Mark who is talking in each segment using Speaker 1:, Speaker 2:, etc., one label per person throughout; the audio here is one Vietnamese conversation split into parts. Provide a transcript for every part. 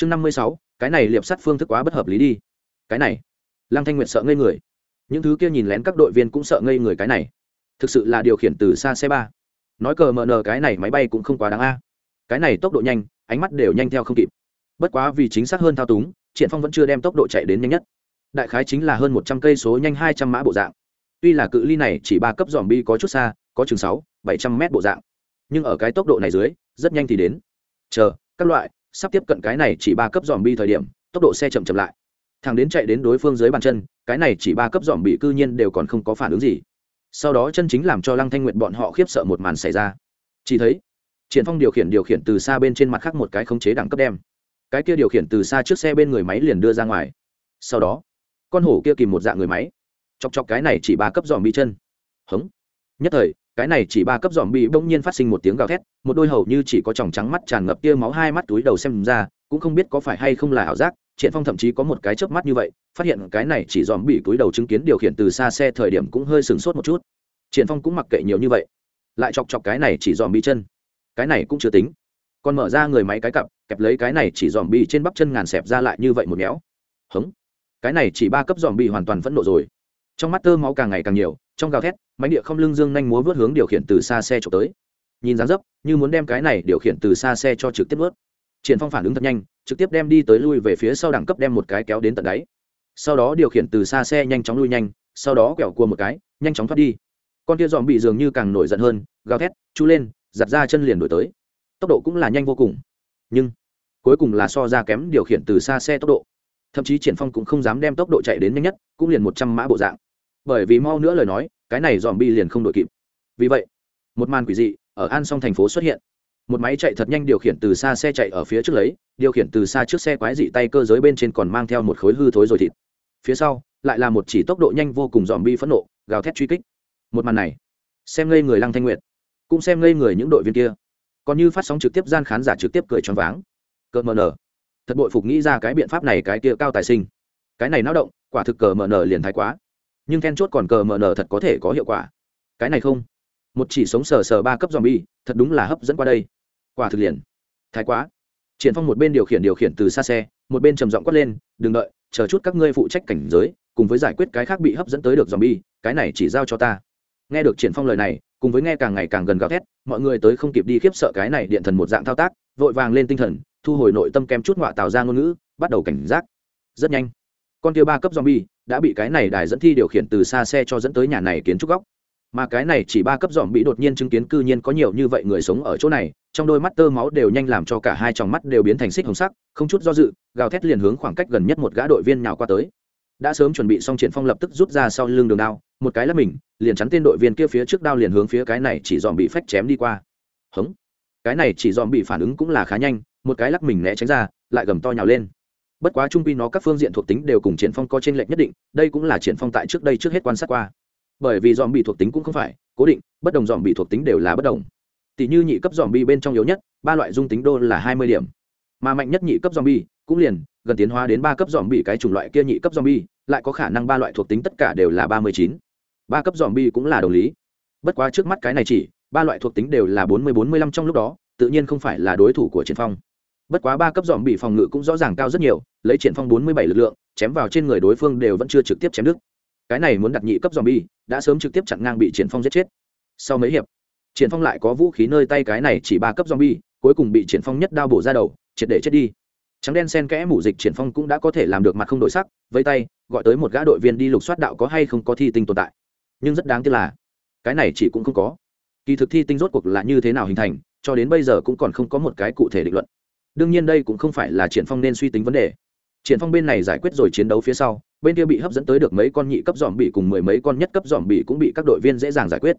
Speaker 1: chương năm mươi sáu, cái này liệp sắt phương thức quá bất hợp lý đi. Cái này, lăng thanh nguyệt sợ ngây người. Những thứ kia nhìn lén các đội viên cũng sợ ngây người cái này. Thực sự là điều khiển từ xa xe ba. Nói cờ mờ nờ cái này máy bay cũng không quá đáng a. Cái này tốc độ nhanh, ánh mắt đều nhanh theo không kịp. Bất quá vì chính xác hơn thao túng, triển phong vẫn chưa đem tốc độ chạy đến nhanh nhất. Đại khái chính là hơn một trăm cây số nhanh hai trăm mã bộ dạng. Tuy là cự ly này chỉ ba cấp dòm bi có chút xa, có chừng sáu, bảy trăm mét bộ dạng. Nhưng ở cái tốc độ này dưới, rất nhanh thì đến. Chờ, các loại sắp tiếp cận cái này chỉ ba cấp dòm bi thời điểm, tốc độ xe chậm chậm lại. Thằng đến chạy đến đối phương dưới bàn chân, cái này chỉ ba cấp dòm bị cư nhiên đều còn không có phản ứng gì. Sau đó chân chính làm cho lăng thanh nguyện bọn họ khiếp sợ một màn xảy ra. Chỉ thấy, triển phong điều khiển điều khiển từ xa bên trên mặt khác một cái khống chế đẳng cấp đem. Cái kia điều khiển từ xa trước xe bên người máy liền đưa ra ngoài. Sau đó, con hổ kia kìm một dạng người máy. Chọc chọc cái này chỉ ba cấp dòm bị chân. Hống. Nhất thời cái này chỉ ba cấp dòm bị bỗng nhiên phát sinh một tiếng gào thét, một đôi hầu như chỉ có tròng trắng mắt tràn ngập tia máu hai mắt túi đầu xem ra, cũng không biết có phải hay không là ảo giác triển phong thậm chí có một cái chớp mắt như vậy, phát hiện cái này chỉ dòm bị túi đầu chứng kiến điều khiển từ xa xe thời điểm cũng hơi sừng sốt một chút. Triển phong cũng mặc kệ nhiều như vậy, lại chọc chọc cái này chỉ dòm bị chân. Cái này cũng chưa tính. Còn mở ra người máy cái cặp, kẹp lấy cái này chỉ dòm bị trên bắp chân ngàn xẹp ra lại như vậy một méo hống. Cái này chỉ ba cấp dòm bị hoàn toàn phẫn nộ rồi. Trong mắt tơ máu càng ngày càng nhiều, trong gào thét mánh địa không lưng dương nhanh múa vớt hướng điều khiển từ xa xe trộm tới. Nhìn dáng dấp, như muốn đem cái này điều khiển từ xa xe cho trực tiếp vớt. Triển phong phản ứng thật nhanh, trực tiếp đem đi tới lui về phía sau đẳng cấp đem một cái kéo đến tận đáy. Sau đó điều khiển từ xa xe nhanh chóng lui nhanh, sau đó quẹo cua một cái, nhanh chóng thoát đi. Con kia dòm bị dường như càng nổi giận hơn, gào thét, chu lên giặt ra chân liền đổi tới. Tốc độ cũng là nhanh vô cùng. Nhưng, cuối cùng là so ra kém điều khiển từ xa xe tốc độ. Thậm chí triển phong cũng không dám đem tốc độ chạy đến nhanh nhất, cũng liền một trăm mã bộ dạng bởi vì mau nữa lời nói, cái này dòm bi liền không đội kịp. Vì vậy, một màn quỷ dị ở an song thành phố xuất hiện. Một máy chạy thật nhanh điều khiển từ xa xe chạy ở phía trước lấy, điều khiển từ xa trước xe quái dị tay cơ giới bên trên còn mang theo một khối hư thối rồi thịt. Phía sau, lại là một chỉ tốc độ nhanh vô cùng dòm bi phẫn nộ, gào thét truy kích. Một màn này, xem ngây người lăng thanh nguyệt, cũng xem ngây người những đội viên kia. Còn như phát sóng trực tiếp, gian khán giả trực tiếp cười choáng váng. Cờ mờ nở. Thật bội phục nghĩ ra cái biện pháp này, cái kia cao tài sinh. Cái này náo động, quả thực cờ mờ nở liền thái quá nhưng then chốt còn cờ mờ nở thật có thể có hiệu quả. Cái này không? Một chỉ sống sờ sờ ba cấp dòm bi thật đúng là hấp dẫn qua đây. Quả thực liền. Thái quá. Triển phong một bên điều khiển điều khiển từ xa xe, một bên trầm giọng quát lên, đừng đợi, chờ chút các ngươi phụ trách cảnh giới, cùng với giải quyết cái khác bị hấp dẫn tới được dòm bi cái này chỉ giao cho ta. Nghe được triển phong lời này, cùng với nghe càng ngày càng gần gào thét, mọi người tới không kịp đi khiếp sợ cái này điện thần một dạng thao tác, vội vàng lên tinh thần, thu hồi nội tâm kem chút ngọa tạo ra ngôn ngữ, bắt đầu cảnh giác. Rất nhanh. Con kia ba cấp zombie đã bị cái này đài dẫn thi điều khiển từ xa xe cho dẫn tới nhà này kiến trúc góc. Mà cái này chỉ ba cấp dòm bị đột nhiên chứng kiến cư nhiên có nhiều như vậy người sống ở chỗ này, trong đôi mắt tơ máu đều nhanh làm cho cả hai tròng mắt đều biến thành xích hồng sắc, không chút do dự, gào thét liền hướng khoảng cách gần nhất một gã đội viên nào qua tới. Đã sớm chuẩn bị xong triển phong lập tức rút ra sau lưng đường đao, một cái là mình, liền chắn tên đội viên kia phía trước đao liền hướng phía cái này chỉ dòm bị phách chém đi qua. Hống. Cái này chỉ dòm bị phản ứng cũng là khá nhanh, một cái lắc mình né tránh ra, lại gầm to nhào lên bất quá trung quy nó các phương diện thuộc tính đều cùng triển phong có trên lệnh nhất định, đây cũng là triển phong tại trước đây trước hết quan sát qua. Bởi vì dòm bị thuộc tính cũng không phải, cố định, bất đồng dòm bị thuộc tính đều là bất đồng. Tỷ như nhị cấp dòm bi bên trong yếu nhất, ba loại dung tính đô là hai mươi điểm. Mà mạnh nhất nhị cấp dòm bi cũng liền, gần tiến hóa đến ba cấp dòm bi cái chủng loại kia nhị cấp dòm bi lại có khả năng ba loại thuộc tính tất cả đều là ba mươi chín. Ba cấp dòm bi cũng là đồng lý. Bất quá trước mắt cái này chỉ, ba loại thuộc tính đều là bốn mươi bốn mươi lăm trong lúc đó, tự nhiên không phải là đối thủ của triển phong bất quá ba cấp dòm bị phòng ngự cũng rõ ràng cao rất nhiều, lấy triển phong bốn mươi bảy lực lượng, chém vào trên người đối phương đều vẫn chưa trực tiếp chém đứt. Cái này muốn đặt nhị cấp dòm bi đã sớm trực tiếp chặn ngang bị triển phong giết chết. Sau mấy hiệp, triển phong lại có vũ khí nơi tay cái này chỉ ba cấp dòm bi cuối cùng bị triển phong nhất đao bổ ra đầu, triệt để chết đi. Trắng đen sen kẽ mủ dịch triển phong cũng đã có thể làm được mặt không đổi sắc với tay, gọi tới một gã đội viên đi lục soát đạo có hay không có thi tinh tồn tại. Nhưng rất đáng tiếc là, cái này chỉ cũng không có. Kỳ thực thi tinh rốt cuộc là như thế nào hình thành, cho đến bây giờ cũng còn không có một cái cụ thể định luận đương nhiên đây cũng không phải là triển phong nên suy tính vấn đề. Triển phong bên này giải quyết rồi chiến đấu phía sau, bên kia bị hấp dẫn tới được mấy con nhị cấp dòm bị cùng mười mấy con nhất cấp dòm bị cũng bị các đội viên dễ dàng giải quyết.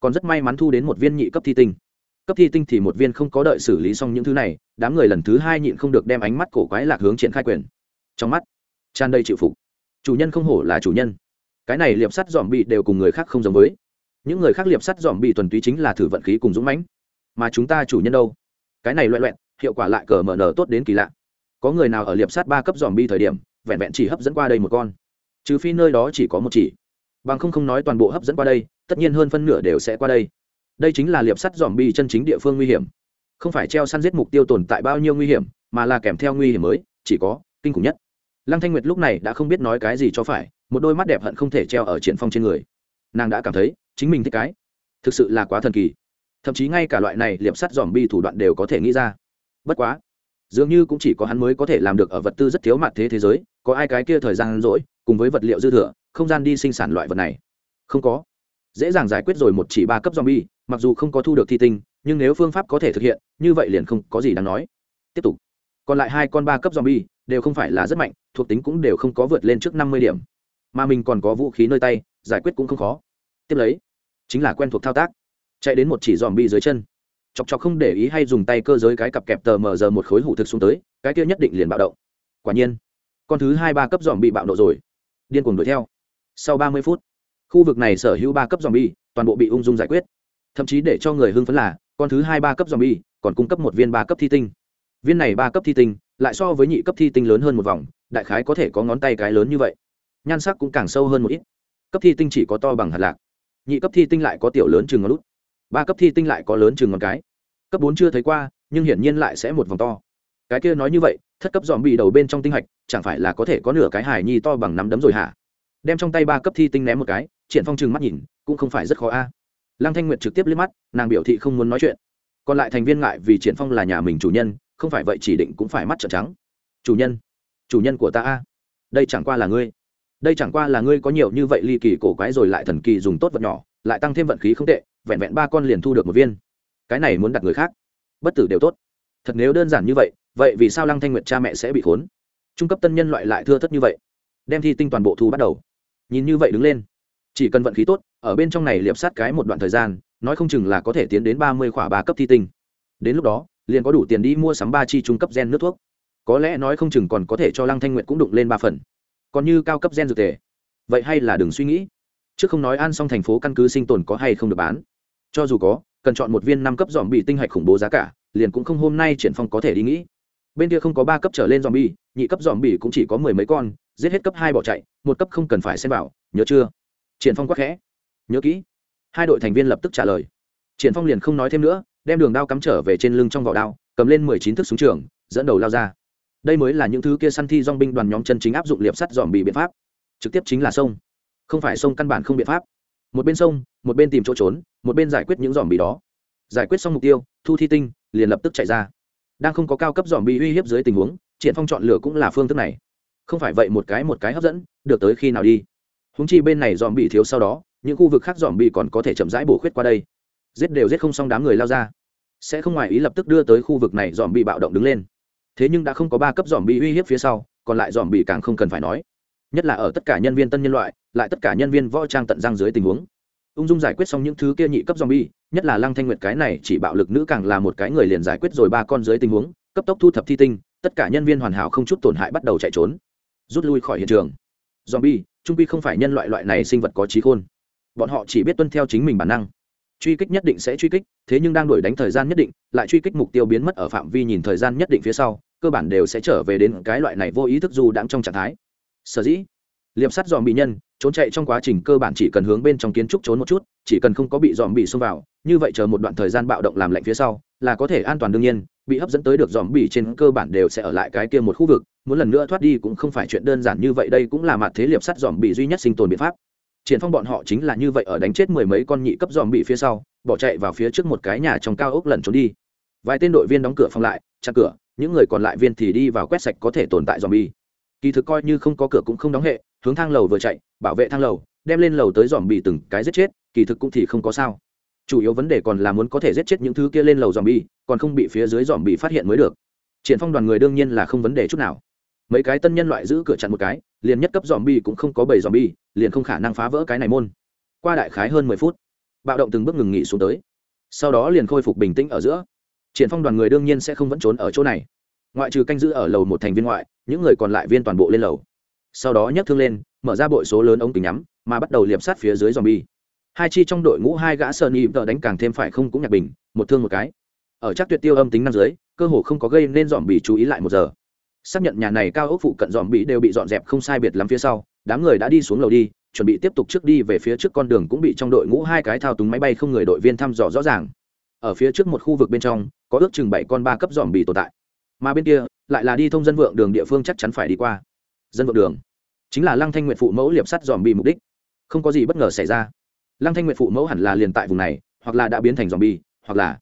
Speaker 1: Còn rất may mắn thu đến một viên nhị cấp thi tinh. Cấp thi tinh thì một viên không có đợi xử lý xong những thứ này, đám người lần thứ hai nhịn không được đem ánh mắt cổ quái lạc hướng triển khai quyền. Trong mắt, tràn đầy chịu phục. Chủ nhân không hổ là chủ nhân. Cái này liệp sắt dòm bị đều cùng người khác không giống với. Những người khác liệp sắt dòm bị thuần túy chính là thử vận khí cùng dũng mãnh. Mà chúng ta chủ nhân đâu? Cái này loẹ loẹn hiệu quả lại cờ mở nở tốt đến kỳ lạ. Có người nào ở liệp sát ba cấp dòm bi thời điểm, vẹn vẹn chỉ hấp dẫn qua đây một con. Trừ phi nơi đó chỉ có một chỉ. Bằng không không nói toàn bộ hấp dẫn qua đây, tất nhiên hơn phân nửa đều sẽ qua đây. Đây chính là liệp sắt dòm bi chân chính địa phương nguy hiểm. Không phải treo săn giết mục tiêu tồn tại bao nhiêu nguy hiểm, mà là kèm theo nguy hiểm mới, chỉ có kinh khủng nhất. Lăng thanh nguyệt lúc này đã không biết nói cái gì cho phải, một đôi mắt đẹp hận không thể treo ở triển phong trên người. Nàng đã cảm thấy, chính mình thích cái. Thực sự là quá thần kỳ. Thậm chí ngay cả loại này liệp sắt dòm bi thủ đoạn đều có thể nghĩ ra bất quá, dường như cũng chỉ có hắn mới có thể làm được ở vật tư rất thiếu mặt thế thế giới, có ai cái kia thời gian rỗi, cùng với vật liệu dư thừa, không gian đi sinh sản loại vật này? Không có. Dễ dàng giải quyết rồi một chỉ ba cấp zombie, mặc dù không có thu được thi tinh, nhưng nếu phương pháp có thể thực hiện, như vậy liền không có gì đáng nói. Tiếp tục. Còn lại hai con ba cấp zombie đều không phải là rất mạnh, thuộc tính cũng đều không có vượt lên trước năm mươi điểm. Mà mình còn có vũ khí nơi tay, giải quyết cũng không khó. Tiếp lấy, chính là quen thuộc thao tác. Chạy đến một chỉ dòm bi dưới chân chọc chọc không để ý hay dùng tay cơ giới cái cặp kẹp tờ mờ giờ một khối hủ thực xuống tới, cái kia nhất định liền bạo động. Quả nhiên, con thứ hai ba cấp dòm bị bạo nộ rồi. Điên cuồng đuổi theo. Sau ba mươi phút, khu vực này sở hữu ba cấp dòm bi toàn bộ bị ung dung giải quyết. Thậm chí để cho người hưng phấn là, con thứ hai ba cấp dòm bi còn cung cấp một viên ba cấp thi tinh. Viên này ba cấp thi tinh lại so với nhị cấp thi tinh lớn hơn một vòng, đại khái có thể có ngón tay cái lớn như vậy. Nhan sắc cũng càng sâu hơn một ít. Cấp thi tinh chỉ có to bằng hạt lạc. Nhị cấp thi tinh lại có tiểu lớn chừng ngón lút ba cấp thi tinh lại có lớn chừng ngón cái. Cấp bốn chưa thấy qua, nhưng hiển nhiên lại sẽ một vòng to. Cái kia nói như vậy, thất cấp dòm bị đầu bên trong tinh hạch, chẳng phải là có thể có nửa cái hài nhi to bằng nắm đấm rồi hả? Đem trong tay ba cấp thi tinh ném một cái, triển phong trừng mắt nhìn, cũng không phải rất khó a. Lăng thanh nguyệt trực tiếp liếc mắt, nàng biểu thị không muốn nói chuyện. Còn lại thành viên ngại vì triển phong là nhà mình chủ nhân, không phải vậy chỉ định cũng phải mắt trợn trắng. Chủ nhân chủ nhân của ta a. Đây chẳng qua là ngươi. Đây chẳng qua là ngươi có nhiều như vậy ly kỳ cổ quái rồi lại thần kỳ dùng tốt vật nhỏ lại tăng thêm vận khí không tệ, vẹn vẹn ba con liền thu được một viên. Cái này muốn đặt người khác, bất tử đều tốt. Thật nếu đơn giản như vậy vậy vì sao lăng thanh nguyệt cha mẹ sẽ bị khốn? Trung cấp tân nhân loại lại thưa thất như vậy, đem thi tinh toàn bộ thu bắt đầu. Nhìn như vậy đứng lên, chỉ cần vận khí tốt, ở bên trong này liệp sát cái một đoạn thời gian, nói không chừng là có thể tiến đến ba mươi khỏa ba cấp thi tinh. Đến lúc đó, liền có đủ tiền đi mua sắm ba chi trung cấp gen nước thuốc. Có lẽ nói không chừng còn có thể cho lăng thanh nguyệt cũng đụng lên ba phần. Còn như cao cấp gen dược tề vậy hay là đừng suy nghĩ chứ không nói an xong thành phố căn cứ sinh tồn có hay không được bán. Cho dù có, cần chọn một viên năm cấp dòm bị tinh hạch khủng bố giá cả, liền cũng không hôm nay triển phong có thể đi nghĩ. Bên kia không có ba cấp trở lên dòm bị nhị cấp dòm bị cũng chỉ có mười mấy con, giết hết cấp hai bỏ chạy, một cấp không cần phải xem bảo nhớ chưa? Triển phong quắc khẽ. Nhớ kỹ. Hai đội thành viên lập tức trả lời. Triển phong liền không nói thêm nữa, đem đường đao cắm trở về trên lưng trong vỏ đao, cầm lên mười chín thước súng trường, dẫn đầu lao ra. Đây mới là những thứ kia săn thi dong binh đoàn nhóm chân chính áp dụng liệp sắt dòm bị biện pháp. Trực tiếp chính là sông không phải sông căn bản không biện pháp. Một bên sông, một bên tìm chỗ trốn, một bên giải quyết những dòm bì đó. Giải quyết xong mục tiêu, thu thi tinh liền lập tức chạy ra. Đang không có cao cấp dòm bì uy hiếp dưới tình huống, triển phong chọn lựa cũng là phương thức này. Không phải vậy một cái một cái hấp dẫn, được tới khi nào đi. Húng chi bên này dòm bì thiếu sau đó, những khu vực khác dòm bì còn có thể chậm rãi bổ khuyết qua đây. Giết đều giết không xong đám người lao ra. Sẽ không ngoài ý lập tức đưa tới khu vực này dòm bị bạo động đứng lên. Thế nhưng đã không có ba cấp dòm bị uy hiếp phía sau, còn lại dòm bị càng không cần phải nói nhất là ở tất cả nhân viên tân nhân loại lại tất cả nhân viên võ trang tận răng dưới tình huống ung dung giải quyết xong những thứ kia nhị cấp zombie, nhất là Lăng Thanh Nguyệt cái này chỉ bạo lực nữ càng là một cái người liền giải quyết rồi ba con dưới tình huống, cấp tốc thu thập thi tinh, tất cả nhân viên hoàn hảo không chút tổn hại bắt đầu chạy trốn, rút lui khỏi hiện trường. Zombie, trung quy không phải nhân loại loại này sinh vật có trí khôn. Bọn họ chỉ biết tuân theo chính mình bản năng. Truy kích nhất định sẽ truy kích, thế nhưng đang đuổi đánh thời gian nhất định, lại truy kích mục tiêu biến mất ở phạm vi nhìn thời gian nhất định phía sau, cơ bản đều sẽ trở về đến cái loại này vô ý thức dù đang trong trạng thái. Sở dĩ, liệp sắt dòm bị nhân trốn chạy trong quá trình cơ bản chỉ cần hướng bên trong kiến trúc trốn một chút chỉ cần không có bị dòm bị xông vào như vậy chờ một đoạn thời gian bạo động làm lạnh phía sau là có thể an toàn đương nhiên bị hấp dẫn tới được dòm bị trên cơ bản đều sẽ ở lại cái kia một khu vực muốn lần nữa thoát đi cũng không phải chuyện đơn giản như vậy đây cũng là mặt thế liệp sắt dòm bị duy nhất sinh tồn biện pháp. Triển phong bọn họ chính là như vậy ở đánh chết mười mấy con nhị cấp dòm bị phía sau bỏ chạy vào phía trước một cái nhà trong cao ốc lần trốn đi. Vài tên đội viên đóng cửa phòng lại chặn cửa những người còn lại viên thì đi vào quét sạch có thể tồn tại dòm bi kỳ thực coi như không có cửa cũng không đóng hệ, hướng thang lầu vừa chạy, bảo vệ thang lầu, đem lên lầu tới dòm bị từng cái giết chết, kỳ thực cũng thì không có sao. Chủ yếu vấn đề còn là muốn có thể giết chết những thứ kia lên lầu dòm bi còn không bị phía dưới dòm bị phát hiện mới được. Triển phong đoàn người đương nhiên là không vấn đề chút nào. Mấy cái tân nhân loại giữ cửa chặn một cái, liền nhất cấp dòm bi cũng không có bảy dòm bi liền không khả năng phá vỡ cái này môn. Qua đại khái hơn mười phút, bạo động từng bước ngừng nghỉ xuống tới. Sau đó liền khôi phục bình tĩnh ở giữa. Triển phong đoàn người đương nhiên sẽ không vẫn trốn ở chỗ này ngoại trừ canh giữ ở lầu một thành viên ngoại, những người còn lại viên toàn bộ lên lầu. Sau đó nhấc thương lên, mở ra bội số lớn ống kính nhắm, mà bắt đầu liệp sát phía dưới dòm bi hai chi trong đội ngũ hai gã sơn y vợ đánh càng thêm phải không cũng nhạc bình, một thương một cái. Ở chắc tuyệt tiêu âm tính năm dưới, cơ hồ không có gây nên dòm bị chú ý lại một giờ. Xác nhận nhà này cao ốc phụ cận dòm bị đều bị dọn dẹp không sai biệt lắm phía sau, đám người đã đi xuống lầu đi, chuẩn bị tiếp tục trước đi về phía trước con đường cũng bị trong đội ngũ hai cái thao túng máy bay không người đội viên thăm dò rõ ràng. Ở phía trước một khu vực bên trong, có ước chừng bảy con ba cấp dòm bị tồn tại mà bên kia lại là đi thông dân vượng đường địa phương chắc chắn phải đi qua. Dân vượng đường chính là lăng thanh nguyện phụ mẫu liệp sắt dòm bị mục đích. Không có gì bất ngờ xảy ra. Lăng thanh nguyện phụ mẫu hẳn là liền tại vùng này, hoặc là đã biến thành dòm bi hoặc là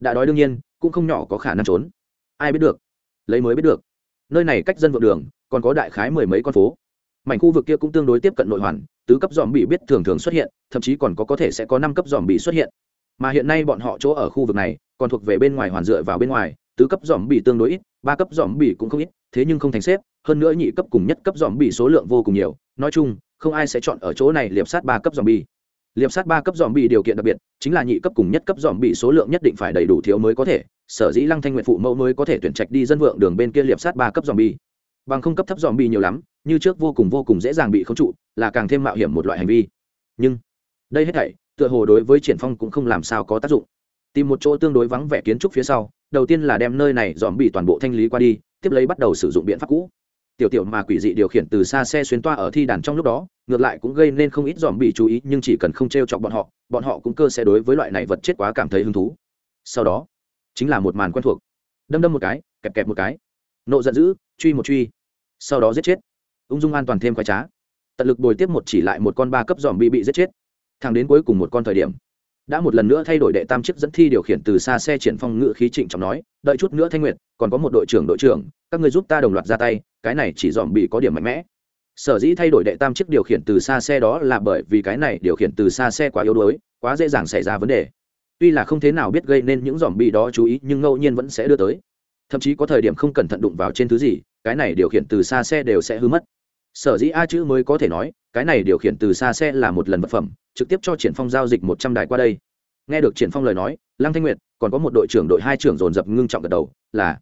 Speaker 1: đã đói đương nhiên, cũng không nhỏ có khả năng trốn. Ai biết được? Lấy mới biết được. Nơi này cách dân vượng đường còn có đại khái mười mấy con phố. Mảnh khu vực kia cũng tương đối tiếp cận nội hoàn, tứ cấp dòm bị biết thường thường xuất hiện, thậm chí còn có có thể sẽ có năm cấp dòm bị xuất hiện. Mà hiện nay bọn họ chỗ ở khu vực này còn thuộc về bên ngoài hoàn dựa vào bên ngoài tứ cấp dòm bị tương đối ít, ba cấp dòm bị cũng không ít, thế nhưng không thành xếp, hơn nữa nhị cấp cùng nhất cấp dòm bị số lượng vô cùng nhiều. Nói chung, không ai sẽ chọn ở chỗ này liệp sát ba cấp dòm bị liệp sát ba cấp dòm bị điều kiện đặc biệt, chính là nhị cấp cùng nhất cấp dòm bị số lượng nhất định phải đầy đủ thiếu mới có thể, sở dĩ lăng thanh nguyện phụ mẫu mới có thể tuyển trạch đi dân vượng đường bên kia liệp sát ba cấp dòm bị bằng không cấp thấp dòm bị nhiều lắm, như trước vô cùng vô cùng dễ dàng bị khống trụ, là càng thêm mạo hiểm một loại hành vi. Nhưng, đây hết thảy, tựa hồ đối với triển phong cũng không làm sao có tác dụng. Tìm một chỗ tương đối vắng vẻ kiến trúc phía sau đầu tiên là đem nơi này dòm bị toàn bộ thanh lý qua đi, tiếp lấy bắt đầu sử dụng biện pháp cũ. Tiểu tiểu mà quỷ dị điều khiển từ xa xe xuyên toa ở thi đàn trong lúc đó, ngược lại cũng gây nên không ít dòm bị chú ý, nhưng chỉ cần không t r e o chọc bọn họ bọn họ cũng cơ sẽ đối với loại này vật chết quá cảm thấy hứng thú. Sau đó, chính là một màn quen thuộc. Đâm đâm một cái, kẹp kẹp một cái. Nộ giận dữ, truy một truy. Sau đó giết chết. Ung dung an toàn thêm khoai trá. Tận lực bồi tiếp một chỉ lại một con ba cấp dòm bị bị giết chết. Thẳng đến cuối cùng một con thời điểm đã một lần nữa thay đổi đệ tam chức dẫn thi điều khiển từ xa xe triển phong ngự khí trịnh trọng nói, đợi chút nữa thanh nguyệt, còn có một đội trưởng đội trưởng, các người giúp ta đồng loạt ra tay, cái này chỉ dòm bị có điểm mạnh mẽ. Sở dĩ thay đổi đệ tam chiếc điều khiển từ xa xe đó là bởi vì cái này điều khiển từ xa xe quá yếu đuối, quá dễ dàng xảy ra vấn đề. Tuy là không thế nào biết gây nên những dòm bị đó chú ý, nhưng ngẫu nhiên vẫn sẽ đưa tới. Thậm chí có thời điểm không cẩn thận đụng vào trên thứ gì, cái này điều khiển từ xa xe đều sẽ hư mất. Sở dĩ a chữ mới có thể nói, cái này điều khiển từ xa xe là một lần vật phẩm trực tiếp cho triển phong giao dịch một trăm đài qua đây. Nghe được triển phong lời nói, lăng thanh nguyệt, còn có một đội trưởng đội hai trưởng dồn dập ngưng trọng gật đầu, là,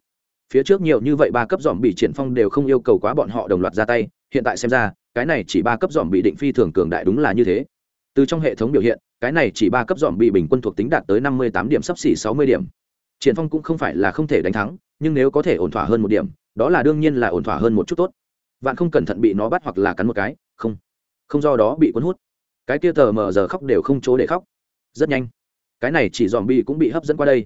Speaker 1: phía trước nhiều như vậy ba cấp dòm bị triển phong đều không yêu cầu quá bọn họ đồng loạt ra tay, hiện tại xem ra, cái này chỉ ba cấp dòm bị định phi thường cường đại đúng là như thế. Từ trong hệ thống biểu hiện, cái này chỉ ba cấp dòm bị bình quân thuộc tính đạt tới năm mươi tám điểm sắp xỉ sáu mươi điểm. Triển phong cũng không phải là không thể đánh thắng, nhưng nếu có thể ổn thỏa hơn một điểm, đó là đương nhiên là ổn thỏa hơn một chút tốt. Vạn không cẩn thận bị nó bắt hoặc là cắn một cái, không. Không do đó bị cuốn hút cái kia tờ mờ giờ khóc đều không chỗ để khóc. Rất nhanh. Cái này chỉ dòm bi cũng bị hấp dẫn qua đây.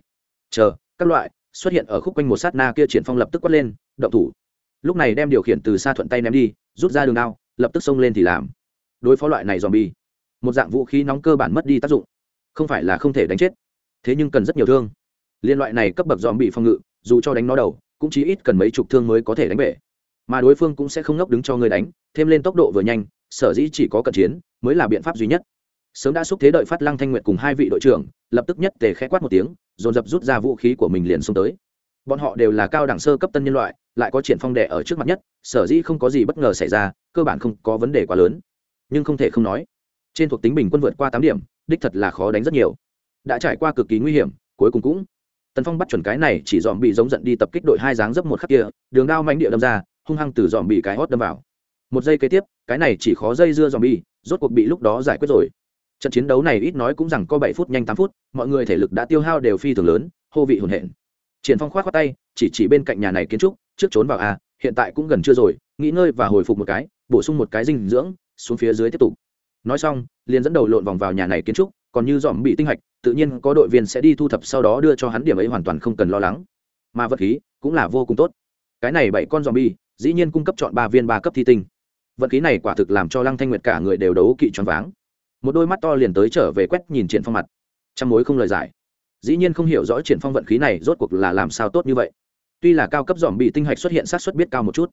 Speaker 1: Chờ, các loại, xuất hiện ở khúc quanh một sát na kia triển phong lập tức quát lên, động thủ. Lúc này đem điều khiển từ xa thuận tay ném đi, rút ra đường đao, lập tức xông lên thì làm. Đối phó loại này dòm bi một dạng vũ khí nóng cơ bản mất đi tác dụng. Không phải là không thể đánh chết, thế nhưng cần rất nhiều thương. Liên loại này cấp bậc dòm bị phòng ngự, dù cho đánh nó đầu, cũng chỉ ít cần mấy chục thương mới có thể đánh bể. Mà đối phương cũng sẽ không ngốc đứng cho người đánh, thêm lên tốc độ vừa nhanh sở dĩ chỉ có cận chiến mới là biện pháp duy nhất. Sớm đã xúc thế đợi phát lăng thanh nguyệt cùng hai vị đội trưởng, lập tức nhất tề khẽ quát một tiếng, dồn dập rút ra vũ khí của mình liền xông tới. Bọn họ đều là cao đẳng sơ cấp tân nhân loại, lại có triển phong đệ ở trước mặt nhất, sở dĩ không có gì bất ngờ xảy ra, cơ bản không có vấn đề quá lớn. Nhưng không thể không nói, trên thuộc tính bình quân vượt qua tám điểm, đích thật là khó đánh rất nhiều. Đã trải qua cực kỳ nguy hiểm, cuối cùng cũng. Tần phong bắt chuẩn cái này, chỉ dòm bị giống giận đi tập kích đội hai dáng dấp một khắc kia, đường đao mánh địa đâm ra, hung hăng từ dòm bị cái hót đâm vào một giây kế tiếp, cái này chỉ khó dây dưa dòm bi rốt cuộc bị lúc đó giải quyết rồi. Trận chiến đấu này ít nói cũng rằng có bảy phút nhanh tám phút, mọi người thể lực đã tiêu hao đều phi thường lớn, hô vị hồn hển. Triển phong khoát khoát tay, chỉ chỉ bên cạnh nhà này kiến trúc, trước trốn vào a hiện tại cũng gần chưa rồi, nghỉ ngơi và hồi phục một cái, bổ sung một cái dinh dưỡng, xuống phía dưới tiếp tục. Nói xong, liền dẫn đầu lộn vòng vào nhà này kiến trúc, còn như dòm bị tinh hạch, tự nhiên có đội viên sẽ đi thu thập sau đó đưa cho hắn điểm ấy hoàn toàn không cần lo lắng. Mà vật khí cũng là vô cùng tốt. Cái này bảy con dòm bi dĩ nhiên cung cấp chọn ba viên ba cấp thi tinh vận khí này quả thực làm cho lăng thanh nguyệt cả người đều đấu kỵ choáng váng. Một đôi mắt to liền tới trở về quét nhìn triển phong mặt. Trăm mối không lời giải. Dĩ nhiên không hiểu rõ triển phong vận khí này rốt cuộc là làm sao tốt như vậy. Tuy là cao cấp dòm bị tinh hạch xuất hiện sát xuất biết cao một chút,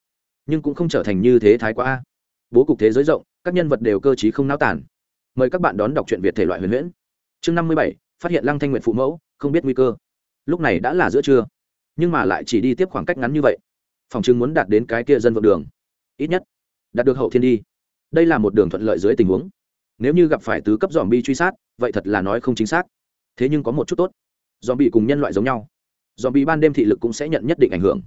Speaker 1: nhưng cũng không trở thành như thế thái quá a. Bố cục thế giới rộng, các nhân vật đều cơ trí không náo tản mời các bạn đón đọc truyện việt thể loại huyền huyễn. Chương năm mươi bảy, phát hiện lăng thanh nguyện phụ mẫu, không biết nguy cơ. Lúc này đã là giữa trưa, nhưng mà lại chỉ đi tiếp khoảng cách ngắn như vậy. Phòng chứng muốn đạt đến cái kia dân vượng đường. Ít nhất đạt được hậu thiên đi. Đây là một đường thuận lợi dưới tình huống. Nếu như gặp phải tứ cấp dòm bi truy sát, vậy thật là nói không chính xác. Thế nhưng có một chút tốt. Dòm bi cùng nhân loại giống nhau. Dòm bi ban đêm thị lực cũng sẽ nhận nhất định ảnh hưởng.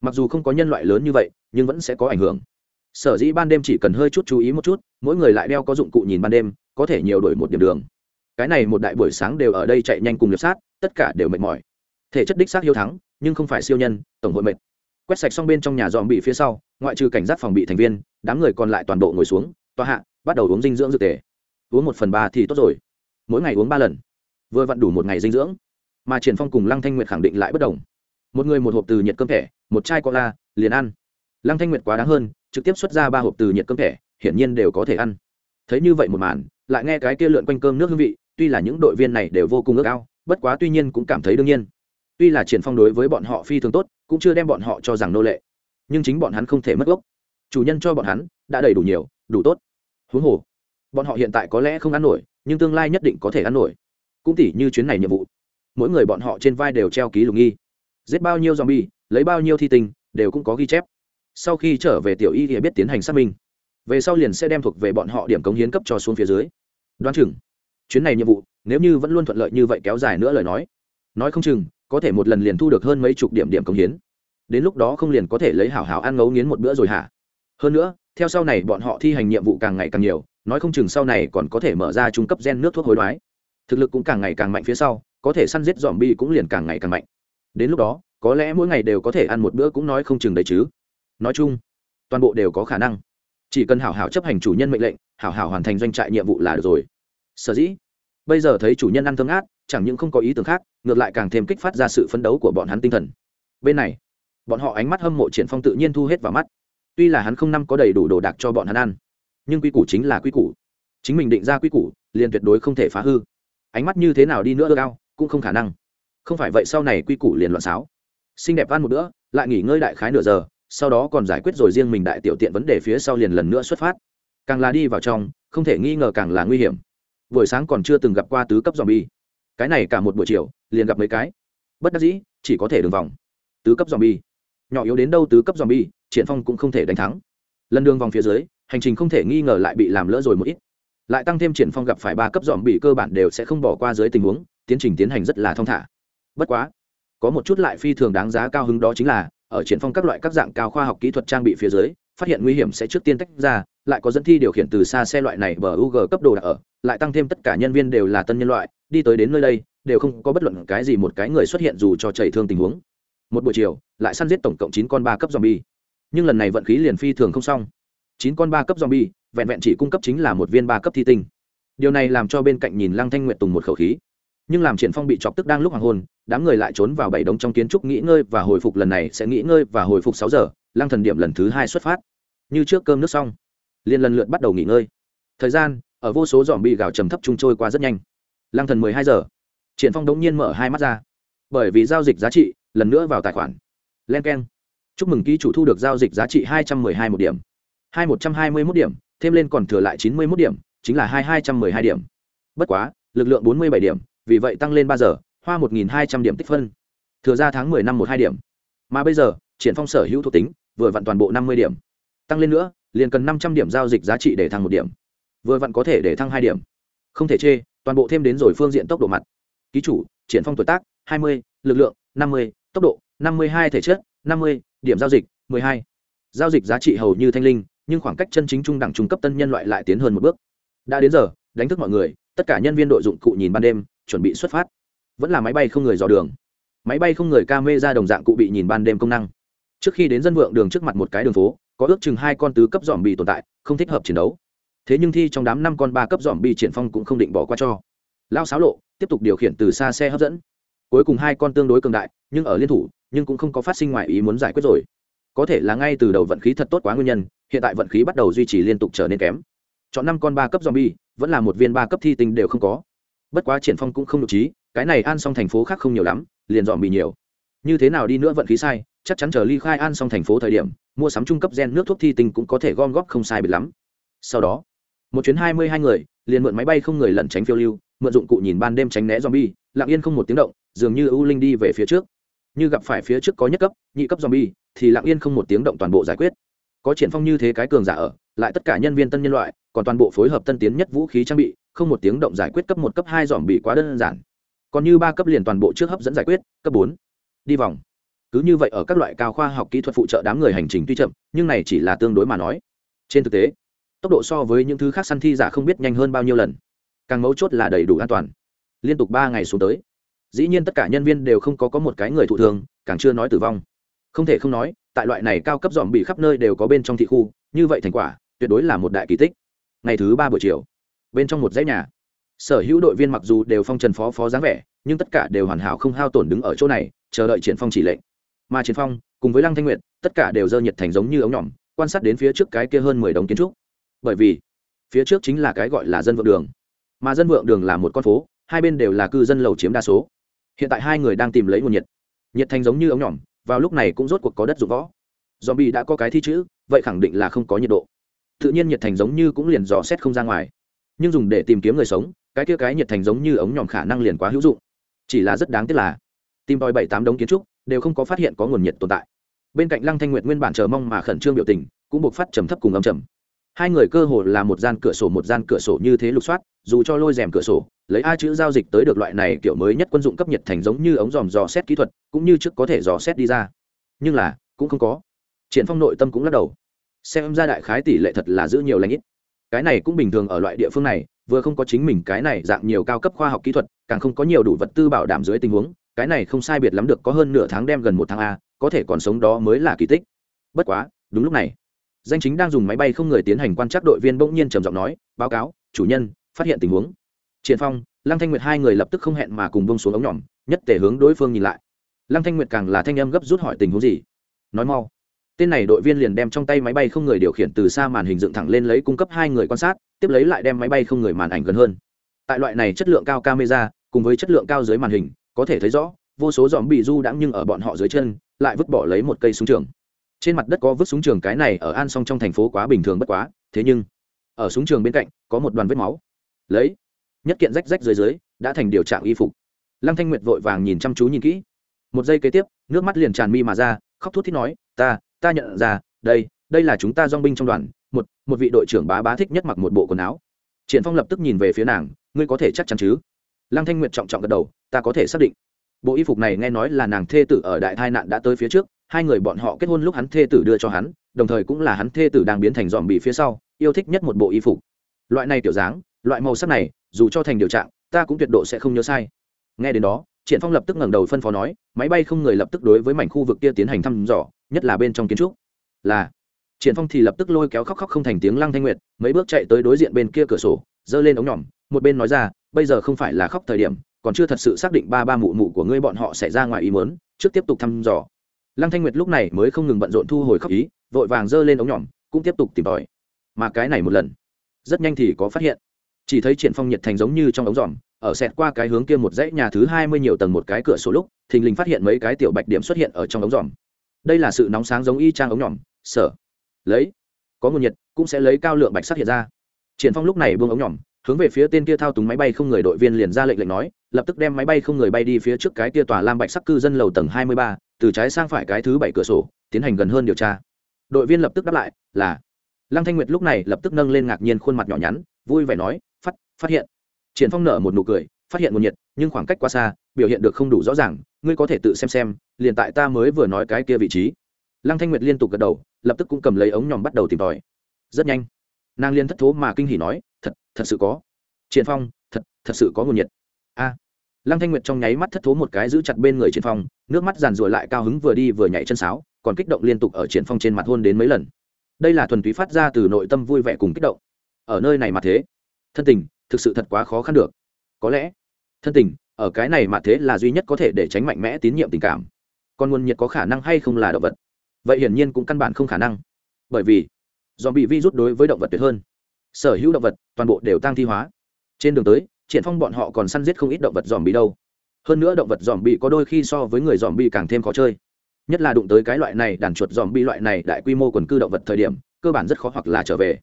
Speaker 1: Mặc dù không có nhân loại lớn như vậy, nhưng vẫn sẽ có ảnh hưởng. Sở dĩ ban đêm chỉ cần hơi chút chú ý một chút, mỗi người lại đeo có dụng cụ nhìn ban đêm, có thể nhiều đổi một điểm đường. Cái này một đại buổi sáng đều ở đây chạy nhanh cùng nhập sát, tất cả đều mệt mỏi. Thể chất đích xác hiếu thắng, nhưng không phải siêu nhân, tổng hội mệt quét sạch xong bên trong nhà dòm bị phía sau, ngoại trừ cảnh giác phòng bị thành viên, đám người còn lại toàn bộ ngồi xuống, tòa hạ, bắt đầu uống dinh dưỡng dược tề. Uống một phần ba thì tốt rồi. Mỗi ngày uống ba lần. Vừa vặn đủ một ngày dinh dưỡng. Mà triển phong cùng lăng thanh nguyệt khẳng định lại bất đồng. Một người một hộp từ nhiệt cơm thẻ, một chai cola, liền ăn. Lăng thanh nguyệt quá đáng hơn, trực tiếp xuất ra ba hộp từ nhiệt cơm thẻ, hiển nhiên đều có thể ăn. Thấy như vậy một màn, lại nghe cái kia lượn quanh cơm nước hương vị, tuy là những đội viên này đều vô cùng ước ao, bất quá tuy nhiên cũng cảm thấy đương nhiên tuy là triển phong đối với bọn họ phi thường tốt, cũng chưa đem bọn họ cho rằng nô lệ. Nhưng chính bọn hắn không thể mất gốc. Chủ nhân cho bọn hắn đã đầy đủ nhiều, đủ tốt. Huống hồ, bọn họ hiện tại có lẽ không ăn nổi, nhưng tương lai nhất định có thể ăn nổi. Cũng tỉ như chuyến này nhiệm vụ. Mỗi người bọn họ trên vai đều treo ký lục nghi. Giết bao nhiêu zombie, lấy bao nhiêu thi tình đều cũng có ghi chép. Sau khi trở về tiểu y thì biết tiến hành xác minh. Về sau liền sẽ đem thuộc về bọn họ điểm cống hiến cấp cho xuống phía dưới. Đoán chừng, chuyến này nhiệm vụ, nếu như vẫn luôn thuận lợi như vậy kéo dài nữa lời nói. Nói không chừng có thể một lần liền thu được hơn mấy chục điểm điểm cống hiến. Đến lúc đó không liền có thể lấy hảo hảo ăn ngấu nghiến một bữa rồi hả? Hơn nữa, theo sau này bọn họ thi hành nhiệm vụ càng ngày càng nhiều, nói không chừng sau này còn có thể mở ra trung cấp gen nước thuốc hối đoái. Thực lực cũng càng ngày càng mạnh phía sau, có thể săn giết dòm bi cũng liền càng ngày càng mạnh. Đến lúc đó, có lẽ mỗi ngày đều có thể ăn một bữa cũng nói không chừng đấy chứ. Nói chung, toàn bộ đều có khả năng. Chỉ cần hảo hảo chấp hành chủ nhân mệnh lệnh, hảo hảo hoàn thành doanh trại nhiệm vụ là được rồi. Sở dĩ, bây giờ thấy chủ nhân ăn thương ác chẳng những không có ý tưởng khác ngược lại càng thêm kích phát ra sự phấn đấu của bọn hắn tinh thần. Bên này, bọn họ ánh mắt hâm mộ triển phong tự nhiên thu hết vào mắt. Tuy là hắn không năm có đầy đủ đồ đạc cho bọn hắn ăn, nhưng quy củ chính là quy củ. Chính mình định ra quy củ, liền tuyệt đối không thể phá hư. Ánh mắt như thế nào đi nữa ưa cao cũng không khả năng. Không phải vậy sau này quy củ liền loạn xáo. Xinh đẹp ăn một bữa, lại nghỉ ngơi đại khái nửa giờ, sau đó còn giải quyết rồi riêng mình đại tiểu tiện vấn đề phía sau liền lần nữa xuất phát. Càng là đi vào trong, không thể nghi ngờ càng là nguy hiểm. Buổi sáng còn chưa từng gặp qua tứ cấp zombie cái này cả một buổi chiều, liền gặp mấy cái. Bất đắc dĩ, chỉ có thể đường vòng. Tứ cấp zombie. Nhỏ yếu đến đâu tứ cấp zombie, triển phong cũng không thể đánh thắng. Lần đường vòng phía dưới, hành trình không thể nghi ngờ lại bị làm lỡ rồi một ít. Lại tăng thêm triển phong gặp phải ba cấp dòm bị cơ bản đều sẽ không bỏ qua dưới tình huống, tiến trình tiến hành rất là thong thả. Bất quá, có một chút lại phi thường đáng giá cao hứng đó chính là, ở triển phong các loại các dạng cao khoa học kỹ thuật trang bị phía dưới phát hiện nguy hiểm sẽ trước tiên tách ra, lại có dẫn thi điều khiển từ xa xe loại này bờ UG cấp đồ đặt ở, lại tăng thêm tất cả nhân viên đều là tân nhân loại, đi tới đến nơi đây, đều không có bất luận cái gì một cái người xuất hiện dù cho chảy thương tình huống. Một buổi chiều, lại săn giết tổng cộng chín con ba cấp zombie. Nhưng lần này vận khí liền phi thường không xong. Chín con ba cấp zombie, vẹn vẹn chỉ cung cấp chính là một viên ba cấp thi tinh. Điều này làm cho bên cạnh nhìn lăng thanh nguyện tùng một khẩu khí. Nhưng làm triển phong bị chọc tức đang lúc hoàng hôn, đám người lại trốn vào bảy đống trong kiến trúc nghỉ ngơi và hồi phục lần này sẽ nghỉ ngơi và hồi phục sáu giờ, lăng thần điểm lần thứ hai xuất phát như trước cơm nước xong, liền lần lượt bắt đầu nghỉ ngơi. Thời gian, ở vô số dòm bị gạo trầm thấp trung trôi qua rất nhanh. Lăng thần mười hai giờ, triển phong đống nhiên mở hai mắt ra. Bởi vì giao dịch giá trị, lần nữa vào tài khoản. Len keng. Chúc mừng ký chủ thu được giao dịch giá trị hai trăm mười hai một điểm. Hai một trăm hai mươi một điểm, thêm lên còn thừa lại chín mươi một điểm, chính là hai hai trăm mười hai điểm. Bất quá, lực lượng bốn mươi bảy điểm, vì vậy tăng lên ba giờ, hoa một nghìn hai trăm điểm tích phân. Thừa ra tháng mười năm một hai điểm. Mà bây giờ, triển phong sở hữu thuộc tính, vừa vặn toàn bộ năm mươi điểm tăng lên nữa, liền cần năm trăm điểm giao dịch giá trị để thăng một điểm. Vừa vặn có thể để thăng hai điểm. Không thể chê, toàn bộ thêm đến rồi phương diện tốc độ mặt. Ký chủ, triển phong tuổi tác, hai mươi, lực lượng, năm mươi, tốc độ, năm mươi hai thể chất, năm mươi, điểm giao dịch, mười hai. Giao dịch giá trị hầu như thanh linh, nhưng khoảng cách chân chính trung đẳng trung cấp tân nhân loại lại tiến hơn một bước. Đã đến giờ, đánh thức mọi người, tất cả nhân viên đội dụng cụ nhìn ban đêm, chuẩn bị xuất phát. Vẫn là máy bay không người dò đường. Máy bay không người ca mê ra đồng dạng cụ bị nhìn ban đêm công năng. Trước khi đến dân vượng đường trước mặt một cái đường phố có ước chừng hai con tứ cấp dòm bị tồn tại, không thích hợp chiến đấu. Thế nhưng thi trong đám năm con ba cấp dòm bị triển phong cũng không định bỏ qua cho. Lao sáo lộ, tiếp tục điều khiển từ xa xe hấp dẫn. Cuối cùng hai con tương đối cường đại, nhưng ở liên thủ, nhưng cũng không có phát sinh ngoài ý muốn giải quyết rồi. Có thể là ngay từ đầu vận khí thật tốt quá nguyên nhân, hiện tại vận khí bắt đầu duy trì liên tục trở nên kém. Chọn năm con ba cấp zombie vẫn là một viên ba cấp thi tinh đều không có. Bất quá triển phong cũng không được trí, cái này an xong thành phố khác không nhiều lắm, liền dòm bị nhiều. Như thế nào đi nữa vận khí sai, chắc chắn chờ ly khai an xong thành phố thời điểm mua sắm trung cấp gen nước thuốc thi tinh cũng có thể gom góp không sai biệt lắm. Sau đó, một chuyến hai mươi hai người, liền mượn máy bay không người lẩn tránh phiêu lưu, mượn dụng cụ nhìn ban đêm tránh né zombie, lặng yên không một tiếng động, dường như ưu linh đi về phía trước. Như gặp phải phía trước có nhất cấp, nhị cấp zombie, thì lặng yên không một tiếng động toàn bộ giải quyết. Có triển phong như thế cái cường giả ở, lại tất cả nhân viên tân nhân loại, còn toàn bộ phối hợp tân tiến nhất vũ khí trang bị, không một tiếng động giải quyết cấp một, cấp hai dòm bị quá đơn giản. Còn như ba cấp liền toàn bộ trước hấp dẫn giải quyết, cấp bốn. Đi vòng cứ như vậy ở các loại cao khoa học kỹ thuật phụ trợ đám người hành trình tuy chậm, nhưng này chỉ là tương đối mà nói. Trên thực tế, tốc độ so với những thứ khác săn thi giả không biết nhanh hơn bao nhiêu lần. Càng mấu chốt là đầy đủ an toàn. Liên tục ba ngày xuống tới, dĩ nhiên tất cả nhân viên đều không có có một cái người thụ thường càng chưa nói tử vong. Không thể không nói, tại loại này cao cấp dòm bị khắp nơi đều có bên trong thị khu, như vậy thành quả tuyệt đối là một đại kỳ tích. Ngày thứ ba buổi chiều, bên trong một dãy nhà, sở hữu đội viên mặc dù đều phong trần phó phó dáng vẻ, nhưng tất cả đều hoàn hảo không hao tổn đứng ở chỗ này, chờ đợi triển phong chỉ lệnh mà triển phong cùng với lăng thanh nguyệt, tất cả đều dơ nhiệt thành giống như ống nhỏm quan sát đến phía trước cái kia hơn mười đồng kiến trúc. Bởi vì, phía trước chính là cái gọi là dân vượng đường. Mà dân vượng đường là một con phố, hai bên đều là cư dân lầu chiếm đa số. Hiện tại hai người đang tìm lấy nguồn nhiệt. Nhiệt thành giống như ống nhỏm vào lúc này cũng rốt cuộc có đất dụng võ. Dòm bị đã có cái thi chữ, vậy khẳng định là không có nhiệt độ. Tự nhiên nhiệt thành giống như cũng liền dò xét không ra ngoài. Nhưng dùng để tìm kiếm người sống, cái kia cái nhiệt thành giống như ống nhòm khả năng liền quá hữu dụng. Chỉ là rất đáng tiếc là tìm tòi bảy tám đống kiến trúc, đều không có phát hiện có nguồn nhiệt tồn tại. Bên cạnh lăng thanh nguyệt nguyên bản chờ mong mà khẩn trương biểu tình, cũng buộc phát trầm thấp cùng âm trầm. Hai người cơ hồ là một gian cửa sổ một gian cửa sổ như thế lục soát, dù cho lôi rèm cửa sổ, lấy a chữ giao dịch tới được loại này kiểu mới nhất quân dụng cấp nhiệt thành giống như ống dòm dò xét kỹ thuật, cũng như trước có thể dò xét đi ra. Nhưng là, cũng không có. Triển phong nội tâm cũng lắc đầu. Xem ra đại khái tỷ lệ thật là giữ nhiều lãnh ít. Cái này cũng bình thường ở loại địa phương này, vừa không có chính mình cái này dạng nhiều cao cấp khoa học kỹ thuật, càng không có nhiều đủ vật tư bảo đảm dưới tình huống cái này không sai biệt lắm được có hơn nửa tháng đem gần một tháng a, có thể còn sống đó mới là kỳ tích. Bất quá, đúng lúc này, danh chính đang dùng máy bay không người tiến hành quan trắc đội viên bỗng nhiên trầm giọng nói, báo cáo, chủ nhân, phát hiện tình huống. Triển phong, lăng thanh nguyệt hai người lập tức không hẹn mà cùng bông xuống ống nhỏm nhất tề hướng đối phương nhìn lại. Lăng thanh nguyệt càng là thanh âm gấp rút hỏi tình huống gì? Nói mau. Tên này đội viên liền đem trong tay máy bay không người điều khiển từ xa màn hình dựng thẳng lên lấy cung cấp hai người quan sát, tiếp lấy lại đem máy bay không người màn ảnh gần hơn. Tại loại này chất lượng cao camera, cùng với chất lượng cao dưới màn hình có thể thấy rõ, vô số dòm bị du đãng nhưng ở bọn họ dưới chân, lại vứt bỏ lấy một cây súng trường. Trên mặt đất có vứt súng trường cái này ở an song trong thành phố quá bình thường bất quá, thế nhưng, ở súng trường bên cạnh, có một đoàn vết máu. Lấy, nhất kiện rách rách dưới dưới, đã thành điều trạng y phục. Lăng thanh nguyệt vội vàng nhìn chăm chú nhìn kỹ. Một giây kế tiếp, nước mắt liền tràn mi mà ra, khóc thút thít nói, ta ta nhận ra, đây đây là chúng ta dong binh trong đoàn, một một vị đội trưởng bá bá thích nhất mặc một bộ quần áo. Triển phong lập tức nhìn về phía nàng, ngươi có thể chắc chắn chứ? Lăng thanh nguyệt trọng trọng gật đầu ta có thể xác định. Bộ y phục này nghe nói là nàng thê tử ở đại tai nạn đã tới phía trước, hai người bọn họ kết hôn lúc hắn thê tử đưa cho hắn, đồng thời cũng là hắn thê tử đang biến thành dòm bị phía sau, yêu thích nhất một bộ y phục. Loại này kiểu dáng, loại màu sắc này, dù cho thành điều trạng, ta cũng tuyệt độ sẽ không nhớ sai. Nghe đến đó, triển phong lập tức ngẩng đầu phân phó nói, máy bay không người lập tức đối với mảnh khu vực kia tiến hành thăm dò, nhất là bên trong kiến trúc. Là, triển phong thì lập tức lôi kéo khóc khóc không thành tiếng lăng thanh nguyệt, mấy bước chạy tới đối diện bên kia cửa sổ, giơ lên ống nhỏm một bên nói ra, bây giờ không phải là khóc thời điểm còn chưa thật sự xác định ba ba mụ mụ của ngươi bọn họ sẽ ra ngoài ý muốn, trước tiếp tục thăm dò. Lăng thanh nguyệt lúc này mới không ngừng bận rộn thu hồi khắc ý, vội vàng giơ lên ống nhỏm cũng tiếp tục tìm tòi. Mà cái này một lần, rất nhanh thì có phát hiện. Chỉ thấy triển phong nhiệt thành giống như trong ống giòm ở xẹt qua cái hướng kia một dãy nhà thứ hai mươi nhiều tầng một cái cửa sổ lúc, thình lình phát hiện mấy cái tiểu bạch điểm xuất hiện ở trong ống giòm đây là sự nóng sáng giống y chang ống nhỏm sở, lấy, có nguồn nhiệt, cũng sẽ lấy cao lượng bạch sắc hiện ra. Triển phong lúc này buông ống nhỏm hướng về phía tên kia thao túng máy bay không người đội viên liền ra lệnh lệnh nói lập tức đem máy bay không người bay đi phía trước cái kia tòa lam bạch sắc cư dân lầu tầng hai mươi ba, từ trái sang phải cái thứ bảy cửa sổ tiến hành gần hơn điều tra. Đội viên lập tức đáp lại là lăng thanh nguyệt lúc này lập tức nâng lên ngạc nhiên khuôn mặt nhỏ nhắn vui vẻ nói phát phát hiện. Triển phong nở một nụ cười phát hiện nguồn nhiệt nhưng khoảng cách quá xa biểu hiện được không đủ rõ ràng ngươi có thể tự xem xem liền tại ta mới vừa nói cái kia vị trí. Lăng thanh nguyệt liên tục gật đầu lập tức cũng cầm lấy ống nhòm bắt đầu tìm tòi. Rất nhanh nàng liên thất thố mà kinh hỉ nói thật thật sự có. Triển phong, thật thật sự có nguồn nhiệt. A. Lăng thanh nguyệt trong nháy mắt thất thố một cái giữ chặt bên người triển phong, nước mắt giàn rủa lại cao hứng vừa đi vừa nhảy chân sáo, còn kích động liên tục ở triển phong trên mặt hôn đến mấy lần. Đây là thuần túy phát ra từ nội tâm vui vẻ cùng kích động. Ở nơi này mà thế, thân tình, thực sự thật quá khó khăn được. Có lẽ, thân tình, ở cái này mà thế là duy nhất có thể để tránh mạnh mẽ tín nhiệm tình cảm. Còn nguồn nhiệt có khả năng hay không là động vật? Vậy hiển nhiên cũng căn bản không khả năng. Bởi vì dòm bị virus đối với động vật tuyệt hơn sở hữu động vật toàn bộ đều tăng thi hóa. Trên đường tới, triển phong bọn họ còn săn giết không ít động vật dòm bị đâu. Hơn nữa động vật dòm bị có đôi khi so với người dòm bị càng thêm khó chơi. Nhất là đụng tới cái loại này đàn chuột dòm bị loại này đại quy mô quần cư động vật thời điểm, cơ bản rất khó hoặc là trở về.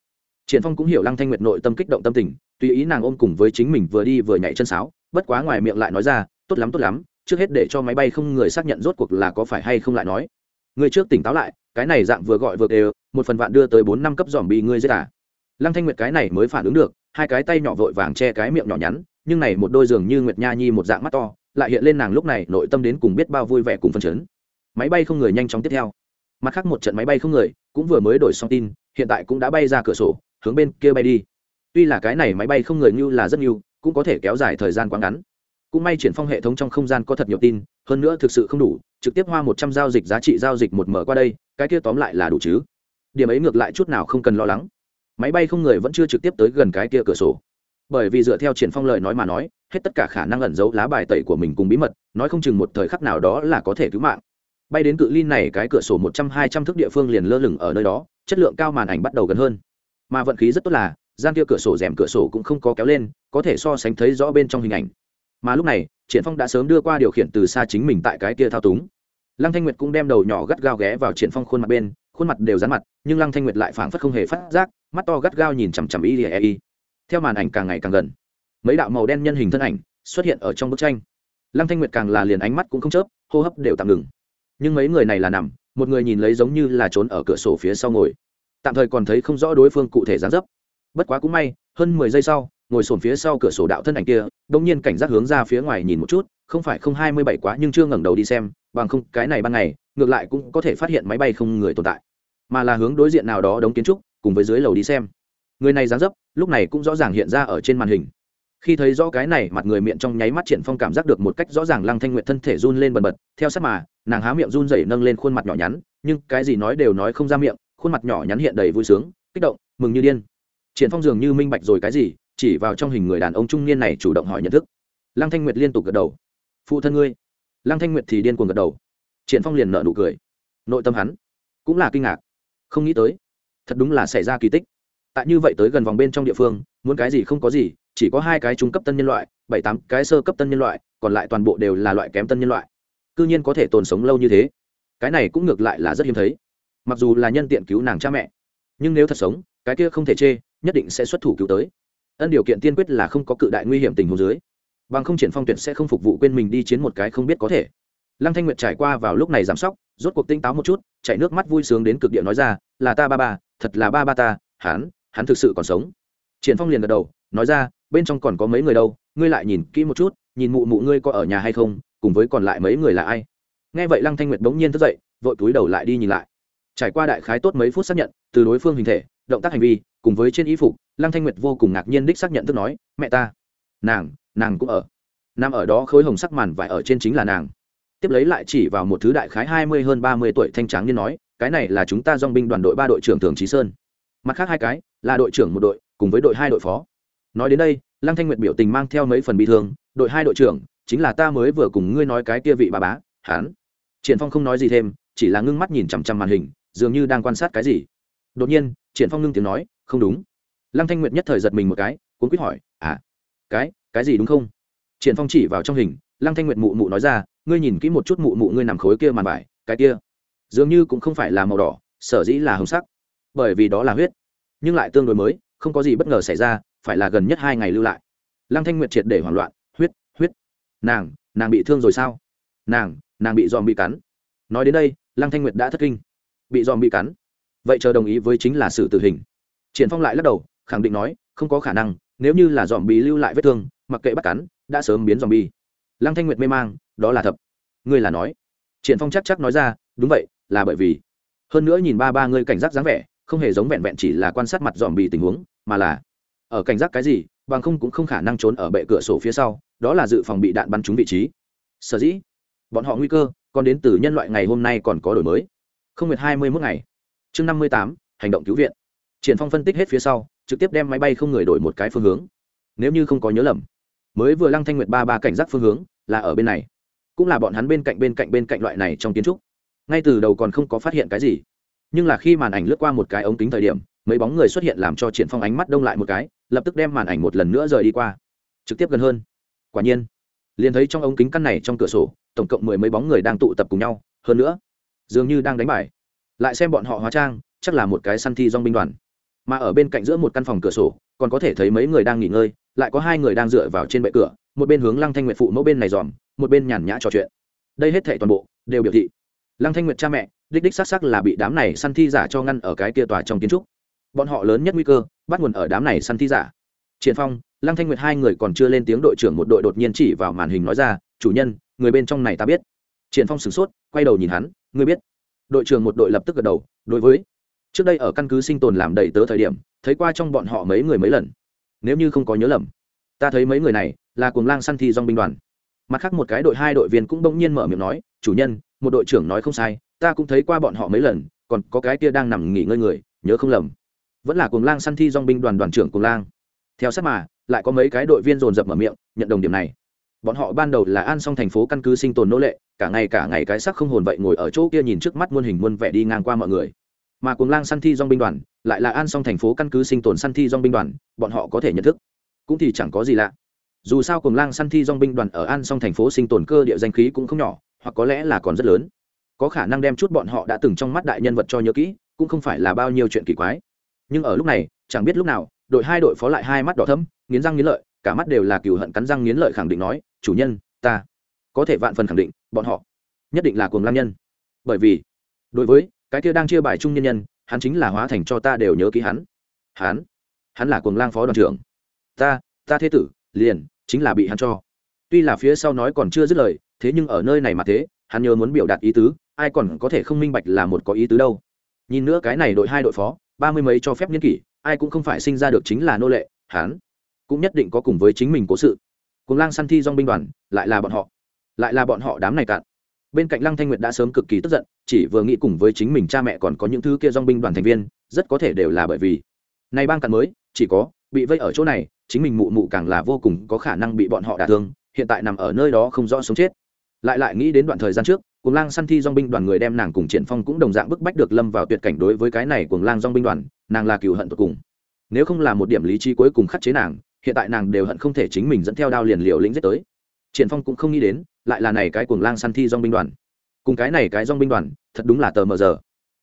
Speaker 1: Triển phong cũng hiểu lăng thanh nguyệt nội tâm kích động tâm tình, tùy ý nàng ôm cùng với chính mình vừa đi vừa nhảy chân sáo, bất quá ngoài miệng lại nói ra, tốt lắm tốt lắm, trước hết để cho máy bay không người xác nhận rốt cuộc là có phải hay không lại nói. Người trước tỉnh táo lại, cái này dạng vừa gọi vừa đều một phần vạn đưa tới bốn năm cấp dòm bị ngươi giết à? Lăng thanh nguyệt cái này mới phản ứng được, hai cái tay nhỏ vội vàng che cái miệng nhỏ nhắn, nhưng này một đôi giường như nguyệt nha nhi một dạng mắt to, lại hiện lên nàng lúc này nội tâm đến cùng biết bao vui vẻ cùng phân chấn. Máy bay không người nhanh chóng tiếp theo. Mặt khác một trận máy bay không người, cũng vừa mới đổi xong tin, hiện tại cũng đã bay ra cửa sổ, hướng bên kia bay đi. Tuy là cái này máy bay không người như là rất nhiều, cũng có thể kéo dài thời gian quá ngắn. Cũng may triển phong hệ thống trong không gian có thật nhiều tin, hơn nữa thực sự không đủ, trực tiếp hoa một trăm giao dịch giá trị giao dịch một mở qua đây, cái kia tóm lại là đủ chứ. Điểm ấy ngược lại chút nào không cần lo lắng máy bay không người vẫn chưa trực tiếp tới gần cái kia cửa sổ. Bởi vì dựa theo triển phong lời nói mà nói, hết tất cả khả năng ẩn giấu lá bài tẩy của mình cùng bí mật, nói không chừng một thời khắc nào đó là có thể cứu mạng. Bay đến cự ly này cái cửa sổ một trăm hai trăm thước địa phương liền lơ lửng ở nơi đó, chất lượng cao màn ảnh bắt đầu gần hơn. Mà vận khí rất tốt là, gian kia cửa sổ rèm cửa sổ cũng không có kéo lên, có thể so sánh thấy rõ bên trong hình ảnh. Mà lúc này, triển phong đã sớm đưa qua điều khiển từ xa chính mình tại cái kia thao túng. Lăng thanh nguyệt cũng đem đầu nhỏ gắt gao ghé vào triển phong khuôn mặt bên khuôn mặt đều rán mặt, nhưng lăng thanh nguyệt lại phảng phất không hề phát giác, mắt to gắt gao nhìn chằm chằm y y y. Theo màn ảnh càng ngày càng gần, mấy đạo màu đen nhân hình thân ảnh xuất hiện ở trong bức tranh. Lăng thanh nguyệt càng là liền ánh mắt cũng không chớp, hô hấp đều tạm ngừng. Nhưng mấy người này là nằm, một người nhìn lấy giống như là trốn ở cửa sổ phía sau ngồi. Tạm thời còn thấy không rõ đối phương cụ thể dáng dấp. Bất quá cũng may, hơn mười giây sau, ngồi sồn phía sau cửa sổ đạo thân ảnh kia đông nhiên cảnh giác hướng ra phía ngoài nhìn một chút, không phải không hai mươi bảy quá nhưng chưa ngẩng đầu đi xem, bằng không, cái này ban ngày, ngược lại cũng có thể phát hiện máy bay không người tồn tại mà là hướng đối diện nào đó đóng kiến trúc, cùng với dưới lầu đi xem. Người này dáng dấp, lúc này cũng rõ ràng hiện ra ở trên màn hình. Khi thấy rõ cái này, mặt người miệng trong nháy mắt triển phong cảm giác được một cách rõ ràng lăng thanh nguyện thân thể run lên bần bật, theo sát mà, nàng há miệng run rẩy nâng lên khuôn mặt nhỏ nhắn, nhưng cái gì nói đều nói không ra miệng, khuôn mặt nhỏ nhắn hiện đầy vui sướng, kích động, mừng như điên. Triển phong dường như minh bạch rồi cái gì, chỉ vào trong hình người đàn ông trung niên này chủ động hỏi nhận thức. Lăng thanh nguyệt liên tục gật đầu. Phụ thân ngươi. Lăng thanh nguyệt thì điên cuồng gật đầu. Triển phong liền nở nụ cười. Nội tâm hắn cũng là kinh ngạc không nghĩ tới. Thật đúng là xảy ra kỳ tích. Tại như vậy tới gần vòng bên trong địa phương, muốn cái gì không có gì, chỉ có hai cái trung cấp tân nhân loại, bảy tám cái sơ cấp tân nhân loại, còn lại toàn bộ đều là loại kém tân nhân loại. Cư nhiên có thể tồn sống lâu như thế. Cái này cũng ngược lại là rất hiếm thấy. Mặc dù là nhân tiện cứu nàng cha mẹ, nhưng nếu thật sống, cái kia không thể chê, nhất định sẽ xuất thủ cứu tới. Ân điều kiện tiên quyết là không có cự đại nguy hiểm tình hồ dưới. Bằng không triển phong tuyển sẽ không phục vụ quên mình đi chiến một cái không biết có thể lăng thanh nguyệt trải qua vào lúc này giảm sóc, rốt cuộc tinh táo một chút, chảy nước mắt vui sướng đến cực địa nói ra, là ta ba ba, thật là ba ba ta, hắn hắn thực sự còn sống. Triển phong liền gật đầu, nói ra, bên trong còn có mấy người đâu, ngươi lại nhìn kỹ một chút, nhìn mụ mụ ngươi có ở nhà hay không, cùng với còn lại mấy người là ai? Nghe vậy lăng thanh nguyệt bỗng nhiên thức dậy, vội túi đầu lại đi nhìn lại. Trải qua đại khái tốt mấy phút xác nhận, từ đối phương hình thể, động tác hành vi, cùng với trên y phục, lăng thanh nguyệt vô cùng ngạc nhiên đích xác nhận tức nói, mẹ ta, nàng nàng cũng ở. Nằm ở đó khối hồng sắc màn vải ở trên chính là nàng tiếp lấy lại chỉ vào một thứ đại khái hai mươi hơn ba mươi tuổi thanh tráng niên nói, cái này là chúng ta dong binh đoàn đội ba đội trưởng thường trí sơn. Mặt khác hai cái, là đội trưởng một đội, cùng với đội hai đội phó. Nói đến đây, lăng thanh nguyệt biểu tình mang theo mấy phần bị thương, đội hai đội trưởng, chính là ta mới vừa cùng ngươi nói cái kia vị bà bá hán triển phong không nói gì thêm, chỉ là ngưng mắt nhìn chằm chằm màn hình, dường như đang quan sát cái gì. Đột nhiên, triển phong ngưng tiếng nói, không đúng. Lăng thanh nguyệt nhất thời giật mình một cái, cuốn quýt hỏi à cái cái gì đúng không? Triển phong chỉ vào trong hình, lăng thanh nguyệt mụ mụ nói ra ngươi nhìn kỹ một chút mụ mụ ngươi nằm khối kia màn vải, cái kia, dường như cũng không phải là màu đỏ, sở dĩ là hồng sắc. Bởi vì đó là huyết. Nhưng lại tương đối mới, không có gì bất ngờ xảy ra, phải là gần nhất hai ngày lưu lại. Lăng thanh nguyệt triệt để hoảng loạn, huyết huyết. Nàng nàng bị thương rồi sao? Nàng nàng bị dòm bị cắn. Nói đến đây, lăng thanh nguyệt đã thất kinh. Bị dòm bị cắn. Vậy chờ đồng ý với chính là sự tử hình. Triển phong lại lắc đầu, khẳng định nói, không có khả năng, nếu như là dòm bị lưu lại vết thương, mặc kệ bắt cắn, đã sớm biến dòm bi lăng thanh nguyệt mê mang đó là thật. Ngươi là nói. Triển phong chắc chắc nói ra, đúng vậy, là bởi vì. Hơn nữa nhìn ba ba ngươi cảnh giác dáng vẻ, không hề giống vẹn vẹn chỉ là quan sát mặt dòm bị tình huống, mà là ở cảnh giác cái gì, bằng không cũng không khả năng trốn ở bệ cửa sổ phía sau, đó là dự phòng bị đạn bắn trúng vị trí. Sở dĩ, bọn họ nguy cơ, còn đến từ nhân loại ngày hôm nay còn có đổi mới. Không nguyệt hai mươi mốt ngày. Chương năm mươi tám, hành động cứu viện. Triển phong phân tích hết phía sau, trực tiếp đem máy bay không người đổi một cái phương hướng. Nếu như không có nhớ lầm, mới vừa lăng thanh nguyệt ba ba cảnh giác phương hướng là ở bên này cũng là bọn hắn bên cạnh bên cạnh bên cạnh loại này trong kiến trúc. Ngay từ đầu còn không có phát hiện cái gì. Nhưng là khi màn ảnh lướt qua một cái ống kính thời điểm, mấy bóng người xuất hiện làm cho triển phong ánh mắt đông lại một cái, lập tức đem màn ảnh một lần nữa rời đi qua. Trực tiếp gần hơn. Quả nhiên, liền thấy trong ống kính căn này trong cửa sổ, tổng cộng mười mấy bóng người đang tụ tập cùng nhau. Hơn nữa, dường như đang đánh bài. Lại xem bọn họ hóa trang, chắc là một cái săn thi dong binh đoàn. Mà ở bên cạnh giữa một căn phòng cửa sổ, còn có thể thấy mấy người đang nghỉ ngơi, lại có hai người đang dựa vào trên bệ cửa, một bên hướng lăng thanh nguyện phụ mẫu bên này dòm một bên nhàn nhã trò chuyện. Đây hết thệ toàn bộ đều biểu thị, lăng thanh nguyệt cha mẹ, đích đích xác xác là bị đám này săn thi giả cho ngăn ở cái kia tòa trong kiến trúc. Bọn họ lớn nhất nguy cơ, bắt nguồn ở đám này săn thi giả. Triển phong, lăng thanh nguyệt hai người còn chưa lên tiếng đội trưởng một đội đột nhiên chỉ vào màn hình nói ra, chủ nhân, người bên trong này ta biết. Triển phong sửng sốt, quay đầu nhìn hắn, ngươi biết? Đội trưởng một đội lập tức gật đầu, đối với. Trước đây ở căn cứ sinh tồn làm đầy tớ thời điểm, thấy qua trong bọn họ mấy người mấy lần. Nếu như không có nhớ lầm, ta thấy mấy người này là cuồng lang săn thi dong binh đoàn mặt khác một cái đội hai đội viên cũng bỗng nhiên mở miệng nói, chủ nhân, một đội trưởng nói không sai, ta cũng thấy qua bọn họ mấy lần, còn có cái kia đang nằm nghỉ ngơi người, nhớ không lầm. Vẫn là cuồng lang săn thi dong binh đoàn đoàn trưởng cuồng lang. Theo sát mà, lại có mấy cái đội viên dồn dập mở miệng, nhận đồng điểm này. Bọn họ ban đầu là an xong thành phố căn cứ sinh tồn nô lệ, cả ngày cả ngày cái sắc không hồn vậy ngồi ở chỗ kia nhìn trước mắt muôn hình muôn vẻ đi ngang qua mọi người. Mà cùng lang săn thi dong binh đoàn, lại là an xong thành phố căn cứ sinh tồn săn thi dong binh đoàn, bọn họ có thể nhận thức. Cũng thì chẳng có gì lạ dù sao cùng lang săn thi dong binh đoàn ở an xong thành phố sinh tồn cơ địa danh khí cũng không nhỏ, hoặc có lẽ là còn rất lớn. Có khả năng đem chút bọn họ đã từng trong mắt đại nhân vật cho nhớ kỹ, cũng không phải là bao nhiêu chuyện kỳ quái. Nhưng ở lúc này, chẳng biết lúc nào, đội hai đội phó lại hai mắt đỏ thấm nghiến răng nghiến lợi, cả mắt đều là cừu hận cắn răng nghiến lợi khẳng định nói, chủ nhân, ta có thể vạn phần khẳng định, bọn họ nhất định là cuồng lang nhân. Bởi vì, đối với cái kia đang chia bài chung nhân nhân, hắn chính là hóa thành cho ta đều nhớ ký hắn. Hắn hắn là cuồng lang phó đoàn trưởng. Ta ta thế tử, liền chính là bị hắn cho. Tuy là phía sau nói còn chưa dứt lời, thế nhưng ở nơi này mà thế, hắn nhớ muốn biểu đạt ý tứ, ai còn có thể không minh bạch là một có ý tứ đâu. Nhìn nữa cái này đội hai đội phó, ba mươi mấy cho phép nhân kỷ, ai cũng không phải sinh ra được chính là nô lệ, hắn cũng nhất định có cùng với chính mình cố sự. Cùng lang săn thi dong binh đoàn, lại là bọn họ. Lại là bọn họ đám này cạn. Bên cạnh lăng thanh nguyệt đã sớm cực kỳ tức giận, chỉ vừa nghĩ cùng với chính mình cha mẹ còn có những thứ kia dong binh đoàn thành viên, rất có thể đều là bởi vì này bang cạn mới, chỉ có bị vây ở chỗ này, chính mình mụ mụ càng là vô cùng có khả năng bị bọn họ đả thương, hiện tại nằm ở nơi đó không rõ sống chết. Lại lại nghĩ đến đoạn thời gian trước, cuồng lang săn thi dong binh đoàn người đem nàng cùng triển phong cũng đồng dạng bức bách được lâm vào tuyệt cảnh đối với cái này cuồng lang dong binh đoàn, nàng là cựu hận tột cùng. Nếu không là một điểm lý trí cuối cùng khắc chế nàng, hiện tại nàng đều hận không thể chính mình dẫn theo đao liền liều lĩnh giết tới. Triển phong cũng không nghĩ đến, lại là này cái cuồng lang săn thi dong binh đoàn. Cùng cái này cái dong binh đoàn, thật đúng là tờ mờ giờ.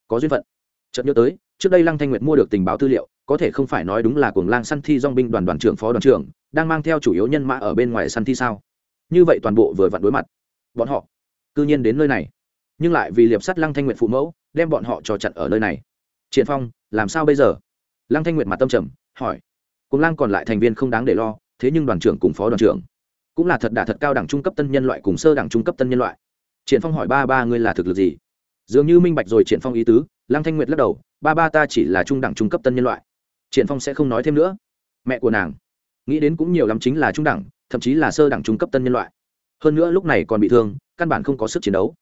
Speaker 1: Có duyên phận. Chợt nhớ tới, trước đây lăng thanh nguyệt mua được tình báo tư liệu có thể không phải nói đúng là cuồng lang săn thi dong binh đoàn đoàn trưởng phó đoàn trưởng, đang mang theo chủ yếu nhân mã ở bên ngoài săn thi sao? Như vậy toàn bộ vừa vặn đối mặt. Bọn họ cư nhiên đến nơi này. Nhưng lại vì liệp sắt lăng thanh nguyệt phụ mẫu, đem bọn họ cho chặn ở nơi này. Triển phong, làm sao bây giờ? Lăng thanh nguyệt mặt tâm trầm, hỏi. Cùng lang còn lại thành viên không đáng để lo, thế nhưng đoàn trưởng cùng phó đoàn trưởng cũng là thật đả thật cao đẳng trung cấp tân nhân loại cùng sơ đẳng trung cấp tân nhân loại. Triển phong hỏi, ba ba, ngươi là thực lực gì? Dường như minh bạch rồi triển phong ý tứ, lăng thanh nguyệt lắc đầu, ba ba, ta chỉ là trung đẳng trung cấp tân nhân loại triển phong sẽ không nói thêm nữa. Mẹ của nàng nghĩ đến cũng nhiều lắm chính là trung đẳng, thậm chí là sơ đẳng trung cấp tân nhân loại. Hơn nữa lúc này còn bị thương, căn bản không có sức chiến đấu.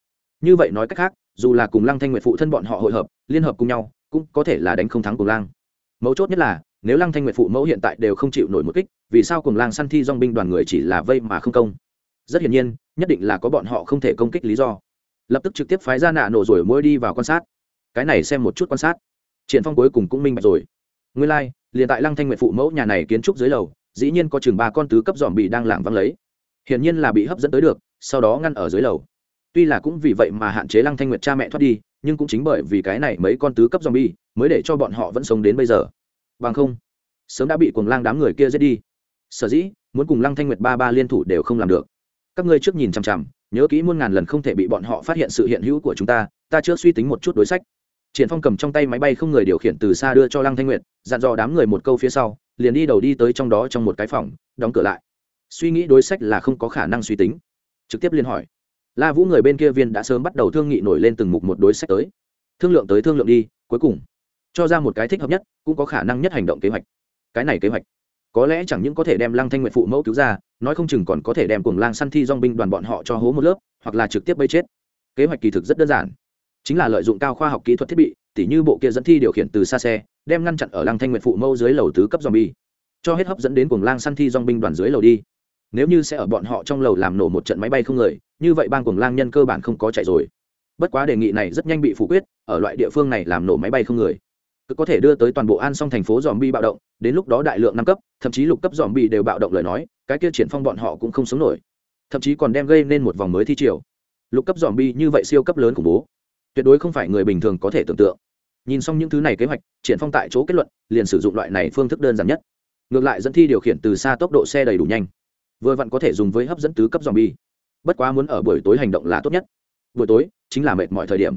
Speaker 1: Như vậy nói cách khác, dù là cùng lăng thanh nguyệt phụ thân bọn họ hội hợp, liên hợp cùng nhau, cũng có thể là đánh không thắng cùng lang mấu chốt nhất là, nếu lăng thanh nguyệt phụ mẫu hiện tại đều không chịu nổi một kích, vì sao cùng lang săn thi dong binh đoàn người chỉ là vây mà không công? Rất hiển nhiên, nhất định là có bọn họ không thể công kích lý do. Lập tức trực tiếp phái ra nạ nổ rồi mỗi đi vào quan sát. Cái này xem một chút quan sát. Triển phong cuối cùng cũng minh bạch rồi nguyên lai like, liền tại lăng thanh nguyệt phụ mẫu nhà này kiến trúc dưới lầu dĩ nhiên có chừng ba con tứ cấp giòm bị đang lảng văng lấy. Hiển nhiên là bị hấp dẫn tới được sau đó ngăn ở dưới lầu. Tuy là cũng vì vậy mà hạn chế lăng thanh nguyệt cha mẹ thoát đi nhưng cũng chính bởi vì cái này mấy con tứ cấp zombie mới để cho bọn họ vẫn sống đến bây giờ. Bằng không sớm đã bị cuồng lang đám người kia giết đi. Sở dĩ muốn cùng lăng thanh nguyệt ba ba liên thủ đều không làm được. Các ngươi trước nhìn chằm chằm nhớ kỹ muôn ngàn lần không thể bị bọn họ phát hiện sự hiện hữu của chúng ta ta chưa suy tính một chút đối sách triển phong cầm trong tay máy bay không người điều khiển từ xa đưa cho lăng thanh nguyệt, dặn dò đám người một câu phía sau, liền đi đầu đi tới trong đó trong một cái phòng, đóng cửa lại. Suy nghĩ đối sách là không có khả năng suy tính. Trực tiếp liên hỏi. La vũ người bên kia viên đã sớm bắt đầu thương nghị nổi lên từng mục một đối sách tới. Thương lượng tới thương lượng đi, cuối cùng, cho ra một cái thích hợp nhất, cũng có khả năng nhất hành động kế hoạch. Cái này kế hoạch, có lẽ chẳng những có thể đem lăng thanh nguyện phụ mẫu cứu ra, nói không chừng còn có thể đem cuồng lang săn thi dong binh đoàn bọn họ cho hố một lớp, hoặc là trực tiếp bây chết. Kế hoạch kỳ thực rất đơn giản chính là lợi dụng cao khoa học kỹ thuật thiết bị, tỉ như bộ kia dẫn thi điều khiển từ xa xe, đem ngăn chặn ở lăng thanh nguyện phụ mâu dưới lầu tứ cấp dòng bi cho hết hấp dẫn đến cuồng lang săn thi dòng binh đoàn dưới lầu đi. Nếu như sẽ ở bọn họ trong lầu làm nổ một trận máy bay không người, như vậy bang cuồng lang nhân cơ bản không có chạy rồi. Bất quá đề nghị này rất nhanh bị phủ quyết, ở loại địa phương này làm nổ máy bay không người. Cứ có thể đưa tới toàn bộ an song thành phố dòm bi bạo động, đến lúc đó đại lượng năm cấp, thậm chí lục cấp dòm bi đều bạo động lời nói, cái kia triển phong bọn họ cũng không sống nổi. Thậm chí còn đem gây nên một vòng mới thi triều. Lục cấp dòm bi như vậy siêu cấp lớn khủng bố tuyệt đối không phải người bình thường có thể tưởng tượng. Nhìn xong những thứ này kế hoạch, triển phong tại chỗ kết luận, liền sử dụng loại này phương thức đơn giản nhất. Ngược lại dẫn thi điều khiển từ xa tốc độ xe đầy đủ nhanh. Vừa vặn có thể dùng với hấp dẫn tứ cấp dòm bi bất quá muốn ở buổi tối hành động là tốt nhất. Buổi tối chính là mệt mọi thời điểm.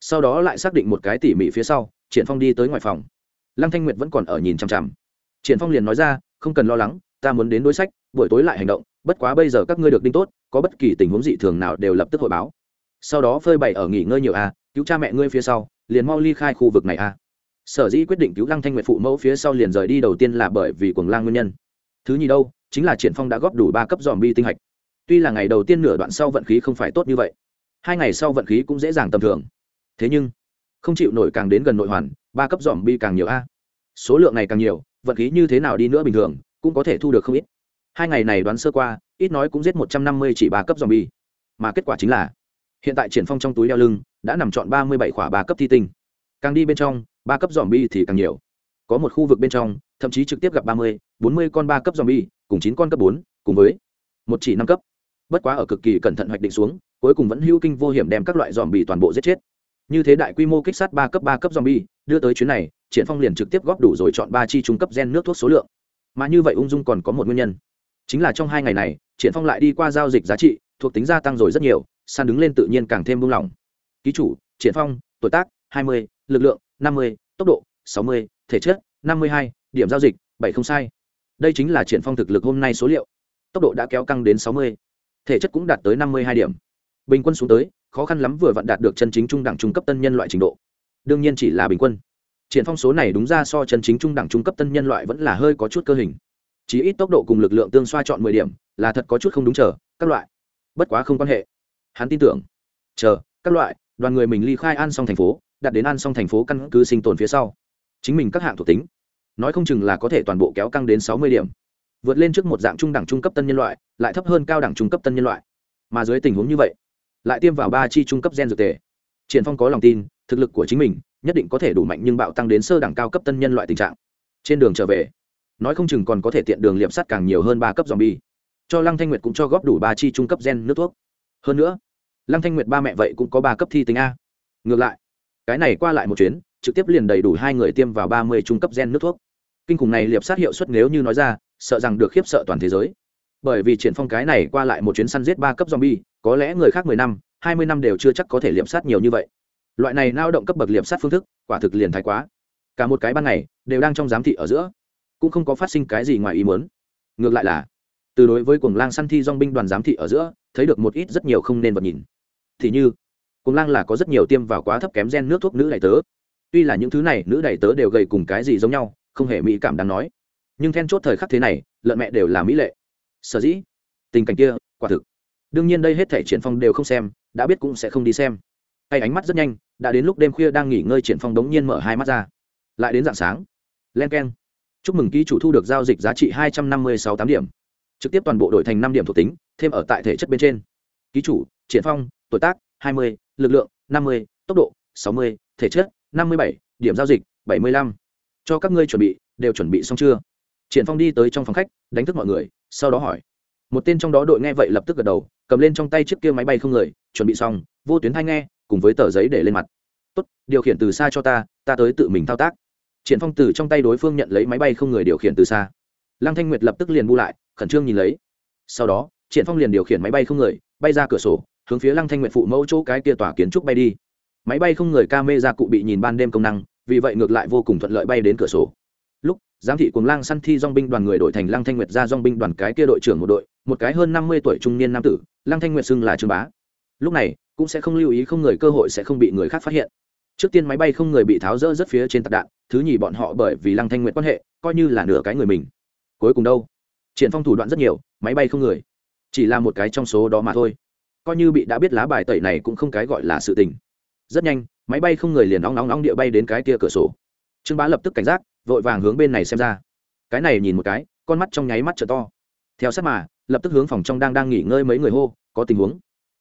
Speaker 1: Sau đó lại xác định một cái tỉ mỉ phía sau, triển phong đi tới ngoài phòng. Lăng thanh nguyệt vẫn còn ở nhìn chằm chằm. Triển phong liền nói ra, không cần lo lắng, ta muốn đến đối sách, buổi tối lại hành động, bất quá bây giờ các ngươi được đinh tốt, có bất kỳ tình huống dị thường nào đều lập tức hội báo sau đó phơi bày ở nghỉ ngơi nhiều a cứu cha mẹ ngươi phía sau, liền mau ly khai khu vực này a sở dĩ quyết định cứu lăng thanh nguyệt phụ mẫu phía sau liền rời đi đầu tiên là bởi vì cuồng lang nguyên nhân. Thứ nhì đâu, chính là triển phong đã góp đủ ba cấp dòm bi tinh hạch. Tuy là ngày đầu tiên nửa đoạn sau vận khí không phải tốt như vậy, hai ngày sau vận khí cũng dễ dàng tầm thường. Thế nhưng, không chịu nổi càng đến gần nội hoàn, ba cấp dòm bi càng nhiều a. Số lượng này càng nhiều, vận khí như thế nào đi nữa bình thường, cũng có thể thu được không ít. Hai ngày này đoán sơ qua, ít nói cũng giết một trăm năm mươi chỉ ba cấp zombie. Mà kết quả chính là hiện tại triển phong trong túi đeo lưng đã nằm chọn ba mươi bảy khỏa ba cấp thi tinh. Càng đi bên trong, ba cấp zombie thì càng nhiều. Có một khu vực bên trong, thậm chí trực tiếp gặp ba mươi, bốn mươi con ba cấp zombie, cùng chín con cấp bốn, cùng với một chỉ năm cấp. Bất quá ở cực kỳ cẩn thận hoạch định xuống, cuối cùng vẫn hữu kinh vô hiểm đem các loại zombie toàn bộ giết chết. Như thế đại quy mô kích sát ba cấp ba cấp zombie, đưa tới chuyến này, triển phong liền trực tiếp góp đủ rồi chọn ba chi trung cấp gen nước thuốc số lượng. Mà như vậy ung dung còn có một nguyên nhân chính là trong hai ngày này triển phong lại đi qua giao dịch giá trị thuộc tính gia tăng rồi rất nhiều san đứng lên tự nhiên càng thêm buông lỏng. Ký chủ triển phong tuổi tác 20, lực lượng 50, tốc độ 60, thể chất 52, điểm giao dịch 7 không sai. Đây chính là triển phong thực lực hôm nay số liệu. Tốc độ đã kéo căng đến 60, thể chất cũng đạt tới 52 điểm. Bình quân xuống tới khó khăn lắm vừa vặn đạt được chân chính trung đẳng trung cấp tân nhân loại trình độ. Đương nhiên chỉ là bình quân. Triển phong số này đúng ra so chân chính trung đẳng trung cấp tân nhân loại vẫn là hơi có chút cơ hình chỉ ít tốc độ cùng lực lượng tương xoa chọn mười điểm là thật có chút không đúng chờ, các loại. Bất quá không quan hệ. Hắn tin tưởng. Chờ, các loại, đoàn người mình ly khai an xong thành phố, đặt đến an xong thành phố căn cứ sinh tồn phía sau. Chính mình các hạng thuộc tính. Nói không chừng là có thể toàn bộ kéo căng đến sáu mươi điểm. Vượt lên trước một dạng trung đẳng trung cấp tân nhân loại, lại thấp hơn cao đẳng trung cấp tân nhân loại. Mà dưới tình huống như vậy, lại tiêm vào ba chi trung cấp gen dược tề. Triển phong có lòng tin, thực lực của chính mình nhất định có thể đủ mạnh nhưng bạo tăng đến sơ đẳng cao cấp tân nhân loại tình trạng. Trên đường trở về nói không chừng còn có thể tiện đường liệp sắt càng nhiều hơn ba cấp zombie. Cho lăng thanh nguyệt cũng cho góp đủ ba chi trung cấp gen nước thuốc. Hơn nữa, lăng thanh nguyệt ba mẹ vậy cũng có ba cấp thi tính a. Ngược lại, cái này qua lại một chuyến, trực tiếp liền đầy đủ hai người tiêm vào ba mươi trung cấp gen nước thuốc. Kinh khủng này liệp sát hiệu suất nếu như nói ra, sợ rằng được khiếp sợ toàn thế giới. Bởi vì triển phong cái này qua lại một chuyến săn giết ba cấp zombie, có lẽ người khác mười năm, hai mươi năm đều chưa chắc có thể liệp sát nhiều như vậy. Loại này lao động cấp bậc liệp sát phương thức, quả thực liền thái quá. Cả một cái ban ngày, đều đang trong giám thị ở giữa cũng không có phát sinh cái gì ngoài ý muốn. Ngược lại là, từ đối với cuồng lang săn thi dong binh đoàn giám thị ở giữa, thấy được một ít rất nhiều không nên vật nhìn. Thì như, cuồng lang là có rất nhiều tiêm vào quá thấp kém gen nước thuốc nữ đại tớ. Tuy là những thứ này nữ đại tớ đều gầy cùng cái gì giống nhau, không hề mỹ cảm đáng nói. Nhưng then chốt thời khắc thế này, lợn mẹ đều là mỹ lệ. Sở dĩ, tình cảnh kia, quả thực. Đương nhiên đây hết thể triển phong đều không xem, đã biết cũng sẽ không đi xem. Hay ánh mắt rất nhanh, đã đến lúc đêm khuya đang nghỉ ngơi triển phong đống nhiên mở hai mắt ra. Lại đến dạng sáng. Len keng chúc mừng ký chủ thu được giao dịch giá trị hai trăm năm mươi sáu tám điểm. Trực tiếp toàn bộ đổi thành năm điểm thuộc tính, thêm ở tại thể chất bên trên. Ký chủ, triển phong, tuổi tác, hai mươi, lực lượng, năm mươi, tốc độ, sáu mươi, thể chất, năm mươi bảy, điểm giao dịch, bảy mươi lăm. Cho các ngươi chuẩn bị, đều chuẩn bị xong chưa? Triển phong đi tới trong phòng khách, đánh thức mọi người, sau đó hỏi. Một tên trong đó đội nghe vậy lập tức gật đầu, cầm lên trong tay chiếc kia máy bay không người, chuẩn bị xong, vô tuyến thanh nghe, cùng với tờ giấy để lên mặt. Tốt, điều khiển từ xa cho ta ta tới tự mình thao tác triển phong từ trong tay đối phương nhận lấy máy bay không người điều khiển từ xa. Lăng thanh nguyệt lập tức liền bu lại, khẩn trương nhìn lấy. Sau đó, triển phong liền điều khiển máy bay không người, bay ra cửa sổ, hướng phía lăng thanh nguyệt phụ mẫu chỗ cái kia tòa kiến trúc bay đi. Máy bay không người ca mê ra cụ bị nhìn ban đêm công năng, vì vậy ngược lại vô cùng thuận lợi bay đến cửa sổ. Lúc, giám thị cùng lang săn thi dong binh đoàn người đổi thành lăng thanh nguyệt ra dong binh đoàn cái kia đội trưởng một đội, một cái hơn năm mươi tuổi trung niên nam tử, lăng thanh nguyệt xưng là trương bá. Lúc này, cũng sẽ không lưu ý không người cơ hội sẽ không bị người khác phát hiện trước tiên máy bay không người bị tháo rỡ rất phía trên tạc đạn, thứ nhì bọn họ bởi vì lăng thanh nguyệt quan hệ, coi như là nửa cái người mình. Cuối cùng đâu? Triển phong thủ đoạn rất nhiều, máy bay không người. Chỉ là một cái trong số đó mà thôi. Coi như bị đã biết lá bài tẩy này cũng không cái gọi là sự tình. Rất nhanh, máy bay không người liền nóng nóng nóng địa bay đến cái kia cửa sổ. Trương bá lập tức cảnh giác, vội vàng hướng bên này xem ra. Cái này nhìn một cái, con mắt trong nháy mắt trở to. Theo sát mà, lập tức hướng phòng trong đang đang nghỉ ngơi mấy người hô, có tình huống.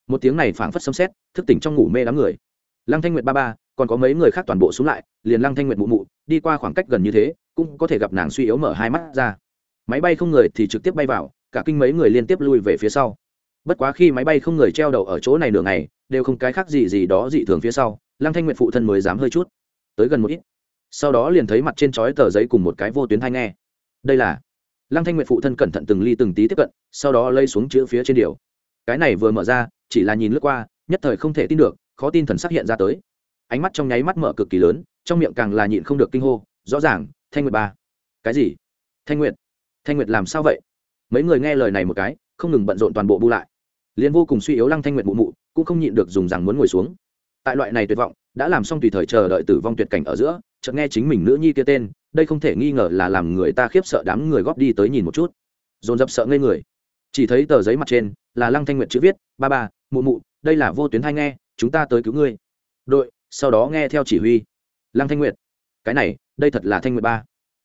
Speaker 1: Một tiếng này phảng phất xâm xét thức tỉnh trong ngủ mê đám người. Lăng thanh nguyệt ba ba còn có mấy người khác toàn bộ xuống lại, liền lăng thanh nguyệt mụ mụ, đi qua khoảng cách gần như thế, cũng có thể gặp nàng suy yếu mở hai mắt ra. Máy bay không người thì trực tiếp bay vào, cả kinh mấy người liên tiếp lui về phía sau. Bất quá khi máy bay không người treo đầu ở chỗ này nửa ngày, đều không cái khác gì gì đó dị thường phía sau, lăng thanh nguyệt phụ thân mới dám hơi chút. Tới gần một ít. Sau đó liền thấy mặt trên chói tờ giấy cùng một cái vô tuyến thai nghe. Đây là lăng thanh nguyệt phụ thân cẩn thận từng ly từng tí tiếp cận, sau đó lây xuống chữ phía trên điều. Cái này vừa mở ra, chỉ là nhìn lướt qua, nhất thời không thể tin được, khó tin thần sắc hiện ra tới ánh mắt trong nháy mắt mở cực kỳ lớn, trong miệng càng là nhịn không được kinh hô, rõ ràng, thanh nguyệt ba. Cái gì? Thanh nguyệt. Thanh nguyệt làm sao vậy? Mấy người nghe lời này một cái, không ngừng bận rộn toàn bộ bu lại. Liền vô cùng suy yếu lăng thanh nguyệt mụ mụ, cũng không nhịn được dùng rằng muốn ngồi xuống. Tại loại này tuyệt vọng, đã làm xong tùy thời chờ đợi tử vong tuyệt cảnh ở giữa, chợt nghe chính mình nữ nhi kia tên, đây không thể nghi ngờ là làm người ta khiếp sợ đám người góp đi tới nhìn một chút. Dồn dập sợ ngây người. Chỉ thấy tờ giấy mặt trên là lăng thanh nguyệt chữ viết, ba ba, mụ mụ, đây là vô tuyến thai nghe, chúng ta tới cứu ngươi. Đội sau đó nghe theo chỉ huy. Lăng thanh nguyệt, cái này, đây thật là thanh nguyệt ba.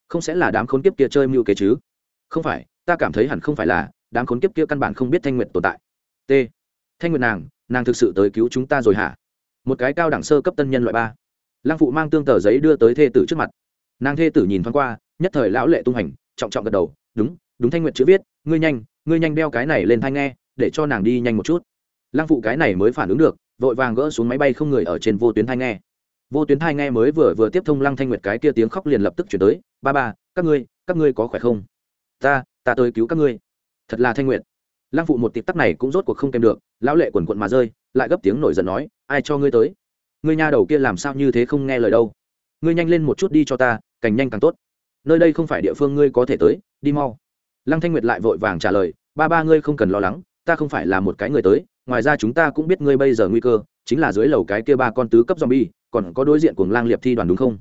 Speaker 1: Không sẽ là đám khốn kiếp kia chơi mưu kế chứ? Không phải, ta cảm thấy hẳn không phải là đám khốn kiếp kia căn bản không biết thanh nguyệt tồn tại. T. Thanh nguyệt nàng nàng thực sự tới cứu chúng ta rồi hả? Một cái cao đẳng sơ cấp tân nhân loại ba. Lăng phụ mang tương tờ giấy đưa tới thê tử trước mặt. Nàng thê tử nhìn thoáng qua, nhất thời lão lệ tung hành, trọng trọng gật đầu, đúng đúng thanh nguyệt chữ viết, ngươi nhanh ngươi nhanh đeo cái này lên thai nghe, để cho nàng đi nhanh một chút. Lăng phụ cái này mới phản ứng được vội vàng gỡ xuống máy bay không người ở trên vô tuyến thai nghe. Vô tuyến thai nghe mới vừa vừa tiếp thông lăng thanh nguyệt cái kia tiếng khóc liền lập tức chuyển tới, ba ba, các ngươi các ngươi có khỏe không? Ta ta tới cứu các ngươi. Thật là thanh nguyệt. Lăng phụ một tịp tắc này cũng rốt cuộc không kèm được, lão lệ quần quận mà rơi, lại gấp tiếng nổi giận nói, ai cho ngươi tới? Ngươi nha đầu kia làm sao như thế không nghe lời đâu? Ngươi nhanh lên một chút đi cho ta, càng nhanh càng tốt. Nơi đây không phải địa phương ngươi có thể tới, đi mau. Lăng thanh nguyệt lại vội vàng trả lời, ba ba, ngươi không cần lo lắng, ta không phải là một cái người tới ngoài ra chúng ta cũng biết ngươi bây giờ nguy cơ, chính là dưới lầu cái kia ba con tứ cấp zombie, còn có đối diện của lang liệp thi đoàn đúng không?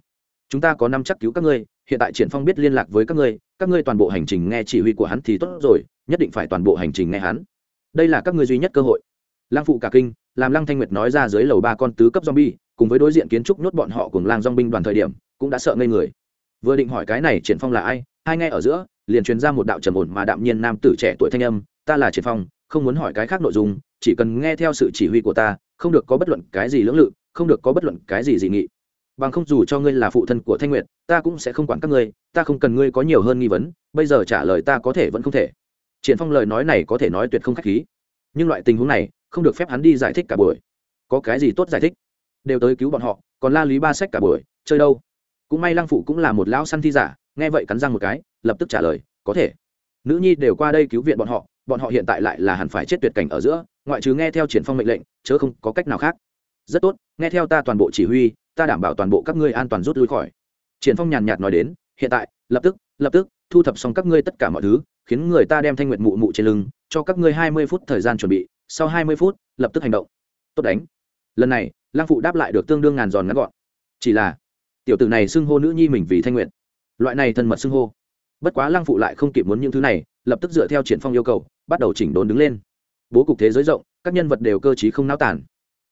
Speaker 1: Chúng ta có năm chắc cứu các ngươi, hiện tại triển phong biết liên lạc với các ngươi các ngươi toàn bộ hành trình nghe chỉ huy của hắn thì tốt rồi, nhất định phải toàn bộ hành trình nghe hắn. Đây là các ngươi duy nhất cơ hội. Lang phụ cả kinh, làm lăng thanh nguyệt nói ra dưới lầu ba con tứ cấp zombie, cùng với đối diện kiến trúc nhốt bọn họ cuồng lang dong binh đoàn thời điểm, cũng đã sợ ngây người. Vừa định hỏi cái này triển phong là ai, hai nghe ở giữa, liền truyền ra một đạo trầm ổn mà đạm nhiên nam tử trẻ tuổi thanh âm, ta là triển phong, không muốn hỏi cái khác nội dung chỉ cần nghe theo sự chỉ huy của ta, không được có bất luận cái gì lưỡng lự, không được có bất luận cái gì dị nghị. Bằng không dù cho ngươi là phụ thân của thanh nguyệt, ta cũng sẽ không quản các ngươi, ta không cần ngươi có nhiều hơn nghi vấn, bây giờ trả lời ta có thể vẫn không thể. Triển phong lời nói này có thể nói tuyệt không khách khí. Nhưng loại tình huống này, không được phép hắn đi giải thích cả buổi. Có cái gì tốt giải thích? Đều tới cứu bọn họ, còn la lý ba sách cả buổi, chơi đâu? Cũng may lăng phụ cũng là một lão săn thi giả, nghe vậy cắn răng một cái, lập tức trả lời, có thể. Nữ nhi đều qua đây cứu viện bọn họ bọn họ hiện tại lại là hẳn phải chết tuyệt cảnh ở giữa ngoại trừ nghe theo triển phong mệnh lệnh, chớ không có cách nào khác. Rất tốt, nghe theo ta toàn bộ chỉ huy, ta đảm bảo toàn bộ các ngươi an toàn rút lui khỏi. Triển phong nhàn nhạt nói đến, hiện tại, lập tức lập tức, thu thập xong các ngươi tất cả mọi thứ, khiến người ta đem thanh nguyện mụ mụ trên lưng, cho các ngươi hai mươi phút thời gian chuẩn bị, sau hai mươi phút, lập tức hành động. Tốt đánh. Lần này lang phụ đáp lại được tương đương ngàn giòn ngắn gọn. Chỉ là, tiểu tử này xưng hô nữ nhi mình vì thanh nguyện loại này thân mật xưng hô. Bất quá lang phụ lại không kịp muốn những thứ này, lập tức dựa theo triển phong yêu cầu, bắt đầu chỉnh đốn đứng lên bố cục thế giới rộng, các nhân vật đều cơ trí không náo tản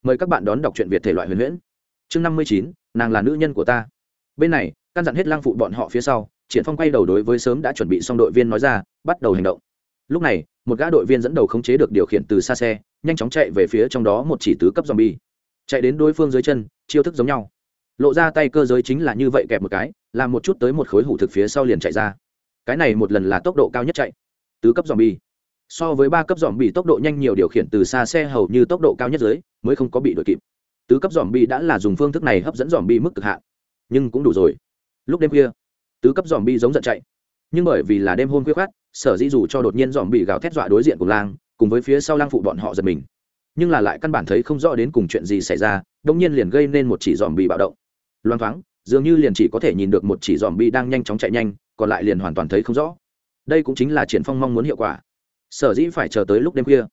Speaker 1: mời các bạn đón đọc truyện việt thể loại huyền huyễn. Chương năm mươi chín, nàng là nữ nhân của ta. Bên này, căn dặn hết lang phụ bọn họ phía sau, triển phong quay đầu đối với sớm đã chuẩn bị xong đội viên nói ra, bắt đầu hành động. Lúc này, một gã đội viên dẫn đầu khống chế được điều khiển từ xa xe, nhanh chóng chạy về phía trong đó một chỉ tứ cấp zombie. Chạy đến đối phương dưới chân, chiêu thức giống nhau. Lộ ra tay cơ giới chính là như vậy kẹp một cái, làm một chút tới một khối hủ thực phía sau liền chạy ra. Cái này một lần là tốc độ cao nhất chạy. Tứ cấp zombie so với ba cấp dòm bị tốc độ nhanh nhiều điều khiển từ xa xe hầu như tốc độ cao nhất dưới mới không có bị đuổi kịp. Tứ cấp dòm bị đã là dùng phương thức này hấp dẫn dòm bị mức cực hạn, nhưng cũng đủ rồi. Lúc đêm khuya, tứ cấp dòm bị giống giận chạy. Nhưng bởi vì là đêm hôm khuya khát sở dĩ dù cho đột nhiên dòm bị gào thét dọa đối diện của lang, cùng với phía sau lang phụ bọn họ giật mình. Nhưng là lại căn bản thấy không rõ đến cùng chuyện gì xảy ra đông nhiên liền gây nên một chỉ dòm bị bạo động. Loang thoáng, dường như liền chỉ có thể nhìn được một chỉ dòm bị đang nhanh chóng chạy nhanh, còn lại liền hoàn toàn thấy không rõ. Đây cũng chính là triển phong mong muốn hiệu quả sở dĩ phải chờ tới lúc đêm khuya.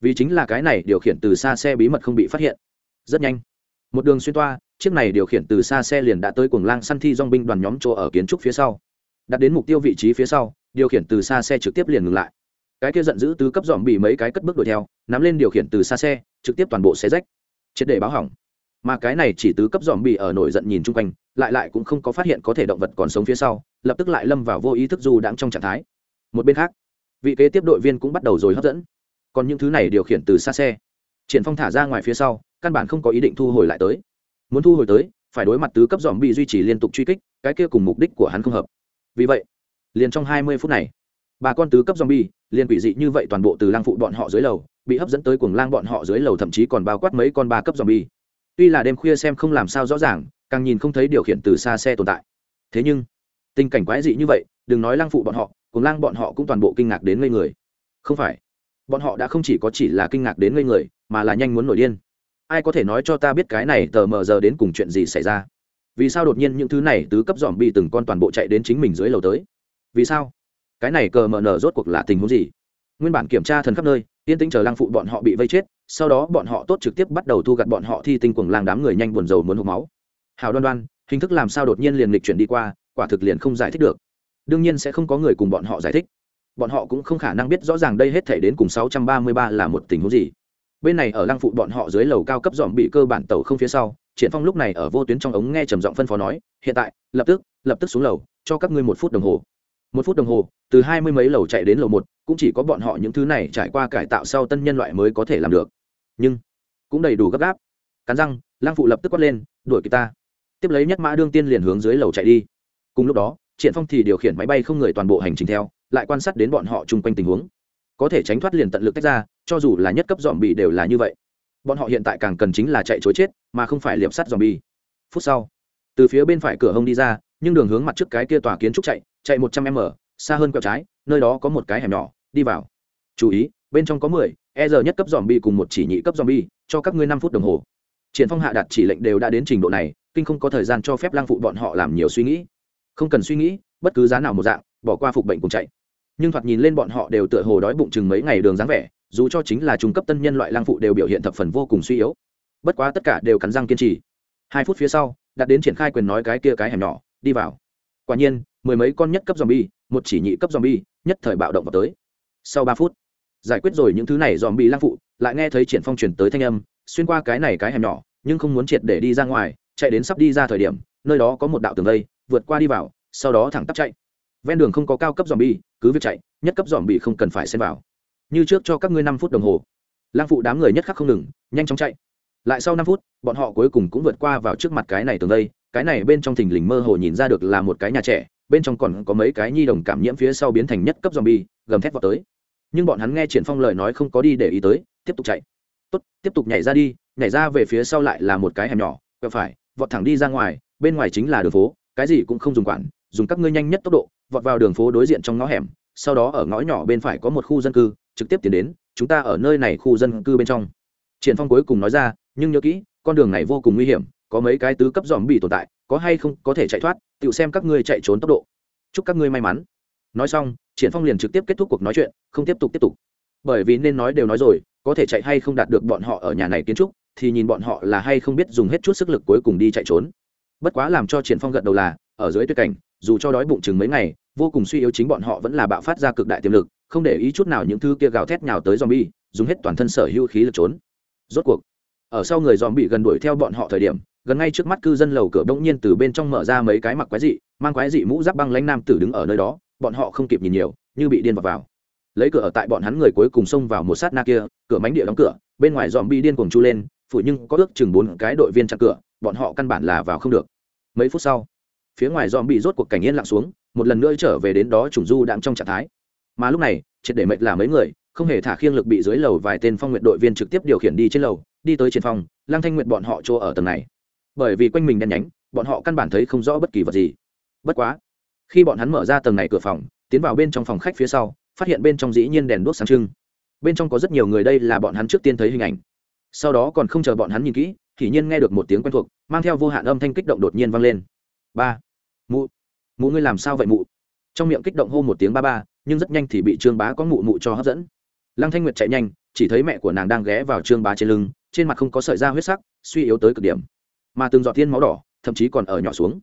Speaker 1: Vì chính là cái này điều khiển từ xa xe bí mật không bị phát hiện. Rất nhanh, một đường xuyên toa, chiếc này điều khiển từ xa xe liền đã tới cuồng lang săn thi dong binh đoàn nhóm chỗ ở kiến trúc phía sau. Đặt đến mục tiêu vị trí phía sau, điều khiển từ xa xe trực tiếp liền ngừng lại. Cái kia giận dữ tứ cấp dòm bị mấy cái cất bước đuổi theo, nắm lên điều khiển từ xa xe, trực tiếp toàn bộ xe rách. Triệt để báo hỏng. Mà cái này chỉ tứ cấp dòm bị ở nổi giận nhìn chung quanh, lại lại cũng không có phát hiện có thể động vật còn sống phía sau, lập tức lại lâm vào vô ý thức du đãng trong trạng thái. Một bên khác vị kế tiếp đội viên cũng bắt đầu rồi hấp dẫn. Còn những thứ này điều khiển từ xa xe. Triển phong thả ra ngoài phía sau, căn bản không có ý định thu hồi lại tới. Muốn thu hồi tới, phải đối mặt tứ cấp dòm bị duy trì liên tục truy kích, cái kia cùng mục đích của hắn không hợp. Vì vậy, liền trong hai mươi phút này, bà con tứ cấp zombie liền quỷ dị như vậy toàn bộ từ lang phụ bọn họ dưới lầu, bị hấp dẫn tới cuồng lang bọn họ dưới lầu thậm chí còn bao quát mấy con ba cấp zombie tuy là đêm khuya xem không làm sao rõ ràng, càng nhìn không thấy điều khiển từ xa xe tồn tại. Thế nhưng, tình cảnh quái dị như vậy đừng nói lang phụ bọn họ cuồng lang bọn họ cũng toàn bộ kinh ngạc đến ngây người. Không phải. Bọn họ đã không chỉ có chỉ là kinh ngạc đến ngây người, mà là nhanh muốn nổi điên. Ai có thể nói cho ta biết cái này tờ mờ giờ đến cùng chuyện gì xảy ra? Vì sao đột nhiên những thứ này tứ cấp dòm bị từng con toàn bộ chạy đến chính mình dưới lầu tới? Vì sao? Cái này cờ mờ nở rốt cuộc là tình huống gì? Nguyên bản kiểm tra thần khắp nơi, yên tĩnh chờ lang phụ bọn họ bị vây chết, sau đó bọn họ tốt trực tiếp bắt đầu thu gặt bọn họ thi tinh cuồng lang đám người nhanh buồn rầu muốn hộp máu. Hào đoan đoan, hình thức làm sao đột nhiên liền lịch chuyển đi qua, quả thực liền không giải thích được đương nhiên sẽ không có người cùng bọn họ giải thích. Bọn họ cũng không khả năng biết rõ ràng đây hết thể đến cùng 633 là một tình huống gì. Bên này ở lăng phụ bọn họ dưới lầu cao cấp dòm bị cơ bản tàu không phía sau, triển phong lúc này ở vô tuyến trong ống nghe trầm giọng phân phó nói, hiện tại, lập tức lập tức xuống lầu, cho các ngươi một phút đồng hồ. Một phút đồng hồ, từ hai mươi mấy lầu chạy đến lầu một, cũng chỉ có bọn họ những thứ này trải qua cải tạo sau tân nhân loại mới có thể làm được. Nhưng, cũng đầy đủ gấp gáp. Cắn răng lang phụ lập tức quát lên, đuổi kịp ta. Tiếp lấy nhất mã đương tiên liền hướng dưới lầu chạy đi. Cùng lúc đó triển phong thì điều khiển máy bay không người toàn bộ hành trình theo, lại quan sát đến bọn họ chung quanh tình huống. Có thể tránh thoát liền tận lực tách ra, cho dù là nhất cấp dòm bị đều là như vậy. Bọn họ hiện tại càng cần chính là chạy chối chết, mà không phải liệp sắt dòm bi phút sau, từ phía bên phải cửa hông đi ra, nhưng đường hướng mặt trước cái kia tòa kiến trúc chạy chạy một trăm m, xa hơn quẹo trái, nơi đó có một cái hẻm nhỏ, đi vào. Chú ý, bên trong có mười e giờ nhất cấp dòm bi cùng một chỉ nhị cấp dòm bi cho các ngươi năm phút đồng hồ. Triển phong hạ đặt chỉ lệnh đều đã đến trình độ này, kinh không có thời gian cho phép lang phụ bọn họ làm nhiều suy nghĩ không cần suy nghĩ, bất cứ giá nào một dạng, bỏ qua phục bệnh cùng chạy. Nhưng thoạt nhìn lên bọn họ đều tựa hồ đói bụng chừng mấy ngày đường dáng vẻ, dù cho chính là trung cấp tân nhân loại lang phụ đều biểu hiện thập phần vô cùng suy yếu. Bất quá tất cả đều cắn răng kiên trì. Hai phút phía sau, đặt đến triển khai quyền nói cái kia cái hẻm nhỏ, đi vào. Quả nhiên, mười mấy con nhất cấp zombie, một chỉ nhị cấp zombie, nhất thời bạo động vào tới. Sau ba phút, giải quyết rồi những thứ này zombie lang phụ, lại nghe thấy triển phong truyền tới thanh âm, xuyên qua cái này cái hẻm nhỏ, nhưng không muốn triệt để đi ra ngoài, chạy đến sắp đi ra thời điểm nơi đó có một đạo tường vây, vượt qua đi vào, sau đó thẳng tắp chạy. Ven đường không có cao cấp zombie, cứ việc chạy, nhất cấp zombie không cần phải xen vào. Như trước cho các ngươi năm phút đồng hồ. Lang phụ đám người nhất khắc không ngừng, nhanh chóng chạy. Lại sau năm phút, bọn họ cuối cùng cũng vượt qua vào trước mặt cái này tường vây, cái này bên trong thình lình mơ hồ nhìn ra được là một cái nhà trẻ, bên trong còn có mấy cái nhi đồng cảm nhiễm phía sau biến thành nhất cấp zombie, gầm thét vào tới. Nhưng bọn hắn nghe triển phong lời nói không có đi để ý tới, tiếp tục chạy. Tốt, tiếp tục nhảy ra đi, nhảy ra về phía sau lại là một cái hẻm nhỏ quẹo phải, vọt thẳng đi ra ngoài bên ngoài chính là đường phố, cái gì cũng không dùng quản, dùng các ngươi nhanh nhất tốc độ, vọt vào đường phố đối diện trong ngõ hẻm, sau đó ở ngõ nhỏ bên phải có một khu dân cư, trực tiếp tiến đến, chúng ta ở nơi này khu dân cư bên trong. Triển phong cuối cùng nói ra, nhưng nhớ kỹ, con đường này vô cùng nguy hiểm, có mấy cái tứ cấp dòm bị tồn tại, có hay không có thể chạy thoát, tự xem các ngươi chạy trốn tốc độ. Chúc các ngươi may mắn. Nói xong, triển phong liền trực tiếp kết thúc cuộc nói chuyện, không tiếp tục tiếp tục. Bởi vì nên nói đều nói rồi, có thể chạy hay không đạt được bọn họ ở nhà này kiến trúc, thì nhìn bọn họ là hay không biết dùng hết chút sức lực cuối cùng đi chạy trốn bất quá làm cho triển phong gật đầu là ở dưới tuyết cảnh dù cho đói bụng chừng mấy ngày vô cùng suy yếu chính bọn họ vẫn là bạo phát ra cực đại tiềm lực không để ý chút nào những thứ kia gào thét nhào tới zombie dùng hết toàn thân sở hữu khí lực trốn rốt cuộc ở sau người zombie gần đuổi theo bọn họ thời điểm gần ngay trước mắt cư dân lầu cửa bỗng nhiên từ bên trong mở ra mấy cái mặc quái dị mang quái dị mũ giáp băng lãnh nam tử đứng ở nơi đó bọn họ không kịp nhìn nhiều như bị điên vào, vào. lấy cửa ở tại bọn hắn người cuối cùng xông vào một sát na kia cửa mánh địa đóng cửa bên ngoài dòm Bi điên cuồng chu lên phủ nhưng có ước chừng bốn cái đội viên chặn cửa bọn họ căn bản là vào không được. Mấy phút sau, phía ngoài dòm bị rốt cuộc cảnh yên lặng xuống, một lần nữa trở về đến đó trùng du đạm trong trạng thái. Mà lúc này, triệt để mệt là mấy người, không hề thả khiêng lực bị dưới lầu vài tên phong nguyện đội viên trực tiếp điều khiển đi trên lầu, đi tới trên phòng, lăng thanh nguyện bọn họ chỗ ở tầng này. Bởi vì quanh mình đen nhánh, bọn họ căn bản thấy không rõ bất kỳ vật gì. Bất quá, khi bọn hắn mở ra tầng này cửa phòng, tiến vào bên trong phòng khách phía sau, phát hiện bên trong dĩ nhiên đèn đuốc sáng trưng. Bên trong có rất nhiều người, đây là bọn hắn trước tiên thấy hình ảnh. Sau đó còn không chờ bọn hắn nhìn kỹ thì nhiên nghe được một tiếng quen thuộc, mang theo vô hạn âm thanh kích động đột nhiên vang lên. Ba. Mụ. Mụ ngươi làm sao vậy mụ? Trong miệng kích động hô một tiếng ba ba, nhưng rất nhanh thì bị trương bá có mụ mụ cho hấp dẫn. Lăng thanh nguyệt chạy nhanh, chỉ thấy mẹ của nàng đang ghé vào trương bá trên lưng, trên mặt không có sợi da huyết sắc, suy yếu tới cực điểm. Mà từng giọt tiên máu đỏ, thậm chí còn ở nhỏ xuống.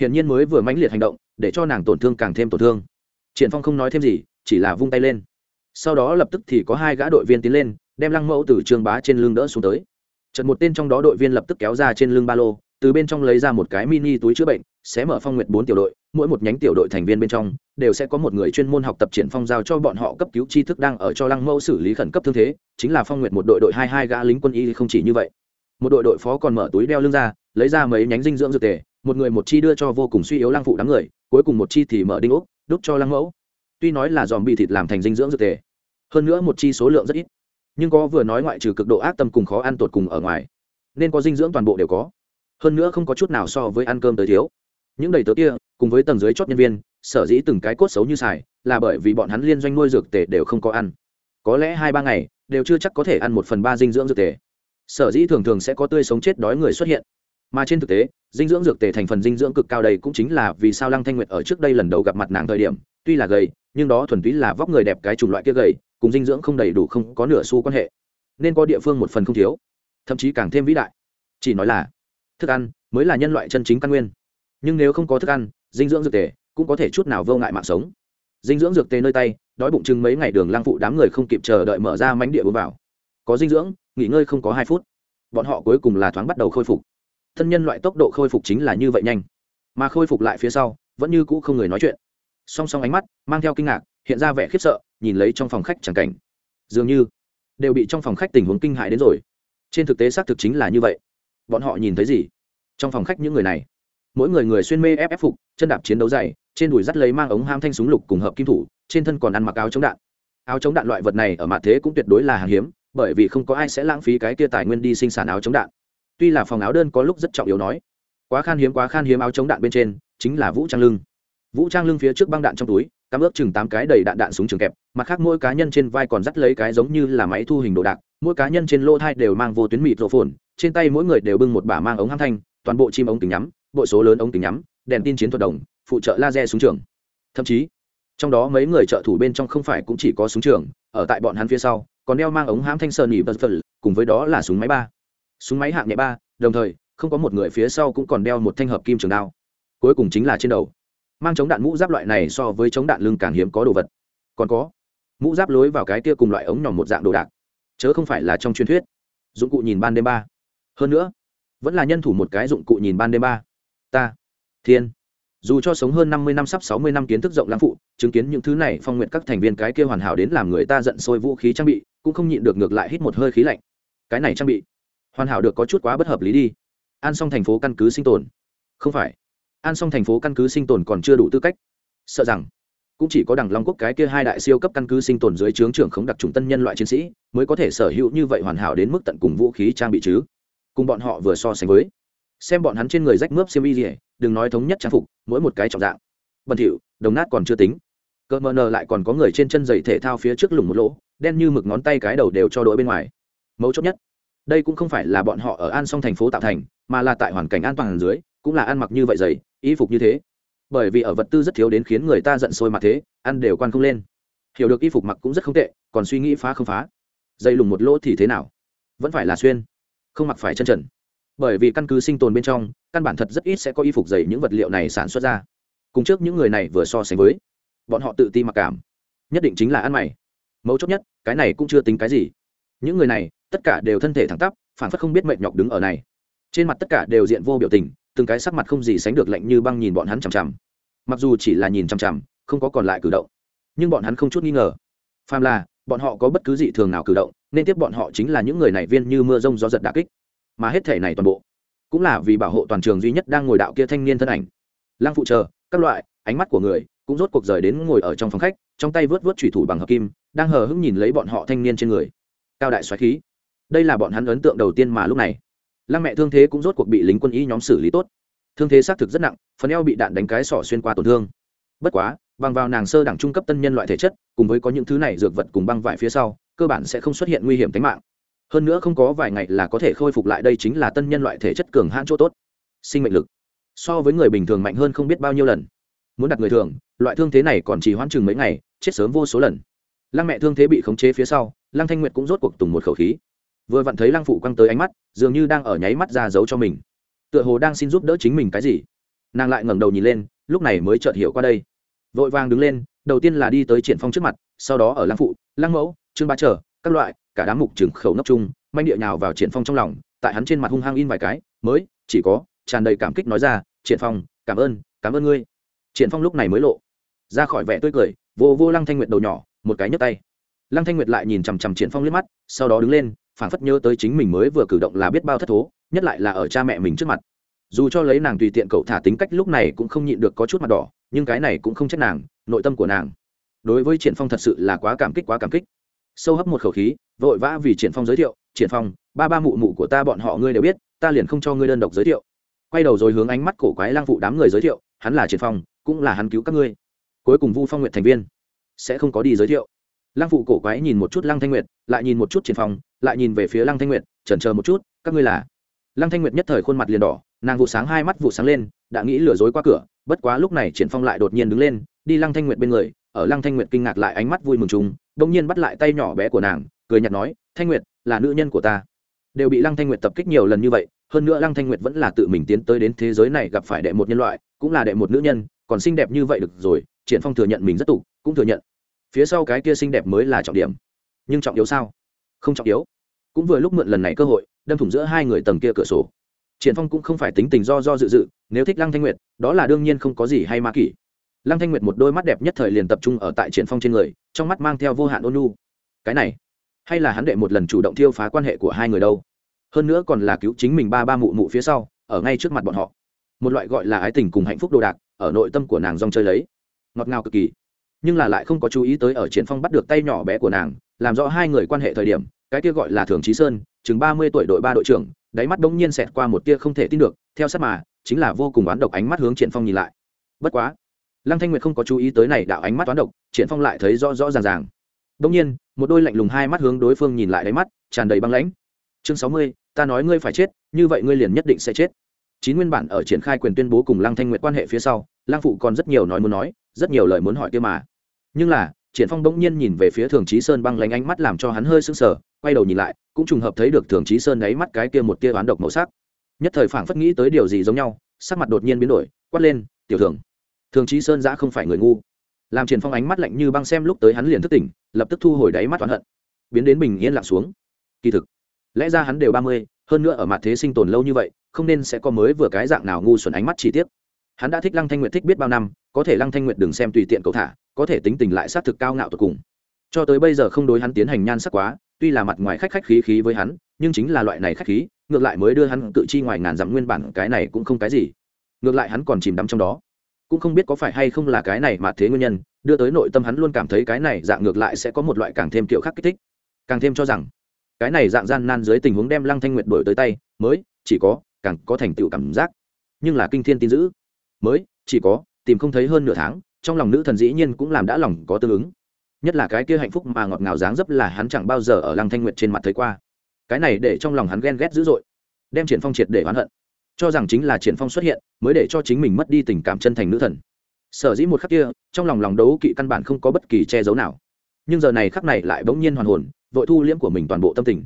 Speaker 1: Hiển nhiên mới vừa mãnh liệt hành động, để cho nàng tổn thương càng thêm tổn thương. Triển phong không nói thêm gì, chỉ là vung tay lên. Sau đó lập tức thì có hai gã đội viên tiến lên, đem lăng mẫu từ trương bá trên lưng đỡ xuống tới chợt một tên trong đó đội viên lập tức kéo ra trên lưng ba lô, từ bên trong lấy ra một cái mini túi chữa bệnh sẽ mở phong nguyệt bốn tiểu đội, mỗi một nhánh tiểu đội thành viên bên trong đều sẽ có một người chuyên môn học tập triển phong giao cho bọn họ cấp cứu tri thức đang ở cho lăng mẫu xử lý khẩn cấp thương thế, chính là phong nguyệt một đội đội hai hai gã lính quân y không chỉ như vậy. Một đội đội phó còn mở túi đeo lưng ra, lấy ra mấy nhánh dinh dưỡng dược tề, một người một chi đưa cho vô cùng suy yếu lăng phụ đám người, cuối cùng một chi thì mở đinh ốc đút cho lăng mẫu. Tuy nói là dòm bị thịt làm thành dinh dưỡng dược tề, hơn nữa một chi số lượng rất ít nhưng có vừa nói ngoại trừ cực độ ác tâm cùng khó ăn tột cùng ở ngoài, nên có dinh dưỡng toàn bộ đều có. Hơn nữa không có chút nào so với ăn cơm tới thiếu. Những đầy tớ kia, cùng với tầng dưới chót nhân viên, sở dĩ từng cái cốt xấu như xài, là bởi vì bọn hắn liên doanh nuôi dược tề đều không có ăn. Có lẽ hai ba ngày, đều chưa chắc có thể ăn một phần ba dinh dưỡng dược tề. Sở dĩ thường thường sẽ có tươi sống chết đói người xuất hiện. Mà trên thực tế, dinh dưỡng dược tề thành phần dinh dưỡng cực cao đây cũng chính là vì sao lăng thanh nguyệt ở trước đây lần đầu gặp mặt nàng thời điểm, tuy là gầy, nhưng đó thuần túy là vóc người đẹp cái chủng loại kia gầy cùng dinh dưỡng không đầy đủ không có nửa xu quan hệ, nên có địa phương một phần không thiếu, thậm chí càng thêm vĩ đại. Chỉ nói là, thức ăn mới là nhân loại chân chính căn nguyên. Nhưng nếu không có thức ăn, dinh dưỡng dược tề cũng có thể chút nào vô ngại mạng sống. Dinh dưỡng dược tề nơi tay, đói bụng chừng mấy ngày đường lang phụ đám người không kịp chờ đợi mở ra mánh địa bước vào. Có dinh dưỡng, nghỉ ngơi không có hai phút. Bọn họ cuối cùng là thoáng bắt đầu khôi phục. Thân nhân loại tốc độ khôi phục chính là như vậy nhanh. Mà khôi phục lại phía sau, vẫn như cũ không người nói chuyện song song ánh mắt mang theo kinh ngạc, hiện ra vẻ khiếp sợ, nhìn lấy trong phòng khách chẳng cảnh. Dường như đều bị trong phòng khách tình huống kinh hại đến rồi. Trên thực tế xác thực chính là như vậy. Bọn họ nhìn thấy gì? Trong phòng khách những người này. Mỗi người người xuyên mê ép ép phục, chân đạp chiến đấu dày, trên đùi dắt lấy mang ống ham thanh súng lục cùng hợp kim thủ, trên thân còn ăn mặc áo chống đạn. Áo chống đạn loại vật này ở mặt thế cũng tuyệt đối là hàng hiếm, bởi vì không có ai sẽ lãng phí cái kia tài nguyên đi sinh sản áo chống đạn. Tuy là phòng áo đơn có lúc rất trọng yếu nói, quá khan hiếm quá khan hiếm áo chống đạn bên trên, chính là vũ trang lưng vũ trang lưng phía trước băng đạn trong túi cắm ước chừng tám cái đầy đạn đạn súng trường kẹp mặt khác mỗi cá nhân trên vai còn dắt lấy cái giống như là máy thu hình đồ đạc mỗi cá nhân trên lô thai đều mang vô tuyến mịt rộ phồn trên tay mỗi người đều bưng một bả mang ống ham thanh toàn bộ chim ống kính nhắm bội số lớn ống kính nhắm đèn tin chiến thuật đồng phụ trợ laser súng trường thậm chí trong đó mấy người trợ thủ bên trong không phải cũng chỉ có súng trường ở tại bọn hắn phía sau còn đeo mang ống hãm thanh sơn nhị vật vật cùng với đó là súng máy ba súng máy hạng nhẹ ba đồng thời không có một người phía sau cũng còn đeo một thanh hợp kim trường đao cuối cùng chính là trên đầu mang chống đạn mũ giáp loại này so với chống đạn lưng càng hiếm có đồ vật. Còn có, mũ giáp lối vào cái kia cùng loại ống nhỏ một dạng đồ đạc, chớ không phải là trong truyền thuyết. Dụng cụ nhìn ban đêm ba. Hơn nữa, vẫn là nhân thủ một cái dụng cụ nhìn ban đêm ba. Ta, thiên, dù cho sống hơn năm mươi năm sắp sáu mươi năm kiến thức rộng lãng phụ, chứng kiến những thứ này phong nguyện các thành viên cái kia hoàn hảo đến làm người ta giận sôi vũ khí trang bị, cũng không nhịn được ngược lại hít một hơi khí lạnh. Cái này trang bị, hoàn hảo được có chút quá bất hợp lý đi. An xong thành phố căn cứ sinh tồn. Không phải an xong thành phố căn cứ sinh tồn còn chưa đủ tư cách. Sợ rằng, cũng chỉ có đằng long quốc cái kia hai đại siêu cấp căn cứ sinh tồn dưới trướng trưởng khống đặc trùng tân nhân loại chiến sĩ, mới có thể sở hữu như vậy hoàn hảo đến mức tận cùng vũ khí trang bị chứ. Cùng bọn họ vừa so sánh với, xem bọn hắn trên người rách mướp xiêm y gì, đừng nói thống nhất trang phục, mỗi một cái trọng dạng. Bẩn thỉu, đồng nát còn chưa tính. Cỡ mờ nờ lại còn có người trên chân giày thể thao phía trước lùng một lỗ, đen như mực ngón tay cái đầu đều cho đội bên ngoài. Mấu chốt nhất, đây cũng không phải là bọn họ ở an song thành phố tạo thành, mà là tại hoàn cảnh an toàn dưới, cũng là ăn mặc như vậy giày y phục như thế. Bởi vì ở vật tư rất thiếu đến khiến người ta giận sôi mặt thế, ăn đều quan không lên. Hiểu được y phục mặc cũng rất không tệ, còn suy nghĩ phá không phá. Dây lùng một lỗ thì thế nào? Vẫn phải là xuyên, không mặc phải chân trần. Bởi vì căn cứ sinh tồn bên trong, căn bản thật rất ít sẽ có y phục dày những vật liệu này sản xuất ra. Cùng trước những người này vừa so sánh với, bọn họ tự ti mặc cảm. Nhất định chính là ăn mày. Mấu chốt nhất, cái này cũng chưa tính cái gì. Những người này, tất cả đều thân thể thẳng tắp phản phất không biết mệt nhọc đứng ở này. Trên mặt tất cả đều diện vô biểu tình từng cái sắc mặt không gì sánh được lạnh như băng nhìn bọn hắn chằm chằm. Mặc dù chỉ là nhìn chằm chằm, không có còn lại cử động. Nhưng bọn hắn không chút nghi ngờ. Phàm là, bọn họ có bất cứ gì thường nào cử động, nên tiếp bọn họ chính là những người này viên như mưa rông gió giật đà kích. Mà hết thể này toàn bộ, cũng là vì bảo hộ toàn trường duy nhất đang ngồi đạo kia thanh niên thân ảnh. Lăng phụ chờ, các loại, ánh mắt của người cũng rốt cuộc rời đến ngồi ở trong phòng khách, trong tay vớt vớt thủy thủ bằng hợp kim, đang hờ hững nhìn lấy bọn họ thanh niên trên người. Cao đại xoáy khí. Đây là bọn hắn ấn tượng đầu tiên mà lúc này lăng mẹ thương thế cũng rốt cuộc bị lính quân y nhóm xử lý tốt. Thương thế xác thực rất nặng, phần eo bị đạn đánh cái sỏ xuyên qua tổn thương. Bất quá, bằng vào nàng sơ đẳng trung cấp tân nhân loại thể chất, cùng với có những thứ này dược vật cùng băng vải phía sau, cơ bản sẽ không xuất hiện nguy hiểm tính mạng. Hơn nữa không có vài ngày là có thể khôi phục lại đây chính là tân nhân loại thể chất cường hãn chỗ tốt. Sinh mệnh lực. So với người bình thường mạnh hơn không biết bao nhiêu lần. Muốn đặt người thường, loại thương thế này còn chỉ hoãn chừng mấy ngày, chết sớm vô số lần. Lăng mẹ thương thế bị khống chế phía sau, lăng thanh nguyệt cũng rốt cuộc tùng một khẩu khí vừa vặn thấy lăng phụ quăng tới ánh mắt, dường như đang ở nháy mắt ra giấu cho mình. Tựa hồ đang xin giúp đỡ chính mình cái gì. Nàng lại ngẩng đầu nhìn lên, lúc này mới chợt hiểu qua đây. Vội vàng đứng lên, đầu tiên là đi tới triển phong trước mặt, sau đó ở lăng phụ, lăng mẫu, trương ba trở, các loại, cả đám mục trừng khẩu nấp chung, manh địa nhào vào triển phong trong lòng, tại hắn trên mặt hung hăng in vài cái, mới, chỉ có, tràn đầy cảm kích nói ra, triển phong, cảm ơn cảm ơn ngươi. Triển phong lúc này mới lộ ra khỏi vẻ tươi cười, vô vô lăng thanh nguyệt đầu nhỏ, một cái nhấc tay. Lăng thanh nguyệt lại nhìn chằm chằm triển phong liếc mắt, sau đó đứng lên phảng phất nhớ tới chính mình mới vừa cử động là biết bao thất thố, nhất lại là ở cha mẹ mình trước mặt. Dù cho lấy nàng tùy tiện cậu thả tính cách lúc này cũng không nhịn được có chút mặt đỏ, nhưng cái này cũng không trách nàng, nội tâm của nàng. Đối với triển phong thật sự là quá cảm kích, quá cảm kích. Sâu hấp một khẩu khí, vội vã vì triển phong giới thiệu, triển phong, ba ba mụ mụ của ta bọn họ ngươi đều biết, ta liền không cho ngươi đơn độc giới thiệu. Quay đầu rồi hướng ánh mắt cổ quái lang phụ đám người giới thiệu, hắn là triển phong, cũng là hắn cứu các ngươi. Cuối cùng vu phong nguyện thành viên, sẽ không có đi giới thiệu. Lang phụ cổ quái nhìn một chút lang thanh nguyệt, lại nhìn một chút triển phong lại nhìn về phía lăng thanh nguyệt, chần chờ một chút, các ngươi là? Lăng thanh nguyệt nhất thời khuôn mặt liền đỏ, nàng vụ sáng hai mắt vụ sáng lên, đã nghĩ lừa dối qua cửa, bất quá lúc này triển phong lại đột nhiên đứng lên, đi lăng thanh nguyệt bên người, ở lăng thanh nguyệt kinh ngạc lại ánh mắt vui mừng chung đông nhiên bắt lại tay nhỏ bé của nàng, cười nhạt nói, thanh nguyệt, là nữ nhân của ta. Đều bị lăng thanh nguyệt tập kích nhiều lần như vậy, hơn nữa lăng thanh nguyệt vẫn là tự mình tiến tới đến thế giới này gặp phải đệ một nhân loại, cũng là đệ một nữ nhân, còn xinh đẹp như vậy được rồi, triển phong thừa nhận mình rất tục, cũng thừa nhận. Phía sau cái kia xinh đẹp mới là trọng điểm. Nhưng trọng yếu sao? Không trọng yếu cũng vừa lúc mượn lần này cơ hội, đâm thủng giữa hai người tầng kia cửa sổ. Triển phong cũng không phải tính tình do do dự dự, nếu thích lăng thanh nguyệt, đó là đương nhiên không có gì hay ma kỷ. Lăng thanh nguyệt một đôi mắt đẹp nhất thời liền tập trung ở tại triển phong trên người, trong mắt mang theo vô hạn ôn nhu. Cái này, hay là hắn đệ một lần chủ động thiêu phá quan hệ của hai người đâu? Hơn nữa còn là cứu chính mình ba ba mụ mụ phía sau, ở ngay trước mặt bọn họ. Một loại gọi là ái tình cùng hạnh phúc đồ đạc, ở nội tâm của nàng rong chơi lấy. Ngọt ngào cực kỳ. Nhưng là lại không có chú ý tới ở triển phong bắt được tay nhỏ bé của nàng, làm rõ hai người quan hệ thời điểm cái kia gọi là thường trí sơn, chừng ba mươi tuổi đội ba đội trưởng, đáy mắt bỗng nhiên xẹt qua một tia không thể tin được, theo sát mà, chính là vô cùng oán độc ánh mắt hướng triển phong nhìn lại. Bất quá, lăng thanh nguyệt không có chú ý tới này đạo ánh mắt oán độc, triển phong lại thấy rõ rõ ràng ràng. Bỗng nhiên, một đôi lạnh lùng hai mắt hướng đối phương nhìn lại đáy mắt, tràn đầy băng lãnh. Chương sáu mươi, ta nói ngươi phải chết, như vậy ngươi liền nhất định sẽ chết. Chín nguyên bản ở triển khai quyền tuyên bố cùng lăng thanh nguyệt quan hệ phía sau, lăng phụ còn rất nhiều nói muốn nói, rất nhiều lời muốn hỏi kia mà. Nhưng là, triển phong bỗng nhiên nhìn về phía thường trí sơn băng lánh ánh mắt làm cho hắn hơi sững sờ quay đầu nhìn lại, cũng trùng hợp thấy được thường trí sơn đáy mắt cái kia một tia oán độc màu sắc. Nhất thời phảng phất nghĩ tới điều gì giống nhau, sắc mặt đột nhiên biến đổi, quát lên, tiểu thường thường trí sơn giã không phải người ngu. Làm triển phong ánh mắt lạnh như băng xem lúc tới hắn liền thức tỉnh, lập tức thu hồi đáy mắt oán hận. Biến đến bình yên lặng xuống. Kỳ thực, lẽ ra hắn đều ba mươi, hơn nữa ở mặt thế sinh tồn lâu như vậy, không nên sẽ có mới vừa cái dạng nào ngu xuẩn ánh mắt chi tiết. Hắn đã thích lăng thanh nguyệt thích biết bao năm, có thể lăng thanh nguyệt đừng xem tùy tiện cầu thả, có thể tính tình lại sát thực cao ngạo tột cùng. Cho tới bây giờ không đối hắn tiến hành nhan sắc quá tuy là mặt ngoài khách khách khí khí với hắn, nhưng chính là loại này khách khí, ngược lại mới đưa hắn tự chi ngoài ngàn dặm nguyên bản, cái này cũng không cái gì. Ngược lại hắn còn chìm đắm trong đó. Cũng không biết có phải hay không là cái này mà thế nguyên nhân, đưa tới nội tâm hắn luôn cảm thấy cái này dạng ngược lại sẽ có một loại càng thêm kiểu khác kích thích. Càng thêm cho rằng, cái này dạng gian nan dưới tình huống đem lăng thanh nguyệt đổi tới tay, mới, chỉ có, càng có thành tựu cảm giác. Nhưng là kinh thiên tin dữ. Mới, chỉ có, tìm không thấy hơn nửa tháng, trong lòng nữ thần dĩ nhiên cũng làm đã lòng có tương ứng nhất là cái kia hạnh phúc mà ngọt ngào dáng dấp là hắn chẳng bao giờ ở lăng thanh nguyệt trên mặt thấy qua. Cái này để trong lòng hắn ghen ghét dữ dội, đem triển phong triệt để oán hận. Cho rằng chính là triển phong xuất hiện, mới để cho chính mình mất đi tình cảm chân thành nữ thần. Sở dĩ một khắc kia, trong lòng lòng đấu kỵ căn bản không có bất kỳ che giấu nào. Nhưng giờ này khắc này lại bỗng nhiên hoàn hồn, vội thu liễm của mình toàn bộ tâm tình.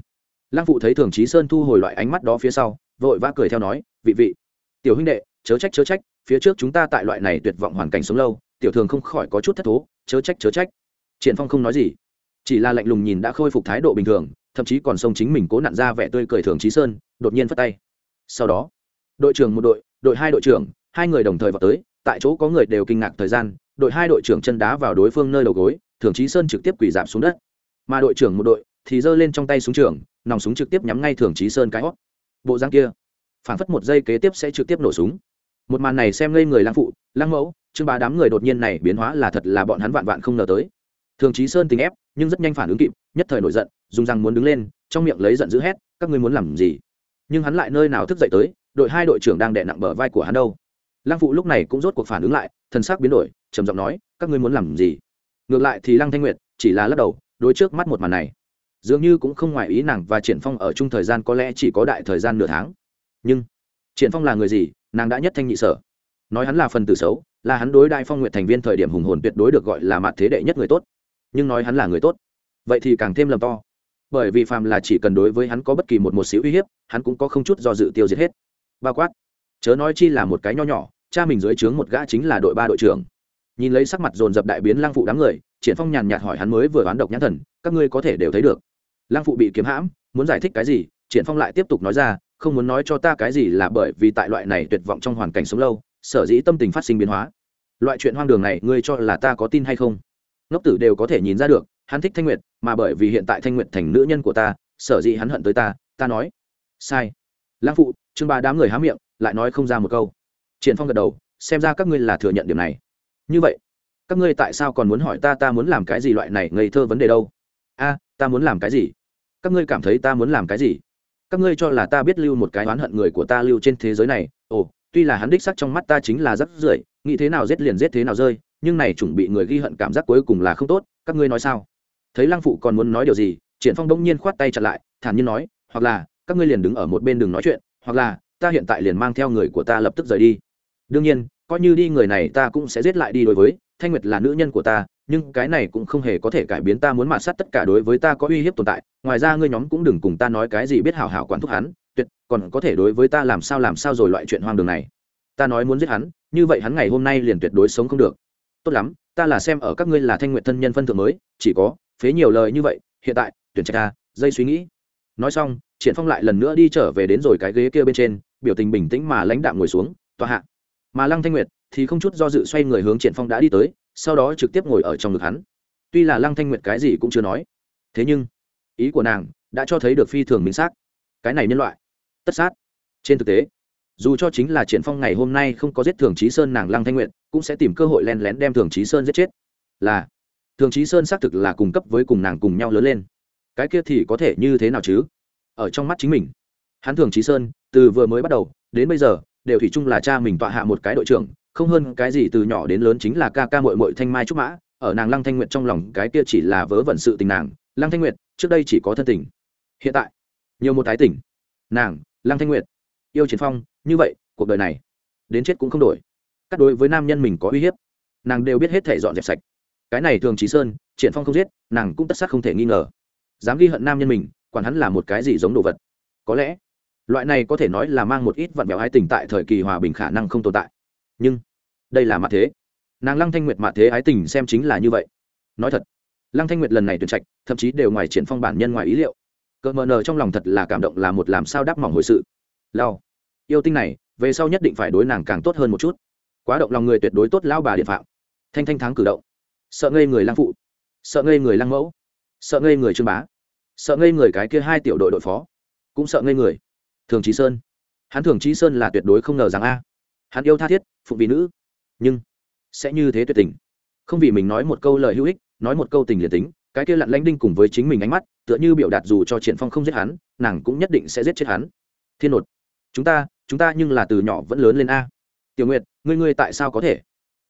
Speaker 1: Lăng phụ thấy thường trí sơn thu hồi loại ánh mắt đó phía sau, vội vã cười theo nói, vị vị, tiểu huynh đệ, chớ trách chớ trách, phía trước chúng ta tại loại này tuyệt vọng hoàn cảnh sống lâu, tiểu thường không khỏi có chút thất thố, chớ trách chớ trách triển phong không nói gì. Chỉ là lạnh lùng nhìn đã khôi phục thái độ bình thường, thậm chí còn sông chính mình cố nặn ra vẻ tươi cười thường trí sơn, đột nhiên phất tay. Sau đó, đội trưởng một đội đội hai đội trưởng, hai người đồng thời vào tới, tại chỗ có người đều kinh ngạc thời gian, đội hai đội trưởng chân đá vào đối phương nơi đầu gối, thường trí sơn trực tiếp quỳ giảm xuống đất. Mà đội trưởng một đội thì giơ lên trong tay súng trường, nòng súng trực tiếp nhắm ngay thường trí sơn cái hót. Bộ giang kia phản phất một giây kế tiếp sẽ trực tiếp nổ súng. Một màn này xem ngây người lang phụ lang mẫu chương ba đám người đột nhiên này biến hóa là thật là bọn hắn vạn vạn không ngờ tới thường trí sơn tình ép, nhưng rất nhanh phản ứng kịp, nhất thời nổi giận, dùng răng muốn đứng lên, trong miệng lấy giận dữ hét, các ngươi muốn làm gì? Nhưng hắn lại nơi nào thức dậy tới, đội hai đội trưởng đang đè nặng bờ vai của hắn đâu. Lăng phụ lúc này cũng rốt cuộc phản ứng lại thân xác biến đổi, trầm giọng nói, các ngươi muốn làm gì? Ngược lại thì lăng thanh nguyệt chỉ là lắc đầu, đối trước mắt một màn này. Dường như cũng không ngoài ý nàng và triển phong ở chung thời gian có lẽ chỉ có đại thời gian nửa tháng. Nhưng, triển phong là người gì? Nàng đã nhất thanh nhị sở. Nói hắn là phần tử xấu, là hắn đối đại phong nguyện thành viên thời điểm hùng hồn tuyệt đối được gọi là mặt thế đệ nhất người tốt nhưng nói hắn là người tốt. Vậy thì càng thêm lầm to. Bởi vì phàm là chỉ cần đối với hắn có bất kỳ một một xíu uy hiếp, hắn cũng có không chút do dự tiêu diệt hết. Bao quát. Chớ nói chi là một cái nho nhỏ, cha mình dưới trướng một gã chính là đội ba đội trưởng. Nhìn lấy sắc mặt dồn dập đại biến lang phụ đám người, triển phong nhàn nhạt hỏi hắn mới vừa đoán độc nhãn thần, các ngươi có thể đều thấy được. Lang phụ bị kiếm hãm, muốn giải thích cái gì, triển phong lại tiếp tục nói ra, không muốn nói cho ta cái gì là bởi vì tại loại này tuyệt vọng trong hoàn cảnh sống lâu, sở dĩ tâm tình phát sinh biến hóa. Loại chuyện hoang đường này, ngươi cho là ta có tin hay không? Ngốc tử đều có thể nhìn ra được, hắn thích thanh nguyệt, mà bởi vì hiện tại thanh nguyệt thành nữ nhân của ta, sở dĩ hắn hận tới ta ta nói. Sai. Lãng phụ chương ba đám người há miệng, lại nói không ra một câu. Triển phong gật đầu, xem ra các ngươi là thừa nhận điểm này. Như vậy, các ngươi tại sao còn muốn hỏi ta ta muốn làm cái gì loại này ngây thơ vấn đề đâu? A, ta muốn làm cái gì? Các ngươi cảm thấy ta muốn làm cái gì? Các ngươi cho là ta biết lưu một cái oán hận người của ta lưu trên thế giới này. Ồ tuy là hắn đích sắc trong mắt ta chính là rất rưởi, nghĩ thế nào giết liền giết thế nào rơi, nhưng này chuẩn bị người ghi hận cảm giác cuối cùng là không tốt, các ngươi nói sao? Thấy lăng phụ còn muốn nói điều gì, triển phong bỗng nhiên khoát tay chặn lại, thản nhiên nói, hoặc là, các ngươi liền đứng ở một bên đừng nói chuyện, hoặc là, ta hiện tại liền mang theo người của ta lập tức rời đi. Đương nhiên, coi như đi người này ta cũng sẽ giết lại đi đối với, thanh nguyệt là nữ nhân của ta, nhưng cái này cũng không hề có thể cải biến ta muốn mạt sát tất cả đối với ta có uy hiếp tồn tại, ngoài ra ngươi nhóm cũng đừng cùng ta nói cái gì biết hảo hảo quản thúc hắn còn có thể đối với ta làm sao làm sao rồi loại chuyện hoang đường này. Ta nói muốn giết hắn, như vậy hắn ngày hôm nay liền tuyệt đối sống không được. Tốt lắm, ta là xem ở các ngươi là thanh nguyện thân nhân phân thượng mới, chỉ có, phế nhiều lời như vậy, hiện tại, tuyển trạch ta dây suy nghĩ. Nói xong, triển phong lại lần nữa đi trở về đến rồi cái ghế kia bên trên, biểu tình bình tĩnh mà lãnh đạm ngồi xuống, tòa hạ. Mà lăng thanh nguyệt thì không chút do dự xoay người hướng triển phong đã đi tới, sau đó trực tiếp ngồi ở trong ngực hắn. Tuy là lăng thanh nguyệt cái gì cũng chưa nói, thế nhưng ý của nàng đã cho thấy được phi thường minh xác. Cái này nhân loại tất sát. Trên thực tế, dù cho chính là triển phong ngày hôm nay không có giết thường trí sơn nàng lăng thanh nguyện cũng sẽ tìm cơ hội len lén đem thường trí sơn giết chết. Là, thường trí sơn xác thực là cùng cấp với cùng nàng cùng nhau lớn lên. Cái kia thì có thể như thế nào chứ? Ở trong mắt chính mình, hắn thường trí sơn, từ vừa mới bắt đầu, đến bây giờ, đều thủy chung là cha mình tọa hạ một cái đội trưởng, không hơn cái gì từ nhỏ đến lớn chính là ca ca mội mội thanh mai trúc mã. Ở nàng lăng thanh nguyện trong lòng, cái kia chỉ là vớ vẩn sự tình nàng. Lăng thanh nguyện trước đây chỉ có thân tình. Hiện tại, nhiều một tái tỉnh nàng lăng thanh Nguyệt, yêu chiến phong như vậy cuộc đời này đến chết cũng không đổi. Cắt đối với nam nhân mình có uy hiếp nàng đều biết hết thể dọn dẹp sạch. Cái này thường trí sơn triển phong không giết nàng cũng tất sát không thể nghi ngờ. Dám ghi hận nam nhân mình quản hắn là một cái gì giống đồ vật. Có lẽ loại này có thể nói là mang một ít vặn vẹo hai tình tại thời kỳ hòa bình khả năng không tồn tại. Nhưng đây là mặt thế. Nàng lăng thanh nguyệt mặt thế ái tình xem chính là như vậy. Nói thật lăng thanh nguyệt lần này tuyển trạch thậm chí đều ngoài triển phong bản nhân ngoài ý liệu cỡ mờ nờ trong lòng thật là cảm động là một làm sao đáp mỏng hồi sự. Lao, yêu tinh này, về sau nhất định phải đối nàng càng tốt hơn một chút. Quá động lòng người tuyệt đối tốt lao bà điện phạm. Thanh thanh thắng cử động. Sợ ngây người lang phụ. Sợ ngây người lang mẫu. Sợ ngây người trương bá. Sợ ngây người cái kia hai tiểu đội đội phó. Cũng sợ ngây người. Thường trí sơn. Hắn thường trí sơn là tuyệt đối không ngờ rằng a. Hắn yêu tha thiết, phụng vì nữ. Nhưng, sẽ như thế tuyệt tình. Không vì mình nói một câu lời hữu ích, nói một câu tình liền tính cái kia lặn lanh đinh cùng với chính mình ánh mắt tựa như biểu đạt dù cho triển phong không giết hắn nàng cũng nhất định sẽ giết chết hắn. Thiên nột chúng ta chúng ta nhưng là từ nhỏ vẫn lớn lên a. Tiểu nguyệt ngươi ngươi tại sao có thể?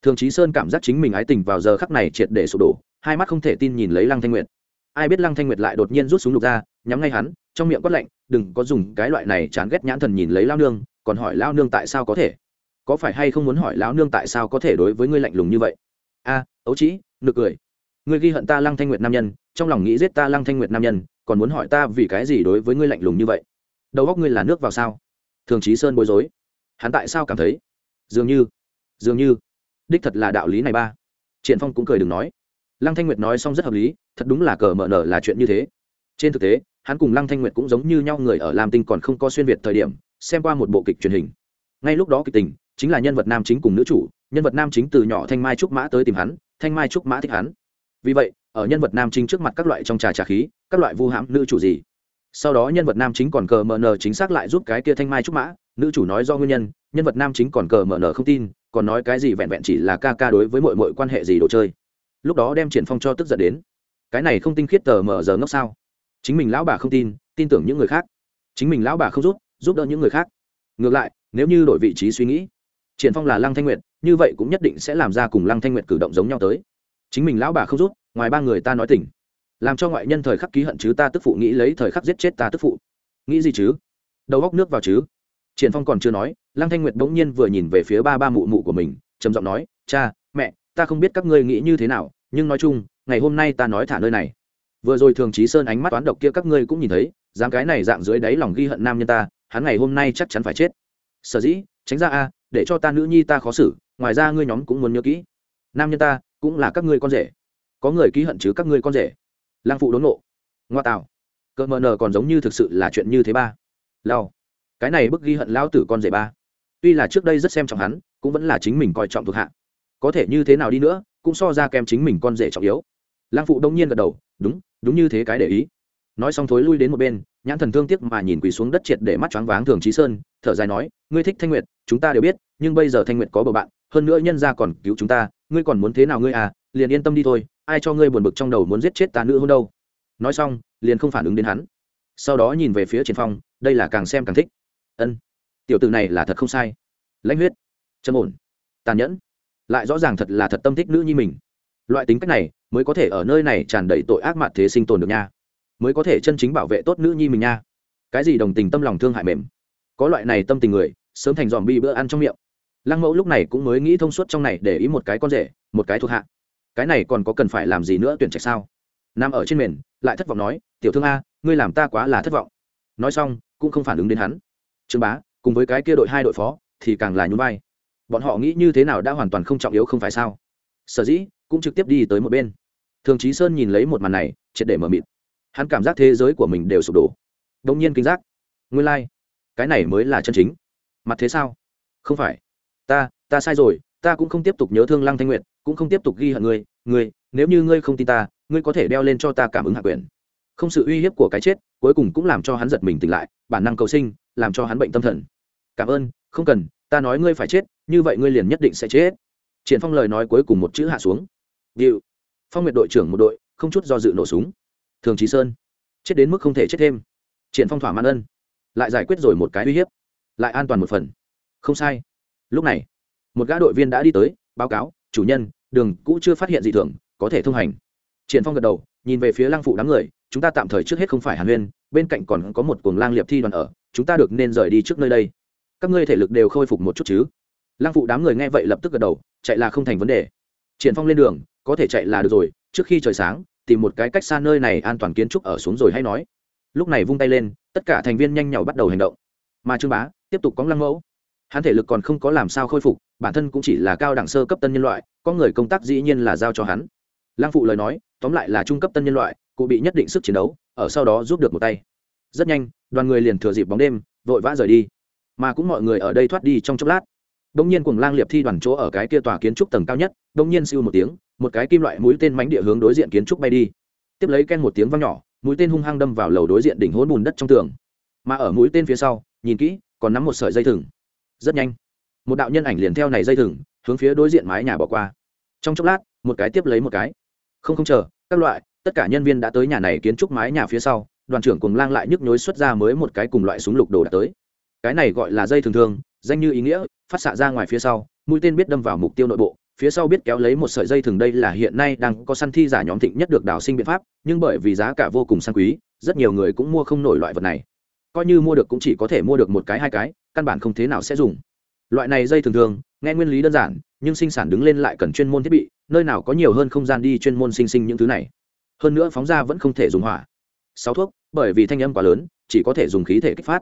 Speaker 1: Thường trí sơn cảm giác chính mình ái tình vào giờ khắc này triệt để sụp đổ hai mắt không thể tin nhìn lấy lăng thanh nguyệt. Ai biết lăng thanh nguyệt lại đột nhiên rút súng lục ra nhắm ngay hắn trong miệng quát lạnh đừng có dùng cái loại này chán ghét nhãn thần nhìn lấy lao nương còn hỏi lao nương tại sao có thể? Có phải hay không muốn hỏi lão nương tại sao có thể đối với ngươi lạnh lùng như vậy? A à, ấu trĩ nực cười ngươi ghi hận ta lăng thanh nguyệt nam nhân, trong lòng nghĩ giết ta lăng thanh nguyệt nam nhân, còn muốn hỏi ta vì cái gì đối với ngươi lạnh lùng như vậy? Đầu góc ngươi là nước vào sao? Thường trí sơn bối rối. Hắn tại sao cảm thấy? Dường như dường như. Đích thật là đạo lý này ba. Triển phong cũng cười đừng nói. Lăng thanh nguyệt nói xong rất hợp lý, thật đúng là cờ mở nở là chuyện như thế. Trên thực tế, hắn cùng lăng thanh nguyệt cũng giống như nhau người ở lam tinh còn không có xuyên việt thời điểm, xem qua một bộ kịch truyền hình. Ngay lúc đó kịch tình, chính là nhân vật nam chính cùng nữ chủ, nhân vật nam chính từ nhỏ thanh mai trúc mã tới tìm hắn, thanh mai trúc mã thích hắn vì vậy, ở nhân vật nam chính trước mặt các loại trong trà trà khí, các loại vu hãm nữ chủ gì. Sau đó nhân vật nam chính còn cờ mờ nờ chính xác lại giúp cái kia thanh mai trúc mã. Nữ chủ nói do nguyên nhân nhân vật nam chính còn cờ mờ nờ không tin, còn nói cái gì vẹn vẹn chỉ là ca ca đối với mọi mọi quan hệ gì đồ chơi. Lúc đó đem triển phong cho tức giận đến. Cái này không tinh khiết tờ mờ giờ ngốc sao? Chính mình lão bà không tin tin tưởng những người khác. Chính mình lão bà không giúp giúp đỡ những người khác. Ngược lại, nếu như đổi vị trí suy nghĩ, triển phong là lăng thanh nguyệt, như vậy cũng nhất định sẽ làm ra cùng lăng thanh nguyệt cử động giống nhau tới chính mình lão bà không rút, ngoài ba người ta nói tỉnh. Làm cho ngoại nhân thời khắc ký hận chứ ta tức phụ nghĩ lấy thời khắc giết chết ta tức phụ. Nghĩ gì chứ? Đầu góc nước vào chứ? Triển phong còn chưa nói, lăng thanh nguyệt bỗng nhiên vừa nhìn về phía ba ba mụ mụ của mình, trầm giọng nói, cha, mẹ, ta không biết các ngươi nghĩ như thế nào, nhưng nói chung, ngày hôm nay ta nói thả nơi này. Vừa rồi thường trí sơn ánh mắt toán độc kia các ngươi cũng nhìn thấy dáng cái này dạng dưới đáy lòng ghi hận nam nhân ta, hắn ngày hôm nay chắc chắn phải chết. Sở dĩ, tránh ra a, để cho ta nữ nhi ta khó xử, ngoài ra ngươi nhóm cũng muốn nhớ kỹ. Nam nhân ta cũng là các ngươi con rể. Có người ký hận chứ các ngươi con rể. Lang phụ đốn nộ. Ngoa tạo cỡ mờ nờ còn giống như thực sự là chuyện như thế ba. Lao cái này bức ghi hận lao tử con rể ba. Tuy là trước đây rất xem trọng hắn, cũng vẫn là chính mình coi trọng thuộc hạ. Có thể như thế nào đi nữa, cũng so ra kèm chính mình con rể trọng yếu. Lang phụ đông nhiên gật đầu, đúng đúng như thế cái để ý. Nói xong thối lui đến một bên, nhãn thần thương tiếc mà nhìn quỳ xuống đất triệt để mắt choáng váng thường trí sơn, thở dài nói, ngươi thích thanh nguyệt, chúng ta đều biết, nhưng bây giờ thanh nguyệt có bờ bạn, hơn nữa nhân gia còn cứu chúng ta ngươi còn muốn thế nào ngươi à liền yên tâm đi thôi, ai cho ngươi buồn bực trong đầu muốn giết chết ta nữ hôn đâu. Nói xong, liền không phản ứng đến hắn. Sau đó nhìn về phía triển phong, đây là càng xem càng thích. Ân, tiểu tử này là thật không sai. Lãnh huyết châm ổn, tàn nhẫn, lại rõ ràng thật là thật tâm thích nữ nhi mình. Loại tính cách này mới có thể ở nơi này tràn đầy tội ác mạn thế sinh tồn được nha. Mới có thể chân chính bảo vệ tốt nữ nhi mình nha. Cái gì đồng tình tâm lòng thương hại mềm. Có loại này tâm tình người, sớm thành dòm bi bữa ăn trong miệng lăng mẫu lúc này cũng mới nghĩ thông suốt trong này để ý một cái con rể, một cái thuộc hạ. Cái này còn có cần phải làm gì nữa tuyển trạch sao? Nằm ở trên mền, lại thất vọng nói, tiểu thương a, ngươi làm ta quá là thất vọng. Nói xong, cũng không phản ứng đến hắn. Trương bá, cùng với cái kia đội hai đội phó, thì càng là nhún vai. Bọn họ nghĩ như thế nào đã hoàn toàn không trọng yếu không phải sao? Sở dĩ, cũng trực tiếp đi tới một bên. Thường trí sơn nhìn lấy một màn này, triệt để mờ mịt. Hắn cảm giác thế giới của mình đều sụp đổ. Đông nhiên kinh giác. Nguyên lai、like. cái này mới là chân chính. Mặt thế sao? Không phải ta ta sai rồi, ta cũng không tiếp tục nhớ thương lăng thanh nguyệt, cũng không tiếp tục ghi hận ngươi ngươi, nếu như ngươi không tin ta, ngươi có thể đeo lên cho ta cảm ứng hạ quyền. Không sự uy hiếp của cái chết, cuối cùng cũng làm cho hắn giật mình tỉnh lại, bản năng cầu sinh, làm cho hắn bệnh tâm thần. Cảm ơn, không cần, ta nói ngươi phải chết, như vậy ngươi liền nhất định sẽ chết. Triển phong lời nói cuối cùng một chữ hạ xuống. Điệu. Phong nguyệt đội trưởng một đội, không chút do dự nổ súng. Thường trí sơn. Chết đến mức không thể chết thêm. Triển phong thỏa mãn ân. Lại giải quyết rồi một cái uy hiếp. Lại an toàn một phần. Không sai lúc này, một gã đội viên đã đi tới, báo cáo, chủ nhân, đường cũ chưa phát hiện gì thường, có thể thông hành. Triển phong gật đầu, nhìn về phía lang phụ đám người, chúng ta tạm thời trước hết không phải hàn huyên, bên cạnh còn có một cuồng lang liệp thi đoàn ở, chúng ta được nên rời đi trước nơi đây. Các ngươi thể lực đều khôi phục một chút chứ? Lang phụ đám người nghe vậy lập tức gật đầu, chạy là không thành vấn đề. Triển phong lên đường, có thể chạy là được rồi, trước khi trời sáng, tìm một cái cách xa nơi này an toàn kiến trúc ở xuống rồi hay nói. Lúc này vung tay lên, tất cả thành viên nhanh nhảu bắt đầu hành động. Mà trương bá tiếp tục có lăng mẫu hắn thể lực còn không có làm sao khôi phục, bản thân cũng chỉ là cao đẳng sơ cấp tân nhân loại, có người công tác dĩ nhiên là giao cho hắn. Lăng phụ lời nói, tóm lại là trung cấp tân nhân loại, cụ bị nhất định sức chiến đấu, ở sau đó giúp được một tay. Rất nhanh, đoàn người liền thừa dịp bóng đêm, vội vã rời đi. Mà cũng mọi người ở đây thoát đi trong chốc lát. Đông nhiên cùng lang liệp thi đoàn chỗ ở cái kia tòa kiến trúc tầng cao nhất đông nhiên siêu một tiếng, một cái kim loại mũi tên mánh địa hướng đối diện kiến trúc bay đi. Tiếp lấy ken một tiếng văng nhỏ, mũi tên hung hăng đâm vào lầu đối diện đỉnh hỗn bùn đất trong tường. Mà ở mũi tên phía sau, nhìn kỹ, còn nắm một sợi dây thừng rất nhanh. Một đạo nhân ảnh liền theo này dây thừng, hướng phía đối diện mái nhà bỏ qua. Trong chốc lát, một cái tiếp lấy một cái. Không không chờ, các loại, tất cả nhân viên đã tới nhà này kiến trúc mái nhà phía sau, đoàn trưởng cùng lang lại nhức nhối xuất ra mới một cái cùng loại súng lục đồ đã tới. Cái này gọi là dây thường thường, danh như ý nghĩa, phát xạ ra ngoài phía sau, mũi tên biết đâm vào mục tiêu nội bộ, phía sau biết kéo lấy một sợi dây thường đây là hiện nay đang có săn thi giả nhóm thịnh nhất được đào sinh biện pháp, nhưng bởi vì giá cả vô cùng sang quý, rất nhiều người cũng mua không nổi loại vật này. Coi như mua được cũng chỉ có thể mua được một cái hai cái căn bản không thế nào sẽ dùng. Loại này dây thường thường, nghe nguyên lý đơn giản, nhưng sinh sản đứng lên lại cần chuyên môn thiết bị, nơi nào có nhiều hơn không gian đi chuyên môn sinh sinh những thứ này. Hơn nữa phóng ra vẫn không thể dùng hỏa. Sáu thuốc, bởi vì thanh âm quá lớn, chỉ có thể dùng khí thể kích phát.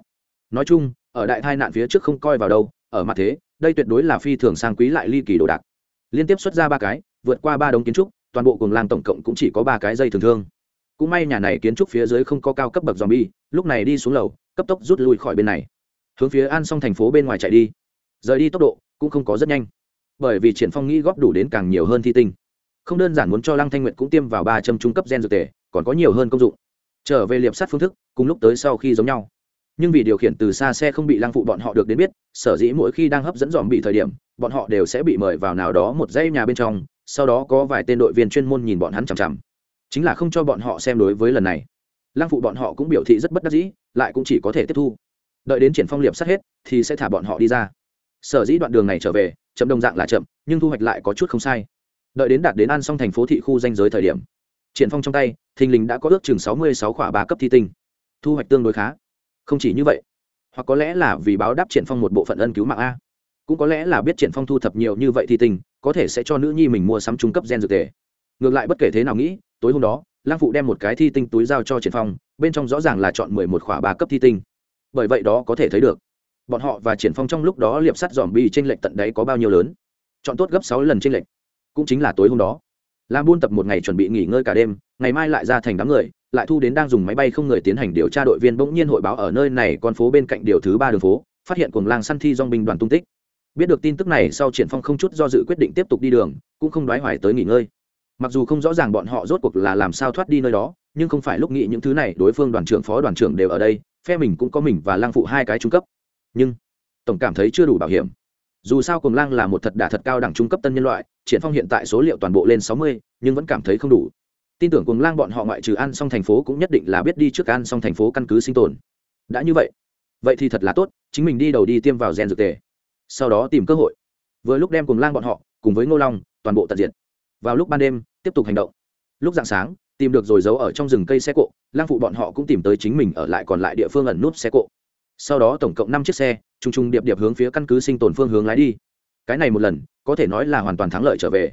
Speaker 1: Nói chung, ở đại tai nạn phía trước không coi vào đâu, ở mặt thế, đây tuyệt đối là phi thường sang quý lại ly kỳ đồ đạc. Liên tiếp xuất ra ba cái, vượt qua ba đống kiến trúc, toàn bộ cùng làng tổng cộng cũng chỉ có ba cái dây thường thương cũng may nhà này kiến trúc phía dưới không có cao cấp bậc zombie, lúc này đi xuống lầu, cấp tốc rút lui khỏi bên này hướng phía an xong thành phố bên ngoài chạy đi. Rời đi tốc độ cũng không có rất nhanh, bởi vì triển phong nghĩ góp đủ đến càng nhiều hơn thi tinh. Không đơn giản muốn cho lăng thanh nguyệt cũng tiêm vào ba châm trung cấp gen dược tề, còn có nhiều hơn công dụng. Trở về liệp sát phương thức, cùng lúc tới sau khi giống nhau. Nhưng vì điều khiển từ xa xe không bị lăng phụ bọn họ được đến biết, sở dĩ mỗi khi đang hấp dẫn dòm bị thời điểm, bọn họ đều sẽ bị mời vào nào đó một dãy nhà bên trong, sau đó có vài tên đội viên chuyên môn nhìn bọn hắn chằm chằm. Chính là không cho bọn họ xem đối với lần này. Lăng phụ bọn họ cũng biểu thị rất bất đắc dĩ, lại cũng chỉ có thể tiếp thu đợi đến triển phong liệp sát hết, thì sẽ thả bọn họ đi ra. Sở dĩ đoạn đường này trở về, chậm đồng dạng là chậm, nhưng thu hoạch lại có chút không sai. Đợi đến đạt đến ăn xong thành phố thị khu danh giới thời điểm, triển phong trong tay, thình lình đã có ước chừng sáu mươi sáu khỏa ba cấp thi tinh. Thu hoạch tương đối khá. Không chỉ như vậy, hoặc có lẽ là vì báo đáp triển phong một bộ phận ân cứu mạng a. Cũng có lẽ là biết triển phong thu thập nhiều như vậy thi tinh, có thể sẽ cho nữ nhi mình mua sắm trung cấp gen dược tề. Ngược lại bất kể thế nào nghĩ, tối hôm đó lang phụ đem một cái thi tinh túi giao cho triển phong, bên trong rõ ràng là chọn mười một khỏa ba cấp thi tinh bởi vậy đó có thể thấy được. Bọn họ và triển phong trong lúc đó liệp sắt dòm bi trên lệnh tận đấy có bao nhiêu lớn. Chọn tốt gấp sáu lần trên lệnh cũng chính là tối hôm đó. Làm buôn tập một ngày chuẩn bị nghỉ ngơi cả đêm, ngày mai lại ra thành đám người, lại thu đến đang dùng máy bay không người tiến hành điều tra đội viên bỗng nhiên hội báo ở nơi này con phố bên cạnh điều thứ ba đường phố, phát hiện cuồng lang săn thi dong binh đoàn tung tích. Biết được tin tức này sau triển phong không chút do dự quyết định tiếp tục đi đường, cũng không đoái hoài tới nghỉ ngơi. Mặc dù không rõ ràng bọn họ rốt cuộc là làm sao thoát đi nơi đó, nhưng không phải lúc nghĩ những thứ này, đối phương đoàn trưởng, phó đoàn trưởng đều ở đây phe mình cũng có mình và lang phụ hai cái trung cấp. Nhưng tổng cảm thấy chưa đủ bảo hiểm. Dù sao cùng lang là một thật đả thật cao đẳng trung cấp tân nhân loại triển phong hiện tại số liệu toàn bộ lên sáu mươi nhưng vẫn cảm thấy không đủ. Tin tưởng cùng lang bọn họ ngoại trừ ăn xong thành phố cũng nhất định là biết đi trước ăn xong thành phố căn cứ sinh tồn. Đã như vậy vậy thì thật là tốt chính mình đi đầu đi tiêm vào gen dược tề. Sau đó tìm cơ hội. Vừa lúc đem cùng lang bọn họ cùng với ngô long toàn bộ tận diện, vào lúc ban đêm tiếp tục hành động. Lúc dạng sáng tìm được rồi giấu ở trong rừng cây xe cộ lang phụ bọn họ cũng tìm tới chính mình ở lại còn lại địa phương ẩn nút xe cộ. Sau đó tổng cộng năm chiếc xe t r u n g t r u n g điệp điệp hướng phía căn cứ sinh tồn phương hướng lái đi. Cái này một lần có thể nói là hoàn toàn thắng lợi trở về.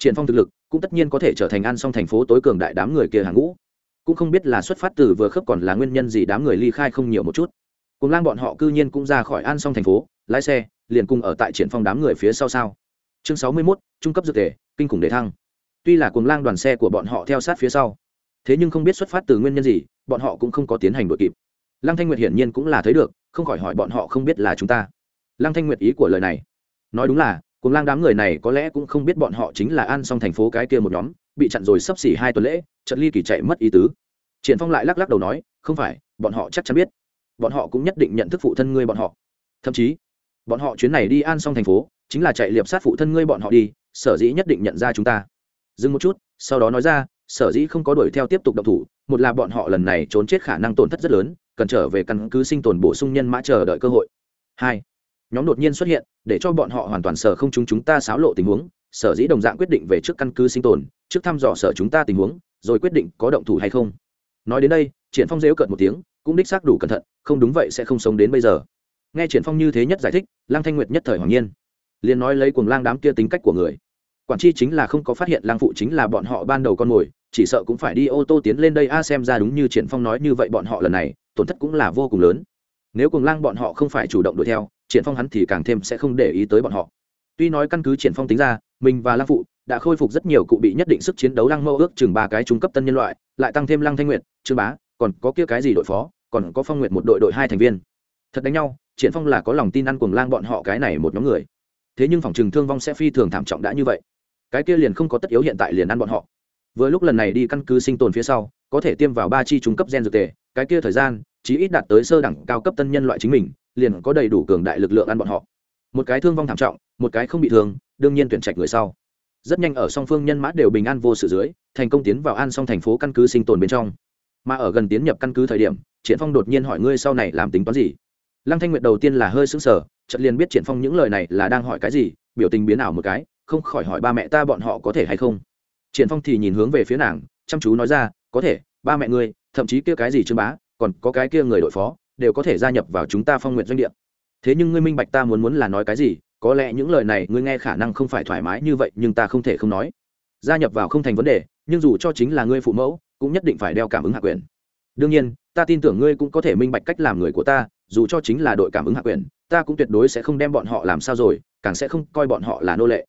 Speaker 1: Triển phong thực lực cũng tất nhiên có thể trở thành ăn xong thành phố tối cường đại đám người kia hàng ngũ. Cũng không biết là xuất phát từ vừa khớp còn là nguyên nhân gì đám người ly khai không nhiều một chút. Cùng lang bọn họ cư nhiên cũng ra khỏi an xong thành phố lái xe liền cùng ở tại triển phong đám người phía sau sao. Chương sáu mươi 61, trung cấp dược thể kinh khủng đề thăng. Tuy là cùng lang đoàn xe của bọn họ theo sát phía sau thế nhưng không biết xuất phát từ nguyên nhân gì, bọn họ cũng không có tiến hành đội kịp. Lăng thanh nguyệt hiển nhiên cũng là thấy được, không khỏi hỏi bọn họ không biết là chúng ta. Lăng thanh nguyệt ý của lời này. Nói đúng là cùng lang đám người này có lẽ cũng không biết bọn họ chính là an xong thành phố cái kia một nhóm, bị chặn rồi sắp xỉ hai tuần lễ trận ly kỳ chạy mất ý tứ. Triển phong lại lắc lắc đầu nói, không phải, bọn họ chắc chắn biết. Bọn họ cũng nhất định nhận thức phụ thân ngươi bọn họ. Thậm chí, bọn họ chuyến này đi an xong thành phố, chính là chạy liệp sát phụ thân ngươi bọn họ đi, sở dĩ nhất định nhận ra chúng ta. Dừng một chút, sau đó nói ra sở dĩ không có đuổi theo tiếp tục động thủ, một là bọn họ lần này trốn chết khả năng tổn thất rất lớn, cần trở về căn cứ sinh tồn bổ sung nhân mã chờ đợi cơ hội. Hai, nhóm đột nhiên xuất hiện, để cho bọn họ hoàn toàn sở không chúng chúng ta xáo lộ tình huống, sở dĩ đồng dạng quyết định về trước căn cứ sinh tồn, trước thăm dò sở chúng ta tình huống, rồi quyết định có động thủ hay không. Nói đến đây, triển phong dễu cợt một tiếng, cũng đích xác đủ cẩn thận, không đúng vậy sẽ không sống đến bây giờ. Nghe triển phong như thế nhất giải thích lang thanh nguyệt nhất thời hoàng nhiên, liền nói lấy cuồng lang đám kia tính cách của người quản chi chính là không có phát hiện lang phụ chính là bọn họ ban đầu con mồi, chỉ sợ cũng phải đi ô tô tiến lên đây a xem ra đúng như triển phong nói như vậy bọn họ lần này, tổn thất cũng là vô cùng lớn. Nếu cuồng lang bọn họ không phải chủ động đuổi theo, triển phong hắn thì càng thêm sẽ không để ý tới bọn họ. Tuy nói căn cứ triển phong tính ra, mình và lang phụ đã khôi phục rất nhiều cụ bị nhất định sức chiến đấu lăng mâu ước chừng ba cái trung cấp tân nhân loại, lại tăng thêm lăng thanh nguyệt, trương bá, còn có kia cái gì đội phó, còn có phong nguyệt một đội đội hai thành viên. Thật đánh nhau, triển phong là có lòng tin ăn cuồng lang bọn họ cái này một nhóm người. Thế nhưng phòng trường thương vong sẽ phi thường thảm trọng đã như vậy cái kia liền không có tất yếu hiện tại liền ăn bọn họ. Vừa lúc lần này đi căn cứ sinh tồn phía sau, có thể tiêm vào ba chi trung cấp gen dược tề, cái kia thời gian, chí ít đạt tới sơ đẳng cao cấp tân nhân loại chính mình, liền có đầy đủ cường đại lực lượng ăn bọn họ. Một cái thương vong thảm trọng, một cái không bị thương, đương nhiên tuyển trạch người sau. Rất nhanh ở song phương nhân mã đều bình an vô sự dưới, thành công tiến vào an song thành phố căn cứ sinh tồn bên trong. Mà ở gần tiến nhập căn cứ thời điểm, triển phong đột nhiên hỏi ngươi sau này làm tính toán gì? Lăng thanh nguyệt đầu tiên là hơi sững sờ, chợt liền biết triển phong những lời này là đang hỏi cái gì, biểu tình biến ảo một cái không khỏi hỏi ba mẹ ta bọn họ có thể hay không. Triển phong thì nhìn hướng về phía nàng, chăm chú nói ra, có thể, ba mẹ ngươi, thậm chí kia cái gì trương bá, còn có cái kia người đội phó, đều có thể gia nhập vào chúng ta phong nguyện doanh địa. Thế nhưng ngươi minh bạch ta muốn muốn là nói cái gì, có lẽ những lời này ngươi nghe khả năng không phải thoải mái như vậy, nhưng ta không thể không nói. Gia nhập vào không thành vấn đề, nhưng dù cho chính là ngươi phụ mẫu, cũng nhất định phải đeo cảm ứng hạ quyền. Đương nhiên, ta tin tưởng ngươi cũng có thể minh bạch cách làm người của ta, dù cho chính là đội cảm ứng hạ quyền, ta cũng tuyệt đối sẽ không đem bọn họ làm sao rồi, càng sẽ không coi bọn họ là nô lệ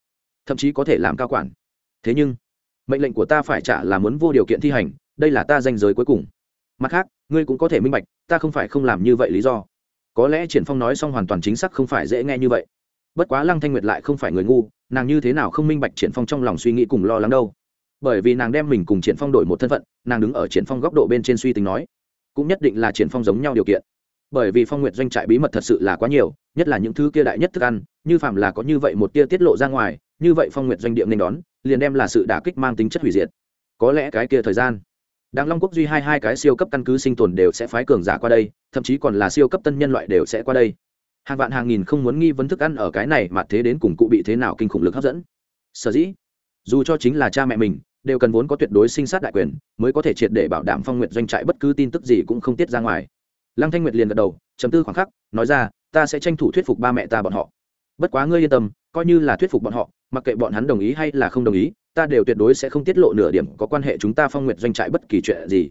Speaker 1: thậm chí có thể làm cao quản. Thế nhưng, mệnh lệnh của ta phải trả là muốn vô điều kiện thi hành, đây là ta danh giới cuối cùng. Mặt khác, ngươi cũng có thể minh bạch, ta không phải không làm như vậy lý do. Có lẽ triển phong nói xong hoàn toàn chính xác không phải dễ nghe như vậy. Bất quá lăng thanh nguyệt lại không phải người ngu, nàng như thế nào không minh bạch triển phong trong lòng suy nghĩ cùng lo lắng đâu. Bởi vì nàng đem mình cùng triển phong đổi một thân phận, nàng đứng ở triển phong góc độ bên trên suy tính nói, cũng nhất định là triển phong giống nhau điều kiện. Bởi vì phong nguyệt doanh trại bí mật thật sự là quá nhiều, nhất là những thứ kia đại nhất thức ăn, như phạm là có như vậy một tia tiết lộ ra ngoài như vậy phong nguyện doanh địa nên đón liền đem là sự đả kích mang tính chất hủy diệt có lẽ cái kia thời gian Đặng Long Quốc duy hai hai cái siêu cấp căn cứ sinh tồn đều sẽ phái cường giả qua đây, thậm chí còn là siêu cấp tân nhân loại đều sẽ qua đây. Hàng vạn hàng nghìn không muốn nghi vấn thức ăn ở cái này mà thế đến cùng cụ bị thế nào kinh khủng lực hấp dẫn. Sở dĩ, dù cho chính là cha mẹ mình, đều cần vốn có tuyệt đối sinh sát đại quyền, mới có thể triệt để bảo đảm Phong nguyện doanh trại bất cứ tin tức gì cũng không tiết ra ngoài. Lăng Thanh Nguyệt liền gật đầu, trầm tư khoảng khắc, nói ra, ta sẽ tranh thủ thuyết phục ba mẹ ta bọn họ. Bất quá ngươi yên tâm, coi như là thuyết phục bọn họ, mặc kệ bọn hắn đồng ý hay là không đồng ý, ta đều tuyệt đối sẽ không tiết lộ nửa điểm có quan hệ chúng ta phong nguyệt doanh trại bất kỳ chuyện gì.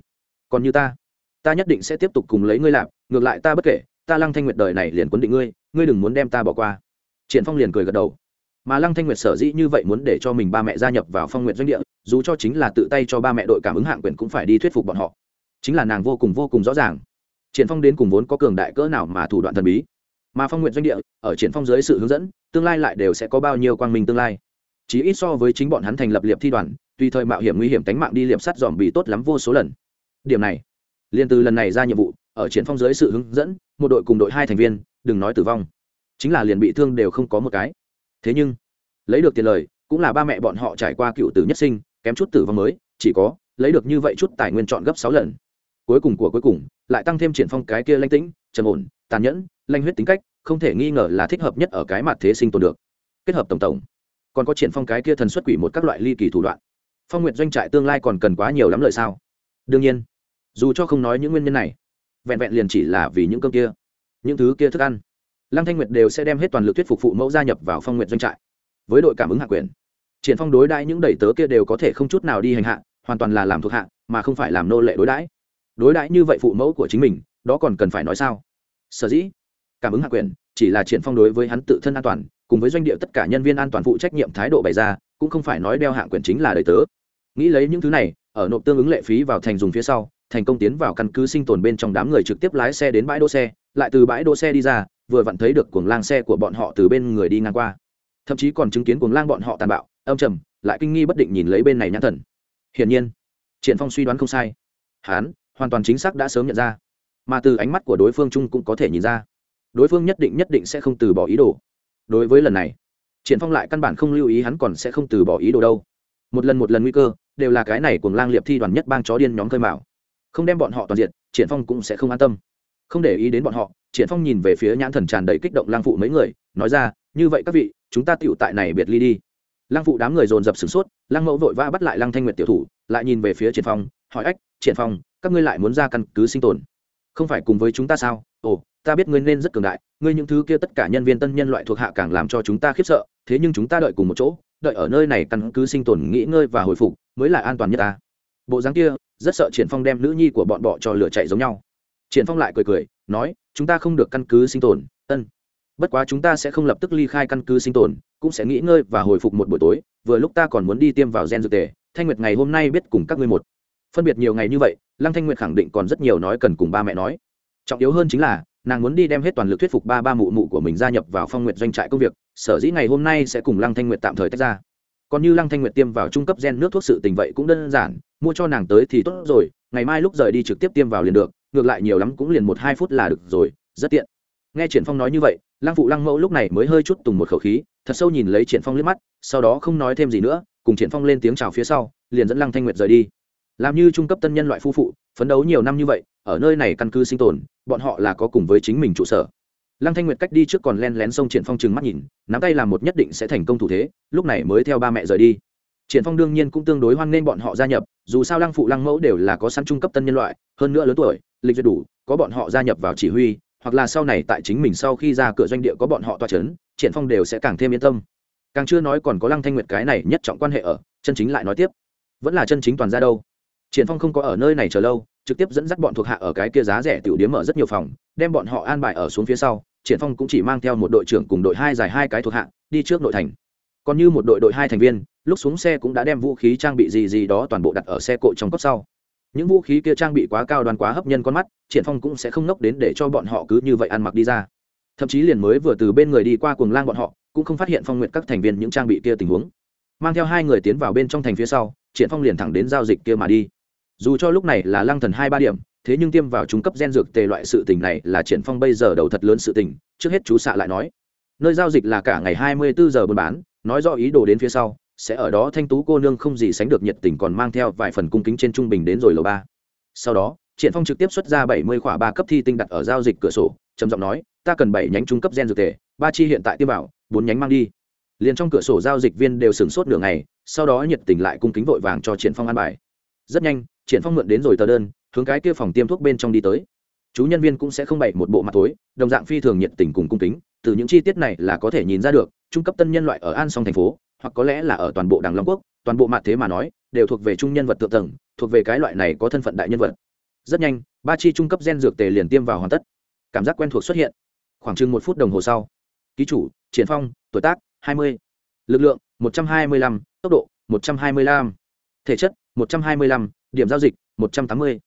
Speaker 1: Còn như ta ta nhất định sẽ tiếp tục cùng lấy ngươi làm ngược lại ta bất kể ta lăng thanh nguyệt đời này liền quấn định ngươi ngươi đừng muốn đem ta bỏ qua. Triển phong liền cười gật đầu. Mà lăng thanh nguyệt sở dĩ như vậy muốn để cho mình ba mẹ gia nhập vào phong nguyệt doanh địa dù cho chính là tự tay cho ba mẹ đội cảm ứng hạng quyền cũng phải đi thuyết phục bọn họ. Chính là nàng vô cùng vô cùng rõ ràng. Triển phong đến cùng vốn có cường đại cỡ nào mà thủ đoạn thần bí mà phong nguyện doanh địa, ở triển phong dưới sự hướng dẫn, tương lai lại đều sẽ có bao nhiêu quang minh tương lai. Chỉ ít so với chính bọn hắn thành lập liệp thi đoàn, tùy thời mạo hiểm nguy hiểm tính mạng đi liệp sắt dòm bị tốt lắm vô số lần. Điểm này, liền từ lần này ra nhiệm vụ, ở triển phong dưới sự hướng dẫn, một đội cùng đội hai thành viên, đừng nói tử vong, chính là liền bị thương đều không có một cái. Thế nhưng, lấy được tiền lời, cũng là ba mẹ bọn họ trải qua cựu tử nhất sinh, kém chút tử vong mới, chỉ có, lấy được như vậy chút tài nguyên chọn gấp sáu lần. Cuối cùng của cuối cùng, lại tăng thêm triển phong cái kia lanh tĩnh, trầm ổn tàn nhẫn, lanh huyết tính cách, không thể nghi ngờ là thích hợp nhất ở cái mặt thế sinh tồn được. Kết hợp tổng tổng, còn có triển phong cái kia thần xuất quỷ một các loại ly kỳ thủ đoạn. Phong nguyện doanh trại tương lai còn cần quá nhiều lắm lợi sao? Đương nhiên, dù cho không nói những nguyên nhân này, vẹn vẹn liền chỉ là vì những cơm kia, những thứ kia thức ăn. Lăng thanh nguyệt đều sẽ đem hết toàn lực thuyết phục phụ mẫu gia nhập vào phong nguyện doanh trại. Với đội cảm ứng hạ quyền, triển phong đối đãi những đầy tớ kia đều có thể không chút nào đi hành hạ, hoàn toàn là làm thuộc hạ, mà không phải làm nô lệ đối đãi. Đối đãi như vậy phụ mẫu của chính mình, đó còn cần phải nói sao? Sở dĩ cảm ứng hạ quyền chỉ là triển phong đối với hắn tự thân an toàn, cùng với doanh địa tất cả nhân viên an toàn phụ trách nhiệm thái độ bày ra, cũng không phải nói đeo hạng quyền chính là đời tớ. Nghĩ lấy những thứ này, ở nộp tương ứng lệ phí vào thành dùng phía sau, thành công tiến vào căn cứ sinh tồn bên trong đám người trực tiếp lái xe đến bãi đỗ xe, lại từ bãi đỗ xe đi ra, vừa vặn thấy được cuồng lang xe của bọn họ từ bên người đi ngang qua. Thậm chí còn chứng kiến cuồng lang bọn họ tàn bạo, âm trầm, lại kinh nghi bất định nhìn lấy bên này nhãn thần. Hiển nhiên, triển phong suy đoán không sai. Hắn, hoàn toàn chính xác đã sớm nhận ra mà từ ánh mắt của đối phương chung cũng có thể nhìn ra. Đối phương nhất định nhất định sẽ không từ bỏ ý đồ. Đối với lần này, triển phong lại căn bản không lưu ý hắn còn sẽ không từ bỏ ý đồ đâu. Một lần một lần nguy cơ, đều là cái này cuồng lang liệp thi đoàn nhất bang chó điên nhóm khơi mạo không đem bọn họ toàn diện triển phong cũng sẽ không an tâm. Không để ý đến bọn họ, triển phong nhìn về phía nhãn thần tràn đầy kích động lang phụ mấy người, nói ra, như vậy các vị, chúng ta tiểu tại này biệt ly đi. Lang phụ đám người dồn dập sửng sốt, lang mẫu vội vã bắt lại lang thanh nguyệt tiểu thủ, lại nhìn về phía triển phong, hỏi ách, triển phong, các ngươi lại muốn ra căn cứ sinh tồn? Không phải cùng với chúng ta sao? Ồ, ta biết ngươi nên rất cường đại, ngươi những thứ kia tất cả nhân viên tân nhân loại thuộc hạ càng làm cho chúng ta khiếp sợ, thế nhưng chúng ta đợi cùng một chỗ, đợi ở nơi này căn cứ sinh tồn nghỉ ngơi và hồi phục mới là an toàn nhất ta. Bộ dáng kia, rất sợ triển phong đem nữ nhi của bọn bọ cho lửa chạy giống nhau. Triển phong lại cười cười, nói, chúng ta không được căn cứ sinh tồn, ân. Bất quá chúng ta sẽ không lập tức ly khai căn cứ sinh tồn, cũng sẽ nghỉ ngơi và hồi phục một buổi tối, vừa lúc ta còn muốn đi tiêm vào gen dược tề, thanh nguyệt ngày hôm nay biết cùng các ngươi một phân biệt nhiều ngày như vậy, lăng thanh nguyệt khẳng định còn rất nhiều nói cần cùng ba mẹ nói. Trọng yếu hơn chính là, nàng muốn đi đem hết toàn lực thuyết phục ba ba mụ mụ của mình gia nhập vào phong nguyệt doanh trại công việc, sở dĩ ngày hôm nay sẽ cùng lăng thanh nguyệt tạm thời tách ra. Còn như lăng thanh nguyệt tiêm vào trung cấp gen nước thuốc sự tình vậy cũng đơn giản, mua cho nàng tới thì tốt rồi, ngày mai lúc rời đi trực tiếp tiêm vào liền được, ngược lại nhiều lắm cũng liền một hai phút là được rồi, rất tiện. Nghe triển phong nói như vậy, lăng phụ lăng mẫu lúc này mới hơi chút tùng một khẩu khí, thật sâu nhìn lấy triển phong liếc mắt, sau đó không nói thêm gì nữa, cùng triển phong lên tiếng chào phía sau, liền dẫn lăng thanh nguyệt rời đi làm như trung cấp tân nhân loại phu phụ, phấn đấu nhiều năm như vậy, ở nơi này căn cứ sinh tồn, bọn họ là có cùng với chính mình trụ sở. Lăng thanh nguyệt cách đi trước còn len lén xông triển phong trừng mắt nhìn, nắm tay làm một nhất định sẽ thành công thủ thế, lúc này mới theo ba mẹ rời đi. Triển phong đương nhiên cũng tương đối hoan nghênh bọn họ gia nhập, dù sao lăng phụ lăng mẫu đều là có sẵn trung cấp tân nhân loại, hơn nữa lớn tuổi, lịch duyệt đủ, có bọn họ gia nhập vào chỉ huy, hoặc là sau này tại chính mình sau khi ra cửa doanh địa có bọn họ toa chấn, triển phong đều sẽ càng thêm yên tâm. Càng chưa nói còn có lăng thanh nguyệt cái này nhất trọng quan hệ ở, chân chính lại nói tiếp. Vẫn là chân chính toàn ra đâu triển phong không có ở nơi này chờ lâu, trực tiếp dẫn dắt bọn thuộc hạ ở cái kia giá rẻ tiểu điếm mở rất nhiều phòng, đem bọn họ an bài ở xuống phía sau. Triển phong cũng chỉ mang theo một đội trưởng cùng đội hai dài hai cái thuộc hạ, đi trước nội thành. Còn như một đội đội hai thành viên, lúc xuống xe cũng đã đem vũ khí trang bị gì gì đó toàn bộ đặt ở xe cộ trong cốc sau. Những vũ khí kia trang bị quá cao đoan quá hấp nhân con mắt, triển phong cũng sẽ không nốc đến để cho bọn họ cứ như vậy ăn mặc đi ra. Thậm chí liền mới vừa từ bên người đi qua cuồng lang bọn họ, cũng không phát hiện phong nguyện các thành viên những trang bị kia tình huống. Mang theo hai người tiến vào bên trong thành phía sau, triển phong liền thẳng đến giao dịch kia mà đi dù cho lúc này là lăng thần hai ba điểm, thế nhưng tiêm vào trung cấp gen dược tề loại sự tình này là triển phong bây giờ đầu thật lớn sự tình, trước hết chú xạ lại nói. Nơi giao dịch là cả ngày hai mươi bốn giờ buôn bán, nói rõ ý đồ đến phía sau, sẽ ở đó thanh tú cô nương không gì sánh được nhiệt tình còn mang theo vài phần cung kính trên trung bình đến rồi lầu ba. Sau đó, triển phong trực tiếp xuất ra bảy mươi khỏa ba cấp thi tinh đặt ở giao dịch cửa sổ, trầm giọng nói, ta cần bảy nhánh trung cấp gen dược tề, ba chi hiện tại tiêm vào, bốn nhánh mang đi. Liền trong cửa sổ giao dịch viên đều sửng sốt nửa ngày, sau đó nhiệt tình lại cung kính vội vàng cho triển phong an bài. Rất nhanh triển phong mượn đến rồi tờ đơn hướng cái kia phòng tiêm thuốc bên trong đi tới chú nhân viên cũng sẽ không bày một bộ mặt tối đồng dạng phi thường nhiệt tình cùng cung kính từ những chi tiết này là có thể nhìn ra được trung cấp tân nhân loại ở an song thành phố hoặc có lẽ là ở toàn bộ đảng long quốc toàn bộ mặt thế mà nói đều thuộc về trung nhân vật thượng tầng thuộc về cái loại này có thân phận đại nhân vật rất nhanh ba chi trung cấp gen dược tề liền tiêm vào hoàn tất cảm giác quen thuộc xuất hiện khoảng chừng một phút đồng hồ sau ký chủ triển phong tuổi tác 20. lực lượng 125, tốc độ 125. thể chất 125, điểm giao dịch 180.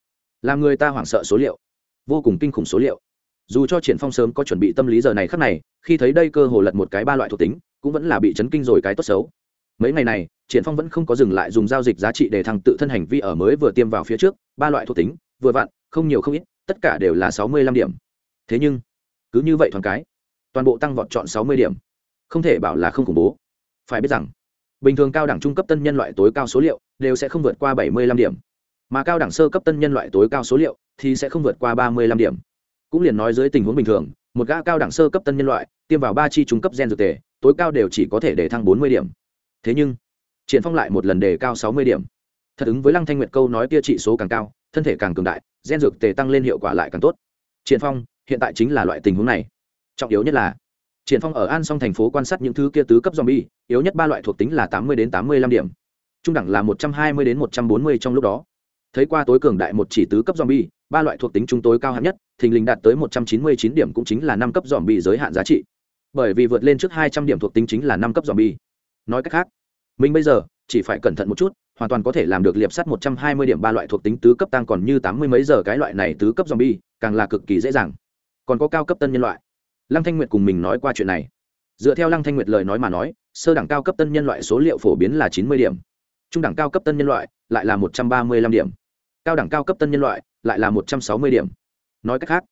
Speaker 1: làm người ta hoảng sợ số liệu. Vô cùng kinh khủng số liệu. Dù cho triển phong sớm có chuẩn bị tâm lý giờ này khắc này, khi thấy đây cơ hồ lật một cái ba loại thuộc tính, cũng vẫn là bị chấn kinh rồi cái tốt xấu. Mấy ngày này, triển phong vẫn không có dừng lại dùng giao dịch giá trị để thăng tự thân hành vi ở mới vừa tiêm vào phía trước, ba loại thuộc tính, vừa vặn, không nhiều không ít, tất cả đều là sáu mươi lăm điểm. Thế nhưng, cứ như vậy thoáng cái, toàn bộ tăng vọt chọn sáu mươi điểm. Không thể bảo là không khủng bố. Phải biết rằng, bình thường cao đẳng trung cấp tân nhân loại tối cao số liệu đều sẽ không vượt qua bảy mươi lăm điểm mà cao đẳng sơ cấp tân nhân loại tối cao số liệu thì sẽ không vượt qua ba mươi lăm điểm. Cũng liền nói dưới tình huống bình thường, một gã cao đẳng sơ cấp tân nhân loại tiêm vào ba chi trung cấp gen dược tề, tối cao đều chỉ có thể để thăng bốn mươi điểm. Thế nhưng, triển phong lại một lần đề cao sáu mươi điểm. Thật ứng với lăng thanh nguyệt câu nói kia trị số càng cao, thân thể càng cường đại, gen dược tề tăng lên hiệu quả lại càng tốt. Triển phong, hiện tại chính là loại tình huống này. Trọng yếu nhất là, triển phong ở an song thành phố quan sát những thứ kia tứ cấp zombie, yếu nhất ba loại thuộc tính là tám mươi đến tám mươi lăm điểm. Trung đẳng là một trăm hai mươi đến một trăm bốn mươi trong lúc đó thấy qua tối cường đại một chỉ tứ cấp zombie, ba loại thuộc tính trung tối cao hạng nhất, thình lình đạt tới một trăm chín mươi chín điểm cũng chính là năm cấp zombie giới hạn giá trị. Bởi vì vượt lên trước hai trăm điểm thuộc tính chính là năm cấp zombie. Nói cách khác, mình bây giờ chỉ phải cẩn thận một chút, hoàn toàn có thể làm được liệp sắt một trăm hai mươi điểm ba loại thuộc tính tứ cấp tăng còn như tám mươi mấy giờ cái loại này tứ cấp zombie, càng là cực kỳ dễ dàng. Còn có cao cấp tân nhân loại. Lăng thanh nguyệt cùng mình nói qua chuyện này. Dựa theo lăng thanh nguyệt lời nói mà nói, sơ đẳng cao cấp tân nhân loại số liệu phổ biến là chín mươi điểm. Trung đẳng cao cấp tân nhân loại lại là một trăm ba mươi lăm điểm cao đẳng cao cấp tân nhân loại, lại là một trăm sáu mươi điểm. Nói cách khác,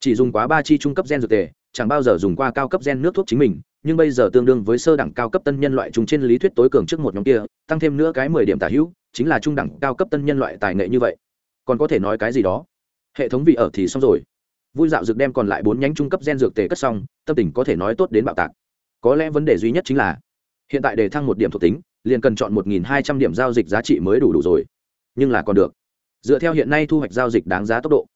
Speaker 1: chỉ dùng quá ba chi trung cấp gen dược tề, chẳng bao giờ dùng qua cao cấp gen nước thuốc chính mình, nhưng bây giờ tương đương với sơ đẳng cao cấp tân nhân loại trùng trên lý thuyết tối cường trước một nhóm kia, tăng thêm nữa cái mười điểm tả hữu, chính là trung đẳng cao cấp tân nhân loại tài nghệ như vậy. Còn có thể nói cái gì đó? Hệ thống vị ở thì xong rồi. Vui dạo dược đem còn lại bốn nhánh trung cấp gen dược tề cất xong, tâm tình có thể nói tốt đến bạo tạc. Có lẽ vấn đề duy nhất chính là, hiện tại để thăng một điểm thuộc tính, liền cần chọn một nghìn hai trăm điểm giao dịch giá trị mới đủ đủ rồi. Nhưng là còn được dựa theo hiện nay thu hoạch giao dịch đáng giá tốc độ.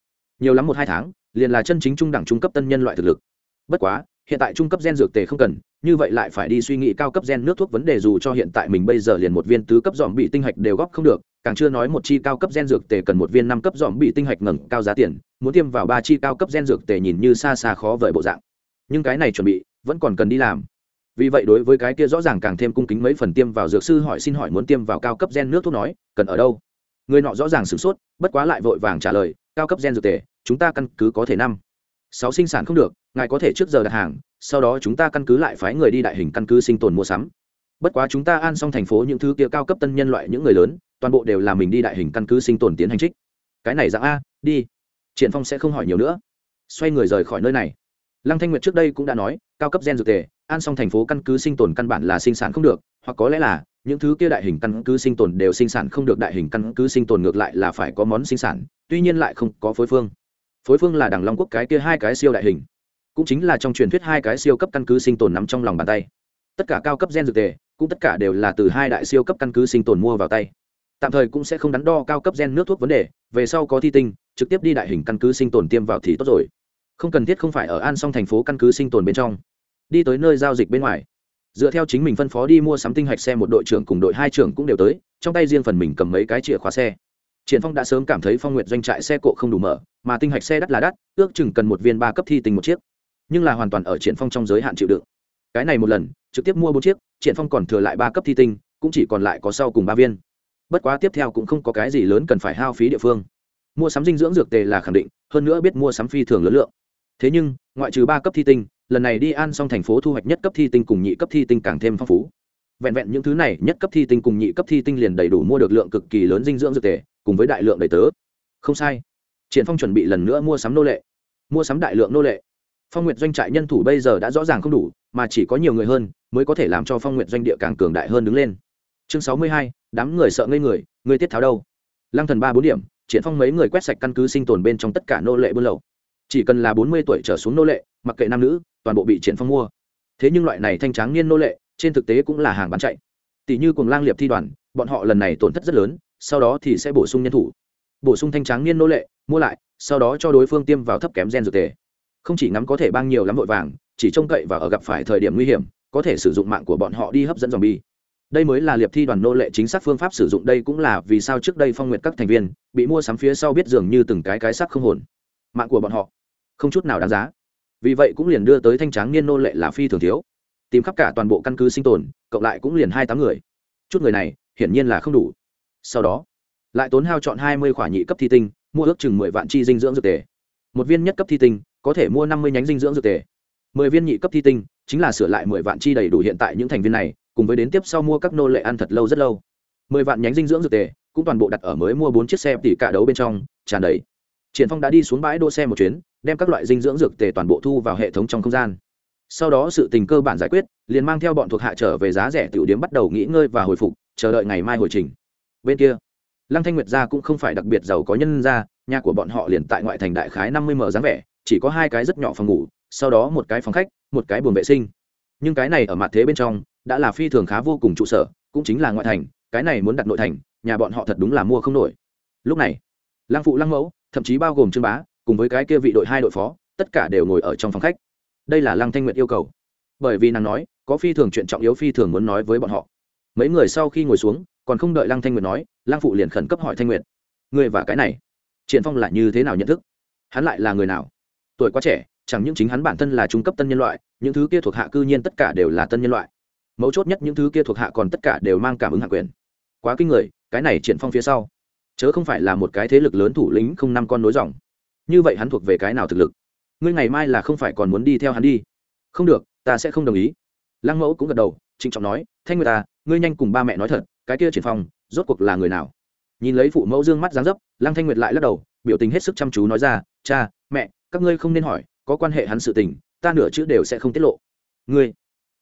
Speaker 1: Nhiều lắm một hai tháng, liền là chân chính trung đẳng trung cấp tân nhân loại thực lực. Bất quá, hiện tại trung cấp gen dược tề không cần, như vậy lại phải đi suy nghĩ cao cấp gen nước thuốc vấn đề dù cho hiện tại mình bây giờ liền một viên tứ cấp dòm bị tinh hạch đều góp không được, càng chưa nói một chi cao cấp gen dược tề cần một viên năm cấp dòm bị tinh hạch ngẩng cao giá tiền, muốn tiêm vào ba chi cao cấp gen dược tề nhìn như xa xa khó vời bộ dạng. Nhưng cái này chuẩn bị, vẫn còn cần đi làm. Vì vậy đối với cái kia rõ ràng càng thêm cung kính mấy phần tiêm vào dược sư hỏi xin hỏi muốn tiêm vào cao cấp gen nước thuốc nói, cần ở đâu? Người nọ rõ ràng sửng sốt, bất quá lại vội vàng trả lời, cao cấp gen dược tề, chúng ta căn cứ có thể năm. Sáu sinh sản không được, ngài có thể trước giờ đặt hàng, sau đó chúng ta căn cứ lại phái người đi đại hình căn cứ sinh tồn mua sắm. Bất quá chúng ta an xong thành phố những thứ kia cao cấp tân nhân loại, những người lớn, toàn bộ đều là mình đi đại hình căn cứ sinh tồn tiến hành trích. Cái này dạng a, đi. Triển phong sẽ không hỏi nhiều nữa. Xoay người rời khỏi nơi này. Lăng thanh nguyệt trước đây cũng đã nói, cao cấp gen dược tề, an xong thành phố căn cứ sinh tồn căn bản là sinh sản không được, hoặc có lẽ là những thứ kia đại hình căn cứ sinh tồn đều sinh sản không được, đại hình căn cứ sinh tồn ngược lại là phải có món sinh sản, tuy nhiên lại không có phối phương. Phối phương là đằng long quốc cái kia hai cái siêu đại hình, cũng chính là trong truyền thuyết hai cái siêu cấp căn cứ sinh tồn nằm trong lòng bàn tay. Tất cả cao cấp gen dược tề, cũng tất cả đều là từ hai đại siêu cấp căn cứ sinh tồn mua vào tay. Tạm thời cũng sẽ không đắn đo cao cấp gen nước thuốc vấn đề, về sau có thi tinh, trực tiếp đi đại hình căn cứ sinh tồn tiêm vào thì tốt rồi. Không cần thiết không phải ở an song thành phố căn cứ sinh tồn bên trong. Đi tới nơi giao dịch bên ngoài dựa theo chính mình phân phó đi mua sắm tinh hạch xe, một đội trưởng cùng đội hai trưởng cũng đều tới, trong tay riêng phần mình cầm mấy cái chìa khóa xe. Triển phong đã sớm cảm thấy phong nguyệt doanh trại xe cộ không đủ mở, mà tinh hạch xe đắt là đắt, ước chừng cần một viên ba cấp thi tinh một chiếc. Nhưng là hoàn toàn ở triển phong trong giới hạn chịu đựng. Cái này một lần, trực tiếp mua bốn chiếc, triển phong còn thừa lại ba cấp thi tinh, cũng chỉ còn lại có sau cùng ba viên. Bất quá tiếp theo cũng không có cái gì lớn cần phải hao phí địa phương. Mua sắm dinh dưỡng dược tề là khẳng định, hơn nữa biết mua sắm phi thường lớn lượng. Thế nhưng, ngoại trừ ba cấp thi tinh lần này đi an xong thành phố thu hoạch nhất cấp thi tinh cùng nhị cấp thi tinh càng thêm phong phú. Vẹn vẹn những thứ này, nhất cấp thi tinh cùng nhị cấp thi tinh liền đầy đủ mua được lượng cực kỳ lớn dinh dưỡng dược tề, cùng với đại lượng đầy tớ. Không sai. Triển phong chuẩn bị lần nữa mua sắm nô lệ. Mua sắm đại lượng nô lệ. Phong nguyện doanh trại nhân thủ bây giờ đã rõ ràng không đủ, mà chỉ có nhiều người hơn mới có thể làm cho phong nguyện doanh địa càng cường đại hơn đứng lên. Chương sáu mươi hai, đám người sợ ngây người người tiết tháo đâu? Lăng thần ba bốn điểm, triển phong mấy người quét sạch căn cứ sinh tồn bên trong tất cả nô lệ buôn lậu. Chỉ cần là bốn mươi tuổi trở xuống nô lệ, mặc kệ nam nữ toàn bộ bị triển phong mua. Thế nhưng loại này thanh tráng niên nô lệ, trên thực tế cũng là hàng bán chạy. Tỷ như cùng lang liệp thi đoàn, bọn họ lần này tổn thất rất lớn, sau đó thì sẽ bổ sung nhân thủ. Bổ sung thanh tráng niên nô lệ, mua lại, sau đó cho đối phương tiêm vào thấp kém gen dược tề. Không chỉ ngắm có thể bang nhiều lắm vội vàng, chỉ trông cậy và ở gặp phải thời điểm nguy hiểm, có thể sử dụng mạng của bọn họ đi hấp dẫn dòng bi đây mới là liệp thi đoàn nô lệ chính xác phương pháp sử dụng, đây cũng là vì sao trước đây phong nguyệt các thành viên bị mua sắm phía sau biết dường như từng cái cái sắc không hồn. Mạng của bọn họ, không chút nào đáng giá vì vậy cũng liền đưa tới thanh tráng niên nô lệ là phi thường thiếu. Tìm khắp cả toàn bộ căn cứ sinh tồn, cộng lại cũng liền hai tám người. Chút người này, hiển nhiên là không đủ. Sau đó, lại tốn hao chọn hai mươi khỏa nhị cấp thi tinh, mua ước chừng mười vạn chi dinh dưỡng dược tề. Một viên nhất cấp thi tinh, có thể mua năm mươi nhánh dinh dưỡng dược tề. Mười viên nhị cấp thi tinh, chính là sửa lại mười vạn chi đầy đủ hiện tại những thành viên này, cùng với đến tiếp sau mua các nô lệ ăn thật lâu rất lâu. Mười vạn nhánh dinh dưỡng dược tề, cũng toàn bộ đặt ở mới mua bốn chiếc xe tỉ cả đấu bên trong, tràn đầy. Triển phong đã đi xuống bãi đỗ xe một chuyến đem các loại dinh dưỡng dược tề toàn bộ thu vào hệ thống trong không gian. Sau đó sự tình cơ bản giải quyết, liền mang theo bọn thuộc hạ trở về giá rẻ tiểu điếm bắt đầu nghỉ ngơi và hồi phục, chờ đợi ngày mai hồi trình. Bên kia, lăng thanh nguyệt gia cũng không phải đặc biệt giàu có nhân gia, nhà của bọn họ liền tại ngoại thành đại khái năm mươi mở dáng vẻ, chỉ có hai cái rất nhỏ phòng ngủ, sau đó một cái phòng khách, một cái buồng vệ sinh. Nhưng cái này ở mặt thế bên trong, đã là phi thường khá vô cùng trụ sở, cũng chính là ngoại thành, cái này muốn đặt nội thành, nhà bọn họ thật đúng là mua không nổi. Lúc này, lăng phụ lăng mẫu, thậm chí bao gồm trương bá cùng với cái kia vị đội hai đội phó, tất cả đều ngồi ở trong phòng khách. Đây là lăng thanh nguyệt yêu cầu. Bởi vì nàng nói, có phi thường chuyện trọng yếu phi thường muốn nói với bọn họ. Mấy người sau khi ngồi xuống, còn không đợi lăng thanh nguyệt nói, lăng phụ liền khẩn cấp hỏi thanh nguyệt. Người và cái này, triển phong là như thế nào nhận thức? Hắn lại là người nào? Tuổi quá trẻ, chẳng những chính hắn bản thân là trung cấp tân nhân loại, những thứ kia thuộc hạ cư nhiên tất cả đều là tân nhân loại. Mấu chốt nhất những thứ kia thuộc hạ còn tất cả đều mang cảm ứng hạ quyền. Quá kinh người, cái này triển phong phía sau, chớ không phải là một cái thế lực lớn thủ lĩnh không năm con nối dòng như vậy hắn thuộc về cái nào thực lực? Ngươi ngày mai là không phải còn muốn đi theo hắn đi. Không được, ta sẽ không đồng ý. Lăng mẫu cũng gật đầu, trịnh trọng nói, thanh nguyệt ta ngươi nhanh cùng ba mẹ nói thật, cái kia triển phong, rốt cuộc là người nào? Nhìn lấy phụ mẫu dương mắt dáng dấp, lăng thanh nguyệt lại lắc đầu, biểu tình hết sức chăm chú nói ra, cha, mẹ, các ngươi không nên hỏi, có quan hệ hắn sự tình, ta nửa chữ đều sẽ không tiết lộ. Ngươi?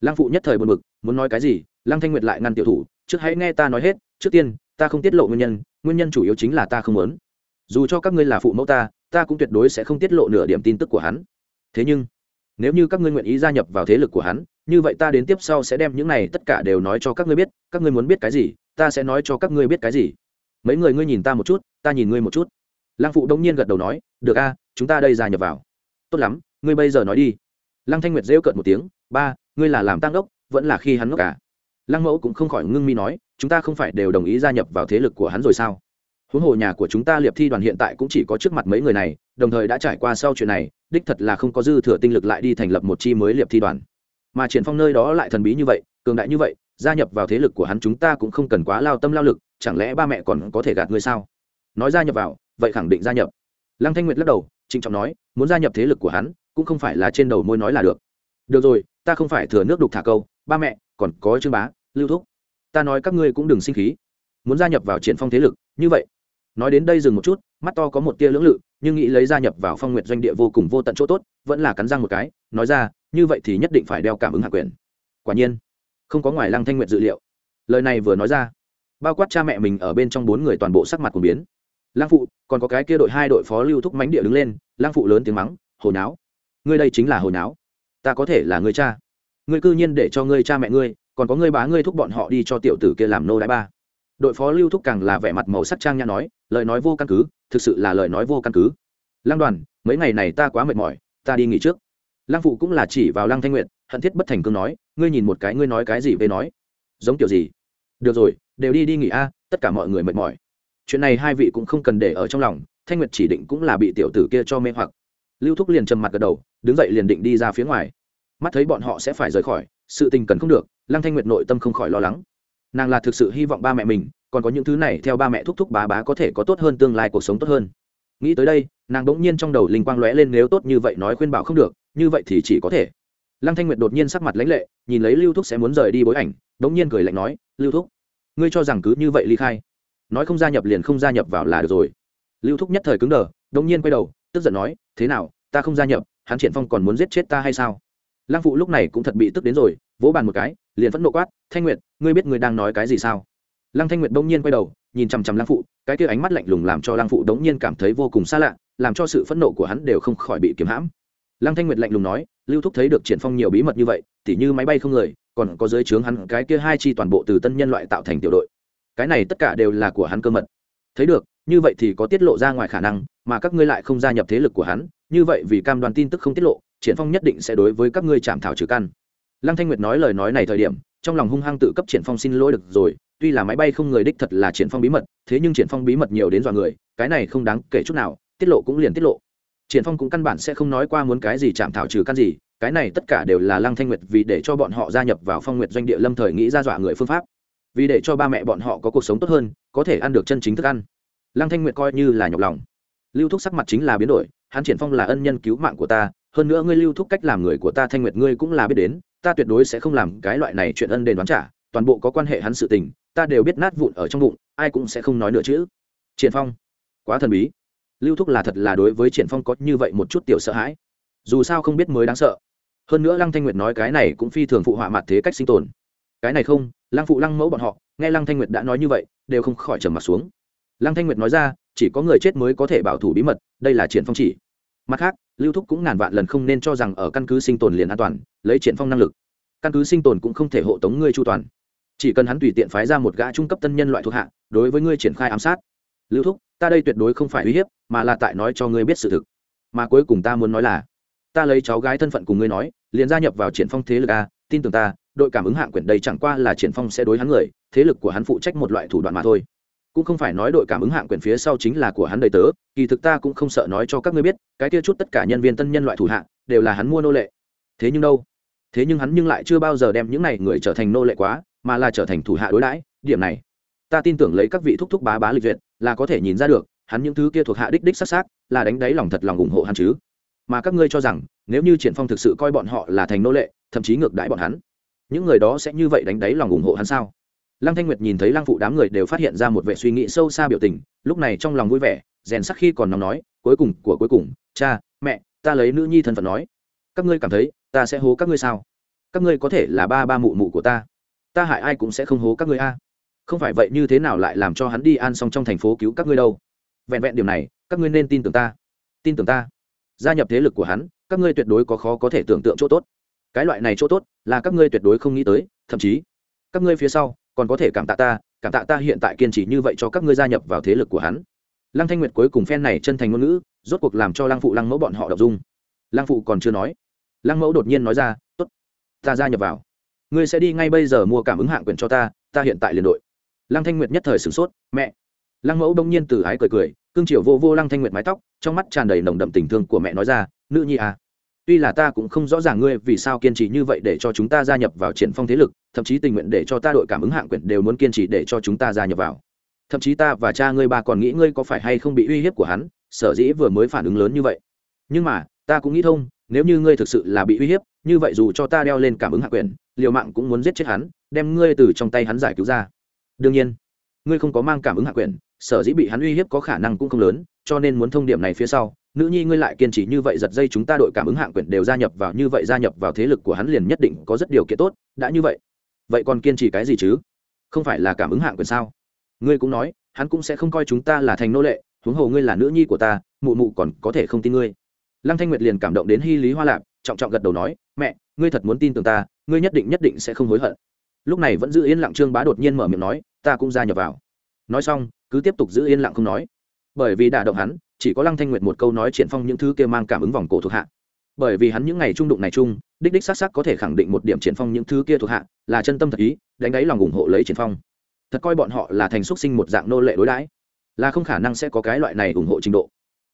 Speaker 1: Lăng phụ nhất thời buồn bực, muốn nói cái gì, lăng thanh nguyệt lại ngăn tiểu thủ, trước hãy nghe ta nói hết, trước tiên, ta không tiết lộ nguyên nhân nguyên nhân chủ yếu chính là ta không muốn. Dù cho các ngươi là phụ mẫu ta ta cũng tuyệt đối sẽ không tiết lộ nửa điểm tin tức của hắn. Thế nhưng, nếu như các ngươi nguyện ý gia nhập vào thế lực của hắn, như vậy ta đến tiếp sau sẽ đem những này tất cả đều nói cho các ngươi biết. Các ngươi muốn biết cái gì, ta sẽ nói cho các ngươi biết cái gì. Mấy người ngươi nhìn ta một chút, ta nhìn ngươi một chút. Lăng phụ đông nhiên gật đầu nói, được a, chúng ta đây gia nhập vào. Tốt lắm, ngươi bây giờ nói đi. Lăng thanh nguyệt rêu cợt một tiếng, ba, ngươi là làm tăng đốc, vẫn là khi hắn ngốc cả à? lăng mẫu cũng không khỏi ngưng mi nói, chúng ta không phải đều đồng ý gia nhập vào thế lực của hắn rồi sao? Huống hồ nhà của chúng ta liệp thi đoàn hiện tại cũng chỉ có trước mặt mấy người này, đồng thời đã trải qua sau chuyện này, đích thật là không có dư thừa tinh lực lại đi thành lập một chi mới liệp thi đoàn. Mà triển phong nơi đó lại thần bí như vậy, cường đại như vậy, gia nhập vào thế lực của hắn chúng ta cũng không cần quá lao tâm lao lực, chẳng lẽ ba mẹ còn có thể gạt ngươi sao? Nói gia nhập vào, vậy khẳng định gia nhập. Lăng thanh nguyệt lắc đầu, trịnh trọng nói, muốn gia nhập thế lực của hắn, cũng không phải là trên đầu môi nói là được. Được rồi, ta không phải thừa nước đục thả câu, ba mẹ, còn có trương bá, lưu thúc. Ta nói các ngươi cũng đừng sinh khí. Muốn gia nhập vào triển phong thế lực, như vậy nói đến đây dừng một chút, mắt to có một tia lưỡng lự, nhưng nghĩ lấy gia nhập vào phong nguyện doanh địa vô cùng vô tận chỗ tốt, vẫn là cắn răng một cái, nói ra, như vậy thì nhất định phải đeo cảm ứng hạ quyền. Quả nhiên, không có ngoài lăng thanh nguyệt dự liệu. Lời này vừa nói ra, bao quát cha mẹ mình ở bên trong bốn người toàn bộ sắc mặt của biến. Lang phụ, còn có cái kia đội hai đội phó lưu thúc mánh địa đứng lên. Lang phụ lớn tiếng mắng hồi náo ngươi đây chính là hồi náo ta có thể là người cha. Ngươi cư nhiên để cho ngươi cha mẹ ngươi, còn có ngươi bá ngươi thúc bọn họ đi cho tiểu tử kia làm nô đái ba đội phó lưu thúc càng là vẻ mặt màu sắc trang nhã nói, lời nói vô căn cứ, thực sự là lời nói vô căn cứ. Lăng đoàn, mấy ngày này ta quá mệt mỏi, ta đi nghỉ trước. Lăng phụ cũng là chỉ vào lăng thanh nguyện hận thiết bất thành cương nói, ngươi nhìn một cái ngươi nói cái gì về nói. Giống kiểu gì? Được rồi, đều đi đi nghỉ a à, tất cả mọi người mệt mỏi. Chuyện này hai vị cũng không cần để ở trong lòng, thanh nguyệt chỉ định cũng là bị tiểu tử kia cho mê hoặc. Lưu thúc liền trầm mặt gật đầu, đứng dậy liền định đi ra phía ngoài. Mắt thấy bọn họ sẽ phải rời khỏi, sự tình cần không được, lăng thanh nguyệt nội tâm không khỏi lo lắng nàng là thực sự hy vọng ba mẹ mình, còn có những thứ này theo ba mẹ thúc thúc bá bá có thể có tốt hơn tương lai cuộc sống tốt hơn. Nghĩ tới đây, nàng đ ỗ n g nhiên trong đầu linh quang lóe lên nếu tốt như vậy nói khuyên bảo không được, như vậy thì chỉ có thể. Lăng thanh nguyệt đột nhiên sắc mặt lãnh lệ, nhìn lấy lưu thúc sẽ muốn rời đi bối ảnh đ ỗ n g nhiên cười lạnh nói, lưu thúc, ngươi cho rằng cứ như vậy ly khai. Nói không gia nhập liền không gia nhập vào là được rồi. Lưu thúc nhất thời cứng đờ đ ỗ n g nhiên quay đầu, tức giận nói, thế nào, ta không gia nhập, hắn triển phong còn muốn giết chết ta hay sao? Lăng phụ lúc này cũng thật bị tức đến rồi vỗ bàn một cái, liền phẫn nộ quát, thanh nguyệt, ngươi biết ngươi đang nói cái gì sao? Lăng thanh nguyệt bỗng nhiên quay đầu, nhìn chằm chằm lăng phụ, cái kia ánh mắt lạnh lùng làm cho lăng phụ đống nhiên cảm thấy vô cùng xa lạ, làm cho sự phẫn nộ của hắn đều không khỏi bị kiếm hãm. Lăng thanh nguyệt lạnh lùng nói, lưu thúc thấy được triển phong nhiều bí mật như vậy, tỉ như máy bay không người, còn có dưới trướng hắn cái kia hai chi toàn bộ từ tân nhân loại tạo thành tiểu đội. Cái này tất cả đều là của hắn cơ mật. Thấy được, như vậy thì có tiết lộ ra ngoài khả năng, mà các ngươi lại không gia nhập thế lực của hắn, như vậy vì cam đoan tin tức không tiết lộ, triển phong nhất định sẽ đối với các ngươi chạm thảo trừ căn lăng thanh nguyệt nói lời nói này thời điểm, trong lòng hung hăng tự cấp triển phong xin lỗi được rồi, tuy là máy bay không người đích thật là triển phong bí mật, thế nhưng triển phong bí mật nhiều đến dọa người, cái này không đáng kể chút nào, tiết lộ cũng liền tiết lộ. Triển phong cũng căn bản sẽ không nói qua muốn cái gì chạm thảo trừ căn gì, cái này tất cả đều là lăng thanh nguyệt vì để cho bọn họ gia nhập vào phong nguyệt doanh địa lâm thời nghĩ ra dọa người phương pháp. Vì để cho ba mẹ bọn họ có cuộc sống tốt hơn, có thể ăn được chân chính thức ăn. Lăng thanh nguyệt coi như là nhọc lòng. Lưu thúc sắc mặt chính là biến đổi, hắn triển phong là ân nhân cứu mạng của ta, hơn nữa ngươi lưu thúc cách làm người của ta thanh nguyệt ngươi cũng là biết đến ta tuyệt đối sẽ không làm cái loại này chuyện ân đền đoán trả, toàn bộ có quan hệ hắn sự tình, ta đều biết nát vụn ở trong bụng, ai cũng sẽ không nói nữa chứ. Triển phong, quá thần bí. Lưu thúc là thật là đối với triển phong có như vậy một chút tiểu sợ hãi. Dù sao không biết mới đáng sợ. Hơn nữa lăng thanh nguyệt nói cái này cũng phi thường phụ họa mặt thế cách sinh tồn. Cái này không, lăng phụ lăng mẫu bọn họ, nghe lăng thanh nguyệt đã nói như vậy, đều không khỏi trầm mặt xuống. Lăng thanh nguyệt nói ra, chỉ có người chết mới có thể bảo thủ bí mật, đây là triển phong chỉ. Mặt khác lưu thúc cũng ngàn vạn lần không nên cho rằng ở căn cứ sinh tồn liền an toàn, lấy triển phong năng lực. Căn cứ sinh tồn cũng không thể hộ tống ngươi chu toàn. Chỉ cần hắn tùy tiện phái ra một gã trung cấp tân nhân loại thuộc hạ, đối với ngươi triển khai ám sát. Lưu thúc, ta đây tuyệt đối không phải uy hiếp, mà là tại nói cho ngươi biết sự thực. Mà cuối cùng ta muốn nói là, ta lấy cháu gái thân phận cùng ngươi nói, liền gia nhập vào triển phong thế lực a, tin tưởng ta, đội cảm ứng hạng quyển đây chẳng qua là triển phong sẽ đối hắn người, thế lực của hắn phụ trách một loại thủ đoạn mà thôi cũng không phải nói đội cảm ứng hạng quyền phía sau chính là của hắn đầy tớ, kỳ thực ta cũng không sợ nói cho các ngươi biết, cái kia chút tất cả nhân viên tân nhân loại thủ hạng đều là hắn mua nô lệ. Thế nhưng đâu? Thế nhưng hắn nhưng lại chưa bao giờ đem những này người trở thành nô lệ quá, mà là trở thành thủ hạ đối đãi, điểm này. Ta tin tưởng lấy các vị thúc thúc bá bá lịch duyệt, là có thể nhìn ra được, hắn những thứ kia thuộc hạ đích đích s á c s á c là đánh đáy lòng thật lòng ủng hộ hắn chứ. Mà các ngươi cho rằng, nếu như triển phong thực sự coi bọn họ là thành nô lệ, thậm chí ngược đãi bọn hắn, những người đó sẽ như vậy đánh đáy lòng ủng hộ hắn sao? Lăng thanh nguyệt nhìn thấy lăng phụ đám người đều phát hiện ra một vẻ suy nghĩ sâu xa biểu tình, lúc này trong lòng vui vẻ, rèn sắc khi còn nóng nói, cuối cùng, của cuối cùng, cha, mẹ, ta lấy nữ nhi thân phận nói. Các ngươi cảm thấy, ta sẽ hố các ngươi sao? Các ngươi có thể là ba ba mụ mụ của ta. Ta hại ai cũng sẽ không hố các ngươi a. Không phải vậy như thế nào lại làm cho hắn đi an xong trong thành phố cứu các ngươi đâu? Vẹn vẹn điểm này, các ngươi nên tin tưởng ta. Tin tưởng ta. Gia nhập thế lực của hắn, các ngươi tuyệt đối có khó có thể tưởng tượng chỗ tốt. Cái loại này chỗ tốt, là các ngươi tuyệt đối không nghĩ tới, thậm chí, các ngươi phía sau còn có thể cảm tạ ta, cảm tạ ta hiện tại kiên trì như vậy cho các ngươi gia nhập vào thế lực của hắn. Lăng thanh nguyệt cuối cùng phen này chân thành ngôn ngữ, rốt cuộc làm cho lăng phụ lăng mẫu bọn họ đọc dung. Lăng phụ còn chưa nói, lăng mẫu đột nhiên nói ra, tốt, ta gia nhập vào. Ngươi sẽ đi ngay bây giờ mua cảm ứng hạng quyền cho ta ta hiện tại liền đội. Lăng thanh nguyệt nhất thời sửng sốt, mẹ. Lăng mẫu đông nhiên từ ái cười cười, cương triều vô vô lăng thanh nguyệt mái tóc, trong mắt tràn đầy nồng đậm tình thương của mẹ nói ra, nữ nhi à tuy là ta cũng không rõ ràng ngươi vì sao kiên trì như vậy để cho chúng ta gia nhập vào triển phong thế lực, thậm chí tình nguyện để cho ta đội cảm ứng hạng quyền đều muốn kiên trì để cho chúng ta gia nhập vào. Thậm chí ta và cha ngươi ba còn nghĩ ngươi có phải hay không bị uy hiếp của hắn, sở dĩ vừa mới phản ứng lớn như vậy. Nhưng mà, ta cũng nghĩ thông, nếu như ngươi thực sự là bị uy hiếp, như vậy dù cho ta đeo lên cảm ứng hạ quyền, liều mạng cũng muốn giết chết hắn, đem ngươi từ trong tay hắn giải cứu ra. Đương nhiên, ngươi không có mang cảm ứng hạ quyền, sở dĩ bị hắn uy hiếp có khả năng cũng không lớn, cho nên muốn thông điểm này phía sau nữ nhi ngươi lại kiên trì như vậy giật dây chúng ta đội cảm ứng hạng quyền đều gia nhập vào như vậy gia nhập vào thế lực của hắn liền nhất định có rất điều kiện tốt, đã như vậy. Vậy còn kiên trì cái gì chứ? Không phải là cảm ứng hạng quyền sao? Ngươi cũng nói, hắn cũng sẽ không coi chúng ta là thành nô lệ, huống hồ ngươi là nữ nhi của ta, mụ mụ còn có thể không tin ngươi. Lăng thanh nguyệt liền cảm động đến hy lý hoa lạp trọng trọng gật đầu nói, mẹ, ngươi thật muốn tin tưởng ta, ngươi nhất định nhất định sẽ không hối hận. Lúc này vẫn giữ yên lặng trương bá đột nhiên mở miệng nói, ta cũng gia nhập vào. Nói xong, cứ tiếp tục giữ yên lặng không nói. Bởi vì đả động hắn chỉ có lăng thanh nguyệt một câu nói triển phong những thứ kia mang cảm ứng vòng cổ thuộc hạ. Bởi vì hắn những ngày trung đụng này chung, đích đích xác xác có thể khẳng định một điểm triển phong những thứ kia thuộc hạ, là chân tâm thật ý, đánh đáy lòng ủng hộ lấy triển phong. Thật coi bọn họ là thành xuất sinh một dạng nô lệ đối đãi, là không khả năng sẽ có cái loại này ủng hộ trình độ.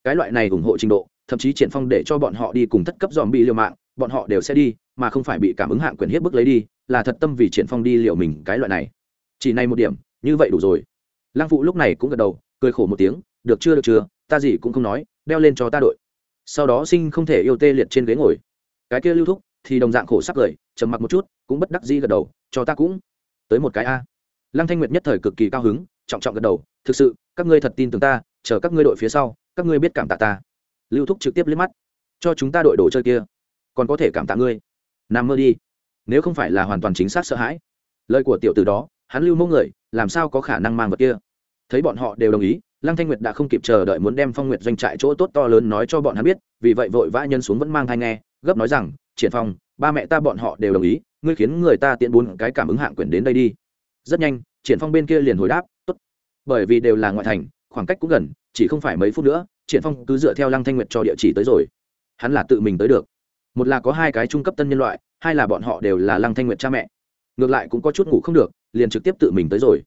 Speaker 1: Cái loại này ủng hộ trình độ, thậm chí triển phong để cho bọn họ đi cùng thất cấp dòm bị liều mạng, bọn họ đều sẽ đi, mà không phải bị cảm ứng hạng quyền hiếp bức lấy đi, là thật tâm vì triển phong đi liệu mình cái loại này. Chỉ này một điểm, như vậy đủ rồi. Lăng phụ lúc này cũng gật đầu, cười khổ một tiếng, được chưa được chưa? Ta gì cũng không nói, đeo lên cho ta đội. Sau đó sinh không thể yêu tê liệt trên ghế ngồi. Cái kia lưu thúc thì đồng dạng khổ sắc cười, trầm mặc một chút, cũng bất đắc dĩ gật đầu, cho ta cũng tới một cái a. Lăng thanh nguyệt nhất thời cực kỳ cao hứng, trọng trọng gật đầu, thực sự, các ngươi thật tin tưởng ta, chờ các ngươi đội phía sau, các ngươi biết cảm tạ ta. Lưu thúc trực tiếp liếc mắt. Cho chúng ta đội đồ chơi kia, còn có thể cảm tạ ngươi. Nằm mơ đi. Nếu không phải là hoàn toàn chính xác sợ hãi. Lời của tiểu từ đó, hắn lưu mẫu người, làm sao có khả năng mang vật kia? Thấy bọn họ đều đồng ý lăng thanh nguyệt đã không kịp chờ đợi muốn đem phong nguyệt doanh trại chỗ tốt to lớn nói cho bọn hắn biết, vì vậy vội vã nhân xuống vẫn mang thai nghe, gấp nói rằng, triển phong, ba mẹ ta bọn họ đều đồng ý, ngươi khiến người ta tiện bốn cái cảm ứng hạng quyền đến đây đi. Rất nhanh, triển phong bên kia liền hồi đáp, tốt. Bởi vì đều là ngoại thành, khoảng cách cũng gần, chỉ không phải mấy phút nữa, triển phong cứ dựa theo lăng thanh nguyệt cho địa chỉ tới rồi. Hắn là tự mình tới được. Một là có hai cái trung cấp tân nhân loại, hai là bọn họ đều là lăng thanh nguyệt cha mẹ. Ngược lại cũng có chút ngủ không được, liền trực tiếp tự mình tới rồi.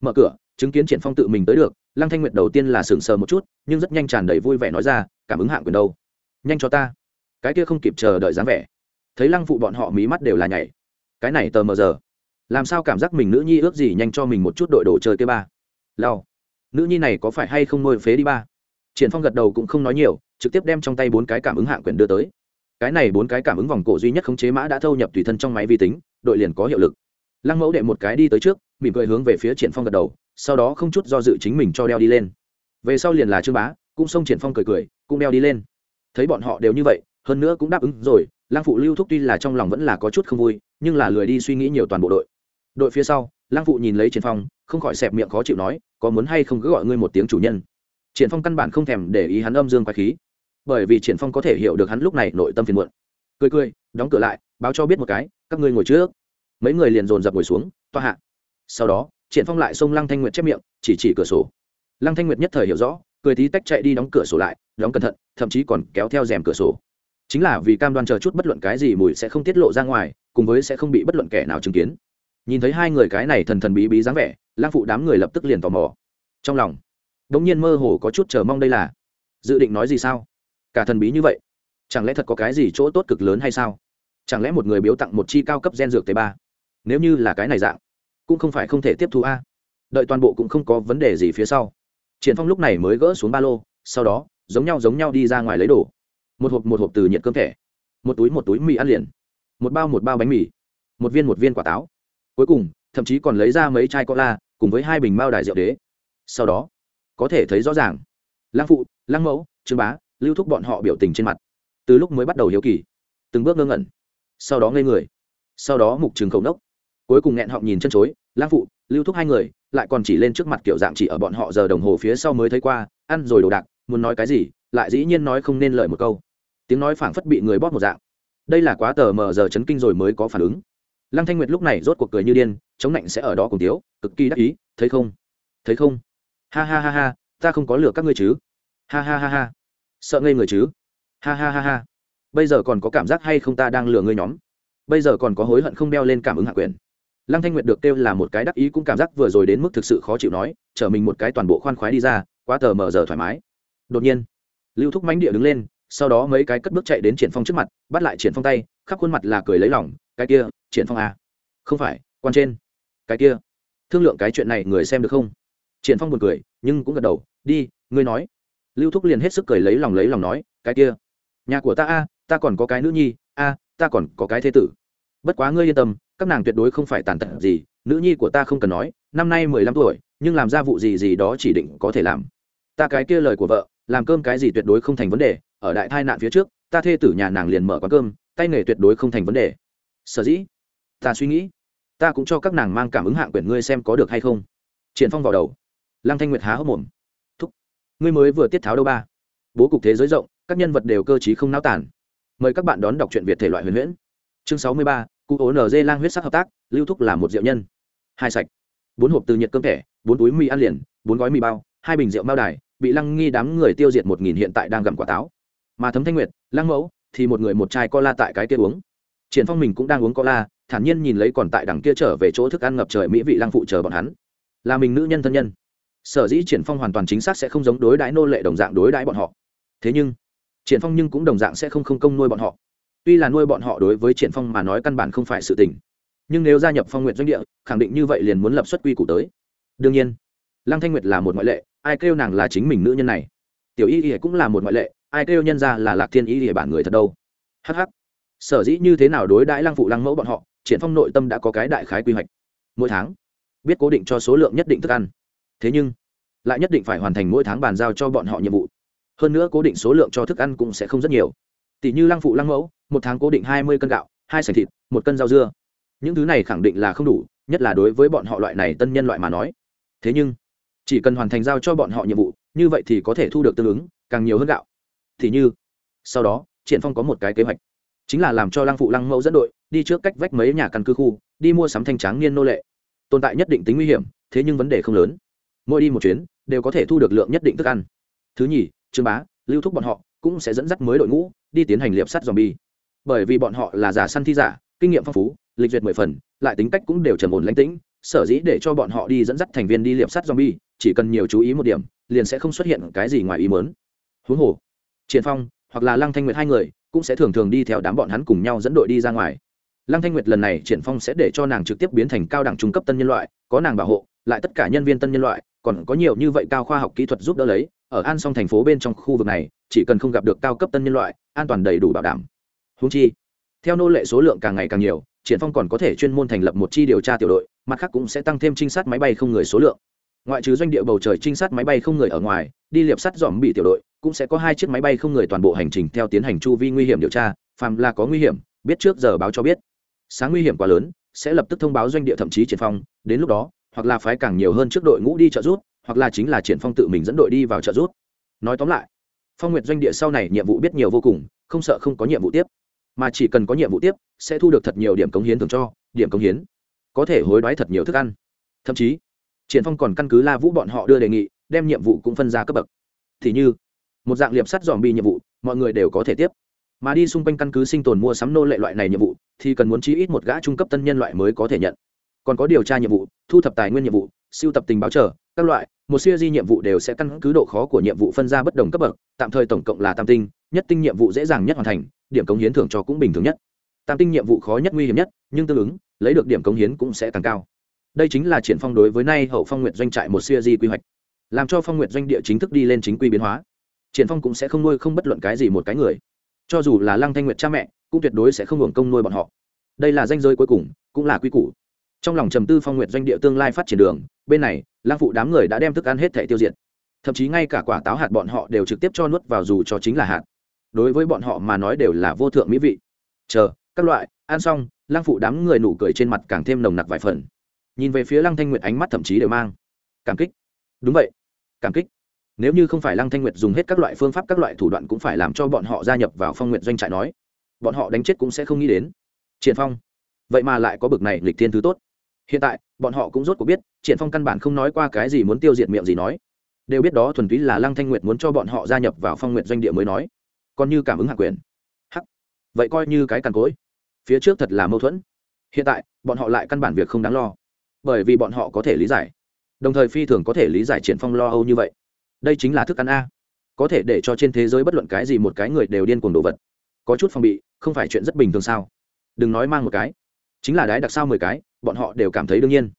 Speaker 1: Mở cửa, chứng kiến triển phong tự mình tới được lăng thanh nguyệt đầu tiên là sừng sờ một chút, nhưng rất nhanh tràn đầy vui vẻ nói ra, cảm ứng hạng quyền đâu? Nhanh cho ta. Cái kia không kịp chờ đợi dáng vẻ. Thấy lăng phụ bọn họ mí mắt đều là nhảy. Cái này tờ mờ giờ. Làm sao cảm giác mình nữ nhi ước gì nhanh cho mình một chút đội đồ chơi kia ba? Lao nữ nhi này có phải hay không nuôi phế đi ba? Triển phong gật đầu cũng không nói nhiều, trực tiếp đem trong tay bốn cái cảm ứng hạng quyền đưa tới. Cái này bốn cái cảm ứng vòng cổ duy nhất khống chế mã đã thâu nhập tùy thân trong máy vi tính, đội liền có hiệu lực. Lăng mẫu đệ một cái đi tới trước, mỉm cười hướng về phía triển phong gật đầu sau đó không chút do dự chính mình cho đeo đi lên. Về sau liền là trương bá, cũng xông triển phong cười cười, cũng đeo đi lên. Thấy bọn họ đều như vậy, hơn nữa cũng đáp ứng rồi lang phụ lưu thúc tuy là trong lòng vẫn là có chút không vui, nhưng là lười đi suy nghĩ nhiều toàn bộ đội. Đội phía sau lang phụ nhìn lấy triển phong, không khỏi xẹp miệng khó chịu nói, có muốn hay không cứ gọi ngươi một tiếng chủ nhân? Triển phong căn bản không thèm để ý hắn âm dương quái khí, bởi vì triển phong có thể hiểu được hắn lúc này nội tâm phiền muộn. Cười cười, đóng cửa lại, báo cho biết một cái, các ngươi ngồi trước. Mấy người liền dồn dập ngồi xuống, toa hạ. Sau đó triển phong lại xông lăng thanh nguyệt chép miệng, chỉ chỉ cửa sổ. Lăng thanh nguyệt nhất thời hiểu rõ, cười tí tách chạy đi đóng cửa sổ lại, đóng cẩn thận, thậm chí còn kéo theo rèm cửa sổ. Chính là vì cam đoan chờ chút bất luận cái gì mùi sẽ không tiết lộ ra ngoài, cùng với sẽ không bị bất luận kẻ nào chứng kiến. Nhìn thấy hai người cái này thần thần bí bí dáng vẻ lang phụ đám người lập tức liền tò mò. Trong lòng đ ỗ n g nhiên mơ hồ có chút chờ mong đây là, dự định nói gì sao? Cả thần bí như vậy, chẳng lẽ thật có cái gì chỗ tốt cực lớn hay sao? Chẳng lẽ một người biếu tặng một chi cao cấp gen dược tế ba? Nếu như là cái này dạng cũng không phải không thể tiếp thu a. Đợi toàn bộ cũng không có vấn đề gì phía sau. Triển phong lúc này mới gỡ xuống ba lô, sau đó, giống nhau giống nhau đi ra ngoài lấy đồ. Một hộp một hộp từ nhiệt cơm thẻ. Một túi một túi mì ăn liền. Một bao một bao bánh mì. Một viên một viên quả táo. Cuối cùng, thậm chí còn lấy ra mấy chai cola cùng với hai bình mao đài rượu đế. Sau đó, có thể thấy rõ ràng. Lăng phụ, lăng mẫu, trương bá, lưu thúc bọn họ biểu tình trên mặt. Từ lúc mới bắt đầu hiếu kỳ, từng bước ngơ ngẩn. Sau đó ngây người. Sau đó mục trường khẩu nốc cuối cùng nghẹn họng nhìn chân chối, lang phụ, lưu thúc hai người, lại còn chỉ lên trước mặt kiểu dạng chỉ ở bọn họ giờ đồng hồ phía sau mới thấy qua, ăn rồi đồ đạc, muốn nói cái gì, lại dĩ nhiên nói không nên lời một câu. Tiếng nói phảng phất bị người bóp một dạng. Đây là quá tờ mờ giờ chấn kinh rồi mới có phản ứng. Lăng thanh nguyệt lúc này rốt cuộc cười như điên, chống lạnh sẽ ở đó cùng tiếu, cực kỳ đắc ý, thấy không? Thấy không? Ha ha ha ha, ta không có lừa các ngươi chứ. Ha ha ha ha, sợ ngây người chứ. Ha ha ha ha, bây giờ còn có cảm giác hay không ta đang lừa ngươi nhóm? Bây giờ còn có hối hận không đeo lên cảm ứng hạ quyền lăng thanh nguyệt được kêu là một cái đắc ý cũng cảm giác vừa rồi đến mức thực sự khó chịu nói, chở mình một cái toàn bộ khoan khoái đi ra, quá tờ mờ giờ thoải mái. Đột nhiên, lưu thúc mánh địa đứng lên, sau đó mấy cái cất bước chạy đến triển phong trước mặt, bắt lại triển phong tay, khắp khuôn mặt là cười lấy lòng, cái kia, triển phong à? Không phải, quan trên. Cái kia, thương lượng cái chuyện này người xem được không? Triển phong buồn cười, nhưng cũng gật đầu, đi, ngươi nói. Lưu thúc liền hết sức cười lấy lòng lấy lòng nói, cái kia, nhà của ta a, ta còn có cái nữ nhi, a, ta còn có cái thế tử. Bất quá ngươi yên tâm các nàng tuyệt đối không phải tàn tật gì, nữ nhi của ta không cần nói, năm nay mười lăm tuổi, nhưng làm ra vụ gì gì đó chỉ định có thể làm. Ta cái kia lời của vợ, làm cơm cái gì tuyệt đối không thành vấn đề, ở đại thai nạn phía trước, ta thê tử nhà nàng liền mở quán cơm, tay nghề tuyệt đối không thành vấn đề. Sở dĩ, ta suy nghĩ, ta cũng cho các nàng mang cảm ứng hạng quyển ngươi xem có được hay không. Triển phong vào đầu. Lăng thanh nguyệt há hốc mồm. Thúc, ngươi mới vừa tiết tháo đâu ba? Bố cục thế giới rộng, các nhân vật đều cơ trí không náo tản mời các bạn đón đọc truyện việt thể loại huyền huyễn. Chương sáu mươi ba cụ ố nz lang huyết sắc hợp tác, lưu thúc là một rượu nhân. Hai sạch. Bốn hộp từ nhiệt cơm thẻ, bốn túi mì ăn liền, bốn gói mì bao, hai bình rượu bao đài, bị lăng nghi đám người tiêu diệt một nghìn hiện tại đang gặm quả táo. Mà thấm thanh nguyệt, lăng mẫu thì một người một chai cola tại cái kia uống. Triển phong mình cũng đang uống cola, thản nhiên nhìn lấy còn tại đằng kia trở về chỗ thức ăn ngập trời mỹ vị lăng phụ chờ bọn hắn. Là mình nữ nhân thân nhân. Sở dĩ triển phong hoàn toàn chính xác sẽ không giống đối đãi nô lệ đồng dạng đối đãi bọn họ. Thế nhưng, triển phong nhưng cũng đồng dạng sẽ không không công nuôi bọn họ tuy là nuôi bọn họ đối với triển phong mà nói căn bản không phải sự tình, nhưng nếu gia nhập phong nguyện doanh địa, khẳng định như vậy liền muốn lập xuất quy củ tới. Đương nhiên, lăng thanh nguyệt là một ngoại lệ, ai kêu nàng là chính mình nữ nhân này? Tiểu y y cũng là một ngoại lệ, ai kêu nhân ra là lạc thiên y y bản người thật đâu? Hh sở dĩ như thế nào đối đãi lăng phụ lăng mẫu bọn họ, triển phong nội tâm đã có cái đại khái quy hoạch. Mỗi tháng, biết cố định cho số lượng nhất định thức ăn. Thế nhưng, lại nhất định phải hoàn thành mỗi tháng bàn giao cho bọn họ nhiệm vụ. Hơn nữa cố định số lượng cho thức ăn cũng sẽ không rất nhiều. Tỷ như lăng phụ lăng mẫu một tháng cố định hai mươi cân gạo, hai sành thịt, một cân rau dưa. Những thứ này khẳng định là không đủ, nhất là đối với bọn họ loại này tân nhân loại mà nói. Thế nhưng, chỉ cần hoàn thành giao cho bọn họ nhiệm vụ, như vậy thì có thể thu được tương ứng, càng nhiều hơn gạo. Thì như, sau đó, triển phong có một cái kế hoạch, chính là làm cho lăng phụ lăng mẫu dẫn đội đi trước cách vách mấy nhà căn cứ khu, đi mua sắm thanh tráng niên nô lệ. Tồn tại nhất định tính nguy hiểm, thế nhưng vấn đề không lớn. Mỗi đi một chuyến, đều có thể thu được lượng nhất định thức ăn. Thứ nhì, trương bá, lưu thúc bọn họ cũng sẽ dẫn dắt mới đội ngũ, đi tiến hành liệp sắt dòm bi bởi vì bọn họ là giả săn thi giả kinh nghiệm phong phú lịch duyệt mười phần lại tính cách cũng đều trầm ổn lãnh tĩnh sở dĩ để cho bọn họ đi dẫn dắt thành viên đi liệp sắt zombie, chỉ cần nhiều chú ý một điểm, liền sẽ không xuất hiện cái gì ngoài ý muốn. Huống hồ, Triển Phong hoặc là Lăng Thanh Nguyệt hai người cũng sẽ thường thường đi theo đám bọn hắn cùng nhau dẫn đội đi ra ngoài. Lăng Thanh Nguyệt lần này Triển Phong sẽ để cho nàng trực tiếp biến thành cao đẳng trung cấp tân nhân loại, có nàng bảo hộ, lại tất cả nhân viên tân nhân loại, còn có nhiều như vậy cao khoa học kỹ thuật giúp đỡ lấy, ở An Song thành phố bên trong khu vực này, chỉ cần không gặp được cao cấp tân nhân loại, an toàn đầy đủ bảo đảm. Huống chi, theo nô lệ số lượng càng ngày càng nhiều, Triển Phong còn có thể chuyên môn thành lập một chi điều tra tiểu đội, mặt khác cũng sẽ tăng thêm trinh sát máy bay không người số lượng. Ngoại trừ doanh địa bầu trời trinh sát máy bay không người ở ngoài đi liệp sắt dòm bị tiểu đội cũng sẽ có hai chiếc máy bay không người toàn bộ hành trình theo tiến hành chu vi nguy hiểm điều tra phàm là có nguy hiểm biết trước giờ báo cho biết. Sáng nguy hiểm quá lớn sẽ lập tức thông báo doanh địa thậm chí triển phong đến lúc đó hoặc là phái càng nhiều hơn trước đội ngũ đi trợ rút hoặc là chính là triển phong tự mình dẫn đội đi vào trợ rút nói tóm lại phong nguyệt doanh địa sau này nhiệm vụ biết nhiều vô cùng không sợ không có nhiệm vụ tiếp mà chỉ cần có nhiệm vụ tiếp, sẽ thu được thật nhiều điểm cống hiến thường cho, điểm cống hiến. Có thể hối đoái thật nhiều thức ăn. Thậm chí, triển phong còn căn cứ la vũ bọn họ đưa đề nghị, đem nhiệm vụ cũng phân ra cấp bậc. Thì như, một dạng liệp sắt dòm bi nhiệm vụ, mọi người đều có thể tiếp. Mà đi xung quanh căn cứ sinh tồn mua sắm nô lệ loại này nhiệm vụ, thì cần muốn chí ít một gã trung cấp tân nhân loại mới có thể nhận. Còn có điều tra nhiệm vụ, thu thập tài nguyên nhiệm vụ, siêu tập tình báo trở các loại, một siêu di nhiệm vụ đều sẽ căn cứ độ khó của nhiệm vụ phân ra bất đồng cấp bậc, tạm thời tổng cộng là tam tinh, nhất tinh nhiệm vụ dễ dàng nhất hoàn thành điểm cống hiến thưởng cho cũng bình thường nhất. Tam tinh nhiệm vụ khó nhất nguy hiểm nhất, nhưng tương ứng, lấy được điểm cống hiến cũng sẽ càng cao. Đây chính là triển phong đối với nay hậu phong nguyện doanh trại một siêu di quy hoạch, làm cho phong nguyện doanh địa chính thức đi lên chính quy biến hóa. Triển phong cũng sẽ không nuôi không bất luận cái gì một cái người. Cho dù là lăng thanh nguyệt cha mẹ, cũng tuyệt đối sẽ không hưởng công nuôi bọn họ. Đây là danh giới cuối cùng, cũng là quy củ. Trong lòng trầm tư phong nguyệt doanh địa tương lai phát triển đường, bên này lang phụ đám người đã đem thức ăn hết thể tiêu diệt. Thậm chí ngay cả quả táo hạt bọn họ đều trực tiếp cho nuốt vào dù cho chính là hạt đối với bọn họ mà nói đều là vô thượng mỹ vị. Chờ, các loại, ăn xong lang phụ đám người nụ cười trên mặt càng thêm nồng nặc vài phần. Nhìn về phía lăng thanh nguyệt ánh mắt thậm chí đều mang cảm kích. Đúng vậy, cảm kích. Nếu như không phải lăng thanh nguyệt dùng hết các loại phương pháp, các loại thủ đoạn cũng phải làm cho bọn họ gia nhập vào phong nguyện doanh trại nói, bọn họ đánh chết cũng sẽ không nghĩ đến. Triển phong, vậy mà lại có bực này lịch thiên thứ tốt. Hiện tại, bọn họ cũng rốt cuộc biết, triển phong căn bản không nói qua cái gì muốn tiêu diệt miệng gì nói. Đều biết đó thuần túy là lăng thanh nguyệt muốn cho bọn họ gia nhập vào phong nguyện doanh địa mới nói còn như cảm ứng hạ quyền. Hắc. Vậy coi như cái càn cối phía trước thật là mâu thuẫn. Hiện tại, bọn họ lại căn bản việc không đáng lo. Bởi vì bọn họ có thể lý giải. Đồng thời phi thường có thể lý giải triển phong lo âu như vậy. Đây chính là thức ăn a. Có thể để cho trên thế giới bất luận cái gì một cái người đều điên cuồng đồ vật. Có chút phong bị, không phải chuyện rất bình thường sao? Đừng nói mang một cái. Chính là đái đặc sao mười cái, bọn họ đều cảm thấy đương nhiên.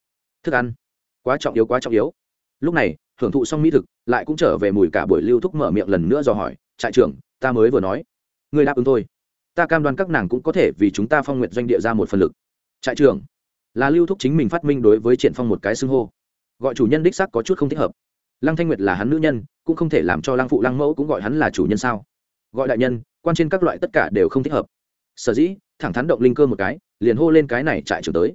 Speaker 1: Thức ăn. Quá trọng yếu, quá trọng yếu. Lúc này, hưởng thụ xong mỹ thực, lại cũng trở về mùi cả buổi lưu thúc mở miệng lần nữa dò hỏi, trại trưởng ta mới vừa nói. Ngươi đáp ứng thôi. Ta cam đoan các nàng cũng có thể vì chúng ta phong nguyện doanh địa ra một phần lực. Trại trưởng, là lưu thúc chính mình phát minh đối với triển phong một cái xưng hô. Gọi chủ nhân đích xác có chút không thích hợp. Lăng thanh nguyệt là hắn nữ nhân, cũng không thể làm cho lăng phụ lăng mẫu cũng gọi hắn là chủ nhân sao? Gọi đại nhân, quan trên các loại tất cả đều không thích hợp. Sở dĩ, thẳng thắn động linh cơ một cái, liền hô lên cái này trại trưởng tới.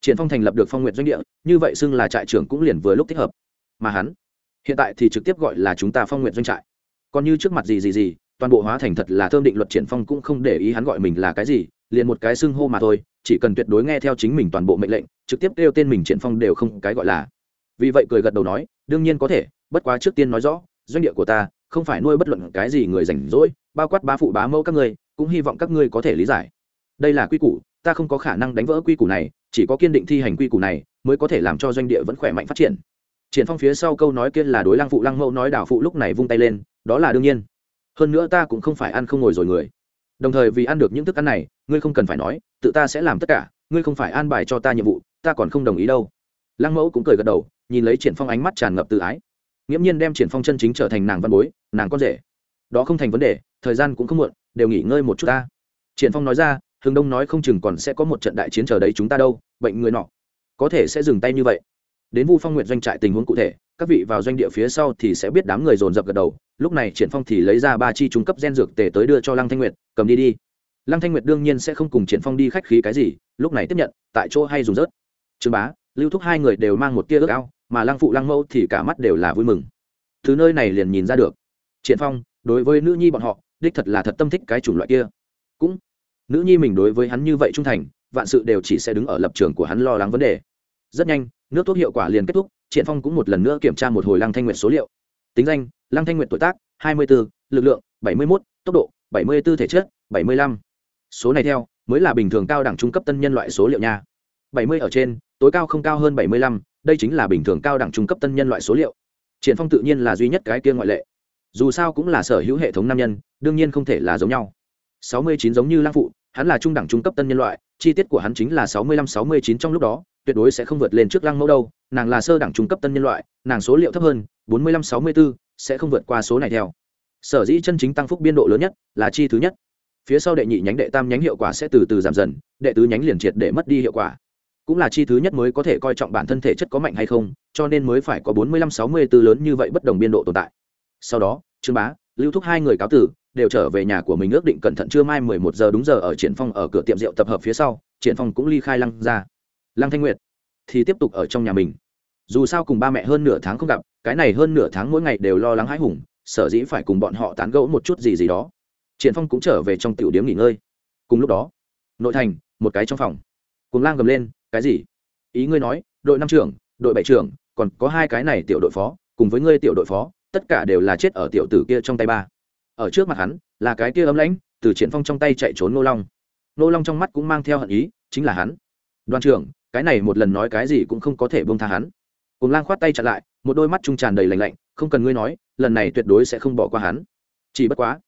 Speaker 1: Triển phong thành lập được phong nguyện doanh địa, như vậy xưng là trại trưởng cũng liền vừa lúc thích hợp. Mà hắn, hiện tại thì trực tiếp gọi là chúng ta phong nguyện doanh trại. Còn như trước mặt gì gì gì toàn bộ hóa thành thật là thơm định luật triển phong cũng không để ý hắn gọi mình là cái gì, liền một cái xưng hô mà thôi, chỉ cần tuyệt đối nghe theo chính mình toàn bộ mệnh lệnh, trực tiếp kêu tên mình triển phong đều không cái gọi là. Vì vậy cười gật đầu nói, đương nhiên có thể, bất quá trước tiên nói rõ, doanh địa của ta, không phải nuôi bất luận cái gì người rảnh rỗi, bao quát bá phụ bá mẫu các ngươi, cũng hy vọng các ngươi có thể lý giải. Đây là quy củ, ta không có khả năng đánh vỡ quy củ này, chỉ có kiên định thi hành quy củ này, mới có thể làm cho doanh địa vẫn khỏe mạnh phát triển. Triển phong phía sau câu nói kia là đối lăng phụ lăng mẫu nói đảo phụ lúc này vung tay lên, đó là đương nhiên hơn nữa ta cũng không phải ăn không ngồi rồi người. Đồng thời vì ăn được những thức ăn này, ngươi không cần phải nói, tự ta sẽ làm tất cả, ngươi không phải an bài cho ta nhiệm vụ, ta còn không đồng ý đâu. Lăng mẫu cũng cười gật đầu, nhìn lấy triển phong ánh mắt tràn ngập tự ái. Nghiễm nhiên đem triển phong chân chính trở thành nàng văn bối, nàng con rể. Đó không thành vấn đề, thời gian cũng không muộn, đều nghỉ ngơi một chút ta. Triển phong nói ra, hưng đông nói không chừng còn sẽ có một trận đại chiến chờ đấy chúng ta đâu, bệnh người nọ. Có thể sẽ dừng tay như vậy đến vu phong nguyện doanh trại tình huống cụ thể, các vị vào doanh địa phía sau thì sẽ biết đám người dồn dập gật đầu, lúc này triển phong thì lấy ra ba chi trung cấp gen dược tề tới đưa cho lăng thanh nguyệt, cầm đi đi. Lăng thanh nguyệt đương nhiên sẽ không cùng triển phong đi khách khí cái gì, lúc này tiếp nhận, tại chỗ hay dùng rớt. Trương bá, lưu thúc hai người đều mang một tia ước ao, mà lăng phụ lăng mẫu thì cả mắt đều là vui mừng. Thứ nơi này liền nhìn ra được. Triển phong, đối với nữ nhi bọn họ, đích thật là thật tâm thích cái chủng loại kia. Cũng, nữ nhi mình đối với hắn như vậy trung thành, vạn sự đều chỉ sẽ đứng ở lập trường của hắn lo lắng vấn đề. Rất nhanh nước thuốc hiệu quả liền kết thúc triển phong cũng một lần nữa kiểm tra một hồi lăng thanh nguyệt số liệu. Tính danh lăng thanh nguyệt tuổi tác 24, lực lượng 71, tốc độ 74 thể chất 75. số này theo mới là bình thường cao đẳng trung cấp tân nhân loại số liệu nha. 70 ở trên tối cao không cao hơn 75, đây chính là bình thường cao đẳng trung cấp tân nhân loại số liệu. Triển phong tự nhiên là duy nhất cái kia ngoại lệ. Dù sao cũng là sở hữu hệ thống nam nhân đương nhiên không thể là giống nhau. 69 giống như lang phụ hắn là trung đẳng trung cấp tân nhân loại chi tiết của hắn chính là 65-69 trong lúc đó tuyệt đối sẽ không vượt lên trước lăng mẫu đâu nàng là sơ đẳng trung cấp tân nhân loại nàng số liệu thấp hơn 45-64, sẽ không vượt qua số này theo. Sở dĩ chân chính tăng phúc biên độ lớn nhất là chi thứ nhất. Phía sau đệ nhị nhánh đệ tam nhánh hiệu quả sẽ từ từ giảm dần đệ tứ nhánh liền triệt để mất đi hiệu quả. Cũng là chi thứ nhất mới có thể coi trọng bản thân thể chất có mạnh hay không cho nên mới phải có 45-64 lớn như vậy bất đồng biên độ tồn tại. Sau đó trương bá lưu thúc hai người cáo tử đều trở về nhà của mình ước định cẩn thận trưa mai 11 giờ đúng giờ ở triển phong ở cửa tiệm rượu tập hợp phía sau, triển phong cũng ly khai lăng ra. Lăng thanh nguyệt thì tiếp tục ở trong nhà mình. Dù sao cùng ba mẹ hơn nửa tháng không gặp, cái này hơn nửa tháng mỗi ngày đều lo lắng hãi hùng, sở dĩ phải cùng bọn họ tán gẫu một chút gì gì đó. Triển phong cũng trở về trong tiểu điếm nghỉ ngơi. Cùng lúc đó, nội thành, một cái trong phòng. Cùng lang gầm lên, cái gì? Ý ngươi nói, đội năm trưởng, đội bảy trưởng, còn có hai cái này tiểu đội phó, cùng với ngươi tiểu đội phó, tất cả đều là chết ở tiểu tử kia trong tay ba ở trước mặt hắn là cái kia ấm lãnh, từ triển phong trong tay chạy trốn nô long. Nô long trong mắt cũng mang theo hận ý, chính là hắn. Đoàn trưởng, cái này một lần nói cái gì cũng không có thể buông tha hắn. Cùng lang khoát tay chặn lại, một đôi mắt trung tràn đầy lạnh lạnh, không cần ngươi nói, lần này tuyệt đối sẽ không bỏ qua hắn. Chỉ bất quá,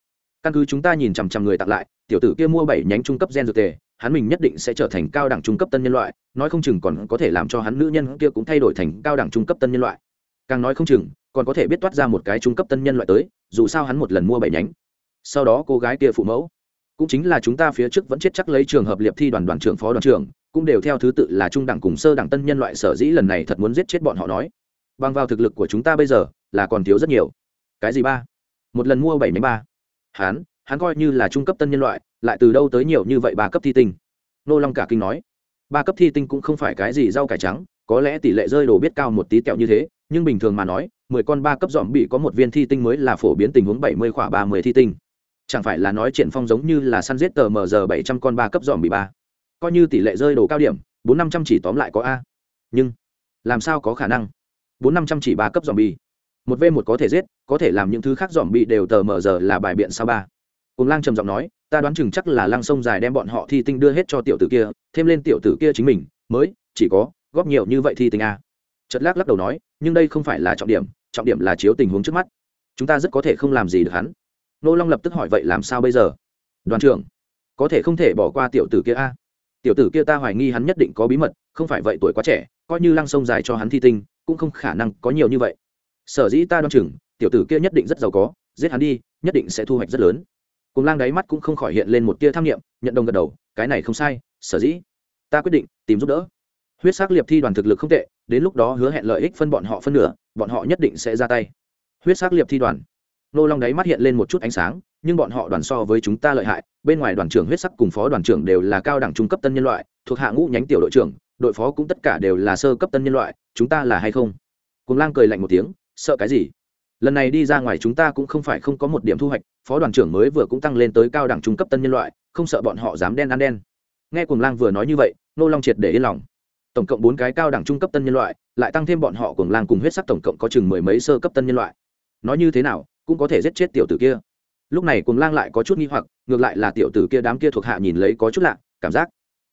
Speaker 1: căn cứ chúng ta nhìn chằm chằm người tặng lại, tiểu tử kia mua bảy nhánh trung cấp gen dược tề, hắn mình nhất định sẽ trở thành cao đẳng trung cấp tân nhân loại, nói không chừng còn có thể làm cho hắn nữ nhân kia cũng thay đổi thành cao đẳng trung cấp tân nhân loại. Càng nói không chừng còn có thể biết toát ra một cái trung cấp tân nhân loại tới, dù sao hắn một lần mua bảy nhánh. Sau đó cô gái kia phụ mẫu, cũng chính là chúng ta phía trước vẫn chết chắc lấy trường hợp liệp thi đoàn đoàn trưởng, phó đoàn trưởng, cũng đều theo thứ tự là trung đẳng cùng sơ đẳng tân nhân loại sở dĩ lần này thật muốn giết chết bọn họ nói. Bằng vào thực lực của chúng ta bây giờ, là còn thiếu rất nhiều. Cái gì ba? Một lần mua bảy mấy ba. Hắn hắn coi như là trung cấp tân nhân loại, lại từ đâu tới nhiều như vậy ba cấp thi tinh? Nô long cả kinh nói. Ba cấp thi tinh cũng không phải cái gì rau cải trắng, có lẽ tỷ lệ rơi đồ biết cao một tí kẹo như thế, nhưng bình thường mà nói mười con ba cấp dòm bị có một viên thi tinh mới là phổ biến tình huống bảy mươi khoảng ba mươi thi tinh. Chẳng phải là nói triển phong giống như là săn giết tờ mờ giờ bảy trăm con ba cấp dòm bị ba. Coi như tỷ lệ rơi đồ cao điểm, bốn năm trăm chỉ tóm lại có a. Nhưng, làm sao có khả năng? Bốn năm trăm chỉ ba cấp dòm bị. Một v một có thể giết, có thể làm những thứ khác dòm bị đều tờ mờ giờ là bài biện sao ba. Cùng lang trầm giọng nói, ta đoán chừng chắc là Lang sông dài đem bọn họ thi tinh đưa hết cho tiểu tử kia, thêm lên tiểu tử kia chính mình, mới, chỉ có góp nhiều như vậy thi tinh a. Chật lắc lắc đầu nói nhưng đây không phải là trọng điểm trọng điểm là chiếu tình huống trước mắt. Chúng ta rất có thể không làm gì được hắn. Nô long lập tức hỏi, vậy làm sao bây giờ? Đoàn trưởng, có thể không thể bỏ qua tiểu tử kia a. Tiểu tử kia ta hoài nghi hắn nhất định có bí mật, không phải vậy tuổi quá trẻ, coi như lăng sông dài cho hắn thi tinh, cũng không khả năng có nhiều như vậy. Sở dĩ ta đoan chừng, tiểu tử kia nhất định rất giàu có, giết hắn đi, nhất định sẽ thu hoạch rất lớn. Cùng lang đáy mắt cũng không khỏi hiện lên một tia tham nghiệm nhận đồng gật đầu, cái này không sai, sở dĩ ta quyết định tìm giúp đỡ. Huyết sắc liệp thi đoàn thực lực không tệ đến lúc đó hứa hẹn lợi ích phân bọn họ phân nửa, bọn họ nhất định sẽ ra tay. Huyết sắc liệp thi đoàn. Nô long đáy mắt hiện lên một chút ánh sáng, nhưng bọn họ đoàn so với chúng ta lợi hại, bên ngoài đoàn trưởng huyết sắc cùng phó đoàn trưởng đều là cao đẳng trung cấp tân nhân loại, thuộc hạ ngũ nhánh tiểu đội trưởng, đội phó cũng tất cả đều là sơ cấp tân nhân loại, chúng ta là hay không? Cùng lang cười lạnh một tiếng, sợ cái gì? Lần này đi ra ngoài chúng ta cũng không phải không có một điểm thu hoạch, phó đoàn trưởng mới vừa cũng tăng lên tới cao đẳng trung cấp tân nhân loại, không sợ bọn họ dám đen ăn đen. Nghe cùng lang vừa nói như vậy, nô long triệt để yên lòng tổng cộng bốn cái cao đẳng trung cấp tân nhân loại, lại tăng thêm bọn họ cùng lang cùng huyết sắc tổng cộng có chừng mười mấy sơ cấp tân nhân loại. Nói như thế nào, cũng có thể giết chết tiểu tử kia. Lúc này cùng lang lại có chút nghi hoặc, ngược lại là tiểu tử kia đám kia thuộc hạ nhìn lấy có chút lạ, cảm giác.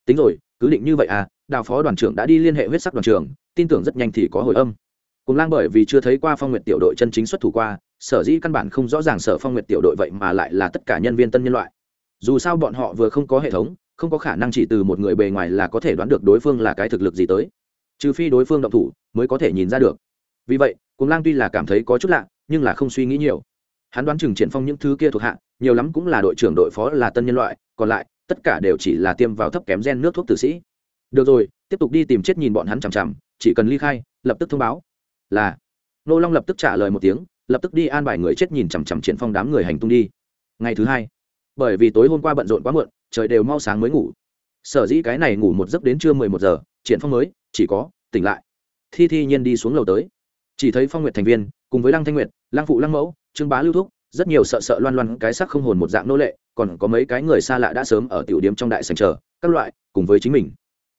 Speaker 1: Tính rồi, cứ định như vậy à đào phó đoàn trưởng đã đi liên hệ huyết sắc đoàn trưởng, tin tưởng rất nhanh thì có hồi âm. Cùng lang bởi vì chưa thấy qua phong nguyệt tiểu đội chân chính xuất thủ qua, sở dĩ căn bản không rõ ràng sở phong nguyệt tiểu đội vậy mà lại là tất cả nhân viên tân nhân loại. Dù sao bọn họ vừa không có hệ thống không có khả năng chỉ từ một người bề ngoài là có thể đoán được đối phương là cái thực lực gì tới. Trừ phi đối phương động thủ mới có thể nhìn ra được. Vì vậy cùng lang tuy là cảm thấy có chút lạ, nhưng là không suy nghĩ nhiều. Hắn đoán chừng triển phong những thứ kia thuộc hạ, nhiều lắm cũng là đội trưởng đội phó là tân nhân loại, còn lại, tất cả đều chỉ là tiêm vào thấp kém gen nước thuốc tử sĩ. Được rồi, tiếp tục đi tìm chết nhìn bọn hắn chằm chằm, chỉ cần ly khai, lập tức thông báo. Là. Nô long lập tức trả lời một tiếng, lập tức đi an bài người chết nhìn chằm chằm triển phong đám người hành tung đi. Ngày thứ hai bởi vì tối hôm qua bận rộn quá muộn, trời đều mau sáng mới ngủ. Sở dĩ cái này ngủ một giấc đến trưa mười một giờ, triển phong mới, chỉ có, tỉnh lại. Thi thi nhiên đi xuống lầu tới. Chỉ thấy phong nguyệt thành viên, cùng với lăng thanh nguyệt, lăng phụ lăng mẫu, trương bá lưu thúc, rất nhiều sợ sợ loan loan cái sắc không hồn một dạng nô lệ, còn có mấy cái người xa lạ đã sớm ở tiểu điếm trong đại sành chờ, các loại, cùng với chính mình.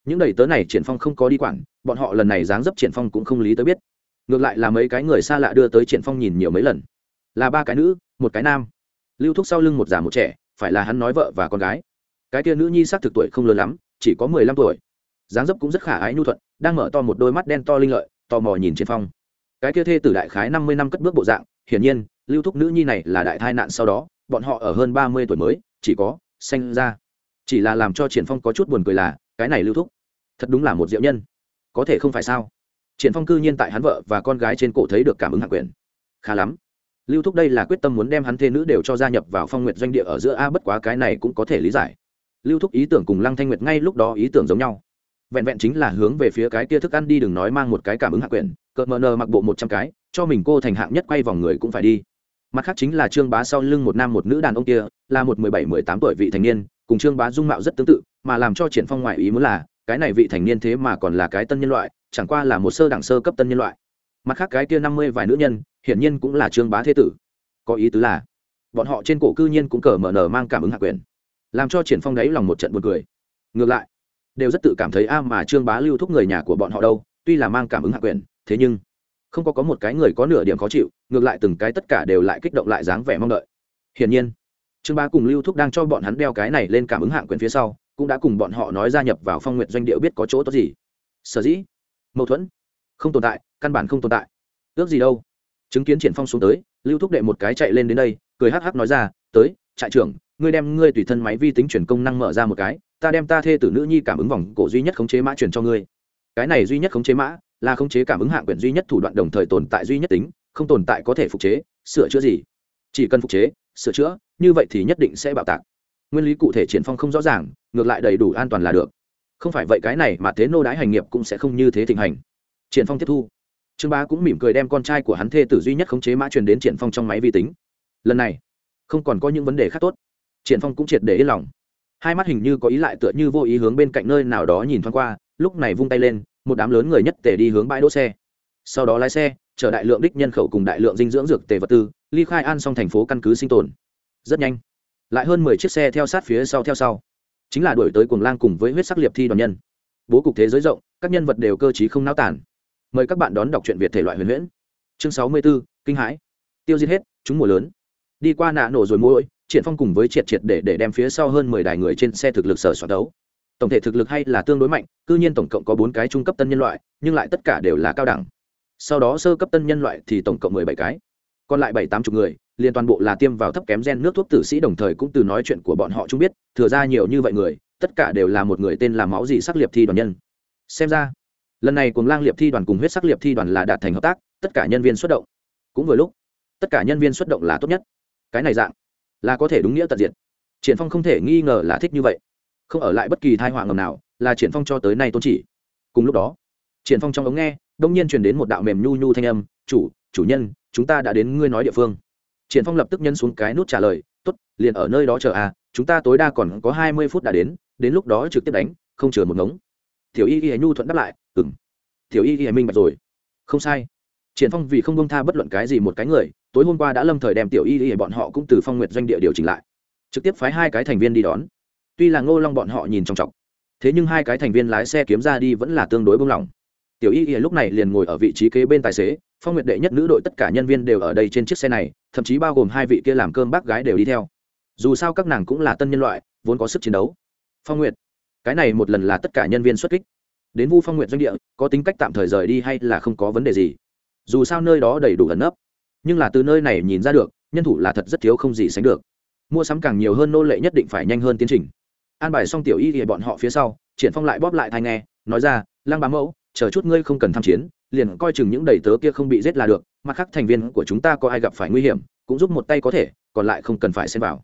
Speaker 1: Những đầy tớ này triển phong không có đi quản, bọn họ lần này dáng dấp triển phong cũng không lý tới biết. Ngược lại là mấy cái người xa lạ đưa tới triển phong nhìn nhiều mấy lần. Là ba cái nữ, một cái nam. Lưu thúc sau lưng một già một trẻ phải là hắn nói vợ và con gái. Cái kia nữ nhi xác thực tuổi không lớn lắm, chỉ có mười lăm tuổi. Dáng dấp cũng rất khả ái nhu thuận, đang mở to một đôi mắt đen to linh lợi, tò mò nhìn triển phong. Cái kia thê tử đại khái năm mươi năm cất bước bộ dạng, hiển nhiên, lưu thúc nữ nhi này là đại tai nạn sau đó, bọn họ ở hơn ba mươi tuổi mới, chỉ có sanh ra. Chỉ là làm cho triển phong có chút buồn cười là, cái này lưu thúc, thật đúng là một diệu nhân. Có thể không phải sao? Triển phong cư nhiên tại hắn vợ và con gái trên cổ thấy được cảm ứng hạ quyền. Khá lắm lưu thúc đây là quyết tâm muốn đem hắn thê nữ đều cho gia nhập vào phong nguyện doanh địa ở giữa a, bất quá cái này cũng có thể lý giải. Lưu thúc ý tưởng cùng lăng thanh nguyệt ngay lúc đó ý tưởng giống nhau. Vẹn vẹn chính là hướng về phía cái kia thức ăn đi đừng nói mang một cái cảm ứng hạ quyền cợt mờ nờ mặc bộ một trăm cái, cho mình cô thành hạng nhất quay vòng người cũng phải đi. Mặt khác chính là trương bá sau lưng một nam một nữ đàn ông kia, là một mười bảy, mười tám tuổi vị thành niên, cùng trương bá dung mạo rất tương tự, mà làm cho triển phong ngoại ý muốn là, cái này vị thành niên thế mà còn là cái tân nhân loại, chẳng qua là một sơ đẳng sơ cấp tân nhân loại mặt khác cái kia năm mươi vài nữ nhân, hiển nhiên cũng là trương bá thế tử. Có ý tứ là, bọn họ trên cổ cư nhiên cũng cờ mở nở mang cảm ứng hạ quyền, làm cho triển phong đấy lòng một trận buồn cười. Ngược lại, đều rất tự cảm thấy, a, mà trương bá lưu thúc người nhà của bọn họ đâu, tuy là mang cảm ứng hạ quyền, thế nhưng không có có một cái người có nửa điểm khó chịu, ngược lại từng cái tất cả đều lại kích động lại dáng vẻ mong đợi. Hiển nhiên, trương bá cùng lưu thúc đang cho bọn hắn đeo cái này lên cảm ứng hạng quyền phía sau, cũng đã cùng bọn họ nói gia nhập vào phong nguyện doanh điệu biết có chỗ tốt gì. Sở dĩ, mâu thuẫn không tồn tại, căn bản không tồn tại. Ước gì đâu? Chứng kiến triển phong xuống tới, lưu thúc đệ một cái chạy lên đến đây, cười hắc hắc nói ra, tới, trại trưởng, ngươi đem ngươi tùy thân máy vi tính chuyển công năng mở ra một cái, ta đem ta thê tử nữ nhi cảm ứng vòng cổ duy nhất khống chế mã chuyển cho ngươi. Cái này duy nhất khống chế mã, là khống chế cảm ứng hạng quyển duy nhất thủ đoạn đồng thời tồn tại duy nhất tính, không tồn tại có thể phục chế, sửa chữa gì? Chỉ cần phục chế, sửa chữa, như vậy thì nhất định sẽ bạo tạc. Nguyên lý cụ thể triển phong không rõ ràng, ngược lại đầy đủ an toàn là được. Không phải vậy cái này mà thế nô đái hành nghiệp cũng sẽ không như thế thịnh hành triển phong tiếp thu trương bá cũng mỉm cười đem con trai của hắn thê tử duy nhất khống chế mã truyền đến triển phong trong máy vi tính lần này không còn có những vấn đề khác tốt triển phong cũng triệt để yên lòng hai mắt hình như có ý lại tựa như vô ý hướng bên cạnh nơi nào đó nhìn thoáng qua lúc này vung tay lên một đám lớn người nhất tề đi hướng bãi đỗ xe sau đó lái xe chở đại lượng đích nhân khẩu cùng đại lượng dinh dưỡng dược tề vật tư ly khai an xong thành phố căn cứ sinh tồn rất nhanh lại hơn mười chiếc xe theo sát phía sau theo sau chính là đuổi tới cuồng lang cùng với huyết sắc liệt thi đoàn nhân bố cục thế giới rộng các nhân vật đều cơ t không náo tản mời các bạn đón đọc truyện việt thể loại huyền huyễn. Chương sáu mươi b ố kinh hãi. Tiêu diệt hết, chúng mùa lớn. Đi qua nạ nổ rồi mỗi triển phong cùng với triệt triệt để để đem phía sau hơn mười đài người trên xe thực lực sở soạn đấu. Tổng thể thực lực hay là tương đối mạnh, cư nhiên tổng cộng có bốn cái trung cấp tân nhân loại, nhưng lại tất cả đều là cao đẳng. Sau đó sơ cấp tân nhân loại thì tổng cộng mười bảy cái. Còn lại bảy tám chục người, liền toàn bộ là tiêm vào thấp kém gen nước thuốc tử sĩ đồng thời cũng từ nói chuyện của bọn họ chung biết, thừa ra nhiều như vậy người, tất cả đều là một người tên là máu gì sắc liệp thi đoàn nhân. Xem ra lần này cùng lang liệp thi đoàn cùng huyết sắc liệp thi đoàn là đạt thành hợp tác, tất cả nhân viên xuất động. Cũng vừa lúc, tất cả nhân viên xuất động là tốt nhất. Cái này dạng là có thể đúng nghĩa tận diện triển phong không thể nghi ngờ là thích như vậy. Không ở lại bất kỳ thai họa ngầm nào, là triển phong cho tới nay tôn chỉ. Cùng lúc đó, triển phong trong ống nghe, đông nhiên truyền đến một đạo mềm nhu nhu thanh âm, chủ chủ nhân, chúng ta đã đến ngươi nói địa phương. Triển phong lập tức nhân xuống cái nút trả lời, tốt, liền ở nơi đó chờ à chúng ta tối đa còn có hai mươi phút đã đến đến lúc đó trực tiếp đánh, không chừa một ngống tiểu y y nhu thuận đáp lại ừng tiểu y y minh bạch rồi. Không sai. Triển phong vì không bông tha bất luận cái gì một cái người, tối hôm qua đã lâm thời đem tiểu y y bọn họ cũng từ phong nguyệt doanh địa điều chỉnh lại. Trực tiếp phái hai cái thành viên đi đón. Tuy là ngô long bọn họ nhìn trong trọng thế nhưng hai cái thành viên lái xe kiếm ra đi vẫn là tương đối bông lỏng tiểu y y lúc này liền ngồi ở vị trí kế bên tài xế, phong nguyệt đệ nhất nữ đội tất cả nhân viên đều ở đây trên chiếc xe này, thậm chí bao gồm hai vị kia làm cơm bác gái đều đi theo. Dù sao các nàng cũng là tân nhân loại, vốn có sức chiến đấu. Phong nguyệt cái này một lần là tất cả nhân viên xuất kích. Đến vu phong Nguyện doanh địa, có tính cách tạm thời rời đi hay là không có vấn đề gì. Dù sao nơi đó đầy đủ ẩn nấp. Nhưng là từ nơi này nhìn ra được, nhân thủ là thật rất thiếu không gì sánh được. Mua sắm càng nhiều hơn nô lệ nhất định phải nhanh hơn tiến trình. An bài xong tiểu y thì bọn họ phía sau, triển phong lại bóp lại thai nghe, nói ra, lăng bá mẫu, chờ chút ngươi không cần tham chiến, liền coi chừng những đầy tớ kia không bị giết là được, mặt khác thành viên của chúng ta có ai gặp phải nguy hiểm, cũng giúp một tay có thể, còn lại không cần phải xem vào.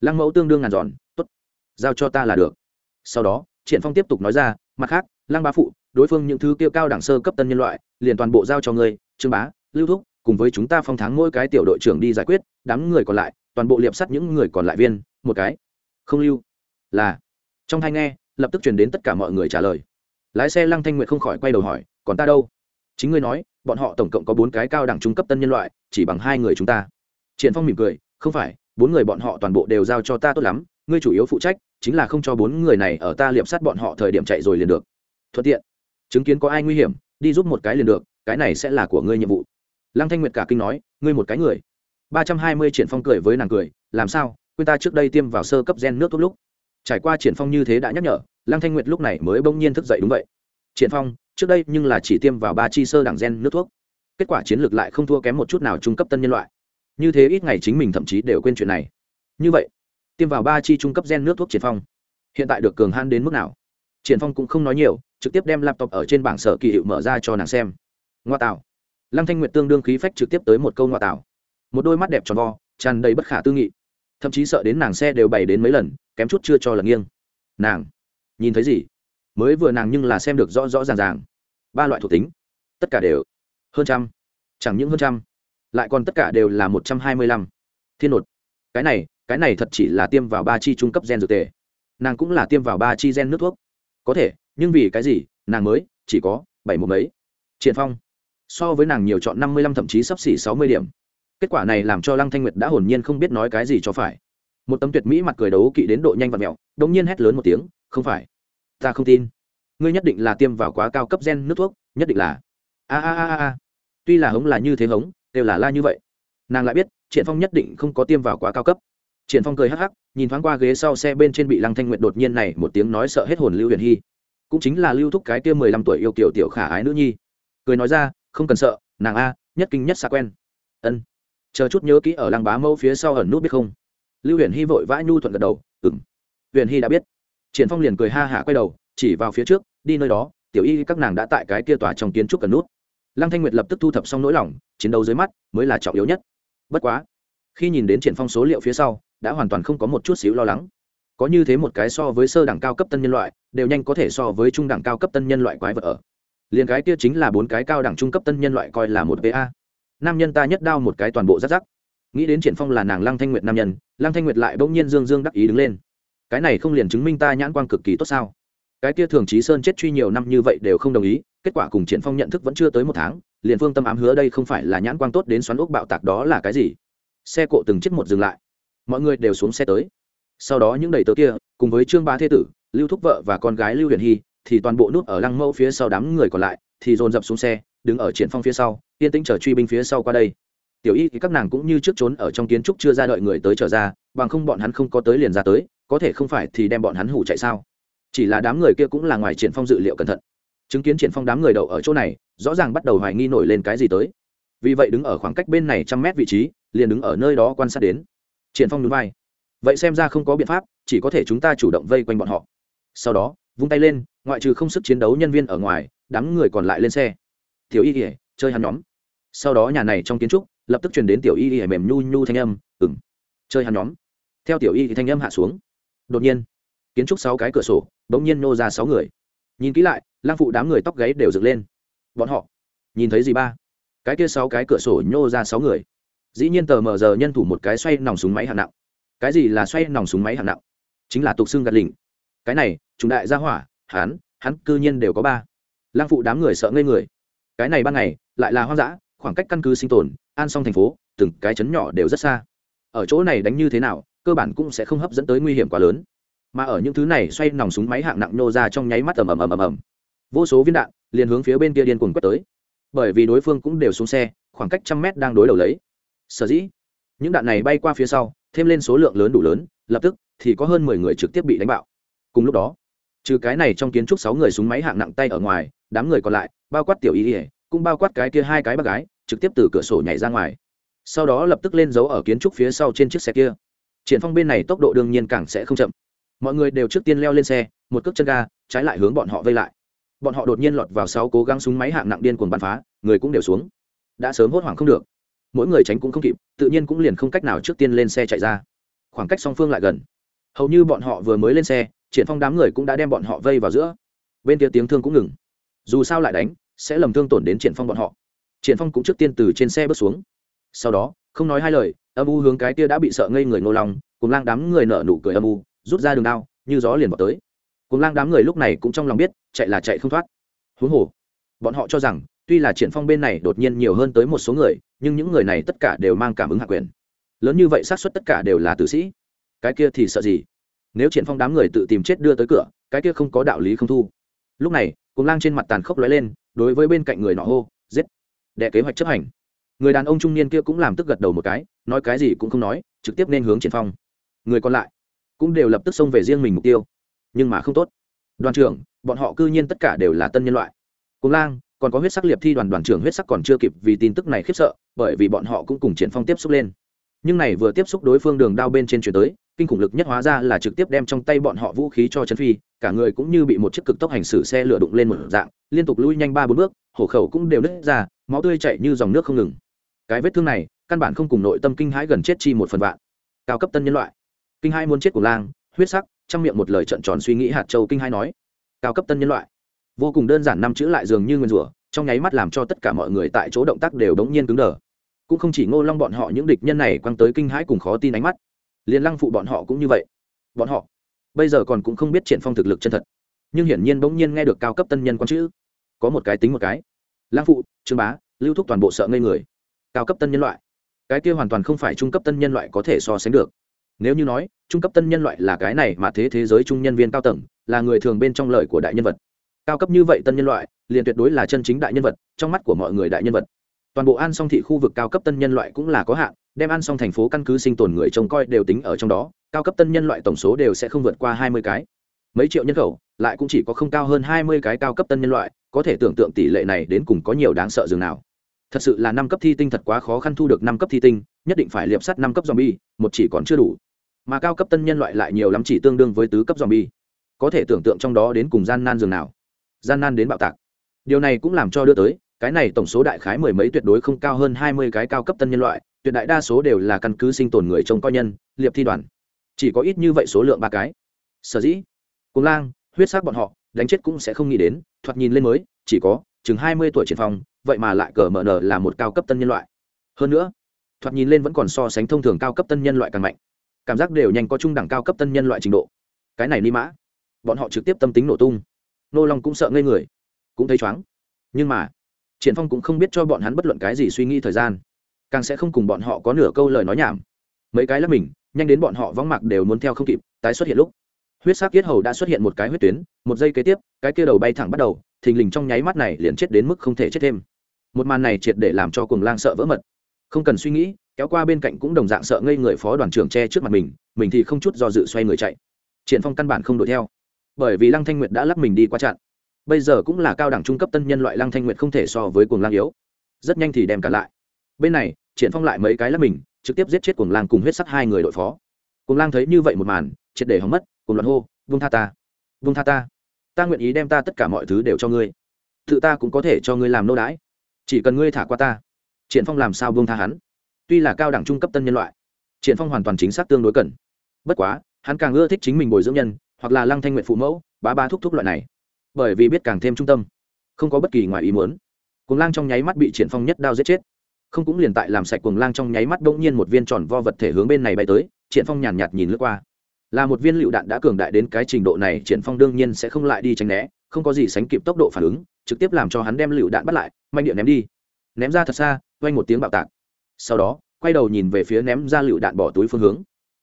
Speaker 1: Lăng mẫu tương đương ngàn giòn, tốt, giao cho ta là được sau đó, triển phong tiếp tục nói ra, mặt khác, lăng bá phụ, đối phương những thứ kia cao đẳng sơ cấp tân nhân loại, liền toàn bộ giao cho ngươi, trương bá, lưu thúc, cùng với chúng ta phong thắng mỗi cái tiểu đội trưởng đi giải quyết, đám người còn lại, toàn bộ liệp sắt những người còn lại viên, một cái. Không lưu. Là. Trong thanh nghe, lập tức truyền đến tất cả mọi người trả lời. Lái xe lăng thanh nguyệt không khỏi quay đầu hỏi, còn ta đâu? Chính ngươi nói, bọn họ tổng cộng có bốn cái cao đẳng trung cấp tân nhân loại, chỉ bằng hai người chúng ta. Triển phong mỉm cười, không phải, bốn người bọn họ toàn bộ đều giao cho ta tốt lắm ngươi chủ yếu phụ trách chính là không cho bốn người này ở ta liệp sát bọn họ thời điểm chạy rồi liền được. Thuận tiện. Chứng kiến có ai nguy hiểm, đi giúp một cái liền được, cái này sẽ là của ngươi nhiệm vụ. Lăng thanh nguyệt cả kinh nói, ngươi một cái người. Ba trăm hai mươi triển phong cười với nàng cười, làm sao, quên ta trước đây tiêm vào sơ cấp gen nước tốt lúc? Trải qua triển phong như thế đã nhắc nhở, lăng thanh nguyệt lúc này mới bỗng nhiên thức dậy đúng vậy. Triển phong, trước đây nhưng là chỉ tiêm vào ba chi sơ đẳng gen nước thuốc. Kết quả chiến lược lại không thua kém một chút nào trung cấp tân nhân loại. Như thế ít ngày chính mình thậm chí đều quên chuyện này. Như vậy tiêm vào ba chi trung cấp gen nước thuốc triển phong. Hiện tại được cường han đến mức nào? Triển phong cũng không nói nhiều, trực tiếp đem laptop ở trên bảng sở kỳ hiệu mở ra cho nàng xem. Ngoa tạo. Lăng thanh nguyệt tương đương khí phách trực tiếp tới một câu ngoa tạo. Một đôi mắt đẹp tròn vo, tràn đầy bất khả tư nghị. Thậm chí sợ đến nàng xe đều bày đến mấy lần, kém chút chưa cho là nghiêng. Nàng, nhìn thấy gì? Mới vừa nàng nhưng là xem được rõ rõ ràng ràng. Ba loại thuộc tính. Tất cả đều hơn trăm. Chẳng những hơn trăm, lại còn tất cả đều là một trăm hai mươi lăm. Thiên nột. Cái này cái này thật chỉ là tiêm vào ba chi trung cấp gen dược tề. Nàng cũng là tiêm vào ba chi gen nước thuốc. Có thể, nhưng vì cái gì? Nàng mới chỉ có bảy một mấy. Triển phong, so với nàng nhiều chọn năm mươi lăm, thậm chí sắp xỉ sáu mươi điểm. Kết quả này làm cho lăng thanh nguyệt đã hồn nhiên không biết nói cái gì cho phải. Một tấm tuyệt mỹ mặt cười đấu kỵ đến độ nhanh và mẹo đống nhiên hét lớn một tiếng, không phải, ta không tin. Ngươi nhất định là tiêm vào quá cao cấp gen nước thuốc, nhất định là. A a a a. Tuy là hống là như thế hống, đều là la như vậy. Nàng lại biết, triển phong nhất định không có tiêm vào quá cao cấp triển phong cười hắc hắc, nhìn thoáng qua ghế sau xe bên trên bị lăng thanh nguyệt đột nhiên này một tiếng nói sợ hết hồn lưu huyền hy. Cũng chính là lưu thúc cái kia mười lăm tuổi yêu kiểu tiểu khả ái nữ nhi. Cười nói ra, không cần sợ, nàng a, nhất kinh nhất xa quen. Ân. Chờ chút nhớ kỹ ở lăng bá mẫu phía sau ẩn nút biết không? Lưu huyền hy vội vã nhu thuận gật đầu ừng huyền hy đã biết. Triển phong liền cười ha hả quay đầu, chỉ vào phía trước, đi nơi đó, tiểu y các nàng đã tại cái kia tòa trong kiến trúc cần nút. Lăng thanh nguyệt lập tức thu thập xong nỗi lòng, chiến đấu dưới mắt mới là trọng yếu nhất. Bất quá, khi nhìn đến triển phong số liệu phía sau đã hoàn toàn không có một chút xíu lo lắng. Có như thế một cái so với sơ đẳng cao cấp tân nhân loại, đều nhanh có thể so với trung đẳng cao cấp tân nhân loại quái vật ở. Liền cái kia chính là bốn cái cao đẳng trung cấp tân nhân loại coi là một va nam nhân ta nhất đao một cái toàn bộ rắc rắc. Nghĩ đến triển phong là nàng lăng thanh nguyệt nam nhân, lăng thanh nguyệt lại bỗng nhiên dương dương đắc ý đứng lên. Cái này không liền chứng minh ta nhãn quang cực kỳ tốt sao? Cái kia thường trí sơn chết truy nhiều năm như vậy đều không đồng ý, kết quả cùng triển phong nhận thức vẫn chưa tới một tháng, liền phương tâm ám hứa đây không phải là nhãn quang tốt đến xoắn ốc bạo tạc đó là cái gì? Xe cộ từng chiếc một dừng lại mọi người đều xuống xe tới. Sau đó những đầy tớ kia, cùng với trương ba thế tử, lưu thúc vợ và con gái lưu huyền hy, thì toàn bộ nút ở lăng mẫu phía sau đám người còn lại, thì dồn dập xuống xe, đứng ở triển phong phía sau, yên tĩnh chờ truy binh phía sau qua đây. Tiểu y thì các nàng cũng như trước trốn ở trong kiến trúc chưa ra đợi người tới trở ra, bằng không bọn hắn không có tới liền ra tới, có thể không phải thì đem bọn hắn hủ chạy sao? Chỉ là đám người kia cũng là ngoài triển phong dự liệu cẩn thận. Chứng kiến triển phong đám người đậu ở chỗ này, rõ ràng bắt đầu hoài nghi nổi lên cái gì tới. Vì vậy đứng ở khoảng cách bên này trăm mét vị trí, liền đứng ở nơi đó quan sát đến triển phong núi vai. Vậy xem ra không có biện pháp, chỉ có thể chúng ta chủ động vây quanh bọn họ. Sau đó, vung tay lên, ngoại trừ không sức chiến đấu nhân viên ở ngoài, đám người còn lại lên xe. Tiểu y ỉa chơi hắn nhóm. Sau đó nhà này trong kiến trúc, lập tức truyền đến tiểu y ỉa mềm nhu nhu thanh âm ừng chơi hắn nhóm. Theo tiểu y thì thanh âm hạ xuống, đột nhiên, kiến trúc sáu cái cửa sổ, bỗng nhiên nô ra sáu người. Nhìn kỹ lại lang phụ đám người tóc gáy đều dựng lên. Bọn họ, nhìn thấy gì ba? Cái kia sáu cái cửa sổ nhô ra sáu người dĩ nhiên tờ mờ giờ nhân thủ một cái xoay nòng súng máy hạng nặng. Cái gì là xoay nòng súng máy hạng nặng? Chính là tục xương gạt lỉnh. Cái này, chúng đại gia hỏa, hắn hắn cư nhiên đều có ba. Lang phụ đám người sợ ngây người. Cái này ban ngày, lại là hoang dã, khoảng cách căn cứ sinh tồn, an xong thành phố, từng cái chấn nhỏ đều rất xa. Ở chỗ này đánh như thế nào, cơ bản cũng sẽ không hấp dẫn tới nguy hiểm quá lớn. Mà ở những thứ này xoay nòng súng máy hạng nặng nô ra trong nháy mắt ầm ầm ầm ầm ầm. Vô số viên đạn liền hướng phía bên kia điên cuồng quét tới. Bởi vì đối phương cũng đều xuống xe, khoảng cách trăm mét đang đối đầu lấy sở dĩ. Những đạn này bay qua phía sau, thêm lên số lượng lớn đủ lớn, lập tức thì có hơn mười người trực tiếp bị đánh bạo. Cùng lúc đó, trừ cái này trong kiến trúc sáu người súng máy hạng nặng tay ở ngoài, đám người còn lại, bao quát tiểu ý ỉa cũng bao quát cái kia hai cái bác gái, trực tiếp từ cửa sổ nhảy ra ngoài. Sau đó lập tức lên dấu ở kiến trúc phía sau trên chiếc xe kia. Triển phong bên này tốc độ đương nhiên càng sẽ không chậm. Mọi người đều trước tiên leo lên xe, một cước chân ga, trái lại hướng bọn họ vây lại. Bọn họ đột nhiên lọt vào sáu cố gắng súng máy hạng nặng điên cuồng bắn phá, người cũng đều xuống. Đã sớm hốt hoảng không được mỗi người tránh cũng không kịp, tự nhiên cũng liền không cách nào trước tiên lên xe chạy ra. Khoảng cách song phương lại gần. Hầu như bọn họ vừa mới lên xe, triển phong đám người cũng đã đem bọn họ vây vào giữa. Bên kia tiếng thương cũng ngừng. Dù sao lại đánh, sẽ lầm thương tổn đến triển phong bọn họ. Triển phong cũng trước tiên từ trên xe bước xuống. Sau đó, không nói hai lời, âm u hướng cái kia đã bị sợ ngây người nô lòng cùng lang đám người nở nụ cười âm u, rút ra đường đao, như gió liền vào tới. Cùng lang đám người lúc này cũng trong lòng biết, chạy là chạy không thoát. Huống hồ, bọn họ cho rằng tuy là triển phong bên này đột nhiên nhiều hơn tới một số người, nhưng những người này tất cả đều mang cảm ứng hạ quyền. Lớn như vậy xác suất tất cả đều là tử sĩ. Cái kia thì sợ gì? Nếu triển phong đám người tự tìm chết đưa tới cửa, cái kia không có đạo lý không thu. Lúc này cùng lang trên mặt tàn khốc lóe lên, đối với bên cạnh người nọ hô, giết! Đệ kế hoạch chấp hành. Người đàn ông trung niên kia cũng làm tức gật đầu một cái, nói cái gì cũng không nói, trực tiếp nên hướng triển phong. Người còn lại cũng đều lập tức xông về riêng mình mục tiêu. Nhưng mà không tốt. Đoàn trưởng, bọn họ cư nhiên tất cả đều là tân nhân loại. Cùng lang còn có huyết sắc liệp thi đoàn đoàn trưởng huyết sắc còn chưa kịp vì tin tức này khiếp sợ, bởi vì bọn họ cũng cùng triển phong tiếp xúc lên. Nhưng này vừa tiếp xúc đối phương đường đao bên trên chuyển tới, kinh khủng lực nhất hóa ra là trực tiếp đem trong tay bọn họ vũ khí cho chấn phi, cả người cũng như bị một chiếc cực tốc hành xử xe lửa đụng lên một dạng, liên tục lui nhanh ba bốn bước, hổ khẩu cũng đều nứt ra, máu tươi chảy như dòng nước không ngừng. Cái vết thương này, căn bản không cùng nội tâm kinh hãi gần chết chi một phần vạn. Cao cấp tân nhân loại. Kinh hai muốn chết của lang, huyết sắc, trong miệng một lời trận tròn suy nghĩ hạt châu kinh hai nói. Cao cấp tân nhân loại vô cùng đơn giản năm chữ lại dường như nguyên rủa, trong nháy mắt làm cho tất cả mọi người tại chỗ động tác đều đống nhiên cứng đờ. Cũng không chỉ ngô long bọn họ, những địch nhân này quăng tới kinh hãi cùng khó tin ánh mắt. Liền lăng phụ bọn họ cũng như vậy. Bọn họ bây giờ còn cũng không biết triển phong thực lực chân thật. Nhưng hiển nhiên bỗng nhiên nghe được cao cấp tân nhân quan chữ. Có một cái tính một cái. Lăng phụ, trương bá, lưu thúc toàn bộ sợ ngây người. Cao cấp tân nhân loại. Cái kia hoàn toàn không phải trung cấp tân nhân loại có thể so sánh được. Nếu như nói, trung cấp tân nhân loại là cái này mà thế thế giới trung nhân viên cao tầng, là người thường bên trong lời của đại nhân vật cao cấp như vậy tân nhân loại, liền tuyệt đối là chân chính đại nhân vật, trong mắt của mọi người đại nhân vật. Toàn bộ an song thị khu vực cao cấp tân nhân loại cũng là có hạn, đem an song thành phố căn cứ sinh tồn người trông coi đều tính ở trong đó, cao cấp tân nhân loại tổng số đều sẽ không vượt qua hai mươi cái. Mấy triệu nhân khẩu, lại cũng chỉ có không cao hơn hai mươi cái cao cấp tân nhân loại, có thể tưởng tượng tỷ lệ này đến cùng có nhiều đáng sợ dường nào. Thật sự là năm cấp thi tinh thật quá khó khăn thu được năm cấp thi tinh, nhất định phải liệp sắt năm cấp zombie, một chỉ còn chưa đủ. Mà cao cấp tân nhân loại lại nhiều lắm chỉ tương đương với tứ cấp zombie. Có thể tưởng tượng trong đó đến cùng gian nan dường nào gian nan đến bạo tạc. Điều này cũng làm cho đưa tới cái này tổng số đại khái mười mấy tuyệt đối không cao hơn hai mươi cái cao cấp tân nhân loại tuyệt đại đa số đều là căn cứ sinh tồn người trông coi nhân liệp thi đoàn. Chỉ có ít như vậy số lượng ba cái. Sở dĩ cùng lang huyết sắc bọn họ đánh chết cũng sẽ không nghĩ đến thoạt nhìn lên mới chỉ có chừng hai mươi tuổi triển phòng, vậy mà lại cờ mở nở là một cao cấp tân nhân loại. Hơn nữa thoạt nhìn lên vẫn còn so sánh thông thường cao cấp tân nhân loại càng mạnh. Cảm giác đều nhanh có trung đẳng cao cấp tân nhân loại trình độ. Cái này ni mã bọn họ trực tiếp tâm tính nổ tung nô long cũng sợ ngây người, cũng thấy chóng nhưng mà, triển phong cũng không biết cho bọn hắn bất luận cái gì suy nghĩ thời gian. Càng sẽ không cùng bọn họ có nửa câu lời nói nhảm. Mấy cái là mình, nhanh đến bọn họ vắng mặt đều muốn theo không kịp, tái xuất hiện lúc. Huyết sắc kiết hầu đã xuất hiện một cái huyết tuyến, một giây kế tiếp, cái kia đầu bay thẳng bắt đầu, thình lình trong nháy mắt này liền chết đến mức không thể chết thêm. Một màn này triệt để làm cho cuồng lang sợ vỡ mật. Không cần suy nghĩ, kéo qua bên cạnh cũng đồng dạng sợ ngây người phó đoàn trưởng che trước mặt mình mình thì không chút do dự xoay người chạy. Triển phong căn bản không đuổi theo bởi vì lăng thanh nguyệt đã lắc mình đi qua chặn bây giờ cũng là cao đẳng trung cấp tân nhân loại lăng thanh nguyệt không thể so với cuồng lang yếu. Rất nhanh thì đem cả lại. Bên này, triển phong lại mấy cái lắc mình, trực tiếp giết chết cuồng lang cùng huyết sắc hai người đội phó. Cuồng lang thấy như vậy một màn, triệt để hóng mất cùng loạn hô vung tha ta! Vung tha ta! Ta nguyện ý đem ta tất cả mọi thứ đều cho ngươi. Tự ta cũng có thể cho ngươi làm nô đái chỉ cần ngươi thả qua ta. Triển phong làm sao vung tha hắn? Tuy là cao đẳng trung cấp tân nhân loại, triển phong hoàn toàn chính xác tương đối cần bất quá, hắn càng ưa thích chính mình bồi dưỡng nhân hoặc là lăng thanh nguyện phụ mẫu, bá ba thúc thúc loại này. Bởi vì biết càng thêm trung tâm, không có bất kỳ ngoài ý muốn. Cuồng lang trong nháy mắt bị triển phong nhất đao giết chết. Không cũng liền tại làm sạch cuồng lang trong nháy mắt bỗng nhiên một viên tròn vo vật thể hướng bên này bay tới, triển phong nhàn nhạt nhìn lướt qua. Là một viên lựu đạn đã cường đại đến cái trình độ này, triển phong đương nhiên sẽ không lại đi tránh né, không có gì sánh kịp tốc độ phản ứng, trực tiếp làm cho hắn đem lựu đạn bắt lại, manh điện ném đi. Ném ra thật xa quanh một tiếng bạo tạc. Sau đó, quay đầu nhìn về phía ném ra lựu đạn bỏ túi phương hướng.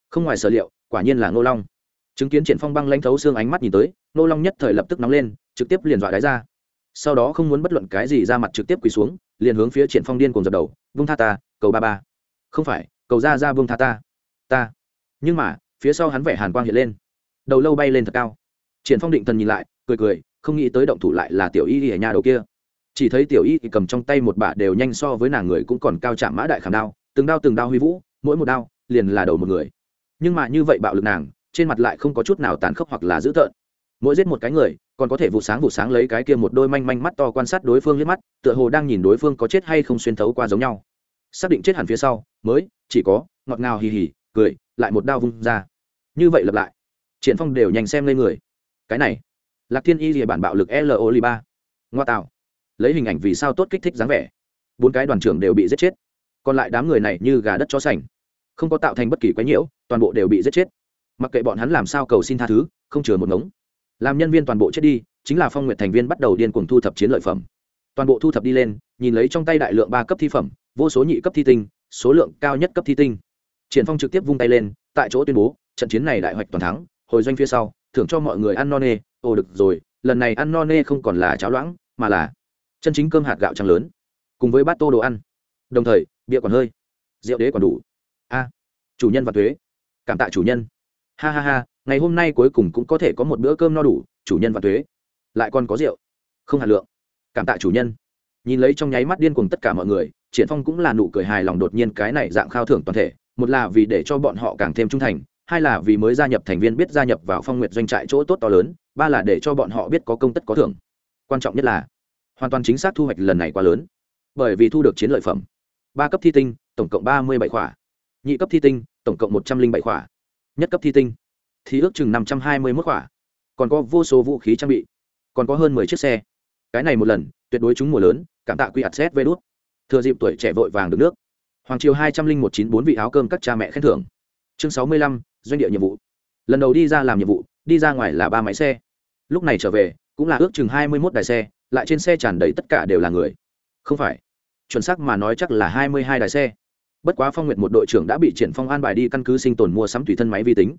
Speaker 1: Không ngoài sở liệu, quả nhiên là ngô long chứng kiến triển phong băng lãnh thấu xương ánh mắt nhìn tới, nô long nhất thời lập tức nóng lên, trực tiếp liền dọa đáy ra. Sau đó không muốn bất luận cái gì ra mặt trực tiếp quỳ xuống, liền hướng phía triển phong điên cùng dập đầu vung tha ta, cầu ba ba. Không phải, cầu ra ra vung tha ta. Ta. Nhưng mà, phía sau hắn vẻ hàn quang hiện lên. Đầu lâu bay lên thật cao. Triển phong định thần nhìn lại, cười cười, không nghĩ tới động thủ lại là tiểu y ở nhà đầu kia. Chỉ thấy tiểu y cầm trong tay một bả đều nhanh so với nàng người cũng còn cao chạm mã đại khảm đao, từng đao từng đao huy vũ, mỗi một đao liền là đầu một người. Nhưng mà như vậy bạo lực nàng trên mặt lại không có chút nào tàn khốc hoặc là dữ tợn. Mỗi giết một cái người, còn có thể vụ sáng vụ sáng lấy cái kia một đôi manh manh mắt to quan sát đối phương liếc mắt, tựa hồ đang nhìn đối phương có chết hay không xuyên thấu qua giống nhau. Xác định chết hẳn phía sau, mới, chỉ có, ngọt ngào hì hì, cười, lại một đao vung ra. Như vậy lặp lại. Triển phong đều nhanh xem lên người. Cái này, lạc thiên y rìa bản bạo lực lo L ba. Ngoa tạo. Lấy hình ảnh vì sao tốt kích thích dáng vẻ. Bốn cái đoàn trưởng đều bị giết chết. Còn lại đám người này như gà đất chó sành. Không có tạo thành bất kỳ quái nhiễu, toàn bộ đều bị giết chết mặc kệ bọn hắn làm sao cầu xin tha thứ, không chừa một ngống. Làm nhân viên toàn bộ chết đi, chính là phong nguyện thành viên bắt đầu điên cuồng thu thập chiến lợi phẩm. Toàn bộ thu thập đi lên, nhìn lấy trong tay đại lượng ba cấp thi phẩm, vô số nhị cấp thi tinh, số lượng cao nhất cấp thi tinh. Triển phong trực tiếp vung tay lên, tại chỗ tuyên bố, trận chiến này đại hoạch toàn thắng, hồi doanh phía sau, thưởng cho mọi người ăn no nê, ồ được rồi, lần này ăn no nê không còn là cháo loãng, mà là chân chính cơm hạt gạo trắng lớn, cùng với bát tô đồ ăn. Đồng thời, bia còn hơi, rượu đế còn đủ. A, chủ nhân và thuế. Cảm tạ chủ nhân ha ha ha, ngày hôm nay cuối cùng cũng có thể có một bữa cơm no đủ, chủ nhân và thuế. Lại còn có rượu. Không hạt lượng. Cảm tạ chủ nhân. Nhìn lấy trong nháy mắt điên cùng tất cả mọi người, triển phong cũng là nụ cười hài lòng đột nhiên cái này dạng khao thưởng toàn thể. Một là vì để cho bọn họ càng thêm trung thành, hai là vì mới gia nhập thành viên biết gia nhập vào phong nguyệt doanh trại chỗ tốt to lớn, ba là để cho bọn họ biết có công tất có thưởng. Quan trọng nhất là, hoàn toàn chính xác thu hoạch lần này quá lớn. Bởi vì thu được chiến lợi phẩm. Ba cấp thi tinh, tổng cộng ba mươi bảy khỏa. Nhị cấp thi tinh, tổng cộng một trăm linh bảy khỏa nhất cấp thi tinh. Thì ước chừng năm trăm hai mươi mốt quả, còn có vô số vũ khí trang bị. Còn có hơn mười chiếc xe. Cái này một lần tuyệt đối chúng mùa lớn cảm tạ quy ạt xét vê đốt thừa dịp tuổi trẻ vội vàng được nước. Hoàng triều hai trăm linh một chín bốn vị áo cơm các cha mẹ khen thưởng. Chương sáu mươi lăm doanh địa nhiệm vụ. Lần đầu đi ra làm nhiệm vụ đi ra ngoài là ba máy xe. Lúc này trở về cũng là ước chừng hai mươi mốt đài xe lại trên xe tràn đầy tất cả đều là người. Không phải. Chuẩn xác mà nói chắc là hai mươi hai đài xe bất quá phong nguyện một đội trưởng đã bị triển phong an bài đi căn cứ sinh tồn mua sắm tùy thân máy vi tính.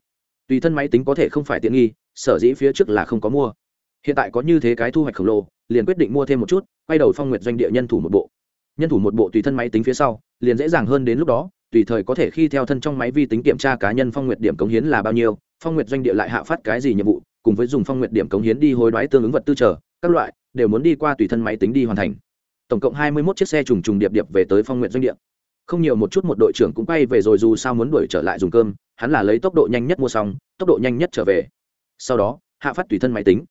Speaker 1: Tùy thân máy tính có thể không phải tiện nghi, sở dĩ phía trước là không có mua. Hiện tại có như thế cái thu hoạch khổng lồ, liền quyết định mua thêm một chút, quay đầu phong nguyện doanh địa nhân thủ một bộ. Nhân thủ một bộ tùy thân máy tính phía sau, liền dễ dàng hơn đến lúc đó, tùy thời có thể khi theo thân trong máy vi tính kiểm tra cá nhân phong nguyệt điểm cống hiến là bao nhiêu, phong nguyệt doanh địa lại hạ phát cái gì nhiệm vụ, cùng với dùng phong nguyệt điểm cống hiến đi hối đoái tương ứng vật tư trở các loại, đều muốn đi qua tùy thân máy tính đi hoàn thành. Tổng cộng hai mươi 21 chiếc xe trùng trùng điệp điệp về tới phong nguyệt doanh địa không nhiều một chút một đội trưởng cũng quay về rồi dù sao muốn đuổi trở lại dùng cơm, hắn là lấy tốc độ nhanh nhất mua xong, tốc độ nhanh nhất trở về. Sau đó, hạ phát tùy thân máy tính.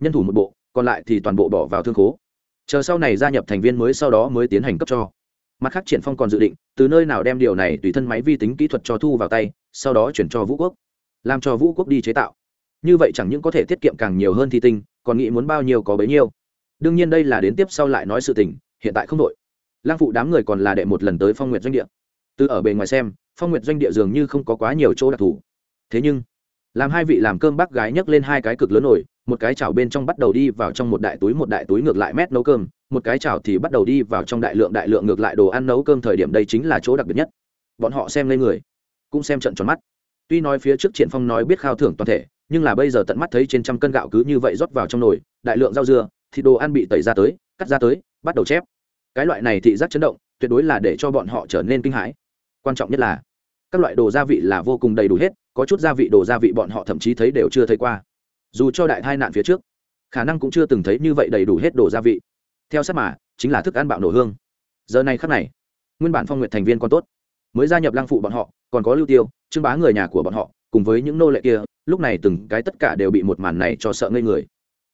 Speaker 1: Nhân thủ một bộ, còn lại thì toàn bộ bỏ vào thương khố. Chờ sau này gia nhập thành viên mới sau đó mới tiến hành cấp cho. Mặt khác triển phong còn dự định, từ nơi nào đem điều này tùy thân máy vi tính kỹ thuật cho thu vào tay, sau đó chuyển cho vũ quốc. Làm cho vũ quốc đi chế tạo. Như vậy chẳng những có thể tiết kiệm càng nhiều hơn thi tinh, còn nghĩ muốn bao nhiêu có bấy nhiêu. Đương nhiên đây là đến tiếp sau lại nói sự tình, hiện tại không đội lang phụ đám người còn là đệ một lần tới phong nguyện doanh địa. Từ ở bề ngoài xem, phong nguyện doanh địa dường như không có quá nhiều chỗ đặc thù. Thế nhưng, làm hai vị làm cơm bác gái nhấc lên hai cái cực lớn nổi một cái chảo bên trong bắt đầu đi vào trong một đại túi, một đại túi ngược lại mét nấu cơm, một cái chảo thì bắt đầu đi vào trong đại lượng đại lượng ngược lại đồ ăn nấu cơm thời điểm đây chính là chỗ đặc biệt nhất. Bọn họ xem lên người, cũng xem trận tròn mắt. Tuy nói phía trước triển phong nói biết khao thưởng toàn thể, nhưng là bây giờ tận mắt thấy trên trăm cân gạo cứ như vậy rót vào trong nồi, đại lượng rau dưa, thịt đồ ăn bị tẩy ra tới, cắt ra tới, bắt đầu chép cái loại này thị giác chấn động, tuyệt đối là để cho bọn họ trở nên kinh hãi. Quan trọng nhất là, các loại đồ gia vị là vô cùng đầy đủ hết, có chút gia vị đồ gia vị bọn họ thậm chí thấy đều chưa thấy qua. Dù cho đại tai nạn phía trước, khả năng cũng chưa từng thấy như vậy đầy đủ hết đồ gia vị. Theo sát mà, chính là thức ăn bạo nổ hương. Giờ này khắc này, nguyên bản phong nguyện thành viên còn tốt. Mới gia nhập lăng phụ bọn họ, còn có lưu tiêu trưng bá người nhà của bọn họ, cùng với những nô lệ kia, lúc này từng cái tất cả đều bị một màn này cho sợ ngây người.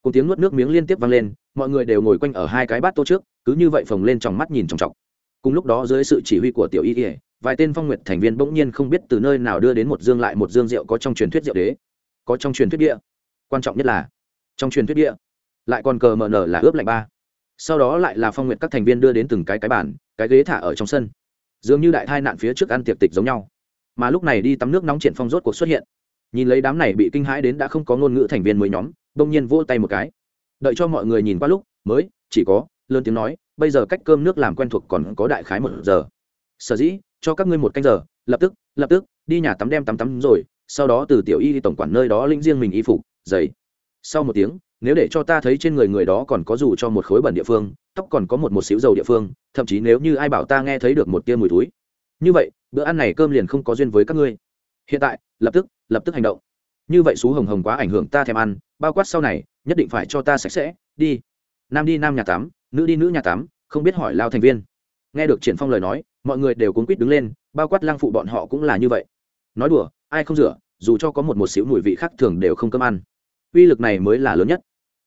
Speaker 1: Cùng tiếng nuốt nước miếng liên tiếp vang lên mọi người đều ngồi quanh ở hai cái bát tô trước, cứ như vậy phồng lên trong mắt nhìn trọng trọng cùng lúc đó dưới sự chỉ huy của tiểu y ỉa vài tên phong nguyệt thành viên bỗng nhiên không biết từ nơi nào đưa đến một dương lại một dương rượu có trong truyền thuyết rượu đế. Có trong truyền thuyết địa. Quan trọng nhất là, trong truyền thuyết địa, lại còn cờ mờ nở là ướp lạnh ba. Sau đó lại là phong nguyệt các thành viên đưa đến từng cái cái bàn, cái ghế thả ở trong sân. Dường như đại thai nạn phía trước ăn tiệc tịch giống nhau. Mà lúc này đi tắm nước nóng triển phong rốt cuộc xuất hiện. Nhìn lấy đám này bị kinh hãi đến đã không có ngôn ngữ thành viên mới nhóm, bỗng nhiên vỗ tay một cái đợi cho mọi người nhìn qua lúc, mới, chỉ có, lớn tiếng nói, bây giờ cách cơm nước làm quen thuộc còn có đại khái một giờ. Sở dĩ, cho các ngươi một canh giờ, lập tức lập tức, đi nhà tắm đem tắm tắm rồi, sau đó từ tiểu y đi tổng quản nơi đó lĩnh riêng mình y phục, giày. Sau một tiếng, nếu để cho ta thấy trên người người đó còn có dù cho một khối bẩn địa phương, tóc còn có một một xíu dầu địa phương, thậm chí nếu như ai bảo ta nghe thấy được một tia mùi túi như vậy, bữa ăn này cơm liền không có duyên với các ngươi. Hiện tại, lập tức lập tức hành động như vậy xú hồng hồng quá ảnh hưởng ta thèm ăn, bao quát sau này, nhất định phải cho ta sạch sẽ, đi. Nam đi nam nhà tắm, nữ đi nữ nhà tắm, không biết hỏi lao thành viên. Nghe được triển phong lời nói, mọi người đều cuốn quýt đứng lên, bao quát lăng phụ bọn họ cũng là như vậy. Nói đùa, ai không rửa, dù cho có một một xíu mùi vị khác thường đều không cơm ăn. Uy lực này mới là lớn nhất.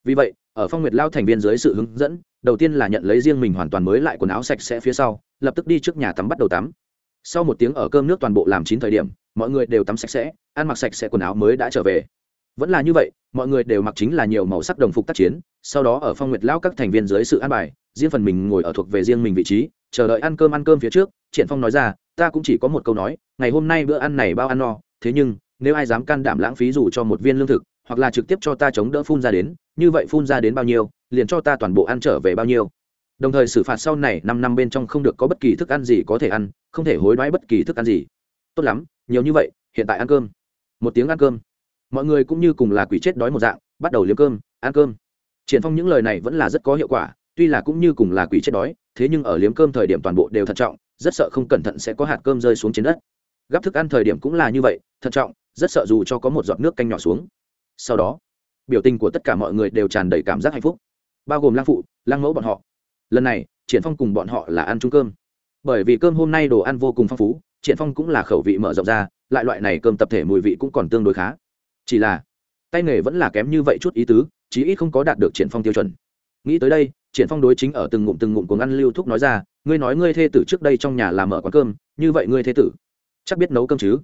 Speaker 1: Vì vậy, ở phong nguyệt lao thành viên dưới sự hướng dẫn, đầu tiên là nhận lấy riêng mình hoàn toàn mới lại quần áo sạch sẽ phía sau, lập tức đi trước nhà tắm bắt đầu tắm. Sau một tiếng ở cơm nước toàn bộ làm chín thời điểm mọi người đều tắm sạch sẽ, ăn mặc sạch sẽ, quần áo mới đã trở về. Vẫn là như vậy, mọi người đều mặc chính là nhiều màu sắc đồng phục tác chiến, sau đó ở phong nguyệt Lão các thành viên dưới sự an bài, riêng phần mình ngồi ở thuộc về riêng mình vị trí, chờ đợi ăn cơm ăn cơm phía trước, triển phong nói ra, ta cũng chỉ có một câu nói, ngày hôm nay bữa ăn này bao ăn no, thế nhưng, nếu ai dám can đảm lãng phí dù cho một viên lương thực, hoặc là trực tiếp cho ta chống đỡ phun ra đến, như vậy phun ra đến bao nhiêu, liền cho ta toàn bộ ăn trở về bao nhiêu. Đồng thời xử phạt sau này năm năm bên trong không được có bất kỳ thức ăn gì có thể ăn, không thể hối đoái bất kỳ thức ăn gì. Tốt lắm nhiều như vậy, hiện tại ăn cơm. Một tiếng ăn cơm. Mọi người cũng như cùng là quỷ chết đói một dạng, bắt đầu liếm cơm, ăn cơm. Triển phong những lời này vẫn là rất có hiệu quả, tuy là cũng như cùng là quỷ chết đói, thế nhưng ở liếm cơm thời điểm toàn bộ đều thận trọng, rất sợ không cẩn thận sẽ có hạt cơm rơi xuống trên đất. Gắp thức ăn thời điểm cũng là như vậy, thận trọng, rất sợ dù cho có một giọt nước canh nhỏ xuống. Sau đó, biểu tình của tất cả mọi người đều tràn đầy cảm giác hạnh phúc, bao gồm lang phụ lang mẫu bọn họ. Lần này, triển phong cùng bọn họ là ăn chung cơm bởi vì cơm hôm nay đồ ăn vô cùng phong phú, triển phong cũng là khẩu vị mở rộng ra, lại loại này cơm tập thể mùi vị cũng còn tương đối khá. Chỉ là, tay nghề vẫn là kém như vậy chút ý tứ, chí ít không có đạt được triển phong tiêu chuẩn. Nghĩ tới đây, triển phong đối chính ở từng ngụm từng ngụm của ngăn lưu thúc nói ra, ngươi nói ngươi thê tử trước đây trong nhà làm mở quán cơm, như vậy ngươi thê tử chắc biết nấu cơm chứ?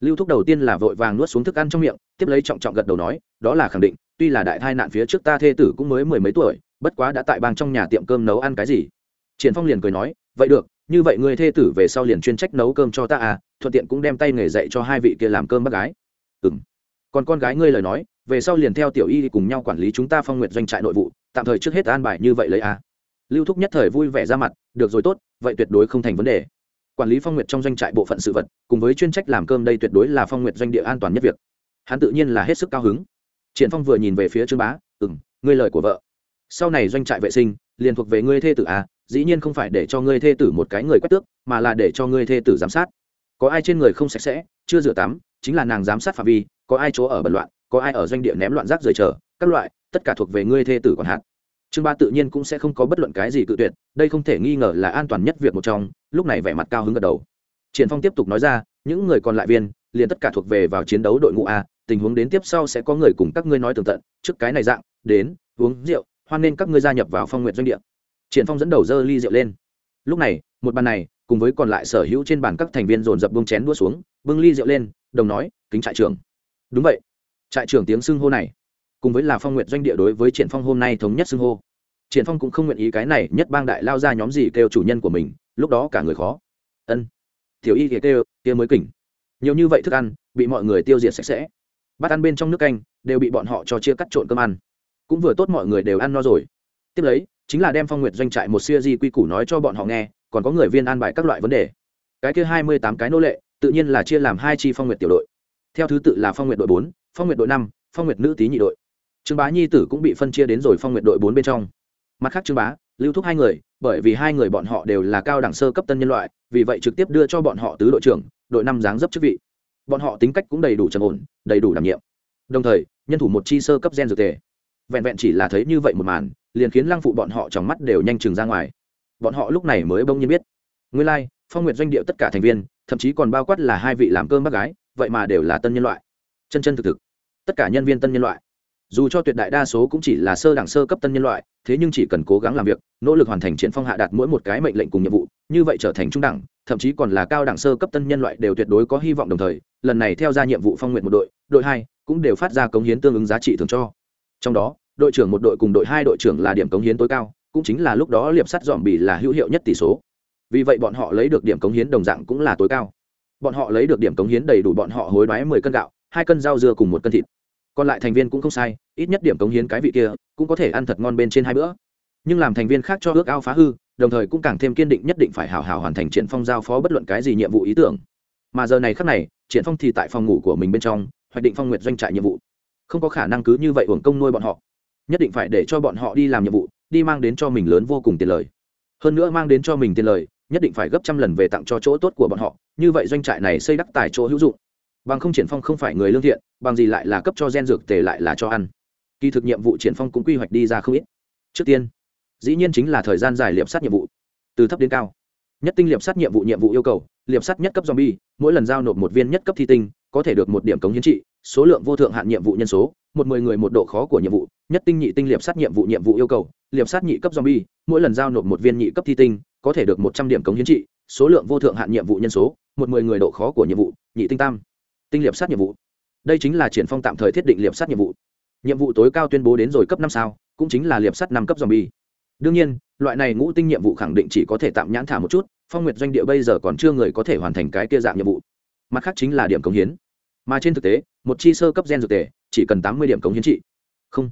Speaker 1: Lưu thúc đầu tiên là vội vàng nuốt xuống thức ăn trong miệng, tiếp lấy trọng trọng gật đầu nói, đó là khẳng định, tuy là đại thai nạn phía trước ta thê tử cũng mới mười mấy tuổi, bất quá đã tại bang trong nhà tiệm cơm nấu ăn cái gì? Triển phong liền cười nói, vậy được như vậy ngươi thê tử về sau liền chuyên trách nấu cơm cho ta à thuận tiện cũng đem tay nghề dạy cho hai vị kia làm cơm bác gái. Ừm. Còn con gái ngươi lời nói, về sau liền theo tiểu y cùng nhau quản lý chúng ta phong nguyện doanh trại nội vụ, tạm thời trước hết an bài như vậy lấy à. Lưu thúc nhất thời vui vẻ ra mặt, được rồi tốt, vậy tuyệt đối không thành vấn đề. Quản lý phong nguyệt trong doanh trại bộ phận sự vật, cùng với chuyên trách làm cơm đây tuyệt đối là phong nguyệt doanh địa an toàn nhất việc. Hắn tự nhiên là hết sức cao hứng. Triển phong vừa nhìn về phía trương bá ừ m ngươi lời của vợ. Sau này doanh trại vệ sinh, liền thuộc về ngươi thê tử à dĩ nhiên không phải để cho ngươi thê tử một cái người quét tước, mà là để cho ngươi thê tử giám sát. Có ai trên người không sạch sẽ, chưa rửa tắm, chính là nàng giám sát phạm vi, có ai chỗ ở bẩn loạn, có ai ở doanh địa ném loạn rác rời chờ, các loại, tất cả thuộc về ngươi thê tử còn hạn trương ba tự nhiên cũng sẽ không có bất luận cái gì cự tuyệt, đây không thể nghi ngờ là an toàn nhất việc một trong, lúc này vẻ mặt cao hứng gật đầu. Triển phong tiếp tục nói ra, những người còn lại viên, liền tất cả thuộc về vào chiến đấu đội ngũ a, tình huống đến tiếp sau sẽ có người cùng các ngươi nói tường tận, trước cái này dạng, đến, uống rượu, hoan nên các ngươi gia nhập vào phong nguyện doanh địa triển phong dẫn đầu dơ ly rượu lên. Lúc này, một bàn này, cùng với còn lại sở hữu trên bàn các thành viên dồn dập bông chén đua xuống, bưng ly rượu lên, đồng nói, kính trại trưởng. Đúng vậy. Trại trưởng tiếng xưng hô này, cùng với là phong nguyện doanh địa đối với triển phong hôm nay thống nhất xưng hô. Triển phong cũng không nguyện ý cái này nhất bang đại lao ra nhóm gì kêu chủ nhân của mình, lúc đó cả người khó. Ân, tiểu y kêu, kia mới kỉnh. Nhiều như vậy thức ăn, bị mọi người tiêu diệt sạch sẽ. Bát ăn bên trong nước canh, đều bị bọn họ cho chia cắt trộn cơm ăn. Cũng vừa tốt mọi người đều ăn no rồi. Tiếp lấy chính là đem phong nguyệt doanh trại một siêu di quy củ nói cho bọn họ nghe, còn có người viên an bài các loại vấn đề. Cái kia hai mươi tám cái nô lệ, tự nhiên là chia làm hai chi phong nguyệt tiểu đội. Theo thứ tự là phong nguyệt đội bốn, phong nguyệt đội năm, phong nguyệt nữ tý nhị đội. Trương bá nhi tử cũng bị phân chia đến rồi phong nguyệt đội bốn bên trong. Mặt khác trương bá, lưu thúc hai người, bởi vì hai người bọn họ đều là cao đẳng sơ cấp tân nhân loại, vì vậy trực tiếp đưa cho bọn họ tứ đội trưởng, đội năm dáng dấp chức vị. Bọn họ tính cách cũng đầy đủ trầm ổn, đầy đủ đảm nhiệm. Đồng thời, nhân thủ một chi sơ cấp gen dược tề. Vẹn vẹn chỉ là thấy như vậy một màn liền khiến lăng phụ bọn họ trong mắt đều nhanh chừng ra ngoài. Bọn họ lúc này mới bỗng nhiên biết. Nguyên lai、like, phong nguyện doanh địa tất cả thành viên thậm chí còn bao quát là hai vị làm cơm bác gái vậy mà đều là tân nhân loại. Chân chân thực thực. Tất cả nhân viên tân nhân loại. Dù cho tuyệt đại đa số cũng chỉ là sơ đẳng sơ cấp tân nhân loại thế nhưng chỉ cần cố gắng làm việc nỗ lực hoàn thành triển phong hạ đạt mỗi một cái mệnh lệnh cùng nhiệm vụ như vậy trở thành trung đẳng thậm chí còn là cao đẳng sơ cấp tân nhân loại đều tuyệt đối có hy vọng đồng thời lần này theo ra nhiệm vụ phong nguyện một đội đội hai cũng đều phát ra cống hiến tương ứng giá trị thường cho. Trong đó đội trưởng một đội cùng đội hai đội trưởng là điểm cống hiến tối cao, cũng chính là lúc đó liệp sắt dòm bì là hữu hiệu nhất tỷ số. Vì vậy bọn họ lấy được điểm cống hiến đồng dạng cũng là tối cao. Bọn họ lấy được điểm cống hiến đầy đủ bọn họ hối đoái mười cân gạo, hai cân rau dưa cùng một cân thịt. Còn lại thành viên cũng không sai, ít nhất điểm cống hiến cái vị kia cũng có thể ăn thật ngon bên trên hai bữa. Nhưng làm thành viên khác cho ước ao phá hư, đồng thời cũng càng thêm kiên định nhất định phải hào hào hoàn thành triển phong giao phó bất luận cái gì nhiệm vụ ý tưởng. Mà giờ này khắc này, triển phong thì tại phòng ngủ của mình bên trong, hoạch định phong nguyện doanh trại nhiệm vụ. Không có khả năng cứ như vậy hưởng công nuôi bọn họ nhất định phải để cho bọn họ đi làm nhiệm vụ, đi mang đến cho mình lớn vô cùng tiền lời. Hơn nữa mang đến cho mình tiền lời, nhất định phải gấp trăm lần về tặng cho chỗ tốt của bọn họ, như vậy doanh trại này xây đắc tài chỗ hữu dụng. Bằng không triển phong không phải người lương thiện, bằng gì lại là cấp cho gen dược tề lại là cho ăn. Kỳ thực nhiệm vụ triển phong cũng quy hoạch đi ra không ít. Trước tiên, dĩ nhiên chính là thời gian dài liệp sát nhiệm vụ. Từ thấp đến cao. Nhất tinh liệp sát nhiệm vụ nhiệm vụ yêu cầu, liệp sát nhất cấp zombie, mỗi lần giao nộp một viên nhất cấp thi tinh có thể được một điểm cống hiến trị, số lượng vô thượng hạn nhiệm vụ nhân số, một mười người một độ khó của nhiệm vụ, nhất tinh nhị tinh liệp sát nhiệm vụ nhiệm vụ yêu cầu, liệp sát nhị cấp zombie, mỗi lần giao nộp một viên nhị cấp thi tinh, có thể được một trăm điểm cống hiến trị, số lượng vô thượng hạn nhiệm vụ nhân số, một mười người độ khó của nhiệm vụ, nhị tinh tam, tinh liệp sát nhiệm vụ. Đây chính là triển phong tạm thời thiết định liệp sát nhiệm vụ. Nhiệm vụ tối cao tuyên bố đến rồi cấp năm sao, cũng chính là liệp sát năm cấp zombie. Đương nhiên, loại này ngũ tinh nhiệm vụ khẳng định chỉ có thể tạm nhãn thả một chút, phong nguyệt doanh địa bây giờ còn chưa người có thể hoàn thành cái kia dạng nhiệm vụ. Mặt khác chính là điểm cống hiến mà trên thực tế, một chi sơ cấp gen dược tề chỉ cần tám mươi điểm cống hiến trị. Không.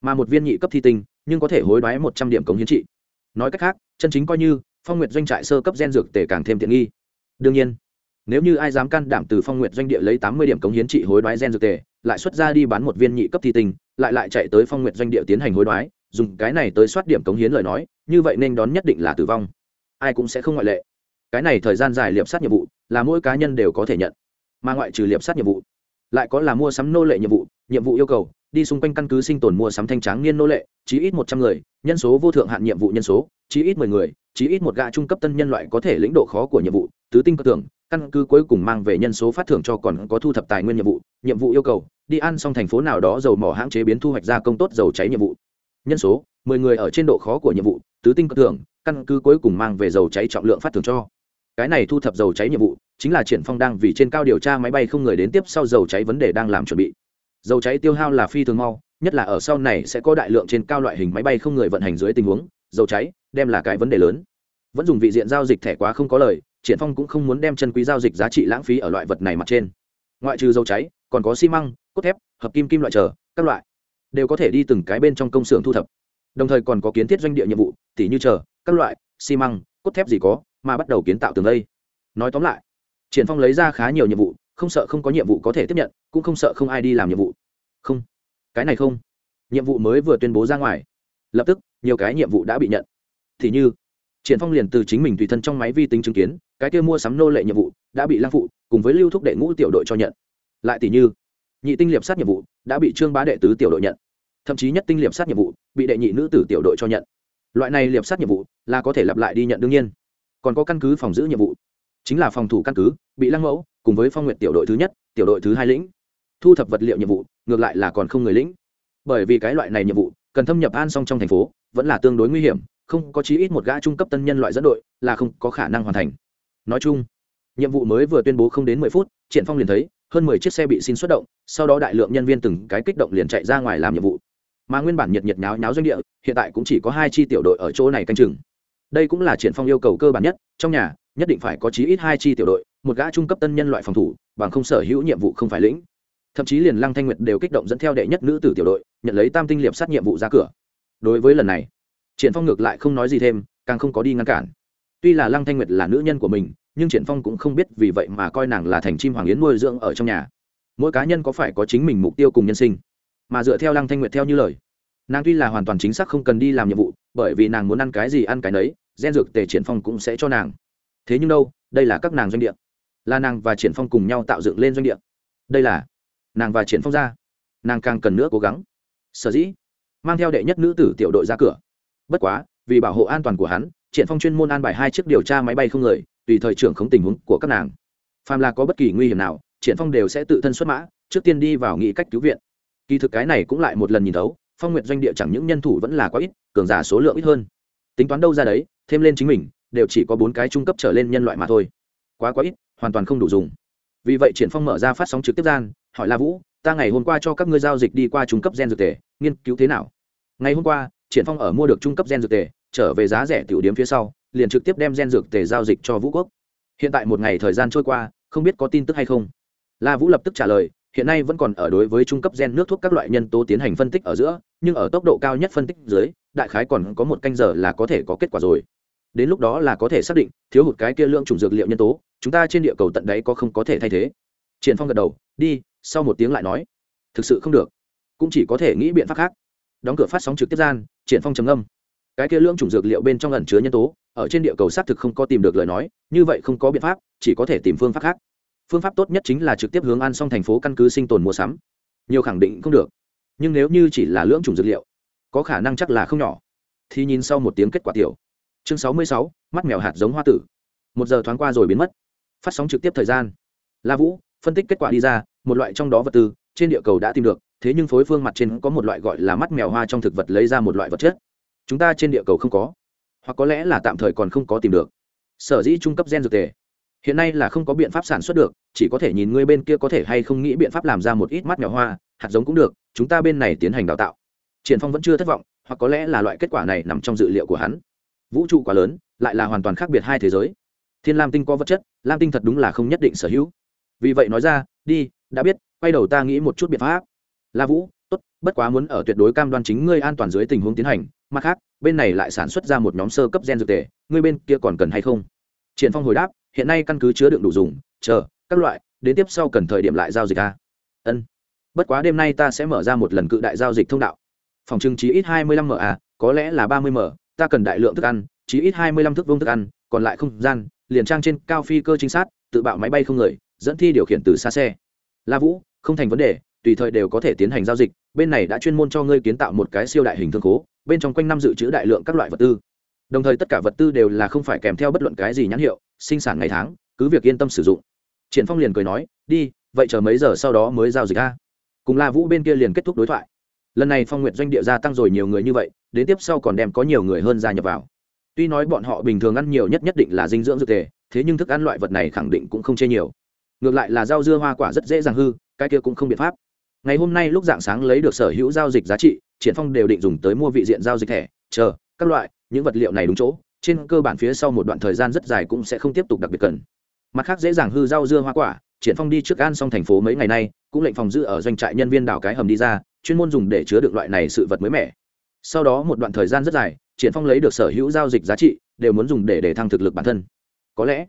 Speaker 1: Mà một viên nhị cấp thi tinh, nhưng có thể hối đoái một trăm điểm cống hiến trị. Nói cách khác, chân chính coi như, phong nguyệt doanh trại sơ cấp gen dược tề càng thêm tiện nghi. Đương nhiên, nếu như ai dám can đảm từ phong nguyệt doanh địa lấy tám mươi điểm cống hiến trị hối đoái gen dược tề, lại xuất ra đi bán một viên nhị cấp thi tinh, lại lại chạy tới phong nguyệt doanh địa tiến hành hối đoái, dùng cái này tới soát điểm cống hiến lời nói, như vậy nên đón nhất định là tử vong. Ai cũng sẽ không ngoại lệ. Cái này thời gian dài liệp sát nhiệm vụ, là mỗi cá nhân đều có thể nhận mà ngoại trừ liệp sát nhiệm vụ, lại có là mua sắm nô lệ nhiệm vụ nhiệm vụ yêu cầu, đi xung quanh căn cứ sinh tồn mua sắm thanh tráng niên nô lệ, chí ít một trăm người, nhân số vô thượng hạn nhiệm vụ nhân số, chí ít mười người, chí ít một gã trung cấp tân nhân loại có thể lĩnh độ khó của nhiệm vụ, tứ tinh cơ tưởng, căn cứ cuối cùng mang về nhân số phát thưởng cho còn có thu thập tài nguyên nhiệm vụ nhiệm vụ yêu cầu, đi ăn xong thành phố nào đó dầu mỏ hãng chế biến thu hoạch gia công tốt dầu cháy nhiệm vụ. Nhân số, mười người ở trên độ khó của nhiệm vụ, tứ tinh cơ tưởng, căn cứ cuối cùng mang về dầu cháy trọng lượng phát thưởng cho cái này thu thập dầu cháy nhiệm vụ, chính là triển phong đang vì trên cao điều tra máy bay không người đến tiếp sau dầu cháy vấn đề đang làm chuẩn bị. Dầu cháy tiêu hao là phi thường mau, nhất là ở sau này sẽ có đại lượng trên cao loại hình máy bay không người vận hành dưới tình huống, dầu cháy đem là cái vấn đề lớn. Vẫn dùng vị diện giao dịch thẻ quá không có lời, triển phong cũng không muốn đem chân quý giao dịch giá trị lãng phí ở loại vật này mặt trên. Ngoại trừ dầu cháy, còn có xi măng, cốt thép, hợp kim kim loại chờ, các loại đều có thể đi từng cái bên trong công xưởng thu thập. Đồng thời còn có kiến thiết doanh địa nhiệm vụ, tỉ như chờ, các loại, xi măng, cốt thép gì có mà bắt đầu kiến tạo tường lây nói tóm lại, triển phong lấy ra khá nhiều nhiệm vụ, không sợ không có nhiệm vụ có thể tiếp nhận, cũng không sợ không ai đi làm nhiệm vụ. Không. Cái này không. Nhiệm vụ mới vừa tuyên bố ra ngoài. Lập tức, nhiều cái nhiệm vụ đã bị nhận. Thì như, triển phong liền từ chính mình tùy thân trong máy vi tính chứng kiến, cái kia mua sắm nô lệ nhiệm vụ đã bị lang phụ cùng với lưu thúc đệ ngũ tiểu đội cho nhận. Lại tỷ như, nhị tinh liệp sát nhiệm vụ đã bị trương bá đệ tứ tiểu đội nhận. Thậm chí nhất tinh liệp sát nhiệm vụ bị đệ nhị nữ tử tiểu đội cho nhận. Loại này liệp sát nhiệm vụ là có thể lặp lại đi nhận đương nhiên còn có căn cứ phòng giữ nhiệm vụ. Chính là phòng thủ căn cứ, bị lăng mẫu cùng với phong nguyện tiểu đội thứ nhất, tiểu đội thứ hai lĩnh. Thu thập vật liệu nhiệm vụ, ngược lại là còn không người lĩnh. Bởi vì cái loại này nhiệm vụ, cần thâm nhập an song trong thành phố, vẫn là tương đối nguy hiểm, không có chí ít một gã trung cấp tân nhân loại dẫn đội, là không có khả năng hoàn thành. Nói chung, nhiệm vụ mới vừa tuyên bố không đến mười phút triển phong liền thấy, hơn mười chiếc xe bị xin xuất động, sau đó đại lượng nhân viên từng cái kích động liền chạy ra ngoài làm nhiệm vụ. Mà nguyên bản nhiệt nhiệt nháo nháo doanh địa, hiện tại cũng chỉ có hai chi tiểu đội ở chỗ này canh chừng đây cũng là triển phong yêu cầu cơ bản nhất, trong nhà, nhất định phải có chí ít hai chi tiểu đội, một gã trung cấp tân nhân loại phòng thủ, bằng không sở hữu nhiệm vụ không phải lĩnh. Thậm chí liền lăng thanh nguyệt đều kích động dẫn theo đệ nhất nữ tử tiểu đội, nhận lấy tam tinh liệp sát nhiệm vụ ra cửa. Đối với lần này, triển phong ngược lại không nói gì thêm, càng không có đi ngăn cản. Tuy là lăng thanh nguyệt là nữ nhân của mình, nhưng triển phong cũng không biết vì vậy mà coi nàng là thành chim hoàng yến nuôi dưỡng ở trong nhà. Mỗi cá nhân có phải có chính mình mục tiêu cùng nhân sinh? Mà dựa theo lăng thanh nguyệt theo như lời, nàng tuy là hoàn toàn chính xác không cần đi làm nhiệm vụ, bởi vì nàng muốn ăn cái gì ăn cái nấy gen dược tề triển phong cũng sẽ cho nàng. Thế nhưng đâu, đây là các nàng doanh địa. Là nàng và triển phong cùng nhau tạo dựng lên doanh địa. Đây là nàng và triển phong ra. Nàng càng cần nữa cố gắng. Sở dĩ, mang theo đệ nhất nữ tử tiểu đội ra cửa. Bất quá, vì bảo hộ an toàn của hắn, triển phong chuyên môn an bài hai chiếc điều tra máy bay không người, tùy thời trưởng không tình huống của các nàng. Phàm là có bất kỳ nguy hiểm nào, triển phong đều sẽ tự thân xuất mã, trước tiên đi vào nghị cách cứu viện. Kỳ thực cái này cũng lại một lần nhìn thấu, phong nguyện doanh địa chẳng những nhân thủ vẫn là quá ít, cường giả số lượng ít hơn. Tính toán đâu ra đấy thêm lên chính mình, đều chỉ có bốn cái trung cấp trở lên nhân loại mà thôi. Quá quá ít, hoàn toàn không đủ dùng. Vì vậy triển phong mở ra phát sóng trực tiếp gian, hỏi la vũ, ta ngày hôm qua cho các ngươi giao dịch đi qua trung cấp gen dược tề, nghiên cứu thế nào? Ngày hôm qua, triển phong ở mua được trung cấp gen dược tề, trở về giá rẻ tiểu điểm phía sau, liền trực tiếp đem gen dược tề giao dịch cho vũ quốc. Hiện tại một ngày thời gian trôi qua, không biết có tin tức hay không? La vũ lập tức trả lời, hiện nay vẫn còn ở đối với trung cấp gen nước thuốc các loại nhân tố tiến hành phân tích ở giữa, nhưng ở tốc độ cao nhất phân tích dưới, đại khái còn có một canh giờ là có thể có kết quả rồi đến lúc đó là có thể xác định thiếu hụt cái kia lượng chủng dược liệu nhân tố, chúng ta trên địa cầu tận đấy có không có thể thay thế. Triển phong gật đầu, đi, sau một tiếng lại nói. Thực sự không được. Cũng chỉ có thể nghĩ biện pháp khác. Đóng cửa phát sóng trực tiếp gian, triển phong trầm âm cái kia lượng chủng dược liệu bên trong ẩn chứa nhân tố, ở trên địa cầu xác thực không có tìm được lời nói, như vậy không có biện pháp, chỉ có thể tìm phương pháp khác. Phương pháp tốt nhất chính là trực tiếp hướng an xong thành phố căn cứ sinh tồn mua sắm. Nhiều khẳng định không được. Nhưng nếu như chỉ là lưỡng chủng dược liệu, có khả năng chắc là không nhỏ. Thì nhìn sau một tiếng kết quả tiểu chương sáu mươi sáu, mắt mèo hạt giống hoa tử. Một giờ thoáng qua rồi biến mất. Phát sóng trực tiếp thời gian. La vũ, phân tích kết quả đi ra, một loại trong đó vật tư, trên địa cầu đã tìm được, thế nhưng phối phương mặt trên có một loại gọi là mắt mèo hoa trong thực vật lấy ra một loại vật chất. Chúng ta trên địa cầu không có. Hoặc có lẽ là tạm thời còn không có tìm được. Sở dĩ trung cấp gen dược tề. Hiện nay là không có biện pháp sản xuất được, chỉ có thể nhìn ngươi bên kia có thể hay không nghĩ biện pháp làm ra một ít mắt mèo hoa, hạt giống cũng được, chúng ta bên này tiến hành đào tạo. Triển phong vẫn chưa thất vọng, hoặc có lẽ là loại kết quả này nằm trong dự liệu của hắn vũ trụ quá lớn lại là hoàn toàn khác biệt hai thế giới. Thiên lam tinh có vật chất lam tinh thật đúng là không nhất định sở hữu. Vì vậy nói ra đi đã biết quay đầu ta nghĩ một chút biện pháp. La vũ tốt bất quá muốn ở tuyệt đối cam đoan chính ngươi an toàn dưới tình huống tiến hành mặt khác bên này lại sản xuất ra một nhóm sơ cấp gen dược tề ngươi bên kia còn cần hay không? Triển phong hồi đáp hiện nay căn cứ chứa đựng đủ dùng chờ các loại đến tiếp sau cần thời điểm lại giao dịch ta ân. Bất quá đêm nay ta sẽ mở ra một lần cự đại giao dịch thông đạo. Phòng trưng chí ít hai mươi lăm m à, có lẽ là ba mươi m ta cần đại lượng thức ăn chí ít hai mươi lăm thước vông thức ăn còn lại không gian liền trang trên cao phi cơ chính xác tự bạo máy bay không người dẫn thi điều khiển từ xa xe. La vũ không thành vấn đề tùy thời đều có thể tiến hành giao dịch bên này đã chuyên môn cho ngươi kiến tạo một cái siêu đại hình thương cố, bên trong quanh năm dự trữ đại lượng các loại vật tư. Đồng thời tất cả vật tư đều là không phải kèm theo bất luận cái gì nhãn hiệu sinh sản ngày tháng cứ việc yên tâm sử dụng. Triển phong liền cười nói đi vậy chờ mấy giờ sau đó mới giao dịch a? Cùng la vũ bên kia liền kết thúc đối thoại lần này phong nguyện doanh địa gia tăng rồi nhiều người như vậy, đến tiếp sau còn đem có nhiều người hơn gia nhập vào. Tuy nói bọn họ bình thường ăn nhiều nhất nhất định là dinh dưỡng dược tề, thế nhưng thức ăn loại vật này khẳng định cũng không chê nhiều. Ngược lại là rau dưa hoa quả rất dễ dàng hư, cái kia cũng không biện pháp. Ngày hôm nay lúc dạng sáng lấy được sở hữu giao dịch giá trị, triển phong đều định dùng tới mua vị diện giao dịch thẻ, chờ, các loại, những vật liệu này đúng chỗ, trên cơ bản phía sau một đoạn thời gian rất dài cũng sẽ không tiếp tục đặc biệt cần. Mặt khác dễ dàng hư rau dưa hoa quả, triển phong đi trước an xong thành phố mấy ngày nay, cũng lệnh phòng giữ ở doanh trại nhân viên đào cái hầm đi ra chuyên môn dùng để chứa đựng loại này sự vật mới mẻ. Sau đó một đoạn thời gian rất dài, triển phong lấy được sở hữu giao dịch giá trị, đều muốn dùng để để thăng thực lực bản thân. Có lẽ,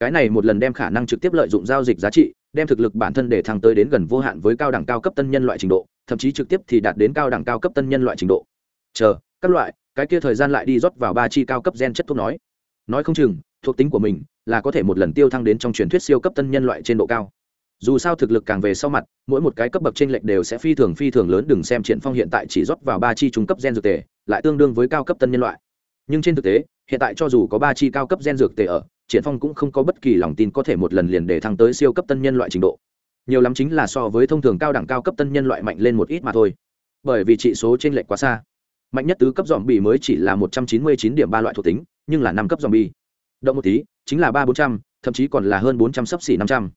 Speaker 1: cái này một lần đem khả năng trực tiếp lợi dụng giao dịch giá trị, đem thực lực bản thân để thăng tới đến gần vô hạn với cao đẳng cao cấp tân nhân loại trình độ, thậm chí trực tiếp thì đạt đến cao đẳng cao cấp tân nhân loại trình độ. Chờ, các loại, cái kia thời gian lại đi rót vào ba chi cao cấp gen chất thuốc nói. Nói không chừng, thuộc tính của mình là có thể một lần tiêu thăng đến trong truyền thuyết siêu cấp tân nhân loại trên độ cao dù sao thực lực càng về sau mặt, mỗi một cái cấp bậc trên lệch đều sẽ phi thường phi thường lớn, đừng xem triển phong hiện tại chỉ rót vào ba chi trung cấp gen dược tề, lại tương đương với cao cấp tân nhân loại. Nhưng trên thực tế, hiện tại cho dù có ba chi cao cấp gen dược tề ở, triển phong cũng không có bất kỳ lòng tin có thể một lần liền để thăng tới siêu cấp tân nhân loại trình độ. Nhiều lắm chính là so với thông thường cao đẳng cao cấp tân nhân loại mạnh lên một ít mà thôi. Bởi vì trị số trên lệch quá xa. Mạnh nhất tứ cấp dòm bì mới chỉ là một trăm chín mươi chín điểm ba loại thuộc tính, nhưng là năm cấp dòm bì động một tí, chính là ba bốn trăm, thậm chí còn là hơn bốn trăm sấp xỉ năm trăm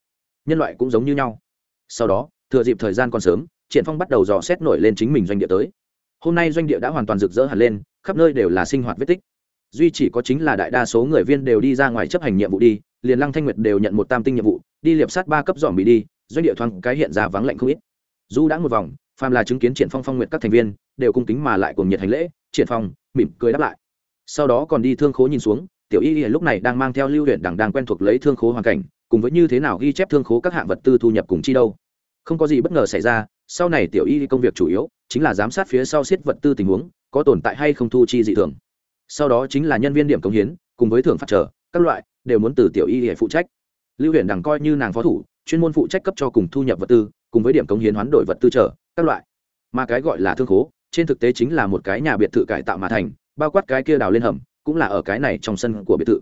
Speaker 1: nhân loại cũng giống như nhau. Sau đó, thừa dịp thời gian còn sớm, triển phong bắt đầu dò xét nổi lên chính mình doanh địa tới. Hôm nay doanh địa đã hoàn toàn rực rỡ hẳn lên, khắp nơi đều là sinh hoạt vết tích. Duy chỉ có chính là đại đa số người viên đều đi ra ngoài chấp hành nhiệm vụ đi, liền lăng thanh nguyệt đều nhận một tam tinh nhiệm vụ, đi liệp sát ba cấp dòm bị đi, doanh địa thoáng cái hiện ra vắng lạnh không ít. Du đã một vòng, phàm là chứng kiến triển phong phong nguyệt các thành viên, đều cung kính mà lại cùng nhiệt hành lễ, triển phong mỉm cười đáp lại. Sau đó còn đi thương khố nhìn xuống, tiểu y lúc này đang mang theo lưu huyện đằng đang quen thuộc lấy thương khố hoàn cảnh cùng với như thế nào ghi chép thương khố các hạng vật tư thu nhập cùng chi đâu. Không có gì bất ngờ xảy ra, sau này tiểu y công việc chủ yếu chính là giám sát phía sau siết vật tư tình huống, có tồn tại hay không thu chi dị thường. Sau đó chính là nhân viên điểm công hiến, cùng với thưởng phát trở, các loại, đều muốn từ tiểu y để phụ trách. Lưu huyện đằng coi như nàng phó thủ, chuyên môn phụ trách cấp cho cùng thu nhập vật tư, cùng với điểm công hiến hoán đổi vật tư trở, các loại. Mà cái gọi là thương khố, trên thực tế chính là một cái nhà biệt thự cải tạo mà thành, bao quát cái kia đào lên hầm, cũng là ở cái này trong sân của biệt thự.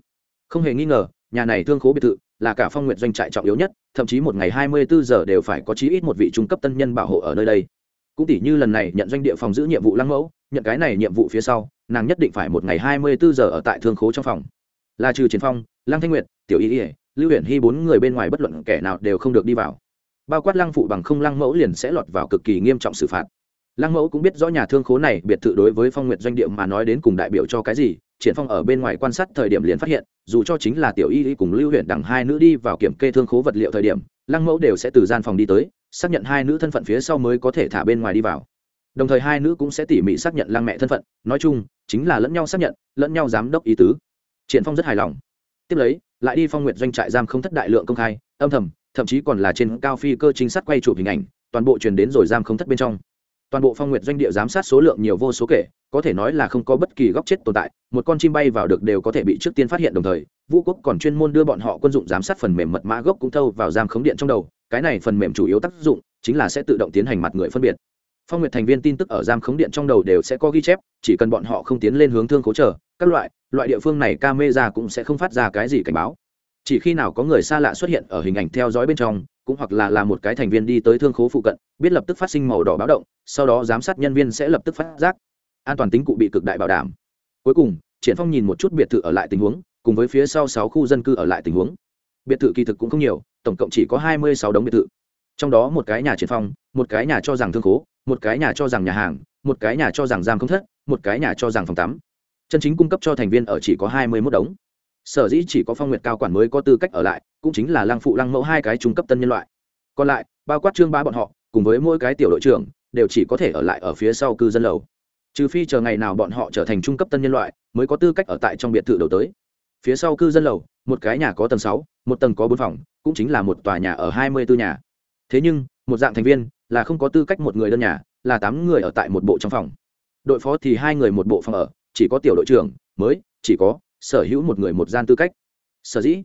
Speaker 1: Không hề nghi ngờ, nhà này thương khố biệt thự là cả phong nguyện doanh trại trọng yếu nhất, thậm chí một ngày hai mươi bốn giờ đều phải có chí ít một vị trung cấp tân nhân bảo hộ ở nơi đây. Cũng tỷ như lần này nhận doanh địa phòng giữ nhiệm vụ lăng mẫu, nhận cái này nhiệm vụ phía sau, nàng nhất định phải một ngày hai mươi bốn giờ ở tại thương khố trong phòng. Là trừ chiến phong, lăng thanh nguyệt, tiểu y ỉa lưu huyện hy bốn người bên ngoài bất luận kẻ nào đều không được đi vào. Bao quát lăng phụ bằng không, lăng mẫu liền sẽ lọt vào cực kỳ nghiêm trọng xử phạt lăng mẫu cũng biết rõ nhà thương khố này, biệt thự đối với phong nguyệt doanh địa mà nói đến cùng đại biểu cho cái gì, triển phong ở bên ngoài quan sát thời điểm liền phát hiện, dù cho chính là tiểu y cùng lưu huyện đằng hai nữ đi vào kiểm kê thương khố vật liệu thời điểm, lăng mẫu đều sẽ từ gian phòng đi tới, xác nhận hai nữ thân phận phía sau mới có thể thả bên ngoài đi vào. Đồng thời hai nữ cũng sẽ tỉ mỉ xác nhận lăng mẹ thân phận, nói chung, chính là lẫn nhau xác nhận, lẫn nhau giám đốc ý tứ. Triển phong rất hài lòng. Tiếp lấy, lại đi phong nguyệt doanh trại giam không thất đại lượng công khai, âm thầm, thậm chí còn là trên cao phi cơ trinh sát quay chụp hình ảnh, toàn bộ truyền đến rồi giam không thất bên trong toàn bộ phong nguyệt doanh địa giám sát số lượng nhiều vô số kể, có thể nói là không có bất kỳ góc chết tồn tại, một con chim bay vào được đều có thể bị trước tiên phát hiện đồng thời, vũ quốc còn chuyên môn đưa bọn họ quân dụng giám sát phần mềm mật mã gốc cũng thâu vào giam khống điện trong đầu, cái này phần mềm chủ yếu tác dụng chính là sẽ tự động tiến hành mặt người phân biệt. Phong nguyệt thành viên tin tức ở giam khống điện trong đầu đều sẽ có ghi chép, chỉ cần bọn họ không tiến lên hướng thương cố trở các loại loại địa phương này camera cũng sẽ không phát ra cái gì cảnh báo chỉ khi nào có người xa lạ xuất hiện ở hình ảnh theo dõi bên trong, cũng hoặc là là một cái thành viên đi tới thương khố phụ cận, biết lập tức phát sinh màu đỏ báo động, sau đó giám sát nhân viên sẽ lập tức phát giác. An toàn tính cụ bị cực đại bảo đảm. Cuối cùng, triển phong nhìn một chút biệt thự ở lại tình huống, cùng với phía sau sáu khu dân cư ở lại tình huống. Biệt thự kỳ thực cũng không nhiều, tổng cộng chỉ có hai mươi sáu đống biệt thự. Trong đó một cái nhà triển phong, một cái nhà cho rằng thương khố, một cái nhà cho rằng nhà hàng, một cái nhà cho rằng giam không thất, một cái nhà cho rằng phòng tắm. Chân chính cung cấp cho thành viên ở chỉ có hai mươi mốt đống sở dĩ chỉ có phong nguyệt cao quản mới có tư cách ở lại, cũng chính là lăng phụ lăng mẫu hai cái trung cấp tân nhân loại. Còn lại, bao quát trương ba bọn họ, cùng với mỗi cái tiểu đội trưởng, đều chỉ có thể ở lại ở phía sau cư dân lầu. Trừ phi chờ ngày nào bọn họ trở thành trung cấp tân nhân loại, mới có tư cách ở tại trong biệt thự đầu tới. Phía sau cư dân lầu, một cái nhà có tầng sáu, một tầng có bốn phòng, cũng chính là một tòa nhà ở hai mươi bốn nhà. Thế nhưng, một dạng thành viên, là không có tư cách một người đơn nhà, là tám người ở tại một bộ trong phòng. Đội phó thì hai người một bộ phòng ở, chỉ có tiểu đội trưởng, mới, chỉ có sở hữu một người một gian tư cách. Sở dĩ,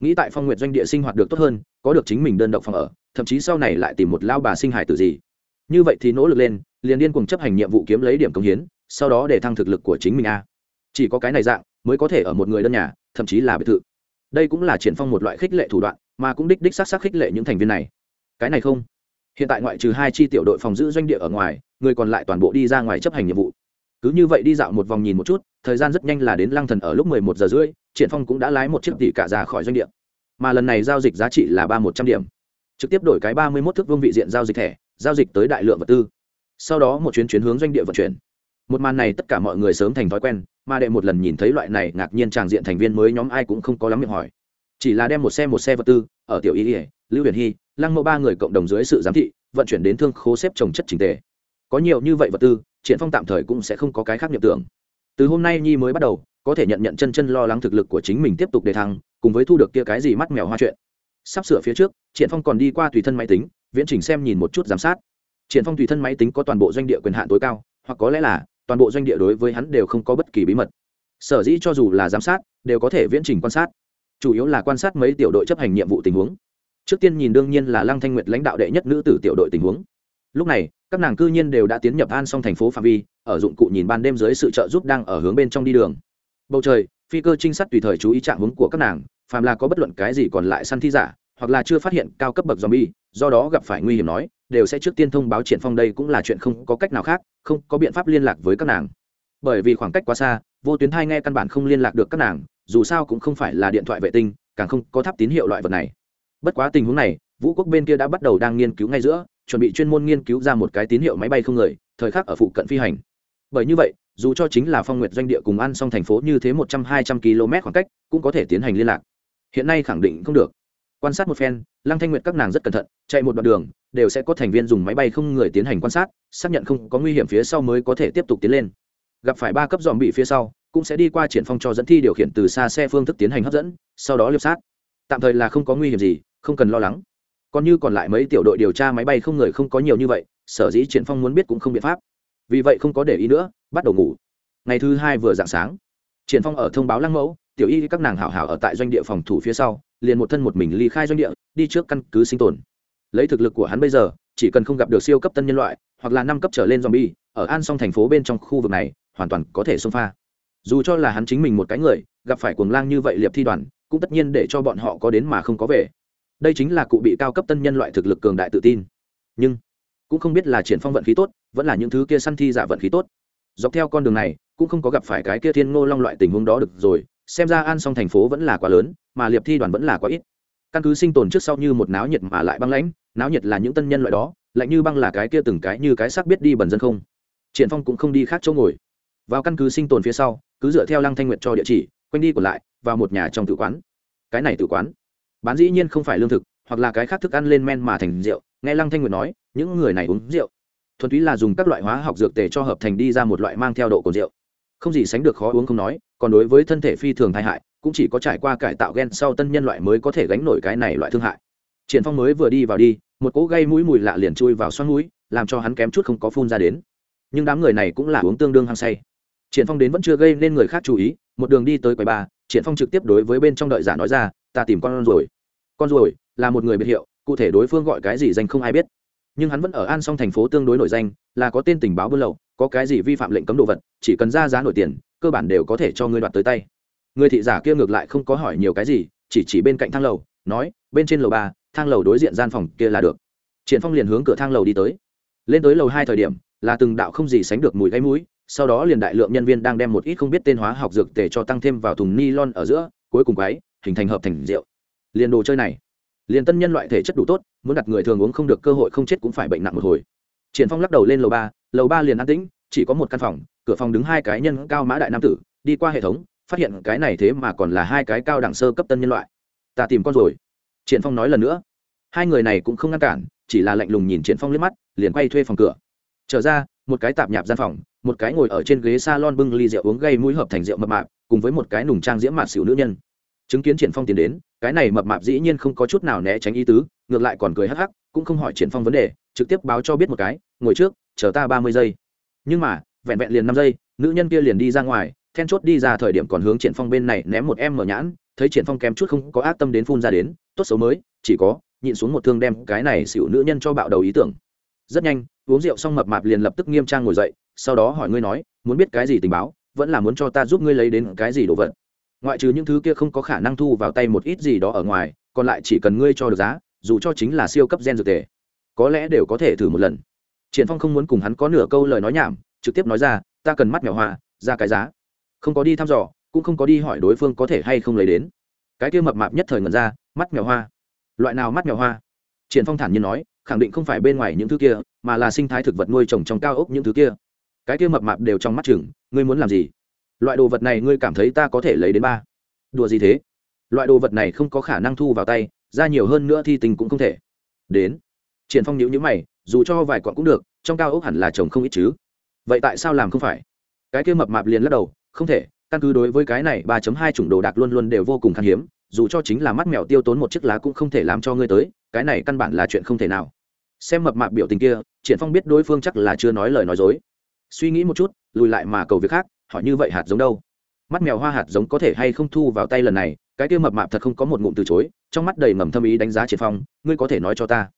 Speaker 1: nghĩ tại phong nguyện doanh địa sinh hoạt được tốt hơn, có được chính mình đơn độc phòng ở, thậm chí sau này lại tìm một lao bà sinh hải tử gì. Như vậy thì nỗ lực lên, liền điên cùng chấp hành nhiệm vụ kiếm lấy điểm công hiến, sau đó để thăng thực lực của chính mình a. Chỉ có cái này dạng, mới có thể ở một người đơn nhà, thậm chí là biệt thự. Đây cũng là triển phong một loại khích lệ thủ đoạn, mà cũng đích đích xác xác khích lệ những thành viên này. Cái này không. Hiện tại ngoại trừ hai chi tiểu đội phòng giữ doanh địa ở ngoài, người còn lại toàn bộ đi ra ngoài chấp hành nhiệm vụ cứ như vậy đi dạo một vòng nhìn một chút, thời gian rất nhanh là đến lăng thần ở lúc mười một giờ rưỡi, triển phong cũng đã lái một chiếc tỷ cả ra khỏi doanh địa. Mà lần này giao dịch giá trị là ba một trăm điểm. Trực tiếp đổi cái ba mươi một thước vương vị diện giao dịch thẻ, giao dịch tới đại lượng vật tư. Sau đó một chuyến chuyến hướng doanh địa vận chuyển. Một màn này tất cả mọi người sớm thành thói quen, mà đệ một lần nhìn thấy loại này ngạc nhiên tràng diện thành viên mới nhóm ai cũng không có lắm miệng hỏi. Chỉ là đem một xe một xe vật tư, ở tiểu ý ỉa lưu huyền hy, lăng mẫu ba người cộng đồng dưới sự giám thị, vận chuyển đến thương khố xếp trồng chất trình tề. Có nhiều như vậy vật tư triển phong tạm thời cũng sẽ không có cái khác nhập tưởng. Từ hôm nay nhi mới bắt đầu, có thể nhận nhận chân chân lo lắng thực lực của chính mình tiếp tục đề thăng, cùng với thu được kia cái gì mắt mèo hoa chuyện. Sắp sửa phía trước, triển phong còn đi qua tùy thân máy tính, viễn trình xem nhìn một chút giám sát. Triển phong tùy thân máy tính có toàn bộ doanh địa quyền hạn tối cao, hoặc có lẽ là, toàn bộ doanh địa đối với hắn đều không có bất kỳ bí mật. Sở dĩ cho dù là giám sát, đều có thể viễn trình quan sát. Chủ yếu là quan sát mấy tiểu đội chấp hành nhiệm vụ tình huống. Trước tiên nhìn đương nhiên là lăng thanh nguyệt lãnh đạo đệ nhất nữ tử tiểu đội tình huống lúc này, các nàng cư nhiên đều đã tiến nhập an xong thành phố phạm vi, ở dụng cụ nhìn ban đêm dưới sự trợ giúp đang ở hướng bên trong đi đường. Bầu trời, phi cơ trinh sát tùy thời chú ý trạng hướng của các nàng, phàm là có bất luận cái gì còn lại săn thi giả, hoặc là chưa phát hiện cao cấp bậc zombie, do đó gặp phải nguy hiểm nói, đều sẽ trước tiên thông báo triển phong đây cũng là chuyện không có cách nào khác, không có biện pháp liên lạc với các nàng. Bởi vì khoảng cách quá xa, vô tuyến thai nghe căn bản không liên lạc được các nàng, dù sao cũng không phải là điện thoại vệ tinh, càng không có tháp tín hiệu loại vật này. Bất quá tình huống này, vũ quốc bên kia đã bắt đầu đang nghiên cứu ngay giữa chuẩn bị chuyên môn nghiên cứu ra một cái tín hiệu máy bay không người, thời khắc ở phụ cận phi hành. Bởi như vậy, dù cho chính là phong nguyệt doanh địa cùng ăn xong thành phố như thế một trăm hai trăm km khoảng cách, cũng có thể tiến hành liên lạc. Hiện nay khẳng định không được. Quan sát một phen, lăng thanh nguyệt các nàng rất cẩn thận, chạy một đoạn đường, đều sẽ có thành viên dùng máy bay không người tiến hành quan sát, xác nhận không có nguy hiểm phía sau mới có thể tiếp tục tiến lên. Gặp phải ba cấp dòm bị phía sau, cũng sẽ đi qua triển phong cho dẫn thi điều khiển từ xa xe phương thức tiến hành hấp dẫn, sau đó liệp sát. Tạm thời là không có nguy hiểm gì, không cần lo lắng còn như còn lại mấy tiểu đội điều tra máy bay không người không có nhiều như vậy, sở dĩ triển phong muốn biết cũng không biện pháp. Vì vậy không có để ý nữa, bắt đầu ngủ. Ngày thứ hai vừa dạng sáng, triển phong ở thông báo lăng mẫu, tiểu y các nàng hảo hảo ở tại doanh địa phòng thủ phía sau, liền một thân một mình ly khai doanh địa, đi trước căn cứ sinh tồn. Lấy thực lực của hắn bây giờ, chỉ cần không gặp được siêu cấp tân nhân loại, hoặc là năm cấp trở lên zombie, ở an song thành phố bên trong khu vực này, hoàn toàn có thể xông pha. Dù cho là hắn chính mình một cái người, gặp phải cuồng lang như vậy liệp thi đoàn, cũng tất nhiên để cho bọn họ có đến mà không có về đây chính là cụ bị cao cấp tân nhân loại thực lực cường đại tự tin. Nhưng, cũng không biết là triển phong vận khí tốt, vẫn là những thứ kia săn thi giả vận khí tốt. Dọc theo con đường này, cũng không có gặp phải cái kia thiên ngô long loại tình huống đó được rồi, xem ra an song thành phố vẫn là quá lớn, mà liệp thi đoàn vẫn là quá ít. Căn cứ sinh tồn trước sau như một náo nhiệt mà lại băng lãnh, náo nhiệt là những tân nhân loại đó, lạnh như băng là cái kia từng cái như cái xác biết đi bẩn dân không. Triển phong cũng không đi khác chỗ ngồi. Vào căn cứ sinh tồn phía sau, cứ dựa theo lăng thanh nguyệt cho địa chỉ, quanh đi còn lại, vào một nhà trong tử quán. Cái này tử quán bán dĩ nhiên không phải lương thực, hoặc là cái khác thức ăn lên men mà thành rượu. Nghe lăng thanh nguyệt nói, những người này uống rượu. Thuần túy là dùng các loại hóa học dược tề cho hợp thành đi ra một loại mang theo độ cồn rượu. Không gì sánh được khó uống không nói, còn đối với thân thể phi thường tai hại, cũng chỉ có trải qua cải tạo gen sau tân nhân loại mới có thể gánh nổi cái này loại thương hại. Triển phong mới vừa đi vào đi, một cỗ gây mũi mùi lạ liền chui vào xoắn mũi, làm cho hắn kém chút không có phun ra đến. Nhưng đám người này cũng là uống tương đương hăng say. Triển phong đến vẫn chưa gây nên người khác chú ý, một đường đi tới quầy ba triển phong trực tiếp đối với bên trong đợi giả nói ra ta tìm con rồi con rồi là một người biệt hiệu, cụ thể đối phương gọi cái gì danh không ai biết. Nhưng hắn vẫn ở an song thành phố tương đối nổi danh, là có tên tình báo buôn lậu, có cái gì vi phạm lệnh cấm đồ vật, chỉ cần ra giá nổi tiền, cơ bản đều có thể cho ngươi đoạt tới tay. Người thị giả kia ngược lại không có hỏi nhiều cái gì, chỉ chỉ bên cạnh thang lầu, nói, bên trên lầu ba, thang lầu đối diện gian phòng kia là được. Triển phong liền hướng cửa thang lầu đi tới. Lên tới lầu hai thời điểm, là từng đạo không gì sánh được mùi gáy mũi, sau đó liền đại lượng nhân viên đang đem một ít không biết tên hóa học dược tề cho tăng thêm vào thùng ni lon ở giữa, cuối cùng quái hình thành hợp thành rượu. Liền đồ chơi này, liền tân nhân loại thể chất đủ tốt, muốn đặt người thường uống không được cơ hội không chết cũng phải bệnh nặng một hồi. Triển phong lắc đầu lên lầu ba lầu ba liền an tĩnh, chỉ có một căn phòng, cửa phòng đứng hai cái nhân cao mã đại nam tử, đi qua hệ thống, phát hiện cái này thế mà còn là hai cái cao đẳng sơ cấp tân nhân loại. Ta tìm con rồi. Triển phong nói lần nữa. Hai người này cũng không ngăn cản, chỉ là lạnh lùng nhìn triển phong liếc mắt, liền quay thuê phòng cửa. Trở ra, một cái tạp nhạp gian phòng, một cái ngồi ở trên ghế salon bưng ly rượu uống gây mũi hợp thành rượu mập mạp, cùng với một cái nùng trang diễm mạt xỉu nữ nhân chứng kiến triển phong tiến đến, cái này mập mạp dĩ nhiên không có chút nào né tránh ý tứ, ngược lại còn cười hắc hắc, cũng không hỏi triển phong vấn đề, trực tiếp báo cho biết một cái, ngồi trước, chờ ta ba mươi giây. Nhưng mà, vẹn vẹn liền năm giây, nữ nhân kia liền đi ra ngoài, then chốt đi ra thời điểm còn hướng triển phong bên này ném một em mở nhãn, thấy triển phong kém chút không có ác tâm đến phun ra đến, tốt xấu mới, chỉ có, nhịn xuống một thương đem cái này xỉu nữ nhân cho bạo đầu ý tưởng. Rất nhanh, uống rượu xong mập mạp liền lập tức nghiêm trang ngồi dậy, sau đó hỏi ngươi nói, muốn biết cái gì tình báo? Vẫn là muốn cho ta giúp ngươi lấy đến cái gì đồ vật? Ngoại trừ những thứ kia không có khả năng thu vào tay một ít gì đó ở ngoài, còn lại chỉ cần ngươi cho được giá, dù cho chính là siêu cấp gen dược tề, có lẽ đều có thể thử một lần. Triển phong không muốn cùng hắn có nửa câu lời nói nhảm, trực tiếp nói ra, ta cần mắt mèo hoa, ra cái giá. Không có đi thăm dò, cũng không có đi hỏi đối phương có thể hay không lấy đến. Cái kia mập mạp nhất thời ngẩn ra, mắt mèo hoa? Loại nào mắt mèo hoa? Triển phong thản nhiên nói, khẳng định không phải bên ngoài những thứ kia, mà là sinh thái thực vật nuôi trồng trong cao ốc những thứ kia. Cái kia mập mạp đều trong mắt chừng, ngươi muốn làm gì? Loại đồ vật này ngươi cảm thấy ta có thể lấy đến ba? Đùa gì thế? Loại đồ vật này không có khả năng thu vào tay, ra nhiều hơn nữa thì tình cũng không thể. Đến. Triển phong nhíu nhíu mày, dù cho vài quặng cũng được, trong cao ốc hẳn là chồng không ít chứ. Vậy tại sao làm không phải? Cái kia mập mạp liền lắc đầu, không thể, căn cứ đối với cái này 3.2 chủng đồ đạc luôn luôn đều vô cùng khan hiếm, dù cho chính là mắt mèo tiêu tốn một chiếc lá cũng không thể làm cho ngươi tới, cái này căn bản là chuyện không thể nào. Xem mập mạp biểu tình kia, triển phong biết đối phương chắc là chưa nói lời nói dối. Suy nghĩ một chút, lùi lại mà cầu việc khác hỏi như vậy hạt giống đâu? Mắt mèo hoa hạt giống có thể hay không thu vào tay lần này? Cái kia mập mạp thật không có một ngụm từ chối, trong mắt đầy ngầm thâm ý đánh giá triển phong, ngươi có thể nói cho ta.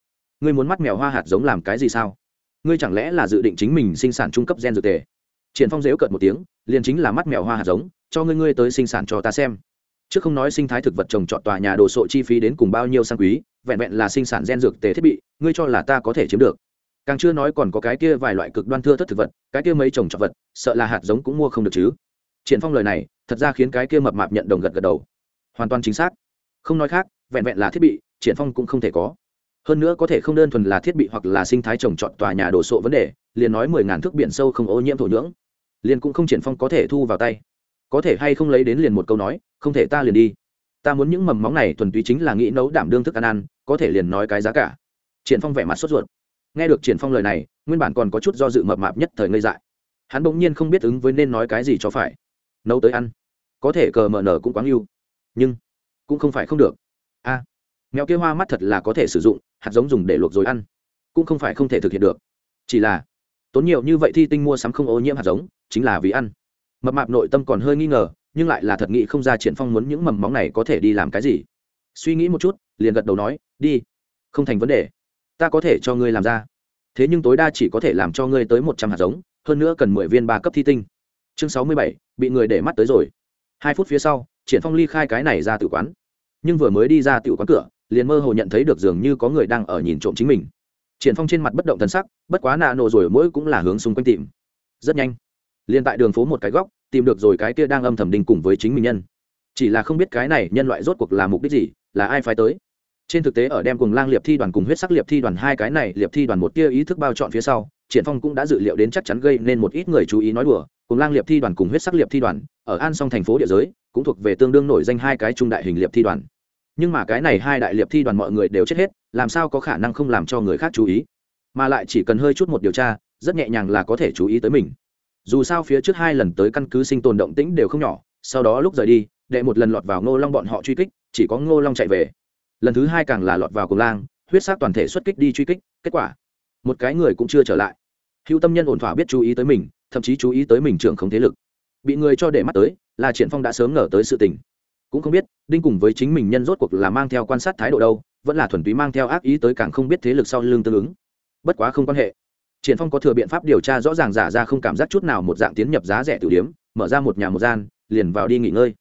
Speaker 1: Ngươi muốn mắt mèo hoa hạt giống làm cái gì sao? Ngươi chẳng lẽ là dự định chính mình sinh sản trung cấp gen dược tề? Triển phong dếu cợt một tiếng, liền chính là mắt mèo hoa hạt giống, cho ngươi ngươi tới sinh sản cho ta xem. Trước không nói sinh thái thực vật trồng trọt tòa nhà đồ sộ chi phí đến cùng bao nhiêu sang quý, vẹn vẹn là sinh sản gen dược tề thiết bị, ngươi cho là ta có thể chiếm được càng chưa nói còn có cái kia vài loại cực đoan thưa thất thực vật, cái kia mấy trồng trọt vật, sợ là hạt giống cũng mua không được chứ. Triển phong lời này, thật ra khiến cái kia mập mạp nhận đồng gật gật đầu. Hoàn toàn chính xác. Không nói khác, vẹn vẹn là thiết bị, triển phong cũng không thể có. Hơn nữa có thể không đơn thuần là thiết bị hoặc là sinh thái trồng trọt tòa nhà đồ sộ vấn đề, liền nói mười ngàn thước biển sâu không ô nhiễm thổ nhưỡng, liền cũng không triển phong có thể thu vào tay. Có thể hay không lấy đến liền một câu nói, không thể ta liền đi. Ta muốn những mầm móng này thuần túy chính là nghĩ nấu đảm đương thức ăn ăn, có thể liền nói cái giá cả. Triển phong vẻ mặt sốt ruột nghe được triển phong lời này, nguyên bản còn có chút do dự mập mạp nhất thời ngây dại. Hắn bỗng nhiên không biết ứng với nên nói cái gì cho phải. Nấu tới ăn. Có thể cờ mờ nở cũng quá yêu nhưng, cũng không phải không được. A, mèo kia hoa mắt thật là có thể sử dụng, hạt giống dùng để luộc rồi ăn. Cũng không phải không thể thực hiện được. Chỉ là, tốn nhiều như vậy thi tinh mua sắm không ô nhiễm hạt giống, chính là vì ăn. Mập mạp nội tâm còn hơi nghi ngờ, nhưng lại là thật nghĩ không ra triển phong muốn những mầm móng này có thể đi làm cái gì. Suy nghĩ một chút, liền gật đầu nói, đi, không thành vấn đề ta có thể cho ngươi làm ra. Thế nhưng tối đa chỉ có thể làm cho ngươi tới một trăm hạt giống, hơn nữa cần mười viên ba cấp thi tinh. Chương sáu mươi bảy, bị người để mắt tới rồi. Hai phút phía sau, triển phong ly khai cái này ra tự quán. Nhưng vừa mới đi ra tự quán cửa, liền mơ hồ nhận thấy được dường như có người đang ở nhìn trộm chính mình. Triển phong trên mặt bất động thần sắc, bất quá nạ nổ rồi mỗi cũng là hướng xung quanh tìm. Rất nhanh, liền tại đường phố một cái góc, tìm được rồi cái kia đang âm thầm đình cùng với chính mình nhân. Chỉ là không biết cái này nhân loại rốt cuộc là mục đích gì, là ai phái tới? Trên thực tế ở đem cùng lang liệp thi đoàn cùng huyết sắc liệp thi đoàn hai cái này, liệp thi đoàn một tia ý thức bao chọn phía sau, triển phong cũng đã dự liệu đến chắc chắn gây nên một ít người chú ý nói đùa, cùng lang liệp thi đoàn cùng huyết sắc liệp thi đoàn, ở an song thành phố địa giới, cũng thuộc về tương đương nổi danh hai cái trung đại hình liệp thi đoàn. Nhưng mà cái này hai đại liệp thi đoàn mọi người đều chết hết, làm sao có khả năng không làm cho người khác chú ý? Mà lại chỉ cần hơi chút một điều tra, rất nhẹ nhàng là có thể chú ý tới mình. Dù sao phía trước hai lần tới căn cứ sinh tồn động tĩnh đều không nhỏ, sau đó lúc rời đi, đệ một lần lọt vào ngô long bọn họ truy kích, chỉ có ngô long chạy về lần thứ hai càng là lọt vào cùng lang huyết sắc toàn thể xuất kích đi truy kích kết quả một cái người cũng chưa trở lại. Hữu tâm nhân ổn thỏa biết chú ý tới mình thậm chí chú ý tới mình trưởng không thế lực. Bị người cho để mắt tới là triển phong đã sớm ngờ tới sự tình. Cũng không biết đinh cùng với chính mình nhân rốt cuộc là mang theo quan sát thái độ đâu vẫn là thuần túy mang theo ác ý tới càng không biết thế lực sau lưng tương ứng. Bất quá không quan hệ. Triển phong có thừa biện pháp điều tra rõ ràng giả ra không cảm giác chút nào một dạng tiến nhập giá rẻ tiểu điếm mở ra một nhà một gian liền vào đi nghỉ ngơi.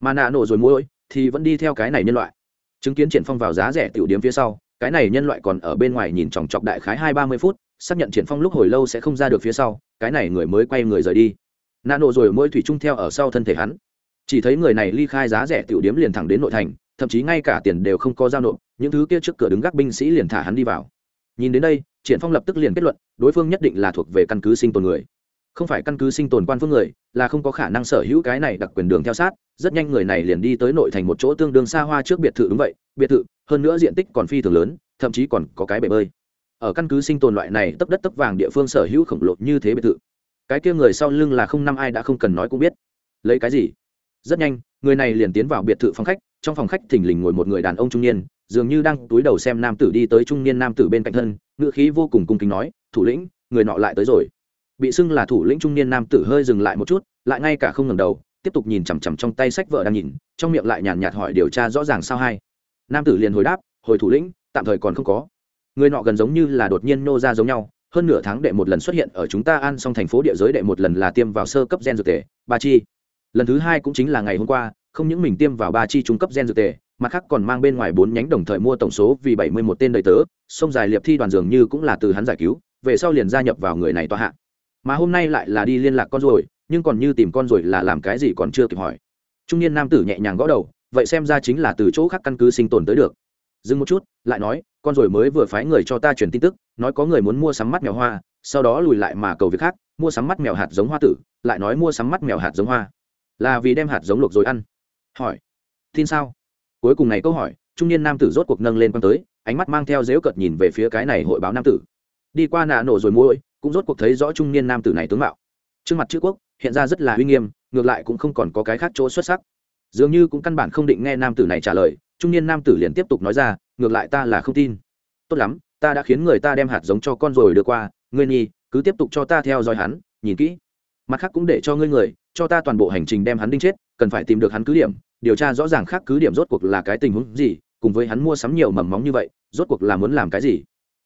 Speaker 1: Mà nạ nổ rồi mũi, thì vẫn đi theo cái này nhân loại chứng kiến triển phong vào giá rẻ tiểu điếm phía sau, cái này nhân loại còn ở bên ngoài nhìn chòng chọc đại khái hai ba mươi phút, xác nhận triển phong lúc hồi lâu sẽ không ra được phía sau, cái này người mới quay người rời đi. Nạ nổ rồi mỗi thủy chung theo ở sau thân thể hắn. Chỉ thấy người này ly khai giá rẻ tiểu điếm liền thẳng đến nội thành, thậm chí ngay cả tiền đều không có giao nộp, những thứ kia trước cửa đứng gác binh sĩ liền thả hắn đi vào. Nhìn đến đây, triển phong lập tức liền kết luận, đối phương nhất định là thuộc về căn cứ sinh tồn người không phải căn cứ sinh tồn quan phương người, là không có khả năng sở hữu cái này đặc quyền đường theo sát, rất nhanh người này liền đi tới nội thành một chỗ tương đương xa hoa trước biệt thự đúng vậy, biệt thự, hơn nữa diện tích còn phi thường lớn, thậm chí còn có cái bể bơi. Ở căn cứ sinh tồn loại này tấp đất tấp vàng địa phương sở hữu khổng lồ như thế biệt thự. Cái kia người sau lưng là không năm ai đã không cần nói cũng biết. Lấy cái gì? Rất nhanh, người này liền tiến vào biệt thự phòng khách, trong phòng khách thình lình ngồi một người đàn ông trung niên, dường như đang túi đầu xem nam tử đi tới trung niên nam tử bên cạnh thân ngựa khí vô cùng cung kính nói, thủ lĩnh, người nọ lại tới rồi bị xưng là thủ lĩnh trung niên nam tử hơi dừng lại một chút, lại ngay cả không ngẩng đầu, tiếp tục nhìn chằm chằm trong tay sách vợ đang nhìn, trong miệng lại nhàn nhạt hỏi điều tra rõ ràng sao hai nam tử liền hồi đáp, hồi thủ lĩnh, tạm thời còn không có. Người nọ gần giống như là đột nhiên nô ra giống nhau, hơn nửa tháng đệ một lần xuất hiện ở chúng ta ăn xong thành phố địa giới đệ một lần là tiêm vào sơ cấp gen dược tề, ba chi. Lần thứ hai cũng chính là ngày hôm qua, không những mình tiêm vào ba chi trung cấp gen dược tề, mặt khác còn mang bên ngoài bốn nhánh đồng thời mua tổng số vì bảy mươi một tên đầy tớ, sông dài liệp thi đoàn dường như cũng là từ hắn giải cứu, về sau liền gia nhập vào người này tòa hạ mà hôm nay lại là đi liên lạc con rồi nhưng còn như tìm con rồi là làm cái gì còn chưa kịp hỏi. Trung niên nam tử nhẹ nhàng gõ đầu, vậy xem ra chính là từ chỗ khác căn cứ sinh tồn tới được. Dừng một chút, lại nói, con rồi mới vừa phái người cho ta truyền tin tức, nói có người muốn mua sắm mắt mèo hoa, sau đó lùi lại mà cầu việc khác, mua sắm mắt mèo hạt giống hoa tử, lại nói mua sắm mắt mèo hạt giống hoa. Là vì đem hạt giống luộc rồi ăn. Hỏi, tin sao? Cuối cùng này câu hỏi, trung niên nam tử rốt cuộc nâng lên quăng tới, ánh mắt mang theo dếu cợt nhìn về phía cái này hội báo nam tử. Đi qua nạ nổ rồi môi cũng rốt cuộc thấy rõ trung niên nam tử này tướng mạo. Trước mặt chữ quốc, hiện ra rất là uy nghiêm, ngược lại cũng không còn có cái khác chỗ xuất sắc. Dường như cũng căn bản không định nghe nam tử này trả lời, trung niên nam tử liền tiếp tục nói ra, ngược lại ta là không tin. Tốt lắm, ta đã khiến người ta đem hạt giống cho con rồi đưa qua, ngươi nhi, cứ tiếp tục cho ta theo dõi hắn, nhìn kỹ. Mặt khác cũng để cho ngươi người, cho ta toàn bộ hành trình đem hắn đinh chết, cần phải tìm được hắn cứ điểm, điều tra rõ ràng khác cứ điểm rốt cuộc là cái tình huống gì, cùng với hắn mua sắm nhiều mầm móng như vậy, rốt cuộc là muốn làm cái gì.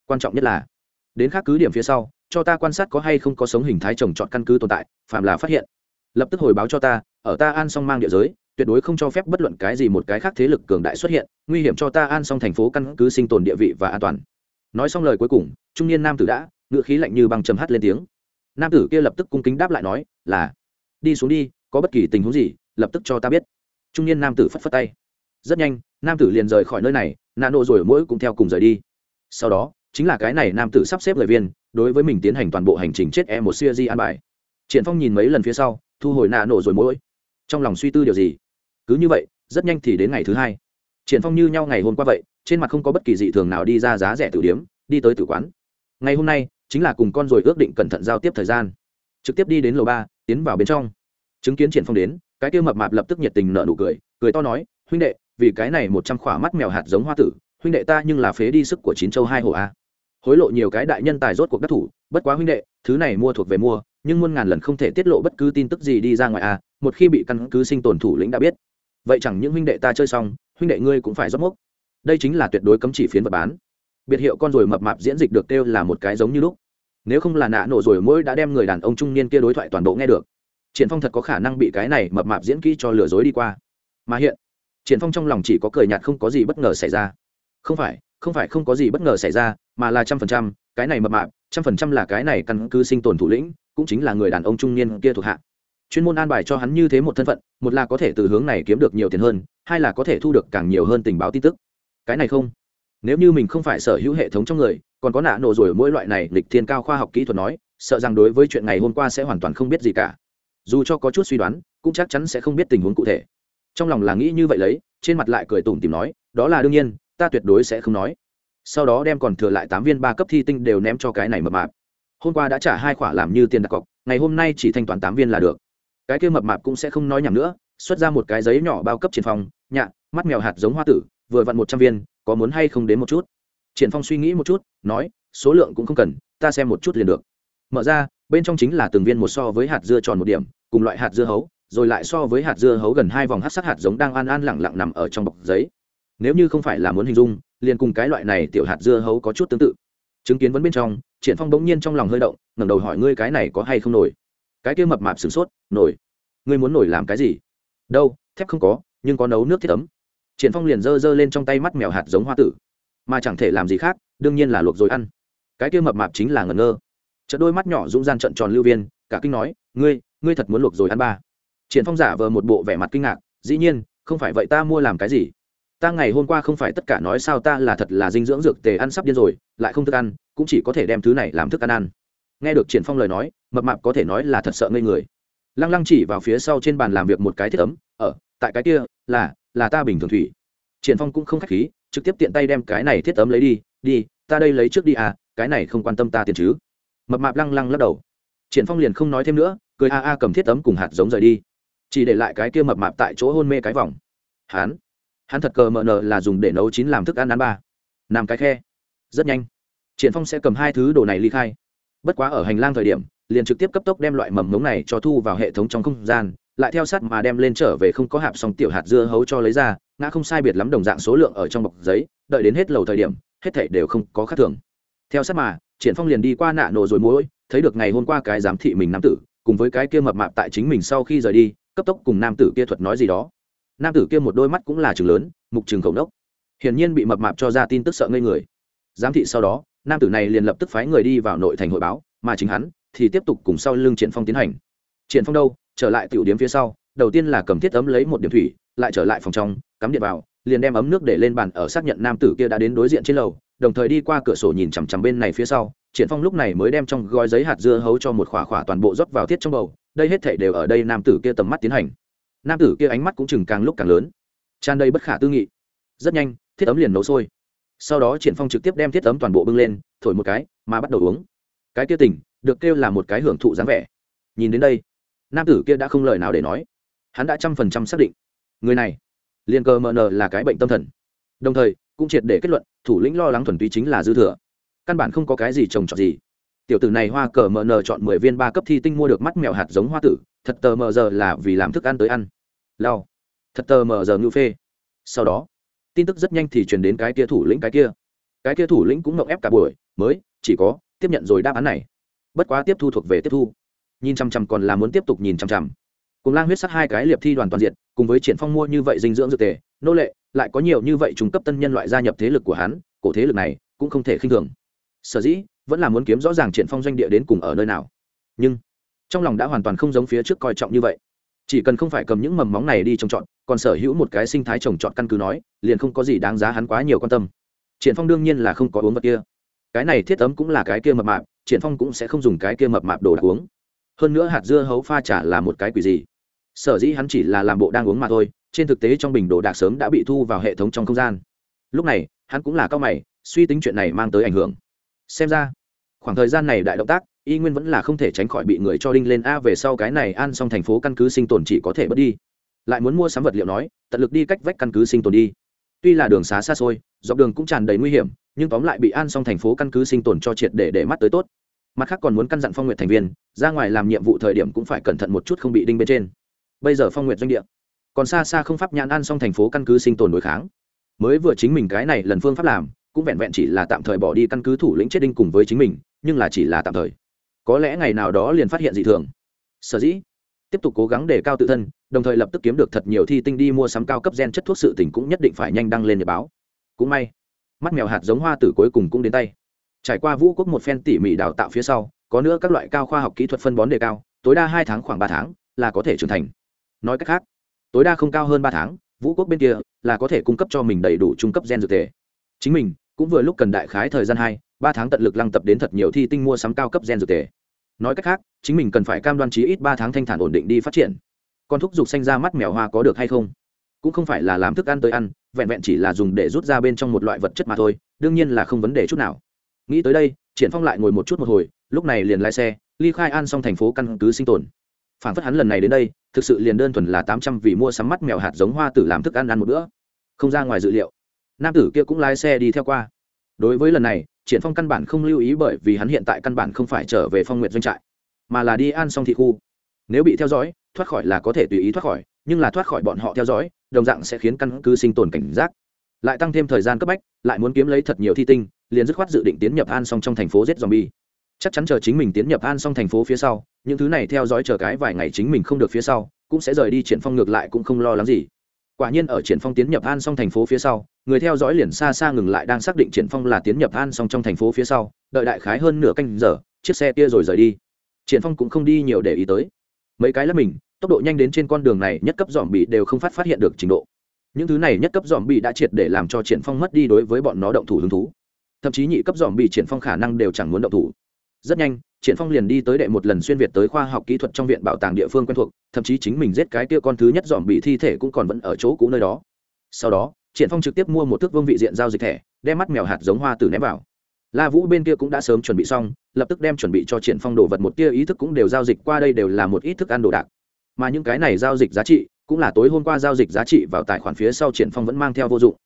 Speaker 1: Quan trọng nhất là, đến khác cứ điểm phía sau cho ta quan sát có hay không có sống hình thái trồng trọt căn cứ tồn tại phạm là phát hiện. Lập tức hồi báo cho ta, ở ta an song mang địa giới, tuyệt đối không cho phép bất luận cái gì một cái khác thế lực cường đại xuất hiện, nguy hiểm cho ta an song thành phố căn cứ sinh tồn địa vị và an toàn. Nói xong lời cuối cùng, trung niên nam tử đã, ngựa khí lạnh như băng trầm hắt lên tiếng. Nam tử kia lập tức cung kính đáp lại nói, là, đi xuống đi, có bất kỳ tình huống gì, lập tức cho ta biết. Trung niên nam tử phất phất tay. Rất nhanh, nam tử liền rời khỏi nơi này nạ nộ rồi mỗi cũng theo cùng rời đi. Sau đó, chính là cái này nam tử sắp xếp người viên đối với mình tiến hành toàn bộ hành trình chết e một siêu di an bài. Triển phong nhìn mấy lần phía sau, thu hồi nạ nổ rồi mỗi trong lòng suy tư điều gì? Cứ như vậy, rất nhanh thì đến ngày thứ hai. Triển phong như nhau ngày hôm qua vậy, trên mặt không có bất kỳ dị thường nào đi ra giá rẻ tử điếm, đi tới tử quán. Ngày hôm nay, chính là cùng con rồi ước định cẩn thận giao tiếp thời gian. Trực tiếp đi đến lầu ba, tiến vào bên trong. Chứng kiến triển phong đến, cái kia mập mạp lập tức nhiệt tình nở nụ cười cười to nói, huynh đệ, vì cái này một trăm khỏa mắt mèo hạt giống hoa tử, huynh đệ ta nhưng là phế đi sức của chín châu hai hồ a hối lộ nhiều cái đại nhân tài rốt cuộc đắc thủ, bất quá huynh đệ, thứ này mua thuộc về mua, nhưng muôn ngàn lần không thể tiết lộ bất cứ tin tức gì đi ra ngoài a một khi bị căn cứ sinh tồn thủ lĩnh đã biết. Vậy chẳng những huynh đệ ta chơi xong, huynh đệ ngươi cũng phải rót mốc. Đây chính là tuyệt đối cấm chỉ phiến vật bán. Biệt hiệu con rồi mập mạp diễn dịch được kêu là một cái giống như lúc. Nếu không là nạ nổ rồi mỗi đã đem người đàn ông trung niên kia đối thoại toàn bộ nghe được. Triển phong thật có khả năng bị cái này mập mạp diễn kỹ cho lừa dối đi qua. Mà hiện, triển phong trong lòng chỉ có cười nhạt không có gì bất ngờ xảy ra. Không phải không phải không có gì bất ngờ xảy ra, mà là trăm phần trăm, cái này mập mạp, trăm phần trăm là cái này căn cứ sinh tồn thủ lĩnh, cũng chính là người đàn ông trung niên kia thuộc hạ. Chuyên môn an bài cho hắn như thế một thân phận, một là có thể từ hướng này kiếm được nhiều tiền hơn, hai là có thể thu được càng nhiều hơn tình báo tin tức. Cái này không. Nếu như mình không phải sở hữu hệ thống trong người, còn có nạ nổ rồi mỗi loại này lịch thiên cao khoa học kỹ thuật nói, sợ rằng đối với chuyện ngày hôm qua sẽ hoàn toàn không biết gì cả. Dù cho có chút suy đoán, cũng chắc chắn sẽ không biết tình huống cụ thể. Trong lòng là nghĩ như vậy lấy, trên mặt lại cười tủm tìm nói, đó là đương nhiên ta tuyệt đối sẽ không nói. Sau đó đem còn thừa lại tám viên ba cấp thi tinh đều ném cho cái này mập mạp. Hôm qua đã trả hai khoản làm như tiền đặt cọc, ngày hôm nay chỉ thanh toán tám viên là được. Cái kia mập mạp cũng sẽ không nói nhầm nữa, xuất ra một cái giấy nhỏ bao cấp triển phong, nhạ, mắt mèo hạt giống hoa tử, vừa vặn một trăm viên, có muốn hay không đến một chút? Triển phong suy nghĩ một chút, nói, số lượng cũng không cần, ta xem một chút liền được. Mở ra, bên trong chính là từng viên một so với hạt dưa tròn một điểm, cùng loại hạt dưa hấu, rồi lại so với hạt dưa hấu gần hai vòng hát sắc hạt giống đang an an lẳng lặng nằm ở trong bọc giấy nếu như không phải là muốn hình dung, liền cùng cái loại này tiểu hạt dưa hấu có chút tương tự. Chứng kiến vẫn bên trong, triển phong bỗng nhiên trong lòng hơi động, ngẩng đầu hỏi ngươi cái này có hay không nổi? Cái kia mập mạp sửng sốt, nổi. Ngươi muốn nổi làm cái gì? Đâu, thép không có, nhưng có nấu nước thiết ấm. Triển phong liền giơ giơ lên trong tay mắt mèo hạt giống hoa tử. Mà chẳng thể làm gì khác, đương nhiên là luộc rồi ăn. Cái kia mập mạp chính là ngẩn ngơ. Chợt đôi mắt nhỏ dũng gian trận tròn lưu viên, cả kinh nói, ngươi ngươi thật muốn luộc rồi ăn ba. Triển phong giả vờ một bộ vẻ mặt kinh ngạc, dĩ nhiên, không phải vậy ta mua làm cái gì? Ta ngày hôm qua không phải tất cả nói sao ta là thật là dinh dưỡng dược tề ăn sắp điên rồi, lại không thức ăn, cũng chỉ có thể đem thứ này làm thức ăn ăn. Nghe được triển phong lời nói, mập mạp có thể nói là thật sợ ngây người. Lăng lăng chỉ vào phía sau trên bàn làm việc một cái thiết ấm ở tại cái kia, là là ta bình thường thủy. Triển phong cũng không khách khí, trực tiếp tiện tay đem cái này thiết ấm lấy đi đi, ta đây lấy trước đi à cái này không quan tâm ta tiền chứ. Mập mạp lăng lăng lắc đầu. Triển phong liền không nói thêm nữa, cười a a cầm thiết ấm cùng hạt giống rời đi. Chỉ để lại cái kia mập mạp tại chỗ hôn mê cái vòng. Hắn hắn thật cờ mờ nờ là dùng để nấu chín làm thức ăn ăn ba. Làm cái khe. Rất nhanh. Triển phong sẽ cầm hai thứ đồ này ly khai. Bất quá ở hành lang thời điểm, liền trực tiếp cấp tốc đem loại mầm mống này cho thu vào hệ thống trong không gian, lại theo sát mà đem lên trở về không có hạp xong tiểu hạt dưa hấu cho lấy ra, ngã không sai biệt lắm đồng dạng số lượng ở trong bọc giấy, đợi đến hết lầu thời điểm, hết thảy đều không có khác thường. Theo sát mà, triển phong liền đi qua nạ nổ rồi muối, thấy được ngày hôm qua cái giám thị mình nam tử, cùng với cái kia mập mạp tại chính mình sau khi rời đi, cấp tốc cùng nam tử kia thuật nói gì đó nam tử kia một đôi mắt cũng là chừng lớn, mục chừng khổng đốc hiển nhiên bị mập mạp cho ra tin tức sợ ngây người. Giám thị sau đó, nam tử này liền lập tức phái người đi vào nội thành hội báo, mà chính hắn thì tiếp tục cùng sau lưng triển phong tiến hành. Triển phong đâu? Trở lại tiểu điếm phía sau, đầu tiên là cầm thiết ấm lấy một điểm thủy, lại trở lại phòng trong, cắm điện vào, liền đem ấm nước để lên bàn ở xác nhận nam tử kia đã đến đối diện trên lầu, đồng thời đi qua cửa sổ nhìn chằm chằm bên này phía sau. Triển phong lúc này mới đem trong gói giấy hạt dưa hấu cho một khỏa khỏa toàn bộ rót vào thiết trong bầu, đây hết thảy đều ở đây nam tử kia tầm mắt tiến hành nam tử kia ánh mắt cũng chừng càng lúc càng lớn. Tràn đầy bất khả tư nghị. Rất nhanh, thiết ấm liền nấu sôi. Sau đó triển phong trực tiếp đem thiết ấm toàn bộ bưng lên, thổi một cái, mà bắt đầu uống. Cái kia tỉnh, được kêu là một cái hưởng thụ dáng vẻ. Nhìn đến đây, nam tử kia đã không lời nào để nói. Hắn đã trăm phần trăm xác định. Người này, liền cờ mờ nờ là cái bệnh tâm thần. Đồng thời, cũng triệt để kết luận, thủ lĩnh lo lắng thuần túy chính là dư thừa. Căn bản không có cái gì trồng trọt gì. Tiểu tử này hoa cờ mờ nờ chọn mười viên ba cấp thi tinh mua được mắt mèo hạt giống hoa tử thật tờ mờ giờ là vì làm thức ăn tới ăn. Lao. Thật tờ mờ giờ ngưu phê. Sau đó, tin tức rất nhanh thì truyền đến cái kia thủ lĩnh cái kia. Cái kia thủ lĩnh cũng mộng ép cả buổi, mới, chỉ có, tiếp nhận rồi đáp án này. Bất quá tiếp thu thuộc về tiếp thu. Nhìn chằm chằm còn là muốn tiếp tục nhìn chằm chằm. Cùng lang huyết sắc hai cái liệp thi đoàn toàn diện, cùng với triển phong mua như vậy dinh dưỡng dược tề, nô lệ, lại có nhiều như vậy trung cấp tân nhân loại gia nhập thế lực của hắn, cổ thế lực này cũng không thể khinh thường. Sở dĩ, vẫn là muốn kiếm rõ ràng triển phong doanh địa đến cùng ở nơi nào. Nhưng trong lòng đã hoàn toàn không giống phía trước coi trọng như vậy. Chỉ cần không phải cầm những mầm móng này đi trồng trọt, còn sở hữu một cái sinh thái trồng trọt căn cứ nói, liền không có gì đáng giá hắn quá nhiều quan tâm. Triển phong đương nhiên là không có uống vật kia. Cái này thiết ấm cũng là cái kia mập mạp, triển phong cũng sẽ không dùng cái kia mập mạp đồ đặc uống. Hơn nữa hạt dưa hấu pha trả là một cái quỷ gì? Sở dĩ hắn chỉ là làm bộ đang uống mà thôi, trên thực tế trong bình đồ đạc sớm đã bị thu vào hệ thống trong không gian. Lúc này, hắn cũng là cao mày, suy tính chuyện này mang tới ảnh hưởng. Xem ra, khoảng thời gian này đại động tác y nguyên vẫn là không thể tránh khỏi bị người cho đinh lên a về sau cái này an xong thành phố căn cứ sinh tồn chỉ có thể bớt đi. Lại muốn mua sắm vật liệu nói, tận lực đi cách vách căn cứ sinh tồn đi. Tuy là đường xá xa xôi, dọc đường cũng tràn đầy nguy hiểm, nhưng tóm lại bị an xong thành phố căn cứ sinh tồn cho triệt để để mắt tới tốt. Mặt khác còn muốn căn dặn phong nguyện thành viên, ra ngoài làm nhiệm vụ thời điểm cũng phải cẩn thận một chút không bị đinh bên trên. Bây giờ phong nguyện doanh địa, còn xa xa không pháp nhãn an xong thành phố căn cứ sinh tồn đối kháng. Mới vừa chính mình cái này lần phương pháp làm, cũng vẹn vẹn chỉ là tạm thời bỏ đi căn cứ thủ lĩnh chết đinh cùng với chính mình, nhưng là chỉ là tạm thời có lẽ ngày nào đó liền phát hiện dị thường. Sở dĩ, tiếp tục cố gắng đề cao tự thân, đồng thời lập tức kiếm được thật nhiều thi tinh đi mua sắm cao cấp gen chất thuốc sự tỉnh cũng nhất định phải nhanh đăng lên nhật báo. Cũng may, mắt mèo hạt giống hoa tử cuối cùng cũng đến tay. Trải qua vũ quốc một phen tỉ mỉ đào tạo phía sau, có nữa các loại cao khoa học kỹ thuật phân bón đề cao, tối đa hai tháng khoảng ba tháng là có thể trưởng thành. Nói cách khác, tối đa không cao hơn ba tháng, vũ quốc bên kia là có thể cung cấp cho mình đầy đủ trung cấp gen dược thể chính mình cũng vừa lúc cần đại khái thời gian hai ba tháng tận lực lăng tập đến thật nhiều thi tinh mua sắm cao cấp gen dược tề. Nói cách khác, chính mình cần phải cam đoan chí ít ba tháng thanh thản ổn định đi phát triển. Còn thúc giục xanh ra mắt mèo hoa có được hay không? Cũng không phải là làm thức ăn tới ăn, vẹn vẹn chỉ là dùng để rút ra bên trong một loại vật chất mà thôi, đương nhiên là không vấn đề chút nào. Nghĩ tới đây, triển phong lại ngồi một chút một hồi, lúc này liền lái xe, ly khai an xong thành phố căn cứ sinh tồn. Phản phất hắn lần này đến đây, thực sự liền đơn thuần là tám trăm vì mua sắm mắt mèo hạt giống hoa tử làm thức ăn ăn một bữa. Không ra ngoài dự liệu. Nam tử kia cũng lái xe đi theo qua. Đối với lần này triển phong căn bản không lưu ý bởi vì hắn hiện tại căn bản không phải trở về phong nguyện doanh trại, mà là đi an xong thị khu. Nếu bị theo dõi, thoát khỏi là có thể tùy ý thoát khỏi, nhưng là thoát khỏi bọn họ theo dõi, đồng dạng sẽ khiến căn cứ sinh tồn cảnh giác. Lại tăng thêm thời gian cấp bách, lại muốn kiếm lấy thật nhiều thi tinh, liền dứt khoát dự định tiến nhập an xong trong thành phố giết zombie. Chắc chắn chờ chính mình tiến nhập an xong thành phố phía sau, những thứ này theo dõi chờ cái vài ngày chính mình không được phía sau, cũng sẽ rời đi triển phong ngược lại cũng không lo lắng gì. Quả nhiên ở triển phong tiến nhập an xong thành phố phía sau người theo dõi liền xa xa ngừng lại đang xác định triển phong là tiến nhập an xong trong thành phố phía sau, đợi đại khái hơn nửa canh giờ, chiếc xe kia rồi rời đi. Triển phong cũng không đi nhiều để ý tới. Mấy cái là mình, tốc độ nhanh đến trên con đường này nhất cấp dòm bị đều không phát phát hiện được trình độ. Những thứ này nhất cấp dòm bị đã triệt để làm cho triển phong mất đi đối với bọn nó động thủ hứng thú. Thậm chí nhị cấp dòm bị triển phong khả năng đều chẳng muốn động thủ. Rất nhanh, triển phong liền đi tới đệ một lần xuyên việt tới khoa học kỹ thuật trong viện bảo tàng địa phương quen thuộc, thậm chí chính mình giết cái kia con thứ nhất dòm bị thi thể cũng còn vẫn ở chỗ cũ nơi đó. Sau đó triển phong trực tiếp mua một thước vương vị diện giao dịch thẻ, đem mắt mèo hạt giống hoa tử ném vào. La vũ bên kia cũng đã sớm chuẩn bị xong, lập tức đem chuẩn bị cho triển phong đồ vật một tia ý thức cũng đều giao dịch qua đây đều là một ít thức ăn đồ đạc. Mà những cái này giao dịch giá trị, cũng là tối hôm qua giao dịch giá trị vào tài khoản phía sau triển phong vẫn mang theo vô dụng.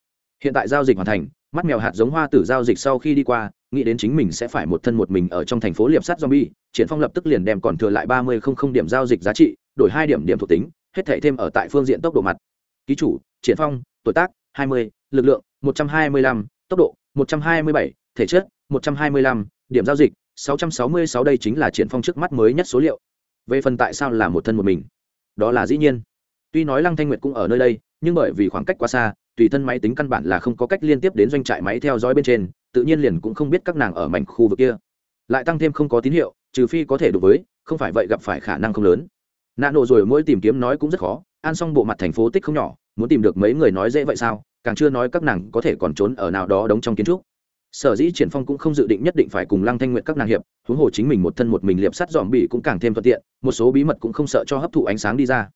Speaker 1: Hiện tại giao dịch hoàn thành, mắt mèo hạt giống hoa tử giao dịch sau khi đi qua, nghĩ đến chính mình sẽ phải một thân một mình ở trong thành phố liệp sắt zombie, triển phong lập tức liền đem còn thừa lại ba mươi không không điểm giao dịch giá trị, đổi hai điểm điểm thuộc tính, hết thảy thêm ở tại phương diện tốc độ mặt. Ký chủ, triển phong, tuổi tác hai mươi, lực lượng, một trăm hai mươi lăm, tốc độ, một trăm hai mươi bảy, thể chất, một trăm hai mươi lăm, điểm giao dịch, sáu trăm sáu mươi sáu đây chính là triển phong trước mắt mới nhất số liệu. Về phần tại sao là một thân một mình? Đó là dĩ nhiên. Tuy nói lăng thanh nguyệt cũng ở nơi đây, nhưng bởi vì khoảng cách quá xa, tùy thân máy tính căn bản là không có cách liên tiếp đến doanh trại máy theo dõi bên trên, tự nhiên liền cũng không biết các nàng ở mảnh khu vực kia. Lại tăng thêm không có tín hiệu, trừ phi có thể đối với, không phải vậy gặp phải khả năng không lớn. Nạn nổ rồi mỗi tìm kiếm nói cũng rất khó an xong bộ mặt thành phố tích không nhỏ, muốn tìm được mấy người nói dễ vậy sao? Càng chưa nói các nàng có thể còn trốn ở nào đó đóng trong kiến trúc. Sở dĩ triển phong cũng không dự định nhất định phải cùng lăng thanh nguyện các nàng hiệp, huống hồ chính mình một thân một mình liệp sắt dòm bị cũng càng thêm thuận tiện, một số bí mật cũng không sợ cho hấp thụ ánh sáng đi ra.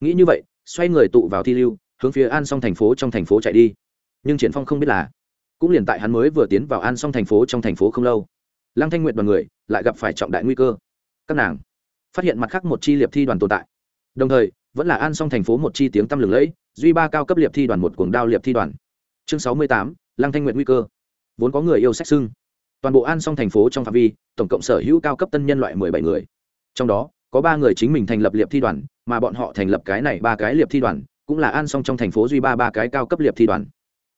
Speaker 1: Nghĩ như vậy, xoay người tụ vào thi lưu, hướng phía an xong thành phố trong thành phố chạy đi. Nhưng triển phong không biết là, cũng liền tại hắn mới vừa tiến vào an xong thành phố trong thành phố không lâu, lăng thanh nguyện đoàn người lại gặp phải trọng đại nguy cơ. Các nàng phát hiện mặt khác một chi liệp thi đoàn tồn tại. Đồng thời vẫn là an Song thành phố một chi tiếng tăm lừng lẫy, duy ba cao cấp liệp thi đoàn một cuồng đao liệp thi đoàn. Chương sáu mươi tám, lăng thanh nguyện nguy cơ. Vốn có người yêu sách xưng toàn bộ an Song thành phố trong phạm vi, tổng cộng sở hữu cao cấp tân nhân loại mười bảy người. Trong đó, có ba người chính mình thành lập liệp thi đoàn, mà bọn họ thành lập cái này ba cái liệp thi đoàn, cũng là an Song trong thành phố duy ba ba cái cao cấp liệp thi đoàn.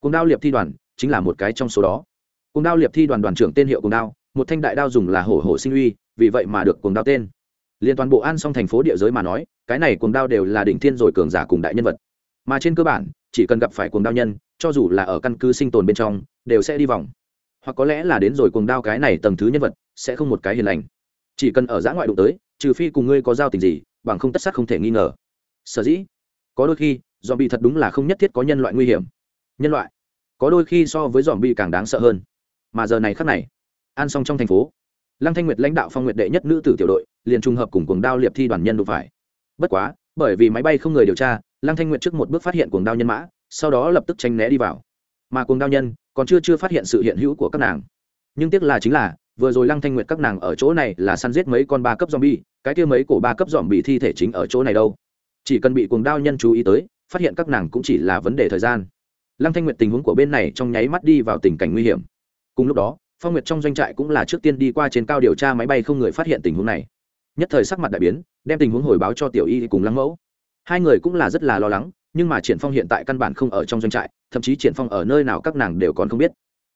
Speaker 1: Cùng đao liệp thi đoàn chính là một cái trong số đó. Cùng đao liệp thi đoàn đoàn trưởng tên hiệu cùng đao, một thanh đại đao dùng là hổ hổ sinh uy, vì vậy mà được cùng đao tên. Liên toàn bộ an Song thành phố địa giới mà nói cái này cuồng đao đều là đỉnh thiên rồi cường giả cùng đại nhân vật. Mà trên cơ bản, chỉ cần gặp phải cuồng đao nhân, cho dù là ở căn cứ sinh tồn bên trong, đều sẽ đi vòng. Hoặc có lẽ là đến rồi cuồng đao cái này tầng thứ nhân vật, sẽ không một cái hiền lành. Chỉ cần ở giã ngoại đụng tới, trừ phi cùng ngươi có giao tình gì, bằng không tất sát không thể nghi ngờ. Sở dĩ, có đôi khi do bị thật đúng là không nhất thiết có nhân loại nguy hiểm. Nhân loại, có đôi khi so với dòm bi càng đáng sợ hơn. Mà giờ này khắc này ăn xong trong thành phố, lăng thanh nguyệt lãnh đạo phong nguyệt đệ nhất nữ tử tiểu đội, liền trùng hợp cùng cuồng đao liệp thi đoàn nhân đụng phải bất quá, bởi vì máy bay không người điều tra, lăng thanh nguyệt trước một bước phát hiện cuồng đao nhân mã, sau đó lập tức tranh né đi vào. Mà cuồng đao nhân còn chưa chưa phát hiện sự hiện hữu của các nàng. Nhưng tiếc là chính là, vừa rồi lăng thanh nguyệt các nàng ở chỗ này là săn giết mấy con ba cấp zombie, cái kia mấy cổ ba cấp zombie thi thể chính ở chỗ này đâu. Chỉ cần bị cuồng đao nhân chú ý tới, phát hiện các nàng cũng chỉ là vấn đề thời gian. Lăng thanh nguyệt tình huống của bên này trong nháy mắt đi vào tình cảnh nguy hiểm. Cùng lúc đó, phong nguyệt trong doanh trại cũng là trước tiên đi qua trên cao điều tra máy bay không người phát hiện tình huống này nhất thời sắc mặt đại biến, đem tình huống hồi báo cho tiểu y cùng lăng mẫu. Hai người cũng là rất là lo lắng, nhưng mà triển phong hiện tại căn bản không ở trong doanh trại, thậm chí triển phong ở nơi nào các nàng đều còn không biết.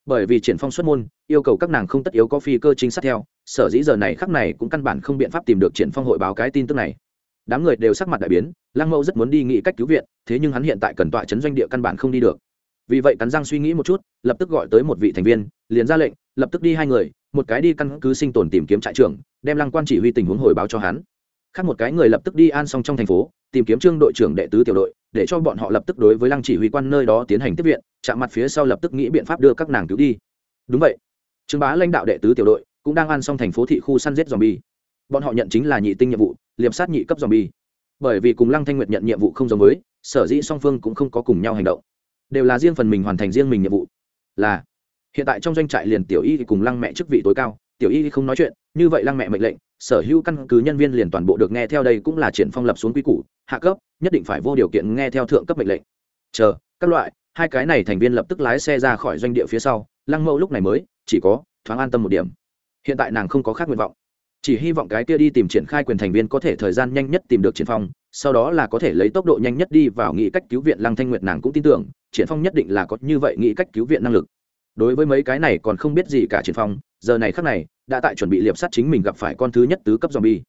Speaker 1: Bởi vì triển phong xuất môn, yêu cầu các nàng không tất yếu có phi cơ chính sát theo, sở dĩ giờ này khắc này cũng căn bản không biện pháp tìm được triển phong hội báo cái tin tức này. Đám người đều sắc mặt đại biến, lăng mẫu rất muốn đi nghĩ cách cứu viện, thế nhưng hắn hiện tại cần tọa chấn doanh địa căn bản không đi được. Vì vậy cắn răng suy nghĩ một chút, lập tức gọi tới một vị thành viên, liền ra lệnh, lập tức đi hai người, một cái đi căn cứ sinh tồn tìm kiếm trại trưởng đem lăng quan chỉ huy tình huống hồi báo cho hắn. Khác một cái người lập tức đi an xong trong thành phố, tìm kiếm trương đội trưởng đệ tứ tiểu đội, để cho bọn họ lập tức đối với lăng chỉ huy quan nơi đó tiến hành tiếp viện, chạm mặt phía sau lập tức nghĩ biện pháp đưa các nàng cứu đi. Đúng vậy. Trương bá lãnh đạo đệ tứ tiểu đội cũng đang an xong thành phố thị khu săn giết dòm bi bọn họ nhận chính là nhị tinh nhiệm vụ, liệp sát nhị cấp dòm bi bởi vì cùng lăng thanh nguyệt nhận nhiệm vụ không giống với, sở dĩ song phương cũng không có cùng nhau hành động. Đều là riêng phần mình hoàn thành riêng mình nhiệm vụ. Là, hiện tại trong doanh trại liền tiểu y cùng lăng mẹ chức vị tối cao tiểu y không nói chuyện, như vậy lăng mẹ mệnh lệnh, sở hữu căn cứ nhân viên liền toàn bộ được nghe theo đây cũng là triển phong lập xuống quy củ, hạ cấp, nhất định phải vô điều kiện nghe theo thượng cấp mệnh lệnh. Chờ, các loại, hai cái này thành viên lập tức lái xe ra khỏi doanh địa phía sau, lăng mẫu lúc này mới, chỉ có, thoáng an tâm một điểm. Hiện tại nàng không có khác nguyện vọng. Chỉ hy vọng cái kia đi tìm triển khai quyền thành viên có thể thời gian nhanh nhất tìm được triển phong, sau đó là có thể lấy tốc độ nhanh nhất đi vào nghị cách cứu viện lăng thanh nguyệt nàng cũng tin tưởng, triển phong nhất định là có như vậy nghị cách cứu viện năng lực. Đối với mấy cái này còn không biết gì cả triển phong giờ này khắc này, đã tại chuẩn bị liệp sát chính mình gặp phải con thứ nhất tứ cấp zombie.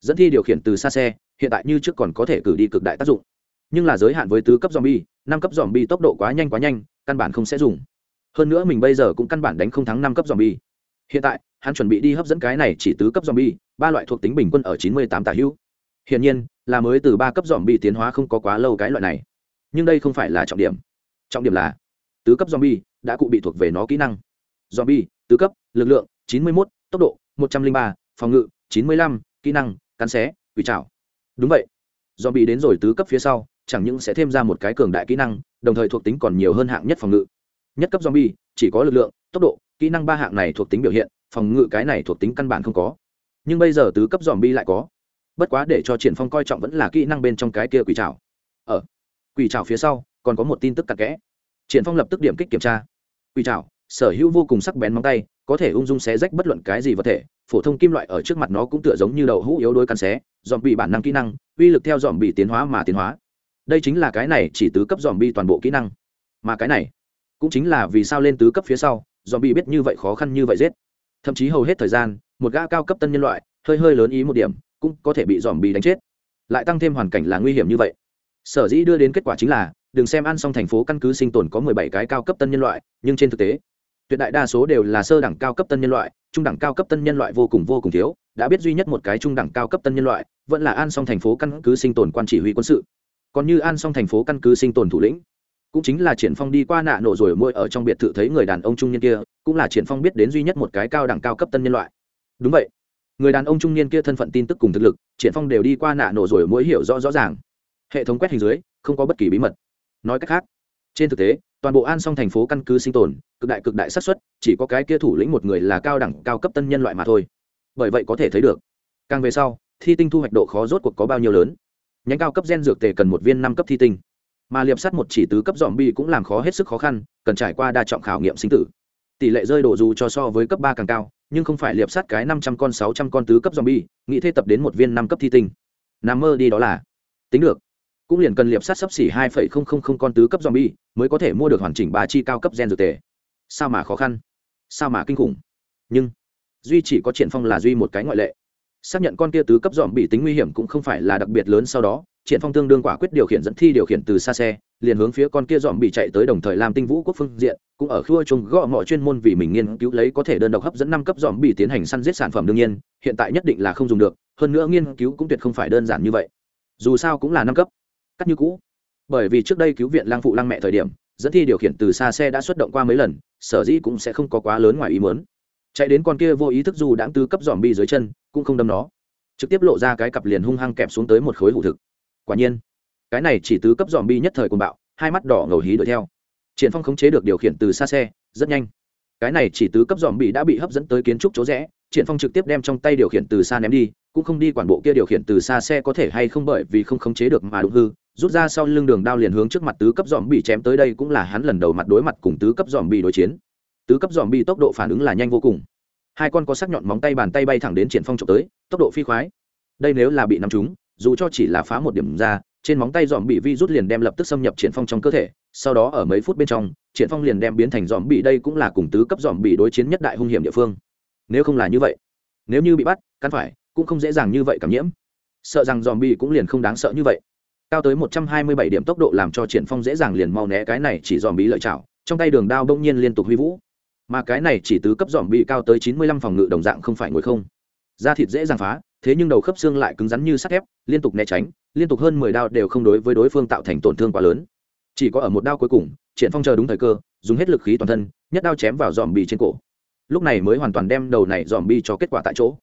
Speaker 1: Dẫn thi điều khiển từ xa xe, hiện tại như trước còn có thể cử đi cực đại tác dụng. Nhưng là giới hạn với tứ cấp zombie, năm cấp zombie tốc độ quá nhanh quá nhanh, căn bản không sẽ dùng. Hơn nữa mình bây giờ cũng căn bản đánh không thắng năm cấp zombie. Hiện tại, hắn chuẩn bị đi hấp dẫn cái này chỉ tứ cấp zombie, ba loại thuộc tính bình quân ở chín mươi tám tả hữu. Hiển nhiên, là mới từ ba cấp zombie tiến hóa không có quá lâu cái loại này. Nhưng đây không phải là trọng điểm. Trọng điểm là, tứ cấp zombie đã cụ bị thuộc về nó kỹ năng. Zombie tứ cấp lực lượng 91, tốc độ 103, phòng ngự 95, kỹ năng cắn xé quỷ trảo. Đúng vậy. Zombie đến rồi tứ cấp phía sau chẳng những sẽ thêm ra một cái cường đại kỹ năng đồng thời thuộc tính còn nhiều hơn hạng nhất phòng ngự. Nhất cấp zombie chỉ có lực lượng tốc độ kỹ năng ba hạng này thuộc tính biểu hiện phòng ngự cái này thuộc tính căn bản không có. Nhưng bây giờ tứ cấp zombie lại có. Bất quá để cho triển phong coi trọng vẫn là kỹ năng bên trong cái kia quỷ trảo. Ở quỷ trảo phía sau còn có một tin tức cặn kẽ. Triển phong lập tức điểm kích kiểm tra. Quỷ trảo sở hữu vô cùng sắc bén móng tay, có thể ung dung xé rách bất luận cái gì vật thể, phổ thông kim loại ở trước mặt nó cũng tựa giống như đầu hũ yếu đuối cắn xé dòm bị bản năng kỹ năng, uy lực theo dòm bị tiến hóa mà tiến hóa. Đây chính là cái này chỉ tứ cấp dòm bi toàn bộ kỹ năng. Mà cái này cũng chính là vì sao lên tứ cấp phía sau dòm bị biết như vậy khó khăn như vậy giết. Thậm chí hầu hết thời gian, một gã cao cấp tân nhân loại, hơi hơi lớn ý một điểm, cũng có thể bị dòm bị đánh chết. Lại tăng thêm hoàn cảnh là nguy hiểm như vậy. Sở dĩ đưa đến kết quả chính là, đừng xem ăn xong thành phố căn cứ sinh tồn có mười bảy cái cao cấp tân nhân loại, nhưng trên thực tế tuyệt đại đa số đều là sơ đẳng cao cấp tân nhân loại, trung đẳng cao cấp tân nhân loại vô cùng vô cùng thiếu, đã biết duy nhất một cái trung đẳng cao cấp tân nhân loại, vẫn là an song thành phố căn cứ sinh tồn quan chỉ huy quân sự. Còn như an song thành phố căn cứ sinh tồn thủ lĩnh, cũng chính là triển phong đi qua nạ nổ rồi môi ở trong biệt thự thấy người đàn ông trung niên kia, cũng là triển phong biết đến duy nhất một cái cao đẳng cao cấp tân nhân loại. Đúng vậy. Người đàn ông trung niên kia thân phận tin tức cùng thực lực, triển phong đều đi qua nạ nổ rồi mỗi hiểu rõ rõ ràng. Hệ thống quét hình dưới, không có bất kỳ bí mật. Nói cách khác, trên thực tế, toàn bộ an song thành phố căn cứ sinh tồn cực đại cực đại xác suất, chỉ có cái kia thủ lĩnh một người là cao đẳng, cao cấp tân nhân loại mà thôi. Bởi vậy có thể thấy được, càng về sau, thi tinh thu hoạch độ khó rốt cuộc có bao nhiêu lớn. Nhánh cao cấp gen dược tề cần một viên năm cấp thi tinh. Mà liệp sắt một chỉ tứ cấp dòm bi cũng làm khó hết sức khó khăn, cần trải qua đa trọng khảo nghiệm sinh tử. Tỷ lệ rơi độ dù cho so với cấp ba càng cao, nhưng không phải liệp sắt cái năm trăm con, sáu trăm con tứ cấp dòm bi nghĩ thế tập đến một viên năm cấp thi tinh. Nằm mơ đi đó là, tính được. Cũng liền cần liệp sát sấp xỉ hai phẩy không không không con tứ cấp zombie mới có thể mua được hoàn chỉnh ba chi cao cấp gen dược tề sao mà khó khăn? Sao mà kinh khủng? Nhưng, duy chỉ có triển phong là duy một cái ngoại lệ. Xác nhận con kia tứ cấp dòm bị tính nguy hiểm cũng không phải là đặc biệt lớn sau đó, triển phong tương đương quả quyết điều khiển dẫn thi điều khiển từ xa xe, liền hướng phía con kia dòm bị chạy tới đồng thời làm tinh vũ quốc phương diện, cũng ở khua chung gõ mọi chuyên môn vì mình nghiên cứu lấy có thể đơn độc hấp dẫn năm cấp dòm bị tiến hành săn giết sản phẩm đương nhiên, hiện tại nhất định là không dùng được, hơn nữa nghiên cứu cũng tuyệt không phải đơn giản như vậy. Dù sao cũng là năm cấp, cắt như cũ. Bởi vì trước đây cứu viện lang phụ lang mẹ thời điểm dẫn thi điều khiển từ xa xe đã xuất động qua mấy lần, sở dĩ cũng sẽ không có quá lớn ngoài ý muốn. Chạy đến con kia vô ý thức dù đãng tứ cấp dòm bi dưới chân, cũng không đâm nó. Trực tiếp lộ ra cái cặp liền hung hăng kẹp xuống tới một khối hủ thực. Quả nhiên, cái này chỉ tứ cấp dòm bi nhất thời cùng bạo, hai mắt đỏ ngầu hí đuổi theo. Triển phong khống chế được điều khiển từ xa xe, rất nhanh. Cái này chỉ tứ cấp dòm bi đã bị hấp dẫn tới kiến trúc chỗ rẽ, triển phong trực tiếp đem trong tay điều khiển từ xa ném đi, cũng không đi quản bộ kia điều khiển từ xa xe có thể hay không bởi vì không khống chế được mà đụng hư rút ra sau lưng đường đao liền hướng trước mặt tứ cấp dòm bị chém tới đây cũng là hắn lần đầu mặt đối mặt cùng tứ cấp dòm bị đối chiến. Tứ cấp dòm bị tốc độ phản ứng là nhanh vô cùng. Hai con có sắc nhọn móng tay bàn tay bay thẳng đến triển phong trộm tới, tốc độ phi khoái. Đây nếu là bị nắm trúng dù cho chỉ là phá một điểm ra, trên móng tay dòm bị vi rút liền đem lập tức xâm nhập triển phong trong cơ thể, sau đó ở mấy phút bên trong, triển phong liền đem biến thành dòm bị đây cũng là cùng tứ cấp dòm bị đối chiến nhất đại hung hiểm địa phương. Nếu không là như vậy, nếu như bị bắt căn phải, cũng không dễ dàng như vậy cảm nhiễm. Sợ rằng dòm bị cũng liền không đáng sợ như vậy cao tới một trăm hai mươi bảy điểm tốc độ làm cho triển phong dễ dàng liền mau né cái này chỉ dòm bí lợi chảo, trong tay đường đao bỗng nhiên liên tục huy vũ. Mà cái này chỉ tứ cấp dòm bị cao tới chín mươi lăm phòng ngự đồng dạng không phải ngồi không. Da thịt dễ dàng phá, thế nhưng đầu khớp xương lại cứng rắn như sắt thép, liên tục né tránh, liên tục hơn mười đao đều không đối với đối phương tạo thành tổn thương quá lớn. Chỉ có ở một đao cuối cùng, triển phong chờ đúng thời cơ, dùng hết lực khí toàn thân, nhất đao chém vào dòm bị trên cổ. Lúc này mới hoàn toàn đem đầu này dòm bi cho kết quả tại chỗ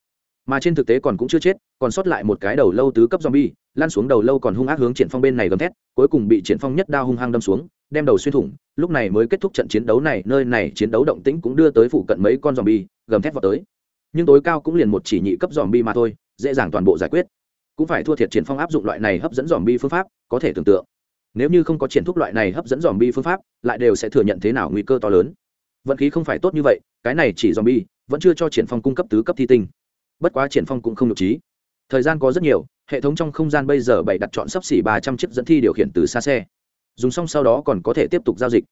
Speaker 1: mà trên thực tế còn cũng chưa chết, còn sót lại một cái đầu lâu tứ cấp zombie bi lan xuống đầu lâu còn hung ác hướng triển phong bên này gầm thét, cuối cùng bị triển phong nhất đao hung hăng đâm xuống, đem đầu xuyên thủng, lúc này mới kết thúc trận chiến đấu này, nơi này chiến đấu động tĩnh cũng đưa tới phụ cận mấy con zombie bi gầm thét vào tới. Nhưng tối cao cũng liền một chỉ nhị cấp zombie bi mà thôi, dễ dàng toàn bộ giải quyết. Cũng phải thua thiệt triển phong áp dụng loại này hấp dẫn zombie bi phương pháp, có thể tưởng tượng. Nếu như không có triển thúc loại này hấp dẫn giòm bi phương pháp, lại đều sẽ thừa nhận thế nào nguy cơ to lớn. Vận khí không phải tốt như vậy, cái này chỉ giòm bi vẫn chưa cho triển phong cung cấp tứ cấp thi tinh bất quá triển phong cũng không nhục trí. Thời gian có rất nhiều, hệ thống trong không gian bây giờ bày đặt chọn sắp xỉ ba trăm chiếc dẫn thi điều khiển từ xa xe. Dùng xong sau đó còn có thể tiếp tục giao dịch.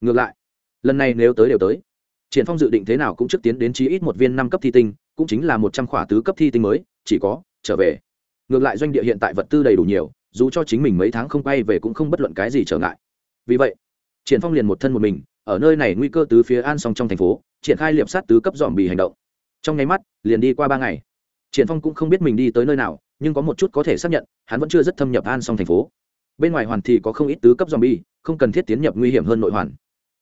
Speaker 1: Ngược lại, lần này nếu tới đều tới. Triển phong dự định thế nào cũng trước tiến đến chí ít một viên năm cấp thi tinh, cũng chính là một trăm khỏa tứ cấp thi tinh mới, chỉ có, trở về. Ngược lại doanh địa hiện tại vật tư đầy đủ nhiều, dù cho chính mình mấy tháng không quay về cũng không bất luận cái gì trở ngại. Vì vậy, triển phong liền một thân một mình, ở nơi này nguy cơ tứ phía an song trong thành phố, triển khai liệp sát tứ cấp dòm bì hành động. Trong nháy mắt liền đi qua ba ngày. Triển phong cũng không biết mình đi tới nơi nào, nhưng có một chút có thể xác nhận, hắn vẫn chưa rất thâm nhập an song thành phố. Bên ngoài hoàn thì có không ít tứ cấp zombie bì không cần thiết tiến nhập nguy hiểm hơn nội hoàn.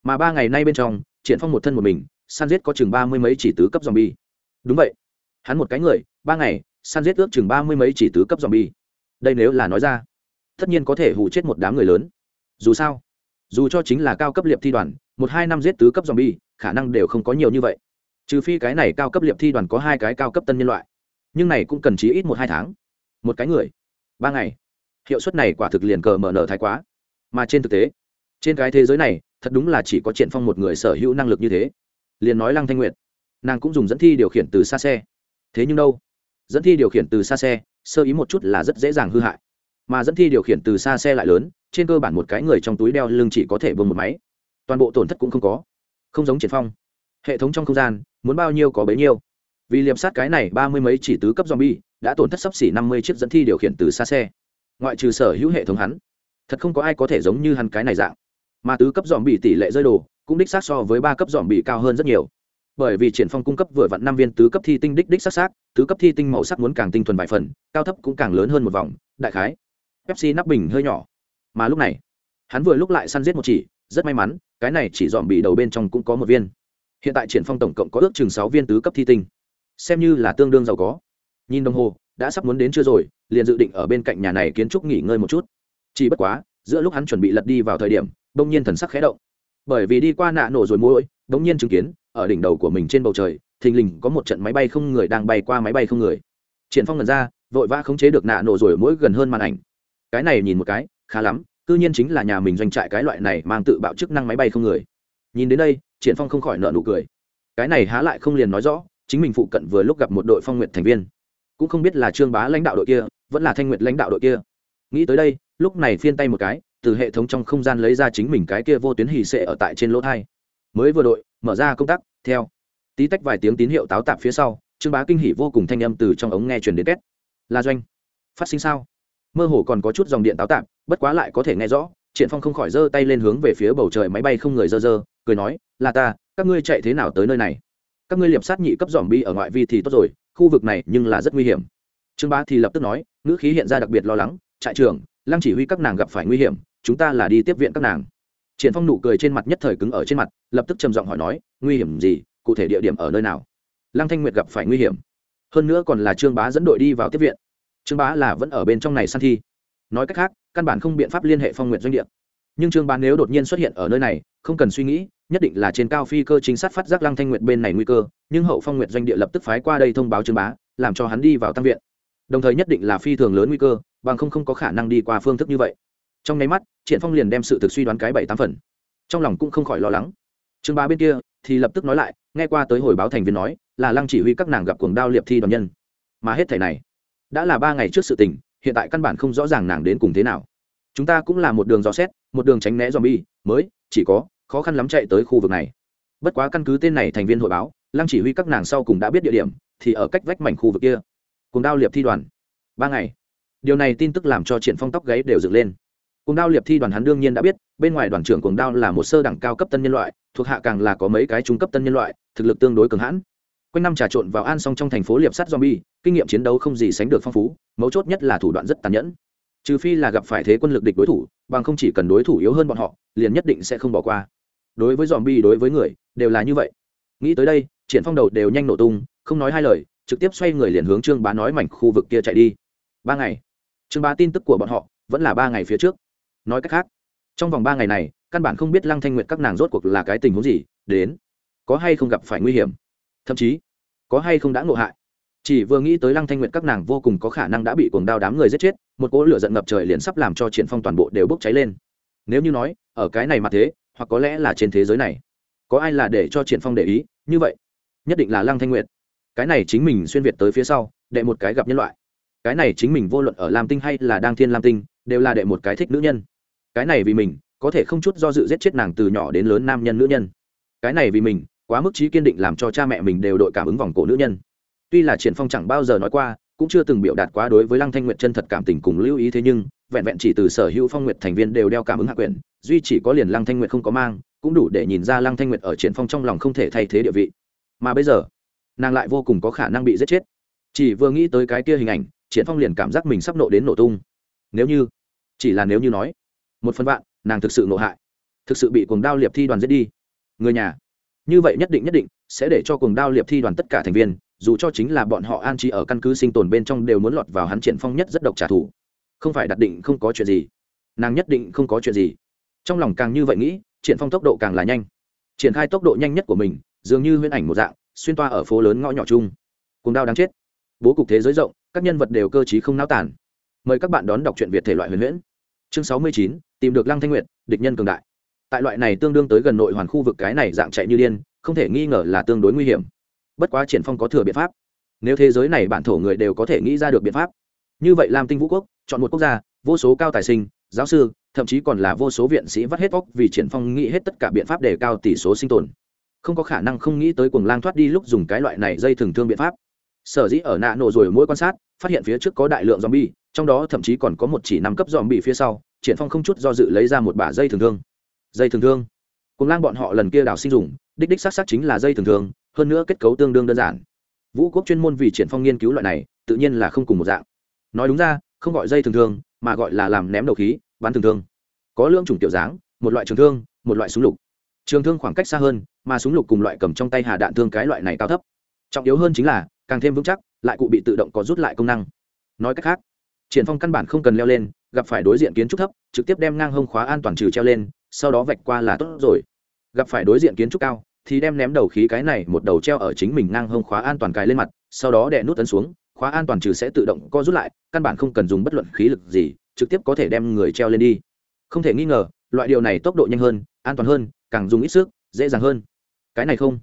Speaker 1: Mà ba ngày nay bên trong, triển phong một thân một mình, săn giết có chừng ba mươi mấy chỉ tứ cấp zombie. Bì đúng vậy. Hắn một cái người, ba ngày, săn giết ước chừng ba mươi mấy chỉ tứ cấp zombie. Bì đây nếu là nói ra, tất nhiên có thể hù chết một đám người lớn. Dù sao, dù cho chính là cao cấp liệp thi đoàn, một hai năm giết tứ cấp zombie, khả năng đều không có nhiều như vậy trừ phi cái này cao cấp liệp thi đoàn có hai cái cao cấp tân nhân loại. Nhưng này cũng cần chí ít một hai tháng. Một cái người. Ba ngày. Hiệu suất này quả thực liền cờ mở nở thái quá. Mà trên thực tế, trên cái thế giới này, thật đúng là chỉ có triển phong một người sở hữu năng lực như thế. Liền nói lăng thanh nguyệt, nàng cũng dùng dẫn thi điều khiển từ xa xe. Thế nhưng đâu? Dẫn thi điều khiển từ xa xe, sơ ý một chút là rất dễ dàng hư hại. Mà dẫn thi điều khiển từ xa xe lại lớn, trên cơ bản một cái người trong túi đeo lưng chỉ có thể bơm một máy. Toàn bộ tổn thất cũng không có. Không giống triển phong hệ thống trong không gian, muốn bao nhiêu có bấy nhiêu. Vì liệp sát cái này ba mươi mấy chỉ tứ cấp zombie, đã tổn thất sấp xỉ năm mươi chiếc dẫn thi điều khiển từ xa xe. Ngoại trừ sở hữu hệ thống hắn, thật không có ai có thể giống như hắn cái này dạng. Mà tứ cấp dòm bị tỷ lệ rơi đồ, cũng đích xác so với ba cấp dòm bị cao hơn rất nhiều. Bởi vì triển phong cung cấp vừa vặn năm viên tứ cấp thi tinh đích đích sắc sắc tứ cấp thi tinh màu sắc muốn càng tinh thuần vài phần, cao thấp cũng càng lớn hơn một vòng, đại khái. Pepsi nắp bình hơi nhỏ. Mà lúc này, hắn vừa lúc lại săn giết một chỉ, rất may mắn, cái này chỉ dòm bị đầu bên trong cũng có một viên hiện tại triển phong tổng cộng có ước chừng sáu viên tứ cấp thi tinh. Xem như là tương đương giàu có. Nhìn đồng hồ, đã sắp muốn đến chưa rồi, liền dự định ở bên cạnh nhà này kiến trúc nghỉ ngơi một chút. Chỉ bất quá, giữa lúc hắn chuẩn bị lật đi vào thời điểm đông nhiên thần sắc khẽ động. Bởi vì đi qua nạ nổ rồi mũi. đông nhiên chứng kiến, ở đỉnh đầu của mình trên bầu trời, thình lình có một trận máy bay không người đang bay qua máy bay không người. Triển phong lần ra, vội vã khống chế được nạ nổ rồi mũi gần hơn màn ảnh. Cái này nhìn một cái, khá lắm tự nhiên chính là nhà mình doanh trại cái loại này mang tự bạo chức năng máy bay không người nhìn đến đây, triển phong không khỏi nở nụ cười. Cái này há lại không liền nói rõ, chính mình phụ cận vừa lúc gặp một đội phong nguyện thành viên. Cũng không biết là trương bá lãnh đạo đội kia, vẫn là thanh nguyệt lãnh đạo đội kia. Nghĩ tới đây, lúc này phiên tay một cái, từ hệ thống trong không gian lấy ra chính mình cái kia vô tuyến hì sệ ở tại trên lỗ thai. Mới vừa đội, mở ra công tác, theo. Tí tách vài tiếng tín hiệu táo tạp phía sau, trương bá kinh hỉ vô cùng thanh âm từ trong ống nghe truyền đến két. Là doanh. Phát sinh sao? Mơ hồ còn có chút dòng điện táo tạp, bất quá lại có thể nghe rõ triển phong không khỏi giơ tay lên hướng về phía bầu trời máy bay không người dơ dơ, cười nói, là ta, các ngươi chạy thế nào tới nơi này? Các ngươi liệp sát nhị cấp dòm bi ở ngoại vi thì tốt rồi, khu vực này nhưng là rất nguy hiểm. Trương bá thì lập tức nói, ngữ khí hiện ra đặc biệt lo lắng, trại trưởng, lăng chỉ huy các nàng gặp phải nguy hiểm, chúng ta là đi tiếp viện các nàng. Triển phong nụ cười trên mặt nhất thời cứng ở trên mặt, lập tức trầm giọng hỏi nói, nguy hiểm gì, cụ thể địa điểm ở nơi nào? Lăng thanh nguyệt gặp phải nguy hiểm. Hơn nữa còn là trương bá dẫn đội đi vào tiếp viện. Trương bá là vẫn ở bên trong này săn thi. Nói cách khác căn bản không biện pháp liên hệ phong nguyện doanh địa. Nhưng trương bá nếu đột nhiên xuất hiện ở nơi này, không cần suy nghĩ, nhất định là trên cao phi cơ chính sát phát giác lăng thanh nguyệt bên này nguy cơ, nhưng hậu phong nguyệt doanh địa lập tức phái qua đây thông báo trương bá, làm cho hắn đi vào tăng viện. Đồng thời nhất định là phi thường lớn nguy cơ, bằng không không có khả năng đi qua phương thức như vậy. Trong nháy mắt, triển phong liền đem sự thực suy đoán cái bảy tám phần. Trong lòng cũng không khỏi lo lắng. Trương bá bên kia thì lập tức nói lại, nghe qua tới hồi báo thành viên nói, là lăng chỉ huy các nàng gặp cuồng đao liệp thi đoàn nhân. Mà hết thảy này, đã là ba ngày trước sự tình hiện tại căn bản không rõ ràng nàng đến cùng thế nào. Chúng ta cũng là một đường dò xét, một đường tránh né zombie, mới, chỉ có, khó khăn lắm chạy tới khu vực này. Bất quá căn cứ tên này thành viên hội báo, lăng chỉ huy các nàng sau cùng đã biết địa điểm, thì ở cách vách mảnh khu vực kia. Cùng đao liệp thi đoàn. Ba ngày. Điều này tin tức làm cho triển phong tóc gáy đều dựng lên. Cùng đao liệp thi đoàn hắn đương nhiên đã biết, bên ngoài đoàn trưởng cùng đao là một sơ đẳng cao cấp tân nhân loại, thuộc hạ càng là có mấy cái trung cấp tân nhân loại, thực lực tương đối cường hãn. Quanh năm trà trộn vào an song trong thành phố liệp sắt zombie kinh nghiệm chiến đấu không gì sánh được phong phú, mấu chốt nhất là thủ đoạn rất tàn nhẫn. Trừ phi là gặp phải thế quân lực địch đối thủ, bằng không chỉ cần đối thủ yếu hơn bọn họ, liền nhất định sẽ không bỏ qua. Đối với dòm bi đối với người, đều là như vậy. Nghĩ tới đây, triển phong đầu đều nhanh nổ tung, không nói hai lời, trực tiếp xoay người liền hướng trương bá nói mảnh khu vực kia chạy đi. Ba ngày. Trương bá tin tức của bọn họ vẫn là ba ngày phía trước. Nói cách khác, trong vòng ba ngày này, căn bản không biết lăng thanh nguyệt các nàng rốt cuộc là cái tình huống gì, đến. Có hay không gặp phải nguy hiểm? Thậm chí, có hay không đã ngộ hại? Chỉ vừa nghĩ tới lăng thanh nguyệt các nàng vô cùng có khả năng đã bị cuồng đao đám người giết chết, một cỗ lửa giận ngập trời liền sắp làm cho triển phong toàn bộ đều bốc cháy lên. Nếu như nói, ở cái này mà thế, hoặc có lẽ là trên thế giới này, có ai là để cho triển phong để ý, như vậy, nhất định là lăng thanh nguyệt. Cái này chính mình xuyên việt tới phía sau, đệ một cái gặp nhân loại. Cái này chính mình vô luận ở lam tinh hay là đang thiên lam tinh, đều là đệ một cái thích nữ nhân. Cái này vì mình, có thể không chút do dự giết chết nàng từ nhỏ đến lớn nam nhân nữ nhân. Cái này vì mình, quá mức trí kiên định làm cho cha mẹ mình đều đội cảm ứng vòng cổ nữ nhân tuy là triển phong chẳng bao giờ nói qua, cũng chưa từng biểu đạt quá đối với lăng thanh nguyệt chân thật cảm tình cùng lưu ý thế nhưng, vẹn vẹn chỉ từ sở hữu phong nguyệt thành viên đều đeo cảm ứng hạ quyền duy chỉ có liền lăng thanh nguyệt không có mang, cũng đủ để nhìn ra lăng thanh nguyệt ở triển phong trong lòng không thể thay thế địa vị. Mà bây giờ, nàng lại vô cùng có khả năng bị giết chết. Chỉ vừa nghĩ tới cái kia hình ảnh, triển phong liền cảm giác mình sắp nộ đến nổ tung. Nếu như, chỉ là nếu như nói, một phần bạn nàng thực sự nộ hại, thực sự bị cuồng đao liệp thi đoàn giết đi. Người nhà, như vậy nhất định nhất định sẽ để cho cuồng đao liệp thi đoàn tất cả thành viên dù cho chính là bọn họ an trí ở căn cứ sinh tồn bên trong đều muốn lọt vào hắn triển phong nhất rất độc trả thù. Không phải đặt định không có chuyện gì, nàng nhất định không có chuyện gì. Trong lòng càng như vậy nghĩ, triển phong tốc độ càng là nhanh. Triển khai tốc độ nhanh nhất của mình, dường như huyễn ảnh một dạng, xuyên toa ở phố lớn ngõ nhỏ chung. Cùng đao đáng chết. Bố cục thế giới rộng, các nhân vật đều cơ trí không náo tản mời các bạn đón đọc truyện việt thể loại huyền huyễn. Chương sáu mươi chín, tìm được lăng thanh nguyệt, địch nhân cường đại. Tại loại này tương đương tới gần nội hoàn khu vực cái này dạng chạy như điên, không thể nghi ngờ là tương đối nguy hiểm bất quá triển phong có thừa biện pháp. Nếu thế giới này bản thổ người đều có thể nghĩ ra được biện pháp. Như vậy làm tinh vũ quốc, chọn một quốc gia, vô số cao tài sinh, giáo sư, thậm chí còn là vô số viện sĩ vắt hết vóc vì triển phong nghĩ hết tất cả biện pháp để cao tỷ số sinh tồn. Không có khả năng không nghĩ tới cuồng lang thoát đi lúc dùng cái loại này dây thường thương biện pháp. Sở dĩ ở nạ nổ rồi mỗi quan sát, phát hiện phía trước có đại lượng zombie, trong đó thậm chí còn có một chỉ năm cấp zombie phía sau, triển phong không chút do dự lấy ra một bả dây thường thương. Dây thường thương. Cuồng lang bọn họ lần kia đào sinh dùng đích đích xác xác chính là dây thường thường, hơn nữa kết cấu tương đương đơn giản. Vũ quốc chuyên môn vì triển phong nghiên cứu loại này tự nhiên là không cùng một dạng. Nói đúng ra không gọi dây thường thường, mà gọi là làm ném đầu khí bắn thường thương có lưỡng chủng tiểu dáng một loại trường thương một loại súng lục. Trường thương khoảng cách xa hơn mà súng lục cùng loại cầm trong tay hà đạn thương cái loại này cao thấp. Trọng yếu hơn chính là càng thêm vững chắc lại cụ bị tự động có rút lại công năng. Nói cách khác triển phong căn bản không cần leo lên gặp phải đối diện kiến trúc thấp trực tiếp đem ngang hông khóa an toàn trừ treo lên sau đó vạch qua là tốt rồi. Gặp phải đối diện kiến trúc cao thì đem ném đầu khí cái này một đầu treo ở chính mình ngang hông khóa an toàn cài lên mặt, sau đó đè nút ấn xuống, khóa an toàn trừ sẽ tự động co rút lại, căn bản không cần dùng bất luận khí lực gì, trực tiếp có thể đem người treo lên đi. Không thể nghi ngờ, loại điều này tốc độ nhanh hơn, an toàn hơn, càng dùng ít sức, dễ dàng hơn. Cái này không.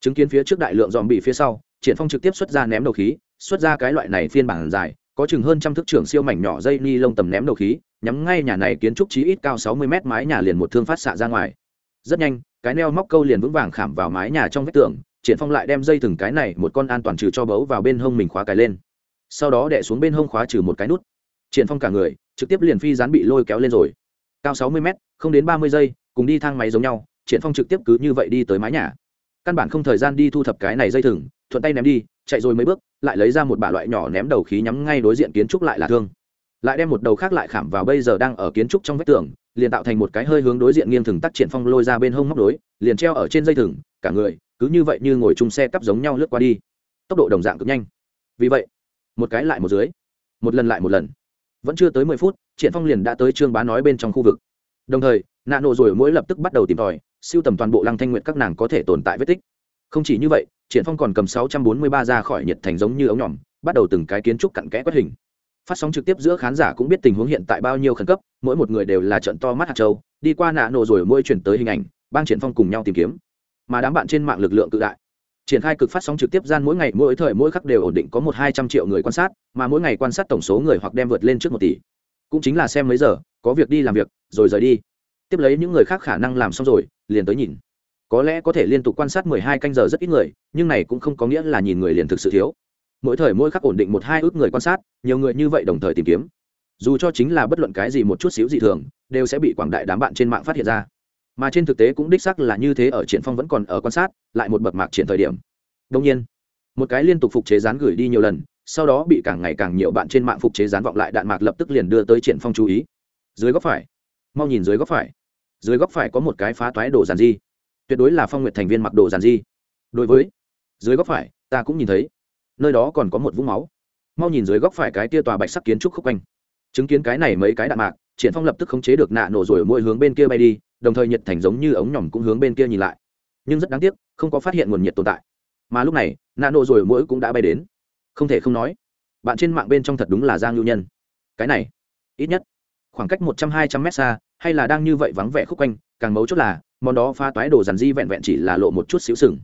Speaker 1: Chứng kiến phía trước đại lượng dòm bị phía sau, triển phong trực tiếp xuất ra ném đầu khí, xuất ra cái loại này phiên bản dài, có chừng hơn trăm thước trưởng siêu mảnh nhỏ dây ni lông tầm ném đầu khí, nhắm ngay nhà này kiến trúc chí ít cao sáu mươi mét mái nhà liền một thương phát xạ ra ngoài rất nhanh, cái neo móc câu liền vững vàng khảm vào mái nhà trong vách tường, triển phong lại đem dây thừng cái này một con an toàn trừ cho bấu vào bên hông mình khóa cái lên. Sau đó đè xuống bên hông khóa trừ một cái nút. Triển phong cả người, trực tiếp liền phi dán bị lôi kéo lên rồi. Cao sáu mươi mét, không đến ba mươi giây, cùng đi thang máy giống nhau, triển phong trực tiếp cứ như vậy đi tới mái nhà. Căn bản không thời gian đi thu thập cái này dây thừng, thuận tay ném đi, chạy rồi mấy bước, lại lấy ra một bả loại nhỏ ném đầu khí nhắm ngay đối diện kiến trúc lại là thương lại đem một đầu khác lại khảm vào bây giờ đang ở kiến trúc trong vách tường, liền tạo thành một cái hơi hướng đối diện nghiêng thừng tắc triển phong lôi ra bên hông móc đối, liền treo ở trên dây thừng, cả người cứ như vậy như ngồi chung xe cắp giống nhau lướt qua đi. Tốc độ đồng dạng cực nhanh. Vì vậy, một cái lại một dưới, một lần lại một lần. Vẫn chưa tới mười phút, triển phong liền đã tới trương bá nói bên trong khu vực. Đồng thời nạn nổ rồi mỗi lập tức bắt đầu tìm tòi, siêu tầm toàn bộ lăng thanh nguyện các nàng có thể tồn tại vết tích. Không chỉ như vậy, triển phong còn cầm 643 ra khỏi nhiệt thành giống như ống nhỏm bắt đầu từng cái kiến trúc cặn kẽ quét hình phát sóng trực tiếp giữa khán giả cũng biết tình huống hiện tại bao nhiêu khẩn cấp, mỗi một người đều là trận to mắt hạt châu, đi qua nạ nổ rồi môi chuyển tới hình ảnh, bang triển phong cùng nhau tìm kiếm. Mà đám bạn trên mạng lực lượng cự đại. Triển khai cực phát sóng trực tiếp gian mỗi ngày, mỗi thời mỗi khắc đều ổn định có một hai trăm triệu người quan sát, mà mỗi ngày quan sát tổng số người hoặc đem vượt lên trước một tỷ. Cũng chính là xem mấy giờ, có việc đi làm việc, rồi rời đi. Tiếp lấy những người khác khả năng làm xong rồi, liền tới nhìn. Có lẽ có thể liên tục quan sát mười hai canh giờ rất ít người, nhưng này cũng không có nghĩa là nhìn người liền thực sự thiếu mỗi thời mỗi khắc ổn định một hai ước người quan sát, nhiều người như vậy đồng thời tìm kiếm. Dù cho chính là bất luận cái gì một chút xíu dị thường, đều sẽ bị quảng đại đám bạn trên mạng phát hiện ra. Mà trên thực tế cũng đích sắc là như thế, ở triển phong vẫn còn ở quan sát, lại một bậc mạc triển thời điểm. Đông nhiên, một cái liên tục phục chế dán gửi đi nhiều lần, sau đó bị càng ngày càng nhiều bạn trên mạng phục chế dán vọng lại đạn mạc lập tức liền đưa tới triển phong chú ý. Dưới góc phải, mau nhìn dưới góc phải. Dưới góc phải có một cái phá toái đồ giàn di tuyệt đối là phong nguyệt thành viên mặc đồ giàn di đối với, dưới góc phải, ta cũng nhìn thấy nơi đó còn có một vũng máu. Mau nhìn dưới góc phải cái tia tòa bạch sắc kiến trúc khúc quanh. Chứng kiến cái này mấy cái đạn mạc, triển phong lập tức khống chế được nạ nổ rồi mỗi hướng bên kia bay đi, đồng thời nhiệt thành giống như ống nhỏm cũng hướng bên kia nhìn lại. Nhưng rất đáng tiếc, không có phát hiện nguồn nhiệt tồn tại. Mà lúc này, nạ nổ rồi mỗi cũng đã bay đến. Không thể không nói, bạn trên mạng bên trong thật đúng là giang lưu nhân. Cái này, ít nhất, khoảng cách một trăm, hai trăm mét xa, hay là đang như vậy vắng vẻ khúc quanh, càng mấu chốt là, món đó pha toái đồ dàn di vẹn vẹn chỉ là lộ một chút xíu sừng.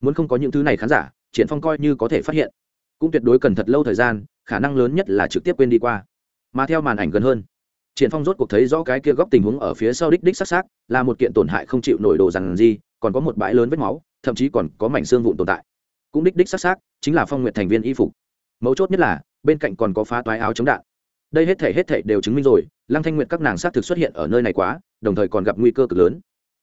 Speaker 1: Muốn không có những thứ này khán giả triển phong coi như có thể phát hiện. Cũng tuyệt đối cần thật lâu thời gian khả năng lớn nhất là trực tiếp quên đi qua. Mà theo màn ảnh gần hơn triển phong rốt cuộc thấy rõ cái kia góc tình huống ở phía sau đích đích sắc sắc là một kiện tổn hại không chịu nổi đồ rằng gì, còn có một bãi lớn vết máu thậm chí còn có mảnh xương vụn tồn tại. Cũng đích đích sắc sắc chính là phong nguyện thành viên y phục. Mấu chốt nhất là bên cạnh còn có phá toái áo chống đạn. Đây hết thể hết thể đều chứng minh rồi lăng thanh nguyện các nàng xác thực xuất hiện ở nơi này quá đồng thời còn gặp nguy cơ cực lớn.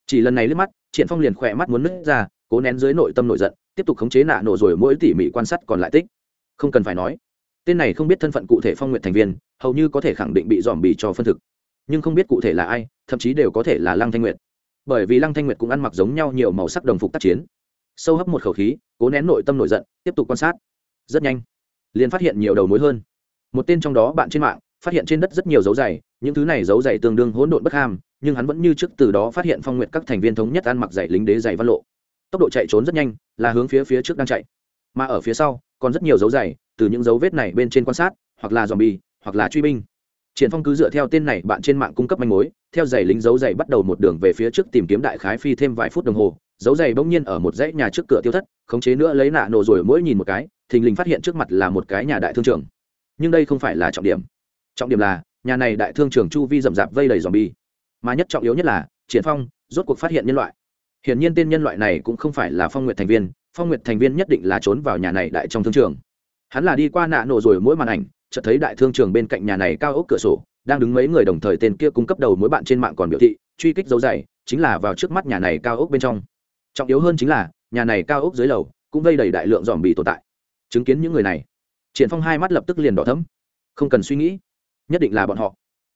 Speaker 1: Chỉ lần này liếc mắt triển phong liền khỏe mắt muốn nứt ra cố nén dưới nội tâm nổi giận tiếp tục khống chế nạ nổ rồi mỗi tỉ mỉ quan sát còn lại tích. Không cần phải nói, tên này không biết thân phận cụ thể phong nguyện thành viên, hầu như có thể khẳng định bị dòm bì cho phân thực. Nhưng không biết cụ thể là ai, thậm chí đều có thể là lăng thanh nguyệt. Bởi vì lăng thanh nguyệt cũng ăn mặc giống nhau nhiều màu sắc đồng phục tác chiến. Sâu hấp một khẩu khí, cố nén nội tâm nổi giận, tiếp tục quan sát. Rất nhanh, liền phát hiện nhiều đầu mối hơn. Một tên trong đó bạn trên mạng, phát hiện trên đất rất nhiều dấu giày những thứ này dấu giày tương đương hỗn độn bất ham, nhưng hắn vẫn như trước từ đó phát hiện phong nguyện các thành viên thống nhất ăn mặc giày lính đế giày văn lộ tốc độ chạy trốn rất nhanh là hướng phía phía trước đang chạy. Mà ở phía sau còn rất nhiều dấu giày từ những dấu vết này bên trên quan sát hoặc là dòm bì, hoặc là truy binh. Triển phong cứ dựa theo tên này bạn trên mạng cung cấp manh mối theo giày lính dấu giày bắt đầu một đường về phía trước tìm kiếm đại khái phi thêm vài phút đồng hồ dấu giày bỗng nhiên ở một dãy nhà trước cửa tiêu thất khống chế nữa lấy nạ nổ rồi mỗi nhìn một cái thình lình phát hiện trước mặt là một cái nhà đại thương trường. Nhưng đây không phải là trọng điểm. Trọng điểm là nhà này đại thương trường chu vi rậm rạp vây đầy dòm bi mà nhất trọng yếu nhất là triển phong rốt cuộc phát hiện nhân loại hiển nhiên tên nhân loại này cũng không phải là phong nguyệt thành viên, phong nguyệt thành viên nhất định là trốn vào nhà này đại trong thương trường. Hắn là đi qua nạ nổ rồi mỗi màn ảnh, chợt thấy đại thương trường bên cạnh nhà này cao ốc cửa sổ, đang đứng mấy người đồng thời tên kia cung cấp đầu mối bạn trên mạng còn biểu thị, truy kích dấu dày, chính là vào trước mắt nhà này cao ốc bên trong. Trọng yếu hơn chính là, nhà này cao ốc dưới lầu cũng vây đầy đại lượng dòm bị tồn tại. Chứng kiến những người này, triển phong hai mắt lập tức liền đỏ thẫm. Không cần suy nghĩ, nhất định là bọn họ.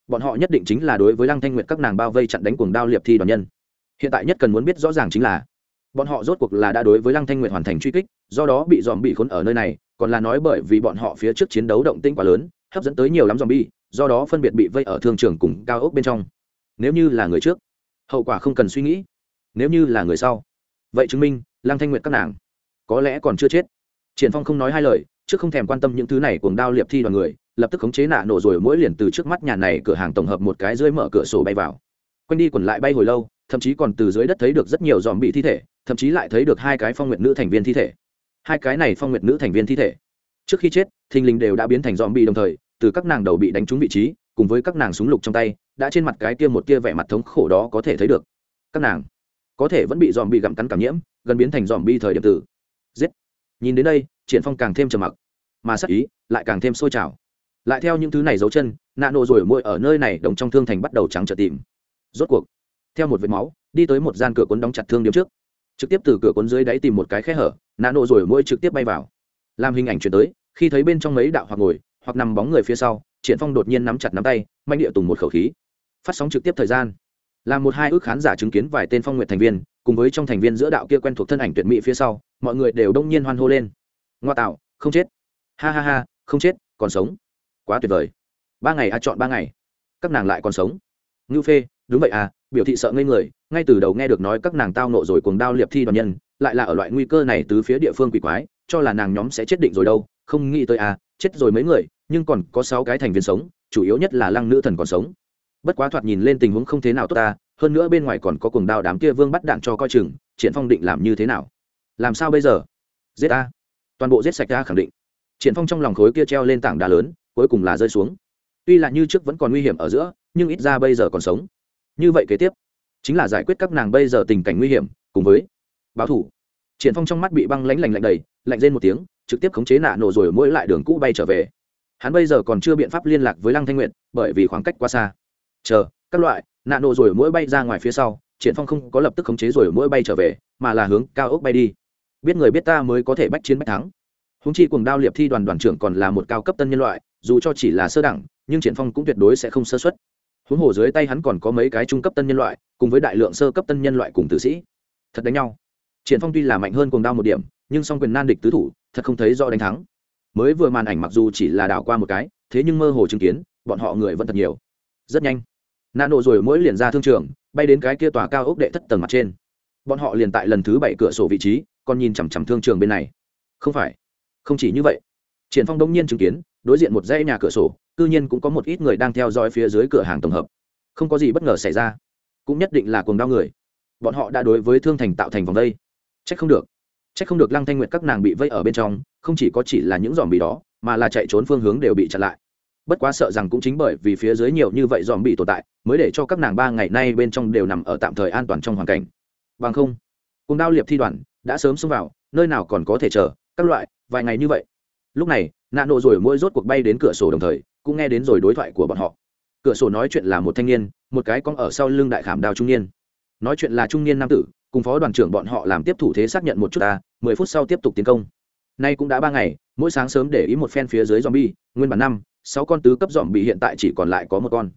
Speaker 1: Bọn họ nhất định chính là đối với lăng thanh nguyệt các nàng bao vây chặn đánh cuồng đao liệp thi đoàn nhân hiện tại nhất cần muốn biết rõ ràng chính là bọn họ rốt cuộc là đã đối với lăng thanh nguyệt hoàn thành truy kích, do đó bị dòm bị khốn ở nơi này, còn là nói bởi vì bọn họ phía trước chiến đấu động tĩnh quá lớn, hấp dẫn tới nhiều lắm dòm bi do đó phân biệt bị vây ở thương trường cùng cao ốc bên trong. Nếu như là người trước, hậu quả không cần suy nghĩ. Nếu như là người sau, vậy chứng minh lăng thanh nguyệt các nàng có lẽ còn chưa chết. Triển phong không nói hai lời, trước không thèm quan tâm những thứ này cuồng đao liệp thi đoàn người, lập tức khống chế nạ nổ rồi mỗi liền từ trước mắt nhà này cửa hàng tổng hợp một cái dưới mở cửa sổ bay vào quanh đi quẩn lại bay hồi lâu, thậm chí còn từ dưới đất thấy được rất nhiều dòm bị thi thể, thậm chí lại thấy được hai cái phong nguyệt nữ thành viên thi thể. Hai cái này phong nguyệt nữ thành viên thi thể. Trước khi chết, thình lình đều đã biến thành dòm bị đồng thời, từ các nàng đầu bị đánh trúng vị trí, cùng với các nàng súng lục trong tay, đã trên mặt cái kia một kia vẻ mặt thống khổ đó có thể thấy được. Các nàng, có thể vẫn bị dòm bị gặm cắn cảm nhiễm, gần biến thành dòm bi thời điểm tử. Giết. Nhìn đến đây, triển phong càng thêm trầm mặc, mà sắc ý lại càng thêm sôi trào. Lại theo những thứ này dấu chân, nạ nổ rồi môi ở nơi này đồng trong thương thành bắt đầu trắng trở tìm rốt cuộc. Theo một vệt máu, đi tới một gian cửa cuốn đóng chặt thương điếm trước. Trực tiếp từ cửa cuốn dưới đáy tìm một cái khe hở, nạ nổ rồi môi trực tiếp bay vào. Làm hình ảnh chuyển tới, khi thấy bên trong mấy đạo hoặc ngồi, hoặc nằm bóng người phía sau, triển phong đột nhiên nắm chặt nắm tay, manh địa tùng một khẩu khí. Phát sóng trực tiếp thời gian. Làm một hai ước khán giả chứng kiến vài tên phong nguyện thành viên, cùng với trong thành viên giữa đạo kia quen thuộc thân ảnh tuyệt mỹ phía sau, mọi người đều đông nhiên hoan hô lên. Ngoa tạo, không chết. Ha ha ha, không chết, còn sống. Quá tuyệt vời. Ba ngày a chọn ba ngày. Các nàng lại còn sống. Ngưu phê đúng vậy à biểu thị sợ ngây người, ngay từ đầu nghe được nói các nàng tao nộ rồi cuồng đao liệp thi đoàn nhân, lại là ở loại nguy cơ này từ phía địa phương quỷ quái, cho là nàng nhóm sẽ chết định rồi đâu, không nghĩ tới à chết rồi mấy người, nhưng còn có sáu cái thành viên sống, chủ yếu nhất là lăng nữ thần còn sống. Bất quá thoạt nhìn lên tình huống không thế nào tốt ta, hơn nữa bên ngoài còn có cuồng đao đám kia vương bắt đạn cho coi chừng, triển phong định làm như thế nào? Làm sao bây giờ? Giết a toàn bộ giết sạch ta khẳng định. Triển phong trong lòng khối kia treo lên tảng đá lớn, cuối cùng là rơi xuống. Tuy là như trước vẫn còn nguy hiểm ở giữa, nhưng ít ra bây giờ còn sống như vậy kế tiếp, chính là giải quyết các nàng bây giờ tình cảnh nguy hiểm, cùng với báo thủ. Triển phong trong mắt bị băng lãnh lạnh lạnh đầy, lạnh rên một tiếng, trực tiếp khống chế nạ nổ rồi mỗi lại đường cũ bay trở về. Hắn bây giờ còn chưa biện pháp liên lạc với lăng thanh nguyệt, bởi vì khoảng cách quá xa. Chờ, các loại, nạ nổ rồi mỗi bay ra ngoài phía sau, triển phong không có lập tức khống chế rồi mỗi bay trở về, mà là hướng cao ốc bay đi. Biết người biết ta mới có thể bách chiến bách thắng. Húng chi cuồng đao liệp thi đoàn đoàn trưởng còn là một cao cấp tân nhân loại, dù cho chỉ là sơ đẳng, nhưng triển phong cũng tuyệt đối sẽ không sơ xuất huống hồ dưới tay hắn còn có mấy cái trung cấp tân nhân loại, cùng với đại lượng sơ cấp tân nhân loại cùng tử sĩ. Thật đánh nhau. Triển phong tuy là mạnh hơn cùng đao một điểm, nhưng song quyền nan địch tứ thủ, thật không thấy rõ đánh thắng. Mới vừa màn ảnh mặc dù chỉ là đảo qua một cái, thế nhưng mơ hồ chứng kiến, bọn họ người vẫn thật nhiều. Rất nhanh nạn nộ rồi mỗi liền ra thương trường, bay đến cái kia tòa cao ốc đệ thất tầng mặt trên. Bọn họ liền tại lần thứ bảy cửa sổ vị trí, còn nhìn chằm chằm thương trường bên này. Không phải, không chỉ như vậy. Triển phong đông nhiên chứng kiến đối diện một dãy nhà cửa sổ, cư nhiên cũng có một ít người đang theo dõi phía dưới cửa hàng tổng hợp. Không có gì bất ngờ xảy ra. Cũng nhất định là cuồng đau người. Bọn họ đã đối với thương thành tạo thành vòng vây. Trách không được. Trách không được lăng thanh nguyệt các nàng bị vây ở bên trong, không chỉ có chỉ là những dòm bị đó, mà là chạy trốn phương hướng đều bị chặn lại. Bất quá sợ rằng cũng chính bởi vì phía dưới nhiều như vậy dòm bị tồn tại, mới để cho các nàng ba ngày nay bên trong đều nằm ở tạm thời an toàn trong hoàn cảnh. Bằng không cùng đao liệp thi đoàn đã sớm xông vào, nơi nào còn có thể chờ, các loại, vài ngày như vậy. Lúc này nạ nổ rồi mỗi rốt cuộc bay đến cửa sổ đồng thời, cũng nghe đến rồi đối thoại của bọn họ. Cửa sổ nói chuyện là một thanh niên, một cái con ở sau lưng đại khảm đào trung niên. Nói chuyện là trung niên nam tử, cùng phó đoàn trưởng bọn họ làm tiếp thủ thế xác nhận một chút ta, mười phút sau tiếp tục tiến công. Nay cũng đã ba ngày, mỗi sáng sớm để ý một phen phía dưới zombie, nguyên bản năm, sáu con tứ cấp dòm bị hiện tại chỉ còn lại có một con.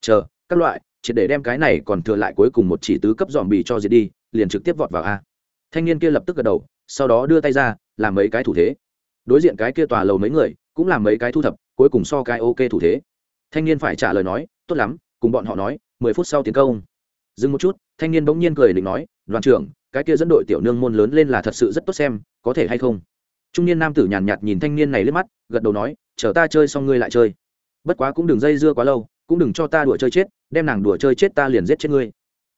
Speaker 1: Chờ, các loại chỉ để đem cái này còn thừa lại cuối cùng một chỉ tứ cấp dòm bị cho diệt đi, liền trực tiếp vọt vào a. Thanh niên kia lập tức gật đầu, sau đó đưa tay ra, làm mấy cái thủ thế đối diện cái kia tòa lầu mấy người cũng làm mấy cái thu thập cuối cùng so cái ok thủ thế. Thanh niên phải trả lời nói tốt lắm cùng bọn họ nói mười phút sau tiến công. Dừng một chút thanh niên bỗng nhiên cười định nói đoàn trưởng cái kia dẫn đội tiểu nương môn lớn lên là thật sự rất tốt xem có thể hay không? Trung niên nam tử nhàn nhạt, nhìn thanh niên này lên mắt gật đầu nói chờ ta chơi xong ngươi lại chơi. Bất quá cũng đừng dây dưa quá lâu cũng đừng cho ta đùa chơi chết đem nàng đùa chơi chết ta liền giết chết ngươi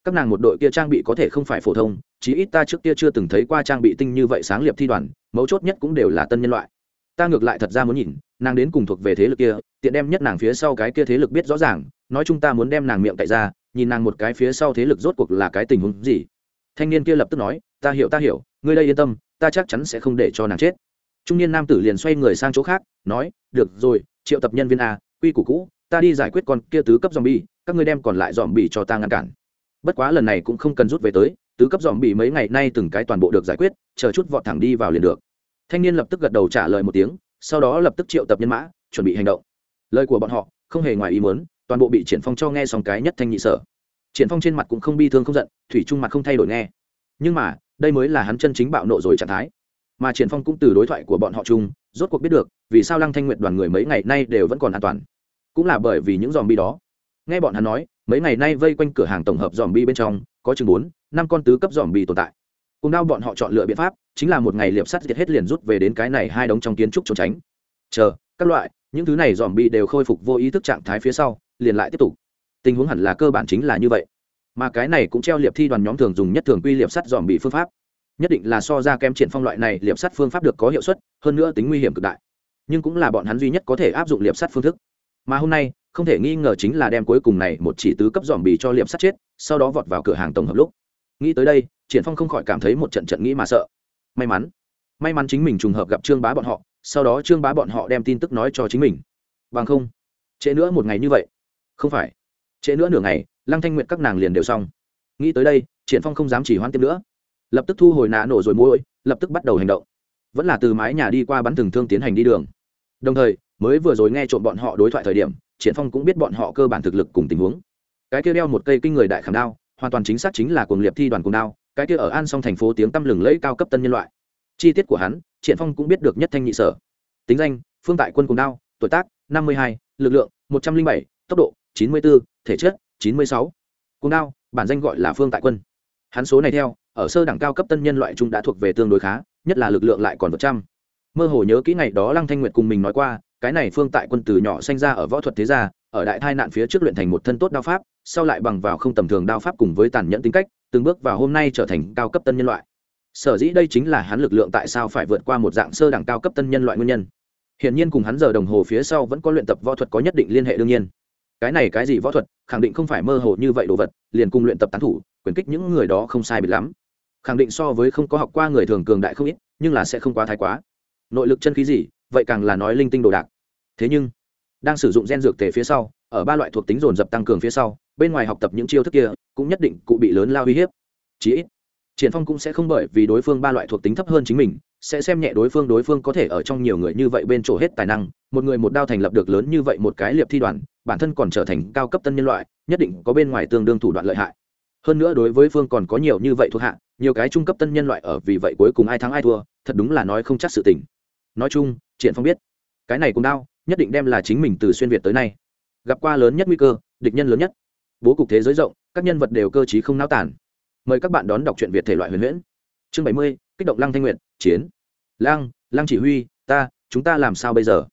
Speaker 1: các nàng một đội kia trang bị có thể không phải phổ thông, chí ít ta trước kia chưa từng thấy qua trang bị tinh như vậy sáng liệp thi đoàn, mấu chốt nhất cũng đều là tân nhân loại. Ta ngược lại thật ra muốn nhìn, nàng đến cùng thuộc về thế lực kia, tiện đem nhất nàng phía sau cái kia thế lực biết rõ ràng, nói chúng ta muốn đem nàng miệng tại ra, nhìn nàng một cái phía sau thế lực rốt cuộc là cái tình huống gì. Thanh niên kia lập tức nói, ta hiểu ta hiểu, ngươi đây yên tâm, ta chắc chắn sẽ không để cho nàng chết. Trung niên nam tử liền xoay người sang chỗ khác, nói, được rồi, triệu tập nhân viên a, quy củ cũ, ta đi giải quyết con kia tứ cấp dòm bi các ngươi đem còn lại dòm bi cho ta ngăn cản bất quá lần này cũng không cần rút về tới, tứ cấp dòm bị mấy ngày nay từng cái toàn bộ được giải quyết, chờ chút vọt thẳng đi vào liền được. Thanh niên lập tức gật đầu trả lời một tiếng, sau đó lập tức triệu tập nhân mã, chuẩn bị hành động. Lời của bọn họ, không hề ngoài ý muốn, toàn bộ bị triển phong cho nghe xong cái nhất thanh nhị sở. Triển phong trên mặt cũng không bi thương không giận, thủy trung mặt không thay đổi nghe. Nhưng mà, đây mới là hắn chân chính bạo nộ rồi trạng thái. Mà triển phong cũng từ đối thoại của bọn họ chung, rốt cuộc biết được, vì sao lăng thanh nguyện đoàn người mấy ngày nay đều vẫn còn an toàn. Cũng là bởi vì những dòm bi đó. Nghe bọn hắn nói mấy ngày nay vây quanh cửa hàng tổng hợp dòm bi bên trong, có chừng bốn, năm con tứ cấp dòm bi tồn tại. Cùng đao bọn họ chọn lựa biện pháp, chính là một ngày liệp sắt diệt hết liền rút về đến cái này hai đống trong kiến trúc trốn tránh. Chờ, các loại, những thứ này dòm bi đều khôi phục vô ý thức trạng thái phía sau, liền lại tiếp tục. Tình huống hẳn là cơ bản chính là như vậy. Mà cái này cũng treo liệp thi đoàn nhóm thường dùng nhất thường quy liệp sắt dòm bị phương pháp. Nhất định là so ra kém triển phong loại này liệp sắt phương pháp được có hiệu suất, hơn nữa tính nguy hiểm cực đại. Nhưng cũng là bọn hắn duy nhất có thể áp dụng liệp sắt phương thức. Mà hôm nay không thể nghi ngờ chính là đem cuối cùng này một chỉ tứ cấp dòm bì cho liệp sắt chết, sau đó vọt vào cửa hàng tổng hợp lúc. Nghĩ tới đây, triển phong không khỏi cảm thấy một trận trận nghĩ mà sợ. May mắn may mắn chính mình trùng hợp gặp trương bá bọn họ, sau đó trương bá bọn họ đem tin tức nói cho chính mình. Bằng không, trễ nữa một ngày như vậy. Không phải, trễ nữa nửa ngày, lăng thanh nguyện các nàng liền đều xong. Nghĩ tới đây, triển phong không dám chỉ hoãn tiếp nữa. Lập tức thu hồi nã nổ rồi mũi lập tức bắt đầu hành động. Vẫn là từ mái nhà đi qua bắn từng thương tiến hành đi đường. Đồng thời mới vừa rồi nghe trộm bọn họ đối thoại thời điểm triển phong cũng biết bọn họ cơ bản thực lực cùng tình huống. Cái kia đeo một cây kinh người đại khảm đao hoàn toàn chính xác chính là cuồng liệp thi đoàn cuồng đao cái kia ở an song thành phố tiếng tăm lừng lẫy cao cấp tân nhân loại. Chi tiết của hắn triển phong cũng biết được nhất thanh nhị sở. Tính danh phương tại quân cuồng đao tuổi tác năm mươi hai, lực lượng một trăm linh bảy, tốc độ chín mươi 94, thể chất chín mươi sáu, cùng đao bản danh gọi là phương tại quân. Hắn số này theo ở sơ đẳng cao cấp tân nhân loại trung đã thuộc về tương đối khá nhất là lực lượng lại còn một trăm. Mơ hồ nhớ kỹ ngày đó lăng thanh nguyệt cùng mình nói qua cái này phương tại quân từ nhỏ sinh ra ở võ thuật thế gia, ở đại thai nạn phía trước luyện thành một thân tốt đao pháp, sau lại bằng vào không tầm thường đao pháp cùng với tàn nhẫn tính cách, từng bước vào hôm nay trở thành cao cấp tân nhân loại. Sở dĩ đây chính là hắn lực lượng tại sao phải vượt qua một dạng sơ đẳng cao cấp tân nhân loại nguyên nhân. Hiển nhiên cùng hắn giờ đồng hồ phía sau vẫn có luyện tập võ thuật có nhất định liên hệ đương nhiên. Cái này cái gì võ thuật, khẳng định không phải mơ hồ như vậy đồ vật, liền cùng luyện tập tán thủ, quyền kích những người đó không sai biệt lắm. Khẳng định so với không có học qua người thường cường đại không ít, nhưng là sẽ không quá thái quá. Nội lực chân khí gì, vậy càng là nói linh tinh đồ đạc thế nhưng, đang sử dụng gen dược tề phía sau, ở ba loại thuộc tính dồn dập tăng cường phía sau, bên ngoài học tập những chiêu thức kia, cũng nhất định cụ bị lớn lao uy hiếp. Chí ít, triển phong cũng sẽ không bởi vì đối phương ba loại thuộc tính thấp hơn chính mình, sẽ xem nhẹ đối phương đối phương có thể ở trong nhiều người như vậy bên chỗ hết tài năng, một người một đao thành lập được lớn như vậy một cái liệp thi đoàn, bản thân còn trở thành cao cấp tân nhân loại, nhất định có bên ngoài tương đương thủ đoạn lợi hại. Hơn nữa đối với phương còn có nhiều như vậy thuộc hạ, nhiều cái trung cấp tân nhân loại ở vì vậy cuối cùng ai thắng ai thua, thật đúng là nói không chắc sự tình. Nói chung, triển phong biết, cái này cũng đau nhất định đem là chính mình từ xuyên việt tới nay. Gặp qua lớn nhất nguy cơ, địch nhân lớn nhất. Bố cục thế giới rộng, các nhân vật đều cơ trí không náo tản mời các bạn đón đọc truyện việt thể loại huyền huyễn. Chương bảy mươi, kích động lăng thanh nguyện chiến. Lăng lăng chỉ huy, ta, chúng ta làm sao bây giờ?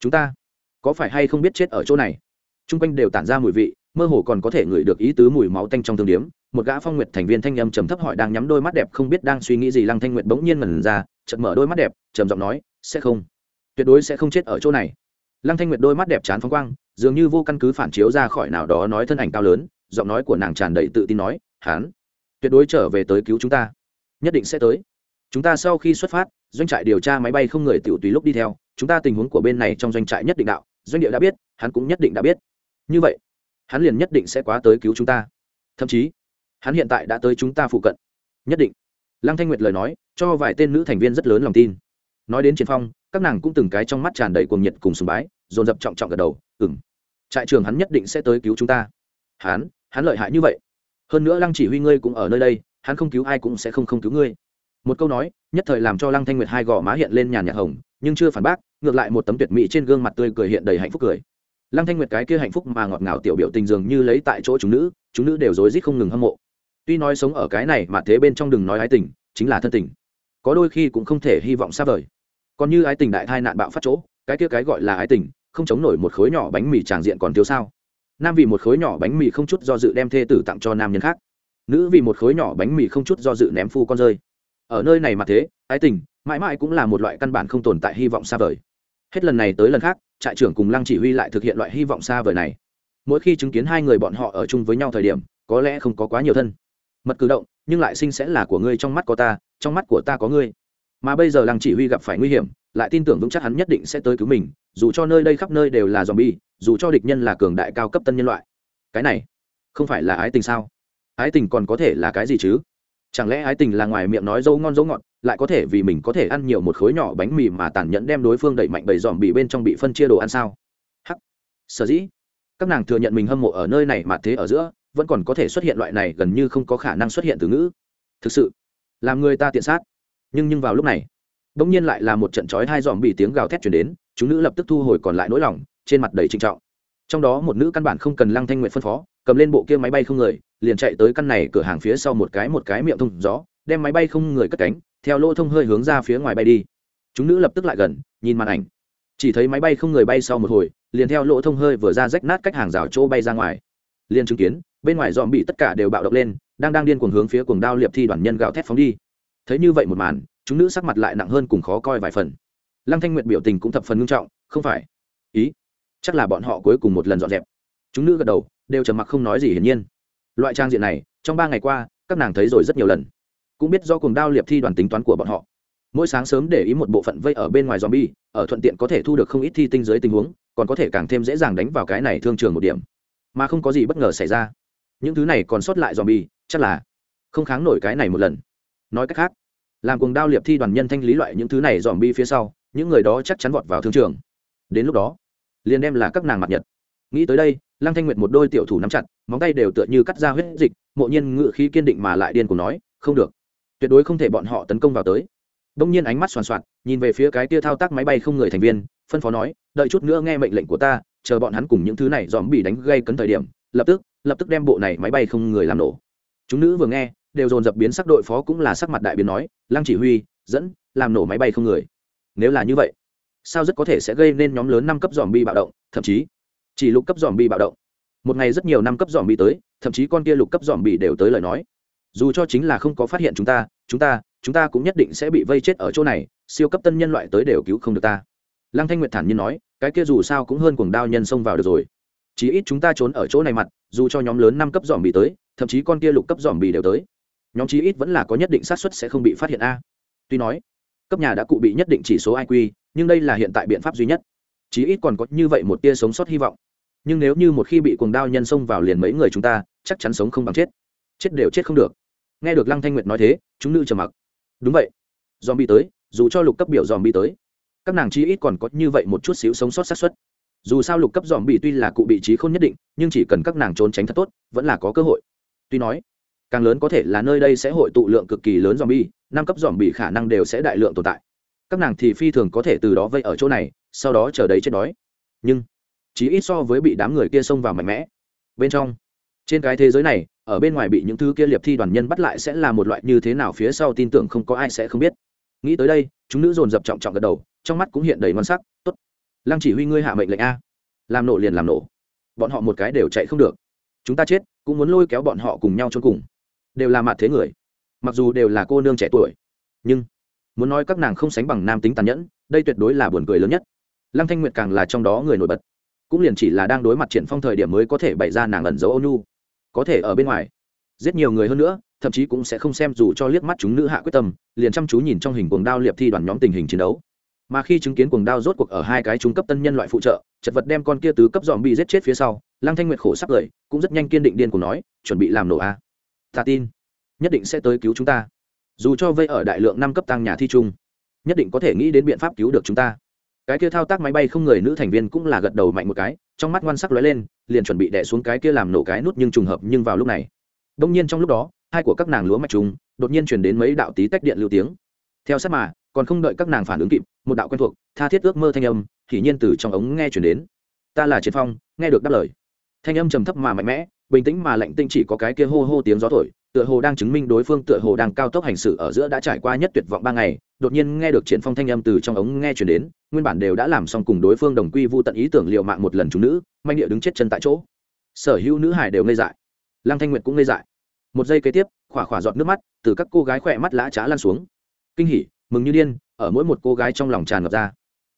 Speaker 1: Chúng ta, có phải hay không biết chết ở chỗ này? T r u n g quanh đều tản ra mùi vị, mơ hồ còn có thể ngửi được ý tứ mùi máu tanh trong thương điếm. Một gã phong nguyệt thành viên thanh âm trầm thấp hỏi đang nhắm đôi mắt đẹp không biết đang suy nghĩ gì, lăng thanh nguyệt bỗng nhiên ngẩn ra, chợt mở đôi mắt đẹp, trầm giọng nói, sẽ không. Tuyệt đối sẽ không chết ở chỗ này lăng thanh nguyệt đôi mắt đẹp chán phóng quang, dường như vô căn cứ phản chiếu ra khỏi nào đó nói thân ảnh cao lớn, giọng nói của nàng tràn đầy tự tin nói, hán, tuyệt đối trở về tới cứu chúng ta, nhất định sẽ tới. Chúng ta sau khi xuất phát, doanh trại điều tra máy bay không người tiểu tùy lúc đi theo, chúng ta tình huống của bên này trong doanh trại nhất định đạo, doanh địa đã biết, hắn cũng nhất định đã biết. Như vậy, hắn liền nhất định sẽ quá tới cứu chúng ta. Thậm chí, hắn hiện tại đã tới chúng ta phụ cận. Nhất định. Lăng thanh nguyệt lời nói, cho vài tên nữ thành viên rất lớn lòng tin. Nói đến triển phong các nàng cũng từng cái trong mắt tràn đầy cuồng nhiệt cùng sùng bái, dồn dập trọng trọng gật đầu ừng trại trường hắn nhất định sẽ tới cứu chúng ta. Hắn hắn lợi hại như vậy? Hơn nữa lăng chỉ huy ngươi cũng ở nơi đây, hắn không cứu ai cũng sẽ không không cứu ngươi. Một câu nói, nhất thời làm cho lăng thanh nguyệt hai gò má hiện lên nhàn nhạt hồng, nhưng chưa phản bác, ngược lại một tấm tuyệt mỹ trên gương mặt tươi cười hiện đầy hạnh phúc cười. Lăng thanh nguyệt cái kia hạnh phúc mà ngọt ngào tiểu biểu tình dường như lấy tại chỗ chúng nữ chúng nữ đều rối rít không ngừng hâm mộ. Tuy nói sống ở cái này mà thế bên trong đừng nói ái tình, chính là thân tình. Có đôi khi cũng không thể hy vọng xa vời còn như ái tình đại thai nạn bạo phát chỗ, cái kia cái gọi là ái tình, không chống nổi một khối nhỏ bánh mì tràng diện còn thiếu sao? Nam vì một khối nhỏ bánh mì không chút do dự đem thê tử tặng cho nam nhân khác. Nữ vì một khối nhỏ bánh mì không chút do dự ném phu con rơi. Ở nơi này mà thế, ái tình mãi mãi cũng là một loại căn bản không tồn tại hy vọng xa vời. Hết lần này tới lần khác, trại trưởng cùng lăng chỉ huy lại thực hiện loại hy vọng xa vời này. Mỗi khi chứng kiến hai người bọn họ ở chung với nhau thời điểm, có lẽ không có quá nhiều thân. Mật cử động, nhưng lại sinh sẽ là của ngươi, trong mắt có ta, trong mắt của ta có ngươi mà bây giờ lăng chỉ huy gặp phải nguy hiểm, lại tin tưởng vững chắc hắn nhất định sẽ tới cứu mình, dù cho nơi đây khắp nơi đều là z o m bi e dù cho địch nhân là cường đại cao cấp tân nhân loại. Cái này, không phải là ái tình sao? Ái tình còn có thể là cái gì chứ? Chẳng lẽ ái tình là ngoài miệng nói dâu ngon dâu ngọt, lại có thể vì mình có thể ăn nhiều một khối nhỏ bánh mì mà tàn nhẫn đem đối phương đẩy mạnh bầy dòm bị bên trong bị phân chia đồ ăn sao? Hắc! Sở dĩ, các nàng thừa nhận mình hâm mộ ở nơi này mà thế ở giữa, vẫn còn có thể xuất hiện loại này gần như không có khả năng xuất hiện từ ngữ. Thực sự, làm người ta tiện sát nhưng nhưng vào lúc này bỗng nhiên lại là một trận trói hai dòm bị tiếng gào thét chuyển đến, chúng nữ lập tức thu hồi còn lại nỗi lòng, trên mặt đầy trinh trọng. Trong đó một nữ căn bản không cần lăng thanh nguyện phân phó, cầm lên bộ kia máy bay không người, liền chạy tới căn này cửa hàng phía sau một cái một cái miệng thông gió, đem máy bay không người cất cánh, theo lỗ thông hơi hướng ra phía ngoài bay đi. Chúng nữ lập tức lại gần, nhìn màn ảnh. Chỉ thấy máy bay không người bay sau một hồi, liền theo lỗ thông hơi vừa ra rách nát cách hàng rào chỗ bay ra ngoài. Liền chứng kiến, bên ngoài dòm bị tất cả đều bạo động lên, đang đang điên cuồng hướng phía cuồng đao liệp thi đoàn nhân gạo thét phóng đi thấy như vậy một màn chúng nữ sắc mặt lại nặng hơn cùng khó coi vài phần lăng thanh nguyện biểu tình cũng thập phần nghiêm trọng không phải ý chắc là bọn họ cuối cùng một lần dọn dẹp chúng nữ gật đầu đều trầm mặc không nói gì hiển nhiên loại trang diện này trong ba ngày qua các nàng thấy rồi rất nhiều lần cũng biết do cùng đao liệp thi đoàn tính toán của bọn họ mỗi sáng sớm để ý một bộ phận vây ở bên ngoài zombie, ở thuận tiện có thể thu được không ít thi tinh dưới tình huống, còn có thể càng thêm dễ dàng đánh vào cái này thương trường một điểm. Mà không có gì bất ngờ xảy ra. Những thứ này còn sót lại zombie, chắc là không kháng nổi cái này một lần. Nói cách khác, làm cuồng đao liệp thi đoàn nhân thanh lý loại những thứ này dòm bi phía sau, những người đó chắc chắn vọt vào thương trường. đến lúc đó liền đem là các nàng mặt nhật. Nghĩ tới đây lăng thanh nguyệt một đôi tiểu thủ nắm chặt móng tay đều tựa như cắt ra huyết dịch mộ nhiên ngự khí kiên định mà lại điên cùng nói không được tuyệt đối không thể bọn họ tấn công vào tới. Đông nhiên ánh mắt soàn soạt nhìn về phía cái tia thao tác máy bay không người thành viên phân phó nói đợi chút nữa nghe mệnh lệnh của ta chờ bọn hắn cùng những thứ này dòm bị đánh gây cấn thời điểm lập tức lập tức đem bộ này máy bay không người làm nổ. Chúng nữ vừa nghe đều dồn dập biến sắc đội phó cũng là sắc mặt đại biến nói, lăng chỉ huy, dẫn, làm nổ máy bay không người. Nếu là như vậy, sao rất có thể sẽ gây nên nhóm lớn năm cấp dòm bi bạo động, thậm chí chỉ lục cấp dòm bi bạo động? Một ngày rất nhiều năm cấp dòm bi tới, thậm chí con kia lục cấp dòm bi đều tới lời nói. Dù cho chính là không có phát hiện chúng ta chúng ta chúng ta cũng nhất định sẽ bị vây chết ở chỗ này, siêu cấp tân nhân loại tới đều cứu không được ta. Lăng thanh nguyệt thản nhiên nói, cái kia dù sao cũng hơn cuồng đao nhân xông vào được rồi. Chí ít chúng ta trốn ở chỗ này mặt, dù cho nhóm lớn năm cấp dòm bị tới, thậm chí con kia lục cấp dòm bị đều tới nhóm chí ít vẫn là có nhất định xác suất sẽ không bị phát hiện a. Tuy nói, cấp nhà đã cụ bị nhất định chỉ số iq nhưng đây là hiện tại biện pháp duy nhất. Chí ít còn có như vậy một tia sống sót hy vọng. Nhưng nếu như một khi bị cuồng đao nhân xông vào liền mấy người chúng ta, chắc chắn sống không bằng chết. Chết đều chết không được. Nghe được lăng thanh nguyệt nói thế, chúng nữ trầm mặc. Đúng vậy. Dòm bi tới, dù cho lục cấp biểu dòm bi tới, các nàng chí ít còn có như vậy một chút xíu sống sót xác suất. Dù sao lục cấp dòm bị tuy là cụ bị trí không nhất định, nhưng chỉ cần các nàng trốn tránh thật tốt, vẫn là có cơ hội. Tuy nói càng lớn có thể là nơi đây sẽ hội tụ lượng cực kỳ lớn dòm bi năm cấp dòm bị khả năng đều sẽ đại lượng tồn tại. Các nàng thì phi thường có thể từ đó vây ở chỗ này, sau đó chờ đấy chết đói. Nhưng chỉ ít so với bị đám người kia xông vào mạnh mẽ. Bên trong, trên cái thế giới này, ở bên ngoài bị những thứ kia liệp thi đoàn nhân bắt lại sẽ là một loại như thế nào phía sau tin tưởng không có ai sẽ không biết. Nghĩ tới đây, chúng nữ dồn dập trọng trọng gật đầu, trong mắt cũng hiện đầy ngon sắc, tốt. Lăng chỉ huy ngươi hạ mệnh lệnh a. Làm nổ liền làm nổ. Bọn họ một cái đều chạy không được. Chúng ta chết, cũng muốn lôi kéo bọn họ cùng nhau trốn cùng đều là mặt thế người, mặc dù đều là cô nương trẻ tuổi, nhưng muốn nói các nàng không sánh bằng nam tính tàn nhẫn, đây tuyệt đối là buồn cười lớn nhất. Lăng thanh nguyệt càng là trong đó người nổi bật, cũng liền chỉ là đang đối mặt triển phong thời điểm mới có thể bày ra nàng ẩn giấu ô nhu, có thể ở bên ngoài, giết nhiều người hơn nữa, thậm chí cũng sẽ không xem dù cho liếc mắt chúng nữ hạ quyết tâm, liền chăm chú nhìn trong hình cuồng đao liệp thi đoàn nhóm tình hình chiến đấu. Mà khi chứng kiến cuồng đao rốt cuộc ở hai cái trung cấp tân nhân loại phụ trợ, chật vật đem con kia tứ cấp dòm bị giết chết phía sau, lăng thanh nguyệt khổ sắp lời, cũng rất nhanh kiên định điên của nói, chuẩn bị làm nổ a ta tin, nhất định sẽ tới cứu chúng ta. Dù cho vây ở đại lượng năm cấp tăng nhà thi trung, nhất định có thể nghĩ đến biện pháp cứu được chúng ta. Cái kia thao tác máy bay không người nữ thành viên cũng là gật đầu mạnh một cái, trong mắt ngoan sắc lóe lên, liền chuẩn bị đẻ xuống cái kia làm nổ cái nút nhưng trùng hợp nhưng vào lúc này. Đông nhiên trong lúc đó, hai của các nàng lúa mạch trùng, đột nhiên chuyển đến mấy đạo tí tách điện lưu tiếng. Theo sát mà, còn không đợi các nàng phản ứng kịp, một đạo quen thuộc, tha thiết ước mơ thanh âm thì nhiên từ trong ống nghe chuyển đến. Ta là chiến phong, nghe được đáp lời thanh âm trầm thấp mà mạnh mẽ, bình tĩnh mà lạnh tinh chỉ có cái kia hô hô tiếng gió thổi, tựa hồ đang chứng minh đối phương tựa hồ đang cao tốc hành xử ở giữa đã trải qua nhất tuyệt vọng ba ngày. Đột nhiên nghe được triển phong thanh âm từ trong ống nghe truyền đến, nguyên bản đều đã làm xong cùng đối phương đồng quy vu tận ý tưởng liệu mạng một lần chúng nữ, manh địa đứng chết chân tại chỗ. Sở hữu nữ hải đều ngây dại. Lăng thanh nguyệt cũng ngây dại. Một giây kế tiếp, khỏa khỏa giọt nước mắt từ các cô gái khỏe mắt lã trá lan xuống. Kinh hỉ, mừng như điên, ở mỗi một cô gái trong lòng tràn ngập ra.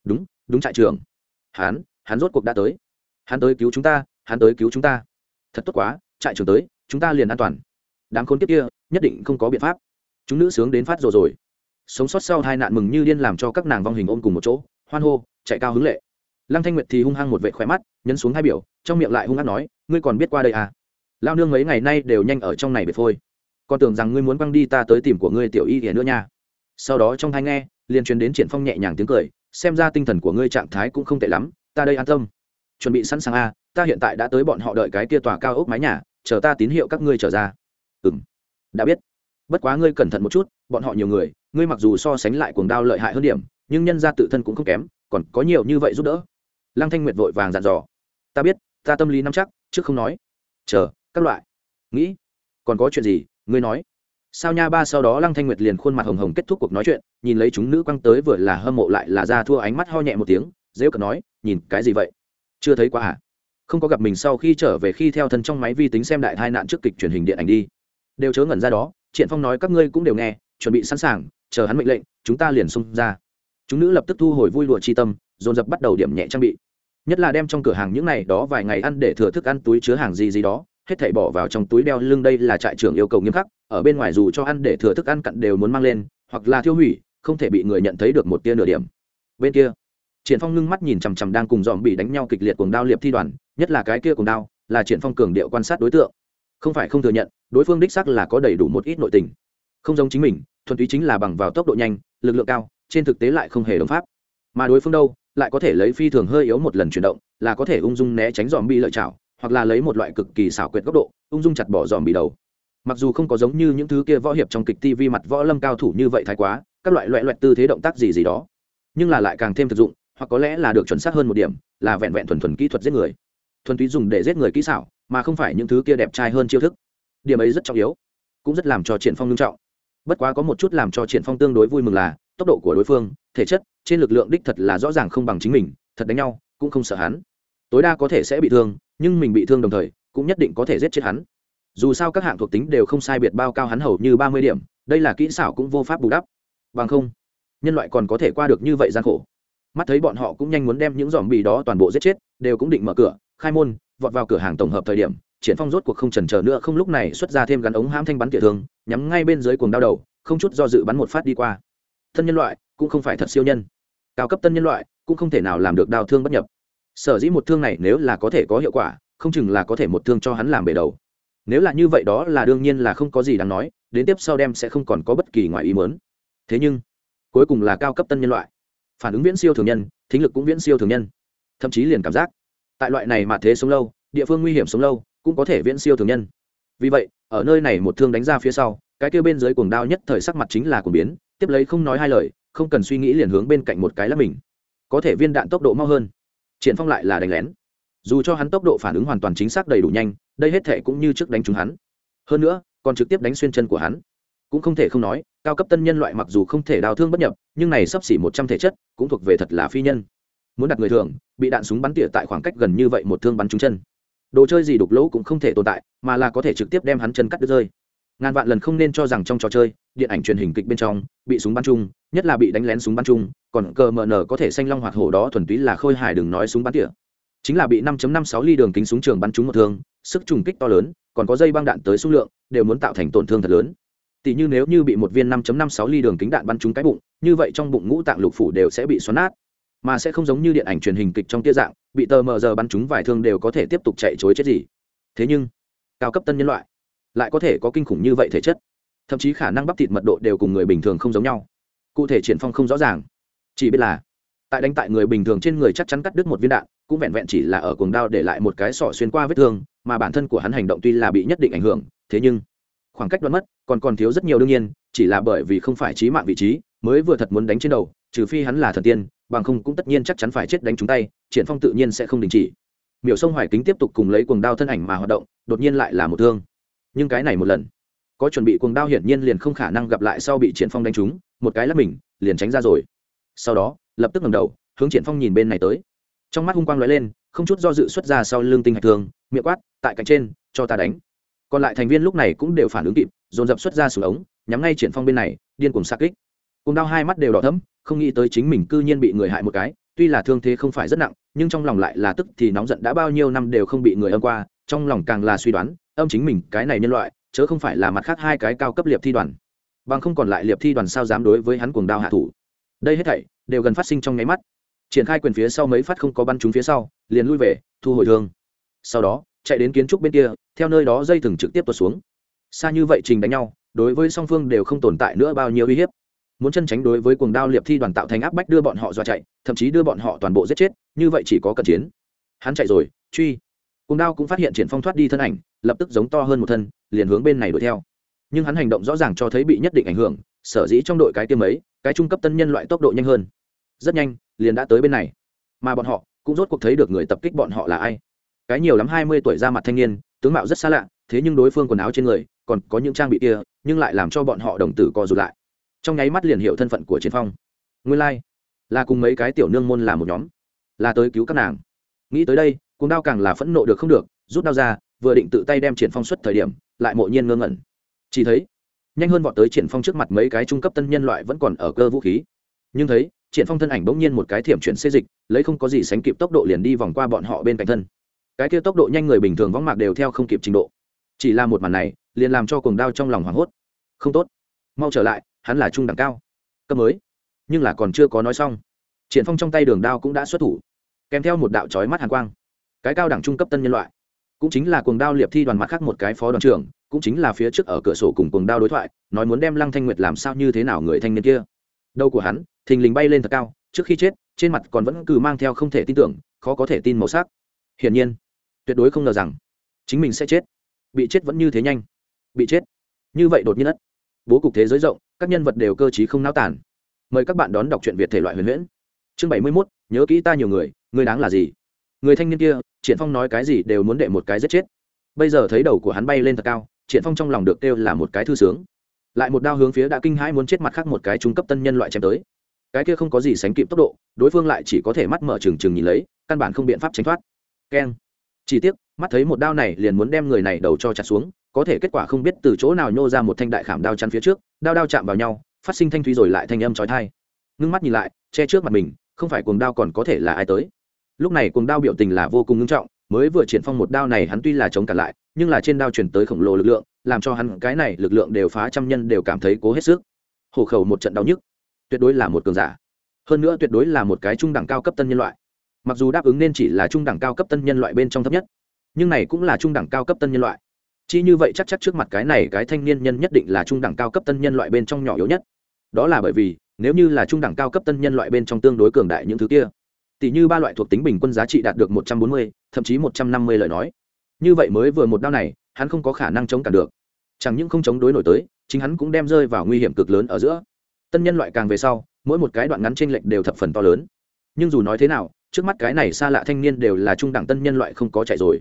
Speaker 1: Đúng đúng trại trường hắn hắn rốt cuộc đã tới. Hắn tới cứu chúng ta hắn tới cứu chúng ta. Thật tốt quá, trại trường tới, chúng ta liền an toàn. Đám khốn kiếp kia, nhất định không có biện pháp. Chúng nữ sướng đến phát rồi rồi. Sống sót sau hai nạn mừng như điên làm cho các nàng vong hình ôm cùng một chỗ, hoan hô, chạy cao hứng lệ. Lăng thanh nguyệt thì hung hăng một vệ khỏe mắt, nhấn xuống hai biểu, trong miệng lại hung hăng nói, ngươi còn biết qua đây à? Lao nương mấy ngày nay đều nhanh ở trong này biệt phôi. Còn tưởng rằng ngươi muốn băng đi ta tới tìm của ngươi tiểu y hiền nữa nha. Sau đó trong thai nghe, liền truyền đến triển phong nhẹ nhàng tiếng cười, xem ra tinh thần của ngươi trạng thái cũng không tệ lắm, ta đây an tâm chuẩn bị sẵn sàng a, ta hiện tại đã tới bọn họ đợi cái kia tòa cao ốc mái nhà, chờ ta tín hiệu các ngươi trở ra. Ừm. Đã biết. Bất quá ngươi cẩn thận một chút, bọn họ nhiều người, ngươi mặc dù so sánh lại cuồng đao lợi hại hơn điểm, nhưng nhân ra tự thân cũng không kém, còn có nhiều như vậy giúp đỡ. Lăng thanh nguyệt vội vàng dặn dò. Ta biết, ta tâm lý nắm chắc, trước không nói. Chờ, các loại. Nghĩ. Còn có chuyện gì, ngươi nói. Sao nha, ba sau đó lăng thanh nguyệt liền khuôn mặt hồng hồng kết thúc cuộc nói chuyện, nhìn lấy chúng nữ quăng tới vừa là hâm mộ lại là ra thua ánh mắt ho nhẹ một tiếng dễ cận nói, nhìn cái gì vậy? Chưa thấy quá à? Không có gặp mình sau khi trở về khi theo thân trong máy vi tính xem đại tai nạn trước kịch truyền hình điện ảnh đi. Đều chớ ngẩn ra đó, triển phong nói các ngươi cũng đều nghe, chuẩn bị sẵn sàng, chờ hắn mệnh lệnh, chúng ta liền xung ra. Chúng nữ lập tức thu hồi vui lụa chi tâm, dồn dập bắt đầu điểm nhẹ trang bị. Nhất là đem trong cửa hàng những này đó vài ngày ăn để thừa thức ăn túi chứa hàng gì gì đó, hết thảy bỏ vào trong túi đeo lưng đây là trại trưởng yêu cầu nghiêm khắc, ở bên ngoài dù cho ăn để thừa thức ăn cặn đều muốn mang lên, hoặc là thiêu hủy, không thể bị người nhận thấy được một tia nửa điểm. Bên kia triển phong ngưng mắt nhìn chằm chằm đang cùng dòm bị đánh nhau kịch liệt cuồng đao liệp thi đoàn, nhất là cái kia cuồng đao, là triển phong cường điệu quan sát đối tượng. Không phải không thừa nhận, đối phương đích xác là có đầy đủ một ít nội tình. Không giống chính mình, thuần túy chính là bằng vào tốc độ nhanh, lực lượng cao, trên thực tế lại không hề đồng pháp. Mà đối phương đâu, lại có thể lấy phi thường hơi yếu một lần chuyển động, là có thể ung dung né tránh dòm bị lợi chảo hoặc là lấy một loại cực kỳ xảo quyệt góc độ, ung dung chặt bỏ dòm bị đầu. Mặc dù không có giống như những thứ kia võ hiệp trong kịch tv mặt võ lâm cao thủ như vậy thái quá, các loại loại loại tư thế động tác gì gì đó, nhưng là lại càng thêm thực dụng hoặc có lẽ là được chuẩn xác hơn một điểm, là vẹn vẹn thuần thuần kỹ thuật giết người. Thuần túy dùng để giết người kỹ xảo, mà không phải những thứ kia đẹp trai hơn chiêu thức. Điểm ấy rất trọng yếu, cũng rất làm cho triển phong nghiêm trọng. Bất quá có một chút làm cho triển phong tương đối vui mừng là, tốc độ của đối phương, thể chất, trên lực lượng đích thật là rõ ràng không bằng chính mình, thật đánh nhau, cũng không sợ hắn. Tối đa có thể sẽ bị thương, nhưng mình bị thương đồng thời, cũng nhất định có thể giết chết hắn. Dù sao các hạng thuộc tính đều không sai biệt bao cao hắn hầu như ba mươi điểm, đây là kỹ xảo cũng vô pháp bù đắp. Bằng không, nhân loại còn có thể qua được như vậy gian khổ mắt thấy bọn họ cũng nhanh muốn đem những dòm bì đó toàn bộ giết chết, đều cũng định mở cửa, khai môn, vọt vào cửa hàng tổng hợp thời điểm, triển phong rốt cuộc không chần chờ nữa, không lúc này xuất ra thêm gắn ống hãm thanh bắn tỉa thương, nhắm ngay bên dưới cuồng đao đầu, không chút do dự bắn một phát đi qua. Thân nhân loại, cũng không phải thật siêu nhân. Cao cấp tân nhân loại, cũng không thể nào làm được đao thương bất nhập. Sở dĩ một thương này nếu là có thể có hiệu quả, không chừng là có thể một thương cho hắn làm bể đầu. Nếu là như vậy đó là đương nhiên là không có gì đáng nói, đến tiếp sau đem sẽ không còn có bất kỳ ngoài ý mớn thế nhưng, cuối cùng là cao cấp tân nhân loại phản ứng viễn siêu thường nhân, thính lực cũng viễn siêu thường nhân. Thậm chí liền cảm giác, tại loại này mà thế sống lâu, địa phương nguy hiểm sống lâu, cũng có thể viễn siêu thường nhân. Vì vậy, ở nơi này một thương đánh ra phía sau, cái kêu bên dưới cuồng đao nhất thời sắc mặt chính là cuồng biến, tiếp lấy không nói hai lời, không cần suy nghĩ liền hướng bên cạnh một cái là mình. Có thể viên đạn tốc độ mau hơn. Triển phong lại là đánh lén. Dù cho hắn tốc độ phản ứng hoàn toàn chính xác đầy đủ nhanh, đây hết thể cũng như trước đánh trúng hắn. Hơn nữa, còn trực tiếp đánh xuyên chân của hắn. Cũng không thể không nói cao cấp tân nhân loại mặc dù không thể đào thương bất nhập, nhưng này sắp xỉ một trăm thể chất cũng thuộc về thật là phi nhân. Muốn đặt người thường, bị đạn súng bắn tỉa tại khoảng cách gần như vậy một thương bắn trúng chân. Đồ chơi gì đục lỗ cũng không thể tồn tại, mà là có thể trực tiếp đem hắn chân cắt đứt rơi. Ngàn vạn lần không nên cho rằng trong trò chơi, điện ảnh truyền hình kịch bên trong, bị súng bắn chung nhất là bị đánh lén súng bắn chung còn cờ mờ nở có thể xanh long hoạt hổ đó thuần túy là khôi hài đừng nói súng bắn tỉa. Chính là bị 5.56 ly đường kính súng trường bắn trúng một thương, sức trùng kích to lớn, còn có dây băng đạn tới số lượng, đều muốn tạo thành tổn thương thật lớn tỷ như nếu như bị một viên 5.56 ly đường kính đạn bắn trúng cái bụng, như vậy trong bụng ngũ tạng lục phủ đều sẽ bị xoắn nát. Mà sẽ không giống như điện ảnh truyền hình kịch trong tia dạng, bị tờ mờ giờ bắn trúng vài thương đều có thể tiếp tục chạy chối chết gì. Thế nhưng, cao cấp tân nhân loại lại có thể có kinh khủng như vậy thể chất. Thậm chí khả năng bắp thịt mật độ đều cùng người bình thường không giống nhau. Cụ thể triển phong không rõ ràng. Chỉ biết là, tại đánh tại người bình thường trên người chắc chắn cắt đứt một viên đạn, cũng vẹn vẹn chỉ là ở cuồng đao để lại một cái sọ xuyên qua vết thương, mà bản thân của hắn hành động tuy là bị nhất định ảnh hưởng, thế nhưng khoảng cách đoán mất, còn còn thiếu rất nhiều đương nhiên, chỉ là bởi vì không phải trí mạng vị trí, mới vừa thật muốn đánh trên đầu, trừ phi hắn là thần tiên, bằng không cũng tất nhiên chắc chắn phải chết đánh chúng tay, triển phong tự nhiên sẽ không đình chỉ. Miểu sông hoài kính tiếp tục cùng lấy cuồng đao thân ảnh mà hoạt động, đột nhiên lại là một thương. Nhưng cái này một lần, có chuẩn bị cuồng đao hiển nhiên liền không khả năng gặp lại sau bị triển phong đánh trúng, một cái lắp mình, liền tránh ra rồi. Sau đó, lập tức ngẩng đầu, hướng triển phong nhìn bên này tới. Trong mắt hung quang lóe lên, không chút do dự xuất ra sau lưng tinh hạch thường miệng quát, tại cạnh trên, cho ta đánh còn lại thành viên lúc này cũng đều phản ứng kịp, dồn dập xuất ra súng ống, nhắm ngay triển phong bên này, điên cuồng sát kích. Cùng đau hai mắt đều đỏ thẫm, không nghĩ tới chính mình cư nhiên bị người hại một cái, tuy là thương thế không phải rất nặng, nhưng trong lòng lại là tức thì nóng giận đã bao nhiêu năm đều không bị người âm qua, trong lòng càng là suy đoán, âm chính mình cái này nhân loại, chớ không phải là mặt khác hai cái cao cấp liệp thi đoàn. Bằng không còn lại liệp thi đoàn sao dám đối với hắn cuồng đao hạ thủ? Đây hết thảy đều gần phát sinh trong nháy mắt. Triển khai quyền phía sau mấy phát không có bắn trúng phía sau, liền lui về, thu hồi thương. Sau đó chạy đến kiến trúc bên kia, theo nơi đó dây thừng trực tiếp tuột xuống. Xa như vậy trình đánh nhau, đối với song phương đều không tồn tại nữa bao nhiêu uy hiếp. Muốn chân tránh đối với cuồng đao liệp thi đoàn tạo thành áp bách đưa bọn họ dọa chạy, thậm chí đưa bọn họ toàn bộ giết chết, như vậy chỉ có cận chiến. Hắn chạy rồi, truy. Cuồng đao cũng phát hiện triển phong thoát đi thân ảnh, lập tức giống to hơn một thân, liền hướng bên này đuổi theo. Nhưng hắn hành động rõ ràng cho thấy bị nhất định ảnh hưởng, sở dĩ trong đội cái tiêm ấy, cái trung cấp tân nhân loại tốc độ nhanh hơn. Rất nhanh, liền đã tới bên này. Mà bọn họ cũng rốt cuộc thấy được người tập kích bọn họ là ai cái nhiều lắm hai mươi tuổi ra mặt thanh niên tướng mạo rất xa lạ thế nhưng đối phương quần áo trên người còn có những trang bị kia nhưng lại làm cho bọn họ đồng tử co rụt lại. Trong nháy mắt liền hiểu thân phận của chiến phong. Nguyên lai、like, là cùng mấy cái tiểu nương môn là một nhóm là tới cứu các nàng. Nghĩ tới đây cuồng đao càng là phẫn nộ được không được rút đao ra vừa định tự tay đem triển phong xuất thời điểm lại mộ nhiên ngơ ngẩn. Chỉ thấy nhanh hơn vọt tới triển phong trước mặt mấy cái trung cấp tân nhân loại vẫn còn ở cơ vũ khí. Nhưng thấy triển phong thân ảnh bỗng nhiên một cái thiểm chuyển xê dịch lấy không có gì sánh kịp tốc độ liền đi vòng qua bọn họ bên cạnh thân cái kia tốc độ nhanh người bình thường võng mạc đều theo không kịp trình độ. Chỉ là một màn này, liền làm cho cuồng đao trong lòng hoảng hốt. Không tốt. Mau trở lại, hắn là trung đẳng cao. Cấp mới. Nhưng là còn chưa có nói xong. Triển phong trong tay đường đao cũng đã xuất thủ, kèm theo một đạo chói mắt hàn quang. Cái cao đẳng trung cấp tân nhân loại, cũng chính là cuồng đao liệp thi đoàn mặt khác một cái phó đoàn trưởng, cũng chính là phía trước ở cửa sổ cùng cuồng đao đối thoại, nói muốn đem lăng thanh nguyệt làm sao như thế nào người thanh niên kia. Đầu của hắn, thình lình bay lên thật cao, trước khi chết, trên mặt còn vẫn cứ mang theo không thể tin tưởng, khó có thể tin màu sắc. Hiển nhiên tuyệt đối không ngờ rằng chính mình sẽ chết. Bị chết vẫn như thế nhanh. Bị chết. Như vậy đột nhiên đất bố cục thế giới rộng, các nhân vật đều cơ t không náo tản mời các bạn đón đọc truyện việt thể loại huyền huyễn. Chương bảy mươi mốt, nhớ kỹ ta nhiều người người đáng là gì? Người thanh niên kia, triển phong nói cái gì đều muốn đệ một cái giết chết. Bây giờ thấy đầu của hắn bay lên thật cao, triển phong trong lòng được kêu là một cái thư sướng. Lại một đao hướng phía đã kinh hãi muốn chết mặt khác một cái trung cấp tân nhân loại chém tới. Cái kia không có gì sánh kịp tốc độ, đối phương lại chỉ có thể mắt mở trừng trừng nhìn lấy, căn bản không biện pháp tránh thoát. Keng chỉ tiếc, mắt thấy một đao này liền muốn đem người này đầu cho chặt xuống, có thể kết quả không biết từ chỗ nào nhô ra một thanh đại khảm đao chắn phía trước, đao đao chạm vào nhau, phát sinh thanh thúy rồi lại thanh âm chói tai. Ngưng mắt nhìn lại, che trước mặt mình, không phải cuồng đao còn có thể là ai tới. Lúc này cuồng đao biểu tình là vô cùng ngưng trọng, mới vừa triển phong một đao này hắn tuy là chống cả lại, nhưng là trên đao chuyển tới khổng lồ lực lượng, làm cho hắn cái này lực lượng đều phá trăm nhân đều cảm thấy cố hết sức. Hổ khẩu một trận đau nhức, tuyệt đối là một cường giả. Hơn nữa tuyệt đối là một cái trung đẳng cao cấp tân nhân loại mặc dù đáp ứng nên chỉ là trung đẳng cao cấp tân nhân loại bên trong thấp nhất, nhưng này cũng là trung đẳng cao cấp tân nhân loại. Chi như vậy chắc chắc trước mặt cái này cái thanh niên nhân nhất định là trung đẳng cao cấp tân nhân loại bên trong nhỏ yếu nhất. Đó là bởi vì, nếu như là trung đẳng cao cấp tân nhân loại bên trong tương đối cường đại những thứ kia, tỷ như ba loại thuộc tính bình quân giá trị đạt được một trăm bốn mươi, thậm chí một trăm năm mươi lời nói. Như vậy mới vừa một đao này, hắn không có khả năng chống cản được. Chẳng những không chống đối nổi tới, chính hắn cũng đem rơi vào nguy hiểm cực lớn ở giữa. Tân nhân loại càng về sau, mỗi một cái đoạn ngắn trên lệnh đều thập phần to lớn. Nhưng dù nói thế nào trước mắt cái này xa lạ thanh niên đều là trung đẳng tân nhân loại không có chạy rồi.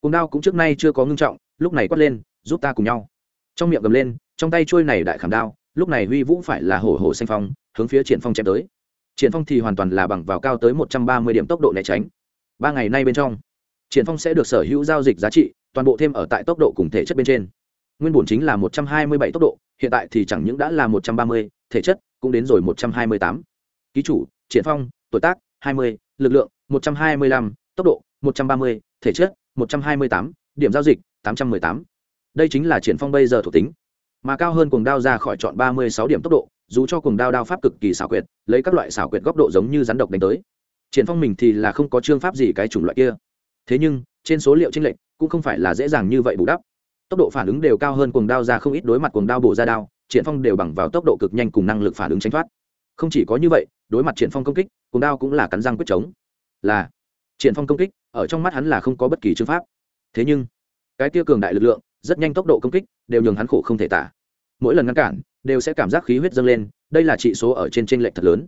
Speaker 1: Cùng đao cũng trước nay chưa có ngưng trọng, lúc này quát lên, giúp ta cùng nhau. Trong miệng gầm lên, trong tay trôi này đại khảm đao, lúc này huy vũ phải là hổ hổ xanh phong, hướng phía triển phong chém tới. Triển phong thì hoàn toàn là bằng vào cao tới một trăm ba mươi điểm tốc độ né tránh. Ba ngày nay bên trong, triển phong sẽ được sở hữu giao dịch giá trị, toàn bộ thêm ở tại tốc độ cùng thể chất bên trên. Nguyên bổn chính là một trăm hai mươi bảy tốc độ, hiện tại thì chẳng những đã là một trăm ba mươi, thể chất cũng đến rồi một trăm hai mươi tám. Ký chủ, triển phong, tuổi tác hai mươi lực lượng một trăm hai mươi lăm, tốc độ một trăm ba mươi, thể chất một trăm hai mươi tám, điểm giao dịch tám trăm mười tám. Đây chính là triển phong bây giờ thuộc tính. Mà cao hơn cuồng đao ra khỏi chọn ba mươi sáu điểm tốc độ, dù cho cuồng đao đao pháp cực kỳ xảo quyệt, lấy các loại xảo quyệt góc độ giống như rắn độc đánh tới. Triển phong mình thì là không có chương pháp gì cái chủng loại kia. Thế nhưng, trên số liệu tranh lệch cũng không phải là dễ dàng như vậy bù đắp. Tốc độ phản ứng đều cao hơn cuồng đao ra không ít đối mặt cuồng đao bổ ra đao, triển phong đều bằng vào tốc độ cực nhanh cùng năng lực phản ứng tránh thoát. Không chỉ có như vậy đối mặt triển phong công kích cùng đao cũng là cắn răng quyết chống. Là, triển phong công kích, ở trong mắt hắn là không có bất kỳ chương pháp. Thế nhưng, cái tia cường đại lực lượng, rất nhanh tốc độ công kích, đều nhường hắn khổ không thể tả. Mỗi lần ngăn cản, đều sẽ cảm giác khí huyết dâng lên, đây là trị số ở trên trên lệch thật lớn.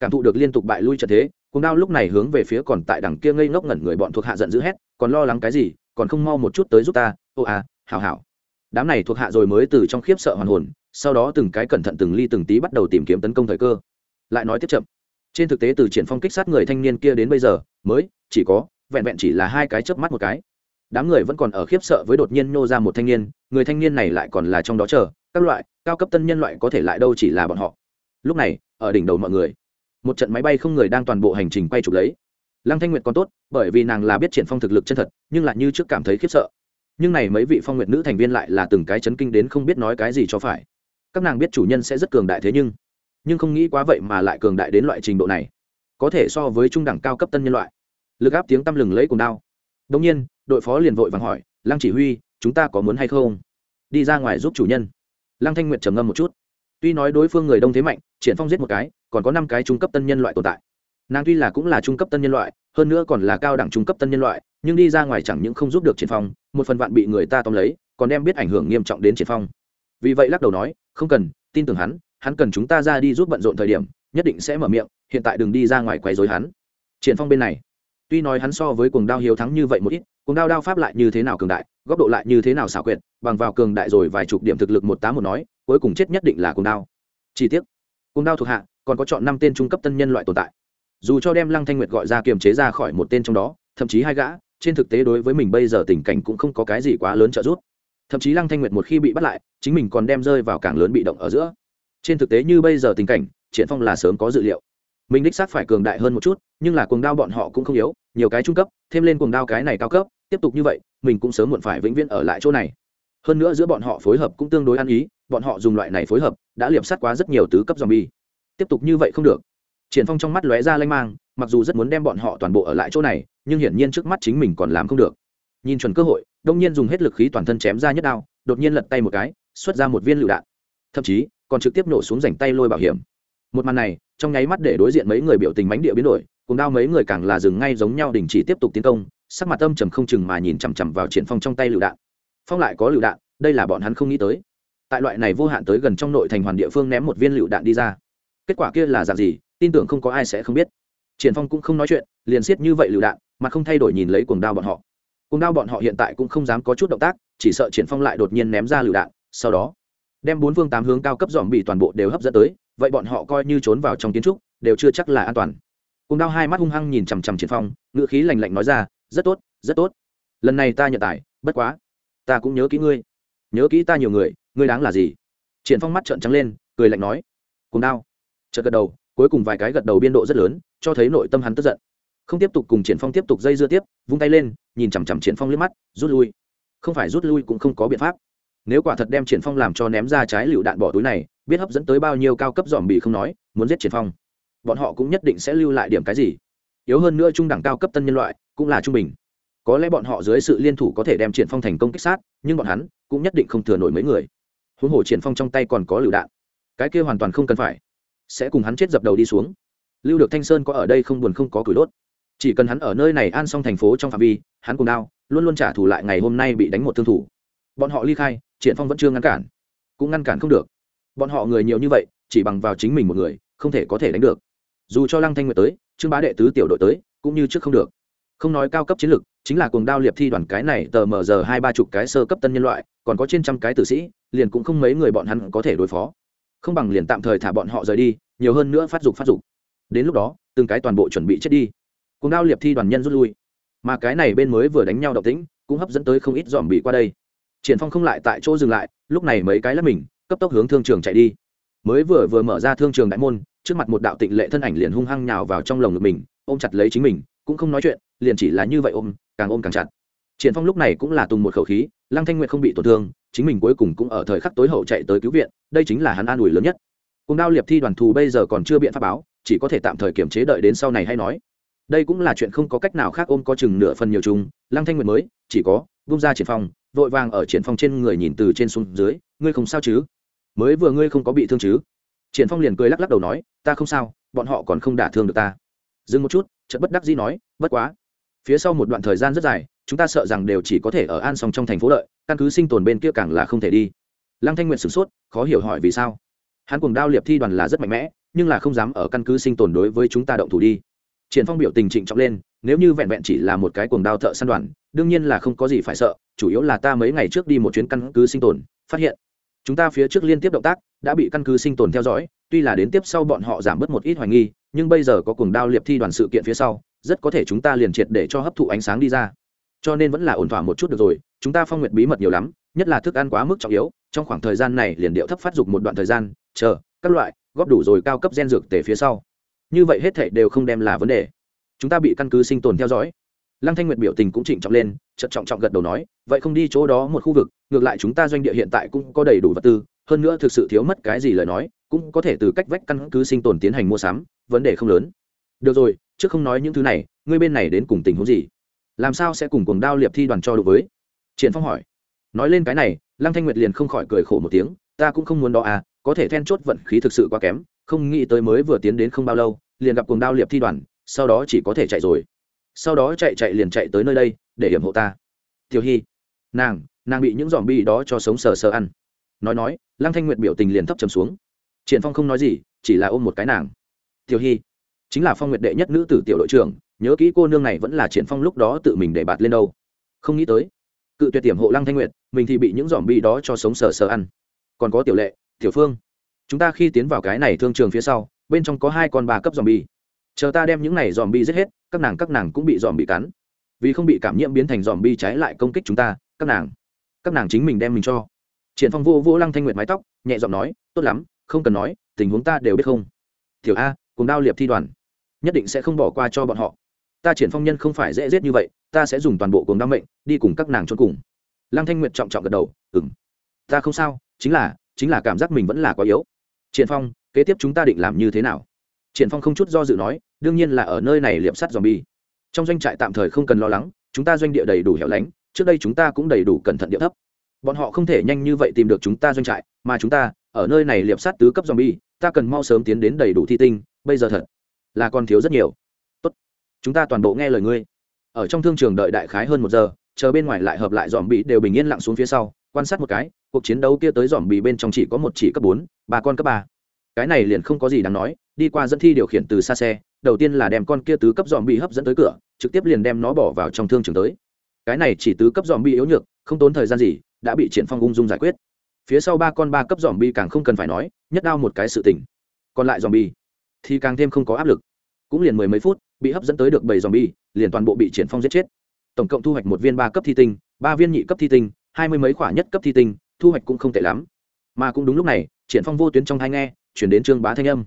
Speaker 1: Cảm thụ được liên tục bại lui trận thế cùng đao lúc này hướng về phía còn tại đằng kia ngây ngốc ngẩn người bọn thuộc hạ giận dữ hét, còn lo lắng cái gì, còn không mau một chút tới giúp ta, ô à hảo hảo. Đám này thuộc hạ rồi mới từ trong khiếp sợ hoàn hồn, sau đó từng cái cẩn thận từng ly từng tí bắt đầu tìm kiếm tấn công thời cơ lại nói tiếp chậm. Trên thực tế từ triển phong kích sát người thanh niên kia đến bây giờ, mới chỉ có, vẹn vẹn chỉ là hai cái chớp mắt một cái. Đám người vẫn còn ở khiếp sợ với đột nhiên nô ra một thanh niên, người thanh niên này lại còn là trong đó chờ, các loại, cao cấp tân nhân loại có thể lại đâu chỉ là bọn họ. Lúc này, ở đỉnh đầu mọi người, một trận máy bay không người đang toàn bộ hành trình quay chụp lấy. Lăng thanh nguyệt còn tốt, bởi vì nàng là biết triển phong thực lực chân thật, nhưng lại như trước cảm thấy khiếp sợ. Nhưng này mấy vị phong nguyệt nữ thành viên lại là từng cái chấn kinh đến không biết nói cái gì cho phải. Các nàng biết chủ nhân sẽ rất cường đại thế nhưng nhưng không nghĩ quá vậy mà lại cường đại đến loại trình độ này. Có thể so với trung đẳng cao cấp tân nhân loại. Lực áp tiếng tăm lừng lấy cùng đao đông nhiên, đội phó liền vội vàng hỏi, lăng chỉ huy, chúng ta có muốn hay không? Đi ra ngoài giúp chủ nhân. Lăng thanh nguyệt trầm ngâm một chút. Tuy nói đối phương người đông thế mạnh, triển phong giết một cái, còn có năm cái trung cấp tân nhân loại tồn tại. Nàng tuy là cũng là trung cấp tân nhân loại, hơn nữa còn là cao đẳng trung cấp tân nhân loại, nhưng đi ra ngoài chẳng những không giúp được triển phong, một phần vạn bị người ta tóm lấy, còn đem biết ảnh hưởng nghiêm trọng đến triển phong. Vì vậy lắc đầu nói, không cần, tin tưởng hắn hắn cần chúng ta ra đi giúp bận rộn thời điểm, nhất định sẽ mở miệng, hiện tại đừng đi ra ngoài quấy rối hắn. Triển phong bên này, tuy nói hắn so với cuồng đao hiếu thắng như vậy một ít, cuồng đao đao pháp lại như thế nào cường đại, góc độ lại như thế nào xảo quyệt, bằng vào cường đại rồi vài chục điểm thực lực một tám một nói, cuối cùng chết nhất định là cuồng đao. Chi tiết cuồng đao thuộc hạ còn có chọn năm tên trung cấp tân nhân loại tồn tại. Dù cho đem lăng thanh nguyệt gọi ra kiềm chế ra khỏi một tên trong đó, thậm chí hai gã, trên thực tế đối với mình bây giờ tình cảnh cũng không có cái gì quá lớn trợ giúp. Thậm chí lăng thanh nguyệt một khi bị bắt lại, chính mình còn đem rơi vào càng lớn bị động ở giữa trên thực tế như bây giờ tình cảnh, triển phong là sớm có dự liệu. Mình đích xác phải cường đại hơn một chút, nhưng là cuồng đao bọn họ cũng không yếu, nhiều cái trung cấp, thêm lên cuồng đao cái này cao cấp, tiếp tục như vậy, mình cũng sớm muộn phải vĩnh viễn ở lại chỗ này. Hơn nữa giữa bọn họ phối hợp cũng tương đối ăn ý, bọn họ dùng loại này phối hợp, đã liệp sát quá rất nhiều tứ cấp zombie. Tiếp tục như vậy không được. Triển phong trong mắt lóe ra lanh mang, mặc dù rất muốn đem bọn họ toàn bộ ở lại chỗ này, nhưng hiển nhiên trước mắt chính mình còn làm không được. Nhìn chuẩn cơ hội, đông nhiên dùng hết lực khí toàn thân chém ra nhất đao, đột nhiên lật tay một cái, xuất ra một viên lựu đạn. Thậm chí còn trực tiếp nổ xuống rảnh tay lôi bảo hiểm. Một màn này, trong nháy mắt để đối diện mấy người biểu tình mánh địa biến đổi, cùng đao mấy người càng là dừng ngay giống nhau đình chỉ tiếp tục tiến công, sắc mặt âm trầm không chừng mà nhìn chằm chằm vào triển phong trong tay lựu đạn. Phong lại có lựu đạn, đây là bọn hắn không nghĩ tới. Tại loại này vô hạn tới gần trong nội thành hoàn địa phương ném một viên lựu đạn đi ra. Kết quả kia là dạng gì, tin tưởng không có ai sẽ không biết. Triển phong cũng không nói chuyện, liền siết như vậy lựu đạn, mà không thay đổi nhìn lấy cuồng đao bọn họ. Cuồng đao bọn họ hiện tại cũng không dám có chút động tác, chỉ sợ triển phong lại đột nhiên ném ra lựu đạn, sau đó đem bốn phương tám hướng cao cấp dòm bị toàn bộ đều hấp dẫn tới, vậy bọn họ coi như trốn vào trong kiến trúc, đều chưa chắc là an toàn. Cùng đao hai mắt hung hăng nhìn chằm chằm triển phong ngựa khí lạnh lạnh nói ra, rất tốt rất tốt. Lần này ta nhận tài, bất quá, ta cũng nhớ kỹ ngươi. Nhớ kỹ ta nhiều người, ngươi đáng là gì? Triển phong mắt trợn trắng lên, cười lạnh nói, cùng đao. Chợt gật đầu, cuối cùng vài cái gật đầu biên độ rất lớn, cho thấy nội tâm hắn tức giận. Không tiếp tục cùng triển phong tiếp tục dây dưa tiếp, vung tay lên, nhìn chằm chằm triển phong liếc mắt, rút lui. Không phải rút lui cũng không có biện pháp nếu quả thật đem triển phong làm cho ném ra trái lựu đạn bỏ túi này, biết hấp dẫn tới bao nhiêu cao cấp dòm bị không nói, muốn giết triển phong. Bọn họ cũng nhất định sẽ lưu lại điểm cái gì. Yếu hơn nữa trung đẳng cao cấp tân nhân loại, cũng là trung bình. Có lẽ bọn họ dưới sự liên thủ có thể đem triển phong thành công kích sát, nhưng bọn hắn cũng nhất định không thừa nổi mấy người. Huống hồ triển phong trong tay còn có lựu đạn. Cái kia hoàn toàn không cần phải. Sẽ cùng hắn chết dập đầu đi xuống. Lưu được thanh sơn có ở đây không buồn không có củi đốt. Chỉ cần hắn ở nơi này an xong thành phố trong phạm vi, hắn cùng đao, luôn luôn trả thù lại ngày hôm nay bị đánh một thương thủ. Bọn họ ly khai triển phong vẫn chưa ngăn cản. Cũng ngăn cản không được. Bọn họ người nhiều như vậy, chỉ bằng vào chính mình một người, không thể có thể đánh được. Dù cho lăng thanh nguyệt tới, trương bá đệ tứ tiểu đội tới, cũng như trước không được. Không nói cao cấp chiến lược chính là cuồng đao liệp thi đoàn cái này tờ mở giờ hai ba chục cái sơ cấp tân nhân loại, còn có trên trăm cái tử sĩ, liền cũng không mấy người bọn hắn có thể đối phó. Không bằng liền tạm thời thả bọn họ rời đi, nhiều hơn nữa phát dục phát dục. Đến lúc đó, từng cái toàn bộ chuẩn bị chết đi. Cuồng đao liệp thi đoàn nhân rút lui. Mà cái này bên mới vừa đánh nhau độc tĩnh, cũng hấp dẫn tới không ít dòm bị qua đây triển phong không lại tại chỗ dừng lại, lúc này mấy cái lắp mình, cấp tốc hướng thương trường chạy đi. Mới vừa vừa mở ra thương trường đại môn, trước mặt một đạo tịnh lệ thân ảnh liền hung hăng nhào vào trong lồng ngực mình, ôm chặt lấy chính mình, cũng không nói chuyện, liền chỉ là như vậy ôm, càng ôm càng chặt. Triển phong lúc này cũng là tùng một khẩu khí, lăng thanh nguyệt không bị tổn thương, chính mình cuối cùng cũng ở thời khắc tối hậu chạy tới cứu viện, đây chính là hắn an ủi lớn nhất. Cùng đao liệp thi đoàn thù bây giờ còn chưa biện pháp báo, chỉ có thể tạm thời kiểm chế đợi đến sau này hay nói. Đây cũng là chuyện không có cách nào khác ôm có chừng nửa phần nhiều chung, lăng thanh nguyệt mới, chỉ có vung ra triển phong vội vàng ở triển phong trên người nhìn từ trên xuống dưới, ngươi không sao chứ? Mới vừa ngươi không có bị thương chứ? Triển phong liền cười lắc lắc đầu nói, ta không sao, bọn họ còn không đả thương được ta. Dừng một chút, chợt bất đắc dĩ nói, bất quá, phía sau một đoạn thời gian rất dài, chúng ta sợ rằng đều chỉ có thể ở an song trong thành phố lợi căn cứ sinh tồn bên kia càng là không thể đi. Lăng thanh nguyện sửng sốt, khó hiểu hỏi vì sao. Hắn cùng đao liệp thi đoàn là rất mạnh mẽ, nhưng là không dám ở căn cứ sinh tồn đối với chúng ta động thủ đi triển phong biểu tình trịnh trọng lên, nếu như vẹn vẹn chỉ là một cái cuồng đao thợ săn đoàn, đương nhiên là không có gì phải sợ, chủ yếu là ta mấy ngày trước đi một chuyến căn cứ sinh tồn, phát hiện, chúng ta phía trước liên tiếp động tác, đã bị căn cứ sinh tồn theo dõi, tuy là đến tiếp sau bọn họ giảm bớt một ít hoài nghi, nhưng bây giờ có cuồng đao liệp thi đoàn sự kiện phía sau, rất có thể chúng ta liền triệt để cho hấp thụ ánh sáng đi ra. Cho nên vẫn là ổn thỏa một chút được rồi, chúng ta phong nguyệt bí mật nhiều lắm, nhất là thức ăn quá mức trọng yếu, trong khoảng thời gian này liền điệu thấp phát dục một đoạn thời gian, chờ, các loại, góp đủ rồi cao cấp gen dược tể phía sau như vậy hết thảy đều không đem là vấn đề. Chúng ta bị căn cứ sinh tồn theo dõi. Lăng thanh nguyệt biểu tình cũng chỉnh trọng lên chật trọng trọng gật đầu nói, vậy không đi chỗ đó một khu vực, ngược lại chúng ta doanh địa hiện tại cũng có đầy đủ vật tư, hơn nữa thực sự thiếu mất cái gì lời nói, cũng có thể từ cách vách căn cứ sinh tồn tiến hành mua sắm, vấn đề không lớn. Được rồi, trước không nói những thứ này, ngươi bên này đến cùng tình huống gì? Làm sao sẽ cùng cuồng đao liệp thi đoàn cho đối với? Triển phong hỏi. Nói lên cái này, lăng thanh nguyệt liền không khỏi cười khổ một tiếng, ta cũng không muốn đó à có thể then chốt vận khí thực sự quá kém, không nghĩ tới mới vừa tiến đến không bao lâu, liền gặp cuồng đao liệp thi đoàn, sau đó chỉ có thể chạy rồi. Sau đó chạy chạy liền chạy tới nơi đây, để hiểm hộ ta. Tiểu hy, nàng nàng bị những dòm bi đó cho sống sờ sờ ăn. Nói nói, lăng thanh nguyệt biểu tình liền thấp trầm xuống. Triển phong không nói gì, chỉ là ôm một cái nàng. Tiểu hy, chính là phong nguyệt đệ nhất nữ tử tiểu đội trưởng, nhớ kỹ cô nương này vẫn là triển phong lúc đó tự mình để bạt lên đâu. Không nghĩ tới, cự tuyệt tiềm hộ lăng thanh nguyệt, mình thì bị những dòm bi đó cho sống sờ sờ ăn. Còn có tiểu lệ tiểu phương, chúng ta khi tiến vào cái này thương trường phía sau, bên trong có hai con ba cấp dòm bi chờ ta đem những này dòm bi giết hết, các nàng các nàng cũng bị dòm bị cắn. Vì không bị cảm nhiễm biến thành dòm bi trái lại công kích chúng ta, các nàng các nàng chính mình đem mình cho. Triển phong vô vô lăng thanh nguyệt mái tóc, nhẹ giọng nói, tốt lắm, không cần nói, tình huống ta đều biết không. Tiểu a, cùng đao liệp thi đoàn, nhất định sẽ không bỏ qua cho bọn họ. Ta triển phong nhân không phải dễ giết như vậy, ta sẽ dùng toàn bộ cuồng đam mệnh, đi cùng các nàng trốn cùng. Lăng thanh nguyệt trọng trọng gật đầu, ừm. Ta không sao, chính là chính là cảm giác mình vẫn là quá yếu. Triển phong, kế tiếp chúng ta định làm như thế nào? Triển phong không chút do dự nói, đương nhiên là ở nơi này liệp sắt zombie. Trong doanh trại tạm thời không cần lo lắng, chúng ta doanh địa đầy đủ hẻo lánh, trước đây chúng ta cũng đầy đủ cẩn thận địa thấp. Bọn họ không thể nhanh như vậy tìm được chúng ta doanh trại, mà chúng ta, ở nơi này liệp sát tứ cấp zombie, ta cần mau sớm tiến đến đầy đủ thi tinh, bây giờ thật là còn thiếu rất nhiều. Tốt, chúng ta toàn bộ nghe lời ngươi. Ở trong thương trường đợi đại khái hơn một giờ, chờ bên ngoài lại hợp lại dòm bị đều bình yên lặng xuống phía sau, quan sát một cái cuộc chiến đấu kia tới dòm bì bên trong chỉ có một chỉ cấp bốn, ba con cấp ba. Cái này liền không có gì đáng nói, đi qua dẫn thi điều khiển từ xa xe, đầu tiên là đem con kia tứ cấp dòm bị hấp dẫn tới cửa, trực tiếp liền đem nó bỏ vào trong thương trường tới. Cái này chỉ tứ cấp dòm bị yếu nhược, không tốn thời gian gì, đã bị triển phong ung dung giải quyết. Phía sau ba con ba cấp dòm bi càng không cần phải nói, nhất đao một cái sự tỉnh còn lại dòm bi thì càng thêm không có áp lực. Cũng liền mười mấy phút, bị hấp dẫn tới được bảy dòm bi liền toàn bộ bị triển phong giết chết. Tổng cộng thu hoạch một viên ba cấp thi tinh, ba viên nhị cấp thi tinh, hai mươi mấy khỏa nhất cấp thi tinh thu hoạch cũng không tệ lắm. Mà cũng đúng lúc này, triển phong vô tuyến trong thai nghe, chuyển đến trương bá thanh âm.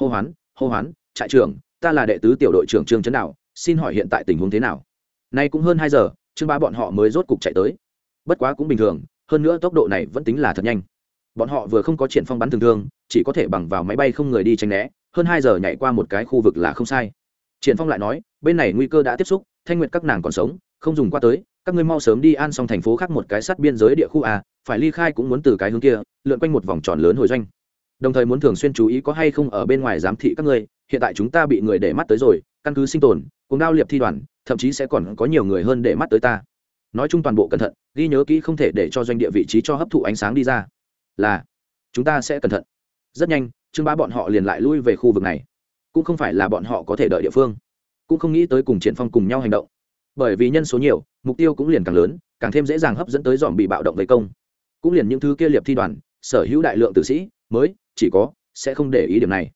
Speaker 1: Hô hoán hô hoán, trại trưởng, ta là đệ tứ tiểu đội trưởng trương trấn đạo, xin hỏi hiện tại tình huống thế nào? Nay cũng hơn hai giờ, trương bá bọn họ mới rốt cục chạy tới. Bất quá cũng bình thường, hơn nữa tốc độ này vẫn tính là thật nhanh. Bọn họ vừa không có triển phong bắn thường thương chỉ có thể bằng vào máy bay không người đi tránh né, hơn hai giờ nhảy qua một cái khu vực là không sai. Triển phong lại nói, bên này nguy cơ đã tiếp xúc, thanh nguyệt các nàng còn sống, không dùng qua tới các ngươi mau sớm đi an xong thành phố khác một cái sát biên giới địa khu a phải ly khai cũng muốn từ cái hướng kia, lượn quanh một vòng tròn lớn hồi doanh. Đồng thời muốn thường xuyên chú ý có hay không ở bên ngoài giám thị các ngươi, hiện tại chúng ta bị người để mắt tới rồi, căn cứ sinh tồn, cùng đao liệp thi đoàn, thậm chí sẽ còn có nhiều người hơn để mắt tới ta. Nói chung toàn bộ cẩn thận, ghi nhớ kỹ không thể để cho doanh địa vị trí cho hấp thụ ánh sáng đi ra. Là, chúng ta sẽ cẩn thận. Rất nhanh chương ba bọn họ liền lại lui về khu vực này. Cũng không phải là bọn họ có thể đợi địa phương. Cũng không nghĩ tới cùng triển phong cùng nhau hành động bởi vì nhân số nhiều, mục tiêu cũng liền càng lớn, càng thêm dễ dàng hấp dẫn tới dòm bị bạo động vây công. Cũng liền những thứ kia liệp thi đoàn, sở hữu đại lượng tử sĩ, mới, chỉ có, sẽ không để ý điểm này.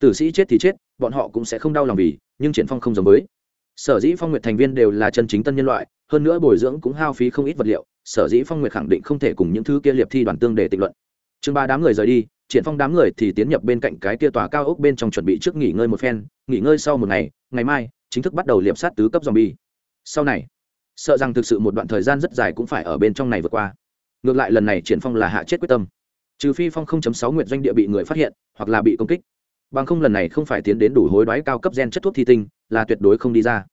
Speaker 1: Tử sĩ chết thì chết, bọn họ cũng sẽ không đau lòng vì, nhưng triển phong không giống với. Sở dĩ phong nguyệt thành viên đều là chân chính tân nhân loại, hơn nữa bồi dưỡng cũng hao phí không ít vật liệu, sở dĩ phong nguyệt khẳng định không thể cùng những thứ kia liệp thi đoàn tương để tịnh luận. Chương ba đám người rời đi, triển phong đám người thì tiến nhập bên cạnh cái kia tòa cao ốc bên trong chuẩn bị trước nghỉ ngơi một phen, nghỉ ngơi sau một ngày ngày mai, chính thức bắt đầu liệp sát tứ cấp zombie sau này, sợ rằng thực sự một đoạn thời gian rất dài cũng phải ở bên trong này vượt qua. Ngược lại lần này triển phong là hạ chết quyết tâm. Trừ phi phong 0.6 nguyện doanh địa bị người phát hiện, hoặc là bị công kích. Bằng không lần này không phải tiến đến đủ hối đoái cao cấp gen chất thuốc thi tinh, là tuyệt đối không đi ra.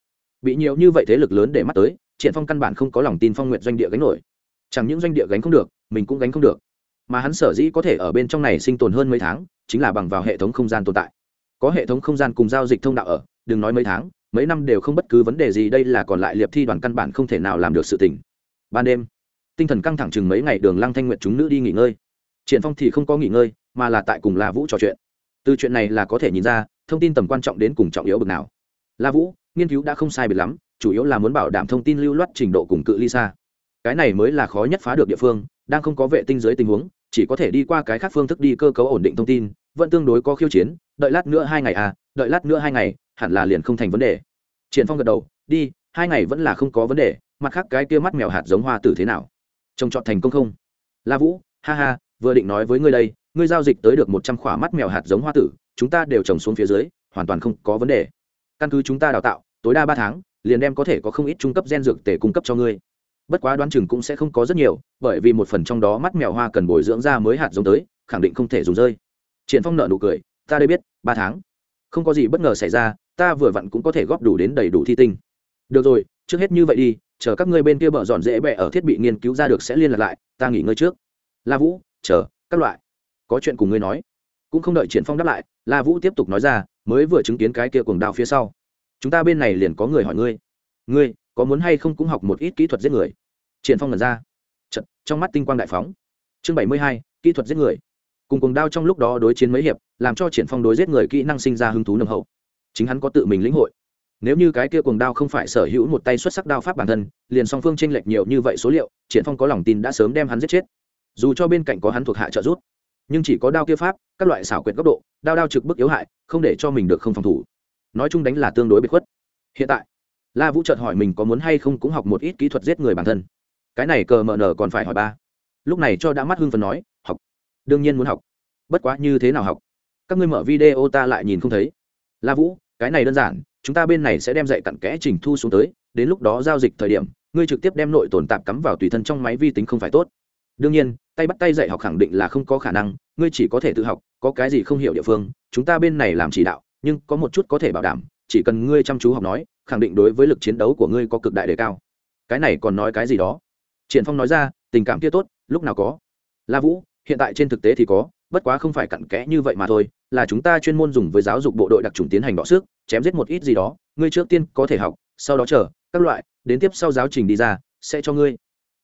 Speaker 1: Bị nhiều như vậy thế lực lớn để mắt tới, triển phong căn bản không có lòng tin phong nguyện doanh địa gánh nổi. Chẳng những doanh địa gánh không được, mình cũng gánh không được. Mà hắn sở dĩ có thể ở bên trong này sinh tồn hơn mấy tháng, chính là bằng vào hệ thống không gian tồn tại. Có hệ thống không gian cùng giao dịch thông đạo ở, đừng nói mấy tháng mấy năm đều không bất cứ vấn đề gì, đây là còn lại liệp thi đoàn căn bản không thể nào làm được sự tình. Ban đêm, tinh thần căng thẳng chừng mấy ngày đường lăng thanh nguyện chúng nữ đi nghỉ ngơi. Triển phong thì không có nghỉ ngơi, mà là tại cùng la vũ trò chuyện. Từ chuyện này là có thể nhìn ra, thông tin tầm quan trọng đến cùng trọng yếu bực nào. La vũ, nghiên cứu đã không sai biệt lắm, chủ yếu là muốn bảo đảm thông tin lưu loát trình độ cùng cự ly xa. Cái này mới là khó nhất phá được địa phương, đang không có vệ tinh dưới tình huống, chỉ có thể đi qua cái khác phương thức đi cơ cấu ổn định thông tin, vẫn tương đối có khiêu chiến, đợi lát nữa hai ngày à đợi lát nữa hai ngày hẳn là liền không thành vấn đề. Triển phong gật đầu, đi, hai ngày vẫn là không có vấn đề, mặt khác cái kia mắt mèo hạt giống hoa tử thế nào? Trông chọn thành công không? La vũ, ha ha, vừa định nói với ngươi đây, ngươi giao dịch tới được một trăm khỏa mắt mèo hạt giống hoa tử, chúng ta đều trồng xuống phía dưới, hoàn toàn không có vấn đề. Căn cứ chúng ta đào tạo, tối đa ba tháng, liền đem có thể có không ít trung cấp gen dược để cung cấp cho ngươi. Bất quá đoán chừng cũng sẽ không có rất nhiều, bởi vì một phần trong đó mắt mèo hoa cần bồi dưỡng ra mới hạt giống tới, khẳng định không thể dùng rơi. Triển phong nợ nụ cười, ta đây biết, ba tháng. Không có gì bất ngờ xảy ra ta vừa vặn cũng có thể góp đủ đến đầy đủ thi tinh. Được rồi trước hết như vậy đi chờ các ngươi bên kia bợ dọn dễ bẹ ở thiết bị nghiên cứu ra được sẽ liên lạc lại ta nghỉ ngơi trước. La vũ chờ các loại. Có chuyện cùng ngươi nói. Cũng không đợi triển phong đáp lại la vũ tiếp tục nói ra mới vừa chứng kiến cái kia cuồng đao phía sau. Chúng ta bên này liền có người hỏi ngươi. Ngươi có muốn hay không cũng học một ít kỹ thuật giết người? Triển phong lần ra. Chật, trong mắt tinh quang đại phóng. Chương bảy mươi hai kỹ thuật giết người. Cùng cuồng đao trong lúc đó đối chiến mấy hiệp làm cho triển phong đối giết người kỹ năng sinh ra hứng thú nồng hậu chính hắn có tự mình lĩnh hội. Nếu như cái kia cuồng đao không phải sở hữu một tay xuất sắc đao pháp bản thân, liền song phương tranh lệch nhiều như vậy số liệu, triển phong có lòng tin đã sớm đem hắn giết chết. Dù cho bên cạnh có hắn thuộc hạ trợ giúp, nhưng chỉ có đao kia pháp, các loại xảo quyệt góc độ, đao đao trực bức yếu hại, không để cho mình được không phòng thủ. Nói chung đánh là tương đối bị khuất. Hiện tại, la vũ chợt hỏi mình có muốn hay không cũng học một ít kỹ thuật giết người bản thân. Cái này cờ mờ nở còn phải hỏi ba. Lúc này cho đã mắt hưng phần nói, học. Đương nhiên muốn học. Bất quá như thế nào học? Các ngươi mở video ta lại nhìn không thấy. La vũ cái này đơn giản, chúng ta bên này sẽ đem dạy cặn kẽ trình thu xuống tới, đến lúc đó giao dịch thời điểm, ngươi trực tiếp đem nội tồn tạp cắm vào tùy thân trong máy vi tính không phải tốt. Đương nhiên, tay bắt tay dạy học khẳng định là không có khả năng, ngươi chỉ có thể tự học, có cái gì không hiểu địa phương, chúng ta bên này làm chỉ đạo, nhưng có một chút có thể bảo đảm, chỉ cần ngươi chăm chú học nói, khẳng định đối với lực chiến đấu của ngươi có cực đại đề cao. Cái này còn nói cái gì đó? Triển phong nói ra, tình cảm kia tốt, lúc nào có? La vũ, hiện tại trên thực tế thì có bất quá không phải cặn kẽ như vậy mà thôi, là chúng ta chuyên môn dùng với giáo dục bộ đội đặc trùng tiến hành đọ sức chém giết một ít gì đó, ngươi trước tiên có thể học, sau đó chờ, các loại, đến tiếp sau giáo trình đi ra, sẽ cho ngươi.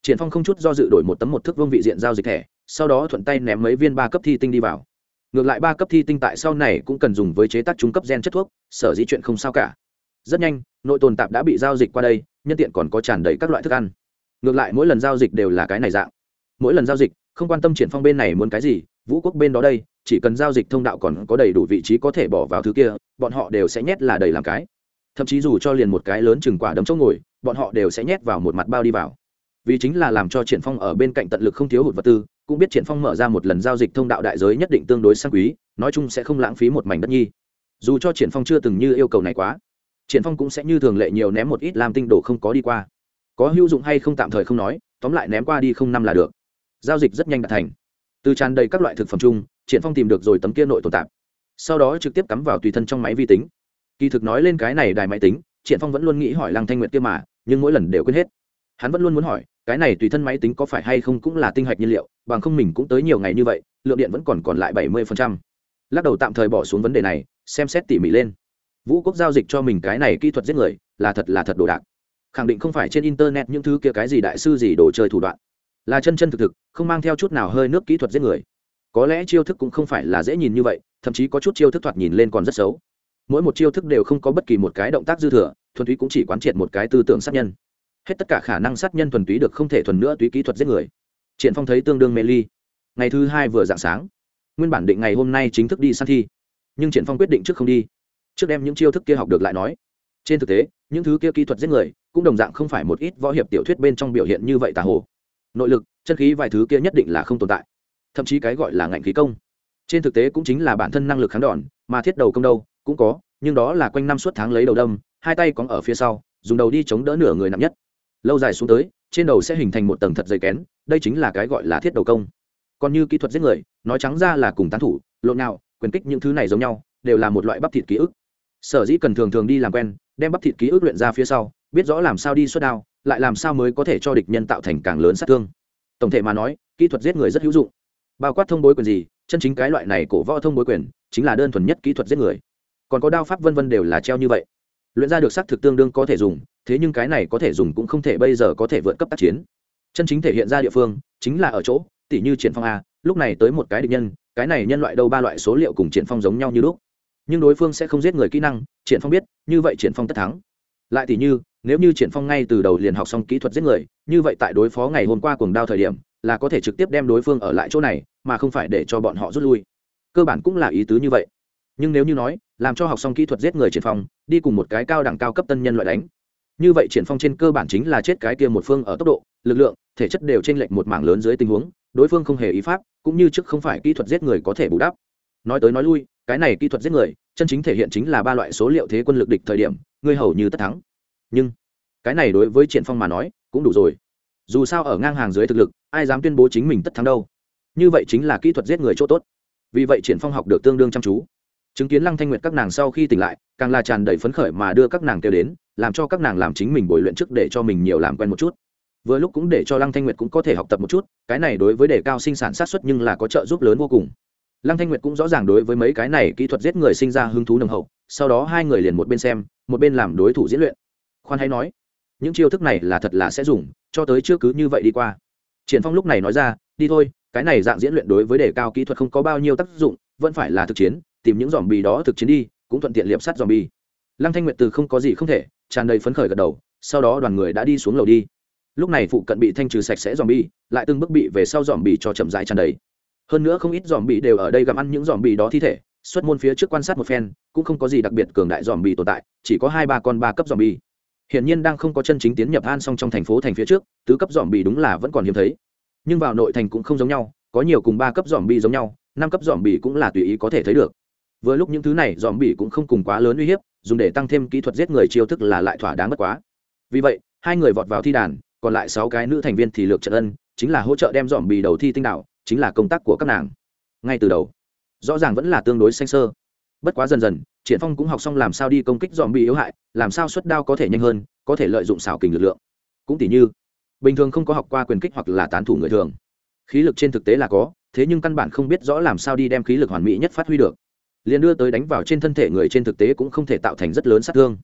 Speaker 1: Triển phong không chút do dự đổi một tấm một thước vương vị diện giao dịch thẻ, sau đó thuận tay ném mấy viên ba cấp thi tinh đi vào. Ngược lại ba cấp thi tinh tại sau này cũng cần dùng với chế tác trung cấp gen chất thuốc, sở dĩ chuyện không sao cả. Rất nhanh, nội tồn tạp đã bị giao dịch qua đây, nhân tiện còn có tràn đầy các loại thức ăn. Ngược lại mỗi lần giao dịch đều là cái này dạng. Mỗi lần giao dịch, không quan tâm triển phong bên này muốn cái gì vũ quốc bên đó đây, chỉ cần giao dịch thông đạo còn có đầy đủ vị trí có thể bỏ vào thứ kia, bọn họ đều sẽ nhét là đầy làm cái. Thậm chí dù cho liền một cái lớn chừng quả đấm chỗ ngồi, bọn họ đều sẽ nhét vào một mặt bao đi vào. Vì chính là làm cho triển phong ở bên cạnh tận lực không thiếu hụt vật tư, cũng biết triển phong mở ra một lần giao dịch thông đạo đại giới nhất định tương đối sang quý, nói chung sẽ không lãng phí một mảnh đất nhi. Dù cho triển phong chưa từng như yêu cầu này quá, triển phong cũng sẽ như thường lệ nhiều ném một ít làm tinh đồ không có đi qua. Có hữu dụng hay không tạm thời không nói, tóm lại ném qua đi không năm là được. Giao dịch rất nhanh đạt thành từ tràn đầy các loại thực phẩm chung, triển phong tìm được rồi tấm kia nội tồn tạp. Sau đó trực tiếp cắm vào tùy thân trong máy vi tính. Kỳ thực nói lên cái này đài máy tính, triển phong vẫn luôn nghĩ hỏi lăng thanh nguyệt kia mà, nhưng mỗi lần đều quên hết. Hắn vẫn luôn muốn hỏi, cái này tùy thân máy tính có phải hay không cũng là tinh hạch nhiên liệu, bằng không mình cũng tới nhiều ngày như vậy, lượng điện vẫn còn còn lại bảy mươi lắc đầu tạm thời bỏ xuống vấn đề này, xem xét tỉ mỉ lên. Vũ quốc giao dịch cho mình cái này kỹ thuật giết người, là thật là thật đồ đạc. Khẳng định không phải trên internet những thứ kia cái gì đại sư gì đồ chơi thủ đoạn là chân chân thực thực, không mang theo chút nào hơi nước kỹ thuật giết người. Có lẽ chiêu thức cũng không phải là dễ nhìn như vậy, thậm chí có chút chiêu thức thoạt nhìn lên còn rất xấu. Mỗi một chiêu thức đều không có bất kỳ một cái động tác dư thừa, thuần túy cũng chỉ quán triệt một cái tư tưởng sát nhân. Hết tất cả khả năng sát nhân thuần túy được không thể thuần nữa túy kỹ thuật giết người. Triển phong thấy tương đương mê ly. Ngày thứ hai vừa dạng sáng, nguyên bản định ngày hôm nay chính thức đi săn thi, nhưng triển phong quyết định trước không đi. Trước đem những chiêu thức kia học được lại nói. Trên thực tế, những thứ kia kỹ thuật giết người, cũng đồng dạng không phải một ít võ hiệp tiểu thuyết bên trong biểu hiện như vậy tà hồ nội lực, chân khí vài thứ kia nhất định là không tồn tại. Thậm chí cái gọi là ngạnh khí công. Trên thực tế cũng chính là bản thân năng lực kháng đòn, mà thiết đầu công đâu, cũng có, nhưng đó là quanh năm suốt tháng lấy đầu đâm, hai tay cóng ở phía sau, dùng đầu đi chống đỡ nửa người nặng nhất. Lâu dài xuống tới, trên đầu sẽ hình thành một tầng thật dày kén, đây chính là cái gọi là thiết đầu công. Còn như kỹ thuật giết người, nói trắng ra là cùng tán thủ, lộn nào, quyền kích những thứ này giống nhau, đều là một loại bắp thịt ký ức. Sở dĩ cần thường thường đi làm quen, đem bắp thịt ký ức luyện ra phía sau, biết rõ làm sao đi xuất đao lại làm sao mới có thể cho địch nhân tạo thành càng lớn sát thương? Tổng thể mà nói, kỹ thuật giết người rất hữu dụng. Bao quát thông bối quyền gì, chân chính cái loại này cổ võ thông bối quyền, chính là đơn thuần nhất kỹ thuật giết người. Còn có đao pháp vân vân đều là treo như vậy. Luyện ra được xác thực tương đương có thể dùng, thế nhưng cái này có thể dùng cũng không thể bây giờ có thể vượt cấp tác chiến. Chân chính thể hiện ra địa phương, chính là ở chỗ, tỉ như triển phong a, lúc này tới một cái địch nhân, cái này nhân loại đâu ba loại số liệu cùng triển phong giống nhau như lúc. Nhưng đối phương sẽ không giết người kỹ năng, triển phong biết, như vậy triển phong tất thắng lại thì như, nếu như triển phong ngay từ đầu liền học xong kỹ thuật giết người, như vậy tại đối phó ngày hôm qua cuồng đao thời điểm, là có thể trực tiếp đem đối phương ở lại chỗ này, mà không phải để cho bọn họ rút lui. Cơ bản cũng là ý tứ như vậy. Nhưng nếu như nói, làm cho học xong kỹ thuật giết người triển phong, đi cùng một cái cao đẳng cao cấp tân nhân loại đánh. Như vậy triển phong trên cơ bản chính là chết cái kia một phương ở tốc độ, lực lượng, thể chất đều trên lệnh một mảng lớn dưới tình huống, đối phương không hề ý pháp, cũng như trước không phải kỹ thuật giết người có thể bù đắp. Nói tới nói lui, cái này kỹ thuật giết người, chân chính thể hiện chính là ba loại số liệu thế quân lực địch thời điểm ngươi hầu như tất thắng. Nhưng, cái này đối với triển phong mà nói, cũng đủ rồi. Dù sao ở ngang hàng dưới thực lực, ai dám tuyên bố chính mình tất thắng đâu? Như vậy chính là kỹ thuật giết người chỗ tốt. Vì vậy triển phong học được tương đương chăm chú. Chứng kiến lăng thanh nguyệt các nàng sau khi tỉnh lại, càng là tràn đầy phấn khởi mà đưa các nàng kêu đến, làm cho các nàng làm chính mình bồi luyện trước để cho mình nhiều làm quen một chút. Vừa lúc cũng để cho lăng thanh nguyệt cũng có thể học tập một chút, cái này đối với đề cao sinh sản sát xuất nhưng là có trợ giúp lớn vô cùng. Lăng thanh nguyệt cũng rõ ràng đối với mấy cái này kỹ thuật giết người sinh ra hứng thú nồng hậu sau đó hai người liền một bên xem, một bên làm đối thủ diễn luyện. Khoan hay nói, những chiêu thức này là thật là sẽ dùng, cho tới chưa cứ như vậy đi qua. Triển phong lúc này nói ra, đi thôi, cái này dạng diễn luyện đối với đề cao kỹ thuật không có bao nhiêu tác dụng, vẫn phải là thực chiến, tìm những dòm bì đó thực chiến đi, cũng thuận tiện liệp sắt dòm bì lăng thanh nguyệt từ không có gì không thể, tràn đầy phấn khởi gật đầu, sau đó đoàn người đã đi xuống lầu đi. Lúc này phụ cận bị thanh trừ sạch sẽ dòm bì lại từng bước bị về sau dòm bì cho chậm rãi tràn đầy. Hơn nữa không ít dòm bì đều ở đây gặm ăn những dòm bì đó thi thể xuất môn phía trước quan sát một phen, cũng không có gì đặc biệt cường đại dòm bì tồn tại, chỉ có hai ba con ba cấp dòm bì. Hiển nhiên đang không có chân chính tiến nhập an song trong thành phố thành phía trước, tứ cấp dòm bì đúng là vẫn còn hiếm thấy. Nhưng vào nội thành cũng không giống nhau, có nhiều cùng ba cấp dòm bì giống nhau, năm cấp dòm bì cũng là tùy ý có thể thấy được. Vừa lúc những thứ này dòm bì cũng không cùng quá lớn uy hiếp, dùng để tăng thêm kỹ thuật giết người chiêu thức là lại thỏa đáng bất quá. Vì vậy, hai người vọt vào thi đàn, còn lại sáu cái nữ thành viên thì lược trận ân, chính là hỗ trợ đem dòm bì đầu thi tinh đạo, chính là công tác của các nàng. Ngay từ đầu rõ ràng vẫn là tương đối xanh sơ. Bất quá dần dần, triển phong cũng học xong làm sao đi công kích dòm bị yếu hại, làm sao xuất đao có thể nhanh hơn, có thể lợi dụng xảo kình lực lượng. Cũng tỷ như, bình thường không có học qua quyền kích hoặc là tán thủ người thường. Khí lực trên thực tế là có, thế nhưng căn bản không biết rõ làm sao đi đem khí lực hoàn mỹ nhất phát huy được. Liền đưa tới đánh vào trên thân thể người trên thực tế cũng không thể tạo thành rất lớn sát thương.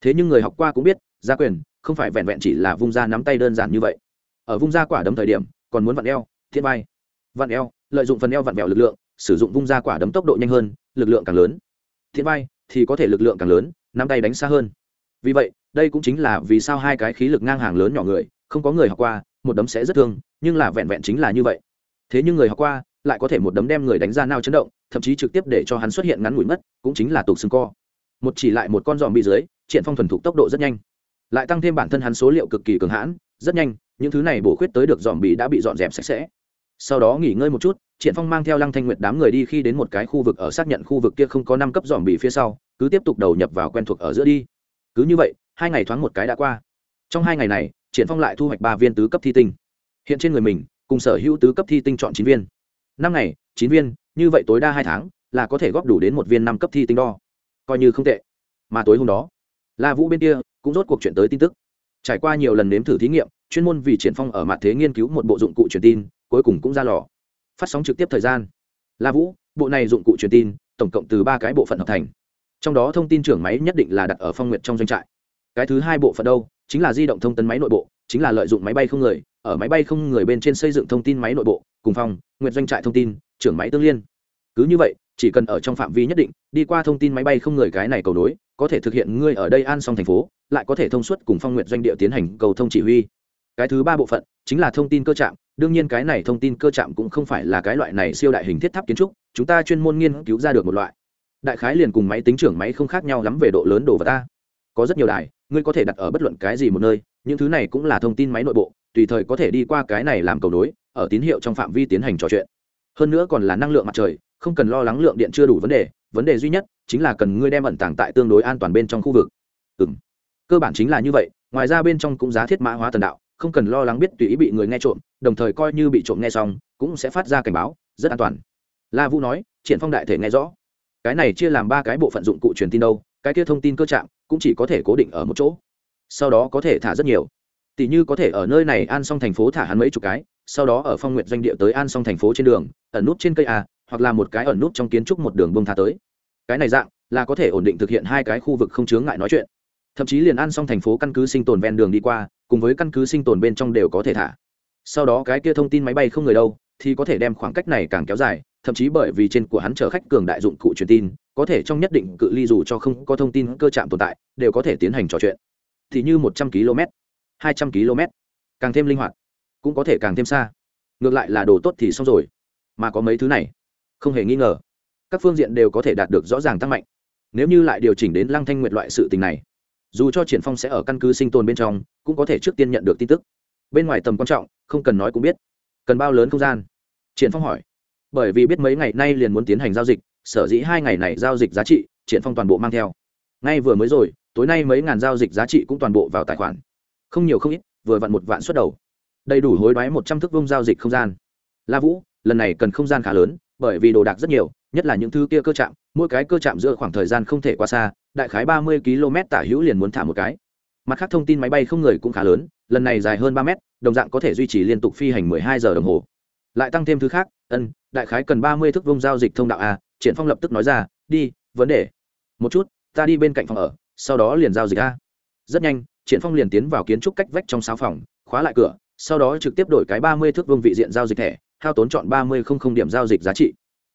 Speaker 1: Thế nhưng người học qua cũng biết, gia quyền không phải vẹn vẹn chỉ là vung ra nắm tay đơn giản như vậy. Ở vung ra quả đấm thời điểm, còn muốn vặn eo, thiên vai. Vặn eo, lợi dụng phần eo vặn vẹo lực lượng sử dụng vung ra quả đấm tốc độ nhanh hơn, lực lượng càng lớn. Thiên vai thì có thể lực lượng càng lớn, nắm tay đánh xa hơn. Vì vậy, đây cũng chính là vì sao hai cái khí lực ngang hàng lớn nhỏ người, không có người học qua, một đấm sẽ rất thương, nhưng là vẹn vẹn chính là như vậy. Thế nhưng người học qua lại có thể một đấm đem người đánh ra nao chấn động, thậm chí trực tiếp để cho hắn xuất hiện ngắn ngủi mất, cũng chính là tục xương co. Một chỉ lại một con dòm bị dưới triển phong thuần thục tốc độ rất nhanh. Lại tăng thêm bản thân hắn số liệu cực kỳ cường hãn, rất nhanh, những thứ này bổ khuyết tới được dòm bị đã bị dọn dẹp sạch sẽ sau đó nghỉ ngơi một chút, triển phong mang theo lăng thanh nguyệt đám người đi khi đến một cái khu vực ở xác nhận khu vực kia không có năm cấp dòm bị phía sau, cứ tiếp tục đầu nhập vào quen thuộc ở giữa đi. Cứ như vậy, hai ngày thoáng một cái đã qua. Trong hai ngày này, triển phong lại thu hoạch ba viên tứ cấp thi tinh. Hiện trên người mình, cùng sở hữu tứ cấp thi tinh chọn chín viên. Năm ngày, chín viên, như vậy tối đa hai tháng, là có thể góp đủ đến một viên năm cấp thi tinh đo. Coi như không tệ. Mà tối hôm đó, la vũ bên kia cũng rốt cuộc chuyện tới tin tức. Trải qua nhiều lần nếm thử thí nghiệm, chuyên môn vì triển phong ở mặt thế nghiên cứu một bộ dụng cụ truyền tin cuối cùng cũng ra lò. Phát sóng trực tiếp thời gian. La vũ, bộ này dụng cụ truyền tin, tổng cộng từ ba cái bộ phận hợp thành. Trong đó thông tin trưởng máy nhất định là đặt ở phong nguyện trong doanh trại. Cái thứ hai bộ phận đâu? Chính là di động thông tấn máy nội bộ, chính là lợi dụng máy bay không người, ở máy bay không người bên trên xây dựng thông tin máy nội bộ, cùng phòng nguyện doanh trại thông tin, trưởng máy tương liên. Cứ như vậy, chỉ cần ở trong phạm vi nhất định, đi qua thông tin máy bay không người cái này cầu nối, có thể thực hiện ngươi ở đây an xong thành phố, lại có thể thông suốt cùng phong nguyện doanh địa tiến hành cầu thông chỉ huy cái thứ ba bộ phận chính là thông tin cơ trạm, đương nhiên cái này thông tin cơ trạm cũng không phải là cái loại này siêu đại hình thiết tháp kiến trúc, chúng ta chuyên môn nghiên cứu ra được một loại. Đại khái liền cùng máy tính trưởng máy không khác nhau lắm về độ lớn đồ vật ta. Có rất nhiều đài, ngươi có thể đặt ở bất luận cái gì một nơi, những thứ này cũng là thông tin máy nội bộ, tùy thời có thể đi qua cái này làm cầu nối, ở tín hiệu trong phạm vi tiến hành trò chuyện. Hơn nữa còn là năng lượng mặt trời, không cần lo lắng lượng điện chưa đủ vấn đề vấn đề duy nhất chính là cần ngươi đem ẩn tàng tại tương đối an toàn bên trong khu vực. Ừ m cơ bản chính là như vậy, ngoài ra bên trong cũng giá thiết mã hóa tần đạo không cần lo lắng biết tùy ý bị người nghe trộm, đồng thời coi như bị trộm nghe xong, cũng sẽ phát ra cảnh báo, rất an toàn. La vũ nói, triển phong đại thể nghe rõ. Cái này chia làm ba cái bộ phận dụng cụ truyền tin đâu, cái kia thông tin cơ trạng cũng chỉ có thể cố định ở một chỗ. Sau đó có thể thả rất nhiều. Tỷ như có thể ở nơi này an xong thành phố thả hắn mấy chục cái, sau đó ở phong nguyện doanh địa tới an xong thành phố trên đường, ẩn nút trên cây a hoặc là một cái ẩn nút trong kiến trúc một đường bông thả tới. Cái này dạng là có thể ổn định thực hiện hai cái khu vực không chướng ngại nói chuyện thậm chí liền ăn xong thành phố căn cứ sinh tồn ven đường đi qua, cùng với căn cứ sinh tồn bên trong đều có thể thả. Sau đó cái kia thông tin máy bay không người đâu, thì có thể đem khoảng cách này càng kéo dài, thậm chí bởi vì trên của hắn chở khách cường đại dụng cụ truyền tin, có thể trong nhất định cự ly dù cho không có thông tin cơ trạm tồn tại, đều có thể tiến hành trò chuyện. Thì như một trăm km, hai trăm km. Càng thêm linh hoạt, cũng có thể càng thêm xa. Ngược lại là đồ tốt thì xong rồi. Mà có mấy thứ này, không hề nghi ngờ. Các phương diện đều có thể đạt được rõ ràng tăng mạnh. Nếu như lại điều chỉnh đến lăng thanh nguyệt loại sự tình này dù cho triển phong sẽ ở căn cứ sinh tồn bên trong, cũng có thể trước tiên nhận được tin tức. Bên ngoài tầm quan trọng, không cần nói cũng biết. Cần bao lớn không gian? Triển phong hỏi. Bởi vì biết mấy ngày nay liền muốn tiến hành giao dịch, sở dĩ hai ngày này giao dịch giá trị, triển phong toàn bộ mang theo. Ngay vừa mới rồi, tối nay mấy ngàn giao dịch giá trị cũng toàn bộ vào tài khoản. Không nhiều không ít, vừa vặn một vạn xuất đầu. Đầy đủ hối đoái một trăm thước vông giao dịch không gian. La vũ, lần này cần không gian khá lớn, bởi vì đồ đạc rất nhiều, nhất là những thứ kia cơ chạm mỗi cái cơ chạm giữa khoảng thời gian không thể quá xa, đại khái ba mươi km tả hữu liền muốn thả một cái. Mặt khác thông tin máy bay không người cũng khá lớn, lần này dài hơn ba mét, đồng dạng có thể duy trì liên tục phi hành mười hai giờ đồng hồ. Lại tăng thêm thứ khác, ân, đại khái cần ba mươi thước vông giao dịch thông đạo a, triển phong lập tức nói ra, đi, vấn đề. Một chút, ta đi bên cạnh phòng ở, sau đó liền giao dịch a. Rất nhanh, triển phong liền tiến vào kiến trúc cách vách trong sáu phòng, khóa lại cửa, sau đó trực tiếp đổi cái ba mươi thước vương vị diện giao dịch thẻ, hao tốn chọn ba mươi không không điểm giao dịch giá trị.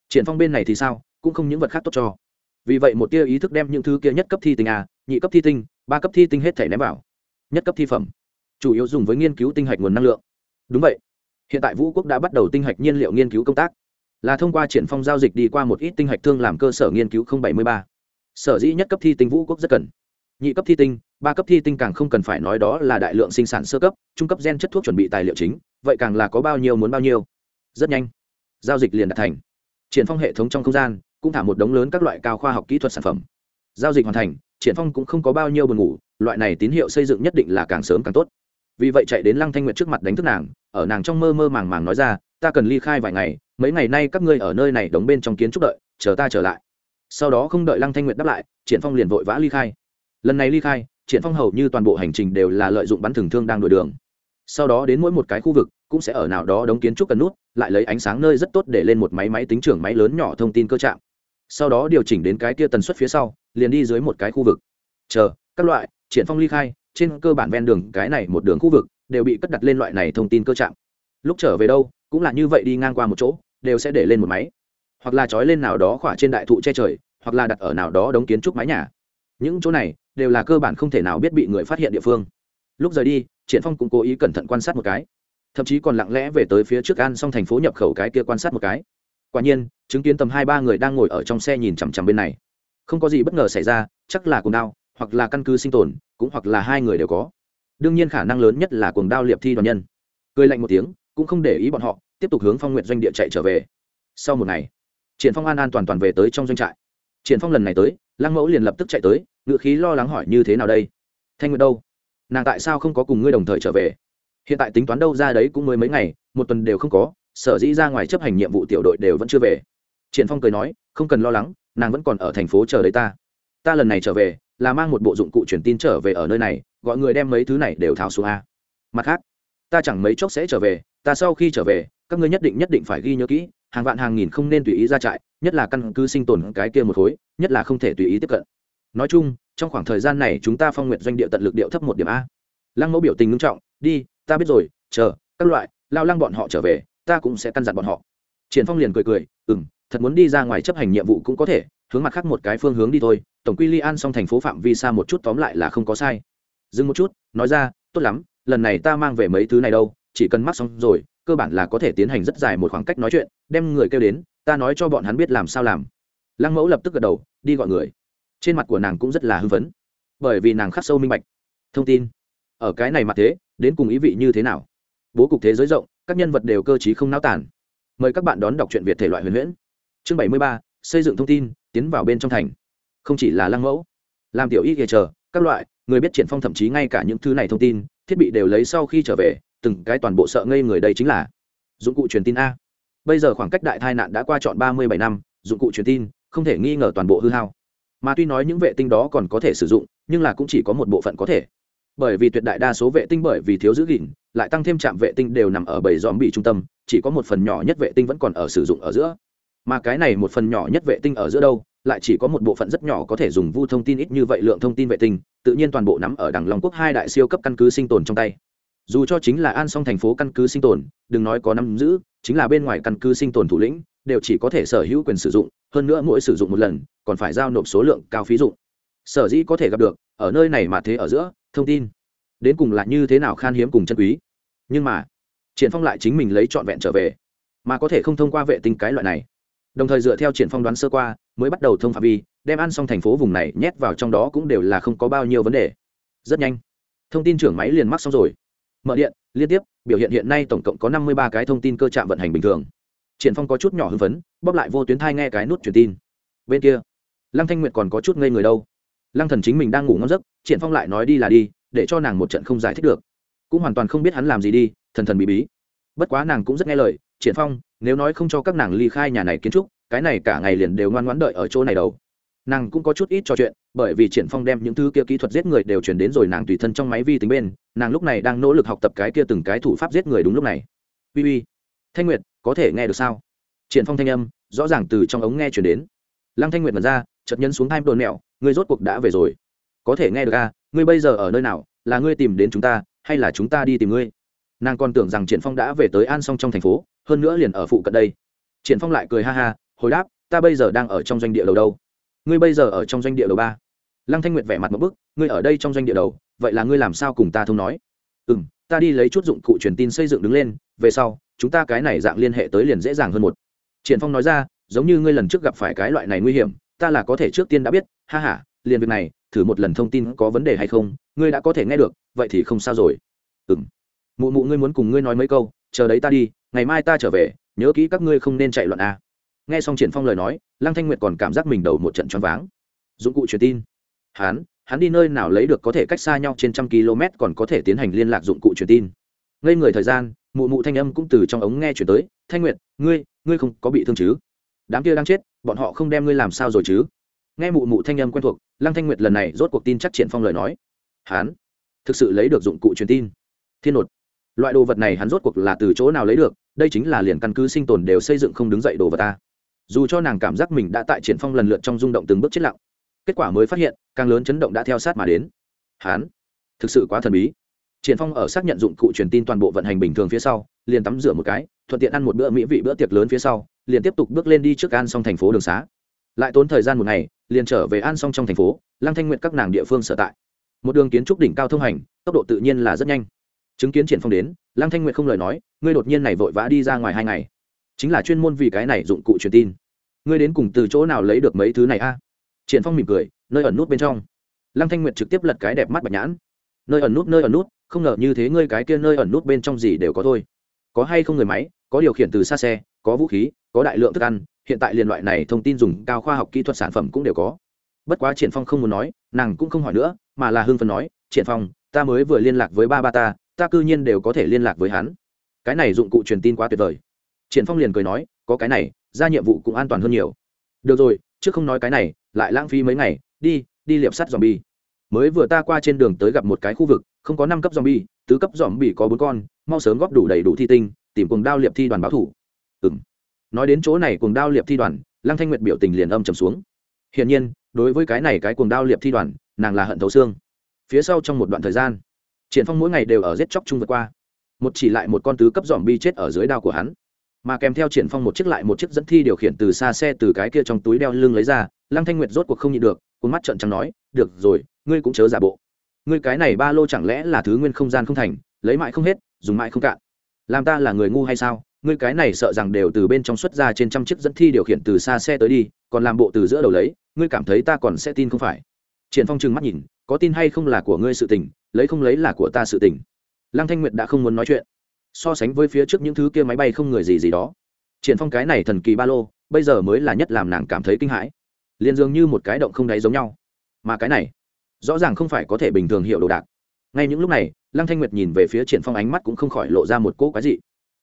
Speaker 1: Triển phong bên này thì sao? Cũng không những vật khác tốt cho. Vì vậy một tia ý thức đem những thứ kia nhất cấp thi tinh a, nhị cấp thi tinh, ba cấp thi tinh hết thể ném vào. Nhất cấp thi phẩm, chủ yếu dùng với nghiên cứu tinh hạch nguồn năng lượng. Đúng vậy. Hiện tại vũ quốc đã bắt đầu tinh hạch nhiên liệu nghiên cứu công tác. Là thông qua triển phong giao dịch đi qua một ít tinh hạch thương làm cơ sở nghiên cứu bảy mươi ba. Sở dĩ nhất cấp thi tinh vũ quốc rất cần. Nhị cấp thi tinh, ba cấp thi tinh càng không cần phải nói đó là đại lượng sinh sản sơ cấp, trung cấp gen chất thuốc chuẩn bị tài liệu chính, vậy càng là có bao nhiêu muốn bao nhiêu. Rất nhanh. Giao dịch liền đạt thành. Triển phong hệ thống trong không gian cũng thả một đống lớn các loại cao khoa học kỹ thuật sản phẩm. Giao dịch hoàn thành, triển phong cũng không có bao nhiêu buồn ngủ, loại này tín hiệu xây dựng nhất định là càng sớm càng tốt. Vì vậy chạy đến lăng thanh nguyệt trước mặt đánh thức nàng, ở nàng trong mơ mơ màng màng nói ra, ta cần ly khai vài ngày, mấy ngày nay các ngươi ở nơi này đóng bên trong kiến trúc đợi, chờ ta trở lại. Sau đó không đợi lăng thanh nguyệt đáp lại, triển phong liền vội vã ly khai. Lần này ly khai, triển phong hầu như toàn bộ hành trình đều là lợi dụng bắn thường thương đang đổi đường. Sau đó đến mỗi một cái khu vực, cũng sẽ ở nào đó đóng kiến trúc cần nút, lại lấy ánh sáng nơi rất tốt để lên một máy máy tính trưởng máy lớn nhỏ thông tin cơ trạng sau đó điều chỉnh đến cái kia tần suất phía sau, liền đi dưới một cái khu vực. Chờ, các loại, triển phong ly khai, trên cơ bản ven đường cái này một đường khu vực, đều bị cất đặt lên loại này thông tin cơ trạng. Lúc trở về đâu, cũng là như vậy đi ngang qua một chỗ, đều sẽ để lên một máy. Hoặc là trói lên nào đó khỏa trên đại thụ che trời, hoặc là đặt ở nào đó đóng kiến trúc mái nhà. Những chỗ này, đều là cơ bản không thể nào biết bị người phát hiện địa phương. Lúc rời đi, triển phong cũng cố ý cẩn thận quan sát một cái. Thậm chí còn lặng lẽ về tới phía trước an xong thành phố nhập khẩu cái kia quan sát một cái quả nhiên, chứng kiến tầm hai ba người đang ngồi ở trong xe nhìn chằm chằm bên này. Không có gì bất ngờ xảy ra, chắc là cuồng đao, hoặc là căn cứ sinh tồn, cũng hoặc là hai người đều có. Đương nhiên khả năng lớn nhất là cuồng đao liệp thi đoàn nhân. Cười lạnh một tiếng, cũng không để ý bọn họ, tiếp tục hướng phong nguyện doanh địa chạy trở về. Sau một ngày, triển phong an an toàn toàn về tới trong doanh trại. Triển phong lần này tới, lăng mẫu liền lập tức chạy tới, ngựa khí lo lắng hỏi như thế nào đây? Thanh nguyệt đâu? Nàng tại sao không có cùng ngươi đồng thời trở về? Hiện tại tính toán đâu ra đấy cũng mới mấy ngày, một tuần đều không có sở dĩ ra ngoài chấp hành nhiệm vụ tiểu đội đều vẫn chưa về. Triển phong cười nói, không cần lo lắng, nàng vẫn còn ở thành phố chờ đấy ta. Ta lần này trở về, là mang một bộ dụng cụ truyền tin trở về ở nơi này, gọi người đem mấy thứ này đều tháo xuống a. Mặt khác, ta chẳng mấy chốc sẽ trở về, ta sau khi trở về, các ngươi nhất định nhất định phải ghi nhớ kỹ, hàng vạn hàng nghìn không nên tùy ý ra trại, nhất là căn cứ sinh tồn cái kia một khối, nhất là không thể tùy ý tiếp cận. Nói chung, trong khoảng thời gian này chúng ta phong nguyện doanh địa tận lực điệu thấp một điểm a. Lăng mẫu biểu tình nghiêm trọng, đi, ta biết rồi, chờ, các loại, lao lăng bọn họ trở về ta cũng sẽ căn dặn bọn họ. Triển phong liền cười cười ừ m thật muốn đi ra ngoài chấp hành nhiệm vụ cũng có thể, hướng mặt khác một cái phương hướng đi thôi. Tổng quy li an xong thành phố phạm vi xa một chút tóm lại là không có sai. Dừng một chút, nói ra, tốt lắm, lần này ta mang về mấy thứ này đâu, chỉ cần mắc xong rồi, cơ bản là có thể tiến hành rất dài một khoảng cách nói chuyện, đem người kêu đến, ta nói cho bọn hắn biết làm sao làm. Lăng mẫu lập tức gật đầu, đi gọi người. Trên mặt của nàng cũng rất là hưng phấn, bởi vì nàng khắc sâu minh bạch. Thông tin, ở cái này mặt thế, đến cùng ý vị như thế nào? Bố cục thế giới rộng các nhân vật đều cơ t không náo tản mời các bạn đón đọc truyện việt thể loại huyền huyễn. Chương bảy mươi ba, xây dựng thông tin, tiến vào bên trong thành. Không chỉ là lăng mẫu làm tiểu y kề chờ, các loại, người biết triển phong thậm chí ngay cả những thứ này thông tin, thiết bị đều lấy sau khi trở về, từng cái toàn bộ sợ ngây người đây chính là dụng cụ truyền tin a. Bây giờ khoảng cách đại tai nạn đã qua trọn ba mươi bảy năm, dụng cụ truyền tin, không thể nghi ngờ toàn bộ hư hao. Mà tuy nói những vệ tinh đó còn có thể sử dụng, nhưng là cũng chỉ có một bộ phận có thể bởi vì tuyệt đại đa số vệ tinh bởi vì thiếu giữ gìn, lại tăng thêm trạm vệ tinh đều nằm ở bảy dòm bị trung tâm, chỉ có một phần nhỏ nhất vệ tinh vẫn còn ở sử dụng ở giữa. Mà cái này một phần nhỏ nhất vệ tinh ở giữa đâu, lại chỉ có một bộ phận rất nhỏ có thể dùng vu thông tin ít như vậy lượng thông tin vệ tinh, tự nhiên toàn bộ nắm ở đằng long quốc hai đại siêu cấp căn cứ sinh tồn trong tay. Dù cho chính là an song thành phố căn cứ sinh tồn, đừng nói có nắm giữ, chính là bên ngoài căn cứ sinh tồn thủ lĩnh, đều chỉ có thể sở hữu quyền sử dụng, hơn nữa mỗi sử dụng một lần, còn phải giao nộp số lượng cao phí dụng. Sở dĩ có thể gặp được, ở nơi này mà thế ở giữa thông tin. Đến cùng là như thế nào khan hiếm cùng chân quý. Nhưng mà, triển phong lại chính mình lấy trọn vẹn trở về, mà có thể không thông qua vệ tinh cái loại này. Đồng thời dựa theo triển phong đoán sơ qua, mới bắt đầu thông phạm vi, đem ăn xong thành phố vùng này nhét vào trong đó cũng đều là không có bao nhiêu vấn đề. Rất nhanh, thông tin trưởng máy liền mắc xong rồi. Mở điện, liên tiếp, biểu hiện hiện nay tổng cộng có năm mươi ba cái thông tin cơ trạm vận hành bình thường. Triển phong có chút nhỏ hưng phấn, bóp lại vô tuyến thai nghe cái nút truyền tin. Bên kia, lăng thanh nguyệt còn có chút ngây người đâu lăng thần chính mình đang ngủ ngon giấc, triển phong lại nói đi là đi, để cho nàng một trận không giải thích được. Cũng hoàn toàn không biết hắn làm gì đi, thần thần bí bí. Bất quá nàng cũng rất nghe lời, triển phong, nếu nói không cho các nàng ly khai nhà này kiến trúc, cái này cả ngày liền đều ngoan ngoãn đợi ở chỗ này đâu. Nàng cũng có chút ít trò chuyện, bởi vì triển phong đem những thứ kia kỹ thuật giết người đều chuyển đến rồi nàng tùy thân trong máy vi tính bên, nàng lúc này đang nỗ lực học tập cái kia từng cái thủ pháp giết người đúng lúc này. Uy uy, thanh nguyệt, có thể nghe được sao? Triển phong thanh âm rõ ràng từ trong ống nghe chuyển đến. Lăng thanh nguyệt mật ra chợt nhấn xuống hai đồn mẹo ngươi rốt cuộc đã về rồi. Có thể nghe được a à, ngươi bây giờ ở nơi nào là ngươi tìm đến chúng ta hay là chúng ta đi tìm ngươi? Nàng còn tưởng rằng triển phong đã về tới an song trong thành phố hơn nữa liền ở phụ cận đây. Triển phong lại cười ha ha hồi đáp ta bây giờ đang ở trong doanh địa đầu đâu? Ngươi bây giờ ở trong doanh địa đầu ba. Lăng thanh nguyệt vẻ mặt một bức ngươi ở đây trong doanh địa đầu vậy là ngươi làm sao cùng ta thông nói? Ừm ta đi lấy chút dụng cụ truyền tin xây dựng đứng lên về sau chúng ta cái này dạng liên hệ tới liền dễ dàng hơn một. Triển phong nói ra giống như ngươi lần trước gặp phải cái loại này nguy hiểm ta là có thể trước tiên đã biết, ha ha, liền việc này, thử một lần thông tin có vấn đề hay không, ngươi đã có thể nghe được, vậy thì không sao rồi. Ừ m mụ mụ ngươi muốn cùng ngươi nói mấy câu, chờ đấy ta đi, ngày mai ta trở về, nhớ kỹ các ngươi không nên chạy loạn a. Nghe xong triển phong lời nói, lăng thanh nguyệt còn cảm giác mình đầu một trận choáng váng. Dụng cụ truyền tin. Hắn hắn đi nơi nào lấy được có thể cách xa nhau trên trăm km còn có thể tiến hành liên lạc dụng cụ truyền tin. Ngây người thời gian, mụ mụ thanh âm cũng từ trong ống nghe chuyển tới, thanh nguyệt, ngươi ngươi không có bị thương chứ? Đám kia đang chết, bọn họ không đem ngươi làm sao rồi chứ? Nghe mụ mụ thanh âm quen thuộc, lăng thanh nguyệt lần này rốt cuộc tin chắc triển phong lời nói. Hắn thực sự lấy được dụng cụ truyền tin. Thiên nột. Loại đồ vật này hắn rốt cuộc là từ chỗ nào lấy được, đây chính là liền căn cứ sinh tồn đều xây dựng không đứng dậy đồ vật ta. Dù cho nàng cảm giác mình đã tại triển phong lần lượt trong rung động từng bước chết lặng, kết quả mới phát hiện, càng lớn chấn động đã theo sát mà đến. Hắn thực sự quá thần bí. Triển phong ở xác nhận dụng cụ truyền tin toàn bộ vận hành bình thường phía sau liền tắm rửa một cái, thuận tiện ăn một bữa mỹ vị bữa tiệc lớn phía sau, liền tiếp tục bước lên đi trước an xong thành phố đường xá. Lại tốn thời gian một ngày, liền trở về an xong trong thành phố, lăng thanh nguyện các nàng địa phương sở tại. Một đường kiến trúc đỉnh cao thông hành, tốc độ tự nhiên là rất nhanh. Chứng kiến triển phong đến, lăng thanh nguyện không lời nói, ngươi đột nhiên này vội vã đi ra ngoài hai ngày. Chính là chuyên môn vì cái này dụng cụ truyền tin. Ngươi đến cùng từ chỗ nào lấy được mấy thứ này a? Triển phong mỉm cười, nơi ẩn nút bên trong. Lăng thanh nguyệt trực tiếp lật cái đẹp mắt bạch nhãn. Nơi ẩn nút, nơi ẩn nút, không ngờ như thế ngươi cái kia nơi ẩn nút bên trong gì đều có thôi có hay không người máy, có điều khiển từ xa xe, có vũ khí, có đại lượng thức ăn, hiện tại liên loại này thông tin dùng cao khoa học kỹ thuật sản phẩm cũng đều có. Bất quá triển phong không muốn nói, nàng cũng không hỏi nữa, mà là hưng phấn nói, triển phong, ta mới vừa liên lạc với ba ba ta ta cư nhiên đều có thể liên lạc với hắn. Cái này dụng cụ truyền tin quá tuyệt vời. Triển phong liền cười nói, có cái này, ra nhiệm vụ cũng an toàn hơn nhiều. Được rồi, trước không nói cái này, lại lãng phí mấy ngày, đi đi liệp sắt zombie. Mới vừa ta qua trên đường tới gặp một cái khu vực, không có năm cấp zombie tứ cấp zombie có bốn con, mau sớm góp đủ đầy đủ thi tinh, tìm cùng đao liệp thi đoàn báo thủ. Ừm. Nói đến chỗ này cùng đao liệp thi đoàn, lăng thanh nguyệt biểu tình liền âm trầm xuống. Hiển nhiên, đối với cái này cái cuồng đao liệp thi đoàn, nàng là hận thấu xương. Phía sau trong một đoạn thời gian, triển phong mỗi ngày đều ở giết chóc chung vượt qua. Một chỉ lại một con tứ cấp dòm bi chết ở dưới đao của hắn. Mà kèm theo triển phong một chiếc lại một chiếc dẫn thi điều khiển từ xa xe từ cái kia trong túi đeo lưng lấy ra, lăng thanh nguyệt rốt cuộc không nhịn được, cuốn mắt trợn trắng nói, được rồi, ngươi cũng chớ giả bộ ngươi cái này ba lô chẳng lẽ là thứ nguyên không gian không thành, lấy mãi không hết, dùng mãi không cạn. Làm ta là người ngu hay sao? Ngươi cái này sợ rằng đều từ bên trong xuất ra trên trăm chiếc dẫn thi điều khiển từ xa xe tới đi, còn làm bộ từ giữa đầu lấy, ngươi cảm thấy ta còn sẽ tin không phải? Triển phong trừng mắt nhìn, có tin hay không là của ngươi sự tình, lấy không lấy là của ta sự tình. Lăng thanh nguyệt đã không muốn nói chuyện. So sánh với phía trước những thứ kia máy bay không người gì gì đó. Triển phong cái này thần kỳ ba lô, bây giờ mới là nhất làm nàng cảm thấy kinh hãi. Liền dường như một cái động không đáy giống nhau. Mà cái này rõ ràng không phải có thể bình thường hiểu đồ đạc. Ngay những lúc này, lăng thanh nguyệt nhìn về phía triển phong ánh mắt cũng không khỏi lộ ra một cỗ cái gì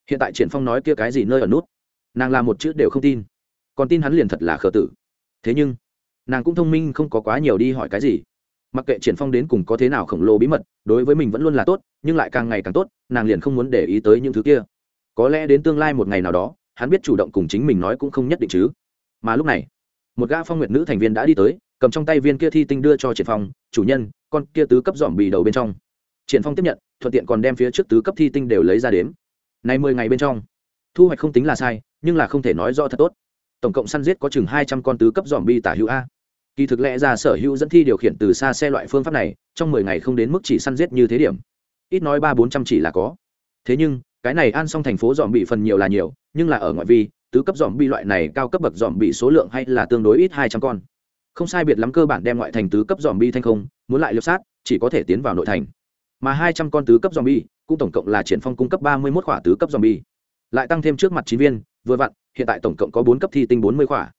Speaker 1: hiện tại triển phong nói kia cái gì nơi ở nút, nàng làm một chữ đều không tin. Còn tin hắn liền thật là khờ tử. Thế nhưng, nàng cũng thông minh không có quá nhiều đi hỏi cái gì. Mặc kệ triển phong đến cùng có thế nào khổng lồ bí mật, đối với mình vẫn luôn là tốt, nhưng lại càng ngày càng tốt, nàng liền không muốn để ý tới những thứ kia. Có lẽ đến tương lai một ngày nào đó, hắn biết chủ động cùng chính mình nói cũng không nhất định chứ. Mà lúc này, một gã phong nguyệt nữ thành viên đã đi tới cầm trong tay viên kia thi tinh đưa cho triển phong, chủ nhân, con kia tứ cấp dòm bì đầu bên trong. Triển phong tiếp nhận, thuận tiện còn đem phía trước tứ cấp thi tinh đều lấy ra đến nay mười ngày bên trong, thu hoạch không tính là sai, nhưng là không thể nói rõ thật tốt. Tổng cộng săn giết có chừng hai trăm con tứ cấp dòm bi tả hữu a. Kỳ thực lẽ ra sở hữu dẫn thi điều khiển từ xa xe loại phương pháp này, trong mười ngày không đến mức chỉ săn giết như thế điểm. Ít nói ba bốn trăm chỉ là có. Thế nhưng, cái này an xong thành phố dòm bị phần nhiều là nhiều, nhưng là ở ngoại vi, tứ cấp dòm bi loại này cao cấp bậc dòm bị số lượng hay là tương đối ít hai trăm con không sai biệt lắm cơ bản đem ngoại thành tứ cấp dòm bi thanh không, muốn lại liệp sát, chỉ có thể tiến vào nội thành. Mà hai trăm con tứ cấp dòm bi cũng tổng cộng là triển phong cung cấp ba mươi một khỏa tứ cấp dòm bi lại tăng thêm trước mặt chín viên, vừa vặn, hiện tại tổng cộng có bốn cấp thi tinh bốn mươi khỏa.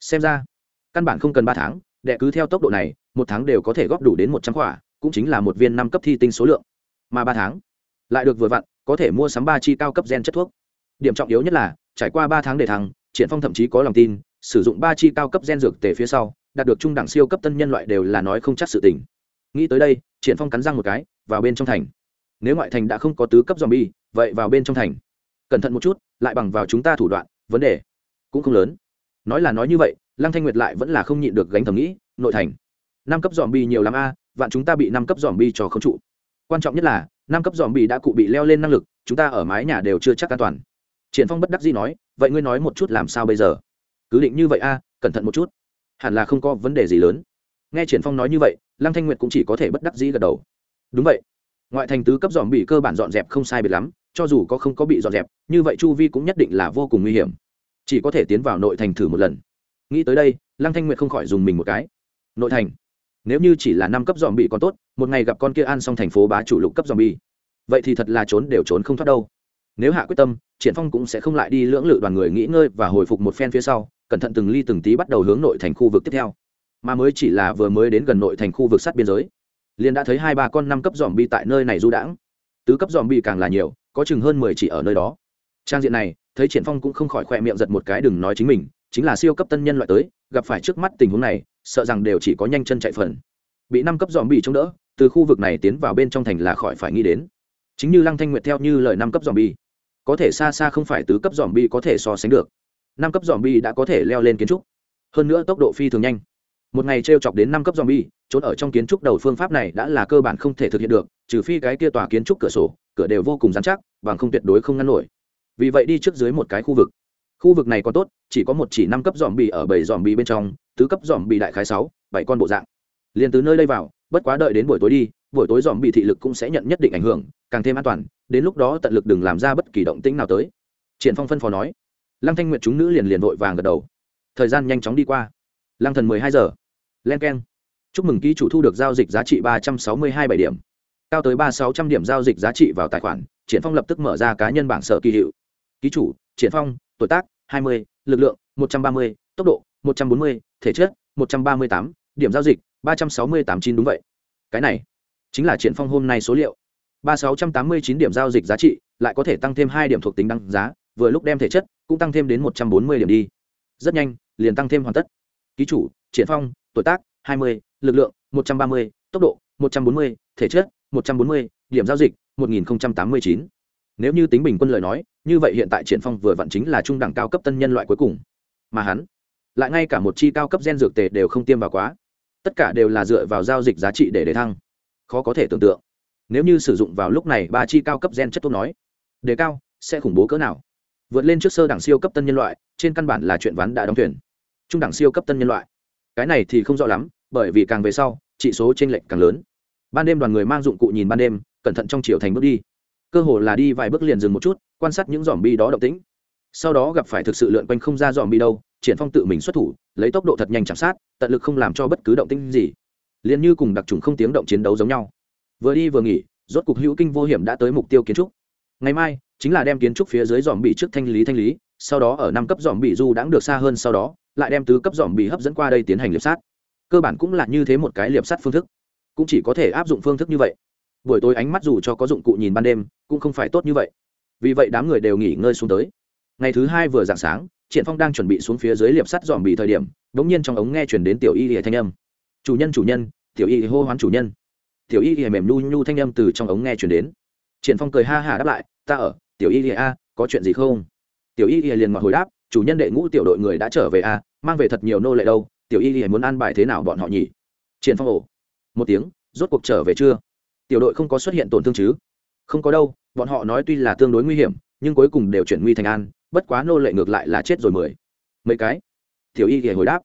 Speaker 1: Xem ra, căn bản không cần ba tháng, đệ cứ theo tốc độ này, một tháng đều có thể góp đủ đến một trăm khỏa, cũng chính là một viên năm cấp thi tinh số lượng. Mà ba tháng, lại được vừa vặn, có thể mua sắm ba chi cao cấp gen chất thuốc. Điểm trọng yếu nhất là, trải qua ba tháng để thắng triển phong thậm chí có lòng tin, sử dụng ba chi cao cấp gen dược tề phía sau đạt được trung đẳng siêu cấp tân nhân loại đều là nói không chắc sự tình. Nghĩ tới đây, triển phong cắn răng một cái, vào bên trong thành. Nếu ngoại thành đã không có tứ cấp zombie, vậy vào bên trong thành. Cẩn thận một chút, lại bằng vào chúng ta thủ đoạn, vấn đề cũng không lớn. Nói là nói như vậy, lăng thanh nguyệt lại vẫn là không nhịn được gánh thầm nghĩ, nội thành. Năm cấp dòm bi nhiều lắm a, vạn chúng ta bị năm cấp dòm bi cho không trụ. Quan trọng nhất là, năm cấp dòm bi đã cụ bị leo lên năng lực, chúng ta ở mái nhà đều chưa chắc an toàn. Triển phong bất đắc dĩ nói, vậy ngươi nói một chút làm sao bây giờ? Cứ định như vậy a, cẩn thận một chút hẳn là không có vấn đề gì lớn. Nghe triển phong nói như vậy, lăng thanh nguyệt cũng chỉ có thể bất đắc dĩ gật đầu. Đúng vậy. Ngoại thành tứ cấp dòm bị cơ bản dọn dẹp không sai biệt lắm, cho dù có không có bị dọn dẹp, như vậy chu vi cũng nhất định là vô cùng nguy hiểm. Chỉ có thể tiến vào nội thành thử một lần. Nghĩ tới đây, lăng thanh nguyệt không khỏi dùng mình một cái. Nội thành? Nếu như chỉ là năm cấp dòm bị còn tốt, một ngày gặp con kia ăn xong thành phố bá chủ lục cấp dòm bị, vậy thì thật là trốn đều trốn không thoát đâu nếu hạ quyết tâm, triển phong cũng sẽ không lại đi lưỡng lự đoàn người nghỉ ngơi và hồi phục một phen phía sau, cẩn thận từng ly từng tí bắt đầu hướng nội thành khu vực tiếp theo. Mà mới chỉ là vừa mới đến gần nội thành khu vực sát biên giới, liền đã thấy hai ba con năm cấp dòm bi tại nơi này du đãng. Tứ cấp dòm bi càng là nhiều, có chừng hơn mười chỉ ở nơi đó. Trang diện này, thấy triển phong cũng không khỏi khoe miệng giật một cái đừng nói chính mình, chính là siêu cấp tân nhân loại tới, gặp phải trước mắt tình huống này, sợ rằng đều chỉ có nhanh chân chạy phần. Bị năm cấp dòm bi chống đỡ, từ khu vực này tiến vào bên trong thành là khỏi phải nghĩ đến. Chính như lăng thanh nguyệt theo như lời năm cấp dòm bi có thể xa xa không phải tứ cấp dòm bi có thể so sánh được. Năm cấp dòm bi đã có thể leo lên kiến trúc. Hơn nữa tốc độ phi thường nhanh. Một ngày t r e o chọc đến năm cấp dòm bi trốn ở trong kiến trúc đầu phương pháp này đã là cơ bản không thể thực hiện được, trừ phi cái kia tòa kiến trúc cửa sổ, cửa đều vô cùng dán chắc, bằng không tuyệt đối không ngăn nổi. Vì vậy đi trước dưới một cái khu vực. Khu vực này còn tốt, chỉ có một chỉ năm cấp dòm bi ở bảy dòm bi bên trong, tứ cấp dòm bi đại khái sáu, bảy con bộ dạng. Liền từ nơi đây vào, bất quá đợi đến buổi tối đi, buổi tối dòm bị thị lực cũng sẽ nhận nhất định ảnh hưởng, càng thêm an toàn đến lúc đó tận lực đừng làm ra bất kỳ động tĩnh nào tới. Triển phong phân phó nói. Lăng thanh nguyệt chúng nữ liền liền vội vàng gật đầu. Thời gian nhanh chóng đi qua. Lăng thần mười hai giờ. Len keng. Chúc mừng ký chủ thu được giao dịch giá trị ba trăm sáu mươi hai bảy điểm. Cao tới ba sáu trăm điểm giao dịch giá trị vào tài khoản, triển phong lập tức mở ra cá nhân bảng sở kỳ hiệu. Ký chủ, triển phong, tuổi tác, hai mươi, lực lượng, một trăm ba mươi, tốc độ, một trăm bốn mươi, thể chất, một trăm ba mươi tám, điểm giao dịch, ba trăm sáu mươi tám chín đúng vậy. Cái này chính là triển phong hôm nay số liệu ba sáu trăm tám mươi chín điểm giao dịch giá trị, lại có thể tăng thêm hai điểm thuộc tính đăng giá, vừa lúc đem thể chất cũng tăng thêm đến một trăm bốn mươi điểm đi. Rất nhanh, liền tăng thêm hoàn tất. Ký chủ, triển phong, tuổi tác hai mươi, lực lượng một trăm ba mươi, tốc độ một trăm bốn mươi, thể chất một trăm bốn mươi, điểm giao dịch một nghìn tám mươi chín. Nếu như tính bình quân lời nói, như vậy hiện tại triển phong vừa vặn chính là trung đẳng cao cấp tân nhân loại cuối cùng. Mà hắn, lại ngay cả một chi cao cấp gen dược tề đều không tiêm vào quá. Tất cả đều là dựa vào giao dịch giá trị để để thăng. Khó có thể tưởng tượng nếu như sử dụng vào lúc này, ba chi cao cấp gen chất thuốc nói, đề cao, sẽ khủng bố cỡ nào? Vượt lên trước sơ đẳng siêu cấp tân nhân loại, trên căn bản là chuyện ván đã đóng thuyền. Trung đẳng siêu cấp tân nhân loại. Cái này thì không rõ lắm, bởi vì càng về sau, chỉ số t r ê n lệch càng lớn. Ban đêm đoàn người mang dụng cụ nhìn ban đêm, cẩn thận trong chiều thành bước đi. Cơ hồ là đi vài bước liền dừng một chút, quan sát những dòm bi đó động tĩnh. Sau đó gặp phải thực sự lượn quanh không ra dòm bi đâu, triển phong tự mình xuất thủ, lấy tốc độ thật nhanh chạm sát, tận lực không làm cho bất cứ động tĩnh gì. Liền như cùng đặc trùng không tiếng động chiến đấu giống nhau vừa đi vừa nghỉ, rốt cục hữu kinh vô hiểm đã tới mục tiêu kiến trúc. Ngày mai, chính là đem kiến trúc phía dưới dòm bị trước thanh lý thanh lý, sau đó ở năm cấp dòm bị du đãng được xa hơn sau đó, lại đem tứ cấp dòm bị hấp dẫn qua đây tiến hành liệp sát. Cơ bản cũng là như thế một cái liệp sát phương thức. Cũng chỉ có thể áp dụng phương thức như vậy. Buổi tối ánh mắt dù cho có dụng cụ nhìn ban đêm, cũng không phải tốt như vậy. Vì vậy đám người đều nghỉ ngơi xuống tới. Ngày thứ hai vừa dạng sáng, triển phong đang chuẩn bị xuống phía dưới liệp sắt dòm bị thời điểm đ ỗ n g nhiên trong ống nghe chuyển đến tiểu y hệ thanh âm. Chủ nhân chủ nhân, tiểu y hô hoán chủ nhân tiểu y y mềm nhu nhu thanh âm từ trong ống nghe chuyển đến. Triển phong cười ha hả đáp lại, ta ở, tiểu y y a, có chuyện gì không? Tiểu y y liền ngọt hồi đáp, chủ nhân đệ ngũ tiểu đội người đã trở về a, mang về thật nhiều nô lệ đâu, tiểu y y muốn an bài thế nào bọn họ nhỉ? Triển phong ổ một tiếng, rốt cuộc trở về chưa? Tiểu đội không có xuất hiện tổn thương chứ? Không có đâu, bọn họ nói tuy là tương đối nguy hiểm, nhưng cuối cùng đều chuyển nguy thành an, bất quá nô lệ ngược lại là chết rồi mười. Mấy cái? Tiểu y y hồi đáp,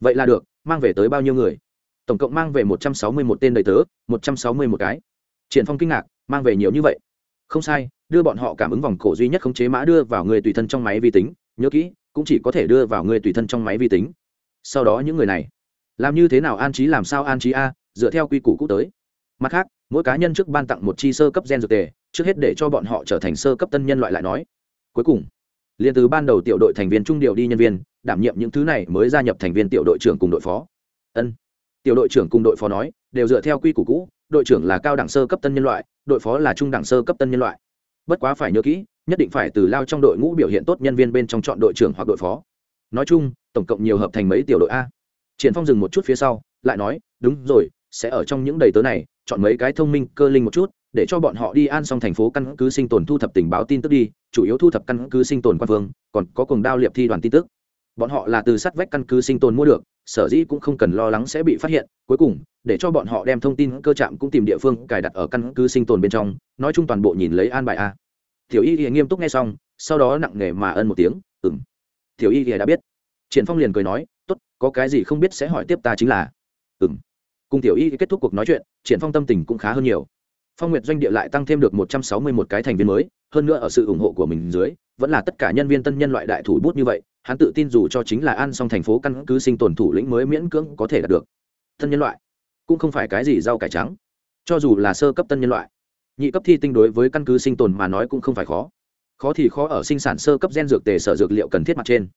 Speaker 1: vậy là được, mang về tới bao nhiêu người? Tổng cộng mang về một trăm sáu mươi một tên đầy tớ, một trăm sáu mươi một cái. Triển phong kinh ngạc, mang về nhiều như vậy. Không sai, đưa bọn họ cảm ứng vòng cổ duy nhất khống chế mã đưa vào người tùy thân trong máy vi tính, nhớ kỹ, cũng chỉ có thể đưa vào người tùy thân trong máy vi tính. Sau đó những người này, làm như thế nào an trí làm sao an trí a, dựa theo quy củ cũ tới. Mặt khác, mỗi cá nhân trước ban tặng một chi sơ cấp gen dược tề, trước hết để cho bọn họ trở thành sơ cấp tân nhân loại lại nói. Cuối cùng, liền từ ban đầu tiểu đội thành viên trung điều đi nhân viên, đảm nhiệm những thứ này mới gia nhập thành viên tiểu đội trưởng cùng đội phó. Ân tiểu đội trưởng cùng đội phó nói, đều dựa theo quy củ cũ, đội trưởng là cao đẳng sơ cấp tân nhân loại, đội phó là trung đẳng sơ cấp tân nhân loại. Bất quá phải nhớ kỹ, nhất định phải từ lao trong đội ngũ biểu hiện tốt nhân viên bên trong chọn đội trưởng hoặc đội phó. Nói chung, tổng cộng nhiều hợp thành mấy tiểu đội a. Triển phong dừng một chút phía sau, lại nói, đúng rồi, sẽ ở trong những đầy tớ này, chọn mấy cái thông minh, cơ linh một chút, để cho bọn họ đi an xong thành phố căn cứ sinh tồn thu thập tình báo tin tức đi, chủ yếu thu thập căn cứ sinh tồn quan phương, còn có cùng đao liệp thi đoàn tin tức. Bọn họ là từ sát vách căn cứ sinh tồn mua được sở dĩ cũng không cần lo lắng sẽ bị phát hiện, cuối cùng, để cho bọn họ đem thông tin cơ trạm cũng tìm địa phương cài đặt ở căn cứ sinh tồn bên trong, nói chung toàn bộ nhìn lấy an bài a. Tiểu y thì nghiêm túc nghe xong, sau đó nặng nề mà ân một tiếng ừng tiểu y thì đã biết. Triển phong liền cười nói, tốt, có cái gì không biết sẽ hỏi tiếp ta chính là. Ừng cùng tiểu y kết thúc cuộc nói chuyện, triển phong tâm tình cũng khá hơn nhiều. Phong nguyệt doanh địa lại tăng thêm được một trăm sáu mươi một cái thành viên mới, hơn nữa ở sự ủng hộ của mình dưới, vẫn là tất cả nhân viên tân nhân loại đại thủ bút như vậy hắn tự tin dù cho chính là an xong thành phố căn cứ sinh tồn thủ lĩnh mới miễn cưỡng có thể đạt được. Thân nhân loại, cũng không phải cái gì rau cải trắng. Cho dù là sơ cấp tân nhân loại, nhị cấp thi tinh đối với căn cứ sinh tồn mà nói cũng không phải khó. Khó thì khó ở sinh sản sơ cấp gen dược tề sở dược liệu cần thiết mặt trên.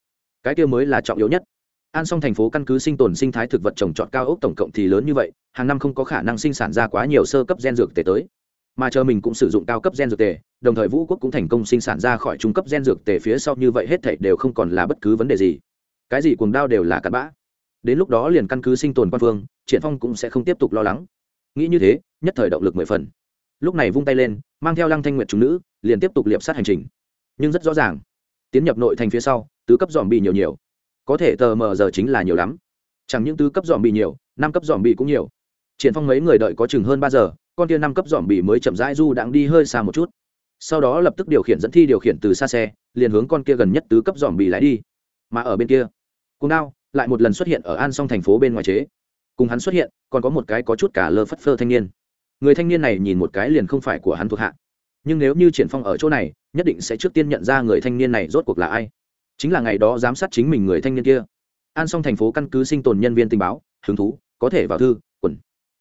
Speaker 1: Cái kia mới là trọng yếu nhất. An song thành phố căn cứ sinh tồn sinh thái thực vật trồng trọt cao ốc tổng cộng thì lớn như vậy, hàng năm không có khả năng sinh sản ra quá nhiều sơ cấp gen dược tề tới mà chờ mình cũng sử dụng cao cấp gen dược tề, đồng thời vũ quốc cũng thành công sinh sản ra khỏi trung cấp gen dược tề phía sau như vậy hết thảy đều không còn là bất cứ vấn đề gì. Cái gì cuồng đao đều là cặn bã. Đến lúc đó liền căn cứ sinh tồn quan phương, triển phong cũng sẽ không tiếp tục lo lắng. Nghĩ như thế, nhất thời động lực mười phần. Lúc này vung tay lên, mang theo lăng thanh nguyệt chúng nữ, liền tiếp tục liệp sát hành trình. Nhưng rất rõ ràng, tiến nhập nội thành phía sau, tứ cấp dòm bị nhiều nhiều. Có thể tờ mờ giờ chính là nhiều lắm. Chẳng những tứ cấp dòm bị nhiều, năm cấp dòm bị cũng nhiều. Triển phong mấy người đợi có chừng hơn ba giờ con tia năm cấp dòm bị mới chậm rãi du đang đi hơi xa một chút. Sau đó lập tức điều khiển dẫn thi điều khiển từ xa xe, liền hướng con kia gần nhất tứ cấp dòm bị lái đi. Mà ở bên kia cùng đao lại một lần xuất hiện ở an song thành phố bên ngoài chế. Cùng hắn xuất hiện, còn có một cái có chút cả lơ phất phơ thanh niên. Người thanh niên này nhìn một cái liền không phải của hắn thuộc hạ. Nhưng nếu như triển phong ở chỗ này, nhất định sẽ trước tiên nhận ra người thanh niên này rốt cuộc là ai. Chính là ngày đó giám sát chính mình người thanh niên kia. An song thành phố căn cứ sinh tồn nhân viên tình báo, hứng thú, có thể vào thư, quần.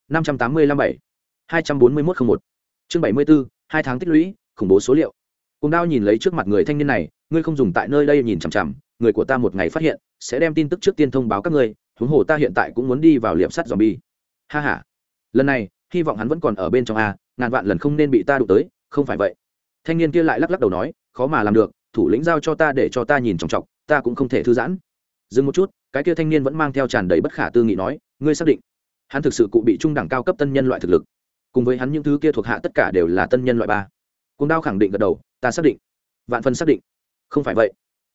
Speaker 1: năm trăm tám mươi lăm bảy hai trăm bốn mươi một không một. Chương bảy mươi bốn hai tháng tích lũy, khủng bố số liệu. Cùng đao nhìn lấy trước mặt người thanh niên này, ngươi không dùng tại nơi đây nhìn chằm chằm, người của ta một ngày phát hiện, sẽ đem tin tức trước tiên thông báo các ngươi, huống hồ ta hiện tại cũng muốn đi vào liệp sắt dòm bi ha ha. Lần này, hy vọng hắn vẫn còn ở bên trong a, ngàn vạn lần không nên bị ta đụng tới, không phải vậy. Thanh niên kia lại lắc lắc đầu nói, khó mà làm được, thủ lĩnh giao cho ta để cho ta nhìn trọng trọng ta cũng không thể thư giãn. Dừng một chút, cái kia thanh niên vẫn mang theo tràn đầy bất khả tư nghị nói, ngươi xác định, hắn thực sự cụ bị trung đẳng cao cấp tân nhân loại thực lực cùng với hắn những thứ kia thuộc hạ tất cả đều là tân nhân loại ba. Cùng đao khẳng định gật đầu, ta xác định. Vạn phần xác định. Không phải vậy.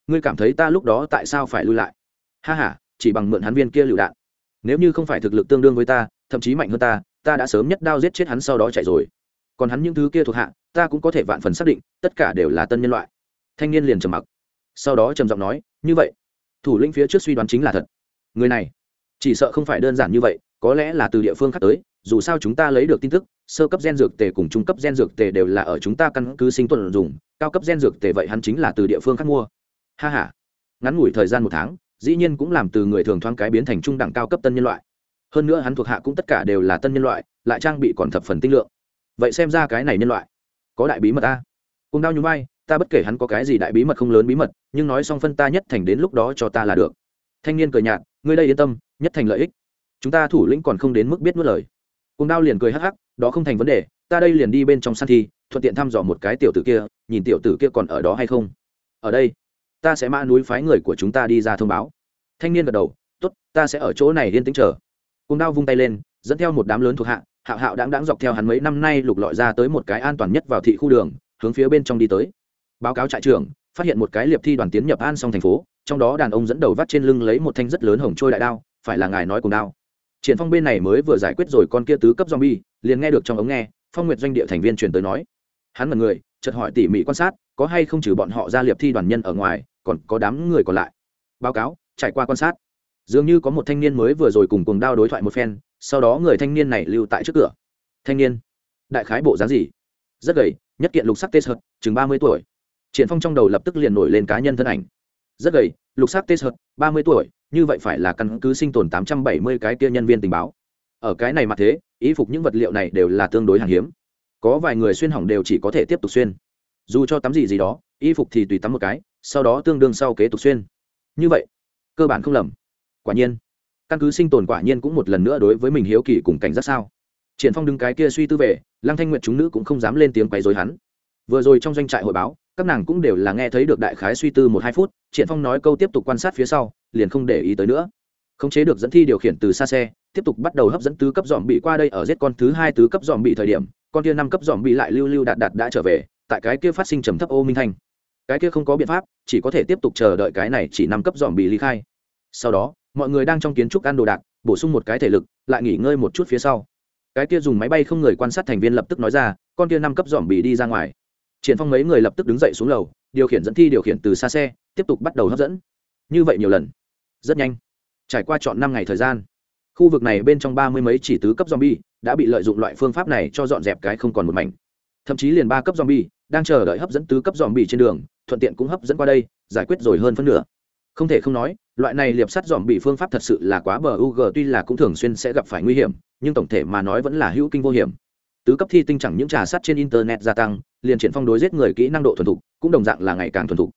Speaker 1: Ngươi cảm thấy ta lúc đó tại sao phải lui lại? Ha h a chỉ bằng mượn hắn viên kia lựu đạn. Nếu như không phải thực lực tương đương với ta, thậm chí mạnh hơn ta ta đã sớm nhất đao giết chết hắn sau đó chạy rồi. Còn hắn những thứ kia thuộc hạ, ta cũng có thể vạn phần xác định, tất cả đều là tân nhân loại. Thanh niên liền trầm mặc. Sau đó trầm giọng nói, như vậy, thủ lĩnh phía trước suy đoán chính là thật. Người này, chỉ sợ không phải đơn giản như vậy, có lẽ là từ địa phương khác tới dù sao chúng ta lấy được tin tức, sơ cấp gen dược tề cùng trung cấp gen dược tề đều là ở chúng ta căn cứ sinh tồn dùng, cao cấp gen dược tề vậy hắn chính là từ địa phương khác mua. Ha h a ngắn ngủi thời gian một tháng, dĩ nhiên cũng làm từ người thường thoáng cái biến thành trung đẳng cao cấp tân nhân loại. Hơn nữa hắn thuộc hạ cũng tất cả đều là tân nhân loại, lại trang bị còn thập phần tinh lượng. Vậy xem ra cái này nhân loại, có đại bí mật ta. Cùng đau nhún vai, ta bất kể hắn có cái gì đại bí mật không lớn bí mật, nhưng nói xong phân ta nhất thành đến lúc đó cho ta là được. Thanh niên cười nhạt, ngươi đây yên tâm, nhất thành lợi ích. Chúng ta thủ lĩnh còn không đến mức biết nuốt lời cùng đao liền cười hắc hắc, đó không thành vấn đề, ta đây liền đi bên trong săn thi, thuận tiện thăm dò một cái tiểu tử kia, nhìn tiểu tử kia còn ở đó hay không. Ở đây, ta sẽ mã núi phái người của chúng ta đi ra thông báo. Thanh niên gật đầu t ố t ta sẽ ở chỗ này yên tĩnh chờ. Cùng đao vung tay lên, dẫn theo một đám lớn thuộc hạ, hạo hạo đáng đáng dọc theo hắn mấy năm nay lục lọi ra tới một cái an toàn nhất vào thị khu đường, hướng phía bên trong đi tới. Báo cáo trại trưởng, phát hiện một cái liệp thi đoàn tiến nhập an xong thành phố, trong đó đàn ông dẫn đầu vắt trên lưng lấy một thanh rất lớn hồng trôi đại đao, phải là ngài nói cùng đao triển phong bên này mới vừa giải quyết rồi con kia tứ cấp zombie, liền nghe được trong ống nghe, phong nguyệt doanh địa thành viên truyền tới nói. Hắn là người, chợt hỏi tỉ mỉ quan sát, có hay không trừ bọn họ ra liệp thi đoàn nhân ở ngoài, còn có đám người còn lại. Báo cáo, trải qua quan sát. Dường như có một thanh niên mới vừa rồi cùng cuồng đao đối thoại một phen, sau đó người thanh niên này lưu tại trước cửa. Thanh niên? Đại khái bộ dáng gì? Rất gầy, nhất kiện lục sắc tê sợt, chừng ba mươi tuổi. Triển phong trong đầu lập tức liền nổi lên cá nhân thân ảnh. Rất gầy, lục sắc tê sợt, ba mươi tuổi như vậy phải là căn cứ sinh tồn tám trăm bảy mươi cái kia nhân viên tình báo. Ở cái này mà thế ý phục những vật liệu này đều là tương đối hàng hiếm. Có vài người xuyên hỏng đều chỉ có thể tiếp tục xuyên. Dù cho tắm gì gì đó, y phục thì tùy tắm một cái, sau đó tương đương sau kế tục xuyên. Như vậy, cơ bản không lầm. Quả nhiên, căn cứ sinh tồn quả nhiên cũng một lần nữa đối với mình hiếu kỳ cùng cảnh giác sao. Triển phong đứng cái kia suy tư về, lăng thanh nguyệt chúng nữ cũng không dám lên tiếng quấy rối hắn. Vừa rồi trong doanh trại hội báo các nàng cũng đều là nghe thấy được đại khái suy tư một hai phút, triển phong nói câu tiếp tục quan sát phía sau, liền không để ý tới nữa. Khống chế được dẫn thi điều khiển từ xa xe, tiếp tục bắt đầu hấp dẫn tứ cấp dòm bị qua đây ở giết con thứ hai tứ cấp dòm bị thời điểm, con kia năm cấp dòm bị lại lưu lưu đạt đạt đã trở về, tại cái kia phát sinh trầm thấp ô minh thanh. Cái kia không có biện pháp, chỉ có thể tiếp tục chờ đợi cái này chỉ năm cấp dòm bị ly khai. Sau đó, mọi người đang trong kiến trúc ăn đồ đạc, bổ sung một cái thể lực, lại nghỉ ngơi một chút phía sau. Cái kia dùng máy bay không người quan sát thành viên lập tức nói ra, con kia năm cấp dòm bị đi ra ngoài triển phong mấy người lập tức đứng dậy xuống lầu điều khiển dẫn thi điều khiển từ xa xe tiếp tục bắt đầu hấp dẫn. Như vậy nhiều lần. Rất nhanh. Trải qua chọn năm ngày thời gian khu vực này bên trong ba mươi mấy chỉ tứ cấp zombie đã bị lợi dụng loại phương pháp này cho dọn dẹp cái không còn một mảnh. Thậm chí liền ba cấp zombie đang chờ đợi hấp dẫn tứ cấp zombie trên đường thuận tiện cũng hấp dẫn qua đây giải quyết rồi hơn phân nửa. Không thể không nói loại này liệp sắt dòm bị phương pháp thật sự là quá bờ UG, tuy là cũng thường xuyên sẽ gặp phải nguy hiểm nhưng tổng thể mà nói vẫn là hữu kinh vô hiểm. Tứ cấp thi tinh chẳng những trà sát trên internet gia tăng liền triển phong đối giết người kỹ năng độ thuần thục cũng đồng dạng là ngày càng thuần thục.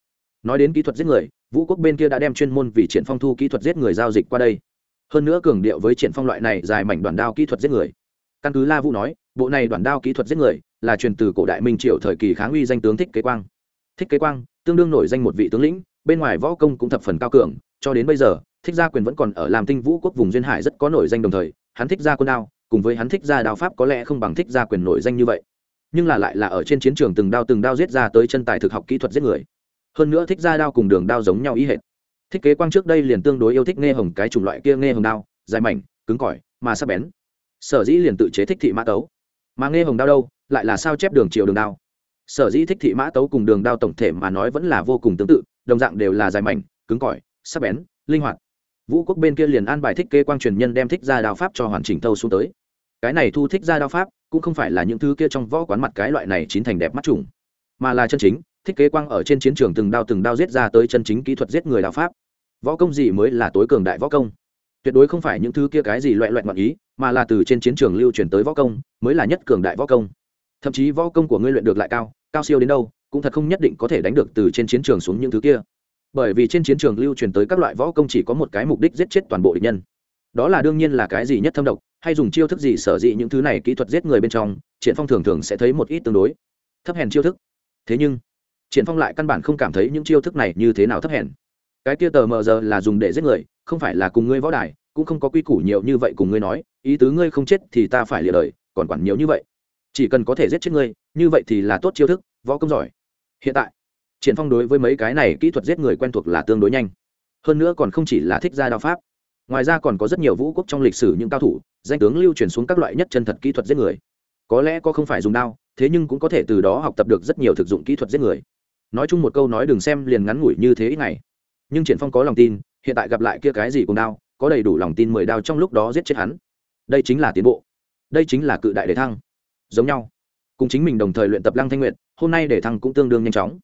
Speaker 1: Nói đến kỹ thuật giết người, vũ quốc bên kia đã đem chuyên môn vì triển phong thu kỹ thuật giết người giao dịch qua đây. Hơn nữa cường điệu với triển phong loại này dài mảnh đoàn đao kỹ thuật giết người. Căn cứ la vũ nói, bộ này đoàn đao kỹ thuật giết người là truyền từ cổ đại minh triều thời kỳ kháng uy danh tướng thích kế quang. Thích kế quang, tương đương nổi danh một vị tướng lĩnh, bên ngoài võ công cũng thập phần cao cường, cho đến bây giờ, thích gia quyền vẫn còn ở làm tinh vũ quốc vùng duyên hải rất có nổi danh đồng thời, hắn thích gia quân đao, cùng với hắn thích gia đao pháp có lẽ không bằng thích gia quyền nổi danh như vậy nhưng là lại là ở trên chiến trường từng đao từng đao giết ra tới chân tài thực học kỹ thuật giết người. Hơn nữa thích ra đao cùng đường đao giống nhau ý hệ thiết kế quang trước đây liền tương đối yêu thích nghe hồng cái chủng loại kia nghe hồng đao, dài mảnh, cứng cỏi, mà sắc bén. Sở dĩ liền tự chế thích thị mã tấu. Mà nghe hồng đao đâu, lại là sao chép đường chiều đường đao. Sở dĩ thích thị mã tấu cùng đường đao tổng thể mà nói vẫn là vô cùng tương tự, đồng dạng đều là dài mảnh, cứng cỏi, sắc bén, linh hoạt. Vũ quốc bên kia liền an bài thích kế quang truyền nhân đem thích ra đao pháp cho hoàn chỉnh thâu xuống tới. Cái này thu thích ra đao pháp cũng không phải là những thứ kia trong võ quán mặt cái loại này chín thành đẹp mắt trùng mà là chân chính thiết kế quang ở trên chiến trường từng đao từng đao giết ra tới chân chính kỹ thuật giết người đạo pháp. Võ công gì mới là tối cường đại võ công? Tuyệt đối không phải những thứ kia cái gì loại loại ngoạn ý, mà là từ trên chiến trường lưu truyền tới võ công, mới là nhất cường đại võ công. Thậm chí võ công của ngươi luyện được lại cao cao siêu đến đâu, cũng thật không nhất định có thể đánh được từ trên chiến trường xuống những thứ kia. Bởi vì trên chiến trường lưu truyền tới các loại võ công chỉ có một cái mục đích giết chết toàn bộ địch nhân. Đó là đương nhiên là cái gì nhất thâm độc hay dùng chiêu thức gì sở dĩ những thứ này kỹ thuật giết người bên trong, triển phong thường thường sẽ thấy một ít tương đối thấp hèn chiêu thức. Thế nhưng, triển phong lại căn bản không cảm thấy những chiêu thức này như thế nào thấp hèn. Cái kia tờ mờ giờ là dùng để giết người, không phải là cùng ngươi võ đài, cũng không có quy củ nhiều như vậy cùng ngươi nói, ý tứ ngươi không chết thì ta phải lìa đời, còn quản nhiều như vậy. Chỉ cần có thể giết chết ngươi, như vậy thì là tốt chiêu thức, võ công giỏi. Hiện tại, triển phong đối với mấy cái này kỹ thuật giết người quen thuộc là tương đối nhanh. Hơn nữa còn không chỉ là thích ra đao pháp ngoài ra còn có rất nhiều vũ quốc trong lịch sử những cao thủ, danh tướng lưu truyền xuống các loại nhất chân thật kỹ thuật giết người. Có lẽ có không phải dùng đao, thế nhưng cũng có thể từ đó học tập được rất nhiều thực dụng kỹ thuật giết người. Nói chung một câu nói đừng xem liền ngắn ngủi như thế ít ngày. Nhưng triển phong có lòng tin, hiện tại gặp lại kia cái gì cùng đao, có đầy đủ lòng tin mười đao trong lúc đó giết chết hắn. Đây chính là tiến bộ. Đây chính là cự đại để thăng. Giống nhau. Cùng chính mình đồng thời luyện tập lăng thanh nguyện hôm nay để thăng cũng tương đương nhanh chóng.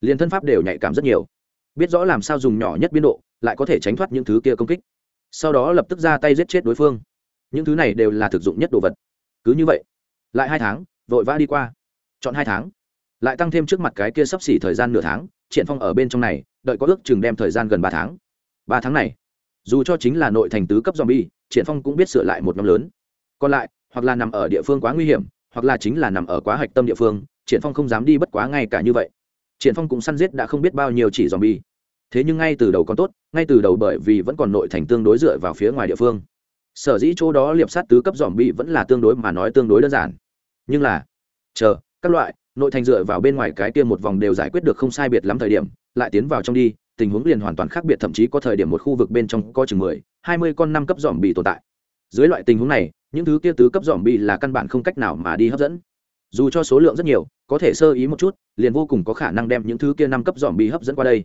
Speaker 1: Liền thân pháp đều nhạy cảm rất nhiều. Biết rõ làm sao dùng nhỏ nhất biên độ, lại có thể tránh thoát những thứ kia công kích sau đó lập tức ra tay giết chết đối phương. Những thứ này đều là thực dụng nhất đồ vật. Cứ như vậy, lại hai tháng, vội vã đi qua. Chọn hai tháng, lại tăng thêm trước mặt cái kia sắp xỉ thời gian nửa tháng, triển phong ở bên trong này, đợi có ước chừng đem thời gian gần ba tháng. Ba tháng này, dù cho chính là nội thành tứ cấp zombie, triển phong cũng biết sửa lại một nhóm lớn. Còn lại, hoặc là nằm ở địa phương quá nguy hiểm, hoặc là chính là nằm ở quá hạch tâm địa phương, triển phong không dám đi bất quá ngay cả như vậy. Triển phong cũng săn giết đã không biết bao nhiêu chỉ zombie thế nhưng ngay từ đầu còn tốt, ngay từ đầu bởi vì vẫn còn nội thành tương đối dựa vào phía ngoài địa phương. Sở dĩ chỗ đó liệp sát tứ cấp zombie vẫn là tương đối mà nói tương đối đơn giản. Nhưng là, chờ, các loại, nội thành dựa vào bên ngoài cái kia một vòng đều giải quyết được không sai biệt lắm thời điểm, lại tiến vào trong đi, tình huống liền hoàn toàn khác biệt, thậm chí có thời điểm một khu vực bên trong có chừng mười, hai mươi con năm cấp dòm bị tồn tại. Dưới loại tình huống này, những thứ kia tứ cấp dòm bị là căn bản không cách nào mà đi hấp dẫn. Dù cho số lượng rất nhiều, có thể sơ ý một chút, liền vô cùng có khả năng đem những thứ kia năm cấp dòm bị hấp dẫn qua đây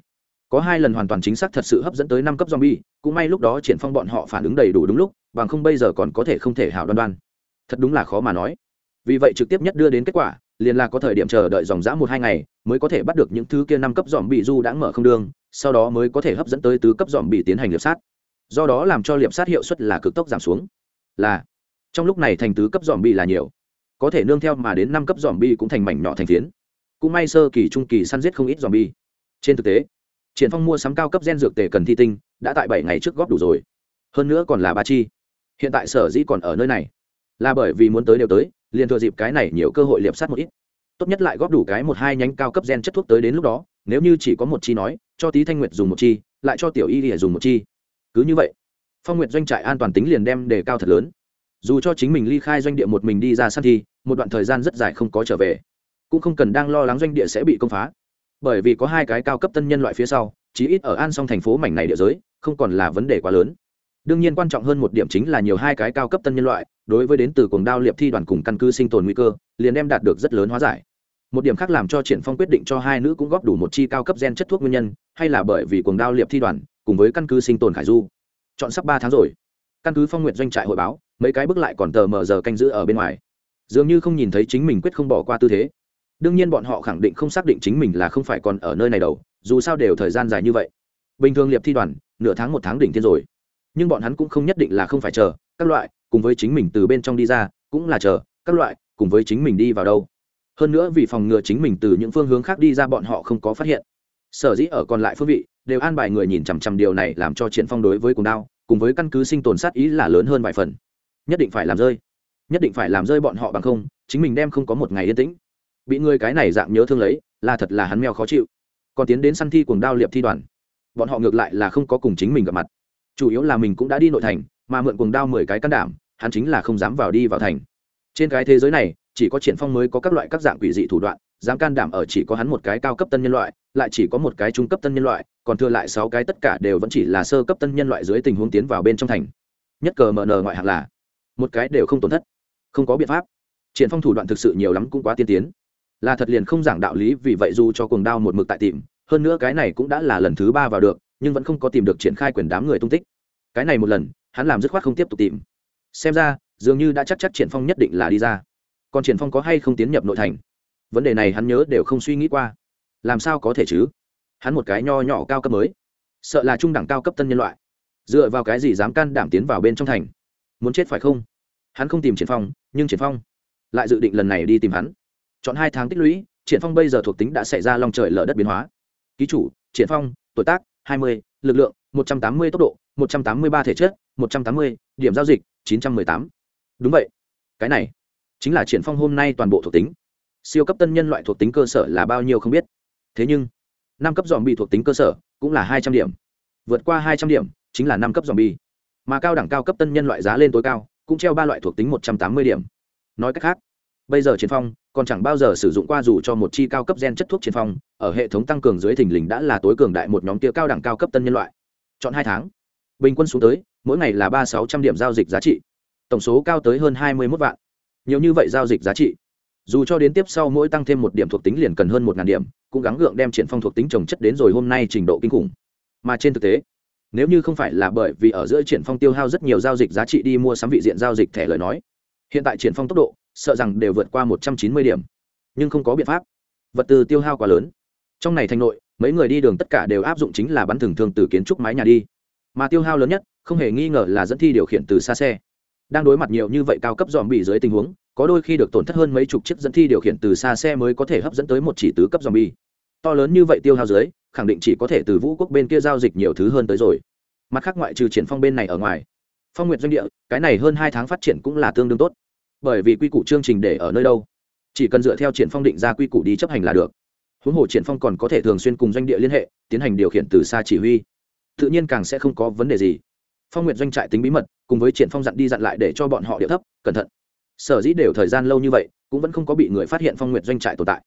Speaker 1: có hai lần hoàn toàn chính xác thật sự hấp dẫn tới năm cấp zombie, cũng may lúc đó triển phong bọn họ phản ứng đầy đủ đúng lúc, bằng không bây giờ còn có thể không thể hảo đoan đoan. Thật đúng là khó mà nói. Vì vậy trực tiếp nhất đưa đến kết quả, liền là có thời điểm chờ đợi dòng dã một hai ngày, mới có thể bắt được những thứ kia năm cấp zombie du đã mở không đường, sau đó mới có thể hấp dẫn tới tứ cấp zombie tiến hành liệp sát. Do đó làm cho liệp sát hiệu suất là cực tốc giảm xuống. Là trong lúc này thành tứ cấp zombie là nhiều, có thể nương theo mà đến năm cấp zombie cũng thành mảnh nhỏ thành phiến. Cũng may sơ kỳ trung kỳ săn giết không ít zombie. Trên thực tế, triển phong mua sắm cao cấp gen dược tề cần thi tinh, đã tại bảy ngày trước góp đủ rồi. Hơn nữa còn là ba chi. Hiện tại sở dĩ còn ở nơi này, là bởi vì muốn tới đều tới, liền thừa dịp cái này nhiều cơ hội liệp sát một ít. Tốt nhất lại góp đủ cái một hai nhánh cao cấp gen chất thuốc tới đến lúc đó, nếu như chỉ có một chi nói, cho tí thanh nguyệt dùng một chi, lại cho tiểu y lìa dùng một chi. Cứ như vậy, phong nguyệt doanh trại an toàn tính liền đem đề cao thật lớn. Dù cho chính mình ly khai doanh địa một mình đi ra săn thi, một đoạn thời gian rất dài không có trở về. Cũng không cần đang lo lắng doanh địa sẽ bị công phá bởi vì có hai cái cao cấp tân nhân loại phía sau, chí ít ở an song thành phố mảnh này địa giới, không còn là vấn đề quá lớn. Đương nhiên quan trọng hơn một điểm chính là nhiều hai cái cao cấp tân nhân loại, đối với đến từ cuồng đao liệp thi đoàn cùng căn cứ sinh tồn nguy cơ, liền đem đạt được rất lớn hóa giải. Một điểm khác làm cho triển phong quyết định cho hai nữ cũng góp đủ một chi cao cấp gen chất thuốc nguyên nhân, hay là bởi vì cuồng đao liệp thi đoàn cùng với căn cứ sinh tồn khải du. Chọn sắp ba tháng rồi. Căn cứ phong nguyện doanh trại hội báo, mấy cái bước lại còn tờ mờ giờ canh giữ ở bên ngoài. Dường như không nhìn thấy chính mình quyết không bỏ qua tư thế đương nhiên bọn họ khẳng định không xác định chính mình là không phải còn ở nơi này đâu, dù sao đều thời gian dài như vậy. Bình thường liệp thi đoàn, nửa tháng một tháng đỉnh thiên rồi. Nhưng bọn hắn cũng không nhất định là không phải chờ, các loại, cùng với chính mình từ bên trong đi ra, cũng là chờ, các loại, cùng với chính mình đi vào đâu. Hơn nữa vì phòng ngừa chính mình từ những phương hướng khác đi ra bọn họ không có phát hiện. Sở dĩ ở còn lại phương vị, đều an bài người nhìn chằm chằm điều này làm cho triển phong đối với cùng đao, cùng với căn cứ sinh tồn sát ý là lớn hơn vài phần. Nhất định phải làm rơi. Nhất định phải làm rơi bọn họ bằng không, chính mình đem không có một ngày yên tĩnh bị người cái này dạng nhớ thương lấy, là thật là hắn mèo khó chịu. Còn tiến đến săn thi cuồng đao liệp thi đoàn. Bọn họ ngược lại là không có cùng chính mình gặp mặt. Chủ yếu là mình cũng đã đi nội thành, mà mượn cuồng đao mười cái can đảm, hắn chính là không dám vào đi vào thành. Trên cái thế giới này, chỉ có triển phong mới có các loại các dạng quỷ dị thủ đoạn, dám can đảm ở chỉ có hắn một cái cao cấp tân nhân loại, lại chỉ có một cái trung cấp tân nhân loại, còn thừa lại sáu cái tất cả đều vẫn chỉ là sơ cấp tân nhân loại dưới tình huống tiến vào bên trong thành. Nhất cờ mở nờ ngoại hạng là, một cái đều không tổn thất. Không có biện pháp. Triển phong thủ đoạn thực sự nhiều lắm cũng quá tiên tiến là thật liền không giảng đạo lý, vì vậy dù cho cuồng đao một mực tại tìm, hơn nữa cái này cũng đã là lần thứ ba vào được, nhưng vẫn không có tìm được triển khai quyền đám người tung tích. Cái này một lần, hắn làm dứt khoát không tiếp tục tìm. Xem ra, dường như đã chắc chắc triển phong nhất định là đi ra. Còn triển phong có hay không tiến nhập nội thành? Vấn đề này hắn nhớ đều không suy nghĩ qua. Làm sao có thể chứ? Hắn một cái nho nhỏ cao cấp mới. Sợ là trung đẳng cao cấp tân nhân loại. Dựa vào cái gì dám can đảm tiến vào bên trong thành? Muốn chết phải không? Hắn không tìm triển phong, nhưng triển phong lại dự định lần này đi tìm hắn chọn hai tháng tích lũy triển phong bây giờ thuộc tính đã xảy ra long trời lở đất biến hóa. Ký chủ triển phong tuổi tác 20, lực lượng 180 tốc độ 183 thể chất 180, điểm giao dịch 918. đúng vậy. Cái này chính là triển phong hôm nay toàn bộ thuộc tính. Siêu cấp tân nhân loại thuộc tính cơ sở là bao nhiêu không biết. Thế nhưng năm cấp dòm bị thuộc tính cơ sở cũng là hai trăm điểm. Vượt qua hai trăm điểm chính là năm cấp dòm bi mà cao đẳng cao cấp tân nhân loại giá lên tối cao cũng treo ba loại thuộc tính một trăm tám mươi điểm. Nói cách khác bây giờ chiến phong, còn chẳng bao giờ sử dụng qua dù cho một chi cao cấp gen chất thuốc chiến phong, ở hệ thống tăng cường dưới thình lình đã là tối cường đại một nhóm kia cao đẳng cao cấp tân nhân loại. Chọn hai tháng. Bình quân xuống tới, mỗi ngày là ba sáu trăm điểm giao dịch giá trị. Tổng số cao tới hơn hai mươi mốt vạn. Nhiều như vậy giao dịch giá trị. Dù cho đến tiếp sau mỗi tăng thêm một điểm thuộc tính liền cần hơn một ngàn điểm, cũng gắng gượng đem triển phong thuộc tính trồng chất đến rồi hôm nay trình độ kinh khủng. Mà trên thực tế, nếu như không phải là bởi vì ở giữa triển phong tiêu hao rất nhiều giao dịch giá trị đi mua sắm vị diện giao dịch thẻ lời nói, hiện tại triển phong tốc độ sợ rằng đều vượt qua một trăm chín mươi điểm. Nhưng không có biện pháp. Vật tư tiêu hao quá lớn. Trong này thành nội, mấy người đi đường tất cả đều áp dụng chính là bắn thường thường từ kiến trúc mái nhà đi. Mà tiêu hao lớn nhất, không hề nghi ngờ là dẫn thi điều khiển từ xa xe. Đang đối mặt nhiều như vậy cao cấp dòm bị dưới tình huống, có đôi khi được tổn thất hơn mấy chục chiếc dẫn thi điều khiển từ xa xe mới có thể hấp dẫn tới một chỉ tứ cấp dòm bi to lớn như vậy tiêu hao dưới, khẳng định chỉ có thể từ vũ quốc bên kia giao dịch nhiều thứ hơn tới rồi. Mặt khác ngoại trừ triển phong bên này ở ngoài. Phong nguyện doanh địa, cái này hơn hai tháng phát triển cũng là tương đương tốt bởi vì quy củ chương trình để ở nơi đâu. Chỉ cần dựa theo triển phong định ra quy củ đi chấp hành là được. Huống hồ triển phong còn có thể thường xuyên cùng doanh địa liên hệ, tiến hành điều khiển từ xa chỉ huy. Tự nhiên càng sẽ không có vấn đề gì. Phong nguyện doanh trại tính bí mật, cùng với triển phong dặn đi dặn lại để cho bọn họ điệu thấp, cẩn thận. Sở dĩ đều thời gian lâu như vậy, cũng vẫn không có bị người phát hiện phong nguyện doanh trại tồn tại.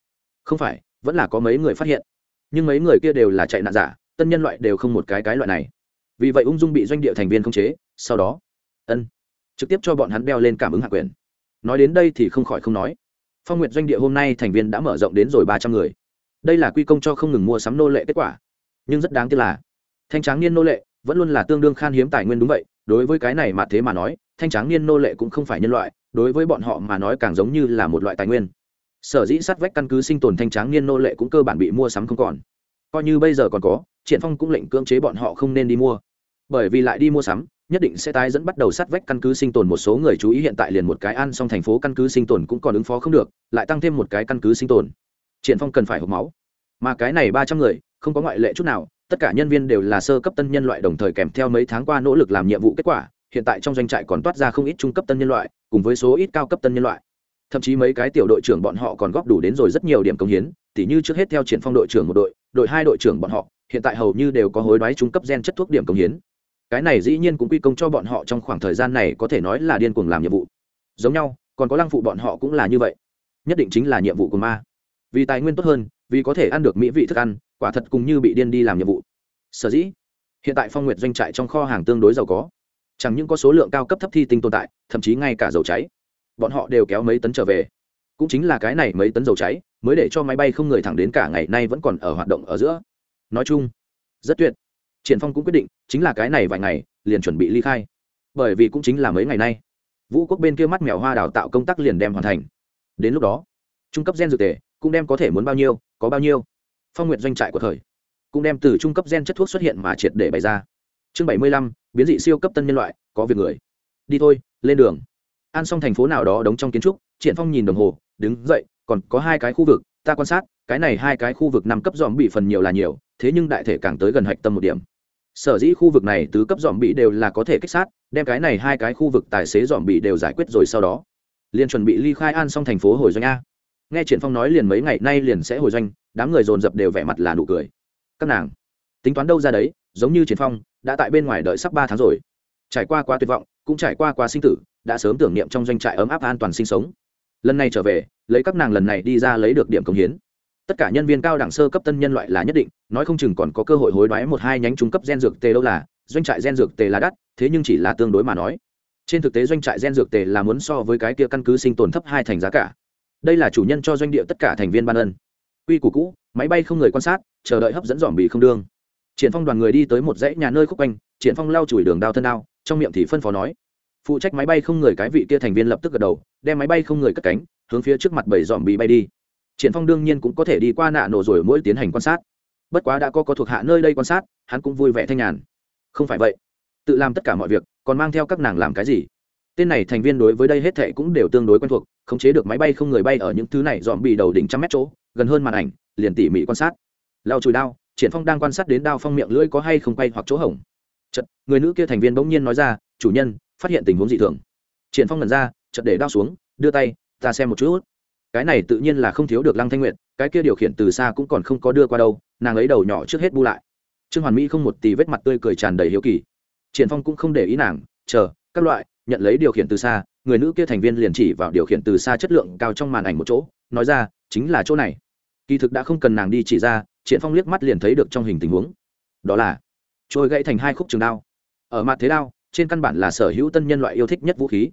Speaker 1: Không phải, vẫn là có mấy người phát hiện. Nhưng mấy người kia đều là chạy nạn giả, tân nhân loại đều không một cái cái loại này. Vì vậy ung dung bị doanh địa thành viên khống chế, sau đó, ân, trực tiếp cho bọn hắn đeo lên cảm ứng hạ quyền nói đến đây thì không khỏi không nói. Phong nguyện doanh địa hôm nay thành viên đã mở rộng đến rồi ba trăm người. Đây là quy công cho không ngừng mua sắm nô lệ kết quả. Nhưng rất đáng tiếc là, thanh tráng niên nô lệ vẫn luôn là tương đương khan hiếm tài nguyên đúng vậy. Đối với cái này mà thế mà nói, thanh tráng niên nô lệ cũng không phải nhân loại. Đối với bọn họ mà nói càng giống như là một loại tài nguyên. Sở dĩ sát vách căn cứ sinh tồn thanh tráng niên nô lệ cũng cơ bản bị mua sắm không còn. Coi như bây giờ còn có triển phong cũng lệnh cưỡng chế bọn họ không nên đi mua. Bởi vì lại đi mua sắm nhất định sẽ tái dẫn bắt đầu sát vách căn cứ sinh tồn một số người chú ý hiện tại liền một cái ăn xong thành phố căn cứ sinh tồn cũng còn ứng phó không được, lại tăng thêm một cái căn cứ sinh tồn. Triển phong cần phải hộp máu. Mà cái này ba trăm người, không có ngoại lệ chút nào, tất cả nhân viên đều là sơ cấp tân nhân loại đồng thời kèm theo mấy tháng qua nỗ lực làm nhiệm vụ kết quả, hiện tại trong doanh trại còn toát ra không ít trung cấp tân nhân loại, cùng với số ít cao cấp tân nhân loại. Thậm chí mấy cái tiểu đội trưởng bọn họ còn góp đủ đến rồi rất nhiều điểm công hiến, tỉ như trước hết theo triển phong đội trưởng một đội đội hai đội trưởng bọn họ, hiện tại hầu như đều có hối đoái trung cấp gen chất thuốc điểm công hiến cái này dĩ nhiên cũng quy công cho bọn họ trong khoảng thời gian này có thể nói là điên cuồng làm nhiệm vụ. Giống nhau, còn có lăng phụ bọn họ cũng là như vậy. Nhất định chính là nhiệm vụ của ma. Vì tài nguyên tốt hơn, vì có thể ăn được mỹ vị thức ăn, quả thật cùng như bị điên đi làm nhiệm vụ. Sở dĩ, hiện tại phong nguyệt doanh trại trong kho hàng tương đối giàu có. Chẳng những có số lượng cao cấp thấp thi tinh tồn tại, thậm chí ngay cả dầu cháy. Bọn họ đều kéo mấy tấn trở về. Cũng chính là cái này mấy tấn dầu cháy, mới để cho máy bay không người thẳng đến cả ngày nay vẫn còn ở hoạt động ở giữa. Nói chung, rất tuyệt triển phong cũng quyết định chính là cái này vài ngày liền chuẩn bị ly khai bởi vì cũng chính là mấy ngày nay vũ quốc bên kia mắt mèo hoa đào tạo công tác liền đem hoàn thành đến lúc đó trung cấp gen dược tề cũng đem có thể muốn bao nhiêu, có bao nhiêu. phong nguyện doanh trại của thời cũng đem từ trung cấp gen chất thuốc xuất hiện mà triệt để bày ra chương bảy mươi lăm, biến dị siêu cấp tân nhân loại, có việc người. đi thôi, lên đường. an xong thành phố nào đó đóng trong kiến trúc, triển phong nhìn đồng hồ, đứng dậy, còn có hai cái khu vực, ta quan sát, cái này hai cái khu vực năm cấp dòm bị phần nhiều là nhiều, thế nhưng đại thể càng tới gần hạch tâm một điểm sở dĩ khu vực này tứ cấp dòm bị đều là có thể kích sát, đem cái này hai cái khu vực tài xế dòm bị đều giải quyết rồi sau đó. Liền chuẩn bị ly khai an xong thành phố hồi doanh a. Nghe triển phong nói liền mấy ngày nay liền sẽ hồi doanh, đám người dồn dập đều vẻ mặt là nụ cười. Các nàng, tính toán đâu ra đấy, giống như triển phong, đã tại bên ngoài đợi sắp ba tháng rồi. Trải qua quá tuyệt vọng, cũng trải qua quá sinh tử, đã sớm tưởng niệm trong doanh trại ấm áp an toàn sinh sống. Lần này trở về, lấy các nàng lần này đi ra lấy được điểm công hiến tất cả nhân viên cao đẳng sơ cấp tân nhân loại là nhất định, nói không chừng còn có cơ hội hối đoái một hai nhánh trung cấp gen dược tề đâu là, doanh trại gen dược tề là đắt, thế nhưng chỉ là tương đối mà nói. Trên thực tế doanh trại gen dược tề là muốn so với cái kia căn cứ sinh tồn thấp hai thành giá cả. Đây là chủ nhân cho doanh địa tất cả thành viên ban ân. Quy củ cũ, máy bay không người quan sát, chờ đợi hấp dẫn dòm bị không đương. Triển phong đoàn người đi tới một dãy nhà nơi khúc quanh, triển phong lau chùi đường đao thân đao, trong miệng thì phân phó nói. Phụ trách máy bay không người cái vị kia thành viên lập tức gật đầu, đem máy bay không người cất cánh, hướng phía trước mặt bảy dòm bị bay đi triển phong đương nhiên cũng có thể đi qua nạ nổ rồi mỗi tiến hành quan sát. Bất quá đã có có thuộc hạ nơi đây quan sát, hắn cũng vui vẻ thanh nhàn. Không phải vậy. Tự làm tất cả mọi việc, còn mang theo các nàng làm cái gì? Tên này thành viên đối với đây hết thệ cũng đều tương đối quen thuộc, khống chế được máy bay không người bay ở những thứ này dòm bị đầu đỉnh trăm mét chỗ, gần hơn màn ảnh, liền tỉ mỉ quan sát. Lao chùi đao, triển phong đang quan sát đến đao phong miệng lưỡi có hay không quay hoặc chỗ hổng. Chật người nữ kia thành viên bỗng nhiên nói ra, chủ nhân, phát hiện tình huống dị thường. Triển phong lần ra chật để đao xuống, đưa tay, ta xem một chút cái này tự nhiên là không thiếu được lăng thanh nguyệt, cái kia điều khiển từ xa cũng còn không có đưa qua đâu, nàng ấy đầu nhỏ trước hết bu lại. Trương hoàn mỹ không một tì vết mặt tươi cười tràn đầy hiếu kỳ. Triển phong cũng không để ý nàng, chờ, các loại, nhận lấy điều khiển từ xa. Người nữ kia thành viên liền chỉ vào điều khiển từ xa chất lượng cao trong màn ảnh một chỗ, nói ra, chính là chỗ này. Kỳ thực đã không cần nàng đi chỉ ra, triển phong liếc mắt liền thấy được trong hình tình huống. Đó là, trôi gãy thành hai khúc trường đao. Ở mặt thế đao, trên căn bản là sở hữu tân nhân loại yêu thích nhất vũ khí.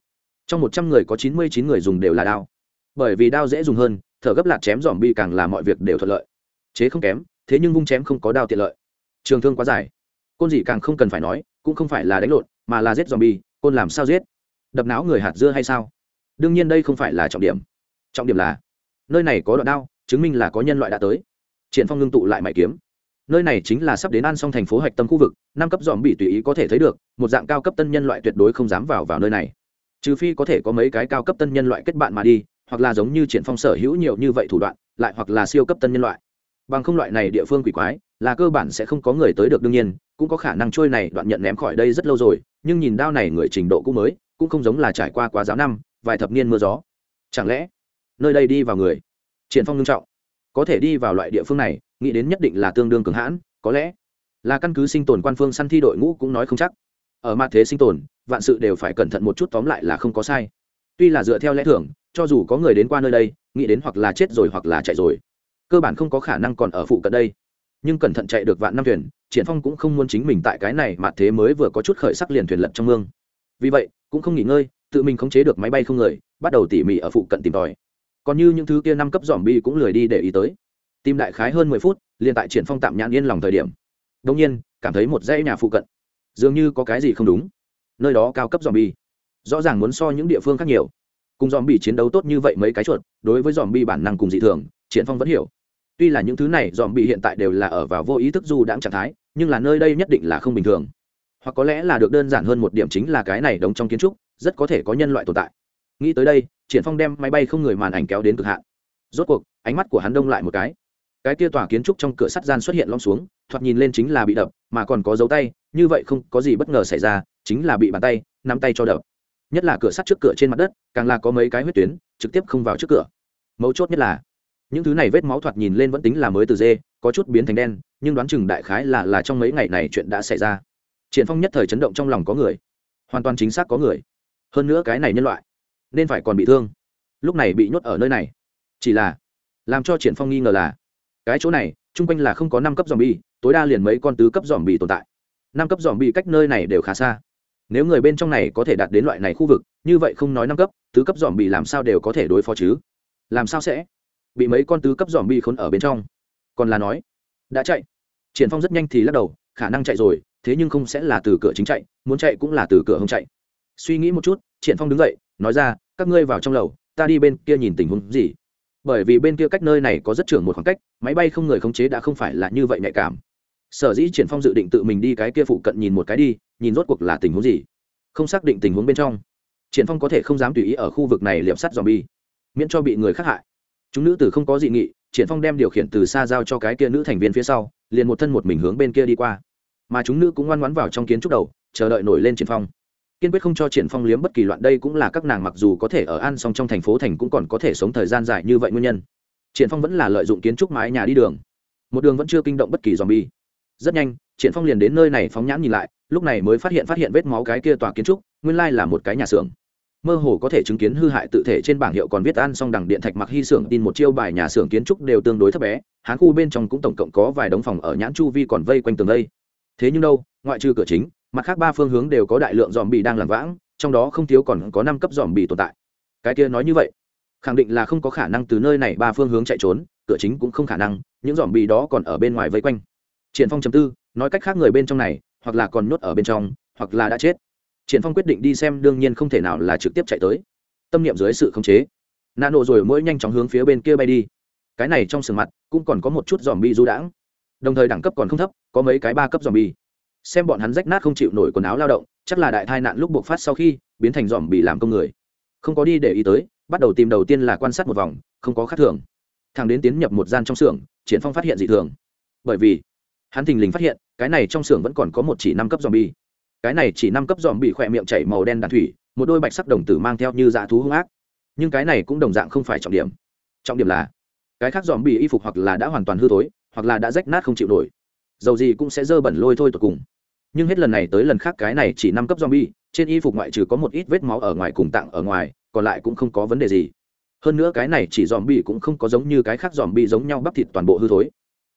Speaker 1: Trong một trăm người có chín mươi chín người dùng đều là đao bởi vì đao dễ dùng hơn, thở gấp lạt chém dòm bi càng là mọi việc đều thuận lợi. Chế không kém, thế nhưng vung chém không có đao tiện lợi. Trường thương quá dài. Côn gì càng không cần phải nói, cũng không phải là đánh lộn, mà là giết dòm bi, côn làm sao giết? Đập não người hạt dưa hay sao? Đương nhiên đây không phải là trọng điểm. Trọng điểm là, nơi này có đoạn đao, chứng minh là có nhân loại đã tới. Triển phong ngưng tụ lại mải kiếm. Nơi này chính là sắp đến an xong thành phố hạch tâm khu vực, năm cấp dòm bị tùy ý có thể thấy được, một dạng cao cấp tân nhân loại tuyệt đối không dám vào vào nơi này. Trừ phi có thể có mấy cái cao cấp tân nhân loại kết bạn mà đi hoặc là giống như triển phong sở hữu nhiều như vậy thủ đoạn, lại hoặc là siêu cấp tân nhân loại. Bằng không loại này địa phương quỷ quái, là cơ bản sẽ không có người tới được đương nhiên, cũng có khả năng trôi này đoạn nhận ném khỏi đây rất lâu rồi, nhưng nhìn đao này người trình độ cũng mới, cũng không giống là trải qua quá giáo năm, vài thập niên mưa gió. Chẳng lẽ, nơi đây đi vào người? Triển phong nghiêm trọng. Có thể đi vào loại địa phương này, nghĩ đến nhất định là tương đương cường hãn, có lẽ là căn cứ sinh tồn quan phương săn thi đội ngũ cũng nói không chắc. Ở mặt thế sinh tồn, vạn sự đều phải cẩn thận một chút tóm lại là không có sai tuy là dựa theo lẽ thường, cho dù có người đến qua nơi đây, nghĩ đến hoặc là chết rồi hoặc là chạy rồi, cơ bản không có khả năng còn ở phụ cận đây. Nhưng cẩn thận chạy được vạn năm thuyền, triển phong cũng không muốn chính mình tại cái này mà thế mới vừa có chút khởi sắc liền thuyền lật trong mương. Vì vậy, cũng không nghỉ ngơi, tự mình khống chế được máy bay không người, bắt đầu tỉ mỉ ở phụ cận tìm tòi. Còn như những thứ kia năm cấp dòm bi cũng lười đi để ý tới. Tìm đại khái hơn mười phút, liền tại triển phong tạm nhãn yên lòng thời điểm. Đông nhiên, cảm thấy một dãy nhà phụ cận dường như có cái gì không đúng. Nơi đó cao cấp dòm bi rõ ràng muốn so những địa phương khác nhiều. Cùng dòm bị chiến đấu tốt như vậy mấy cái chuột, đối với dòm bị bản năng cùng dị thường, triển phong vẫn hiểu. Tuy là những thứ này dòm bị hiện tại đều là ở vào vô ý thức du đãng trạng thái, nhưng là nơi đây nhất định là không bình thường. Hoặc có lẽ là được đơn giản hơn một điểm chính là cái này đóng trong kiến trúc, rất có thể có nhân loại tồn tại. Nghĩ tới đây, triển phong đem máy bay không người màn ảnh kéo đến cực hạn. Rốt cuộc, ánh mắt của hắn đông lại một cái. Cái kia tòa kiến trúc trong cửa sắt gian xuất hiện lom xuống, thoạt nhìn lên chính là bị đập, mà còn có dấu tay, như vậy không có gì bất ngờ xảy ra, chính là bị bàn tay, nắm tay cho đập nhất là cửa sắt trước cửa trên mặt đất, càng là có mấy cái huyết tuyến, trực tiếp không vào trước cửa. Mấu chốt nhất là, những thứ này vết máu thoạt nhìn lên vẫn tính là mới từ dê, có chút biến thành đen, nhưng đoán chừng đại khái là là trong mấy ngày này chuyện đã xảy ra. Triển phong nhất thời chấn động trong lòng có người. Hoàn toàn chính xác có người. Hơn nữa cái này nhân loại, nên phải còn bị thương. Lúc này bị nhốt ở nơi này. Chỉ là, làm cho triển phong nghi ngờ là, cái chỗ này, chung quanh là không có năm cấp dòm bi tối đa liền mấy con tứ cấp dòm bi tồn tại. Năm cấp dòm bi cách nơi này đều khá xa nếu người bên trong này có thể đạt đến loại này khu vực, như vậy không nói năm cấp, tứ cấp dòm bị làm sao đều có thể đối phó chứ? Làm sao sẽ? Bị mấy con tứ cấp dòm bị khốn ở bên trong. Còn là nói, đã chạy. Triển phong rất nhanh thì lắc đầu, khả năng chạy rồi, thế nhưng không sẽ là từ cửa chính chạy, muốn chạy cũng là từ cửa không chạy. Suy nghĩ một chút, triển phong đứng dậy, nói ra, các ngươi vào trong lầu, ta đi bên kia nhìn tình huống gì? Bởi vì bên kia cách nơi này có rất trưởng một khoảng cách, máy bay không người khống chế đã không phải là như vậy nhạy cảm sở dĩ triển phong dự định tự mình đi cái kia phụ cận nhìn một cái đi, nhìn rốt cuộc là tình huống gì? Không xác định tình huống bên trong. Triển phong có thể không dám tùy ý ở khu vực này liệm sắt dòm bi miễn cho bị người khác hại. Chúng nữ tử không có dị nghị, triển phong đem điều khiển từ xa giao cho cái kia nữ thành viên phía sau, liền một thân một mình hướng bên kia đi qua. Mà chúng nữ cũng ngoan ngoãn vào trong kiến trúc đầu, chờ đợi nổi lên triển phong. Kiên quyết không cho triển phong liếm bất kỳ loạn, đây cũng là các nàng mặc dù có thể ở an song trong thành phố thành cũng còn có thể sống thời gian dài như vậy nguyên nhân. Triển phong vẫn là lợi dụng kiến trúc mái nhà đi đường. Một đường vẫn chưa kinh động bất kỳ zombie rất nhanh, triển phong liền đến nơi này phóng nhãn nhìn lại, lúc này mới phát hiện phát hiện vết máu cái kia tòa kiến trúc, nguyên lai là một cái nhà xưởng. Mơ hồ có thể chứng kiến hư hại tự thể trên bảng hiệu còn viết ăn xong đằng điện thạch mặc hy xưởng, tin một chiêu bài nhà xưởng kiến trúc đều tương đối thấp bé, hán khu bên trong cũng tổng cộng có vài đống phòng ở nhãn chu vi còn vây quanh tường đây. Thế nhưng đâu, ngoại trừ cửa chính, mặt khác ba phương hướng đều có đại lượng dòm bị đang làm vãng, trong đó không thiếu còn có năm cấp dòm bị tồn tại. Cái kia nói như vậy, khẳng định là không có khả năng từ nơi này ba phương hướng chạy trốn, cửa chính cũng không khả năng, những dòm bị đó còn ở bên ngoài vây quanh triển phong chấm tư, nói cách khác người bên trong này, hoặc là còn nhốt ở bên trong, hoặc là đã chết. Triển phong quyết định đi xem, đương nhiên không thể nào là trực tiếp chạy tới. Tâm niệm dưới sự khống chế. Nạ nổ rồi mỗi nhanh chóng hướng phía bên kia bay đi. Cái này trong sườn mặt, cũng còn có một chút giòm bi du đãng. Đồng thời đẳng cấp còn không thấp, có mấy cái ba cấp giòm bi xem bọn hắn rách nát không chịu nổi quần áo lao động, chắc là đại tai nạn lúc buộc phát sau khi, biến thành giòm bị làm công người. Không có đi để ý tới, bắt đầu tìm đầu tiên là quan sát một vòng, không có khác thường. Thằng đến tiến nhập một gian trong xưởng, triển phong phát hiện dị thường. Bởi vì hắn thình lình phát hiện cái này trong xưởng vẫn còn có một chỉ năm cấp dòm bi cái này chỉ năm cấp dòm bị khỏe miệng chảy màu đen đàn thủy một đôi bạch sắc đồng tử mang theo như dạ thú hung ác nhưng cái này cũng đồng dạng không phải trọng điểm trọng điểm là cái khác dòm bị y phục hoặc là đã hoàn toàn hư thối hoặc là đã rách nát không chịu nổi dầu gì cũng sẽ dơ bẩn lôi thôi tột cùng nhưng hết lần này tới lần khác cái này chỉ năm cấp zombie, trên y phục ngoại trừ có một ít vết máu ở ngoài cùng tặng ở ngoài, còn lại cũng không có vấn đề gì. Hơn nữa cái này chỉ zombie cũng không có giống như cái khác zombie giống nhau bắp thịt toàn bộ hư thối.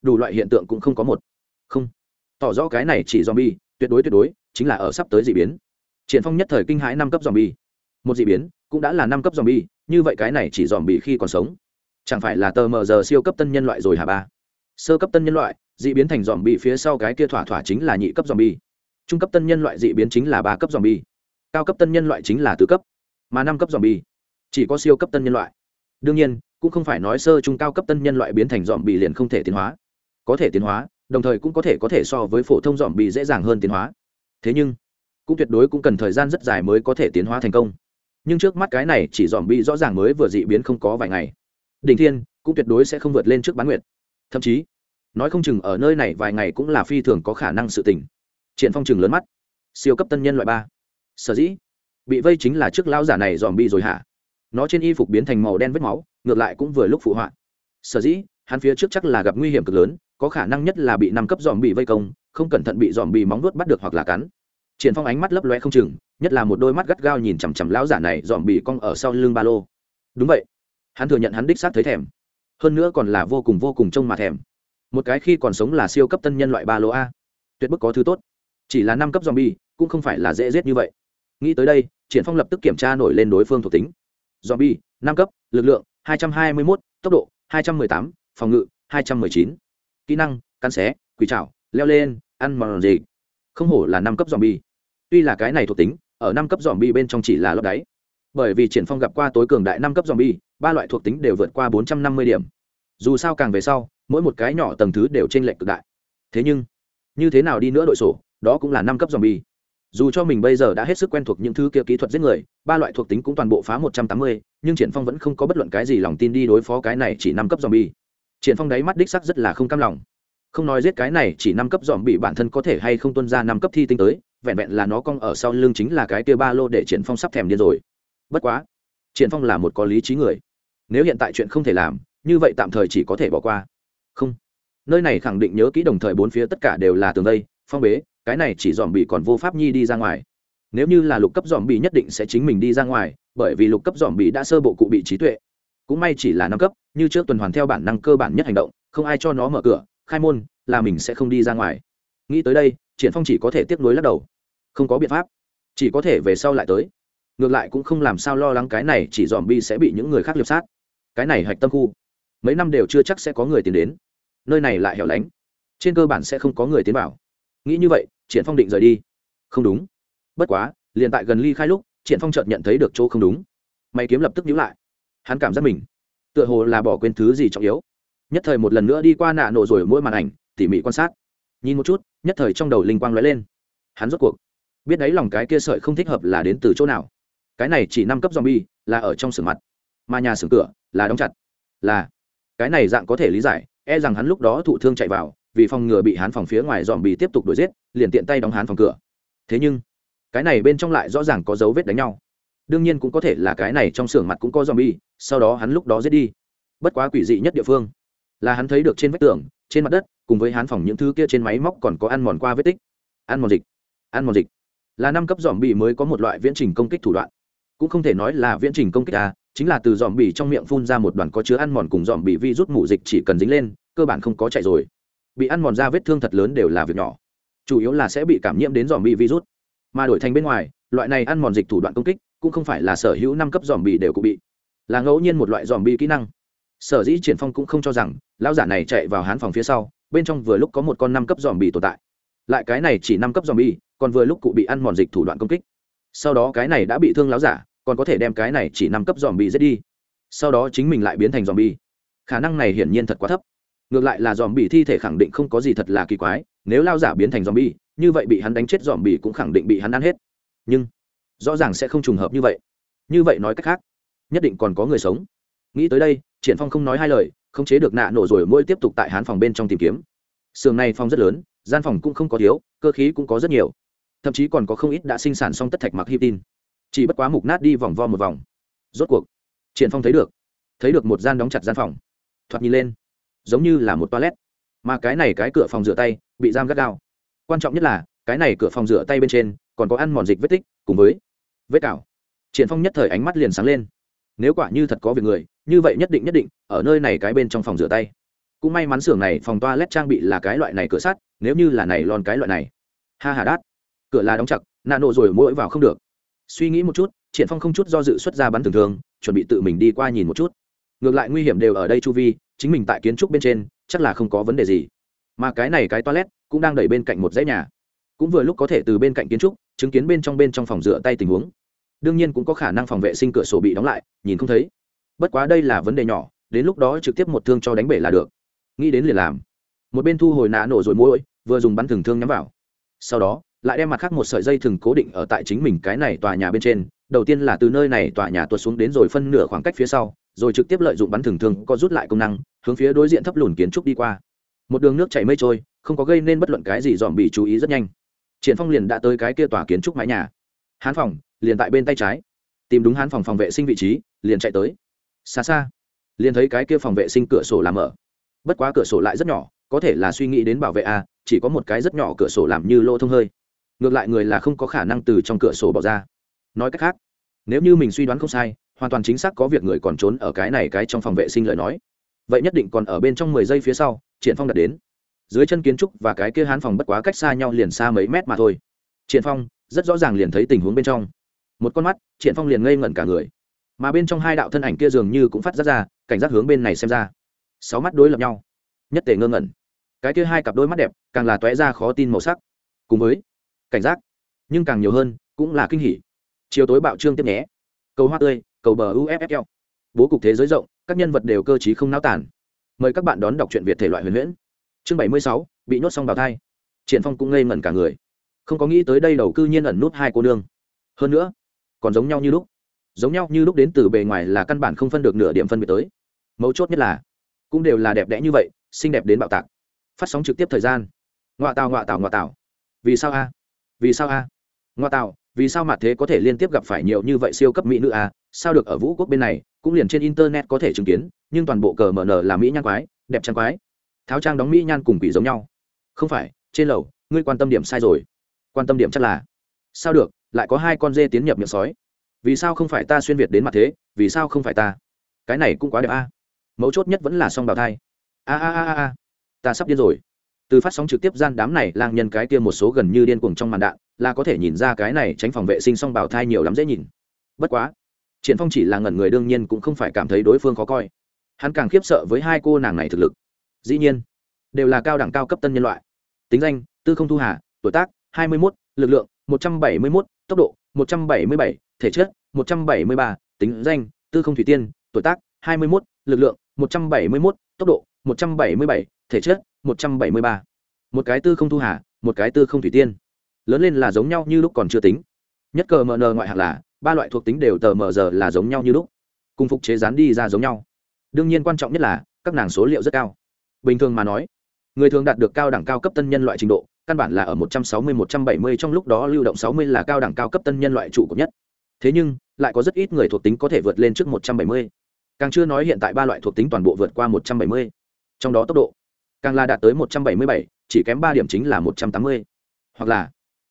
Speaker 1: Đủ loại hiện tượng cũng không có một. Không. Tỏ rõ cái này chỉ zombie, tuyệt đối tuyệt đối chính là ở sắp tới dị biến. Triển Phong nhất thời kinh hãi năm cấp zombie. Một dị biến, cũng đã là năm cấp zombie, như vậy cái này chỉ zombie khi còn sống, chẳng phải là tờ mờ giờ siêu cấp tân nhân loại rồi hả ba? Sơ cấp tân nhân loại, dị biến thành dòm bị phía sau cái kia thỏa thỏa chính là nhị cấp dòm bi trung cấp tân nhân loại dị biến chính là ba cấp dòm bi cao cấp tân nhân loại chính là tứ cấp mà năm cấp dòm bi chỉ có siêu cấp tân nhân loại đương nhiên cũng không phải nói sơ trung cao cấp tân nhân loại biến thành dòm bị liền không thể tiến hóa có thể tiến hóa đồng thời cũng có thể có thể so với phổ thông dòm bị dễ dàng hơn tiến hóa. Thế nhưng, cũng tuyệt đối cũng cần thời gian rất dài mới có thể tiến hóa thành công. Nhưng trước mắt cái này chỉ dòm bị rõ ràng mới vừa dị biến không có vài ngày. Đỉnh thiên cũng tuyệt đối sẽ không vượt lên trước bán nguyệt. Thậm chí, nói không chừng ở nơi này vài ngày cũng là phi thường có khả năng sự tình. Triển phong chừng lớn mắt. Siêu cấp tân nhân loại ba. Sở dĩ, bị vây chính là trước lão giả này dòm bi rồi hả? Nó trên y phục biến thành màu đen vết máu, ngược lại cũng vừa lúc phụ họa. Sở dĩ hắn phía trước chắc là gặp nguy hiểm cực lớn có khả năng nhất là bị năm cấp dòm bị vây công không cẩn thận bị dòm bị móng nuốt bắt được hoặc là cắn. Triển phong ánh mắt lấp loe không chừng nhất là một đôi mắt gắt gao nhìn chằm chằm lão giả này dòm bị cong ở sau lưng ba lô. Đúng vậy. Hắn thừa nhận hắn đích xác thấy thèm. Hơn nữa còn là vô cùng vô cùng trông mà thèm. Một cái khi còn sống là siêu cấp tân nhân loại ba lô a. Tuyệt bức có thứ tốt. Chỉ là năm cấp zombie cũng không phải là dễ giết như vậy. Nghĩ tới đây triển phong lập tức kiểm tra nổi lên đối phương thuộc tính. Zombie năm cấp lực lượng 221, tốc độ 218, phòng ngự 219. kỹ năng, cắn xé quỷ trảo leo lên, ăn mòn gì không hổ là năm cấp zombie. Tuy là cái này thuộc tính, ở năm cấp zombie bên trong chỉ là lớp đáy. Bởi vì triển phong gặp qua tối cường đại năm cấp zombie, ba loại thuộc tính đều vượt qua 450 điểm. Dù sao càng về sau, mỗi một cái nhỏ tầng thứ đều trên lệch cực đại. Thế nhưng, như thế nào đi nữa đội sổ, đó cũng là năm cấp zombie. Dù cho mình bây giờ đã hết sức quen thuộc những thứ kia kỹ thuật giết người, ba loại thuộc tính cũng toàn bộ phá một trăm tám mươi, nhưng triển phong vẫn không có bất luận cái gì lòng tin đi đối phó cái này chỉ năm cấp zombie triển phong đáy mắt đích sắc rất là không cam lòng. Không nói giết cái này, chỉ năm cấp dòm bị bản thân có thể hay không tuân ra năm cấp thi tinh tới, vẹn vẹn là nó cong ở sau lưng chính là cái kia ba lô để triển phong sắp thèm điên rồi. Bất quá, triển phong là một có lý trí người. Nếu hiện tại chuyện không thể làm, như vậy tạm thời chỉ có thể bỏ qua. Không. Nơi này khẳng định nhớ kỹ đồng thời bốn phía tất cả đều là tường đây, phong bế, cái này chỉ dòm bị còn vô pháp nhi đi ra ngoài. Nếu như là lục cấp dòm bị nhất định sẽ chính mình đi ra ngoài, bởi vì lục cấp dòm bị đã sơ bộ cụ bị trí tuệ cũng may chỉ là năm cấp, như trước tuần hoàn theo bản năng cơ bản nhất hành động, không ai cho nó mở cửa, khai môn, là mình sẽ không đi ra ngoài. Nghĩ tới đây, triển phong chỉ có thể tiếp nối lắc đầu. Không có biện pháp. Chỉ có thể về sau lại tới. Ngược lại cũng không làm sao lo lắng cái này, chỉ dòm bi sẽ bị những người khác liệp sát. Cái này hạch tâm khu. Mấy năm đều chưa chắc sẽ có người tiến đến. Nơi này lại hẻo lánh. Trên cơ bản sẽ không có người tiến vào. Nghĩ như vậy, triển phong định rời đi. Không đúng. Bất quá, liền tại gần ly khai lúc, triển phong chợt nhận thấy được chỗ không đúng. Mày kiếm lập tức nhíu lại hắn cảm giác mình tựa hồ là bỏ quên thứ gì trọng yếu. Nhất thời một lần nữa đi qua nạ nổ rồi mỗi màn ảnh, tỉ mỉ quan sát. Nhìn một chút, nhất thời trong đầu linh quang lóe lên. Hắn rốt cuộc biết đấy lòng cái kia sợi không thích hợp là đến từ chỗ nào. Cái này chỉ năm cấp zombie, là ở trong sườn mặt. Mà nhà xưởng cửa là đóng chặt. Là cái này dạng có thể lý giải e rằng hắn lúc đó thụ thương chạy vào, vì phòng ngừa bị hắn phòng phía ngoài dòm bị tiếp tục đuổi giết, liền tiện tay đóng hắn phòng cửa. Thế nhưng, cái này bên trong lại rõ ràng có dấu vết đánh nhau đương nhiên cũng có thể là cái này trong xưởng mặt cũng có dòm bi sau đó hắn lúc đó giết đi. Bất quá quỷ dị nhất địa phương là hắn thấy được trên vách tường, trên mặt đất, cùng với hắn phòng những thứ kia trên máy móc còn có ăn mòn qua vết tích. Ăn mòn dịch, ăn mòn dịch. Là năm cấp dòm bị mới có một loại viễn trình công kích thủ đoạn. Cũng không thể nói là viễn trình công kích à chính là từ dòm bì trong miệng phun ra một đoàn có chứa ăn mòn cùng dòm bì vi rút dịch chỉ cần dính lên, cơ bản không có chạy rồi. Bị ăn mòn ra vết thương thật lớn đều là việc nhỏ. Chủ yếu là sẽ bị cảm nhiễm đến dòm bì virus. Mà đổi thành bên ngoài, loại này ăn mòn dịch thủ đoạn công kích cũng không phải là sở hữu năm cấp dòm bì đều cụ bị. Là ngẫu nhiên một loại dòm bì kỹ năng. Sở dĩ triển phong cũng không cho rằng, lão giả này chạy vào hán phòng phía sau, bên trong vừa lúc có một con năm cấp dòm bì tồn tại. Lại cái này chỉ năm cấp dòm bì, còn vừa lúc cụ bị ăn mòn dịch thủ đoạn công kích. Sau đó cái này đã bị thương lão giả, còn có thể đem cái này chỉ năm cấp dòm bì giết đi. Sau đó chính mình lại biến thành dòm bì. Khả năng này hiển nhiên thật quá thấp. Ngược lại là dòm bì thi thể khẳng định không có gì thật là kỳ quái, nếu lao giả biến thành dòm bì, như vậy bị hắn đánh chết dòm bì cũng khẳng định bị hắn ăn hết. Nhưng rõ ràng sẽ không trùng hợp như vậy. Như vậy nói cách khác, nhất định còn có người sống. Nghĩ tới đây, triển phong không nói hai lời không chế được nạ nổ rồi mỗi tiếp tục tại hán phòng bên trong tìm kiếm. Sườn này phòng rất lớn, gian phòng cũng không có thiếu, cơ khí cũng có rất nhiều. Thậm chí còn có không ít đã sinh sản xong tất thạch mặc hi tin. Chỉ bất quá mục nát đi vòng vo một vòng. Rốt cuộc, triển phong thấy được thấy được một gian đóng chặt gian phòng. Thoạt nhìn lên, giống như là một toilet. Mà cái này cái cửa phòng rửa tay, bị giam gắt gao. Quan trọng nhất là, cái này cửa phòng rửa tay bên trên, còn có ăn mòn dịch vết tích cùng với vết cào. Triển phong nhất thời ánh mắt liền sáng lên. Nếu quả như thật có việc người, như vậy nhất định nhất định, ở nơi này cái bên trong phòng rửa tay. Cũng may mắn xưởng này phòng toilet trang bị là cái loại này cửa sắt, nếu như là này lon cái loại này. Ha ha đát. Cửa là đóng chặt nạ nổ rồi mỗi vào không được. Suy nghĩ một chút, triển phong không chút do dự xuất ra bắn thường thường, chuẩn bị tự mình đi qua nhìn một chút. Ngược lại nguy hiểm đều ở đây chu vi, chính mình tại kiến trúc bên trên, chắc là không có vấn đề gì. Mà cái này cái toilet cũng đang đẩy bên cạnh một dãy nhà. Cũng vừa lúc có thể từ bên cạnh kiến trúc chứng kiến bên trong bên trong phòng rửa tay tình huống. Đương nhiên cũng có khả năng phòng vệ sinh cửa sổ bị đóng lại, nhìn không thấy. Bất quá đây là vấn đề nhỏ, đến lúc đó trực tiếp một thương cho đánh bể là được. Nghĩ đến liền làm. Một bên thu hồi nã nổ rồi mũi vừa dùng bắn thường thương nhắm vào. Sau đó, lại đem mặt khác một sợi dây thừng cố định ở tại chính mình cái này tòa nhà bên trên. Đầu tiên là từ nơi này tòa nhà tuột xuống đến rồi phân nửa khoảng cách phía sau, rồi trực tiếp lợi dụng bắn thường thương có rút lại công năng, hướng phía đối diện thấp lùn kiến trúc đi qua. Một đường nước chảy mây trôi, không có gây nên bất luận cái gì dòm bị chú ý rất nhanh triển phong liền đã tới cái kia tòa kiến trúc mái nhà. Hán phòng, liền tại bên tay trái. Tìm đúng hán phòng phòng vệ sinh vị trí, liền chạy tới. Xa xa, liền thấy cái kia phòng vệ sinh cửa sổ làm mở. Bất quá cửa sổ lại rất nhỏ, có thể là suy nghĩ đến bảo vệ a chỉ có một cái rất nhỏ cửa sổ làm như lỗ thông hơi. Ngược lại người là không có khả năng từ trong cửa sổ bỏ ra. Nói cách khác, nếu như mình suy đoán không sai, hoàn toàn chính xác có việc người còn trốn ở cái này cái trong phòng vệ sinh lời nói. Vậy nhất định còn ở bên trong mười giây phía sau, triển phong đặt đến dưới chân kiến trúc và cái kia hán phòng bất quá cách xa nhau liền xa mấy mét mà thôi. Triển phong rất rõ ràng liền thấy tình huống bên trong. Một con mắt, triển phong liền ngây ngẩn cả người. Mà bên trong hai đạo thân ảnh kia dường như cũng phát giác ra, cảnh giác hướng bên này xem ra. Sáu mắt đối lập nhau, nhất tề ngơ ngẩn. Cái kia hai cặp đôi mắt đẹp càng là tóe ra khó tin màu sắc. Cùng với cảnh giác, nhưng càng nhiều hơn cũng là kinh hỉ. Chiều tối bạo trương tiếp nhé. Cầu hoa tươi, cầu bờ uffl bố cục thế giới rộng, các nhân vật đều cơ t không náo tản mời các bạn đón đọc truyện việt thể loại huyền huyễn chương bảy mươi sáu, bị nhốt xong bào thai. Triển phong cũng ngây ngẩn cả người. Không có nghĩ tới đây đầu cư nhiên ẩn nút hai cô nương. Hơn nữa, còn giống nhau như lúc. Giống nhau như lúc đến từ bề ngoài là căn bản không phân được nửa điểm phân biệt tới. Mấu chốt nhất là, cũng đều là đẹp đẽ như vậy, xinh đẹp đến bạo tạc. Phát sóng trực tiếp thời gian. Ngoạ tào ngoạ tào ngoạ tào. Vì sao a? Vì sao a? Ngoại tào, vì sao mặt thế có thể liên tiếp gặp phải nhiều như vậy siêu cấp mỹ nữ a? Sao được ở vũ quốc bên này, cũng liền trên internet có thể chứng kiến, nhưng toàn bộ cờ mở nở là mỹ nhan quái, đẹp trang quái tháo trang đóng mỹ nhan cùng quỷ giống nhau. Không phải, trên lầu, ngươi quan tâm điểm sai rồi. Quan tâm điểm chắc là, sao được, lại có hai con dê tiến nhập miệng sói. Vì sao không phải ta xuyên việt đến mặt thế, vì sao không phải ta? Cái này cũng quá đẹp a. Mấu chốt nhất vẫn là song bào thai. A a a a ta sắp điên rồi. Từ phát sóng trực tiếp gian đám này, lang nhân cái kia một số gần như điên cuồng trong màn đạn, là có thể nhìn ra cái này tránh phòng vệ sinh song bào thai nhiều lắm dễ nhìn. Bất quá, triển phong chỉ là ngẩn người đương nhiên cũng không phải cảm thấy đối phương khó coi. Hắn càng khiếp sợ với hai cô nàng này thực lực dĩ nhiên đều là cao đẳng cao cấp tân nhân loại. Tính danh tư không thu hà tuổi tác 21, lực lượng 171, tốc độ 177, thể chất 173, tính danh tư không thủy tiên tuổi tác 21, lực lượng 171, tốc độ 177, thể chất 173. một cái tư không thu hà một cái tư không thủy tiên. Lớn lên là giống nhau như lúc còn chưa tính. Nhất cờ mờ nờ ngoại hạng là ba loại thuộc tính đều tờ mờ giờ là giống nhau như lúc. Cùng phục chế rán đi ra giống nhau. Đương nhiên quan trọng nhất là các nàng số liệu rất cao bình thường mà nói người thường đạt được cao đẳng cao cấp tân nhân loại trình độ căn bản là ở 160-170 trong lúc đó lưu động 60 là cao đẳng cao cấp tân nhân loại trụ cấp nhất thế nhưng lại có rất ít người thuộc tính có thể vượt lên trước 170. càng chưa nói hiện tại ba loại thuộc tính toàn bộ vượt qua 170. trong đó tốc độ càng là đạt tới 177, chỉ kém ba điểm chính là 180. hoặc là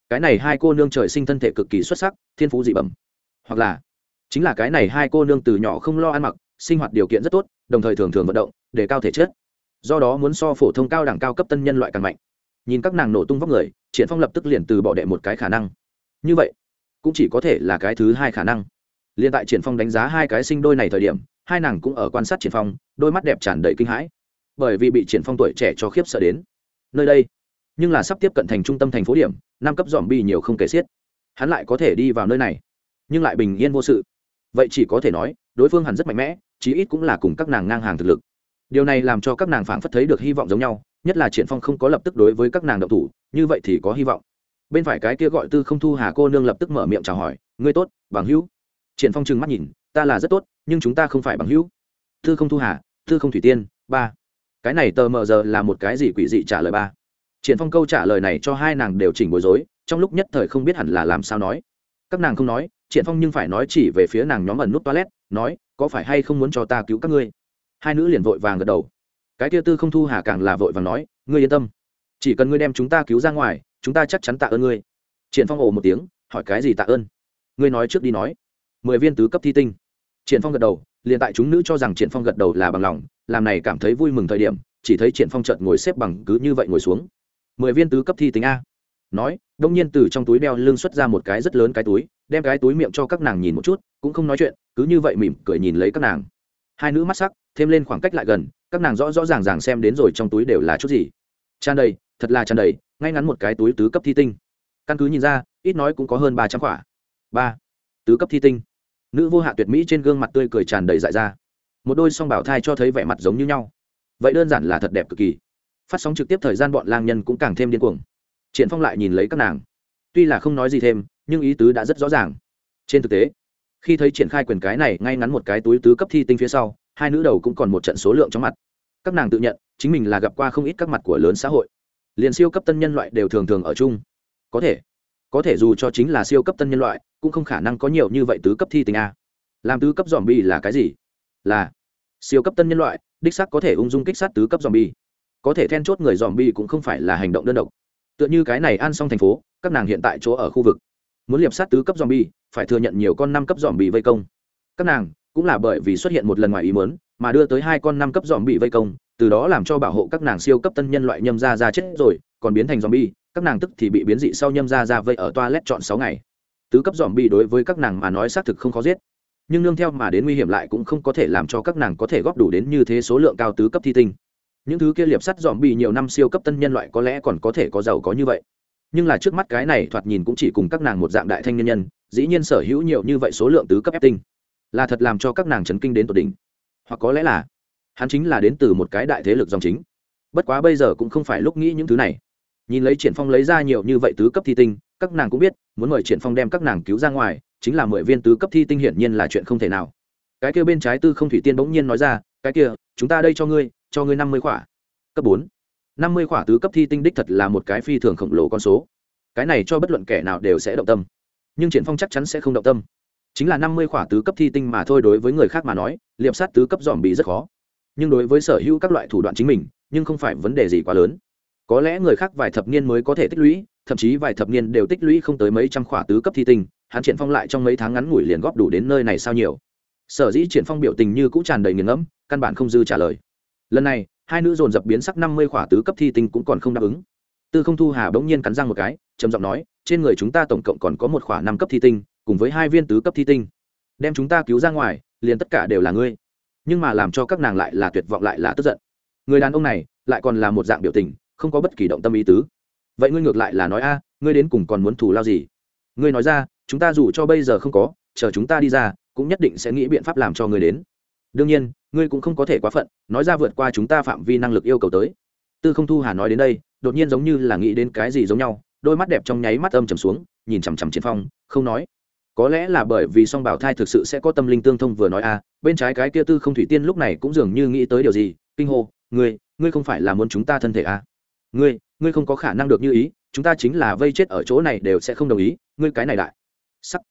Speaker 1: cái này hai cô nương trời sinh thân thể cực kỳ xuất sắc thiên phú dị bẩm hoặc là chính là cái này hai cô nương từ nhỏ không lo ăn mặc sinh hoạt điều kiện rất tốt đồng thời thường thường vận động để cao thể chất do đó muốn so phổ thông cao đẳng cao cấp tân nhân loại càng mạnh. Nhìn các nàng nổ tung vóc người, triển phong lập tức liền từ bỏ đệ một cái khả năng. Như vậy, cũng chỉ có thể là cái thứ hai khả năng. Liên tại triển phong đánh giá hai cái sinh đôi này thời điểm, hai nàng cũng ở quan sát triển phong, đôi mắt đẹp tràn đầy kinh hãi. Bởi vì bị triển phong tuổi trẻ cho khiếp sợ đến. Nơi đây, nhưng là sắp tiếp cận thành trung tâm thành phố điểm, năm cấp dòm bi nhiều không kể xiết. Hắn lại có thể đi vào nơi này, nhưng lại bình yên vô sự. Vậy chỉ có thể nói, đối phương hẳn rất mạnh mẽ, chí ít cũng là cùng các nàng ngang hàng thực lực điều này làm cho các nàng phảng phất thấy được hy vọng giống nhau, nhất là triển phong không có lập tức đối với các nàng động thủ, như vậy thì có hy vọng. Bên phải cái kia gọi tư không thu hà cô nương lập tức mở miệng chào hỏi, ngươi tốt, bằng hữu. Triển phong trừng mắt nhìn, ta là rất tốt, nhưng chúng ta không phải bằng hữu. Tư không thu hà, tư không thủy tiên, ba. Cái này tờ mờ giờ là một cái gì quỷ dị trả lời ba. Triển phong câu trả lời này cho hai nàng đều chỉnh bối rối, trong lúc nhất thời không biết hẳn là làm sao nói. Các nàng không nói, triển phong nhưng phải nói chỉ về phía nàng nhóm ẩn nút toilet, nói, có phải hay không muốn cho ta cứu các ngươi? Hai nữ liền vội vàng gật đầu. Cái kia tư không thu hà càng là vội vàng nói, ngươi yên tâm, chỉ cần ngươi đem chúng ta cứu ra ngoài, chúng ta chắc chắn tạ ơn ngươi. Triển phong ồ một tiếng, hỏi cái gì tạ ơn? Ngươi nói trước đi nói. Mười viên tứ cấp thi tinh. Triển phong gật đầu, liền tại chúng nữ cho rằng triển phong gật đầu là bằng lòng, làm này cảm thấy vui mừng thời điểm, chỉ thấy triển phong chợt ngồi xếp bằng cứ như vậy ngồi xuống. Mười viên tứ cấp thi tinh a? Nói, đông nhiên từ trong túi đeo lưng xuất ra một cái rất lớn cái túi, đem cái túi miệng cho các nàng nhìn một chút, cũng không nói chuyện, cứ như vậy mỉm cười nhìn lấy các nàng hai nữ mắt sắc, thêm lên khoảng cách lại gần, các nàng rõ rõ ràng ràng xem đến rồi trong túi đều là chút gì. Tràn đầy, thật là tràn đầy, ngay ngắn một cái túi tứ cấp thi tinh. Căn cứ nhìn ra, ít nói cũng có hơn ba trăm quả. Ba. Tứ cấp thi tinh. Nữ vô hạ tuyệt mỹ trên gương mặt tươi cười tràn đầy dại ra. Một đôi song bảo thai cho thấy vẻ mặt giống như nhau. Vậy đơn giản là thật đẹp cực kỳ. Phát sóng trực tiếp thời gian bọn lang nhân cũng càng thêm điên cuồng. Triển phong lại nhìn lấy các nàng. Tuy là không nói gì thêm, nhưng ý tứ đã rất rõ ràng. Trên thực tế khi thấy triển khai quyền cái này ngay ngắn một cái túi tứ cấp thi tinh phía sau, hai nữ đầu cũng còn một trận số lượng trong mặt. Các nàng tự nhận, chính mình là gặp qua không ít các mặt của lớn xã hội. Liền siêu cấp tân nhân loại đều thường thường ở chung. Có thể có thể dù cho chính là siêu cấp tân nhân loại, cũng không khả năng có nhiều như vậy tứ cấp thi tinh a. Làm tứ cấp dòm bi là cái gì? Là, siêu cấp tân nhân loại, đích sắc có thể ung dung kích sát tứ cấp dòm bi có thể then chốt người dòm bi cũng không phải là hành động đơn độc. Tựa như cái này ăn xong thành phố, các nàng hiện tại chỗ ở khu vực muốn liệp sát tứ cấp dòm bi phải thừa nhận nhiều con năm cấp dòm bị vây công. Các nàng cũng là bởi vì xuất hiện một lần ngoài ý mớn mà đưa tới hai con năm cấp dòm bị vây công, từ đó làm cho bảo hộ các nàng siêu cấp tân nhân loại nhâm ra ra chết rồi, còn biến thành dòm bi các nàng tức thì bị biến dị sau nhâm ra ra vây ở toilet chọn sáu ngày. Tứ cấp dòm bi đối với các nàng mà nói xác thực không khó giết, nhưng nương theo mà đến nguy hiểm lại cũng không có thể làm cho các nàng có thể góp đủ đến như thế số lượng cao tứ cấp thi tinh. Những thứ kia liệp sắt dòm bị nhiều năm siêu cấp tân nhân loại có lẽ còn có thể có giàu có như vậy nhưng là trước mắt cái này thoạt nhìn cũng chỉ cùng các nàng một dạng đại thanh nhân nhân, dĩ nhiên sở hữu nhiều như vậy số lượng tứ cấp ép tinh, là thật làm cho các nàng chấn kinh đến tột đỉnh. Hoặc có lẽ là, hắn chính là đến từ một cái đại thế lực dòng chính. Bất quá bây giờ cũng không phải lúc nghĩ những thứ này. Nhìn lấy triển phong lấy ra nhiều như vậy tứ cấp thi tinh, các nàng cũng biết, muốn mời triển phong đem các nàng cứu ra ngoài, chính là mười viên tứ cấp thi tinh hiển nhiên là chuyện không thể nào. Cái kia bên trái tư không thủy tiên bỗng nhiên nói ra, cái kia, chúng ta đây cho ngươi cho ngươi năm mươi khỏa. Cấp bốn năm mươi khỏa tứ cấp thi tinh đích thật là một cái phi thường khổng lồ con số. Cái này cho bất luận kẻ nào đều sẽ động tâm. Nhưng triển phong chắc chắn sẽ không động tâm. Chính là năm mươi khỏa tứ cấp thi tinh mà thôi đối với người khác mà nói, liệp sát tứ cấp dòm bị rất khó. Nhưng đối với sở hữu các loại thủ đoạn chính mình, nhưng không phải vấn đề gì quá lớn. Có lẽ người khác vài thập niên mới có thể tích lũy, thậm chí vài thập niên đều tích lũy không tới mấy trăm khỏa tứ cấp thi tinh, hắn triển phong lại trong mấy tháng ngắn ngủi liền góp đủ đến nơi này sao nhiều. Sở dĩ triển phong biểu tình như cũ tràn đầy nghiền ngẫm, căn bản không dư trả lời. Lần này hai nữ dồn dập biến sắc năm mươi khỏa tứ cấp thi tinh cũng còn không đáp ứng. Tư không thu hà bỗng nhiên cắn răng một cái, trầm giọng nói, trên người chúng ta tổng cộng còn có một khỏa năm cấp thi tinh, cùng với hai viên tứ cấp thi tinh. Đem chúng ta cứu ra ngoài, liền tất cả đều là ngươi. Nhưng mà làm cho các nàng lại là tuyệt vọng lại là tức giận. Người đàn ông này, lại còn là một dạng biểu tình, không có bất kỳ động tâm ý tứ. Vậy ngươi ngược lại là nói, a, ngươi đến cùng còn muốn thù lao gì? Ngươi nói ra, chúng ta dù cho bây giờ không có, chờ chúng ta đi ra, cũng nhất định sẽ nghĩ biện pháp làm cho ngươi đến. Đương nhiên ngươi cũng không có thể quá phận, nói ra vượt qua chúng ta phạm vi năng lực yêu cầu tới. Tư không thu hà nói đến đây, đột nhiên giống như là nghĩ đến cái gì giống nhau, đôi mắt đẹp trong nháy mắt âm trầm xuống, nhìn chằm chằm chiến phong, không nói. Có lẽ là bởi vì song bảo thai thực sự sẽ có tâm linh tương thông vừa nói a à, bên trái cái kia tư không thủy tiên lúc này cũng dường như nghĩ tới điều gì, kinh hô, ngươi ngươi không phải là muốn chúng ta thân thể a? Ngươi ngươi không có khả năng được như ý, chúng ta chính là vây chết ở chỗ này đều sẽ không đồng ý, ngươi cái này đại. Sắc.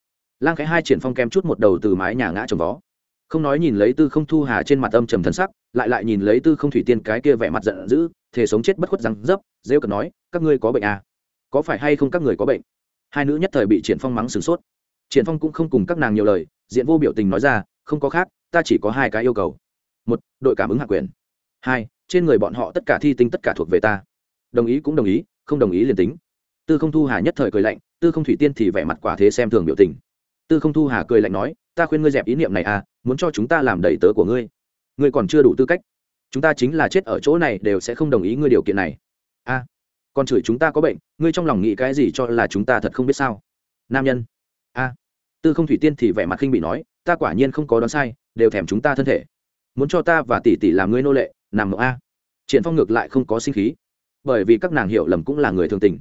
Speaker 1: Lang cái hai triển phong kem chút một đầu từ mái nhà ngã trồng vó không nói nhìn lấy tư không thu hà trên mặt âm trầm thân sắc, lại lại nhìn lấy tư không thủy tiên cái kia vẻ mặt giận dữ thể sống chết bất khuất răng dấp, rêu cợt nói, các ngươi có bệnh à? Có phải hay không các người có bệnh? Hai nữ nhất thời bị triển phong mắng sửng sốt. Triển phong cũng không cùng các nàng nhiều lời, diện vô biểu tình nói ra, không có khác, ta chỉ có hai cái yêu cầu. Một, đội cảm ứng hạ quyền. Hai, trên người bọn họ tất cả thi tinh tất cả thuộc về ta. Đồng ý cũng đồng ý, không đồng ý liền tính. Tư không thu hà nhất thời cười lạnh, tư không thủy tiên thì vẻ mặt quả thế xem thường biểu tình. Tư không thu hà cười lạnh nói ta khuyên ngươi dẹp ý niệm này à muốn cho chúng ta làm đầy tớ của ngươi. Ngươi còn chưa đủ tư cách. Chúng ta chính là chết ở chỗ này đều sẽ không đồng ý ngươi điều kiện này. A à, còn chửi chúng ta có bệnh ngươi trong lòng nghĩ cái gì cho là chúng ta thật không biết sao? Nam nhân. A tư không thủy tiên thì vẻ mặt khinh bị nói ta quả nhiên không có đoán sai đều thèm chúng ta thân thể. Muốn cho ta và tỷ tỷ làm ngươi nô lệ nằm ngộ a. Triển phong ngược lại không có sinh khí. Bởi vì các nàng hiểu lầm cũng là người thường tình.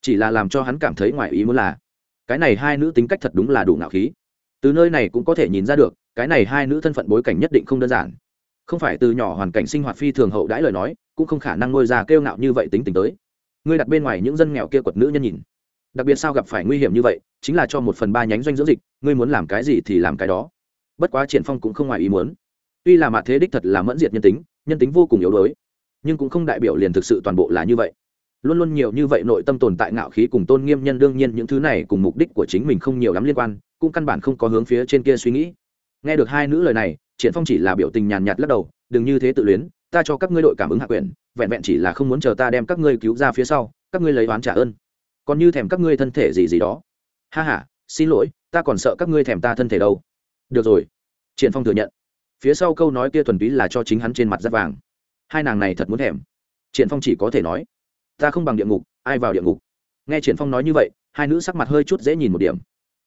Speaker 1: Chỉ là làm cho hắn cảm thấy ngoài ý muốn là cái này hai nữ tính cách thật đúng là đủ ngạo khí từ nơi này cũng có thể nhìn ra được, cái này hai nữ thân phận bối cảnh nhất định không đơn giản. Không phải từ nhỏ hoàn cảnh sinh hoạt phi thường hậu đãi lời nói, cũng không khả năng nuôi ra kêu ngạo như vậy tính tình tới. Ngươi đặt bên ngoài những dân nghèo kia quật nữ nhân nhìn. Đặc biệt sao gặp phải nguy hiểm như vậy, chính là cho một phần ba nhánh doanh dưỡng dịch, ngươi muốn làm cái gì thì làm cái đó. Bất quá triển phong cũng không ngoài ý muốn. Tuy là mặt thế đích thật là mẫn diệt nhân tính nhân tính vô cùng yếu đuối, nhưng cũng không đại biểu liền thực sự toàn bộ là như vậy. Luôn luôn nhiều như vậy nội tâm tồn tại ngạo khí cùng tôn nghiêm nhân đương nhiên những thứ này cùng mục đích của chính mình không nhiều lắm liên quan cũng căn bản không có hướng phía trên kia suy nghĩ. Nghe được hai nữ lời này, triển phong chỉ là biểu tình nhàn nhạt lắc đầu, đừng như thế tự luyến, ta cho các ngươi đội cảm ứng hạ quyền, vẹn vẹn chỉ là không muốn chờ ta đem các ngươi cứu ra phía sau, các ngươi lấy oán trả ơn. Còn như thèm các ngươi thân thể gì gì đó. Ha ha, xin lỗi, ta còn sợ các ngươi thèm ta thân thể đâu. Được rồi, triển phong thừa nhận. Phía sau câu nói kia thuần túy là cho chính hắn trên mặt rất vàng. Hai nàng này thật muốn thèm. Triển phong chỉ có thể nói. Ta không bằng địa ngục, ai vào địa ngục? Nghe triển phong nói như vậy, hai nữ sắc mặt hơi chút dễ nhìn một điểm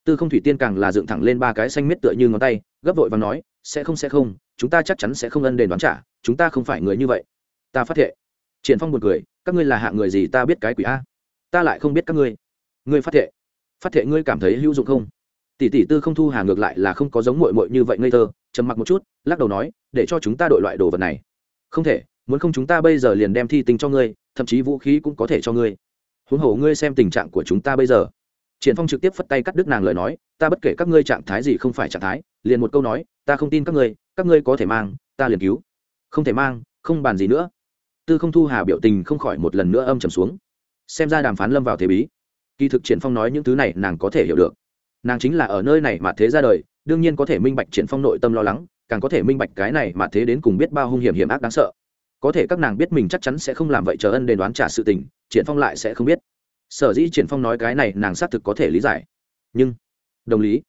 Speaker 1: tư không thủy tiên càng là dựng thẳng lên ba cái xanh miết tựa như ngón tay, gấp vội và nói, sẽ không sẽ không, chúng ta chắc chắn sẽ không ân đền đoán trả, chúng ta không phải người như vậy. Ta phát thệ. Triển phong buồn cười, các ngươi là hạng người gì ta biết cái quỷ a? Ta lại không biết các ngươi. Ngươi phát thệ. Phát thệ ngươi cảm thấy hữu dụng không? Tỷ tỷ tư không thu hà ngược lại là không có giống muội muội như vậy ngây thơ, trầm mặc một chút, lắc đầu nói, để cho chúng ta đội loại đồ vật này. Không thể, muốn không chúng ta bây giờ liền đem thi tinh cho ngươi, thậm chí vũ khí cũng có thể cho ngươi. Huống hồ ngươi xem tình trạng của chúng ta bây giờ triển phong trực tiếp phất tay cắt đứt nàng lời nói, ta bất kể các ngươi trạng thái gì không phải trạng thái, liền một câu nói, ta không tin các ngươi các ngươi có thể mang, ta liền cứu. Không thể mang, không bàn gì nữa. Tư không thu hà biểu tình không khỏi một lần nữa âm trầm xuống. Xem ra đàm phán lâm vào thế bí. Kỳ thực triển phong nói những thứ này nàng có thể hiểu được. Nàng chính là ở nơi này mà thế ra đời, đương nhiên có thể minh bạch triển phong nội tâm lo lắng, càng có thể minh bạch cái này mà thế đến cùng biết bao hung hiểm hiểm ác đáng sợ. Có thể các nàng biết mình chắc chắn sẽ không làm vậy chờ ân đền đoán trả sự tình, triển phong lại sẽ không biết sở dĩ triển phong nói cái này, nàng xác thực có thể lý giải. Nhưng, đồng lý,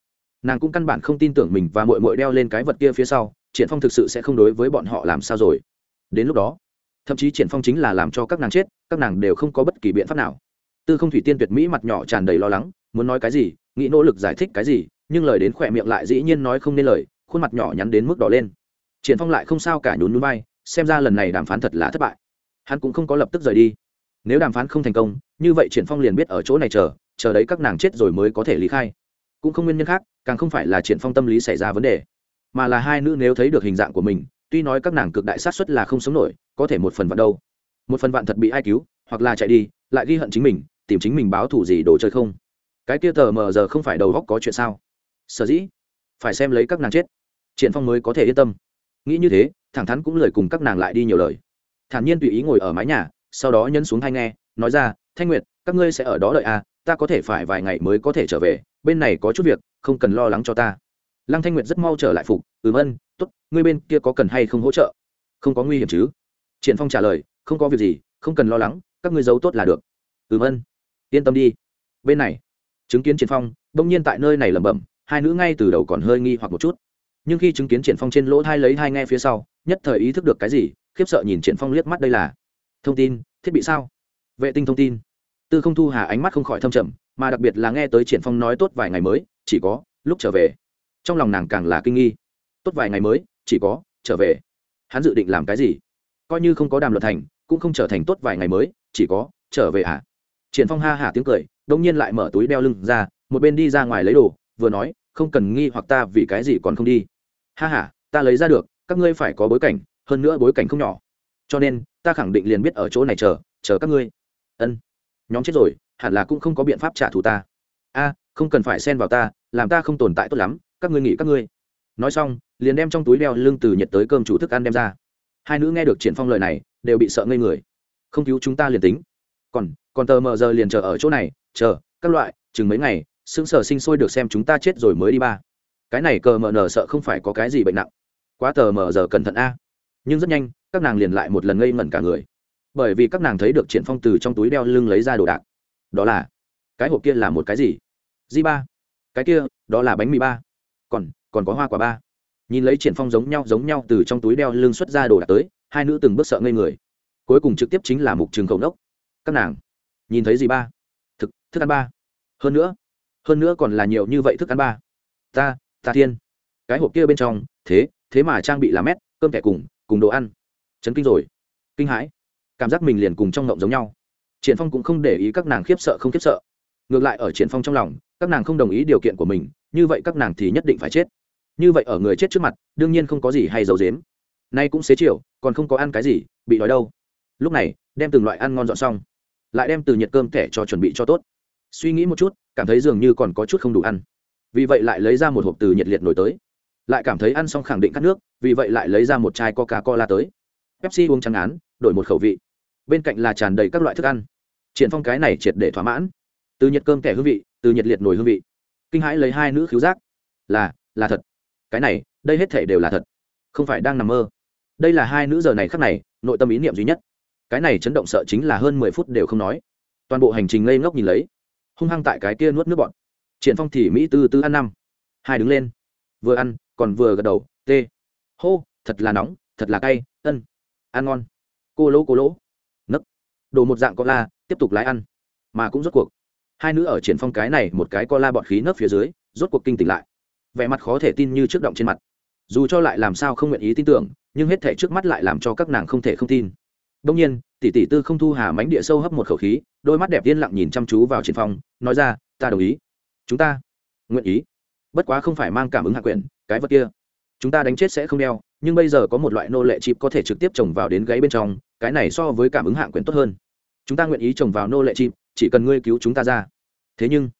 Speaker 1: nàng cũng căn bản không tin tưởng mình và mội mội đeo lên cái vật kia phía sau, triển phong thực sự sẽ không đối với bọn họ làm sao rồi. Đến lúc đó, thậm chí triển phong chính là làm cho các nàng chết, các nàng đều không có bất kỳ biện pháp nào. Tư không thủy tiên tuyệt mỹ mặt nhỏ tràn đầy lo lắng, muốn nói cái gì, nghĩ nỗ lực giải thích cái gì, nhưng lời đến khỏe miệng lại dĩ nhiên nói không nên lời, khuôn mặt nhỏ nhắn đến mức đỏ lên. Triển phong lại không sao cả nhún nhún bay xem ra lần này đàm phán thật là thất bại. Hắn cũng không có lập tức rời đi nếu đàm phán không thành công, như vậy triển phong liền biết ở chỗ này chờ chờ đấy các nàng chết rồi mới có thể lý khai. Cũng không nguyên nhân khác, càng không phải là triển phong tâm lý xảy ra vấn đề, mà là hai nữ nếu thấy được hình dạng của mình, tuy nói các nàng cực đại sát suất là không sống nổi, có thể một phần vạn đâu. Một phần vạn thật bị ai cứu, hoặc là chạy đi, lại ghi hận chính mình, tìm chính mình báo thù gì đồ chơi không? Cái kia tờ mờ giờ không phải đầu góc có chuyện sao? Sở dĩ, phải xem lấy các nàng chết. Triển phong mới có thể yên tâm. Nghĩ như thế, thẳng thắn cũng lời cùng các nàng lại đi nhiều lời. Thản nhiên tùy ý ngồi ở mái nhà sau đó nhấn xuống hai nghe, nói ra, thanh nguyệt, các ngươi sẽ ở đó đợi à ta có thể phải vài ngày mới có thể trở về, bên này có chút việc, không cần lo lắng cho ta. Lăng thanh nguyệt rất mau trở lại phục, ừm ân t ố t ngươi bên kia có cần hay không hỗ trợ? Không có nguy hiểm chứ. Triển phong trả lời, không có việc gì, không cần lo lắng, các ngươi giấu tốt là được. Ừm ân, yên tâm đi. Bên này, chứng kiến triển phong bỗng nhiên tại nơi này lẩm bẩm, hai nữ ngay từ đầu còn hơi nghi hoặc một chút. Nhưng khi chứng kiến triển phong trên lỗ thai lấy hai nghe phía sau, nhất thời ý thức được cái gì, khiếp sợ nhìn triển phong liếc mắt đây là thông tin, thiết bị sao? Vệ tinh thông tin. Tư không thu hà ánh mắt không khỏi thâm trầm, mà đặc biệt là nghe tới triển phong nói tốt vài ngày mới, chỉ có, lúc trở về. Trong lòng nàng càng là kinh nghi. Tốt vài ngày mới, chỉ có, trở về. Hắn dự định làm cái gì? Coi như không có đàm luật thành, cũng không trở thành tốt vài ngày mới, chỉ có, trở về à triển phong ha hả tiếng cười đông nhiên lại mở túi đeo lưng ra, một bên đi ra ngoài lấy đồ, vừa nói, không cần nghi hoặc ta vì cái gì còn không đi. Ha ha, ta lấy ra được, các ngươi phải có bối cảnh, hơn nữa bối cảnh không nhỏ cho nên, ta khẳng định liền biết ở chỗ này chờ chờ các ngươi. Ân. Nhóm chết rồi, hẳn là cũng không có biện pháp trả thù ta. A, không cần phải xen vào ta, làm ta không tồn tại tốt lắm, các ngươi nghĩ các ngươi. Nói xong, liền đem trong túi đeo lưng từ nhiệt tới cơm chủ thức ăn đem ra. Hai nữ nghe được triển phong lời này, đều bị sợ ngây người. Không cứu chúng ta liền tính. Còn còn tờ mờ giờ liền chờ ở chỗ này, chờ, các loại, chừng mấy ngày, sững sờ sinh sôi được xem chúng ta chết rồi mới đi ba. Cái này cờ mờ nở sợ không phải có cái gì bệnh nặng. Quá tờ mờ giờ cẩn thận a nhưng rất nhanh, các nàng liền lại một lần ngây ngẩn cả người. Bởi vì các nàng thấy được triển phong từ trong túi đeo lưng lấy ra đồ đạc. Đó là, cái hộp kia là một cái gì? Di ba. Cái kia, đó là bánh mì ba. Còn còn có hoa quả ba. Nhìn lấy triển phong giống nhau giống nhau từ trong túi đeo lưng xuất ra đồ đạc tới, hai nữ từng bước sợ ngây người. Cuối cùng trực tiếp chính là mục trường khẩu nốc. Các nàng, nhìn thấy gì ba. Thực, thức ăn ba. Hơn nữa hơn nữa còn là nhiều như vậy thức ăn ba. Ta ta thiên. Cái hộp kia bên trong, thế thế mà trang bị là mét, cơm kẻ cùng cùng đồ ăn. Chấn kinh rồi. Kinh hãi. Cảm giác mình liền cùng trong ngộng giống nhau. Triển phong cũng không để ý các nàng khiếp sợ không khiếp sợ. Ngược lại ở triển phong trong lòng, các nàng không đồng ý điều kiện của mình, như vậy các nàng thì nhất định phải chết. Như vậy ở người chết trước mặt, đương nhiên không có gì hay giấu dếm nay cũng xế chiều, còn không có ăn cái gì, bị đói đâu. Lúc này, đem từng loại ăn ngon dọn xong. Lại đem từ nhiệt cơm thẻ cho chuẩn bị cho tốt. Suy nghĩ một chút, cảm thấy dường như còn có chút không đủ ăn. Vì vậy lại lấy ra một hộp từ nhiệt liệt nổi tới lại cảm thấy ăn xong khẳng định cắt nước, vì vậy lại lấy ra một chai coca cola tới. Pepsi uống trắng án, đổi một khẩu vị. Bên cạnh là tràn đầy các loại thức ăn. Triển phong cái này triệt để thỏa mãn. Từ nhiệt cơm kẻ hương vị, từ nhiệt liệt nổi hương vị. Kinh hãi lấy hai nữ khiếu giác. Là là thật. Cái này, đây hết thể đều là thật. Không phải đang nằm mơ. Đây là hai nữ giờ này khắc này, nội tâm ý niệm duy nhất. Cái này chấn động sợ chính là hơn mười phút đều không nói. Toàn bộ hành trình ngây ngốc nhìn lấy. Hung hăng tại cái kia nuốt nước bọn. Triển phong thì mỹ tư tư ăn năm. Hai đứng lên. Vừa ăn còn vừa gật đầu tê hô, thật là nóng, thật là cay, ân, ăn ngon. Cô lỗ cô lỗ. Nấc. Đồ một dạng con la tiếp tục lái ăn. Mà cũng rốt cuộc. Hai nữ ở triển phong cái này một cái co la bọt khí nấc phía dưới, rốt cuộc kinh tỉnh lại. Vẻ mặt khó thể tin như trước động trên mặt. Dù cho lại làm sao không nguyện ý tin tưởng, nhưng hết thể trước mắt lại làm cho các nàng không thể không tin. Đông nhiên, tỷ tỷ tư không thu hà mánh địa sâu hấp một khẩu khí, đôi mắt đẹp yên lặng nhìn chăm chú vào triển phong, nói ra, ta đồng ý. Chúng ta nguyện ý. Bất quá không phải mang cảm ứng hạ quyển cái vật kia. Chúng ta đánh chết sẽ không đeo, nhưng bây giờ có một loại nô lệ chip có thể trực tiếp trồng vào đến gáy bên trong, cái này so với cảm ứng hạng quyền tốt hơn. Chúng ta nguyện ý trồng vào nô lệ chip, chỉ cần ngươi cứu chúng ta ra. Thế nhưng,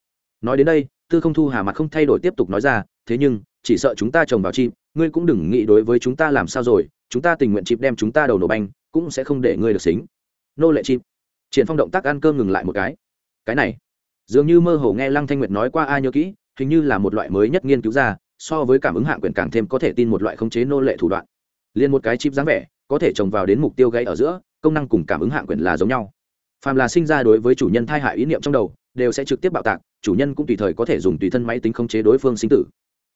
Speaker 1: nói đến đây, tư không thu hà mặt không thay đổi tiếp tục nói ra, thế nhưng, chỉ sợ chúng ta trồng vào chip, ngươi cũng đừng nghĩ đối với chúng ta làm sao rồi, chúng ta tình nguyện chip đem chúng ta đầu nổ banh, cũng sẽ không để ngươi được xính. Nô lệ chip. Triển phong động tác ăn cơm ngừng lại một cái. Cái này, dường như mơ hồ nghe lăng thanh nguyệt nói qua ai nhớ kỹ, hình như là một loại mới nhất nghiên cứu ra so với cảm ứng hạng quyền càng thêm có thể tin một loại khống chế nô lệ thủ đoạn. Liền một cái chip dáng vẻ, có thể trồng vào đến mục tiêu gây ở giữa, công năng cùng cảm ứng hạng quyền là giống nhau. Phàm là sinh ra đối với chủ nhân thai hại ý niệm trong đầu, đều sẽ trực tiếp bạo tạc, chủ nhân cũng tùy thời có thể dùng tùy thân máy tính khống chế đối phương sinh tử.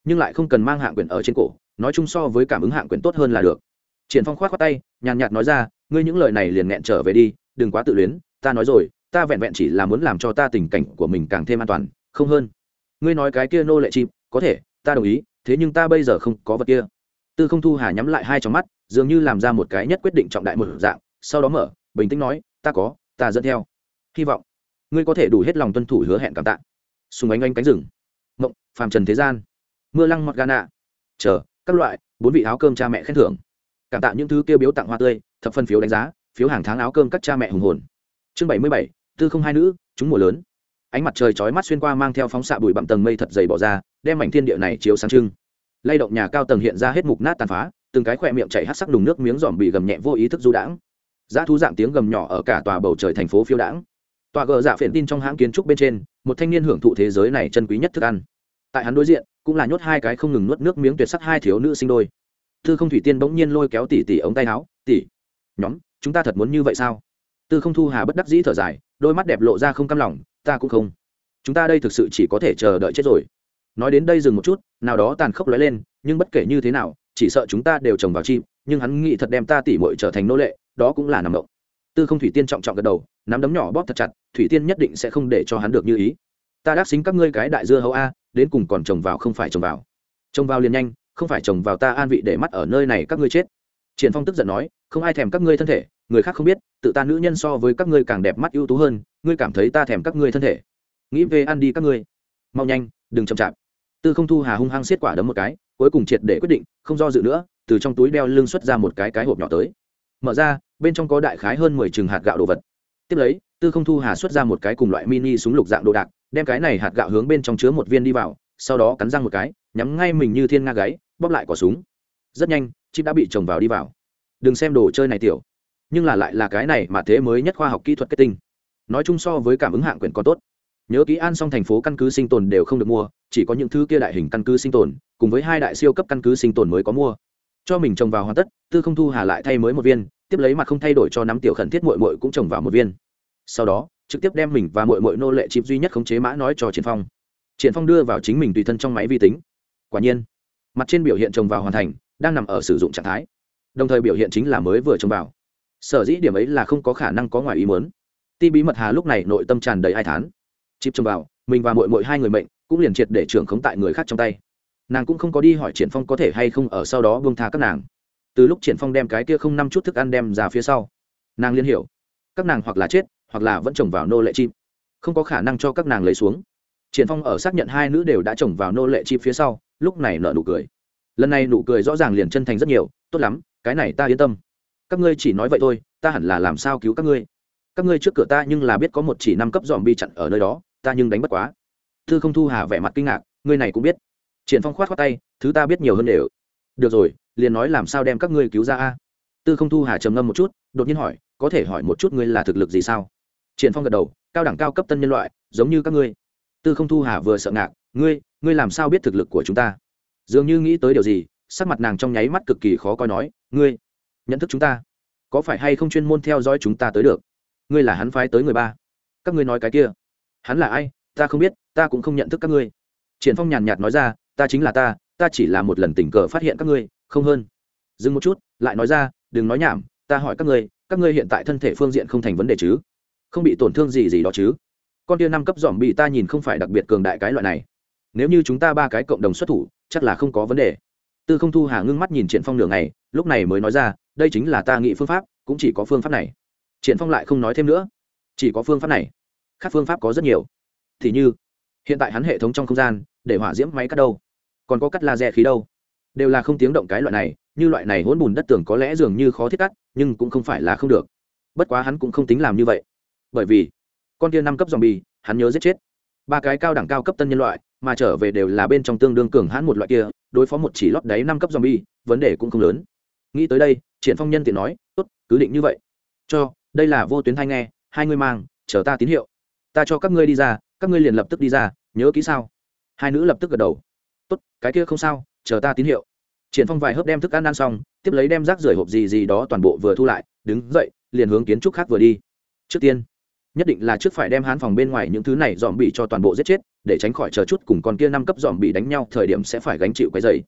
Speaker 1: Nhưng lại không cần mang hạng quyền ở trên cổ, nói chung so với cảm ứng hạng quyền tốt hơn là được. Triển phong khoát khoát tay, nhàn nhạt nói ra, ngươi những lời này liền nghẹn trở về đi, đừng quá tự luyến, ta nói rồi, ta vẹn vẹn chỉ là muốn làm cho ta tình cảnh của mình càng thêm an toàn, không hơn. Ngươi nói cái kia nô lệ chim có thể ta đồng ý, thế nhưng ta bây giờ không có vật kia. Tư không thu hà nhắm lại hai trong mắt, dường như làm ra một cái nhất quyết định trọng đại một dạng, sau đó mở, bình tĩnh nói, ta có, ta dẫn theo. Hy vọng ngươi có thể đủ hết lòng tuân thủ hứa hẹn cảm tạ. Sùng ánh ánh cánh rừng. Mộng, phàm trần thế gian. Mưa lăng mọt gana chờ, các loại, bốn vị áo cơm cha mẹ khen thưởng. Cảm tạ những thứ kêu biếu tặng hoa tươi, thập phân phiếu đánh giá, phiếu hàng tháng áo cơm các cha mẹ hùng hồn. Chương bảy mươi bảy, tư không hai nữ chúng mùa lớn ánh mặt trời chói mắt xuyên qua mang theo phóng xạ bụi bặm tầng mây thật dày bỏ ra, đem mảnh thiên địa này chiếu sáng trưng. Lay động nhà cao tầng hiện ra hết mục nát tàn phá, từng cái khỏe miệng chảy hát sắc đùng nước miếng giòm bị gầm nhẹ vô ý thức du đãng. Giá thú dạng tiếng gầm nhỏ ở cả tòa bầu trời thành phố phiêu đãng. Tòa gờ dạ phiện tin trong hãng kiến trúc bên trên, một thanh niên hưởng thụ thế giới này chân quý nhất thức ăn. Tại hắn đối diện, cũng là nhốt hai cái không ngừng nuốt nước miếng tuyệt sắc hai thiếu nữ sinh đôi. Tư không thủy tiên bỗng nhiên lôi kéo tỉ tỉ ống tay áo, tỉ, nhóm, chúng ta thật muốn như vậy sao? Tư không thu hà bất đắc dĩ thở dài đôi mắt đẹp lộ ra không cam lòng, ta cũng không. Chúng ta đây thực sự chỉ có thể chờ đợi chết rồi. Nói đến đây dừng một chút, nào đó tàn khốc lóe lên, nhưng bất kể như thế nào, chỉ sợ chúng ta đều trồng vào chim, nhưng hắn nghĩ thật đem ta tỉ mội trở thành nô lệ, đó cũng là nằm động tư không thủy tiên trọng trọng gật đầu, nắm đấm nhỏ bóp thật chặt, thủy tiên nhất định sẽ không để cho hắn được như ý. Ta đắc xính các ngươi cái đại dưa hấu a, đến cùng còn trồng vào không phải trồng vào. Trồng vào liền nhanh, không phải trồng vào ta an vị để mắt ở nơi này các ngươi chết. Triển phong tức giận nói, không ai thèm các ngươi thân thể người khác không biết, tự ta nữ nhân so với các ngươi càng đẹp mắt ưu tú hơn, ngươi cảm thấy ta thèm các ngươi thân thể. Nghĩ về ăn đi các ngươi. Mau nhanh, đừng chậm chạp. Tư không thu hà hung hăng xiết quả đấm một cái, cuối cùng triệt để quyết định, không do dự nữa, từ trong túi đeo lưng xuất ra một cái cái hộp nhỏ tới. Mở ra, bên trong có đại khái hơn mười chừng hạt gạo đồ vật. Tiếp lấy, tư không thu hà xuất ra một cái cùng loại mini súng lục dạng đồ đạc, đem cái này hạt gạo hướng bên trong chứa một viên đi vào, sau đó cắn răng một cái, nhắm ngay mình như thiên nga gáy, bóp lại quả súng. Rất nhanh, chip đã bị trồng vào đi vào. Đừng xem đồ chơi này tiểu nhưng là lại là cái này mà thế mới nhất khoa học kỹ thuật kết tinh. Nói chung so với cảm ứng hạng quyền còn tốt. Nhớ kỹ an xong thành phố căn cứ sinh tồn đều không được mua, chỉ có những thứ kia đại hình căn cứ sinh tồn, cùng với hai đại siêu cấp căn cứ sinh tồn mới có mua. Cho mình trồng vào hoàn tất, tư không thu hà lại thay mới một viên, tiếp lấy mặt không thay đổi cho nắm tiểu khẩn thiết mội mội cũng trồng vào một viên. Sau đó, trực tiếp đem mình và mội mội nô lệ chịp duy nhất khống chế mã nói cho triển phong. Triển phong đưa vào chính mình tùy thân trong máy vi tính. Quả nhiên, mặt trên biểu hiện trồng vào hoàn thành, đang nằm ở sử dụng trạng thái. Đồng thời biểu hiện chính là mới vừa trồng vào sở dĩ điểm ấy là không có khả năng có ngoài ý muốn. Ti bí mật hà lúc này nội tâm tràn đầy ai thán. Chịp trông vào, mình và mội mội hai người mệnh cũng liền triệt để trưởng khống tại người khác trong tay. Nàng cũng không có đi hỏi triển phong có thể hay không ở sau đó buông tha các nàng. Từ lúc triển phong đem cái kia không năm chút thức ăn đem ra phía sau, nàng liên hiểu, các nàng hoặc là chết, hoặc là vẫn trồng vào nô lệ chim, không có khả năng cho các nàng lấy xuống. Triển phong ở xác nhận hai nữ đều đã trồng vào nô lệ chim phía sau, lúc này nở nụ cười. Lần này nụ cười rõ ràng liền chân thành rất nhiều, tốt lắm, cái này ta yên tâm các ngươi chỉ nói vậy thôi, ta hẳn là làm sao cứu các ngươi? Các ngươi trước cửa ta nhưng là biết có một chỉ năm cấp dòm bi chặn ở nơi đó, ta nhưng đánh bất quá. Thư không thu hà vẻ mặt kinh ngạc, ngươi này cũng biết. Triển phong khoát khoát tay, thứ ta biết nhiều hơn đều. Được rồi, liền nói làm sao đem các ngươi cứu ra a? Tư không thu hà trầm ngâm một chút, đột nhiên hỏi, có thể hỏi một chút ngươi là thực lực gì sao? Triển phong gật đầu, cao đẳng cao cấp tân nhân loại, giống như các ngươi. Tư không thu hà vừa sợ ngạc, ngươi ngươi làm sao biết thực lực của chúng ta? Dường như nghĩ tới điều gì, sắc mặt nàng trong nháy mắt cực kỳ khó coi nói, ngươi nhận thức chúng ta. Có phải hay không chuyên môn theo dõi chúng ta tới được? Ngươi là hắn phái tới người ba. Các ngươi nói cái kia. Hắn là ai? Ta không biết, ta cũng không nhận thức các ngươi. Triển phong nhàn nhạt nói ra, ta chính là ta ta chỉ là một lần tình cờ phát hiện các ngươi, không hơn. Dừng một chút, lại nói ra, đừng nói nhảm, ta hỏi các ngươi các ngươi hiện tại thân thể phương diện không thành vấn đề chứ? Không bị tổn thương gì gì đó chứ? Con tia năm cấp dòm bị ta nhìn không phải đặc biệt cường đại cái loại này. Nếu như chúng ta ba cái cộng đồng xuất thủ, chắc là không có vấn đề. Tư không thu hà ngưng mắt nhìn triển phong nửa ngày lúc này mới nói ra, đây chính là ta nghĩ phương pháp, cũng chỉ có phương pháp này. Triển phong lại không nói thêm nữa. Chỉ có phương pháp này. Khác phương pháp có rất nhiều. Thì như, hiện tại hắn hệ thống trong không gian, để hỏa diễm máy cắt đâu? Còn có cắt laser khí đâu? Đều là không tiếng động cái loại này, như loại này hỗn bùn đất tường có lẽ dường như khó thiết cắt, nhưng cũng không phải là không được. Bất quá hắn cũng không tính làm như vậy. Bởi vì, con kia năm cấp zombie, hắn nhớ giết chết. Ba cái cao đẳng cao cấp tân nhân loại, mà trở về đều là bên trong tương đương cường hãn một loại kia, đối phó một chỉ lót đáy năm cấp zombie, vấn đề cũng không lớn nghĩ tới đây, triển phong nhân tiện nói, tốt, cứ định như vậy. Cho, đây là vô tuyến thanh nghe, hai ngươi mang, chờ ta tín hiệu. Ta cho các ngươi đi ra, các ngươi liền lập tức đi ra, nhớ kỹ sao? Hai nữ lập tức gật đầu. Tốt, cái kia không sao, chờ ta tín hiệu. Triển phong vài hớp đem thức ăn ăn xong, tiếp lấy đem rác rưởi hộp gì gì đó toàn bộ vừa thu lại, đứng dậy, liền hướng kiến trúc khác vừa đi. Trước tiên, nhất định là trước phải đem hán phòng bên ngoài những thứ này dòm bị cho toàn bộ giết chết, để tránh khỏi chờ chút cùng con kia năm cấp dòm bị đánh nhau, thời điểm sẽ phải gánh chịu cái dày.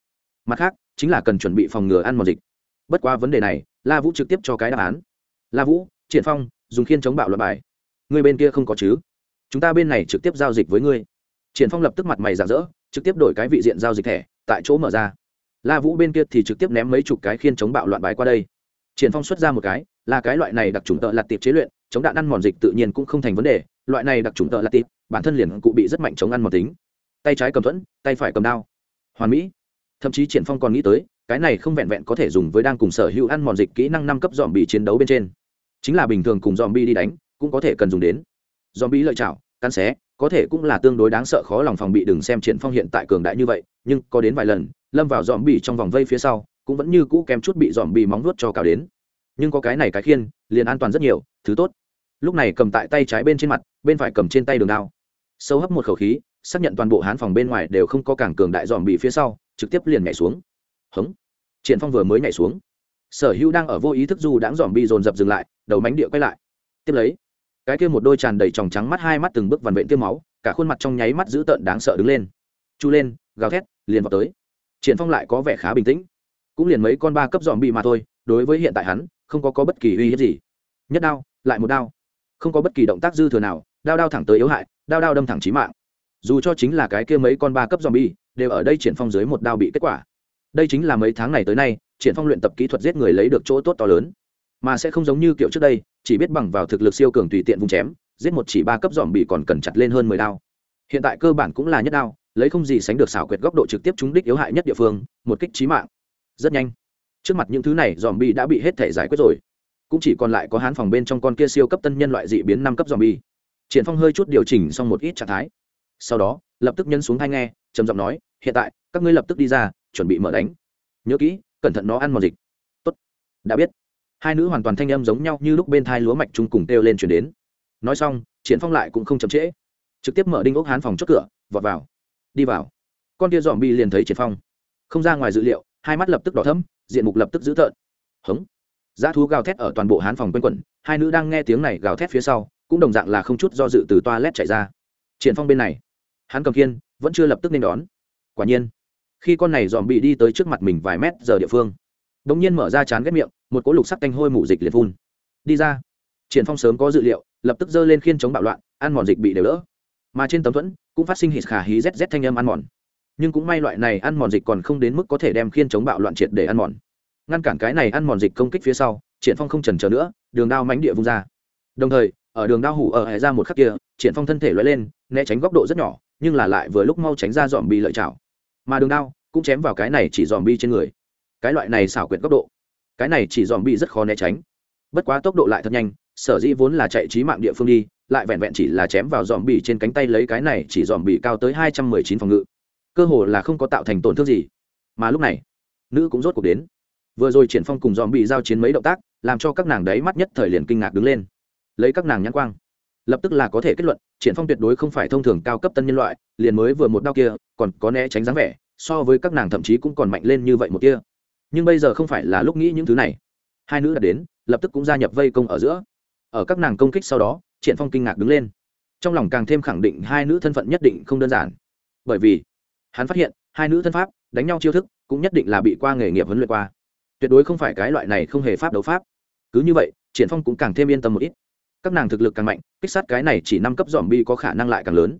Speaker 1: Mặt khác, chính là cần chuẩn bị phòng ngừa ăn mòn dịch bất qua vấn đề này, la vũ trực tiếp cho cái đáp án. La vũ, triển phong, dùng khiên chống bạo luật bài. Người bên kia không có chứ? Chúng ta bên này trực tiếp giao dịch với ngươi. Triển phong lập tức mặt mày rạng rỡ, trực tiếp đổi cái vị diện giao dịch thẻ, tại chỗ mở ra. La vũ bên kia thì trực tiếp ném mấy chục cái khiên chống bạo loạn bài qua đây. Triển phong xuất ra một cái, là cái loại này đặc trùng tợ lạt tiệp chế luyện, chống đạn ăn mòn dịch tự nhiên cũng không thành vấn đề, loại này đặc trùng tợ lạt tiệp, bản thân liền cụ bị rất mạnh chống ăn mòn tính. Tay trái cầm thuẫn, tay phải cầm đao. Hoàn mỹ. Thậm chí triển phong còn nghĩ tới cái này không vẹn vẹn có thể dùng với đang cùng sở hữu ăn mòn dịch kỹ năng năm cấp dòm bị chiến đấu bên trên. Chính là bình thường cùng dòm bi đi đánh, cũng có thể cần dùng đến. Dòm bi lợi chảo cắn xé, có thể cũng là tương đối đáng sợ khó lòng phòng bị đừng xem triển phong hiện tại cường đại như vậy, nhưng có đến vài lần, lâm vào dòm bị trong vòng vây phía sau, cũng vẫn như cũ kém chút bị dòm bị móng vuốt cho cào đến. Nhưng có cái này cái khiên, liền an toàn rất nhiều, thứ tốt. Lúc này cầm tại tay trái bên trên mặt, bên phải cầm trên tay đường đao. Sâu hấp một khẩu khí, xác nhận toàn bộ hán phòng bên ngoài đều không có cảng cường đại dòm bị phía sau, trực tiếp liền nhảy xuống hống. Triển phong vừa mới nhảy xuống. Sở hữu đang ở vô ý thức du đãng dòm bi dồn dập dừng lại, đầu mánh địa quay lại. Tiếp lấy, cái kia một đôi tràn đầy tròng trắng mắt hai mắt từng bước vằn vện tiêm máu, cả khuôn mặt trong nháy mắt dữ tợn đáng sợ đứng lên. Chu lên, gào thét, liền vào tới. Triển phong lại có vẻ khá bình tĩnh. Cũng liền mấy con ba cấp dòm bị mà thôi, đối với hiện tại hắn, không có có bất kỳ uy hiếp gì. Nhất đao, lại một đao. Không có bất kỳ động tác dư thừa nào, đao đao thẳng tới yếu hại, đao đao đâm thẳng chí mạng. Dù cho chính là cái kia mấy con ba cấp zombie đều ở đây triển phong dưới một đao bị kết quả đây chính là mấy tháng này tới nay, triển phong luyện tập kỹ thuật giết người lấy được chỗ tốt to lớn. Mà sẽ không giống như kiểu trước đây, chỉ biết bằng vào thực lực siêu cường tùy tiện vung chém, giết một chỉ ba cấp dòm bị còn cần chặt lên hơn mười đao. Hiện tại cơ bản cũng là nhất đao, lấy không gì sánh được xảo quyệt góc độ trực tiếp trúng đích yếu hại nhất địa phương, một kích trí mạng. Rất nhanh. Trước mặt những thứ này, dòm bị đã bị hết thể giải quyết rồi. Cũng chỉ còn lại có hán phòng bên trong con kia siêu cấp tân nhân loại dị biến năm cấp dòm bi triển phong hơi chút điều chỉnh xong một ít trạng thái. Sau đó, lập tức nhân xuống hai nghe, trầm giọng nói, hiện tại, các ngươi lập tức đi ra chuẩn bị mở đánh. Nhớ kỹ, cẩn thận nó ăn mòn dịch. Tốt. Đã biết. Hai nữ hoàn toàn thanh âm giống nhau như lúc bên thai lúa mạch chung cùng kêu lên chuyển đến. Nói xong, triển phong lại cũng không chậm trễ. Trực tiếp mở đinh ốc hán phòng chốt cửa, vọt vào. Đi vào. Con kia dòm bi liền thấy triển phong. Không ra ngoài dự liệu, hai mắt lập tức đỏ thấm diện mục lập tức dữ tợn. Hống. Giá thú gào thét ở toàn bộ hán phòng quanh quẩn, hai nữ đang nghe tiếng này gào thét phía sau, cũng đồng dạng là không chút do dự từ toilet chạy ra. Triển phong bên này. Hắn cầm kiên vẫn chưa lập tức nên đón. Quả nhiên khi con này dòm bị đi tới trước mặt mình vài mét giờ địa phương. Đống nhiên mở ra chán ghét miệng, một cỗ lục sắc canh hôi mủ dịch liệt phun. Đi ra. Triển phong sớm có dự liệu, lập tức giơ lên khiên chống bạo loạn, ăn mòn dịch bị đều đỡ. Mà trên tấm thuẫn, cũng phát sinh hít khả hí rét rét thanh âm ăn mòn. Nhưng cũng may loại này ăn mòn dịch còn không đến mức có thể đem khiên chống bạo loạn triệt để ăn mòn. Ngăn cản cái này ăn mòn dịch công kích phía sau, triển phong không chần chờ nữa, đường đao mánh địa vung ra. Đồng thời, ở đường đao hủ ở hệ ra một khắc kia, triển phong thân thể lóe lên, né tránh góc độ rất nhỏ, nhưng là lại vừa lúc mau tránh ra dòm bị lợi chảo mà đường đao cũng chém vào cái này chỉ dòm bi trên người. Cái loại này xảo quyệt góc độ, cái này chỉ dòm bi rất khó né tránh. Bất quá tốc độ lại thật nhanh, sở dĩ vốn là chạy trí mạng địa phương đi, lại vẹn vẹn chỉ là chém vào dòm bi trên cánh tay lấy cái này chỉ dòm bi cao tới hai trăm mười chín phòng ngự. Cơ hồ là không có tạo thành tổn thương gì. Mà lúc này, nữ cũng rốt cuộc đến. Vừa rồi triển phong cùng dòm bị giao chiến mấy động tác, làm cho các nàng đấy mắt nhất thời liền kinh ngạc đứng lên. Lấy các nàng nhãn quang lập tức là có thể kết luận, triển phong tuyệt đối không phải thông thường cao cấp tân nhân loại, liền mới vừa một đao kia, còn có né tránh dáng vẻ, so với các nàng thậm chí cũng còn mạnh lên như vậy một kia nhưng bây giờ không phải là lúc nghĩ những thứ này. Hai nữ đã đến, lập tức cũng gia nhập vây công ở giữa. Ở các nàng công kích sau đó, triển phong kinh ngạc đứng lên. Trong lòng càng thêm khẳng định hai nữ thân phận nhất định không đơn giản. Bởi vì, hắn phát hiện, hai nữ thân pháp, đánh nhau chiêu thức, cũng nhất định là bị qua nghề nghiệp huấn luyện qua. Tuyệt đối không phải cái loại này không hề pháp đấu pháp. Cứ như vậy, triển phong cũng càng thêm yên tâm một ít các nàng thực lực càng mạnh, kích sát cái này chỉ năm cấp dòm bi có khả năng lại càng lớn.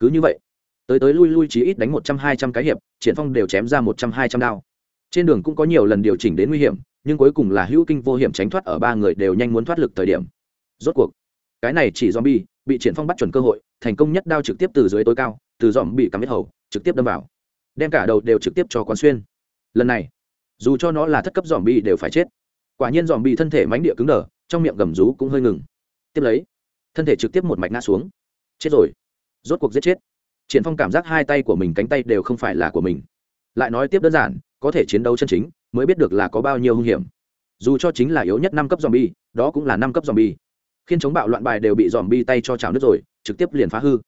Speaker 1: Cứ như vậy, tới tới lui lui chỉ ít đánh một trăm hai trăm cái hiệp, triển phong đều chém ra một trăm hai trăm đao. Trên đường cũng có nhiều lần điều chỉnh đến nguy hiểm, nhưng cuối cùng là hữu kinh vô hiểm tránh thoát ở ba người đều nhanh muốn thoát lực thời điểm. Rốt cuộc, cái này chỉ zombie bị triển phong bắt chuẩn cơ hội, thành công nhất đao trực tiếp từ dưới tối cao, từ dòm bị cắm hết hầu, trực tiếp đâm vào. Đem cả đầu đều trực tiếp cho quán xuyên. Lần này, dù cho nó là thất cấp dòm bi đều phải chết. Quả nhiên dòm bị thân thể mánh địa cứng đờ, trong miệng gầm rú cũng hơi ngừng tiếp lấy, thân thể trực tiếp một mạch ngã xuống. Chết rồi. Rốt cuộc giết chết. Triển phong cảm giác hai tay của mình cánh tay đều không phải là của mình. Lại nói tiếp đơn giản, có thể chiến đấu chân chính, mới biết được là có bao nhiêu hung hiểm. Dù cho chính là yếu nhất năm cấp zombie, đó cũng là năm cấp zombie. Khiến chống bạo loạn bài đều bị zombie tay cho chảo nước rồi, trực tiếp liền phá hư.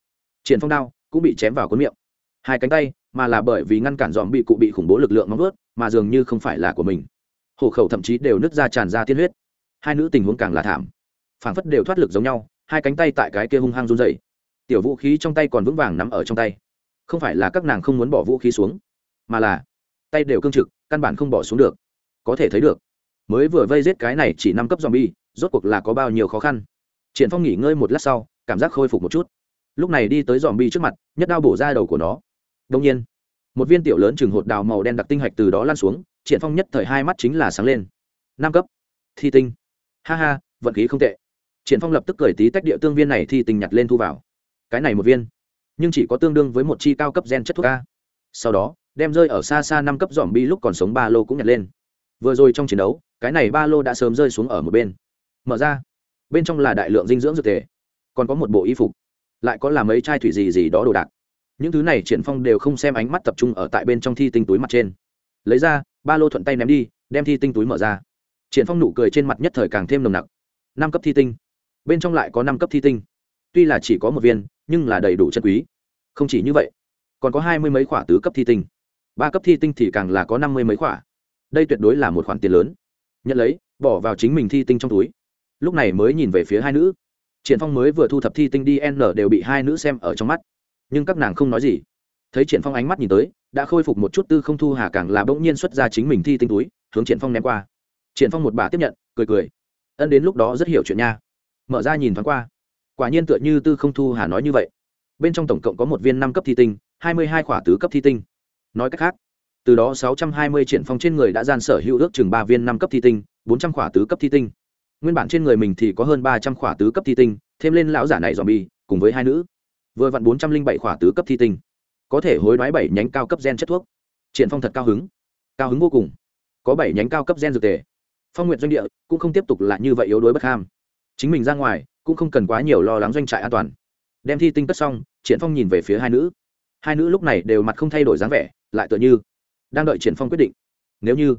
Speaker 1: Triển phong đao cũng bị chém vào cuốn miệng. Hai cánh tay, mà là bởi vì ngăn cản zombie cụ bị khủng bố lực lượng móng vớt mà dường như không phải là của mình. Hổ khẩu thậm chí đều nứt ra tràn ra tiên huyết. Hai nữ tình huống càng là thảm phảng phất đều thoát lực giống nhau, hai cánh tay tại cái kia hung hăng run rẩy. Tiểu vũ khí trong tay còn vững vàng nắm ở trong tay. Không phải là các nàng không muốn bỏ vũ khí xuống, mà là tay đều cương trực, căn bản không bỏ xuống được. Có thể thấy được, mới vừa vây giết cái này chỉ năm cấp zombie, rốt cuộc là có bao nhiêu khó khăn. Triển phong nghỉ ngơi một lát sau, cảm giác khôi phục một chút. Lúc này đi tới zombie trước mặt, nhất đao bổ ra đầu của nó. Đông nhiên, một viên tiểu lớn chừng hột đào màu đen đặc tinh hạch từ đó lan xuống, triển phong nhất thời hai mắt chính là sáng lên. Năm cấp, thi tinh. Ha ha, vận khí không tệ triển phong lập tức cười tí tách địa tương viên này thì tình nhặt lên thu vào. Cái này một viên, nhưng chỉ có tương đương với một chi cao cấp gen chất thuốc a. Sau đó, đem rơi ở xa xa năm cấp dòm bi lúc còn sống ba lô cũng nhặt lên. Vừa rồi trong chiến đấu, cái này ba lô đã sớm rơi xuống ở một bên. Mở ra, bên trong là đại lượng dinh dưỡng dược thể, còn có một bộ y phục, lại có là mấy chai thủy gì gì đó đồ đạc. Những thứ này triển phong đều không xem ánh mắt tập trung ở tại bên trong thi tinh túi mặt trên. Lấy ra, ba lô thuận tay ném đi, đem thi tinh túi mở ra. Triển phong nụ cười trên mặt nhất thời càng thêm nồng nặc. Năm cấp thi tinh bên trong lại có năm cấp thi tinh. Tuy là chỉ có một viên, nhưng là đầy đủ chân quý. Không chỉ như vậy, còn có hai mươi mấy khoả tứ cấp thi tinh. Ba cấp thi tinh thì càng là có năm mươi mấy khoả đây tuyệt đối là một khoản tiền lớn. Nhận lấy, bỏ vào chính mình thi tinh trong túi. Lúc này mới nhìn về phía hai nữ. Triển phong mới vừa thu thập thi tinh đi n đều bị hai nữ xem ở trong mắt. Nhưng các nàng không nói gì. Thấy triển phong ánh mắt nhìn tới, đã khôi phục một chút tư không thu hà càng là bỗng nhiên xuất ra chính mình thi tinh túi, hướng triển phong ném qua. Triển phong một bà tiếp nhận, cười cười. Ân đến lúc đó rất hiểu chuyện nha mở ra nhìn thoáng qua. Quả nhiên tựa như tư không thu hà nói như vậy. Bên trong tổng cộng có một viên năm cấp thi tinh, hai mươi hai khỏa tứ cấp thi tinh. Nói cách khác, từ đó sáu trăm hai mươi triển phong trên người đã gian sở hữu ước chừng ba viên năm cấp thi tinh, bốn trăm khỏa tứ cấp thi tinh. Nguyên bản trên người mình thì có hơn ba trăm khỏa tứ cấp thi tinh, thêm lên lão giả này dòm bi cùng với hai nữ. Vừa vặn bốn trăm linh bảy khỏa tứ cấp thi tinh. Có thể hối đoái bảy nhánh cao cấp gen chất thuốc. Triển phong thật cao hứng. Cao hứng vô cùng. Có bảy nhánh cao cấp gen dược tề. Phong nguyện doanh địa cũng không tiếp tục là như vậy yếu đuối bất ham chính mình ra ngoài, cũng không cần quá nhiều lo lắng doanh trại an toàn. Đem thi tinh cất xong, triển phong nhìn về phía hai nữ. Hai nữ lúc này đều mặt không thay đổi dáng vẻ, lại tựa như đang đợi triển phong quyết định. Nếu như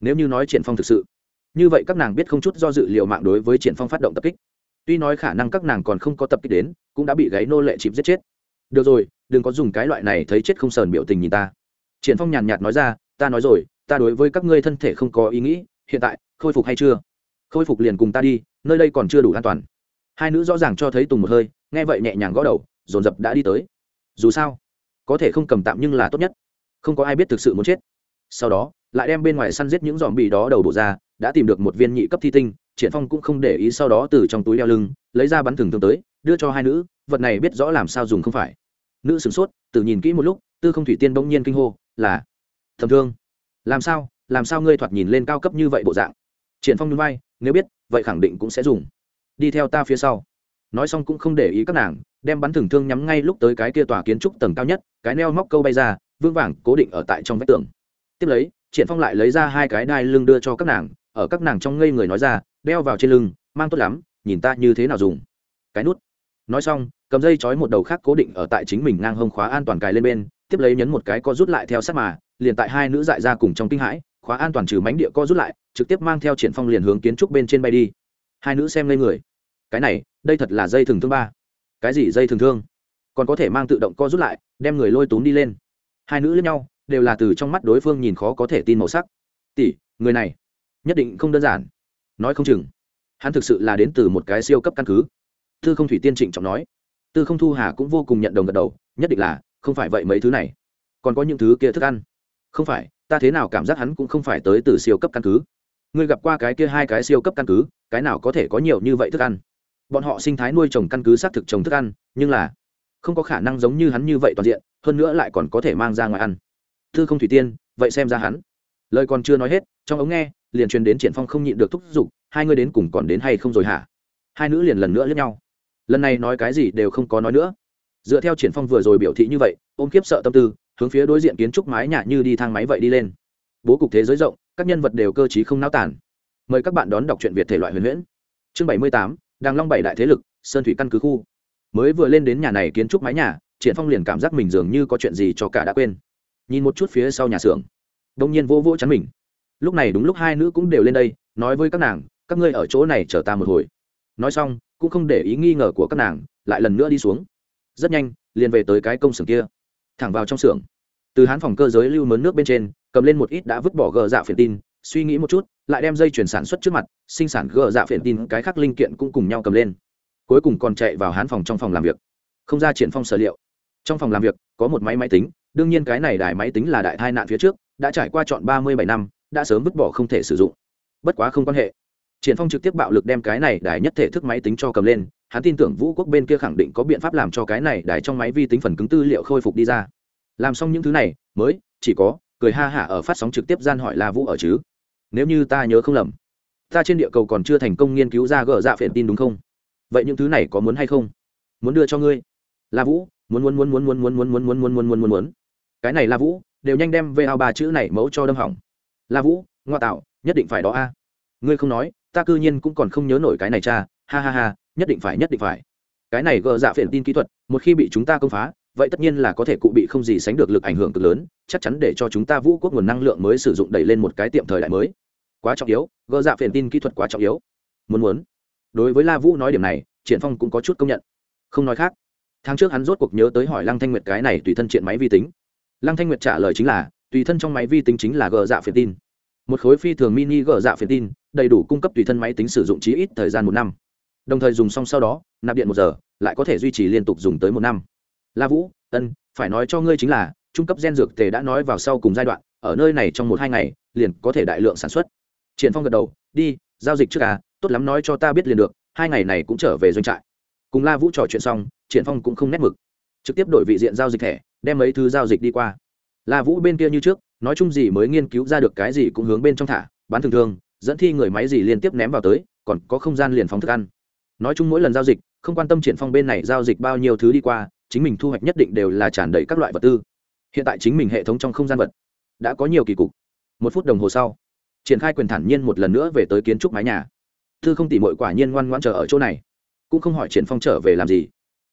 Speaker 1: nếu như nói triển phong thực sự, như vậy các nàng biết không chút do dự liệu mạng đối với triển phong phát động tập kích. Tuy nói khả năng các nàng còn không có tập kích đến, cũng đã bị gáy nô lệ chìm giết chết. Được rồi, đừng có dùng cái loại này thấy chết không sờn biểu tình nhìn ta. Triển phong nhàn nhạt nói ra, ta nói rồi, ta đối với các ngươi thân thể không có ý nghĩ, hiện tại khôi phục hay chưa? Khôi phục liền cùng ta đi, nơi đây còn chưa đủ an toàn. Hai nữ rõ ràng cho thấy tùng một hơi, nghe vậy nhẹ nhàng gõ đầu, dồn dập đã đi tới. Dù sao, có thể không cầm tạm nhưng là tốt nhất. Không có ai biết thực sự muốn chết. Sau đó, lại đem bên ngoài săn giết những dòm bị đó đầu đổ ra, đã tìm được một viên nhị cấp thi tinh, triển phong cũng không để ý sau đó từ trong túi đeo lưng, lấy ra bắn thường tương tới, đưa cho hai nữ, vật này biết rõ làm sao dùng không phải. Nữ sửng sốt, tự nhìn kỹ một lúc, tư không thủy tiên bỗng nhiên kinh hô, là, thầm thương. Làm sao làm sao ngươi thoạt nhìn lên cao cấp như vậy bộ dạng? Triển phong núi vai, nếu biết, vậy khẳng định cũng sẽ dùng. Đi theo ta phía sau. Nói xong cũng không để ý các nàng, đem bắn thừng thương nhắm ngay lúc tới cái kia tòa kiến trúc tầng cao nhất, cái neo móc câu bay ra, vương vàng cố định ở tại trong vách tường. Tiếp lấy, triển phong lại lấy ra hai cái đai lưng đưa cho các nàng, ở các nàng trong ngây người nói ra, đeo vào trên lưng, mang tốt lắm, nhìn ta như thế nào dùng. Cái nút. Nói xong, cầm dây trói một đầu khác cố định ở tại chính mình ngang hông khóa an toàn cài lên bên, tiếp lấy nhấn một cái co rút lại theo sát mà, liền tại hai nữ dại ra cùng trong kinh hãi khóa an toàn trừ mánh địa co rút lại, trực tiếp mang theo triển phong liền hướng kiến trúc bên trên bay đi. Hai nữ xem lên người. Cái này, đây thật là dây thường thương ba. Cái gì dây thường thương? Còn có thể mang tự động co rút lại, đem người lôi túm đi lên. Hai nữ lẫn nhau, đều là từ trong mắt đối phương nhìn khó có thể tin màu sắc. Tỷ, người này, nhất định không đơn giản. Nói không chừng, hắn thực sự là đến từ một cái siêu cấp căn cứ. Tư không thủy tiên trịnh trọng nói. Tư không thu hà cũng vô cùng nhận đồng gật đầu, nhất định là, không phải vậy mấy thứ này. Còn có những thứ kia thức ăn. Không phải ta thế nào cảm giác hắn cũng không phải tới từ siêu cấp căn cứ. Ngươi gặp qua cái kia hai cái siêu cấp căn cứ, cái nào có thể có nhiều như vậy thức ăn? Bọn họ sinh thái nuôi trồng căn cứ xác thực trồng thức ăn, nhưng là không có khả năng giống như hắn như vậy toàn diện, hơn nữa lại còn có thể mang ra ngoài ăn. Thư không thủy tiên, vậy xem ra hắn. Lời còn chưa nói hết, trong ống nghe, liền truyền đến triển phong không nhịn được thúc giục, hai người đến cùng còn đến hay không rồi hả? Hai nữ liền lần nữa lướt nhau. Lần này nói cái gì đều không có nói nữa. Dựa theo triển phong vừa rồi biểu thị như vậy, ôm kiếp sợ tâm tư hướng phía đối diện kiến trúc mái nhà như đi thang máy vậy đi lên. Bố cục thế giới rộng, các nhân vật đều cơ trí không náo tản mời các bạn đón đọc truyện việt thể loại huyền huyễn. Chương bảy mươi tám, đàng long bảy đại thế lực, sơn thủy căn cứ khu. Mới vừa lên đến nhà này kiến trúc mái nhà, triển phong liền cảm giác mình dường như có chuyện gì cho cả đã quên. Nhìn một chút phía sau nhà xưởng, đông nhiên vô vô chắn mình. Lúc này đúng lúc hai nữ cũng đều lên đây, nói với các nàng, các ngươi ở chỗ này chờ ta một hồi. Nói xong, cũng không để ý nghi ngờ của các nàng, lại lần nữa đi xuống. Rất nhanh, liền về tới cái công xưởng kia thẳng vào trong xưởng. Từ hán phòng cơ giới lưu mớn nước bên trên, cầm lên một ít đã vứt bỏ gờ dạ phiền tin, suy nghĩ một chút, lại đem dây chuyển sản xuất trước mặt, sinh sản gờ dạ phiền tin, cái khác linh kiện cũng cùng nhau cầm lên. Cuối cùng còn chạy vào hán phòng trong phòng làm việc. Không ra triển phong sở liệu. Trong phòng làm việc, có một máy máy tính, đương nhiên cái này đài máy tính là đại tai nạn phía trước, đã trải qua chọn ba mươi bảy năm, đã sớm vứt bỏ không thể sử dụng. Bất quá không quan hệ. Triển phong trực tiếp bạo lực đem cái này đài nhất thể thức máy tính cho cầm lên hắn tin tưởng vũ quốc bên kia khẳng định có biện pháp làm cho cái này đài trong máy vi tính phần cứng tư liệu khôi phục đi ra làm xong những thứ này mới chỉ có cười ha hả ở phát sóng trực tiếp gian hỏi là vũ ở chứ nếu như ta nhớ không lầm ta trên địa cầu còn chưa thành công nghiên cứu ra gỡ dạ phiền tin đúng không vậy những thứ này có muốn hay không muốn đưa cho ngươi la vũ muốn muốn muốn muốn muốn muốn muốn muốn muốn muốn muốn muốn muốn muốn cái này la vũ đều nhanh đem về ao ba chữ này mẫu cho đâm hỏng la vũ ngoa tạo nhất định phải đó a ngươi không nói ta cư nhiên cũng còn không nhớ nổi cái này cha ha ha ha nhất định phải, nhất định phải. Cái này gờ dạ phiền tin kỹ thuật, một khi bị chúng ta công phá, vậy tất nhiên là có thể cụ bị không gì sánh được lực ảnh hưởng cực lớn, chắc chắn để cho chúng ta vũ quốc nguồn năng lượng mới sử dụng đẩy lên một cái tiệm thời đại mới. Quá trọng yếu, gờ dạ phiền tin kỹ thuật quá trọng yếu. Muốn muốn. Đối với la vũ nói điểm này, triển phong cũng có chút công nhận. Không nói khác. Tháng trước hắn rốt cuộc nhớ tới hỏi lăng thanh nguyệt cái này tùy thân chuyện máy vi tính. Lăng thanh nguyệt trả lời chính là, tùy thân trong máy vi tính chính là gờ dạ phiền tin. Một khối phi thường mini gờ dạ phiền tin, đầy đủ cung cấp tùy thân máy tính sử dụng chí ít thời gian một năm đồng thời dùng xong sau đó, nạp điện một giờ, lại có thể duy trì liên tục dùng tới một năm. La vũ, ân, phải nói cho ngươi chính là, trung cấp gen dược tề đã nói vào sau cùng giai đoạn, ở nơi này trong một hai ngày, liền có thể đại lượng sản xuất. Triển phong gật đầu, đi, giao dịch trước à tốt lắm nói cho ta biết liền được, hai ngày này cũng trở về doanh trại. Cùng la vũ trò chuyện xong, triển phong cũng không nét mực. Trực tiếp đổi vị diện giao dịch thẻ, đem mấy thứ giao dịch đi qua. La vũ bên kia như trước, nói chung gì mới nghiên cứu ra được cái gì cũng hướng bên trong thả, bán thường thường, dẫn thi người máy gì liên tiếp ném vào tới, còn có không gian liền phóng thức ăn nói chung mỗi lần giao dịch, không quan tâm triển phong bên này giao dịch bao nhiêu thứ đi qua, chính mình thu hoạch nhất định đều là tràn đầy các loại vật tư. Hiện tại chính mình hệ thống trong không gian vật đã có nhiều kỳ cục. Một phút đồng hồ sau, triển khai quyền thản nhiên một lần nữa về tới kiến trúc mái nhà. Thư không tỉ mội quả nhiên ngoan ngoan chờ ở chỗ này, cũng không hỏi triển phong trở về làm gì.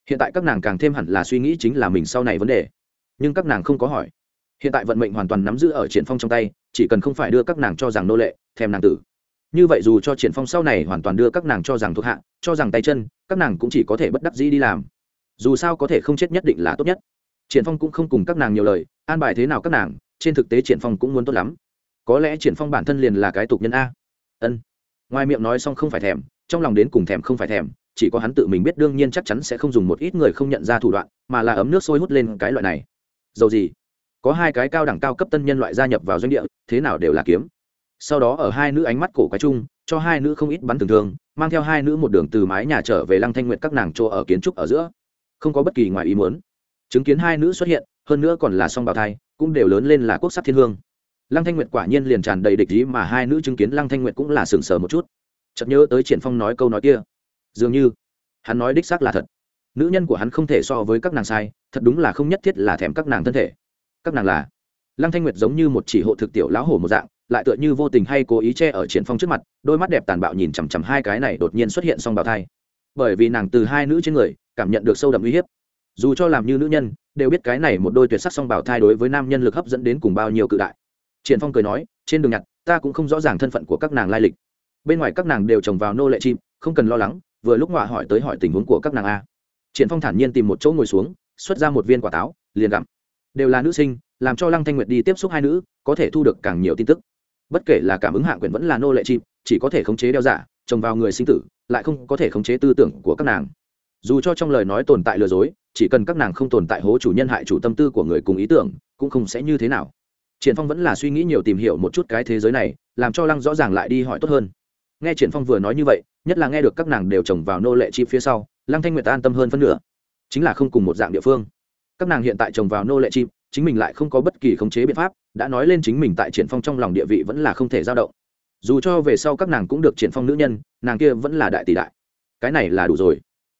Speaker 1: Hiện tại các nàng càng thêm hẳn là suy nghĩ chính là mình sau này vấn đề, nhưng các nàng không có hỏi. Hiện tại vận mệnh hoàn toàn nắm giữ ở triển phong trong tay, chỉ cần không phải đưa các nàng cho rằng nô lệ, thèm nàng tử như vậy dù cho triển phong sau này hoàn toàn đưa các nàng cho rằng thuộc hạ, cho rằng tay chân, các nàng cũng chỉ có thể bất đắc dĩ đi làm. Dù sao có thể không chết nhất định là tốt nhất. Triển phong cũng không cùng các nàng nhiều lời, an bài thế nào các nàng, trên thực tế triển phong cũng muốn tốt lắm. Có lẽ triển phong bản thân liền là cái tục nhân a. Ân. Ngoài miệng nói xong không phải thèm, trong lòng đến cùng thèm không phải thèm, chỉ có hắn tự mình biết đương nhiên chắc chắn sẽ không dùng một ít người không nhận ra thủ đoạn, mà là ấm nước sôi hút lên cái loại này. Dầu gì? Có hai cái cao đẳng cao cấp tân nhân loại gia nhập vào doanh địa, thế nào đều là kiếm sau đó ở hai nữ ánh mắt cổ quái chung, cho hai nữ không ít bắn thường thường, mang theo hai nữ một đường từ mái nhà trở về lăng thanh nguyện các nàng chỗ ở kiến trúc ở giữa. Không có bất kỳ ngoài ý muốn. Chứng kiến hai nữ xuất hiện, hơn nữa còn là song bào thai, cũng đều lớn lên là quốc sắc thiên hương. Lăng thanh nguyệt quả nhiên liền tràn đầy địch ý mà hai nữ chứng kiến lăng thanh nguyệt cũng là sừng sờ một chút. Chợt nhớ tới triển phong nói câu nói kia. Dường như, hắn nói đích xác là thật. Nữ nhân của hắn không thể so với các nàng sai, thật đúng là không nhất thiết là thèm các nàng thân thể. Các nàng là, lăng thanh nguyệt giống như một chỉ hộ thực tiểu lão hổ một dạng lại tựa như vô tình hay cố ý che ở triển phong trước mặt, đôi mắt đẹp tàn bạo nhìn chằm chằm hai cái này đột nhiên xuất hiện song bào thai. Bởi vì nàng từ hai nữ trên người, cảm nhận được sâu đậm uy hiếp. Dù cho làm như nữ nhân, đều biết cái này một đôi tuyệt sắc song bào thai đối với nam nhân lực hấp dẫn đến cùng bao nhiêu cự đại. Triển phong cười nói, trên đường nhặt, ta cũng không rõ ràng thân phận của các nàng lai lịch. Bên ngoài các nàng đều trồng vào nô lệ chim, không cần lo lắng, vừa lúc ngọa hỏi tới hỏi tình huống của các nàng a. Triển phong thản nhiên tìm một chỗ ngồi xuống, xuất ra một viên quả táo, liền gặm. Đều là nữ sinh, làm cho lăng thanh nguyệt đi tiếp xúc hai nữ, có thể thu được càng nhiều tin tức bất kể là cảm ứng hạng quyền vẫn là nô lệ chim, chỉ có thể khống chế đeo giả, trồng vào người sinh tử, lại không có thể khống chế tư tưởng của các nàng. Dù cho trong lời nói tồn tại lừa dối, chỉ cần các nàng không tồn tại hố chủ nhân hại chủ tâm tư của người cùng ý tưởng, cũng không sẽ như thế nào. Triển phong vẫn là suy nghĩ nhiều tìm hiểu một chút cái thế giới này, làm cho lăng rõ ràng lại đi hỏi tốt hơn. Nghe triển phong vừa nói như vậy, nhất là nghe được các nàng đều trồng vào nô lệ chim phía sau, lăng thanh nguyệt an tâm hơn phân nửa. Chính là không cùng một dạng địa phương các nàng hiện tại trồng vào nô lệ chim, chính mình lại không có bất kỳ khống chế biện pháp, đã nói lên chính mình tại triển phong trong lòng địa vị vẫn là không thể dao động. Dù cho về sau các nàng cũng được triển phong nữ nhân, nàng kia vẫn là đại tỷ đại. Cái này là đủ rồi.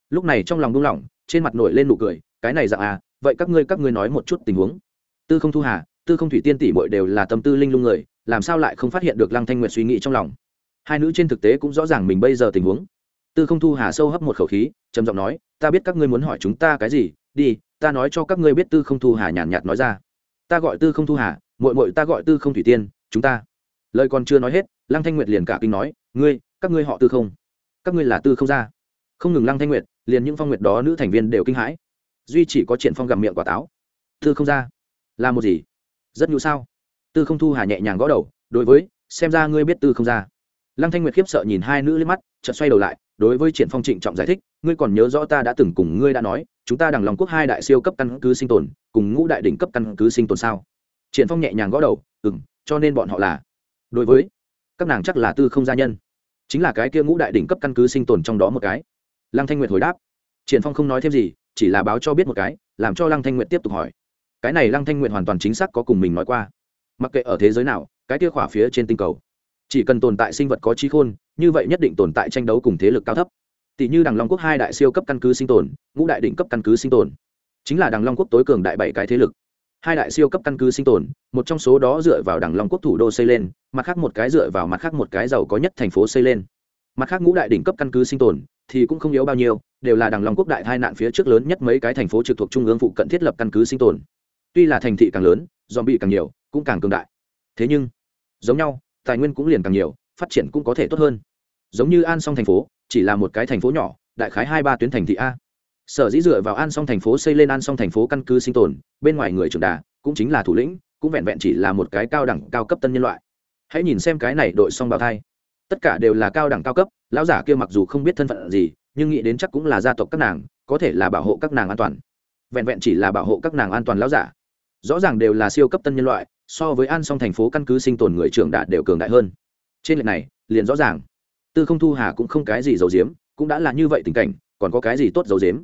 Speaker 1: Lúc này trong lòng đung lỏng, trên mặt nổi lên nụ cười, cái này dạng à vậy các ngươi các ngươi nói một chút tình huống. Tư không thu hà, tư không thủy tiên tỷ muội đều là tâm tư linh lung người, làm sao lại không phát hiện được lăng thanh nguyệt suy nghĩ trong lòng? Hai nữ trên thực tế cũng rõ ràng mình bây giờ tình huống. Tư không thu hà sâu hấp một khẩu khí, trầm giọng nói, ta biết các ngươi muốn hỏi chúng ta cái gì, đi ta nói cho các ngươi biết tư không thu hà nhàn nhạt nói ra. Ta gọi tư không thu hà, muội muội ta gọi tư không thủy tiên, chúng ta. Lời còn chưa nói hết, lăng thanh nguyệt liền cả kinh nói, ngươi, các ngươi họ tư không? Các ngươi là tư không ra không ngừng lăng thanh nguyệt, liền những phong nguyệt đó nữ thành viên đều kinh hãi. Duy chỉ có triển phong gặm miệng quả táo. Tư không ra là một gì? Rất nhũ sao? Tư không thu hà nhẹ nhàng gõ đầu, đối với, xem ra ngươi biết tư không ra lăng thanh nguyệt khiếp sợ nhìn hai nữ lên mắt, chợt xoay đầu lại, đối với triển phong trịnh trọng giải thích, ngươi còn nhớ rõ ta đã từng cùng ngươi đã nói chúng ta đằng lòng quốc hai đại siêu cấp căn cứ sinh tồn, cùng ngũ đại đỉnh cấp căn cứ sinh tồn sao? Triển phong nhẹ nhàng gõ đầu, ừm, cho nên bọn họ là. Đối với, các nàng chắc là tư không gia nhân. Chính là cái kia ngũ đại đỉnh cấp căn cứ sinh tồn trong đó một cái. Lăng thanh nguyệt hồi đáp. Triển phong không nói thêm gì, chỉ là báo cho biết một cái, làm cho lăng thanh nguyệt tiếp tục hỏi. Cái này lăng thanh nguyệt hoàn toàn chính xác có cùng mình nói qua. Mặc kệ ở thế giới nào, cái kia khỏa phía trên tinh cầu, chỉ cần tồn tại sinh vật có trí khôn, như vậy nhất định tồn tại tranh đấu cùng thế lực cao thấp tỷ như đằng long quốc hai đại siêu cấp căn cứ sinh tồn, ngũ đại định cấp căn cứ sinh tồn. Chính là đằng long quốc tối cường đại bảy cái thế lực. Hai đại siêu cấp căn cứ sinh tồn, một trong số đó dựa vào đằng long quốc thủ đô xây lên, mặt khác một cái dựa vào mặt khác một cái giàu có nhất thành phố xây lên. Mặt khác ngũ đại đỉnh cấp căn cứ sinh tồn thì cũng không yếu bao nhiêu, đều là đằng long quốc đại tai nạn phía trước lớn nhất mấy cái thành phố trực thuộc trung ương phụ cận thiết lập căn cứ sinh tồn. Tuy là thành thị càng lớn dòm bị càng nhiều, cũng càng cường đại. Thế nhưng, giống nhau, tài nguyên cũng liền càng nhiều, phát triển cũng có thể tốt hơn giống như an song thành phố, chỉ là một cái thành phố nhỏ, đại khái hai ba tuyến thành thị a. Sở dĩ dựa vào an song thành phố xây lên an song thành phố căn cứ sinh tồn, bên ngoài người trưởng đà, cũng chính là thủ lĩnh, cũng vẹn vẹn chỉ là một cái cao đẳng cao cấp tân nhân loại. Hãy nhìn xem cái này đội song bào thai. Tất cả đều là cao đẳng cao cấp, lão giả kia mặc dù không biết thân phận gì, nhưng nghĩ đến chắc cũng là gia tộc các nàng, có thể là bảo hộ các nàng an toàn. Vẹn vẹn chỉ là bảo hộ các nàng an toàn lão giả. Rõ ràng đều là siêu cấp tân nhân loại, so với an song thành phố căn cứ sinh tồn người trưởng đạt đều cường đại hơn. Trên lệch này, liền rõ ràng tư không thu hà cũng không cái gì giấu giếm, cũng đã là như vậy tình cảnh, còn có cái gì tốt giấu giếm?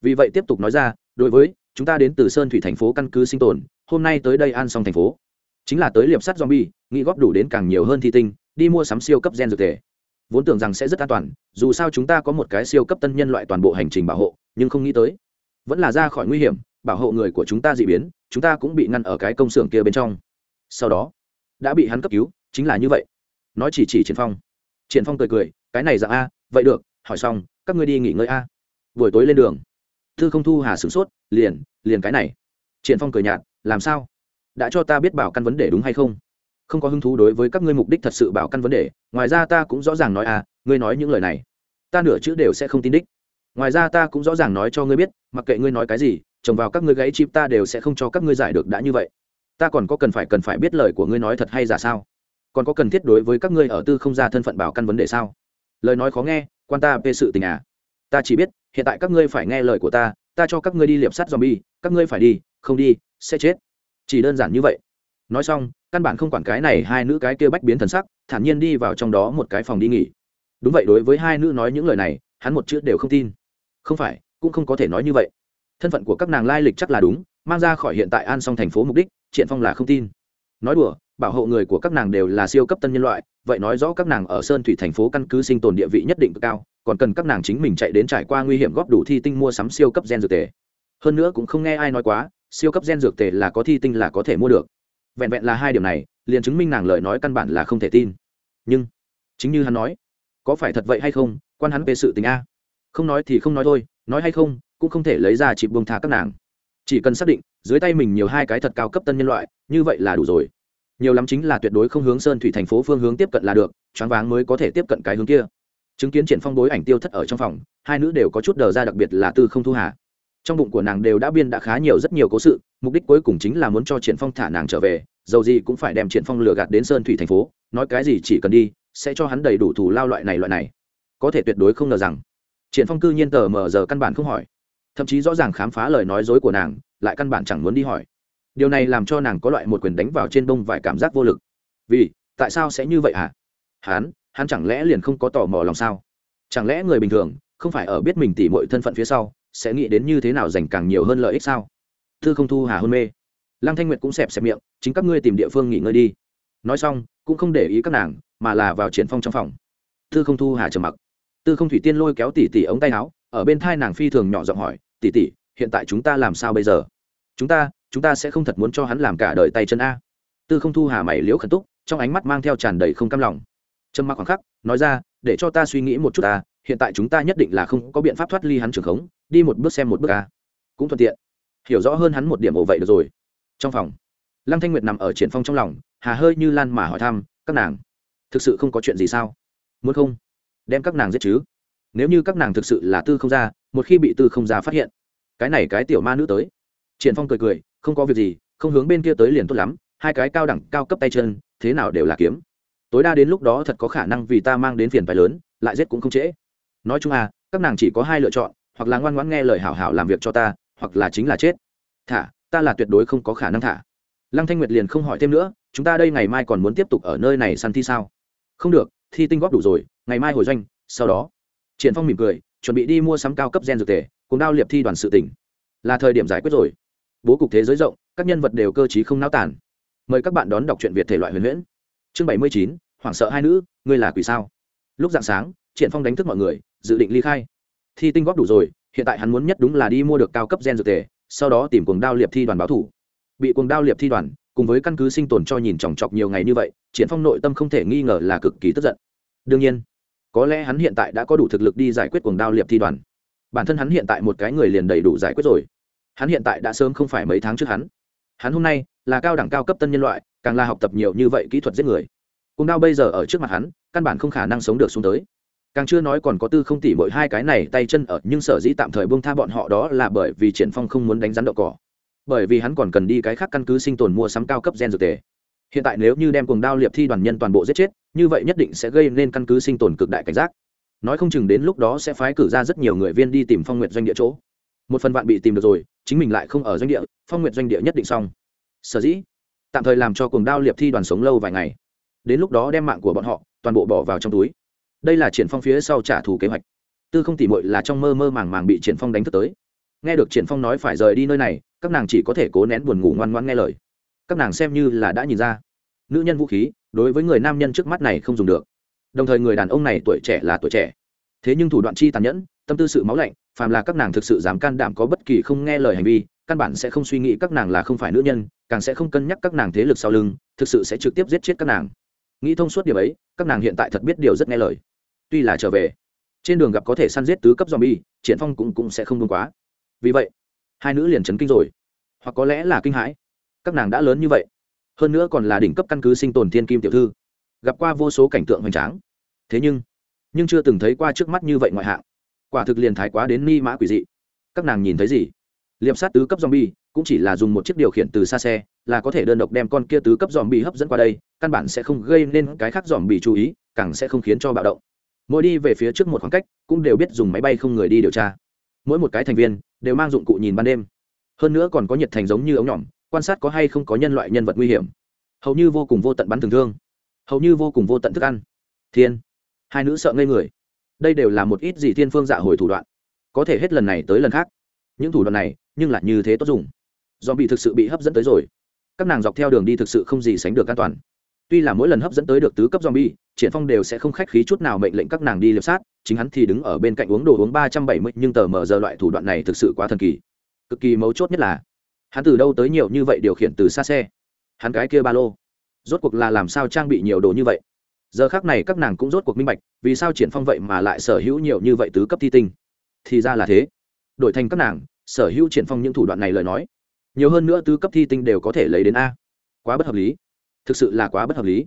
Speaker 1: Vì vậy tiếp tục nói ra, đối với, chúng ta đến từ sơn thủy thành phố căn cứ sinh tồn, hôm nay tới đây an song thành phố. Chính là tới liệp sắt zombie, nghĩ góp đủ đến càng nhiều hơn thi tinh, đi mua sắm siêu cấp gen dược thể. Vốn tưởng rằng sẽ rất an toàn, dù sao chúng ta có một cái siêu cấp tân nhân loại toàn bộ hành trình bảo hộ, nhưng không nghĩ tới. Vẫn là ra khỏi nguy hiểm, bảo hộ người của chúng ta dị biến, chúng ta cũng bị ngăn ở cái công xưởng kia bên trong. Sau đó, đã bị hắn cấp cứu, chính là như vậy. Nói chỉ chỉ triển phong triển phong cười cười, cái này dạng a, vậy được, hỏi xong, các ngươi đi nghỉ ngơi a. Buổi tối lên đường, thư không thu hà sửng sốt, liền liền cái này. Triển phong cười nhạt, làm sao? Đã cho ta biết bảo căn vấn đề đúng hay không? Không có hứng thú đối với các ngươi mục đích thật sự bảo căn vấn đề, ngoài ra ta cũng rõ ràng nói à ngươi nói những lời này, ta nửa chữ đều sẽ không tin đích. Ngoài ra ta cũng rõ ràng nói cho ngươi biết, mặc kệ ngươi nói cái gì trồng vào các ngươi gãy chim ta đều sẽ không cho các ngươi giải được đã như vậy. Ta còn có cần phải cần phải biết lời của ngươi nói thật hay giả sao? Còn có cần thiết đối với các ngươi ở tư không ra thân phận bảo căn vấn đề sao? Lời nói khó nghe, quan ta về sự tình à? Ta chỉ biết, hiện tại các ngươi phải nghe lời của ta ta cho các ngươi đi liệp sắt zombie, các ngươi phải đi, không đi, sẽ chết. Chỉ đơn giản như vậy. Nói xong, căn bản không quản cái này hai nữ cái kia bách biến thần sắc, thản nhiên đi vào trong đó một cái phòng đi nghỉ. Đúng vậy, đối với hai nữ nói những lời này, hắn một chữ đều không tin. Không phải, cũng không có thể nói như vậy. Thân phận của các nàng lai lịch chắc là đúng, mang ra khỏi hiện tại an song thành phố mục đích, triện phong là không tin. Nói đùa bảo hộ người của các nàng đều là siêu cấp tân nhân loại, vậy nói rõ các nàng ở sơn thủy thành phố căn cứ sinh tồn địa vị nhất định cực cao, còn cần các nàng chính mình chạy đến trải qua nguy hiểm góp đủ thi tinh mua sắm siêu cấp gen dược tề. Hơn nữa cũng không nghe ai nói quá, siêu cấp gen dược tề là có thi tinh là có thể mua được. Vẹn vẹn là hai điều này, liền chứng minh nàng lời nói căn bản là không thể tin. Nhưng, chính như hắn nói, có phải thật vậy hay không, quan hắn về sự tình a. Không nói thì không nói thôi, nói hay không, cũng không thể lấy ra chịp buông thả các nàng. Chỉ cần xác định, dưới tay mình nhiều hai cái thật cao cấp tân nhân loại, như vậy là đủ rồi nhiều lắm chính là tuyệt đối không hướng sơn thủy thành phố phương hướng tiếp cận là được, choáng váng mới có thể tiếp cận cái hướng kia. Chứng kiến triển phong bối ảnh tiêu thất ở trong phòng, hai nữ đều có chút đờ ra đặc biệt là tư không thu hà. Trong bụng của nàng đều đã biên đã khá nhiều rất nhiều cố sự, mục đích cuối cùng chính là muốn cho triển phong thả nàng trở về, dầu gì cũng phải đem triển phong lừa gạt đến sơn thủy thành phố, nói cái gì chỉ cần đi, sẽ cho hắn đầy đủ thủ lao loại này loại này. Có thể tuyệt đối không ngờ rằng, triển phong cư nhiên tờ mờ giờ căn bản không hỏi. Thậm chí rõ ràng khám phá lời nói dối của nàng, lại căn bản chẳng muốn đi hỏi điều này làm cho nàng có loại một quyền đánh vào trên bông vài cảm giác vô lực. Vì, tại sao sẽ như vậy hả? Hắn hắn chẳng lẽ liền không có tò mò lòng sao? Chẳng lẽ người bình thường, không phải ở biết mình tỉ mọi thân phận phía sau, sẽ nghĩ đến như thế nào dành càng nhiều hơn lợi ích sao? Thư không thu hà hôn mê. Lăng thanh nguyệt cũng xẹp xẹp miệng, chính các ngươi tìm địa phương nghỉ ngơi đi. Nói xong, cũng không để ý các nàng, mà là vào triển phong trong phòng. Tư không thu hà trầm mặc. Tư không thủy tiên lôi kéo tỉ tỉ ống tay áo, ở bên thai nàng phi thường nhỏ giọng hỏi tỉ tỉ hiện tại chúng ta làm sao bây giờ? Chúng ta chúng ta sẽ không thật muốn cho hắn làm cả đời tay chân a. Tư không thu hà mày liễu khẩn túc, trong ánh mắt mang theo tràn đầy không cam lòng. Trầm mặc khoảng khắc, nói ra, để cho ta suy nghĩ một chút ta hiện tại chúng ta nhất định là không có biện pháp thoát ly hắn trường khống, đi một bước xem một bước a. Cũng thuận tiện. Hiểu rõ hơn hắn một điểm ổ vậy được rồi. Trong phòng, lăng thanh nguyệt nằm ở triển phong trong lòng, hà hơi như lan mà hỏi thăm, các nàng, thực sự không có chuyện gì sao? Muốn không? Đem các nàng giết chứ? Nếu như các nàng thực sự là tư không ra một khi bị tư không ra phát hiện, cái này cái tiểu ma nữ tới. Triển phong cười cười không có việc gì, không hướng bên kia tới liền tốt lắm, hai cái cao đẳng, cao cấp tay chân, thế nào đều là kiếm. Tối đa đến lúc đó thật có khả năng vì ta mang đến phiền phái lớn, lại giết cũng không trễ. Nói chung à các nàng chỉ có hai lựa chọn, hoặc là ngoan ngoãn nghe lời hảo hảo làm việc cho ta, hoặc là chính là chết. Thả, ta là tuyệt đối không có khả năng thả. Lăng thanh nguyệt liền không hỏi thêm nữa, chúng ta đây ngày mai còn muốn tiếp tục ở nơi này săn thi sao? Không được, thi tinh góp đủ rồi, ngày mai hồi doanh, sau đó. Triển phong mỉm cười, chuẩn bị đi mua sắm cao cấp gen dược tề, cùng đao liệp thi đoàn sự tỉnh. Là thời điểm giải quyết rồi bố cục thế giới rộng, các nhân vật đều cơ trí không náo tản mời các bạn đón đọc truyện việt thể loại huyền huyễn. Chương bảy mươi chín, hoảng sợ hai nữ, ngươi là quỷ sao? Lúc dạng sáng, triển phong đánh thức mọi người, dự định ly khai. Thi tinh góp đủ rồi, hiện tại hắn muốn nhất đúng là đi mua được cao cấp gen dược tề, sau đó tìm cuồng đao liệp thi đoàn báo thủ. Bị cuồng đao liệp thi đoàn cùng với căn cứ sinh tồn cho nhìn chòng chọc nhiều ngày như vậy, triển phong nội tâm không thể nghi ngờ là cực kỳ tức giận. Đương nhiên, có lẽ hắn hiện tại đã có đủ thực lực đi giải quyết cuồng đao liệp thi đoàn. Bản thân hắn hiện tại một cái người liền đầy đủ giải quyết rồi hắn hiện tại đã sớm không phải mấy tháng trước hắn. Hắn hôm nay là cao đẳng cao cấp tân nhân loại, càng là học tập nhiều như vậy kỹ thuật giết người. Cuồng đao bây giờ ở trước mặt hắn, căn bản không khả năng sống được xuống tới. Càng chưa nói còn có tư không tỉ mỗi hai cái này tay chân ở, nhưng sở dĩ tạm thời buông tha bọn họ đó là bởi vì triển phong không muốn đánh rắn đậu cỏ. Bởi vì hắn còn cần đi cái khác căn cứ sinh tồn mua sắm cao cấp gen dược tề. Hiện tại nếu như đem cuồng đao liệp thi đoàn nhân toàn bộ giết chết, như vậy nhất định sẽ gây nên căn cứ sinh tồn cực đại cảnh giác. Nói không chừng đến lúc đó sẽ phái cử ra rất nhiều người viên đi tìm phong nguyện doanh địa chỗ. Một phần vạn bị tìm được rồi chính mình lại không ở doanh địa, phong nguyện doanh địa nhất định xong. Sở dĩ, tạm thời làm cho cuồng đao liệp thi đoàn sống lâu vài ngày. Đến lúc đó đem mạng của bọn họ toàn bộ bỏ vào trong túi. Đây là triển phong phía sau trả thù kế hoạch. Tư không tỉ mội là trong mơ mơ màng màng bị triển phong đánh thức tới. Nghe được triển phong nói phải rời đi nơi này, các nàng chỉ có thể cố nén buồn ngủ ngoan ngoan nghe lời. Các nàng xem như là đã nhìn ra, nữ nhân vũ khí đối với người nam nhân trước mắt này không dùng được. Đồng thời người đàn ông này tuổi trẻ là tuổi trẻ. Thế nhưng thủ đoạn chi tàn nhẫn tâm tư sự máu lạnh, phàm là các nàng thực sự dám can đảm có bất kỳ không nghe lời hành vi, căn bản sẽ không suy nghĩ các nàng là không phải nữ nhân, càng sẽ không cân nhắc các nàng thế lực sau lưng, thực sự sẽ trực tiếp giết chết các nàng. Nghĩ thông suốt điều ấy, các nàng hiện tại thật biết điều rất nghe lời. Tuy là trở về, trên đường gặp có thể săn giết tứ cấp zombie, triển phong cũng cũng sẽ không buông quá. Vì vậy, hai nữ liền chấn kinh rồi. Hoặc có lẽ là kinh hãi. Các nàng đã lớn như vậy, hơn nữa còn là đỉnh cấp căn cứ sinh tồn thiên kim tiểu thư. Gặp qua vô số cảnh tượng hoành tráng. Thế nhưng nhưng chưa từng thấy qua trước mắt như vậy ngoại hạng quả thực liền thái quá đến ni mã quỷ dị. Các nàng nhìn thấy gì? Liệp sát tứ cấp zombie, cũng chỉ là dùng một chiếc điều khiển từ xa xe, là có thể đơn độc đem con kia tứ cấp dòm bị hấp dẫn qua đây, căn bản sẽ không gây nên cái khác dòm bị chú ý, càng sẽ không khiến cho bạo động. Mỗi đi về phía trước một khoảng cách, cũng đều biết dùng máy bay không người đi điều tra. Mỗi một cái thành viên, đều mang dụng cụ nhìn ban đêm. Hơn nữa còn có nhiệt thành giống như ống nhỏm, quan sát có hay không có nhân loại nhân vật nguy hiểm. Hầu như vô cùng vô tận bắn thường thương. Hầu như vô cùng vô tận thức ăn. Thiên. Hai nữ sợ ngây người đây đều là một ít gì thiên phương dạ hồi thủ đoạn. Có thể hết lần này tới lần khác. Những thủ đoạn này, nhưng lại như thế tốt dùng. Do bị thực sự bị hấp dẫn tới rồi. Các nàng dọc theo đường đi thực sự không gì sánh được an toàn. Tuy là mỗi lần hấp dẫn tới được tứ cấp zombie, triển phong đều sẽ không khách khí chút nào mệnh lệnh các nàng đi liệp sát, chính hắn thì đứng ở bên cạnh uống đồ uống ba trăm bảy mươi, nhưng tờ mở giờ loại thủ đoạn này thực sự quá thần kỳ. Cực kỳ mấu chốt nhất là, hắn từ đâu tới nhiều như vậy điều khiển từ xa xe? Hắn cái kia ba lô. Rốt cuộc là làm sao trang bị nhiều đồ như vậy? Giờ khác này các nàng cũng rốt cuộc minh bạch, vì sao triển phong vậy mà lại sở hữu nhiều như vậy tứ cấp thi tinh? Thì ra là thế. Đổi thành các nàng, sở hữu triển phong những thủ đoạn này lời nói, nhiều hơn nữa tứ cấp thi tinh đều có thể lấy đến a. Quá bất hợp lý. Thực sự là quá bất hợp lý.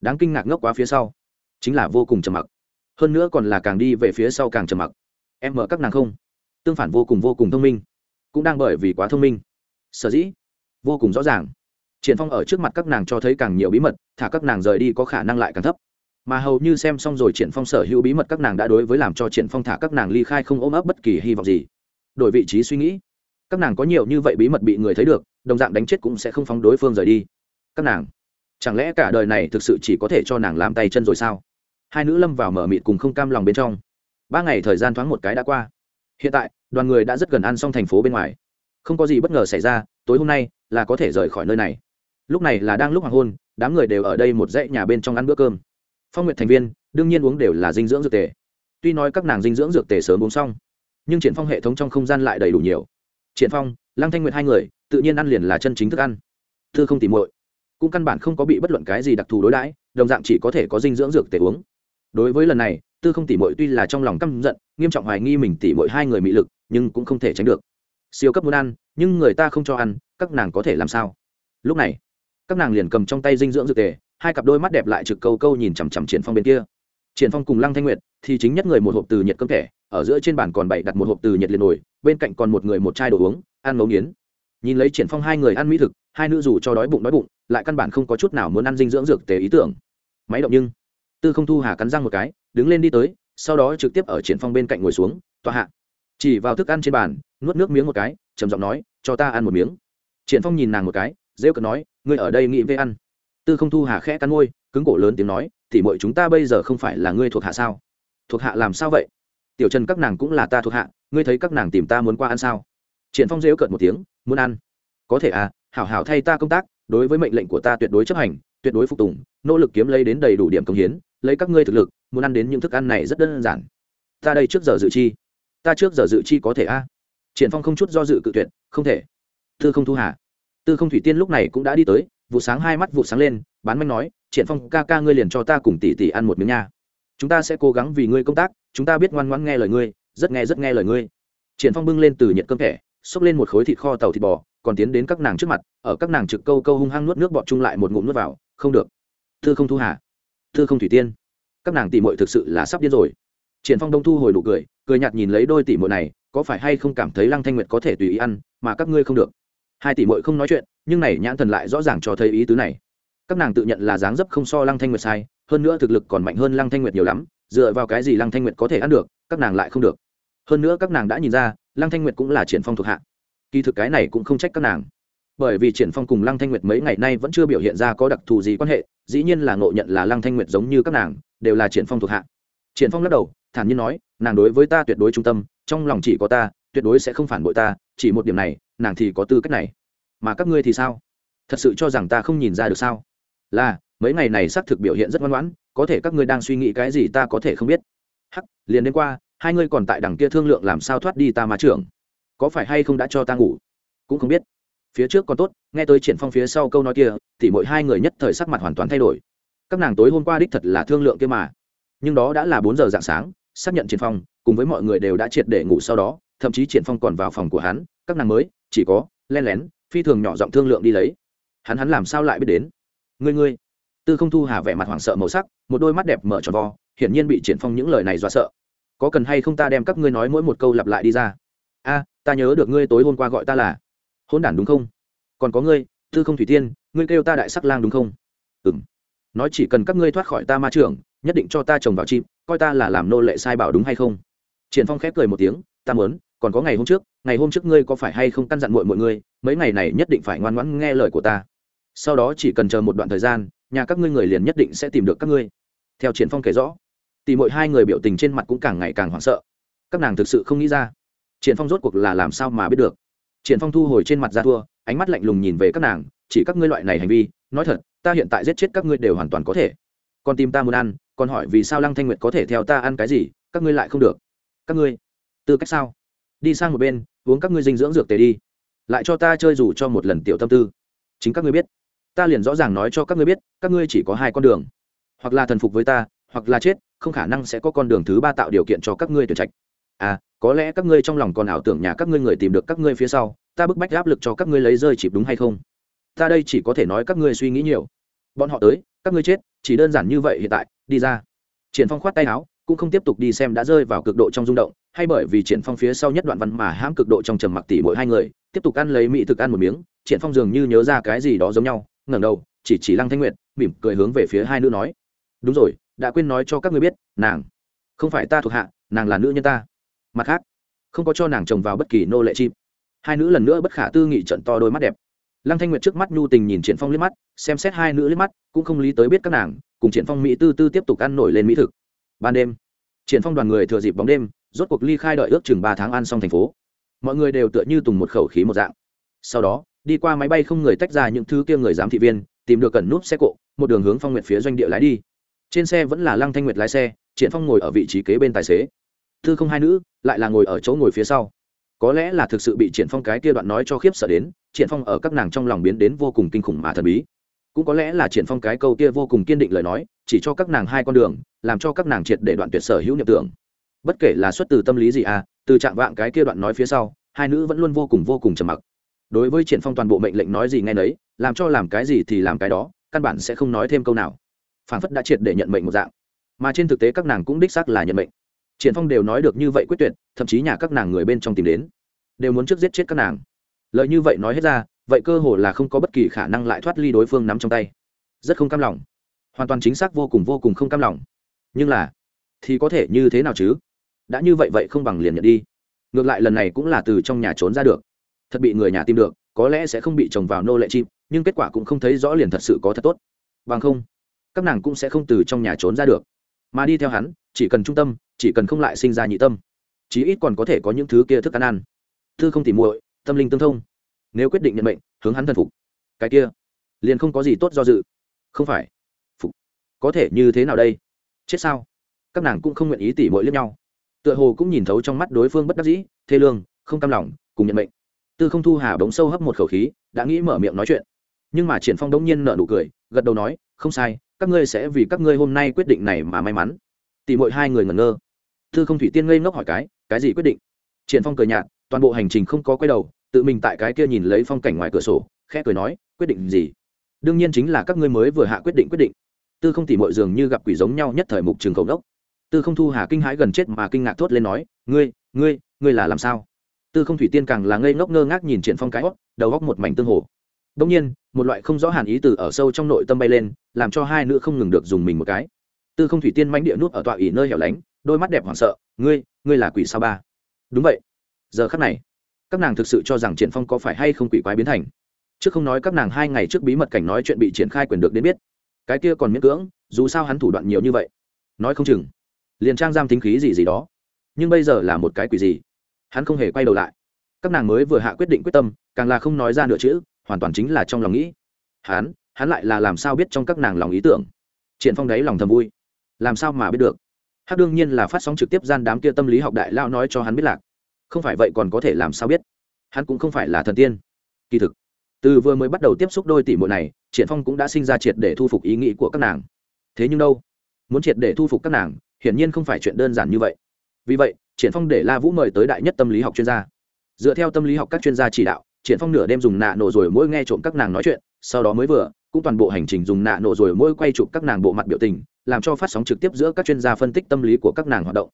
Speaker 1: Đáng kinh ngạc ngốc quá phía sau. Chính là vô cùng trầm mặc. Hơn nữa còn là càng đi về phía sau càng trầm mặc. Em mở các nàng không? Tương phản vô cùng vô cùng thông minh. Cũng đang bởi vì quá thông minh. Sở dĩ? Vô cùng rõ ràng. Triển phong ở trước mặt các nàng cho thấy càng nhiều bí mật, thả các nàng rời đi có khả năng lại càng thấp mà hầu như xem xong rồi triển phong sở hữu bí mật các nàng đã đối với làm cho triển phong thả các nàng ly khai không ôm ấp bất kỳ hy vọng gì. Đổi vị trí suy nghĩ, các nàng có nhiều như vậy bí mật bị người thấy được, đồng dạng đánh chết cũng sẽ không phóng đối phương rời đi. Các nàng, chẳng lẽ cả đời này thực sự chỉ có thể cho nàng làm tay chân rồi sao? Hai nữ lâm vào mở mịt cùng không cam lòng bên trong. Ba ngày thời gian thoáng một cái đã qua. Hiện tại, đoàn người đã rất gần ăn xong thành phố bên ngoài. Không có gì bất ngờ xảy ra, tối hôm nay là có thể rời khỏi nơi này. Lúc này là đang lúc hoàng hôn, đám người đều ở đây một dãy nhà bên trong ăn bữa cơm phong nguyện thành viên, đương nhiên uống đều là dinh dưỡng dược tề. Tuy nói các nàng dinh dưỡng dược tề sớm uống xong, nhưng triển phong hệ thống trong không gian lại đầy đủ nhiều. Triển phong, lăng thanh nguyệt hai người, tự nhiên ăn liền là chân chính thức ăn. Thư không tìm muội. Cũng căn bản không có bị bất luận cái gì đặc thù đối đãi, đồng dạng chỉ có thể có dinh dưỡng dược tề uống. Đối với lần này, tư không tỉ mội tuy là trong lòng căm giận, nghiêm trọng hoài nghi mình tỉ mội hai người mị lực, nhưng cũng không thể tránh được. Siêu cấp muốn ăn, nhưng người ta không cho ăn, các nàng có thể làm sao? Lúc này, các nàng liền cầm trong tay dinh dưỡng dược tề hai cặp đôi mắt đẹp lại trực câu câu nhìn chằm chằm triển phong bên kia. Triển phong cùng lăng thanh nguyệt thì chính nhất người một hộp từ nhiệt cơm thẻ, ở giữa trên bàn còn bày đặt một hộp từ nhiệt liền nổi bên cạnh còn một người một chai đồ uống, ăn ngấu nghiến. Nhìn lấy triển phong hai người ăn mỹ thực, hai nữ dù cho đói bụng đói bụng, lại căn bản không có chút nào muốn ăn dinh dưỡng dược tề ý tưởng. Máy động nhưng, tư không thu hà cắn răng một cái, đứng lên đi tới, sau đó trực tiếp ở triển phong bên cạnh ngồi xuống tọa hạ. Chỉ vào thức ăn trên bàn, nuốt nước miếng một cái, trầm giọng nói, cho ta ăn một miếng. Triển phong nhìn nàng một cái, rêu cợt nói, ngươi ở đây nghĩ về ăn tư không thu hà khẽ cắn môi, cứng cổ lớn tiếng nói thì mọi chúng ta bây giờ không phải là ngươi thuộc hạ sao? Thuộc hạ làm sao vậy? Tiểu trần các nàng cũng là ta thuộc hạ, ngươi thấy các nàng tìm ta muốn qua ăn sao? Triển phong rêu cợt một tiếng, muốn ăn? Có thể à hảo hảo thay ta công tác, đối với mệnh lệnh của ta tuyệt đối chấp hành, tuyệt đối phục tùng, nỗ lực kiếm lấy đến đầy đủ điểm công hiến, lấy các ngươi thực lực, muốn ăn đến những thức ăn này rất đơn giản. Ta đây trước giờ dự chi. Ta trước giờ dự chi có thể a à? triển phong không chút do dự cự tuyệt, không thể. Tư không thu hà. Tư không thủy tiên lúc này cũng đã đi tới vụ sáng hai mắt vụ sáng lên, bán manh nói, triển phong ca ca ngươi liền cho ta cùng tỷ tỷ ăn một miếng nha. Chúng ta sẽ cố gắng vì ngươi công tác, chúng ta biết ngoan ngoãn nghe lời ngươi, rất nghe rất nghe lời ngươi. Triển phong bưng lên từ nhiệt cơm thẻ, xốc lên một khối thịt kho tàu thịt bò, còn tiến đến các nàng trước mặt, ở các nàng trực câu câu hung hăng nuốt nước bọt chung lại một ngụm nuốt vào, không được. Thư không thu hà. Thư không thủy tiên. Các nàng tỷ muội thực sự là sắp điên rồi. Triển phong đông thu hồi nụ cười cười nhạt nhìn lấy đôi tỷ muội này, có phải hay không cảm thấy lăng thanh nguyệt có thể tùy ý ăn, mà các ngươi không được? Hai tỷ muội không nói chuyện nhưng này nhãn thần lại rõ ràng cho thấy ý tứ này. Các nàng tự nhận là dáng dấp không so lăng thanh nguyệt sai, hơn nữa thực lực còn mạnh hơn lăng thanh nguyệt nhiều lắm, dựa vào cái gì lăng thanh nguyệt có thể ăn được, các nàng lại không được. Hơn nữa các nàng đã nhìn ra, lăng thanh nguyệt cũng là triển phong thuộc hạ. Kỳ thực cái này cũng không trách các nàng. Bởi vì triển phong cùng lăng thanh nguyệt mấy ngày nay vẫn chưa biểu hiện ra có đặc thù gì quan hệ, dĩ nhiên là ngộ nhận là lăng thanh nguyệt giống như các nàng, đều là triển phong thuộc hạ. Triển phong lắc đầu, thản nhiên nói, nàng đối với ta tuyệt đối trung tâm, trong lòng chỉ có ta, tuyệt đối sẽ không phản bội ta, chỉ một điểm này, nàng thì có tư cách này mà các ngươi thì sao? Thật sự cho rằng ta không nhìn ra được sao? Là, mấy ngày này xác thực biểu hiện rất ngoan ngoãn, có thể các ngươi đang suy nghĩ cái gì ta có thể không biết. Hắc, liền đến qua, hai ngươi còn tại đằng kia thương lượng làm sao thoát đi ta ma trưởng. Có phải hay không đã cho ta ngủ? Cũng không biết. Phía trước còn tốt, nghe tới triển phong phía sau câu nói kia, thì mỗi hai người nhất thời sắc mặt hoàn toàn thay đổi. Các nàng tối hôm qua đích thật là thương lượng kia mà. Nhưng đó đã là bốn giờ dạng sáng, xác nhận triển phong, cùng với mọi người đều đã triệt để ngủ sau đó, thậm chí triển phong còn vào phòng của hắn, các nàng mới, chỉ có, len lén phi thường nhỏ giọng thương lượng đi lấy. Hắn hắn làm sao lại biết đến? Ngươi ngươi. Tư không thu hà vẻ mặt hoảng sợ màu sắc, một đôi mắt đẹp mở tròn vo, hiển nhiên bị triển phong những lời này dọa sợ. Có cần hay không ta đem các ngươi nói mỗi một câu lặp lại đi ra? A, ta nhớ được ngươi tối hôm qua gọi ta là hôn đản đúng không? Còn có ngươi, tư không thủy tiên, ngươi kêu ta đại sắc lang đúng không? Ừm. Nói chỉ cần các ngươi thoát khỏi ta ma trưởng, nhất định cho ta trồng vào chim, coi ta là làm nô lệ sai bảo đúng hay không? Triển phong khép cười một tiếng, ta muốn còn có ngày hôm trước, ngày hôm trước ngươi có phải hay không căn dặn muội mọi ngươi, mấy ngày này nhất định phải ngoan ngoãn nghe lời của ta. Sau đó chỉ cần chờ một đoạn thời gian, nhà các ngươi người liền nhất định sẽ tìm được các ngươi. Theo triển phong kể rõ, tỷ mỗi hai người biểu tình trên mặt cũng càng ngày càng hoảng sợ. Các nàng thực sự không nghĩ ra, triển phong rốt cuộc là làm sao mà biết được. Triển phong thu hồi trên mặt ra thua, ánh mắt lạnh lùng nhìn về các nàng, chỉ các ngươi loại này hành vi, nói thật, ta hiện tại giết chết các ngươi đều hoàn toàn có thể. Còn tìm ta muốn ăn, còn hỏi vì sao lăng thanh nguyệt có thể theo ta ăn cái gì, các ngươi lại không được. Các ngươi, tư cách sao? Đi sang một bên uống các ngươi dinh dưỡng dược tề đi lại cho ta chơi dù cho một lần tiểu tâm tư chính các ngươi biết ta liền rõ ràng nói cho các ngươi biết các ngươi chỉ có hai con đường hoặc là thần phục với ta hoặc là chết không khả năng sẽ có con đường thứ ba tạo điều kiện cho các ngươi tuyển trạch à có lẽ các ngươi trong lòng còn ảo tưởng nhà các ngươi người tìm được các ngươi phía sau ta bức bách áp lực cho các ngươi lấy rơi chịp đúng hay không ta đây chỉ có thể nói các ngươi suy nghĩ nhiều bọn họ tới các ngươi chết chỉ đơn giản như vậy hiện tại đi ra triển phong khoát tay áo cũng không tiếp tục đi xem đã rơi vào cực độ trong rung động, hay bởi vì triển phong phía sau nhất đoạn văn mà hãm cực độ trong trầm mặc tỷ mỗi hai người, tiếp tục ăn lấy mỹ thực ăn một miếng, triển phong dường như nhớ ra cái gì đó giống nhau, ngẩng đầu, chỉ chỉ lăng thanh nguyệt, mỉm cười hướng về phía hai nữ nói. Đúng rồi, đã quên nói cho các ngươi biết, nàng không phải ta thuộc hạ, nàng là nữ nhân ta. Mặt khác, không có cho nàng chồng vào bất kỳ nô lệ chim. Hai nữ lần nữa bất khả tư nghị trận to đôi mắt đẹp. Lăng thanh nguyệt trước mắt nhu tình nhìn triển phong liếc mắt, xem xét hai nữ liếc mắt, cũng không lý tới biết các nàng, cùng triển phong mỹ tư tư tiếp tục ăn nổi lên mỹ thực ban đêm. Triển phong đoàn người thừa dịp bóng đêm, rốt cuộc ly khai đợi ước chừng ba tháng ăn xong thành phố. Mọi người đều tựa như tùng một khẩu khí một dạng. Sau đó, đi qua máy bay không người tách ra những thứ kia người giám thị viên, tìm được cẩn núp xe cộ, một đường hướng phong nguyệt phía doanh địa lái đi. Trên xe vẫn là lăng thanh nguyệt lái xe, triển phong ngồi ở vị trí kế bên tài xế. Thư không hai nữ, lại là ngồi ở chỗ ngồi phía sau. Có lẽ là thực sự bị triển phong cái kia đoạn nói cho khiếp sợ đến, triển phong ở các nàng trong lòng biến đến vô cùng kinh khủng mà thần bí cũng có lẽ là triển phong cái câu kia vô cùng kiên định lời nói, chỉ cho các nàng hai con đường, làm cho các nàng triệt để đoạn tuyệt sở hữu niệm tưởng. Bất kể là xuất từ tâm lý gì à từ trạng vạng cái kia đoạn nói phía sau, hai nữ vẫn luôn vô cùng vô cùng trầm mặc. Đối với triển phong toàn bộ mệnh lệnh nói gì nghe nấy, làm cho làm cái gì thì làm cái đó, căn bản sẽ không nói thêm câu nào. Phảng phất đã triệt để nhận mệnh một dạng. Mà trên thực tế các nàng cũng đích xác là nhận mệnh. Triển phong đều nói được như vậy quyết tuyệt, thậm chí nhà các nàng người bên trong tìm đến, đều muốn trước giết chết các nàng. Lời như vậy nói hết ra vậy cơ hồ là không có bất kỳ khả năng lại thoát ly đối phương nắm trong tay. Rất không cam lòng. Hoàn toàn chính xác vô cùng vô cùng không cam lòng. Nhưng là, thì có thể như thế nào chứ? Đã như vậy vậy không bằng liền nhận đi. Ngược lại lần này cũng là từ trong nhà trốn ra được. Thật bị người nhà tìm được, có lẽ sẽ không bị chồng vào nô lệ chim, nhưng kết quả cũng không thấy rõ liền thật sự có thật tốt. Bằng không, các nàng cũng sẽ không từ trong nhà trốn ra được. Mà đi theo hắn, chỉ cần trung tâm, chỉ cần không lại sinh ra nhị tâm. Chí ít còn có thể có những thứ kia thức ăn ăn. Thư không tìm muội, tâm linh tương thông nếu quyết định nhận mệnh, hướng hắn thần phục. Cái kia, liền không có gì tốt do dự. Không phải. Phục. Có thể như thế nào đây? Chết sao? Các nàng cũng không nguyện ý tỉ mọi lẫn nhau. Tựa hồ cũng nhìn thấu trong mắt đối phương bất đắc dĩ, thê lương, không cam lòng, cùng nhận mệnh. Tư không thu hà bóng sâu hấp một khẩu khí, đã nghĩ mở miệng nói chuyện. Nhưng mà triển phong đống nhiên nở nụ cười, gật đầu nói, không sai, các ngươi sẽ vì các ngươi hôm nay quyết định này mà may mắn. Tỉ muội hai người ngẩn ngơ. Tư không thủy tiên ngây ngốc hỏi cái cái gì quyết định? Triển phong cười nhạt, toàn bộ hành trình không có quay đầu tự mình tại cái kia nhìn lấy phong cảnh ngoài cửa sổ, khẽ cười nói, quyết định gì? Đương nhiên chính là các ngươi mới vừa hạ quyết định quyết định. Tư không tỉ mội dường như gặp quỷ giống nhau nhất thời mục trường cầu đốc. Tư không thu hà kinh hãi gần chết mà kinh ngạc thốt lên nói, ngươi ngươi ngươi là làm sao? Tư không thủy tiên càng là ngây ngốc ngơ ngác nhìn triển phong cái hót đầu góc một mảnh tương hồ. Đông nhiên, một loại không rõ hàn ý từ ở sâu trong nội tâm bay lên, làm cho hai nữ không ngừng được dùng mình một cái. Tư không thủy tiên mánh địa nuốt ở tọa ỉ nơi hẻo lánh, đôi mắt đẹp hoảng sợ, ngươi ngươi là quỷ sao ba? Đúng vậy. Giờ khắc này các nàng thực sự cho rằng triển phong có phải hay không quỷ quái biến thành? Trước không nói các nàng hai ngày trước bí mật cảnh nói chuyện bị triển khai quyền được đến biết. Cái kia còn miễn cưỡng, dù sao hắn thủ đoạn nhiều như vậy. Nói không chừng, liền trang giam tính khí gì gì đó. Nhưng bây giờ là một cái quỷ gì? Hắn không hề quay đầu lại. Các nàng mới vừa hạ quyết định quyết tâm, càng là không nói ra nửa chữ, hoàn toàn chính là trong lòng nghĩ. Hắn hắn lại là làm sao biết trong các nàng lòng ý tưởng? Triển phong đấy lòng thầm vui. Làm sao mà biết được? Hắn đương nhiên là phát sóng trực tiếp gian đám kia tâm lý học đại lao nói cho hắn biết lạc không phải vậy còn có thể làm sao biết? Hắn cũng không phải là thần tiên. Kỳ thực, từ vừa mới bắt đầu tiếp xúc đôi tỷ muội này, triển phong cũng đã sinh ra triệt để thu phục ý nghĩ của các nàng. Thế nhưng đâu? Muốn triệt để thu phục các nàng, hiển nhiên không phải chuyện đơn giản như vậy. Vì vậy, triển phong để la vũ mời tới đại nhất tâm lý học chuyên gia. Dựa theo tâm lý học các chuyên gia chỉ đạo, triển phong nửa đêm dùng nạ nổ rồi mỗi nghe trộm các nàng nói chuyện, sau đó mới vừa, cũng toàn bộ hành trình dùng nạ nổ rồi mỗi quay chụp các nàng bộ mặt biểu tình, làm cho phát sóng trực tiếp giữa các chuyên gia phân tích tâm lý của các nàng hoạt động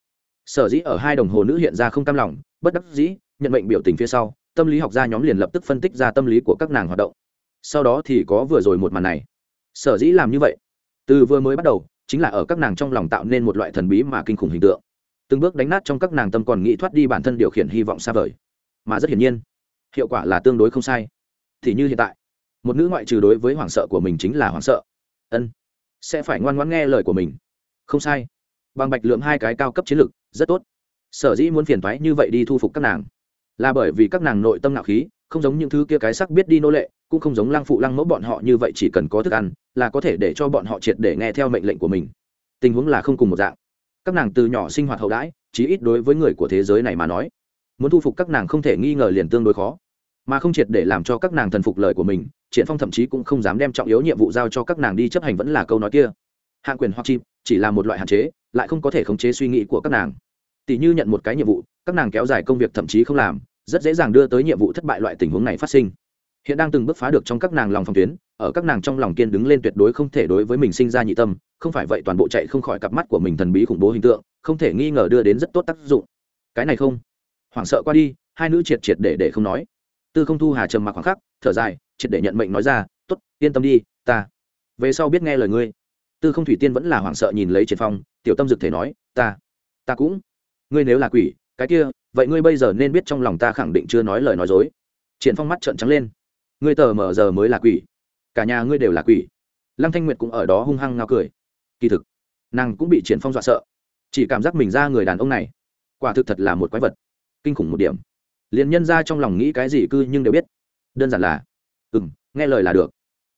Speaker 1: sở dĩ ở hai đồng hồ nữ hiện ra không cam lòng, bất đắc dĩ, nhận mệnh biểu tình phía sau, tâm lý học gia nhóm liền lập tức phân tích ra tâm lý của các nàng hoạt động. Sau đó thì có vừa rồi một màn này. Sở dĩ làm như vậy? Từ vừa mới bắt đầu, chính là ở các nàng trong lòng tạo nên một loại thần bí mà kinh khủng hình tượng. Từng bước đánh nát trong các nàng tâm còn nghĩ thoát đi bản thân điều khiển hy vọng xa vời. Mà rất hiển nhiên, hiệu quả là tương đối không sai. Thì như hiện tại, một nữ ngoại trừ đối với hoảng sợ của mình chính là hoảng sợ. Ân, sẽ phải ngoan ngoãn nghe lời của mình. Không sai bằng bạch lượng hai cái cao cấp chiến lược rất tốt. Sở dĩ muốn phiền thoái như vậy đi thu phục các nàng. Là bởi vì các nàng nội tâm nạo khí, không giống những thứ kia cái sắc biết đi nô lệ, cũng không giống lăng phụ lăng mẫu bọn họ như vậy chỉ cần có thức ăn, là có thể để cho bọn họ triệt để nghe theo mệnh lệnh của mình. Tình huống là không cùng một dạng. Các nàng từ nhỏ sinh hoạt hậu đãi, chí ít đối với người của thế giới này mà nói, muốn thu phục các nàng không thể nghi ngờ liền tương đối khó. Mà không triệt để làm cho các nàng thần phục lời của mình, triển phong thậm chí cũng không dám đem trọng yếu nhiệm vụ giao cho các nàng đi chấp hành vẫn là câu nói kia hạng quyền hoặc chim chỉ là một loại hạn chế, lại không có thể khống chế suy nghĩ của các nàng. Tỷ như nhận một cái nhiệm vụ, các nàng kéo dài công việc thậm chí không làm, rất dễ dàng đưa tới nhiệm vụ thất bại loại tình huống này phát sinh. Hiện đang từng bước phá được trong các nàng lòng phòng tuyến, ở các nàng trong lòng kiên đứng lên tuyệt đối không thể đối với mình sinh ra nhị tâm, không phải vậy toàn bộ chạy không khỏi cặp mắt của mình thần bí khủng bố hình tượng, không thể nghi ngờ đưa đến rất tốt tác dụng. Cái này không. Hoảng sợ qua đi, hai nữ triệt triệt để để không nói. Tư không thu hà trầm mặc khoảng khắc, thở dài, triệt để nhận mệnh nói ra t ố t yên tâm đi, ta. Về sau biết nghe lời ngươi tư không thủy tiên vẫn là hoảng sợ nhìn lấy triển phong, tiểu tâm dực thể nói, ta ta cũng, ngươi nếu là quỷ, cái kia, vậy ngươi bây giờ nên biết trong lòng ta khẳng định chưa nói lời nói dối. Triển phong mắt trợn trắng lên. Ngươi tờ mở giờ mới là quỷ, cả nhà ngươi đều là quỷ. Lăng thanh nguyệt cũng ở đó hung hăng ngao cười. Kỳ thực, nàng cũng bị triển phong dọa sợ, chỉ cảm giác mình ra người đàn ông này, quả thực thật là một quái vật, kinh khủng một điểm. Liền nhân ra trong lòng nghĩ cái gì cư nhưng đều biết. Đơn giản là ừ m nghe lời là được.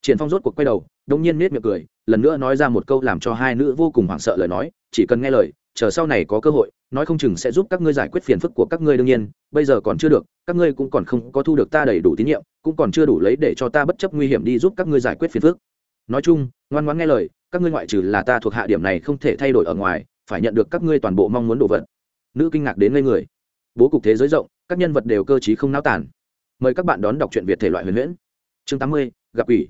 Speaker 1: Triển phong rốt cuộc quay đầu, đông nhiên nết miệng cười lần nữa nói ra một câu làm cho hai nữ vô cùng hoảng sợ lời nói, chỉ cần nghe lời, chờ sau này có cơ hội, nói không chừng sẽ giúp các ngươi giải quyết phiền phức của các ngươi đương nhiên, bây giờ còn chưa được, các ngươi cũng còn không có thu được ta đầy đủ tín nhiệm, cũng còn chưa đủ lấy để cho ta bất chấp nguy hiểm đi giúp các ngươi giải quyết phiền phức. Nói chung, ngoan ngoãn nghe lời, các ngươi ngoại trừ là ta thuộc hạ điểm này không thể thay đổi ở ngoài, phải nhận được các ngươi toàn bộ mong muốn đồ vật. Nữ kinh ngạc đến ngây người. Bố cục thế giới rộng, các nhân vật đều cơ t không náo tản mời các bạn đón đọc truyện việt thể loại huyền huyễn. Chương tám mươi, gặp ủy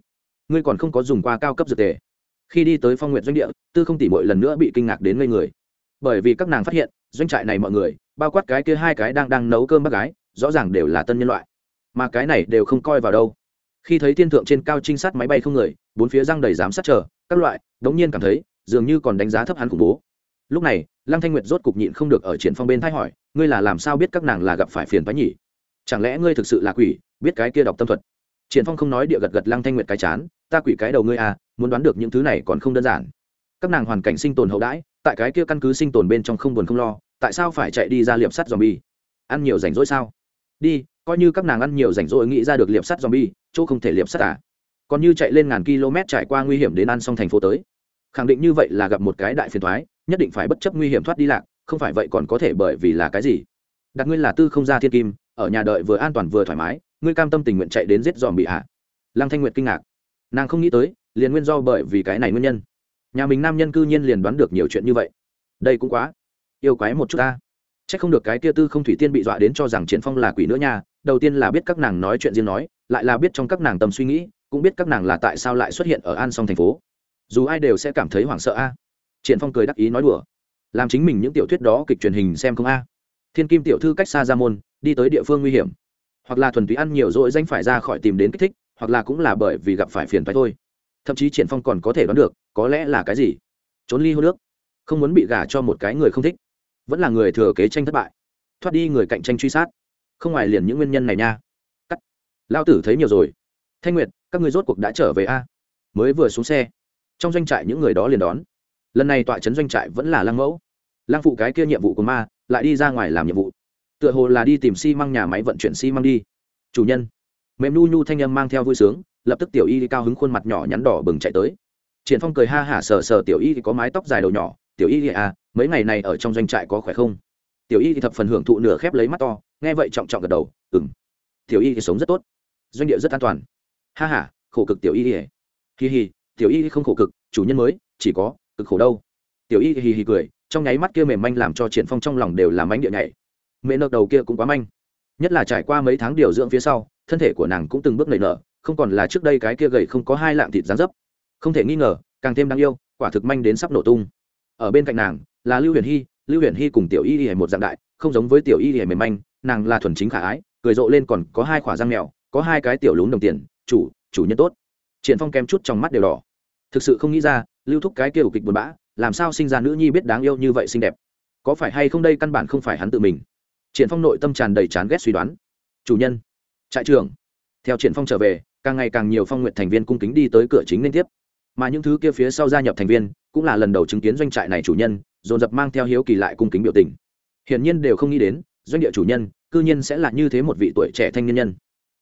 Speaker 1: ngươi còn không có dùng qua cao cấp dược tề khi đi tới phong nguyện doanh địa, tư không Tỉ mỗi lần nữa bị kinh ngạc đến ngây người. Bởi vì các nàng phát hiện, doanh trại này mọi người, bao quát cái kia hai cái đang đang nấu cơm bác gái, rõ ràng đều là tân nhân loại. Mà cái này đều không coi vào đâu. Khi thấy thiên thượng trên cao trinh sát máy bay không người, bốn phía răng đầy giám sát chờ, các loại, đống nhiên cảm thấy, dường như còn đánh giá thấp hắn khủng bố. Lúc này, lăng thanh nguyệt rốt cục nhịn không được ở triển phong bên thay hỏi, ngươi là làm sao biết các nàng là gặp phải phiền toái nhỉ? Chẳng lẽ ngươi thực sự là quỷ, biết cái kia đọc tâm thuật? Triển phong không nói địa gật gật lăng thanh nguyệt cái chán ta quỷ cái đầu ngươi à muốn đoán được những thứ này còn không đơn giản. Các nàng hoàn cảnh sinh tồn hậu đãi tại cái kia căn cứ sinh tồn bên trong không buồn không lo tại sao phải chạy đi ra liệp sắt zombie? Ăn nhiều rảnh rỗi sao? Đi coi như các nàng ăn nhiều rảnh rỗi nghĩ ra được liệp sắt zombie chỗ không thể liệp sắt à. Còn như chạy lên ngàn km trải qua nguy hiểm đến ăn xong thành phố tới. Khẳng định như vậy là gặp một cái đại phiền toái, nhất định phải bất chấp nguy hiểm thoát đi lạc không phải vậy còn có thể bởi vì là cái gì? Đặt ngươi là tư không ra thiên kim ở nhà đợi vừa an toàn vừa thoải mái ngươi cam tâm tình nguyện chạy đến giết dòm bị hạ. Lăng thanh nguyệt kinh ngạc. Nàng không nghĩ tới, liền nguyên do bởi vì cái này nguyên nhân. Nhà mình nam nhân cư nhiên liền đoán được nhiều chuyện như vậy. Đây cũng quá yêu quái một chút ta. C h ắ c không được cái kia tư không thủy tiên bị dọa đến cho rằng triển phong là quỷ nữa nha. Đầu tiên là biết các nàng nói chuyện riêng nói, lại là biết trong các nàng tầm suy nghĩ, cũng biết các nàng là tại sao lại xuất hiện ở an song thành phố. Dù ai đều sẽ cảm thấy hoảng sợ a. Triển phong cười đắc ý nói đùa. Làm chính mình những tiểu thuyết đó kịch truyền hình xem không a. Thiên kim tiểu thư cách xa ra môn, đi tới địa phương nguy hiểm hoặc là thuần túy ăn nhiều rồi danh phải ra khỏi tìm đến kích thích, hoặc là cũng là bởi vì gặp phải phiền toái thôi. Thậm chí triển phong còn có thể đoán được, có lẽ là cái gì? Trốn ly hôn nước. Không muốn bị gả cho một cái người không thích. Vẫn là người thừa kế tranh thất bại. Thoát đi người cạnh tranh truy sát. Không ngoài liền những nguyên nhân này nha. Cắt. Lao tử thấy nhiều rồi. Thanh nguyệt, các người rốt cuộc đã trở về a? Mới vừa xuống xe. Trong doanh trại những người đó liền đón. Lần này tọa trấn doanh trại vẫn là lăng mẫu. Lăng phụ cái kia nhiệm vụ của ma, lại đi ra ngoài làm nhiệm vụ tựa hồ là đi tìm xi、si、măng nhà máy vận chuyển xi、si、măng đi. Chủ nhân. Mềm nu nhu thanh âm mang theo vui sướng, lập tức tiểu y cao hứng khuôn mặt nhỏ nhắn đỏ bừng chạy tới. Triển phong cười ha hả sờ sờ tiểu y có mái tóc dài đầu nhỏ, tiểu y à mấy ngày này ở trong doanh trại có khỏe không? Tiểu y thì thập phần hưởng thụ nửa khép lấy mắt to, nghe vậy trọng trọng gật đầu ừng tiểu y thì sống rất tốt. Doanh địa rất an toàn. Ha hả khổ cực tiểu y thì. Hì hì tiểu y không khổ cực, chủ nhân mới, chỉ có cực khổ đâu. Tiểu y hì hì cười, trong nháy mắt kia mềm manh làm cho triển phong trong lòng đều làm mánh địa nhảy mẹ nợ đầu kia cũng quá manh. Nhất là trải qua mấy tháng điều dưỡng phía sau, thân thể của nàng cũng từng bước nảy nở, không còn là trước đây cái kia gầy không có hai lạng thịt dán dấp. Không thể nghi ngờ, càng thêm đáng yêu, quả thực manh đến sắp nổ tung. Ở bên cạnh nàng, là lưu huyền hy, lưu huyền hy cùng tiểu y hề một dạng đại, không giống với tiểu y hề mềm manh, nàng là thuần chính khả ái, cười rộ lên còn có hai khỏa răng mèo, có hai cái tiểu lún đồng tiền, chủ chủ nhân tốt. Triển phong kém chút trong mắt đều đỏ. Thực sự không nghĩ ra, lưu thúc cái kiểu kịch buồn bã, làm sao sinh ra nữ nhi biết đáng yêu như vậy xinh đẹp. Có phải hay không đây căn bản không phải hắn tự mình triển phong nội tâm tràn đầy chán ghét suy đoán. Chủ nhân, trại trưởng. Theo triển phong trở về, càng ngày càng nhiều phong nguyện thành viên cung kính đi tới cửa chính liên tiếp. Mà những thứ kia phía sau gia nhập thành viên cũng là lần đầu chứng kiến doanh trại này chủ nhân, dồn dập mang theo hiếu kỳ lại cung kính biểu tình. Hiển nhiên đều không nghĩ đến, doanh địa chủ nhân cư nhiên sẽ là như thế một vị tuổi trẻ thanh niên nhân.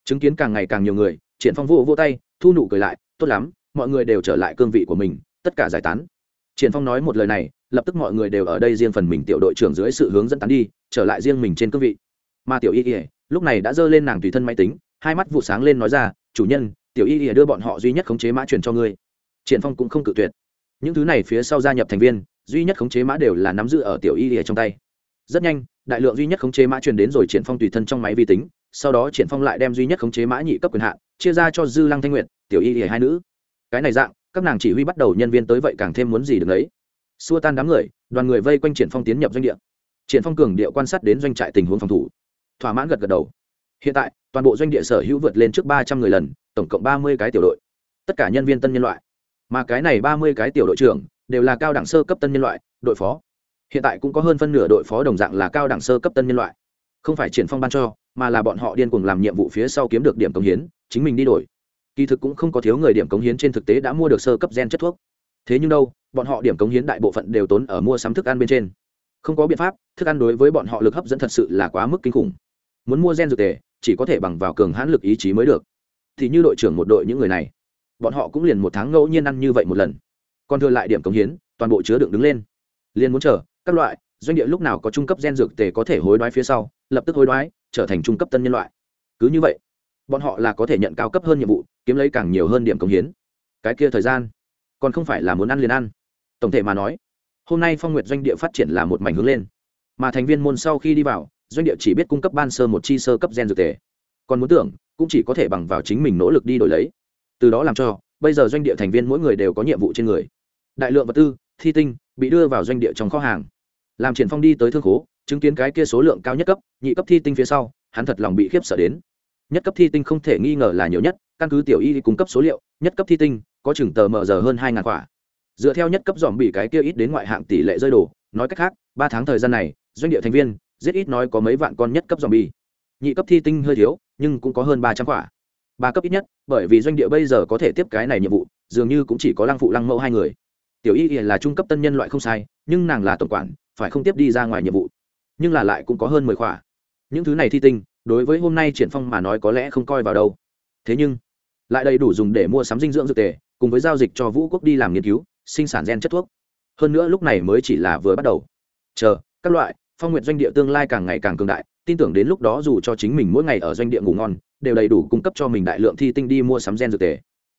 Speaker 1: Chứng kiến càng ngày càng nhiều người, triển phong vô vô tay, thu nụ cười lại, tốt lắm, mọi người đều trở lại cương vị của mình, tất cả giải tán triển phong nói một lời này, lập tức mọi người đều ở đây riêng phần mình tiểu đội trưởng dưới sự hướng dẫn tán đi, trở lại riêng mình trên cương vị. Mà tiểu y ỉa lúc này đã dơ lên nàng tùy thân máy tính, hai mắt vụ sáng lên nói ra, chủ nhân, tiểu y ỉa đưa bọn họ duy nhất khống chế mã truyền cho ngươi. Triển phong cũng không cự tuyệt. Những thứ này phía sau gia nhập thành viên, duy nhất khống chế mã đều là nắm giữ ở tiểu y ỉa trong tay. Rất nhanh, đại lượng duy nhất khống chế mã truyền đến rồi triển phong tùy thân trong máy vi tính, sau đó triển phong lại đem duy nhất khống chế mã nhị cấp quyền hạn, chia ra cho dư lăng thanh nguyện tiểu y ỉa hai nữ. Cái này dạng các nàng chỉ huy bắt đầu nhân viên tới vậy càng thêm muốn gì được ấy xua tan đám người, đoàn người vây quanh triển phong tiến nhập doanh địa. Triển phong cường địa quan sát đến doanh trại tình huống phòng thủ. Thỏa mãn gật gật đầu. Hiện tại, toàn bộ doanh địa sở hữu vượt lên trước ba trăm người lần, tổng cộng ba mươi cái tiểu đội. Tất cả nhân viên tân nhân loại. Mà cái này ba mươi cái tiểu đội trưởng đều là cao đẳng sơ cấp tân nhân loại, đội phó. Hiện tại cũng có hơn phân nửa đội phó đồng dạng là cao đẳng sơ cấp tân nhân loại. Không phải triển phong ban cho, mà là bọn họ điên cuồng làm nhiệm vụ phía sau kiếm được điểm công hiến, chính mình đi đổi kỳ thực cũng không có thiếu người điểm cống hiến trên thực tế đã mua được sơ cấp gen chất thuốc. Thế nhưng đâu, bọn họ điểm cống hiến đại bộ phận đều tốn ở mua sắm thức ăn bên trên. Không có biện pháp, thức ăn đối với bọn họ lực hấp dẫn thật sự là quá mức kinh khủng. Muốn mua gen dược tề, chỉ có thể bằng vào cường hãn lực ý chí mới được. Thì như đội trưởng một đội những người này, bọn họ cũng liền một tháng ngẫu nhiên ăn như vậy một lần. Còn thừa lại điểm cống hiến, toàn bộ chứa đựng đứng lên. Liền muốn chờ, các loại, doanh địa lúc nào có trung cấp gen dược tề có thể hối đoái phía sau, lập tức hối đoái, trở thành trung cấp tân nhân loại. Cứ như vậy, bọn họ là có thể nhận cao cấp hơn nhiệm vụ kiếm lấy càng nhiều hơn điểm công hiến. Cái kia thời gian, còn không phải là muốn ăn liền ăn. Tổng thể mà nói, hôm nay phong nguyệt doanh địa phát triển là một mảnh hướng lên. Mà thành viên môn sau khi đi vào, doanh địa chỉ biết cung cấp ban sơ một chi sơ cấp gen dược tề còn muốn tưởng, cũng chỉ có thể bằng vào chính mình nỗ lực đi đổi lấy. Từ đó làm cho, bây giờ doanh địa thành viên mỗi người đều có nhiệm vụ trên người. Đại lượng vật tư, thi tinh, bị đưa vào doanh địa trong kho hàng. Làm triển phong đi tới thương khố, chứng kiến cái kia số lượng cao nhất cấp, nhị cấp thi tinh phía sau, hắn thật lòng bị khiếp sợ đến. Nhất cấp thi tinh không thể nghi ngờ là nhiều nhất căn cứ tiểu y cung cấp số liệu, nhất cấp thi tinh, có chừng tờ mờ giờ hơn hai ngàn quả. Dựa theo nhất cấp dòm bị cái kia ít đến ngoại hạng tỷ lệ rơi đổ nói cách khác, ba tháng thời gian này, doanh địa thành viên giết ít nói có mấy vạn con nhất cấp dòm bi nhị cấp thi tinh hơi thiếu, nhưng cũng có hơn ba trăm quả. Ba cấp ít nhất, bởi vì doanh địa bây giờ có thể tiếp cái này nhiệm vụ, dường như cũng chỉ có lăng phụ lăng mẫu hai người. Tiểu y là trung cấp tân nhân loại không sai, nhưng nàng là tổng quản, phải không tiếp đi ra ngoài nhiệm vụ. Nhưng là lại cũng có hơn mười quả. Những thứ này thi tinh, đối với hôm nay triển phong mà nói có lẽ không coi vào đâu. Thế nhưng lại đầy đủ dùng để mua sắm dinh dưỡng dược tề, cùng với giao dịch cho vũ quốc đi làm nghiên cứu, sinh sản gen chất thuốc. Hơn nữa lúc này mới chỉ là vừa bắt đầu. Chờ, các loại, phong nguyện doanh địa tương lai càng ngày càng cường đại, tin tưởng đến lúc đó dù cho chính mình mỗi ngày ở doanh địa ngủ ngon, đều đầy đủ cung cấp cho mình đại lượng thi tinh đi mua sắm gen dược tề.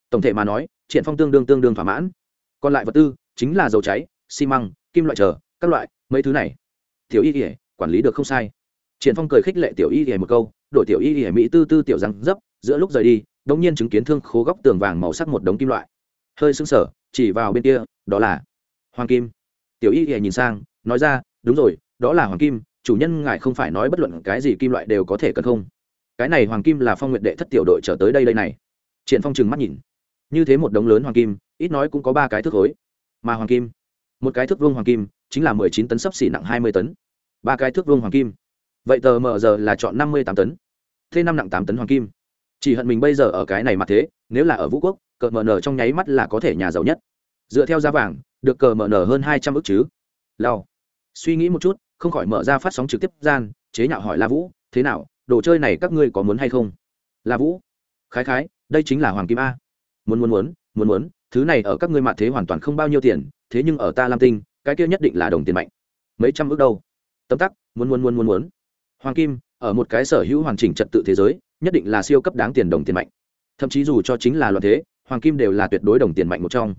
Speaker 1: Tổng thể mà nói, triển phong tương đương tương đương thỏa mãn. Còn lại vật tư, chính là dầu cháy, xi măng, kim loại chờ, các loại, mấy thứ này. Tiểu y kỉa quản lý được không sai. Triển phong cười khích lệ tiểu y kỉa một câu, đổi tiểu y kỉa mỹ tư tư tiểu răng dấp, giữa lúc rời đi đống nhiên chứng kiến thương khố góc tường vàng màu sắc một đống kim loại. Hơi sững sờ, chỉ vào bên kia, đó là hoàng kim. Tiểu y hề nhìn sang, nói ra, đúng rồi, đó là hoàng kim, chủ nhân ngài không phải nói bất luận cái gì kim loại đều có thể cần không? Cái này hoàng kim là phong nguyện đệ thất tiểu đội trở tới đây đây này. Triển phong trừng mắt nhìn. Như thế một đống lớn hoàng kim, ít nói cũng có ba cái thước khối. Mà hoàng kim, một cái thước vương hoàng kim, chính là mười chín tấn sấp xỉ nặng hai mươi tấn. Ba cái thước vương hoàng kim. Vậy tờ mờ giờ là chọn năm mươi tám tấn. Thế năm nặng tám tấn hoàng kim chỉ hận mình bây giờ ở cái này mà thế, nếu là ở vũ quốc, cờ mờ nở trong nháy mắt là có thể nhà giàu nhất. Dựa theo giá vàng, được cờ mờ nở hơn hai trăm ức chứ. Lao suy nghĩ một chút, không khỏi mở ra phát sóng trực tiếp gian, chế nhạo hỏi la vũ, thế nào, đồ chơi này các ngươi có muốn hay không? La vũ. Khái khái, đây chính là hoàng kim a. Muốn muốn muốn muốn muốn, thứ này ở các ngươi mạ thế hoàn toàn không bao nhiêu tiền, thế nhưng ở ta lam tinh, cái kia nhất định là đồng tiền mạnh. Mấy trăm ước đâu? Tấm tắc, muốn muốn muốn muốn muốn. Hoàng kim, ở một cái sở hữu hoàn chỉnh trật tự thế giới nhất định là siêu cấp đáng tiền đồng tiền mạnh. Thậm chí dù cho chính là loạn thế, hoàng kim đều là tuyệt đối đồng tiền mạnh một trong.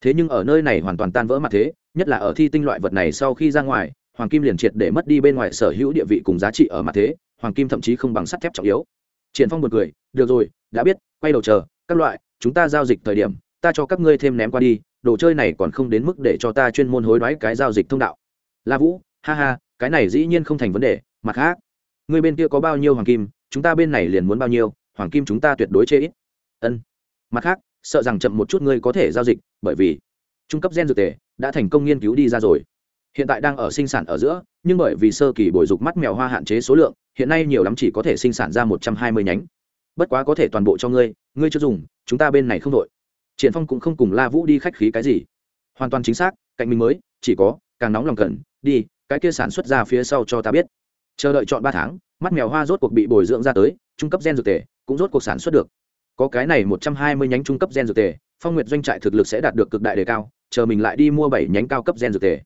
Speaker 1: Thế nhưng ở nơi này hoàn toàn tan vỡ mặt thế, nhất là ở thi tinh loại vật này sau khi ra ngoài, hoàng kim liền triệt để mất đi bên ngoài sở hữu địa vị cùng giá trị ở mặt thế, hoàng kim thậm chí không bằng sắt thép trọng yếu. Triển phong một người được rồi, đã biết, quay đầu chờ, các loại, chúng ta giao dịch thời điểm, ta cho các ngươi thêm ném qua đi, đồ chơi này còn không đến mức để cho ta chuyên môn hối đoái cái giao dịch thông đạo. La vũ, ha ha, cái này dĩ nhiên không thành vấn đề, mặt khác, ngươi bên kia có bao nhiêu hoàng kim chúng ta bên này liền muốn bao nhiêu, hoàng kim chúng ta tuyệt đối chê ít. Ân. Mặt khác, sợ rằng chậm một chút ngươi có thể giao dịch, bởi vì trung cấp gen dược tề đã thành công nghiên cứu đi ra rồi. Hiện tại đang ở sinh sản ở giữa, nhưng bởi vì sơ kỳ bồi dục mắt mèo hoa hạn chế số lượng, hiện nay nhiều lắm chỉ có thể sinh sản ra một trăm hai mươi nhánh. Bất quá có thể toàn bộ cho ngươi ngươi chưa dùng, chúng ta bên này không đội triển phong cũng không cùng la vũ đi khách khí cái gì. Hoàn toàn chính xác, cạnh mình mới, chỉ có, càng nóng lòng cần, đi, cái kia sản xuất ra phía sau cho ta biết chờ đợi chọn ba tháng, mắt mèo hoa rốt cuộc bị bồi dưỡng ra tới, trung cấp gen dược tề cũng rốt cuộc sản xuất được. Có cái này một trăm hai mươi nhánh trung cấp gen dược tề, phong nguyệt doanh trại thực lực sẽ đạt được cực đại đề cao, chờ mình lại đi mua bảy nhánh cao cấp gen dược tề.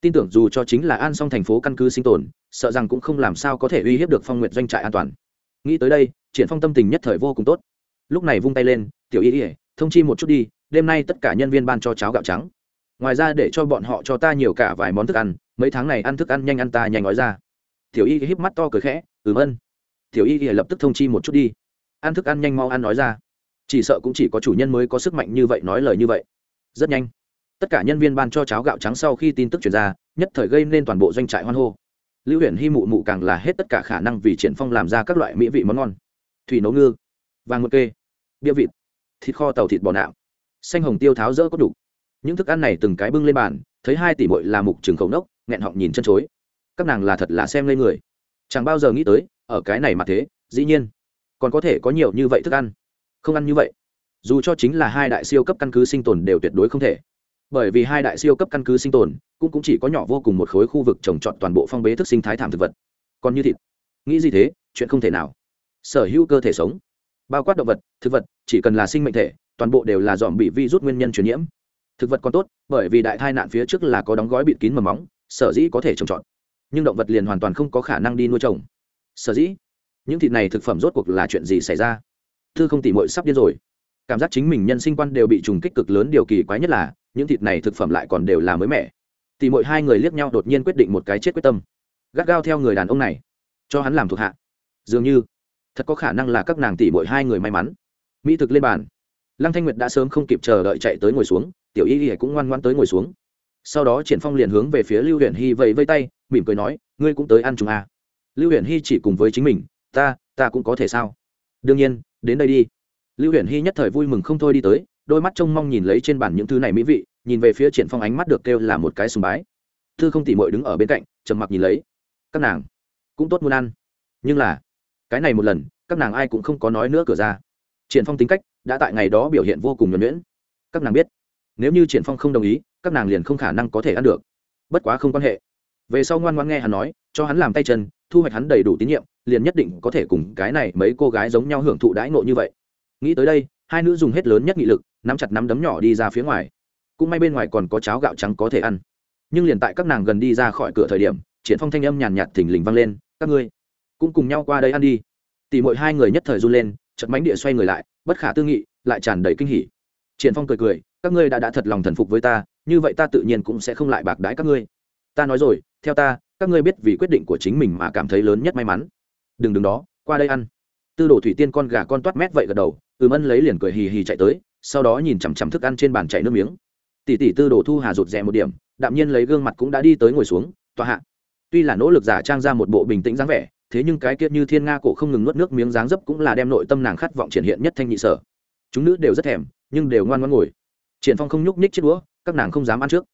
Speaker 1: Tin tưởng dù cho chính là an song thành phố căn cứ sinh tồn, sợ rằng cũng không làm sao có thể uy hiếp được phong nguyệt doanh trại an toàn. Nghĩ tới đây, triển phong tâm tình nhất thời vô cùng tốt. Lúc này vung tay lên, tiểu y ỉa thông chi một chút đi, đêm nay tất cả nhân viên ban cho cháo gạo trắng. Ngoài ra để cho bọn họ cho ta nhiều cả vài món thức ăn, mấy tháng này ăn thức ăn nhanh ăn ta nhanh nói ra tiểu y híp mắt to cười khẽ, ừm ân. Tiểu y lập tức thông chi một chút đi. Ăn thức ăn nhanh mau ăn nói ra. Chỉ sợ cũng chỉ có chủ nhân mới có sức mạnh như vậy nói lời như vậy. Rất nhanh. Tất cả nhân viên ban cho cháo gạo trắng sau khi tin tức truyền ra, nhất thời gây nên toàn bộ doanh trại hoan hô. Lưu huyện hy mụ mụ càng là hết tất cả khả năng vì triển phong làm ra các loại mỹ vị món ngon. Thủy nấu ngư, vàng mực kê, bia vịt, thịt kho tàu thịt bò nạo, xanh hồng tiêu tháo rỡ có đủ những thức ăn này từng cái bưng lên bàn, thấy hai tỷ muội là mục trường khẩu nốc, nghẹn họng nhìn chân chối các nàng là thật là xem lên người. Chẳng bao giờ nghĩ tới ở cái này mà thế dĩ nhiên còn có thể có nhiều như vậy thức ăn. Không ăn như vậy dù cho chính là hai đại siêu cấp căn cứ sinh tồn đều tuyệt đối không thể. Bởi vì hai đại siêu cấp căn cứ sinh tồn cũng, cũng chỉ có nhỏ vô cùng một khối khu vực trồng trọt toàn bộ phong bế thức sinh thái thảm thực vật. Còn như thịt nghĩ gì thế chuyện không thể nào. Sở hữu cơ thể sống bao quát động vật thực vật chỉ cần là sinh mệnh thể toàn bộ đều là dòm bị vi rút nguyên nhân truyền nhiễm. Thực vật còn tốt bởi vì đại tai nạn phía trước là có đóng gói bịt kín mầm móng sở dĩ có thể trồng trọt nhưng động vật liền hoàn toàn không có khả năng đi nuôi trồng. Sở dĩ, những thịt này thực phẩm rốt cuộc là chuyện gì xảy ra? Thư không tỉ mội sắp điên rồi. Cảm giác chính mình nhân sinh quan đều bị trùng kích cực lớn điều kỳ quái nhất là, những thịt này thực phẩm lại còn đều là mới mẻ. Tỉ mội hai người liếc nhau đột nhiên quyết định một cái chết quyết tâm. Gắt gao theo người đàn ông này, cho hắn làm thuộc hạ. Dường như, thật có khả năng là các nàng tỉ mội hai người may mắn. Mỹ thực lên bàn. Lăng thanh nguyệt đã sớm không kịp chờ đợi chạy tới ngồi xuống, tiểu y y cũng ngoan ngoan tới ngồi xuống sau đó triển phong liền hướng về phía lưu huyền hy vẫy vây tay mỉm cười nói ngươi cũng tới ăn chúng à. lưu huyền hy chỉ cùng với chính mình ta ta cũng có thể sao đương nhiên đến đây đi lưu huyền hy nhất thời vui mừng không thôi đi tới đôi mắt trông mong nhìn lấy trên bàn những thứ này mỹ vị nhìn về phía triển phong ánh mắt được kêu là một cái sùng bái thư không tỉ mội đứng ở bên cạnh trầm mặc nhìn lấy các nàng cũng tốt muốn ăn nhưng là cái này một lần các nàng ai cũng không có nói nữa cửa ra triển phong tính cách đã tại ngày đó biểu hiện vô cùng nhuẩn nhuyễn các nàng biết nếu như triển phong không đồng ý các nàng liền không khả năng có thể ăn được. Bất quá không quan hệ. Về sau ngoan ngoan nghe hắn nói, cho hắn làm tay chân, thu hoạch hắn đầy đủ tín nhiệm, liền nhất định có thể cùng cái này mấy cô gái giống nhau hưởng thụ đãi ngộ như vậy. Nghĩ tới đây, hai nữ dùng hết lớn nhất nghị lực, nắm chặt nắm đấm nhỏ đi ra phía ngoài. Cũng may bên ngoài còn có cháo gạo trắng có thể ăn. Nhưng liền tại các nàng gần đi ra khỏi cửa thời điểm, triển phong thanh âm nhàn nhạt thình lình vang lên, các ngươi cũng cùng nhau qua đây ăn đi. Tỷ mỗi hai người nhất thời run lên chật mánh địa xoay người lại, bất khả tư nghị, lại tràn đầy kinh hỉ. Triển phong cười cười, các ngươi đã đã thật lòng thần phục với ta như vậy ta tự nhiên cũng sẽ không lại bạc đái các ngươi. Ta nói rồi, theo ta, các ngươi biết vì quyết định của chính mình mà cảm thấy lớn nhất may mắn. Đừng đừng đó, qua đây ăn. Tư đồ thủy tiên con gà con toát mét vậy gật đầu, ừm ân lấy liền cười hì hì chạy tới, sau đó nhìn chằm chằm thức ăn trên bàn chảy nước miếng. Tỷ tỷ tư đồ thu hà rụt rè một điểm, đạm nhiên lấy gương mặt cũng đã đi tới ngồi xuống, tòa hạ. Tuy là nỗ lực giả trang ra một bộ bình tĩnh dáng vẻ, thế nhưng cái kiệt như thiên nga cổ không ngừng nuốt nước miếng dáng dấp cũng là đem nội tâm nàng khát vọng triển hiện nhất thanh nhị sở. Chúng nữ đều rất thèm, nhưng đều ngoan ngoan ngồi. Triển phong không nhúc nhích chiếc đũa các nàng không dám ăn trước.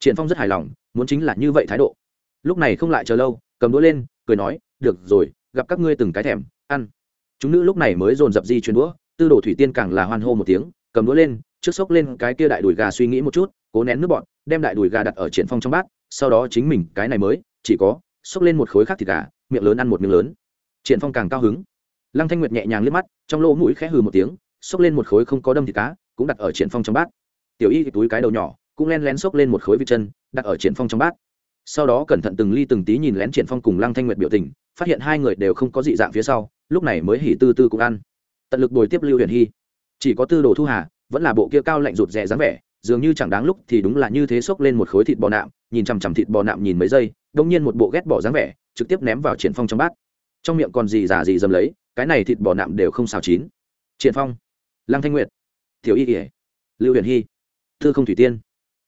Speaker 1: Triển phong rất hài lòng, muốn chính là như vậy thái độ. Lúc này không lại chờ lâu, cầm đũa lên, cười nói, được rồi, gặp các ngươi từng cái thèm, ăn. Chúng nữ lúc này mới dồn dập di chuyển đũa, tư đồ thủy tiên càng là hoan hô một tiếng, cầm đũa lên, trước sốc lên cái kia đại đùi gà suy nghĩ một chút, cố nén nước bọn đem đại đùi gà đặt ở triển phong trong bát, sau đó chính mình, cái này mới, chỉ có, xốc lên một khối khác thịt gà, miệng lớn ăn một miếng lớn. Triển phong càng cao hứng. Lăng thanh nguyệt nhẹ nhàng liếc mắt, trong lỗ mũi khẽ hừ một tiếng, xốc lên một khối không có đâm thịt cá, cũng đặt ở triển phong trong bát tiểu y túi cái đầu nhỏ, cũng len lén xốc lên một khối vịt chân, đặt ở triển phong trong bát. Sau đó cẩn thận từng ly từng tí nhìn lén triển phong cùng lăng thanh nguyệt biểu tình, phát hiện hai người đều không có dị dạng phía sau, lúc này mới hỉ tư tư cũng ăn. Tận lực bồi tiếp lưu huyền hy. Chỉ có tư đồ thu hà, vẫn là bộ kia cao lạnh rụt rè dáng vẻ, dường như chẳng đáng lúc thì đúng là như thế xốc lên một khối thịt bò nạm, nhìn chằm chằm thịt bò nạm nhìn mấy giây, đông nhiên một bộ ghét bỏ dáng vẻ, trực tiếp ném vào triển phong trong bát. Trong miệng còn gì giả gì dầm lấy, cái này thịt bò nạm đều không xào chín. Triển phong. Lăng thanh nguyệt. Tiểu y ỉa lưu huyền hy thư không thủy tiên.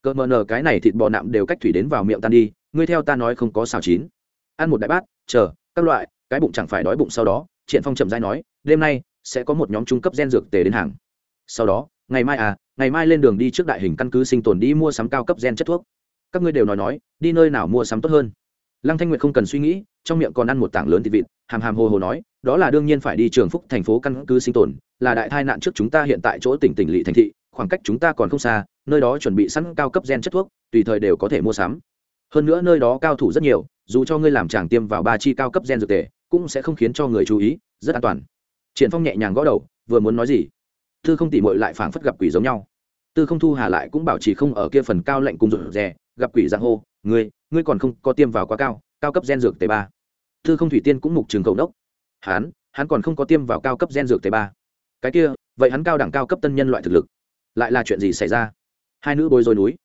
Speaker 1: Cỡ mờ nờ cái này thịt bò nạm đều cách thủy đến vào miệng tan đi, ngươi theo ta nói không có xào chín. Ăn một đại bát, chờ, các loại, cái bụng chẳng phải đói bụng sau đó triển phong chậm rãi nói, đêm nay sẽ có một nhóm trung cấp gen dược tề đến hàng. Sau đó, ngày mai à ngày mai lên đường đi trước đại hình căn cứ sinh tồn đi mua sắm cao cấp gen chất thuốc. Các ngươi đều nói nói, đi nơi nào mua sắm tốt hơn. Lăng thanh nguyệt không cần suy nghĩ, trong miệng còn ăn một tảng lớn thịt vịt, hàm hàm hồ hồ nói, đó là đương nhiên phải đi trường phúc thành phố căn cứ sinh tồn, là đại tai nạn trước chúng ta hiện tại chỗ tỉnh tỉnh lỵ thành thị, khoảng cách chúng ta còn không xa nơi đó chuẩn bị sẵn cao cấp gen chất thuốc, tùy thời đều có thể mua sắm. Hơn nữa nơi đó cao thủ rất nhiều, dù cho ngươi làm chàng tiêm vào ba chi cao cấp gen dược tề, cũng sẽ không khiến cho người chú ý, rất an toàn. Triển phong nhẹ nhàng gõ đầu, vừa muốn nói gì? Tư không tỉ mội lại phảng phất gặp quỷ giống nhau. Tư không thu hà lại cũng bảo trì không ở kia phần cao lạnh cùng rụt rè, gặp quỷ giang hô, ngươi ngươi còn không có tiêm vào quá cao cao cấp gen dược tế ba. Tư không thủy tiên cũng mục trường cầu đốc hắn hắn còn không có tiêm vào cao cấp gen dược tế ba. Cái kia, vậy hắn cao đẳng cao cấp tân nhân loại thực lực, lại là chuyện gì xảy ra? Hai nữ bối rối núi.